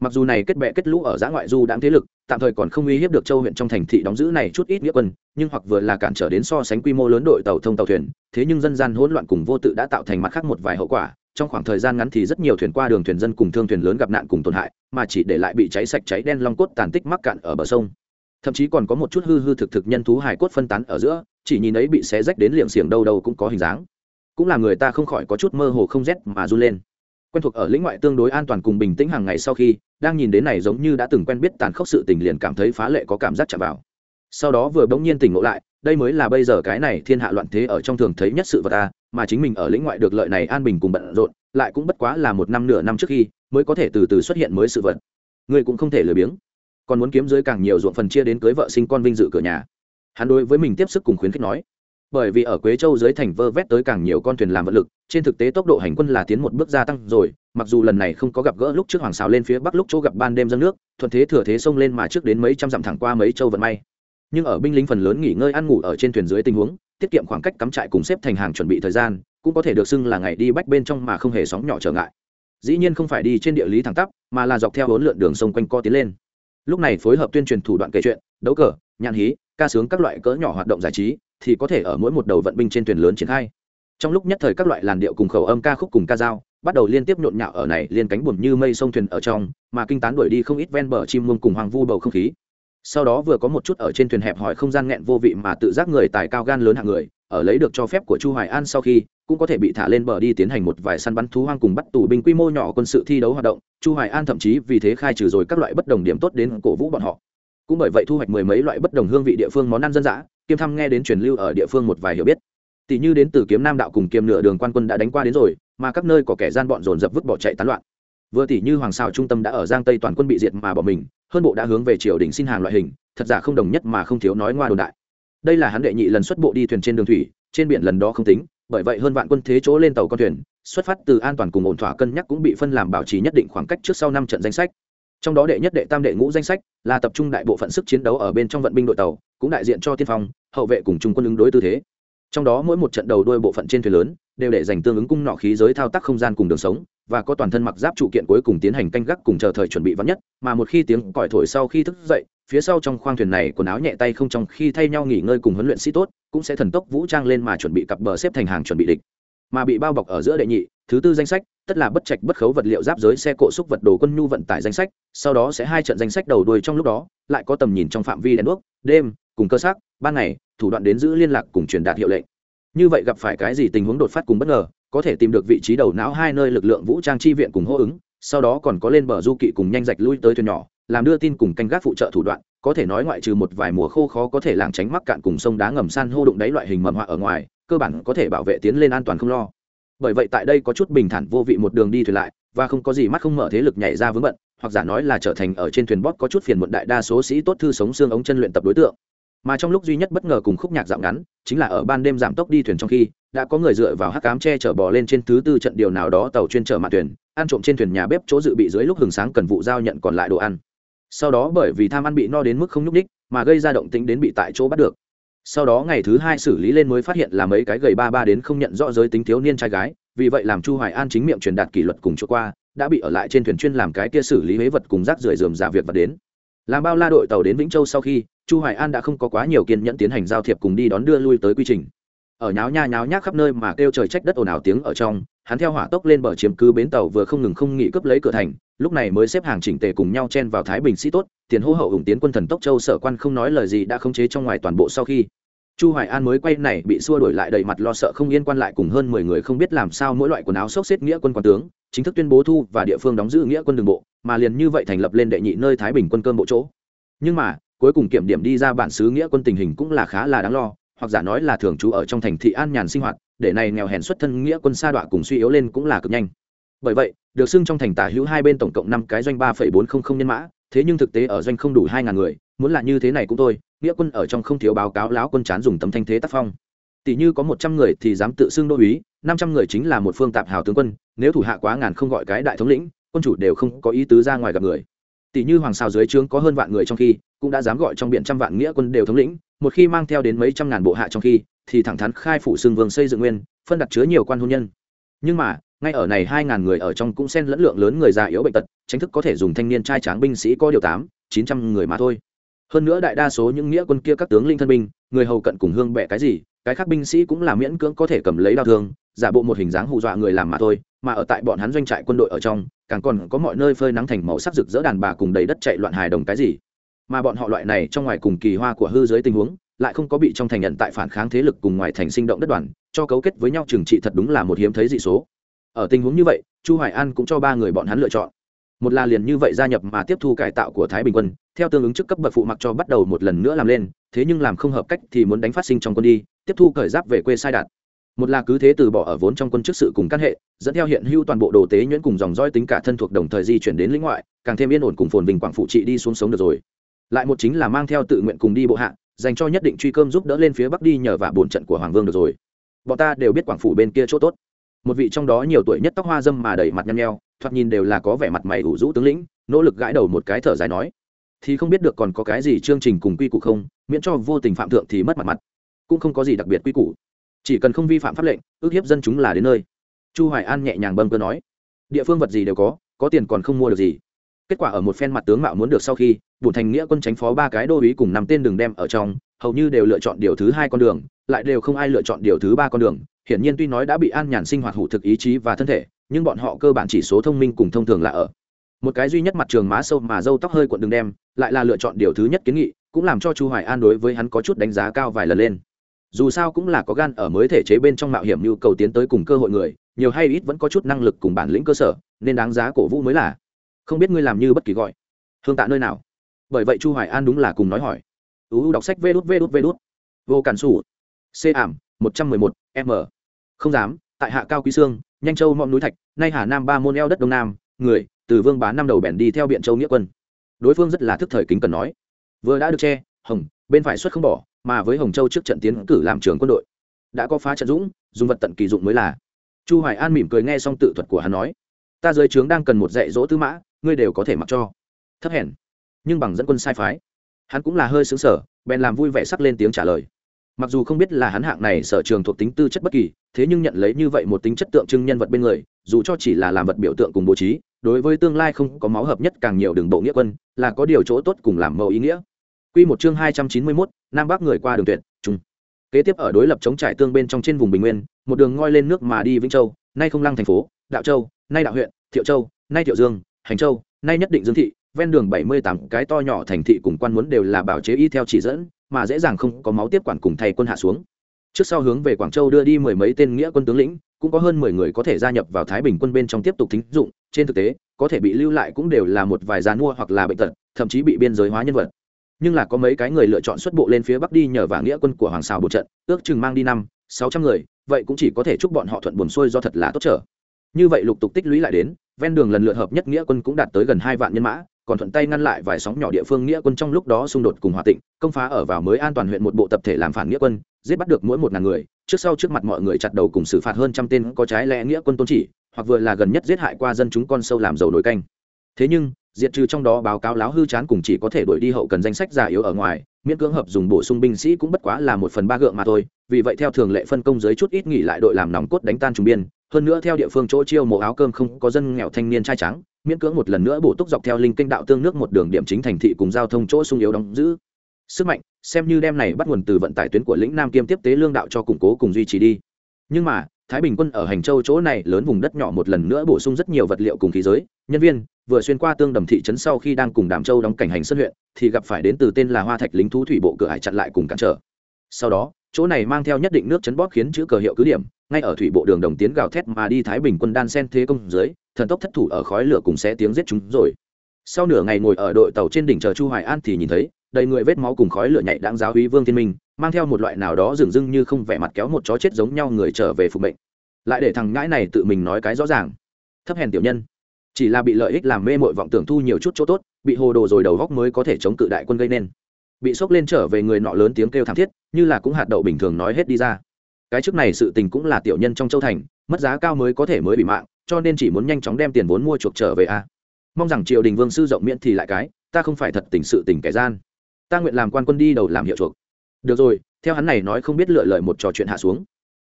mặc dù này kết bệ kết lũ ở giã ngoại du đãng thế lực, tạm thời còn không uy hiếp được châu huyện trong thành thị đóng giữ này chút ít nghĩa quân, nhưng hoặc vừa là cản trở đến so sánh quy mô lớn đội tàu thông tàu thuyền, thế nhưng dân gian hỗn loạn cùng vô tự đã tạo thành mặt khác một vài hậu quả. Trong khoảng thời gian ngắn thì rất nhiều thuyền qua đường thuyền dân cùng thương thuyền lớn gặp nạn cùng tổn hại, mà chỉ để lại bị cháy sạch cháy đen long cốt tàn tích mắc cạn ở bờ sông. Thậm chí còn có một chút hư hư thực thực nhân thú hài cốt phân tán ở giữa, chỉ nhìn ấy bị xé rách đến liệng xiềng đâu đâu cũng có hình dáng. Cũng là người ta không khỏi có chút mơ hồ không rét mà run lên quen thuộc ở lĩnh ngoại tương đối an toàn cùng bình tĩnh hàng ngày sau khi, đang nhìn đến này giống như đã từng quen biết tàn khốc sự tình liền cảm thấy phá lệ có cảm giác chạm vào. Sau đó vừa bỗng nhiên tỉnh ngộ lại, đây mới là bây giờ cái này thiên hạ loạn thế ở trong thường thấy nhất sự vật ta, mà chính mình ở lĩnh ngoại được lợi này an bình cùng bận rộn, lại cũng bất quá là một năm nửa năm trước khi, mới có thể từ từ xuất hiện mới sự vật. Người cũng không thể lười biếng. Còn muốn kiếm dưới càng nhiều ruộng phần chia đến cưới vợ sinh con vinh dự cửa nhà. Hắn đối với mình tiếp sức cùng khuyến khích nói bởi vì ở quế châu dưới thành vơ vét tới càng nhiều con thuyền làm vật lực, trên thực tế tốc độ hành quân là tiến một bước gia tăng rồi, mặc dù lần này không có gặp gỡ lúc trước hoàng xào lên phía bắc lúc chỗ gặp ban đêm dâng nước, thuận thế thừa thế xông lên mà trước đến mấy trăm dặm thẳng qua mấy châu vận may. Nhưng ở binh lính phần lớn nghỉ ngơi ăn ngủ ở trên thuyền dưới tình huống, tiết kiệm khoảng cách cắm trại cùng xếp thành hàng chuẩn bị thời gian, cũng có thể được xưng là ngày đi bách bên trong mà không hề sóng nhỏ trở ngại. Dĩ nhiên không phải đi trên địa lý thẳng tắp, mà là dọc theo hỗn lượn đường sông quanh co tiến lên. Lúc này phối hợp tuyên truyền thủ đoạn kể chuyện, đấu cờ nhạn hí, ca sướng các loại cỡ nhỏ hoạt động giải trí thì có thể ở mỗi một đầu vận binh trên thuyền lớn triển khai. Trong lúc nhất thời các loại làn điệu cùng khẩu âm ca khúc cùng ca dao, bắt đầu liên tiếp nhộn nhạo ở này liên cánh buồm như mây sông thuyền ở trong, mà kinh tán đuổi đi không ít ven bờ chim muông cùng hoàng vu bầu không khí. Sau đó vừa có một chút ở trên thuyền hẹp hỏi không gian nghẹn vô vị mà tự giác người tài cao gan lớn hạng người, ở lấy được cho phép của chu hoài an sau khi, cũng có thể bị thả lên bờ đi tiến hành một vài săn bắn thú hoang cùng bắt tù binh quy mô nhỏ quân sự thi đấu hoạt động. Chu hoài an thậm chí vì thế khai trừ rồi các loại bất đồng điểm tốt đến cổ vũ bọn họ cũng bởi vậy thu hoạch mười mấy loại bất đồng hương vị địa phương món ăn dân dã, kiêm thăm nghe đến truyền lưu ở địa phương một vài hiểu biết. Tỷ như đến từ kiếm nam đạo cùng kiêm nửa đường quan quân đã đánh qua đến rồi, mà các nơi có kẻ gian bọn dồn dập vứt bỏ chạy tán loạn. Vừa tỷ như hoàng sao trung tâm đã ở giang tây toàn quân bị diệt mà bỏ mình, hơn bộ đã hướng về triều đình xin hàng loại hình, thật giả không đồng nhất mà không thiếu nói ngoa đồn đại. Đây là hắn đệ nhị lần xuất bộ đi thuyền trên đường thủy, trên biển lần đó không tính, bởi vậy hơn vạn quân thế chỗ lên tàu con thuyền, xuất phát từ an toàn cùng ổn thỏa cân nhắc cũng bị phân làm bảo trì nhất định khoảng cách trước sau năm trận danh sách trong đó đệ nhất đệ tam đệ ngũ danh sách là tập trung đại bộ phận sức chiến đấu ở bên trong vận binh đội tàu, cũng đại diện cho tiên phong, hậu vệ cùng trung quân ứng đối tư thế. Trong đó mỗi một trận đầu đôi bộ phận trên thuyền lớn đều để dành tương ứng cung nọ khí giới thao tác không gian cùng đường sống và có toàn thân mặc giáp trụ kiện cuối cùng tiến hành canh gác cùng chờ thời chuẩn bị vắn nhất, mà một khi tiếng còi thổi sau khi thức dậy, phía sau trong khoang thuyền này quần áo nhẹ tay không trong khi thay nhau nghỉ ngơi cùng huấn luyện sĩ tốt cũng sẽ thần tốc vũ trang lên mà chuẩn bị cặp bờ xếp thành hàng chuẩn bị địch. Mà bị bao bọc ở giữa đệ nhị thứ tư danh sách, tất là bất trạch bất khấu vật liệu giáp giới xe cộ xúc vật đồ quân nhu vận tải danh sách, sau đó sẽ hai trận danh sách đầu đuôi trong lúc đó, lại có tầm nhìn trong phạm vi đèn đuốc, đêm, cùng cơ xác, ban ngày, thủ đoạn đến giữ liên lạc cùng truyền đạt hiệu lệnh. Như vậy gặp phải cái gì tình huống đột phát cùng bất ngờ, có thể tìm được vị trí đầu não hai nơi lực lượng vũ trang chi viện cùng hô ứng, sau đó còn có lên bờ du kỵ cùng nhanh rạch lui tới thuyền nhỏ, làm đưa tin cùng canh gác phụ trợ thủ đoạn, có thể nói ngoại trừ một vài mùa khô khó có thể làng tránh mắc cạn cùng sông đá ngầm san hô đụng đáy loại hình mầm họa ở ngoài, cơ bản có thể bảo vệ tiến lên an toàn không lo bởi vậy tại đây có chút bình thản vô vị một đường đi thuyền lại, và không có gì mắt không mở thế lực nhảy ra vướng bận, hoặc giả nói là trở thành ở trên thuyền bót có chút phiền muộn đại đa số sĩ tốt thư sống xương ống chân luyện tập đối tượng. Mà trong lúc duy nhất bất ngờ cùng khúc nhạc dạo ngắn, chính là ở ban đêm giảm tốc đi thuyền trong khi, đã có người dựa vào hắc cám che chở bò lên trên thứ tư trận điều nào đó tàu chuyên chở mạn thuyền, ăn trộm trên thuyền nhà bếp chỗ dự bị dưới lúc hừng sáng cần vụ giao nhận còn lại đồ ăn. Sau đó bởi vì tham ăn bị no đến mức không nhúc ních mà gây ra động tĩnh đến bị tại chỗ bắt được sau đó ngày thứ hai xử lý lên mới phát hiện là mấy cái gầy ba ba đến không nhận rõ giới tính thiếu niên trai gái, vì vậy làm chu hoài an chính miệng truyền đạt kỷ luật cùng chỗ qua, đã bị ở lại trên thuyền chuyên làm cái kia xử lý huế vật cùng rác rưởi dườm giả việc và đến. Làm bao la đội tàu đến vĩnh châu sau khi, chu hoài an đã không có quá nhiều kiên nhẫn tiến hành giao thiệp cùng đi đón đưa lui tới quy trình. Ở nháo nha nháo nhác khắp nơi mà kêu trời trách đất ồn ào tiếng ở trong, hắn theo hỏa tốc lên bờ chiếm cứ bến tàu vừa không ngừng không nghỉ cướp lấy cửa thành lúc này mới xếp hàng chỉnh tề cùng nhau chen vào thái bình sĩ tốt, tiền hô hậu ủng tiến quân thần tốc châu sở quan không nói lời gì đã khống chế trong ngoài toàn bộ sau khi. Chu hoài an mới quay này bị xua đổi lại đầy mặt lo sợ không yên quan lại cùng hơn 10 người không biết làm sao mỗi loại quần áo xốc xếp nghĩa quân quan tướng, chính thức tuyên bố thu và địa phương đóng giữ nghĩa quân đường bộ, mà liền như vậy thành lập lên đệ nhị nơi thái bình quân cơm bộ chỗ. Nhưng mà, cuối cùng kiểm điểm đi ra bản xứ nghĩa quân tình hình cũng là khá là đáng lo, hoặc giả nói là thường trú ở trong thành thị an nhàn sinh hoạt, để này nghèo hèn xuất thân nghĩa quân sa đọa cùng suy yếu lên cũng là cực nhanh bởi vậy, được xưng trong thành tả hữu hai bên tổng cộng năm cái doanh ba phẩy bốn không không nhân mã, thế nhưng thực tế ở doanh không đủ hai ngàn người, muốn là như thế này cũng thôi, nghĩa quân ở trong không thiếu báo cáo láo quân chán dùng tấm thanh thế tác phong. Tỷ như có một trăm người thì dám tự xưng đô úy, năm trăm người chính là một phương tạp hào tướng quân, nếu thủ hạ quá ngàn không gọi cái đại thống lĩnh, quân chủ đều không có ý tứ ra ngoài gặp người. Tỷ như hoàng sao dưới trướng có hơn vạn người trong khi, cũng đã dám gọi trong biển trăm vạn nghĩa quân đều thống lĩnh, một khi mang theo đến mấy trăm ngàn bộ hạ trong khi, thì thẳng thắn khai phủ xương vương xây dựng nguyên, phân đặt chứa nhiều quan hôn nhân. Nhưng mà ngay ở này hai ngàn người ở trong cũng xen lẫn lượng lớn người già yếu bệnh tật tranh thức có thể dùng thanh niên trai tráng binh sĩ có điều tám, chín trăm người mà thôi. Hơn nữa đại đa số những nghĩa quân kia các tướng linh thân binh, người hầu cận cùng hương bẹ cái gì, cái khác binh sĩ cũng là miễn cưỡng có thể cầm lấy đao thương, giả bộ một hình dáng hù dọa người làm mà thôi, mà ở tại bọn hắn doanh trại quân đội ở trong, càng còn có mọi nơi phơi nắng thành màu sắc rực rỡ đàn bà cùng đầy đất chạy loạn hài đồng cái gì. Mà bọn họ loại này trong ngoài cùng kỳ hoa của hư dưới tình huống, lại không có bị trong thành nhận tại phản kháng thế lực cùng ngoài thành sinh động đất đoàn, cho cấu kết với nhau trừng trị thật đúng là một hiếm thấy dị số ở tình huống như vậy, chu hoài an cũng cho ba người bọn hắn lựa chọn. Một là liền như vậy gia nhập mà tiếp thu cải tạo của thái bình quân, theo tương ứng chức cấp bậc phụ mặc cho bắt đầu một lần nữa làm lên, thế nhưng làm không hợp cách thì muốn đánh phát sinh trong quân đi, tiếp thu cởi giáp về quê sai đạt. Một là cứ thế từ bỏ ở vốn trong quân chức sự cùng căn hệ, dẫn theo hiện hữu toàn bộ đồ tế nhuyễn cùng dòng roi tính cả thân thuộc đồng thời di chuyển đến lĩnh ngoại, càng thêm yên ổn cùng phồn bình quảng phụ trị đi xuống sống được rồi. Lại một chính là mang theo tự nguyện cùng đi bộ hạ, dành cho nhất định truy cơm giúp đỡ lên phía bắc đi nhờ vả bổn trận của hoàng vương được rồi. Bọn ta đều biết quảng phủ bên kia chỗ tốt một vị trong đó nhiều tuổi nhất tóc hoa dâm mà đầy mặt nhăn nheo, thoạt nhìn đều là có vẻ mặt mày ủ rũ tướng lĩnh, nỗ lực gãi đầu một cái thở dài nói, thì không biết được còn có cái gì chương trình cùng quy củ không, miễn cho vô tình phạm thượng thì mất mặt mặt, cũng không có gì đặc biệt quy củ. Chỉ cần không vi phạm pháp lệnh, ước hiếp dân chúng là đến nơi. Chu hoài an nhẹ nhàng bâng cơ nói, địa phương vật gì đều có có tiền còn không mua được gì. Kết quả ở một phen mặt tướng mạo muốn được sau khi, bùn thành nghĩa quân tránh phó ba cái đô ý cùng năm tên đường đem ở trong, hầu như đều lựa chọn điều thứ hai con đường, lại đều không ai lựa chọn điều thứ ba con đường hiển nhiên tuy nói đã bị an nhàn sinh hoạt hủ thực ý chí và thân thể, nhưng bọn họ cơ bản chỉ số thông minh cùng thông thường là ở. Một cái duy nhất mặt trường má sâu mà dâu tóc hơi cuộn đường đem, lại là lựa chọn điều thứ nhất kiến nghị, cũng làm cho chu hoài an đối với hắn có chút đánh giá cao vài lần lên. Dù sao cũng là có gan ở mới thể chế bên trong mạo hiểm nhu cầu tiến tới cùng cơ hội người, nhiều hay ít vẫn có chút năng lực cùng bản lĩnh cơ sở, nên đáng giá cổ vũ mới là. Không biết ngươi làm như bất kỳ gọi. Hương tạ nơi nào? Bởi vậy chu hoài an đúng là cùng nói hỏi. Uu đọc sách vê đút vê đút vê đút. Vô cản sủ. C ảm, một trăm mười một, m không dám, tại hạ cao quý sương nhanh châu mong núi thạch, nay hà nam ba môn eo đất đông nam, người, từ vương bá năm đầu bèn đi theo biện châu nghĩa quân. Đối phương rất là thức thời kính cần nói. Vừa đã được che, hồng, bên phải xuất không bỏ, mà với hồng châu trước trận tiến cử làm trưởng quân đội. Đã có phá trận dũng, dùng vật tận kỳ dụng mới là. Chu hoài an mỉm cười nghe xong tự thuật của hắn nói. Ta dưới trướng đang cần một dạy dỗ tư mã, ngươi đều có thể mặc cho. Thấp hèn. Nhưng bằng dẫn quân sai phái. Hắn cũng là hơi xứng sở bèn làm vui vẻ sắc lên tiếng trả lời mặc dù không biết là hắn hạng này sở trường thuộc tính tư chất bất kỳ thế nhưng nhận lấy như vậy một tính chất tượng trưng nhân vật bên người dù cho chỉ là làm vật biểu tượng cùng bố trí đối với tương lai không có máu hợp nhất càng nhiều đường bộ nghĩa quân là có điều chỗ tốt cùng làm mẫu ý nghĩa Quy một chương hai trăm chín mươi 291, Nam Bắc người qua đường tuyệt, trung. Kế tiếp ở đối lập chống trải tương bên trong trên vùng Bình Nguyên, một đường ngoi lên nước mà đi Vĩnh Châu, nay không lăng thành phố, Đạo Châu, nay Đạo huyện, Thiệu Châu, nay Thiệu Dương, Hành Châu, nay nhất định Dương thị, ven đường bảy mươi tám cái to nhỏ thành thị cùng quan muốn đều là bảo chế y theo chỉ dẫn, mà dễ dàng không có máu tiếp quản cùng thầy quân hạ xuống. Trước sau hướng về Quảng Châu đưa đi mười mấy tên nghĩa quân tướng lĩnh, cũng có hơn mười người có thể gia nhập vào Thái Bình quân bên trong tiếp tục thính dụng, trên thực tế, có thể bị lưu lại cũng đều là một vài gian mua hoặc là bệnh tật, thậm chí bị biên giới hóa nhân vật nhưng là có mấy cái người lựa chọn xuất bộ lên phía bắc đi nhờ vả nghĩa quân của hoàng xào bộ trận ước chừng mang đi năm sáu trăm người vậy cũng chỉ có thể chúc bọn họ thuận buồn xuôi do thật là tốt trở như vậy lục tục tích lũy lại đến ven đường lần lượt hợp nhất nghĩa quân cũng đạt tới gần hai vạn nhân mã còn thuận tay ngăn lại vài sóng nhỏ địa phương nghĩa quân trong lúc đó xung đột cùng hòa tịnh, công phá ở vào mới an toàn huyện một bộ tập thể làm phản nghĩa quân, giết bắt được mỗi một ngàn người, trước sau trước mặt mọi người chặt đầu cùng xử phạt hơn trăm tên có trái lẽ nghĩa quân tôn chỉ, hoặc vừa là gần nhất giết hại qua dân chúng con sâu làm dầu nổi canh. Thế nhưng, diệt trừ trong đó báo cáo láo hư chán cùng chỉ có thể đuổi đi hậu cần danh sách già yếu ở ngoài, miễn cưỡng hợp dùng bổ sung binh sĩ cũng bất quá là một phần ba gượng mà thôi, vì vậy theo thường lệ phân công dưới chút ít nghỉ lại đội làm nòng cốt đánh tan trùng biên, hơn nữa theo địa phương chỗ chiêu mộ áo cơm không có dân nghèo thanh niên trai trắng miễn cưỡng một lần nữa bổ túc dọc theo linh kênh đạo tương nước một đường điểm chính thành thị cùng giao thông chỗ sung yếu đóng giữ. Sức mạnh, xem như đem này bắt nguồn từ vận tải tuyến của lĩnh nam kiêm tiếp tế lương đạo cho củng cố cùng duy trì đi. Nhưng mà, thái bình quân ở hành châu chỗ này lớn vùng đất nhỏ một lần nữa bổ sung rất nhiều vật liệu cùng khí giới. Nhân viên, vừa xuyên qua tương đầm thị trấn sau khi đang cùng đàm châu đóng cảnh hành sân huyện, thì gặp phải đến từ tên là hoa thạch lính thú thủy bộ cửa hải chặn lại cùng cản trở. Sau đó chỗ này mang theo nhất định nước chấn bóp khiến chữ cờ hiệu cứ điểm, ngay ở thủy bộ đường đồng tiến gào thét mà đi thái bình quân đan sen thế công dưới, thần tốc thất thủ ở khói lửa cùng xé tiếng giết chúng rồi. Sau nửa ngày ngồi ở đội tàu trên đỉnh chờ chu hoài an thì nhìn thấy, đầy người vết máu cùng khói lửa nhạy đáng giáo húy vương thiên minh, mang theo một loại nào đó dường dưng như không vẻ mặt kéo một chó chết giống nhau người trở về phục mệnh. Lại để thằng ngãi này tự mình nói cái rõ ràng. Thấp hèn tiểu nhân. Chỉ là bị lợi ích làm mê mội vọng tưởng thu nhiều chút chỗ tốt, bị hồ đồ rồi đầu góc mới có thể chống cự đại quân gây nên bị sốc lên trở về người nọ lớn tiếng kêu thảm thiết, như là cũng hạt đậu bình thường nói hết đi ra. Cái trước này sự tình cũng là tiểu nhân trong châu thành, mất giá cao mới có thể mới bị mạng, cho nên chỉ muốn nhanh chóng đem tiền vốn mua chuộc trở về a. À. Mong rằng triều đình vương sư rộng miễn thì lại cái, ta không phải thật tình sự tình kẻ gian. Ta nguyện làm quan quân đi đầu làm hiệu chuộc. Được rồi, theo hắn này nói không biết lựa lời một trò chuyện hạ xuống.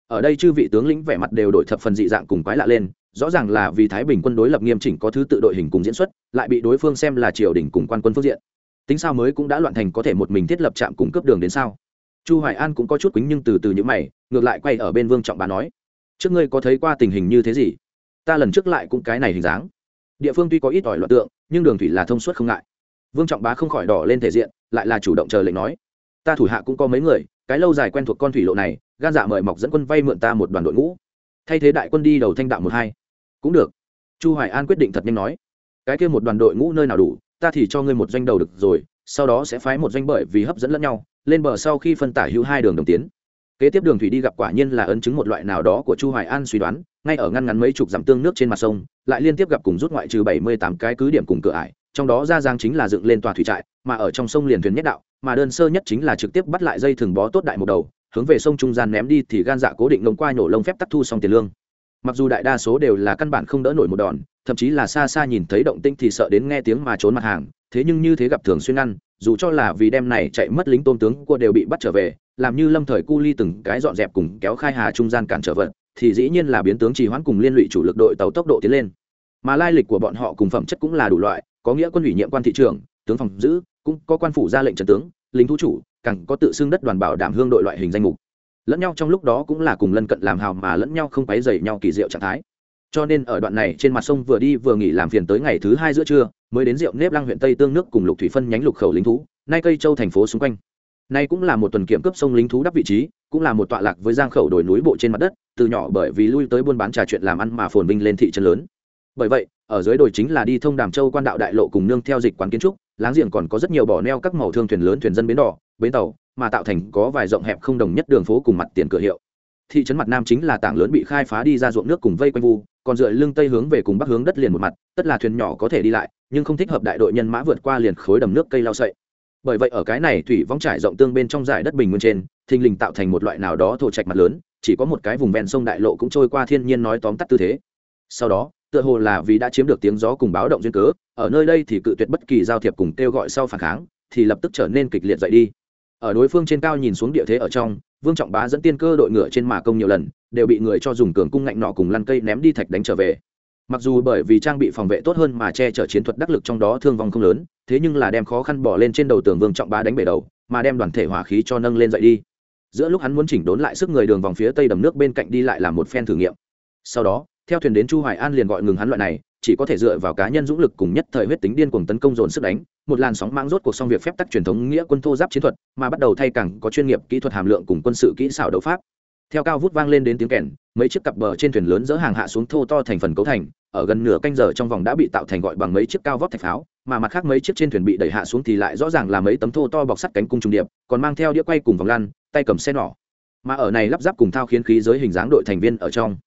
Ở đây chư vị tướng lĩnh vẻ mặt đều đổi thập phần dị dạng cùng quái lạ lên, rõ ràng là vì thái bình quân đối lập nghiêm chỉnh có thứ tự đội hình cùng diễn xuất, lại bị đối phương xem là triều đình cùng quan quân phương diện tính sao mới cũng đã loạn thành có thể một mình thiết lập trạm cùng cướp đường đến sao? Chu hoài an cũng có chút quýnh nhưng từ từ những mày, ngược lại quay ở bên vương trọng bá nói, trước ngươi có thấy qua tình hình như thế gì? Ta lần trước lại cũng cái này hình dáng. Địa phương tuy có ít ỏi loạn tượng, nhưng đường thủy là thông suốt không ngại. Vương trọng bá không khỏi đỏ lên thể diện, lại là chủ động chờ lệnh nói, ta thủ hạ cũng có mấy người, cái lâu dài quen thuộc con thủy lộ này, gan dạ mời mọc dẫn quân vay mượn ta một đoàn đội ngũ. Thay thế đại quân đi đầu thanh đạo một hai. Cũng được. Chu hoài an quyết định thật nhanh nói, cái kia một đoàn đội ngũ nơi nào đủ ta thì cho ngươi một doanh đầu được rồi, sau đó sẽ phái một doanh bởi vì hấp dẫn lẫn nhau, lên bờ sau khi phân tả hữu hai đường đồng tiến. Kế tiếp đường thủy đi gặp quả nhiên là ấn chứng một loại nào đó của chu hoài an suy đoán, ngay ở ngăn ngắn mấy chục dặm tương nước trên mặt sông, lại liên tiếp gặp cùng rút ngoại trừ 78 cái cứ điểm cùng cửa ải, trong đó ra giang chính là dựng lên tòa thủy trại, mà ở trong sông liền thuyền nhất đạo, mà đơn sơ nhất chính là trực tiếp bắt lại dây thừng bó tốt đại một đầu, hướng về sông trung gian ném đi thì gan dạ cố định ngông qua nhổ lông phép tắc thu xong tiền lương mặc dù đại đa số đều là căn bản không đỡ nổi một đòn, thậm chí là xa xa nhìn thấy động tinh thì sợ đến nghe tiếng mà trốn mặt hàng, thế nhưng như thế gặp thường xuyên ăn, dù cho là vì đem này chạy mất lính tôn tướng của đều bị bắt trở về, làm như lâm thời cu ly từng cái dọn dẹp cùng kéo khai hà trung gian cản trở vận, thì dĩ nhiên là biến tướng trì hoãn cùng liên lụy chủ lực đội tàu tốc độ tiến lên. Mà lai lịch của bọn họ cùng phẩm chất cũng là đủ loại, có nghĩa quân ủy nhiệm quan thị trường tướng phòng giữ, cũng có quan phủ ra lệnh trần tướng, lính thú chủ, càng có tự xưng đất đoàn bảo đảm hương đội loại hình danh mục lẫn nhau trong lúc đó cũng là cùng lân cận làm hào mà lẫn nhau không quấy dày nhau kỳ diệu trạng thái. Cho nên ở đoạn này trên mặt sông vừa đi vừa nghỉ làm phiền tới ngày thứ hai giữa trưa, mới đến rượu nếp lăng huyện tây tương nước cùng lục thủy phân nhánh lục khẩu lính thú, nay cây châu thành phố xung quanh. Nay cũng là một tuần kiểm cấp sông lính thú đắp vị trí, cũng là một tọa lạc với giang khẩu đồi núi bộ trên mặt đất, từ nhỏ bởi vì lui tới buôn bán trà chuyện làm ăn mà phồn vinh lên thị trấn lớn. Bởi vậy, ở dưới đồi chính là đi thông đàm châu quan đạo đại lộ cùng nương theo dịch quán kiến trúc láng giềng còn có rất nhiều bỏ neo các màu thương thuyền lớn thuyền dân bến đỏ, bến tàu, mà tạo thành có vài rộng hẹp không đồng nhất đường phố cùng mặt tiền cửa hiệu. Thị trấn mặt nam chính là tảng lớn bị khai phá đi ra ruộng nước cùng vây quanh vu, còn dựa lưng tây hướng về cùng bắc hướng đất liền một mặt, tất là thuyền nhỏ có thể đi lại, nhưng không thích hợp đại đội nhân mã vượt qua liền khối đầm nước cây lao sậy. Bởi vậy ở cái này thủy vong trải rộng tương bên trong dải đất bình nguyên trên, thình lình tạo thành một loại nào đó thổ trạch mặt lớn, chỉ có một cái vùng ven sông đại lộ cũng trôi qua thiên nhiên nói tóm tắt tư thế. Sau đó, tựa hồ là vì đã chiếm được tiếng gió cùng báo động duyên cớ ở nơi đây thì cự tuyệt bất kỳ giao thiệp cùng kêu gọi sau phản kháng, thì lập tức trở nên kịch liệt dậy đi. Ở đối phương trên cao nhìn xuống địa thế ở trong, vương trọng bá dẫn tiên cơ đội ngựa trên mà công nhiều lần, đều bị người cho dùng cường cung ngạnh nọ cùng lăn cây ném đi thạch đánh trở về. Mặc dù bởi vì trang bị phòng vệ tốt hơn mà che chở chiến thuật đắc lực trong đó thương vong không lớn, thế nhưng là đem khó khăn bỏ lên trên đầu tường vương trọng bá đánh bể đầu, mà đem đoàn thể hỏa khí cho nâng lên dậy đi. Giữa lúc hắn muốn chỉnh đốn lại sức người đường vòng phía tây đầm nước bên cạnh đi lại làm một phen thử nghiệm. Sau đó, theo thuyền đến chu hoài an liền gọi ngừng hắn loại này chỉ có thể dựa vào cá nhân dũng lực cùng nhất thời huyết tính điên cuồng tấn công dồn sức đánh, một làn sóng mang rốt cuộc xong việc phép tắc truyền thống nghĩa quân thô giáp chiến thuật, mà bắt đầu thay càng có chuyên nghiệp kỹ thuật hàm lượng cùng quân sự kỹ xảo đấu pháp. Theo cao vút vang lên đến tiếng kèn, mấy chiếc cặp bờ trên thuyền lớn dỡ hàng hạ xuống thô to thành phần cấu thành, ở gần nửa canh giờ trong vòng đã bị tạo thành gọi bằng mấy chiếc cao vóc thạch pháo, mà mặt khác mấy chiếc trên thuyền bị đẩy hạ xuống thì lại rõ ràng là mấy tấm thô to bọc sắt cánh cung trung điệp, còn mang theo đĩa quay cùng vòng lăn, tay cầm xe nỏ. Mà ở này lắp ráp cùng thao khiến khí giới hình dáng đội thành viên ở trong.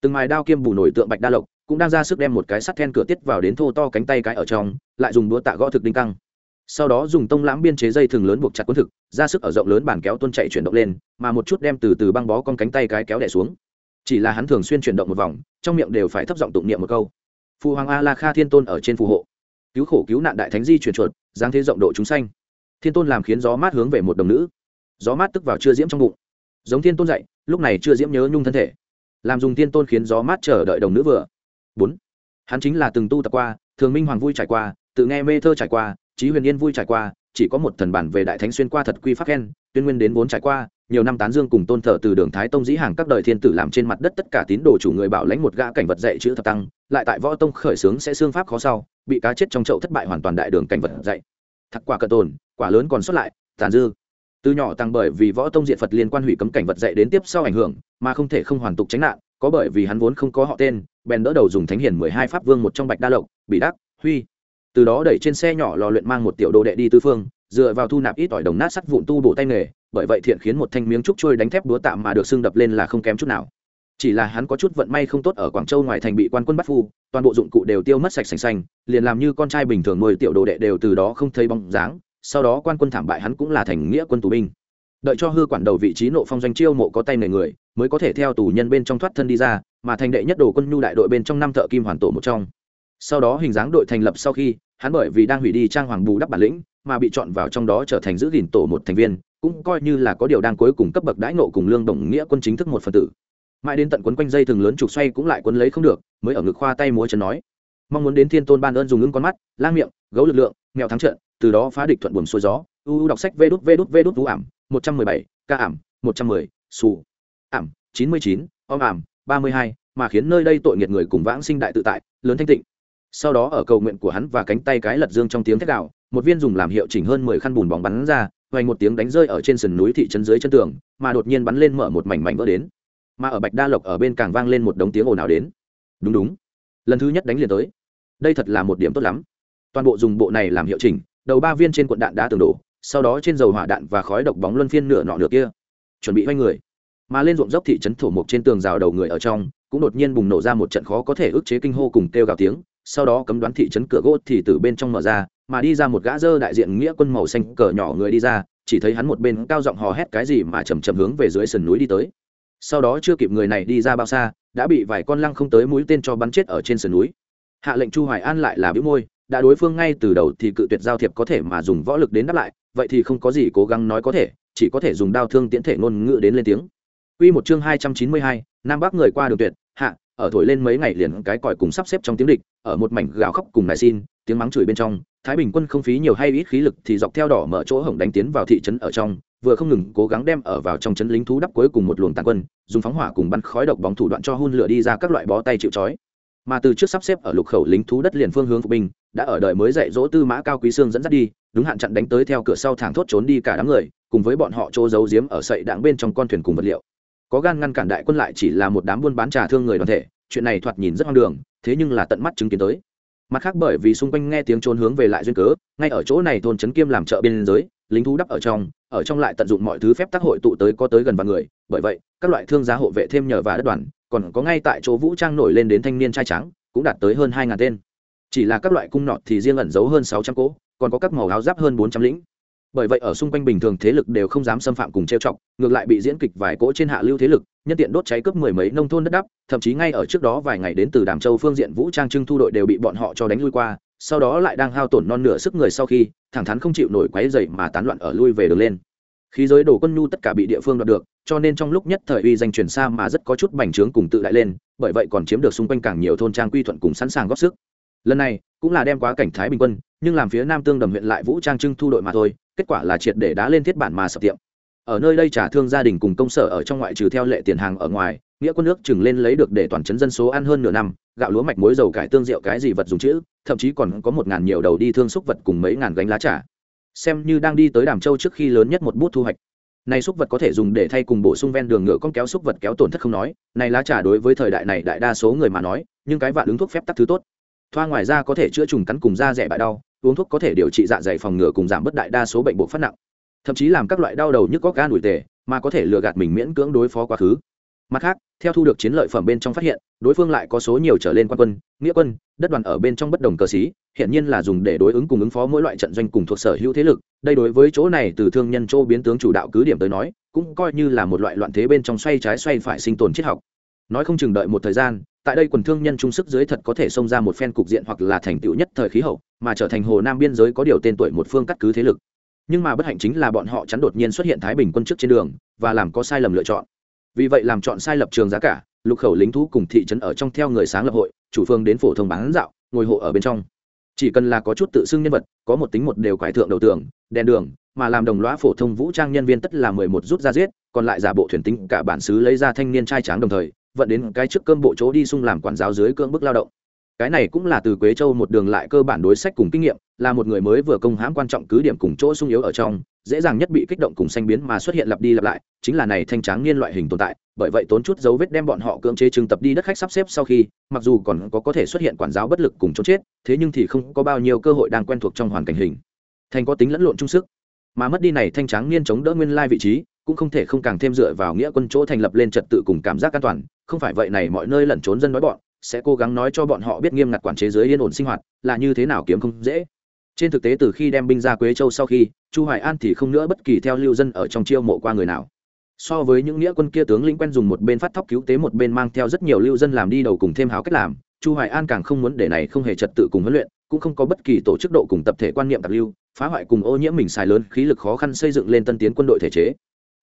Từng mài đao kiêm bù nổi tượng bạch đa lộc cũng đang ra sức đem một cái sắt then cửa tiết vào đến thô to cánh tay cái ở trong, lại dùng đũa tạ gõ thực đinh căng. Sau đó dùng tông lãm biên chế dây thường lớn buộc chặt quân thực, ra sức ở rộng lớn bàn kéo tuôn chạy chuyển động lên, mà một chút đem từ từ băng bó con cánh tay cái kéo đẻ xuống. Chỉ là hắn thường xuyên chuyển động một vòng, trong miệng đều phải thấp giọng tụng niệm một câu. Phụ hoàng a la kha thiên tôn ở trên phù hộ. Cứu khổ cứu nạn đại thánh di chuyển chuột, giáng thế rộng độ chúng xanh thiên tôn làm khiến gió mát hướng về một đồng nữ. Gió mát tức vào chưa diễm trong bụng. Giống thiên tôn dậy lúc này chưa diễm nhớ nhung thân thể. Làm dùng thiên tôn khiến gió mát chờ đợi đồng nữ vừa bốn. Hắn chính là từng tu tập qua, thường minh hoàng vui trải qua, tự nghe mê thơ trải qua, trí huyền yên vui trải qua, chỉ có một thần bản về đại thánh xuyên qua thật quy pháp khen tuyên nguyên đến vốn trải qua, nhiều năm tán dương cùng tôn thờ từ đường thái tông dĩ hàng các đời thiên tử làm trên mặt đất tất cả tín đồ chủ người bảo lãnh một gã cảnh vật dạy chữ thập tăng, lại tại võ tông khởi xướng sẽ xương pháp khó sau, bị cá chết trong chậu thất bại hoàn toàn đại đường cảnh vật dạy. Thắc quả cận tồn, quả lớn còn xuất lại, tàn dư. Từ nhỏ tăng bởi vì võ tông diện phật liên quan hủy cấm cảnh vật dạy đến tiếp sau ảnh hưởng, mà không thể không hoàn tục tránh nạn có bởi vì hắn vốn không có họ tên, bèn đỡ đầu dùng thánh hiền mười hai pháp vương một trong bạch đa lộc bị đắc, huy. Từ đó đẩy trên xe nhỏ lò luyện mang một tiểu đồ đệ đi tư phương, dựa vào thu nạp ít ỏi đồng nát sắt vụn tu bổ tay nghề, bởi vậy thiện khiến một thanh miếng trúc trôi đánh thép đúa tạm mà được xưng đập lên là không kém chút nào. Chỉ là hắn có chút vận may không tốt ở quảng châu ngoài thành bị quan quân bắt phu, toàn bộ dụng cụ đều tiêu mất sạch sành xanh, liền làm như con trai bình thường nuôi tiểu đồ đệ đều từ đó không thấy bóng dáng, sau đó quan quân thảm bại hắn cũng là thành nghĩa quân tù binh đợi cho hư quản đầu vị trí nộ phong doanh chiêu mộ có tay nghề người, mới có thể theo tù nhân bên trong thoát thân đi ra, mà thành đệ nhất đồ quân nhu đại đội bên trong năm thợ kim hoàn tổ một trong. Sau đó hình dáng đội thành lập sau khi, hắn bởi vì đang hủy đi trang hoàng bù đắp bản lĩnh, mà bị chọn vào trong đó trở thành giữ gìn tổ một thành viên, cũng coi như là có điều đang cuối cùng cấp bậc đãi nộ cùng lương đồng nghĩa quân chính thức một phần tử. Mãi đến tận quấn quanh dây thừng lớn trục xoay cũng lại quấn lấy không được, mới ở ngực khoa tay múa chân nói. Mong muốn đến thiên tôn ban ơn dùng ngưng con mắt, lang miệng, gấu lực lượng, mèo thắng trận, từ đó phá địch thuận buồm xuôi gió. U đọc sách vê đút vê đút vê đút vũ ảm một trăm mười bảy, ca ảm, một trăm mười, xù. Ảm, chín mươi chín, om ảm, ba mươi hai, mà khiến nơi đây tội nghiệt người cùng vãng sinh đại tự tại, lớn thanh tịnh. Sau đó ở cầu nguyện của hắn và cánh tay cái lật dương trong tiếng thét đạo một viên dùng làm hiệu chỉnh hơn mười khăn bùn bóng bắn ra, hoành một tiếng đánh rơi ở trên sườn núi thị trấn dưới chân tường, mà đột nhiên bắn lên mở một mảnh mảnh vỡ đến. Mà ở bạch đa lộc ở bên càng vang lên một đống tiếng ồn ào đến. Đúng đúng. Lần thứ nhất đánh liền tới. Đây thật là một điểm tốt lắm. Toàn bộ dùng bộ này làm hiệu chỉnh, đầu ba viên trên cuộn đạn đá tường đổ sau đó trên dầu hỏa đạn và khói độc bóng luân phiên nửa nọ nửa kia, chuẩn bị quay người. Mà lên ruộng dốc thị trấn thổ mộc trên tường rào đầu người ở trong, cũng đột nhiên bùng nổ ra một trận khó có thể ức chế kinh hô cùng kêu gào tiếng, sau đó cấm đoán thị trấn cửa gỗ thì từ bên trong mở ra, mà đi ra một gã dơ đại diện nghĩa quân màu xanh cờ nhỏ người đi ra, chỉ thấy hắn một bên cao giọng hò hét cái gì mà chầm chầm hướng về dưới sườn núi đi tới. Sau đó chưa kịp người này đi ra bao xa, đã bị vài con lăng không tới mũi tên cho bắn chết ở trên sườn núi. Hạ lệnh chu hoài an lại là bĩu môi, đã đối phương ngay từ đầu thì cự tuyệt giao thiệp có thể mà dùng võ lực đến đáp lại vậy thì không có gì cố gắng nói có thể chỉ có thể dùng đao thương tiễn thể ngôn ngữ đến lên tiếng Quy một chương 292, Nam Bắc người qua đường tuyệt, hạ, ở thổi lên mấy ngày liền cái còi cùng sắp xếp trong tiếng địch, ở một mảnh gào khóc cùng nài xin, tiếng mắng chửi bên trong, Thái Bình quân không phí nhiều hay ít khí lực thì dọc theo đỏ mở chỗ hổng đánh tiến vào thị trấn ở trong, vừa không ngừng cố gắng đem ở vào trong trấn lính thú đắp cuối cùng một luồng tàn quân, dùng phóng hỏa cùng bắn khói độc bóng thủ đoạn cho hun lửa đi ra các loại bó tay chịu chói. Mà từ trước sắp xếp ở lục khẩu lính thú đất liền phương hướng phục binh, đã ở đời mới dạy dỗ tư mã cao quý xương dẫn dắt đi, đúng hạn chặn đánh tới theo cửa sau thẳng thốt trốn đi cả đám người, cùng với bọn họ chỗ giấu giếm ở sậy đặng bên trong con thuyền cùng vật liệu. Có gan ngăn cản đại quân lại chỉ là một đám buôn bán trà thương người đoàn thể chuyện này thoạt nhìn rất hoang đường thế nhưng là tận mắt chứng kiến tới. Mặt khác bởi vì xung quanh nghe tiếng trốn hướng về lại duyên cớ ngay ở chỗ này thôn trấn kiêm làm chợ biên giới lính thú đắp ở trong ở trong lại tận dụng mọi thứ phép tác hội tụ tới có tới gần vạn người bởi vậy các loại thương gia hộ vệ thêm nhờ và đất đoàn còn có ngay tại chỗ vũ trang nổi lên đến thanh niên trai trắng, cũng đạt tới hơn hai ngàn tên. Chỉ là các loại cung nọt thì riêng ẩn giấu hơn sáu trăm cỗ, còn có các màu áo giáp hơn bốn trăm lĩnh. Bởi vậy ở xung quanh bình thường thế lực đều không dám xâm phạm cùng trêu chọc, ngược lại bị diễn kịch vài cỗ trên hạ lưu thế lực, nhân tiện đốt cháy cướp mười mấy nông thôn đất đắp, thậm chí ngay ở trước đó vài ngày đến từ đàm châu phương diện vũ trang trưng thu đội đều bị bọn họ cho đánh lui qua, sau đó lại đang hao tổn non nửa sức người sau khi, thẳng thắn không chịu nổi quáy dậy mà tán loạn ở lui về đường lên khí giới đổ quân nhu tất cả bị địa phương đoạt được, cho nên trong lúc nhất thời uy danh truyền xa mà rất có chút bành trướng cùng tự đại lên, bởi vậy còn chiếm được xung quanh càng nhiều thôn trang quy thuận cùng sẵn sàng góp sức. Lần này, cũng là đem quá cảnh thái bình quân, nhưng làm phía nam tương đầm huyện lại vũ trang trưng thu đội mà thôi, kết quả là triệt để đá lên thiết bản mà sập tiệm. Ở nơi đây trả thương gia đình cùng công sở ở trong ngoại trừ theo lệ tiền hàng ở ngoài, nghĩa quân nước chừng lên lấy được để toàn chấn dân số ăn hơn nửa năm, gạo lúa mạch muối dầu cải tương rượu cái gì vật dùng chữ, thậm chí còn có một ngàn nhiều đầu đi thương xúc vật cùng mấy ngàn gánh lá trà xem như đang đi tới đàm châu trước khi lớn nhất một bút thu hoạch. Này xúc vật có thể dùng để thay cùng bổ sung ven đường ngựa con kéo xúc vật kéo tổn thất không nói, này lá trà đối với thời đại này đại đa số người mà nói, nhưng cái vạn ứng thuốc phép tắc thứ tốt. Thoa ngoài ra có thể chữa trùng cắn cùng da rẻ bại đau, uống thuốc có thể điều trị dạ dày phòng ngừa cùng giảm bớt đại đa số bệnh bộ phát nặng. Thậm chí làm các loại đau đầu nhức có gan đùi tề, mà có thể lừa gạt mình miễn cưỡng đối phó quá khứ mặt khác, theo thu được chiến lợi phẩm bên trong phát hiện, đối phương lại có số nhiều trở lên quan quân, nghĩa quân, đất đoàn ở bên trong bất đồng cờ xí hiện nhiên là dùng để đối ứng cùng ứng phó mỗi loại trận doanh cùng thuộc sở hữu thế lực. Đây đối với chỗ này từ thương nhân chỗ biến tướng chủ đạo cứ điểm tới nói, cũng coi như là một loại loạn thế bên trong xoay trái xoay phải sinh tồn triết học. Nói không chừng đợi một thời gian, tại đây quần thương nhân trung sức dưới thật có thể xông ra một phen cục diện hoặc là thành tựu nhất thời khí hậu, mà trở thành hồ nam biên giới có điều tên tuổi một phương cắt cứ thế lực. Nhưng mà bất hạnh chính là bọn họ chắn đột nhiên xuất hiện thái bình quân trước trên đường, và làm có sai lầm lựa chọn vì vậy làm chọn sai lập trường giá cả, lục khẩu lính thú cùng thị trấn ở trong theo người sáng lập hội, chủ phương đến phổ thông bán dạo, ngồi hộ ở bên trong. Chỉ cần là có chút tự xưng nhân vật, có một tính một đều cải thượng đầu tường, đèn đường, mà làm đồng lõa phổ thông vũ trang nhân viên tất là mười một rút ra giết, còn lại giả bộ thuyền tính cả bản xứ lấy ra thanh niên trai tráng đồng thời, vận đến cái trước cơm bộ chỗ đi xung làm quản giáo dưới cưỡng bức lao động. Cái này cũng là từ quế châu một đường lại cơ bản đối sách cùng kinh nghiệm, là một người mới vừa công hãm quan trọng cứ điểm cùng chỗ sung yếu ở trong dễ dàng nhất bị kích động cùng xanh biến mà xuất hiện lặp đi lặp lại, chính là này thanh tráng niên loại hình tồn tại, bởi vậy tốn chút dấu vết đem bọn họ cưỡng chế trưng tập đi đất khách sắp xếp sau khi, mặc dù còn có có thể xuất hiện quản giáo bất lực cùng trốn chết, thế nhưng thì không có bao nhiêu cơ hội đang quen thuộc trong hoàn cảnh hình. Thành có tính lẫn lộn trung sức. Mà mất đi này thanh tráng niên chống đỡ nguyên lai vị trí, cũng không thể không càng thêm dựa vào nghĩa quân chỗ thành lập lên trật tự cùng cảm giác an toàn, không phải vậy này mọi nơi lẩn trốn dân nói bọn, sẽ cố gắng nói cho bọn họ biết nghiêm ngặt quản chế giới yên ổn sinh hoạt, là như thế nào kiếm không dễ trên thực tế từ khi đem binh ra quế châu sau khi, chu hoài an thì không nữa bất kỳ theo lưu dân ở trong chiêu mộ qua người nào. So với những nghĩa quân kia tướng lĩnh quen dùng một bên phát thóc cứu tế một bên mang theo rất nhiều lưu dân làm đi đầu cùng thêm háo cách làm, chu hoài an càng không muốn để này không hề trật tự cùng huấn luyện, cũng không có bất kỳ tổ chức độ cùng tập thể quan niệm tạp lưu, phá hoại cùng ô nhiễm mình xài lớn khí lực khó khăn xây dựng lên tân tiến quân đội thể chế.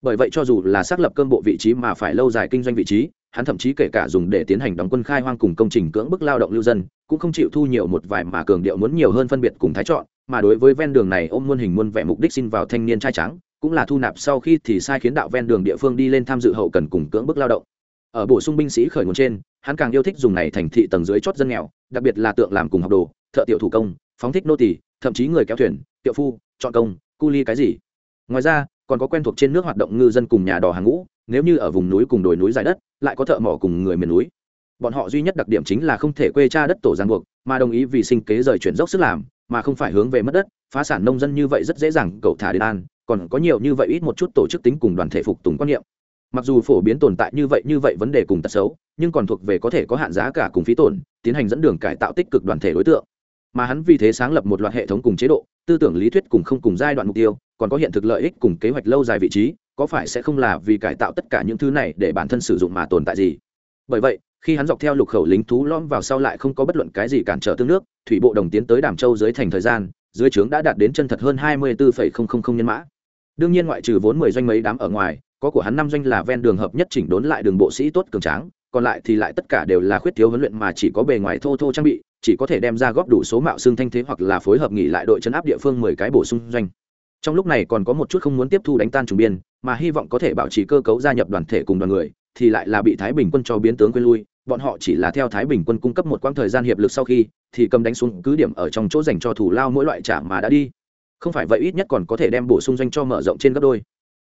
Bởi vậy cho dù là xác lập cơm bộ vị trí mà phải lâu dài kinh doanh vị trí hắn thậm chí kể cả dùng để tiến hành đóng quân khai hoang cùng công trình cưỡng bức lao động lưu dân, cũng không chịu thu nhiều một vài mà cường điệu muốn nhiều hơn phân biệt cùng thái chọn, mà đối với ven đường này ôm muôn hình muôn vẻ mục đích xin vào thanh niên trai trắng cũng là thu nạp sau khi thì sai khiến đạo ven đường địa phương đi lên tham dự hậu cần cùng cưỡng bức lao động. Ở bổ sung binh sĩ khởi nguồn trên, hắn càng yêu thích dùng này thành thị tầng dưới chót dân nghèo, đặc biệt là tượng làm cùng học đồ, thợ tiểu thủ công, phóng thích nô tỳ, thậm chí người kéo thuyền, tiệu phu, chọn công, cu ly cái gì. Ngoài ra còn có quen thuộc trên nước hoạt động ngư dân cùng nhà đò hàng ngũ, nếu như ở vùng núi cùng đồi núi dài đất, lại có thợ mỏ cùng người miền núi. Bọn họ duy nhất đặc điểm chính là không thể quê cha đất tổ giang buộc, mà đồng ý vì sinh kế rời chuyển dốc sức làm, mà không phải hướng về mất đất, phá sản nông dân như vậy rất dễ dàng, cậu thả đến an, còn có nhiều như vậy ít một chút tổ chức tính cùng đoàn thể phục tùng quan niệm. Mặc dù phổ biến tồn tại như vậy như vậy vấn đề cùng tật xấu, nhưng còn thuộc về có thể có hạn giá cả cùng phí tổn, tiến hành dẫn đường cải tạo tích cực đoàn thể đối tượng. Mà hắn vì thế sáng lập một loạt hệ thống cùng chế độ, tư tưởng lý thuyết cùng không cùng giai đoạn mục tiêu còn có hiện thực lợi ích cùng kế hoạch lâu dài vị trí, có phải sẽ không là vì cải tạo tất cả những thứ này để bản thân sử dụng mà tồn tại gì? Bởi vậy, khi hắn dọc theo lục khẩu lính thú lom vào sau lại không có bất luận cái gì cản trở tương nước, thủy bộ đồng tiến tới đàm châu dưới thành thời gian, dưới trướng đã đạt đến chân thật hơn hai mươi bốn nhân mã. Đương nhiên ngoại trừ vốn mười doanh mấy đám ở ngoài, có của hắn năm doanh là ven đường hợp nhất chỉnh đốn lại đường bộ sĩ tốt cường tráng, còn lại thì lại tất cả đều là khuyết thiếu huấn luyện mà chỉ có bề ngoài thô thô trang bị, chỉ có thể đem ra góp đủ số mạo xương thanh thế hoặc là phối hợp nghỉ lại đội chấn áp địa phương mười cái bổ sung doanh trong lúc này còn có một chút không muốn tiếp thu đánh tan trùng biên, mà hy vọng có thể bảo trì cơ cấu gia nhập đoàn thể cùng đoàn người, thì lại là bị thái bình quân cho biến tướng quên lui. Bọn họ chỉ là theo thái bình quân cung cấp một quãng thời gian hiệp lực sau khi, thì cầm đánh xuống cứ điểm ở trong chỗ dành cho thủ lao mỗi loại trả mà đã đi. Không phải vậy ít nhất còn có thể đem bổ sung doanh cho mở rộng trên gấp đôi.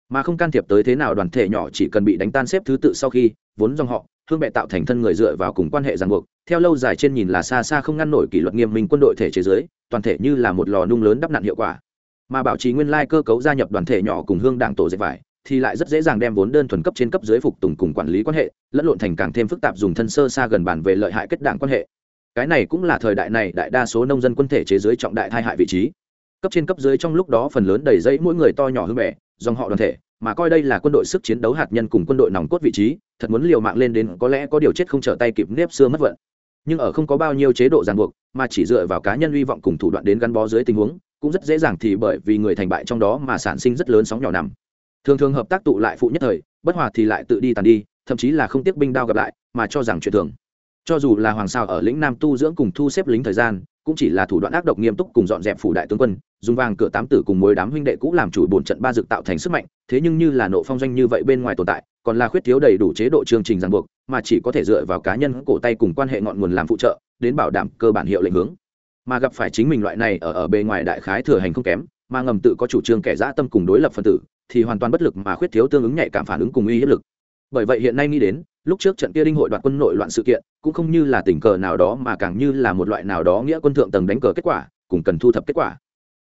Mà không can thiệp tới thế nào đoàn thể nhỏ chỉ cần bị đánh tan xếp thứ tự sau khi, vốn dòng họ, hương bệ tạo thành thân người dựa vào cùng quan hệ ràng buộc, theo lâu dài trên nhìn là xa xa không ngăn nổi kỷ luật nghiêm minh quân đội thể chế giới, toàn thể như là một lò nung lớn đắp nặn hiệu quả mà bảo trì nguyên lai cơ cấu gia nhập đoàn thể nhỏ cùng hương đảng tổ dệt vải, thì lại rất dễ dàng đem vốn đơn thuần cấp trên cấp dưới phục tùng cùng quản lý quan hệ, lẫn lộn thành càng thêm phức tạp dùng thân sơ xa gần bản về lợi hại kết đảng quan hệ. Cái này cũng là thời đại này đại đa số nông dân quân thể chế giới trọng đại thai hại vị trí. Cấp trên cấp dưới trong lúc đó phần lớn đầy dây mỗi người to nhỏ hơn mẹ dòng họ đoàn thể, mà coi đây là quân đội sức chiến đấu hạt nhân cùng quân đội nòng cốt vị trí, thật muốn liều mạng lên đến có lẽ có điều chết không trở tay kịp nếp xưa mất vận. Nhưng ở không có bao nhiêu chế độ ràng buộc, mà chỉ dựa vào cá nhân hy vọng cùng thủ đoạn đến gắn bó dưới tình huống cũng rất dễ dàng thì bởi vì người thành bại trong đó mà sản sinh rất lớn sóng nhỏ nằm. Thường thường hợp tác tụ lại phụ nhất thời, bất hòa thì lại tự đi tàn đi, thậm chí là không tiếc binh đao gặp lại, mà cho rằng chuyện thường. Cho dù là hoàng sao ở lĩnh nam tu dưỡng cùng thu xếp lính thời gian, cũng chỉ là thủ đoạn ác độc nghiêm túc cùng dọn dẹp phủ đại tướng quân, dùng vàng cửa tám tử cùng mối đám huynh đệ cũ làm chủ bổn trận ba dực tạo thành sức mạnh, thế nhưng như là nộ phong doanh như vậy bên ngoài tồn tại, còn là khuyết thiếu đầy đủ chế độ chương trình ràng buộc, mà chỉ có thể dựa vào cá nhân cổ tay cùng quan hệ ngọn nguồn làm phụ trợ, đến bảo đảm cơ bản hiệu lệnh hướng mà gặp phải chính mình loại này ở ở bề ngoài đại khái thừa hành không kém, mà ngầm tự có chủ trương kẻ dã tâm cùng đối lập phân tử, thì hoàn toàn bất lực mà khuyết thiếu tương ứng nhạy cảm phản ứng cùng uy hiếp lực. Bởi vậy hiện nay nghĩ đến, lúc trước trận kia đinh hội đoạt quân nội loạn sự kiện, cũng không như là tình cờ nào đó mà càng như là một loại nào đó nghĩa quân thượng tầng đánh cờ kết quả, cùng cần thu thập kết quả.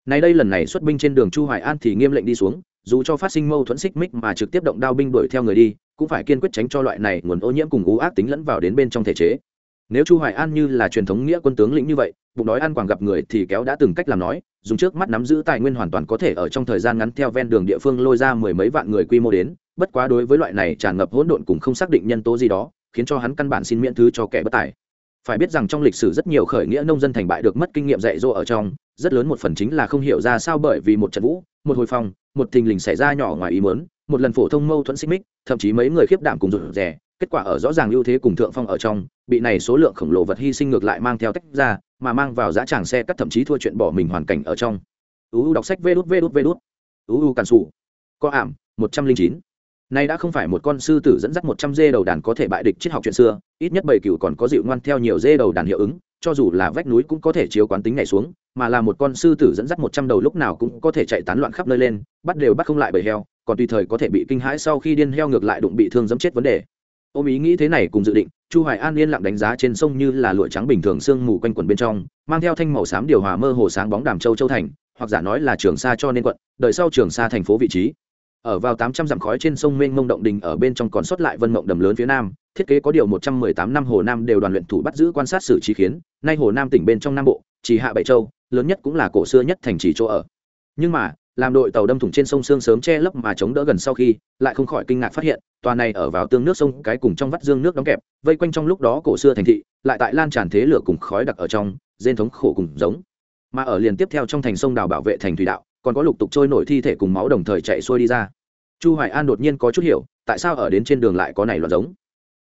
Nay đây lần này xuất binh trên đường chu hoài an thì nghiêm lệnh đi xuống, dù cho phát sinh mâu thuẫn xích mích mà trực tiếp động đao binh đuổi theo người đi, cũng phải kiên quyết tránh cho loại này nguồn ô nhiễm cùng ú ác tính lẫn vào đến bên trong thể chế nếu chu hoài an như là truyền thống nghĩa quân tướng lĩnh như vậy, bụng đói ăn quảng gặp người thì kéo đã từng cách làm nói, dùng trước mắt nắm giữ tài nguyên hoàn toàn có thể ở trong thời gian ngắn theo ven đường địa phương lôi ra mười mấy vạn người quy mô đến, bất quá đối với loại này tràn ngập hỗn độn cùng không xác định nhân tố gì đó, khiến cho hắn căn bản xin miễn thứ cho kẻ bất tài. Phải biết rằng trong lịch sử rất nhiều khởi nghĩa nông dân thành bại được mất kinh nghiệm dạy dỗ ở trong, rất lớn một phần chính là không hiểu ra sao bởi vì một trận vũ, một hồi phong, một thình lình xảy ra nhỏ ngoài ý muốn, một lần phổ thông mâu thuẫn xích mích, thậm chí mấy người khiếp đảm cùng rụt rè kết quả ở rõ ràng ưu thế cùng thượng phong ở trong bị này số lượng khổng lồ vật hy sinh ngược lại mang theo tách ra mà mang vào giá tràng xe cắt thậm chí thua chuyện bỏ mình hoàn cảnh ở trong. Uu đọc sách vê đút vê đút vê đút. Uu càn sủ. Có ảm một trăm linh chín. Nay đã không phải một con sư tử dẫn dắt một trăm dê đầu đàn có thể bại địch triết học chuyện xưa, ít nhất bảy cựu còn có dịu ngoan theo nhiều dê đầu đàn hiệu ứng, cho dù là vách núi cũng có thể chiếu quán tính nhảy xuống, mà là một con sư tử dẫn dắt một trăm đầu lúc nào cũng có thể chạy tán loạn khắp nơi lên, bắt đều bắt không lại bầy heo, còn tùy thời có thể bị kinh hãi sau khi điên heo ngược lại đụng bị thương dẫm chết vấn đề. Ôm ý nghĩ thế này cùng dự định, Chu Hoài An yên lặng đánh giá trên sông như là lụa trắng bình thường sương mù quanh quần bên trong, mang theo thanh màu xám điều hòa mơ hồ sáng bóng đàm châu châu thành, hoặc giả nói là trường sa cho nên quận, đời sau trường sa thành phố vị trí. Ở vào tám trăm dặm khói trên sông mênh mông động đình ở bên trong còn sót lại vân mộng đầm lớn phía nam thiết kế có điều một trăm mười tám năm hồ nam đều đoàn luyện thủ bắt giữ quan sát xử trí khiến nay hồ nam tỉnh bên trong nam bộ chỉ hạ bảy châu lớn nhất cũng là cổ xưa nhất thành trì chỗ ở. Nhưng mà làm đội tàu đâm thủng trên sông sương sớm che lấp mà chống đỡ gần sau khi, lại không khỏi kinh ngạc phát hiện, tòa này ở vào tương nước sông, cái cùng trong vắt dương nước đóng kẹp, vây quanh trong lúc đó cổ xưa thành thị, lại tại lan tràn thế lửa cùng khói đặc ở trong dên thống khổ cùng giống. Mà ở liền tiếp theo trong thành sông đào bảo vệ thành thủy đạo, còn có lục tục trôi nổi thi thể cùng máu đồng thời chạy xuôi đi ra. Chu hoài an đột nhiên có chút hiểu, tại sao ở đến trên đường lại có này loạn giống?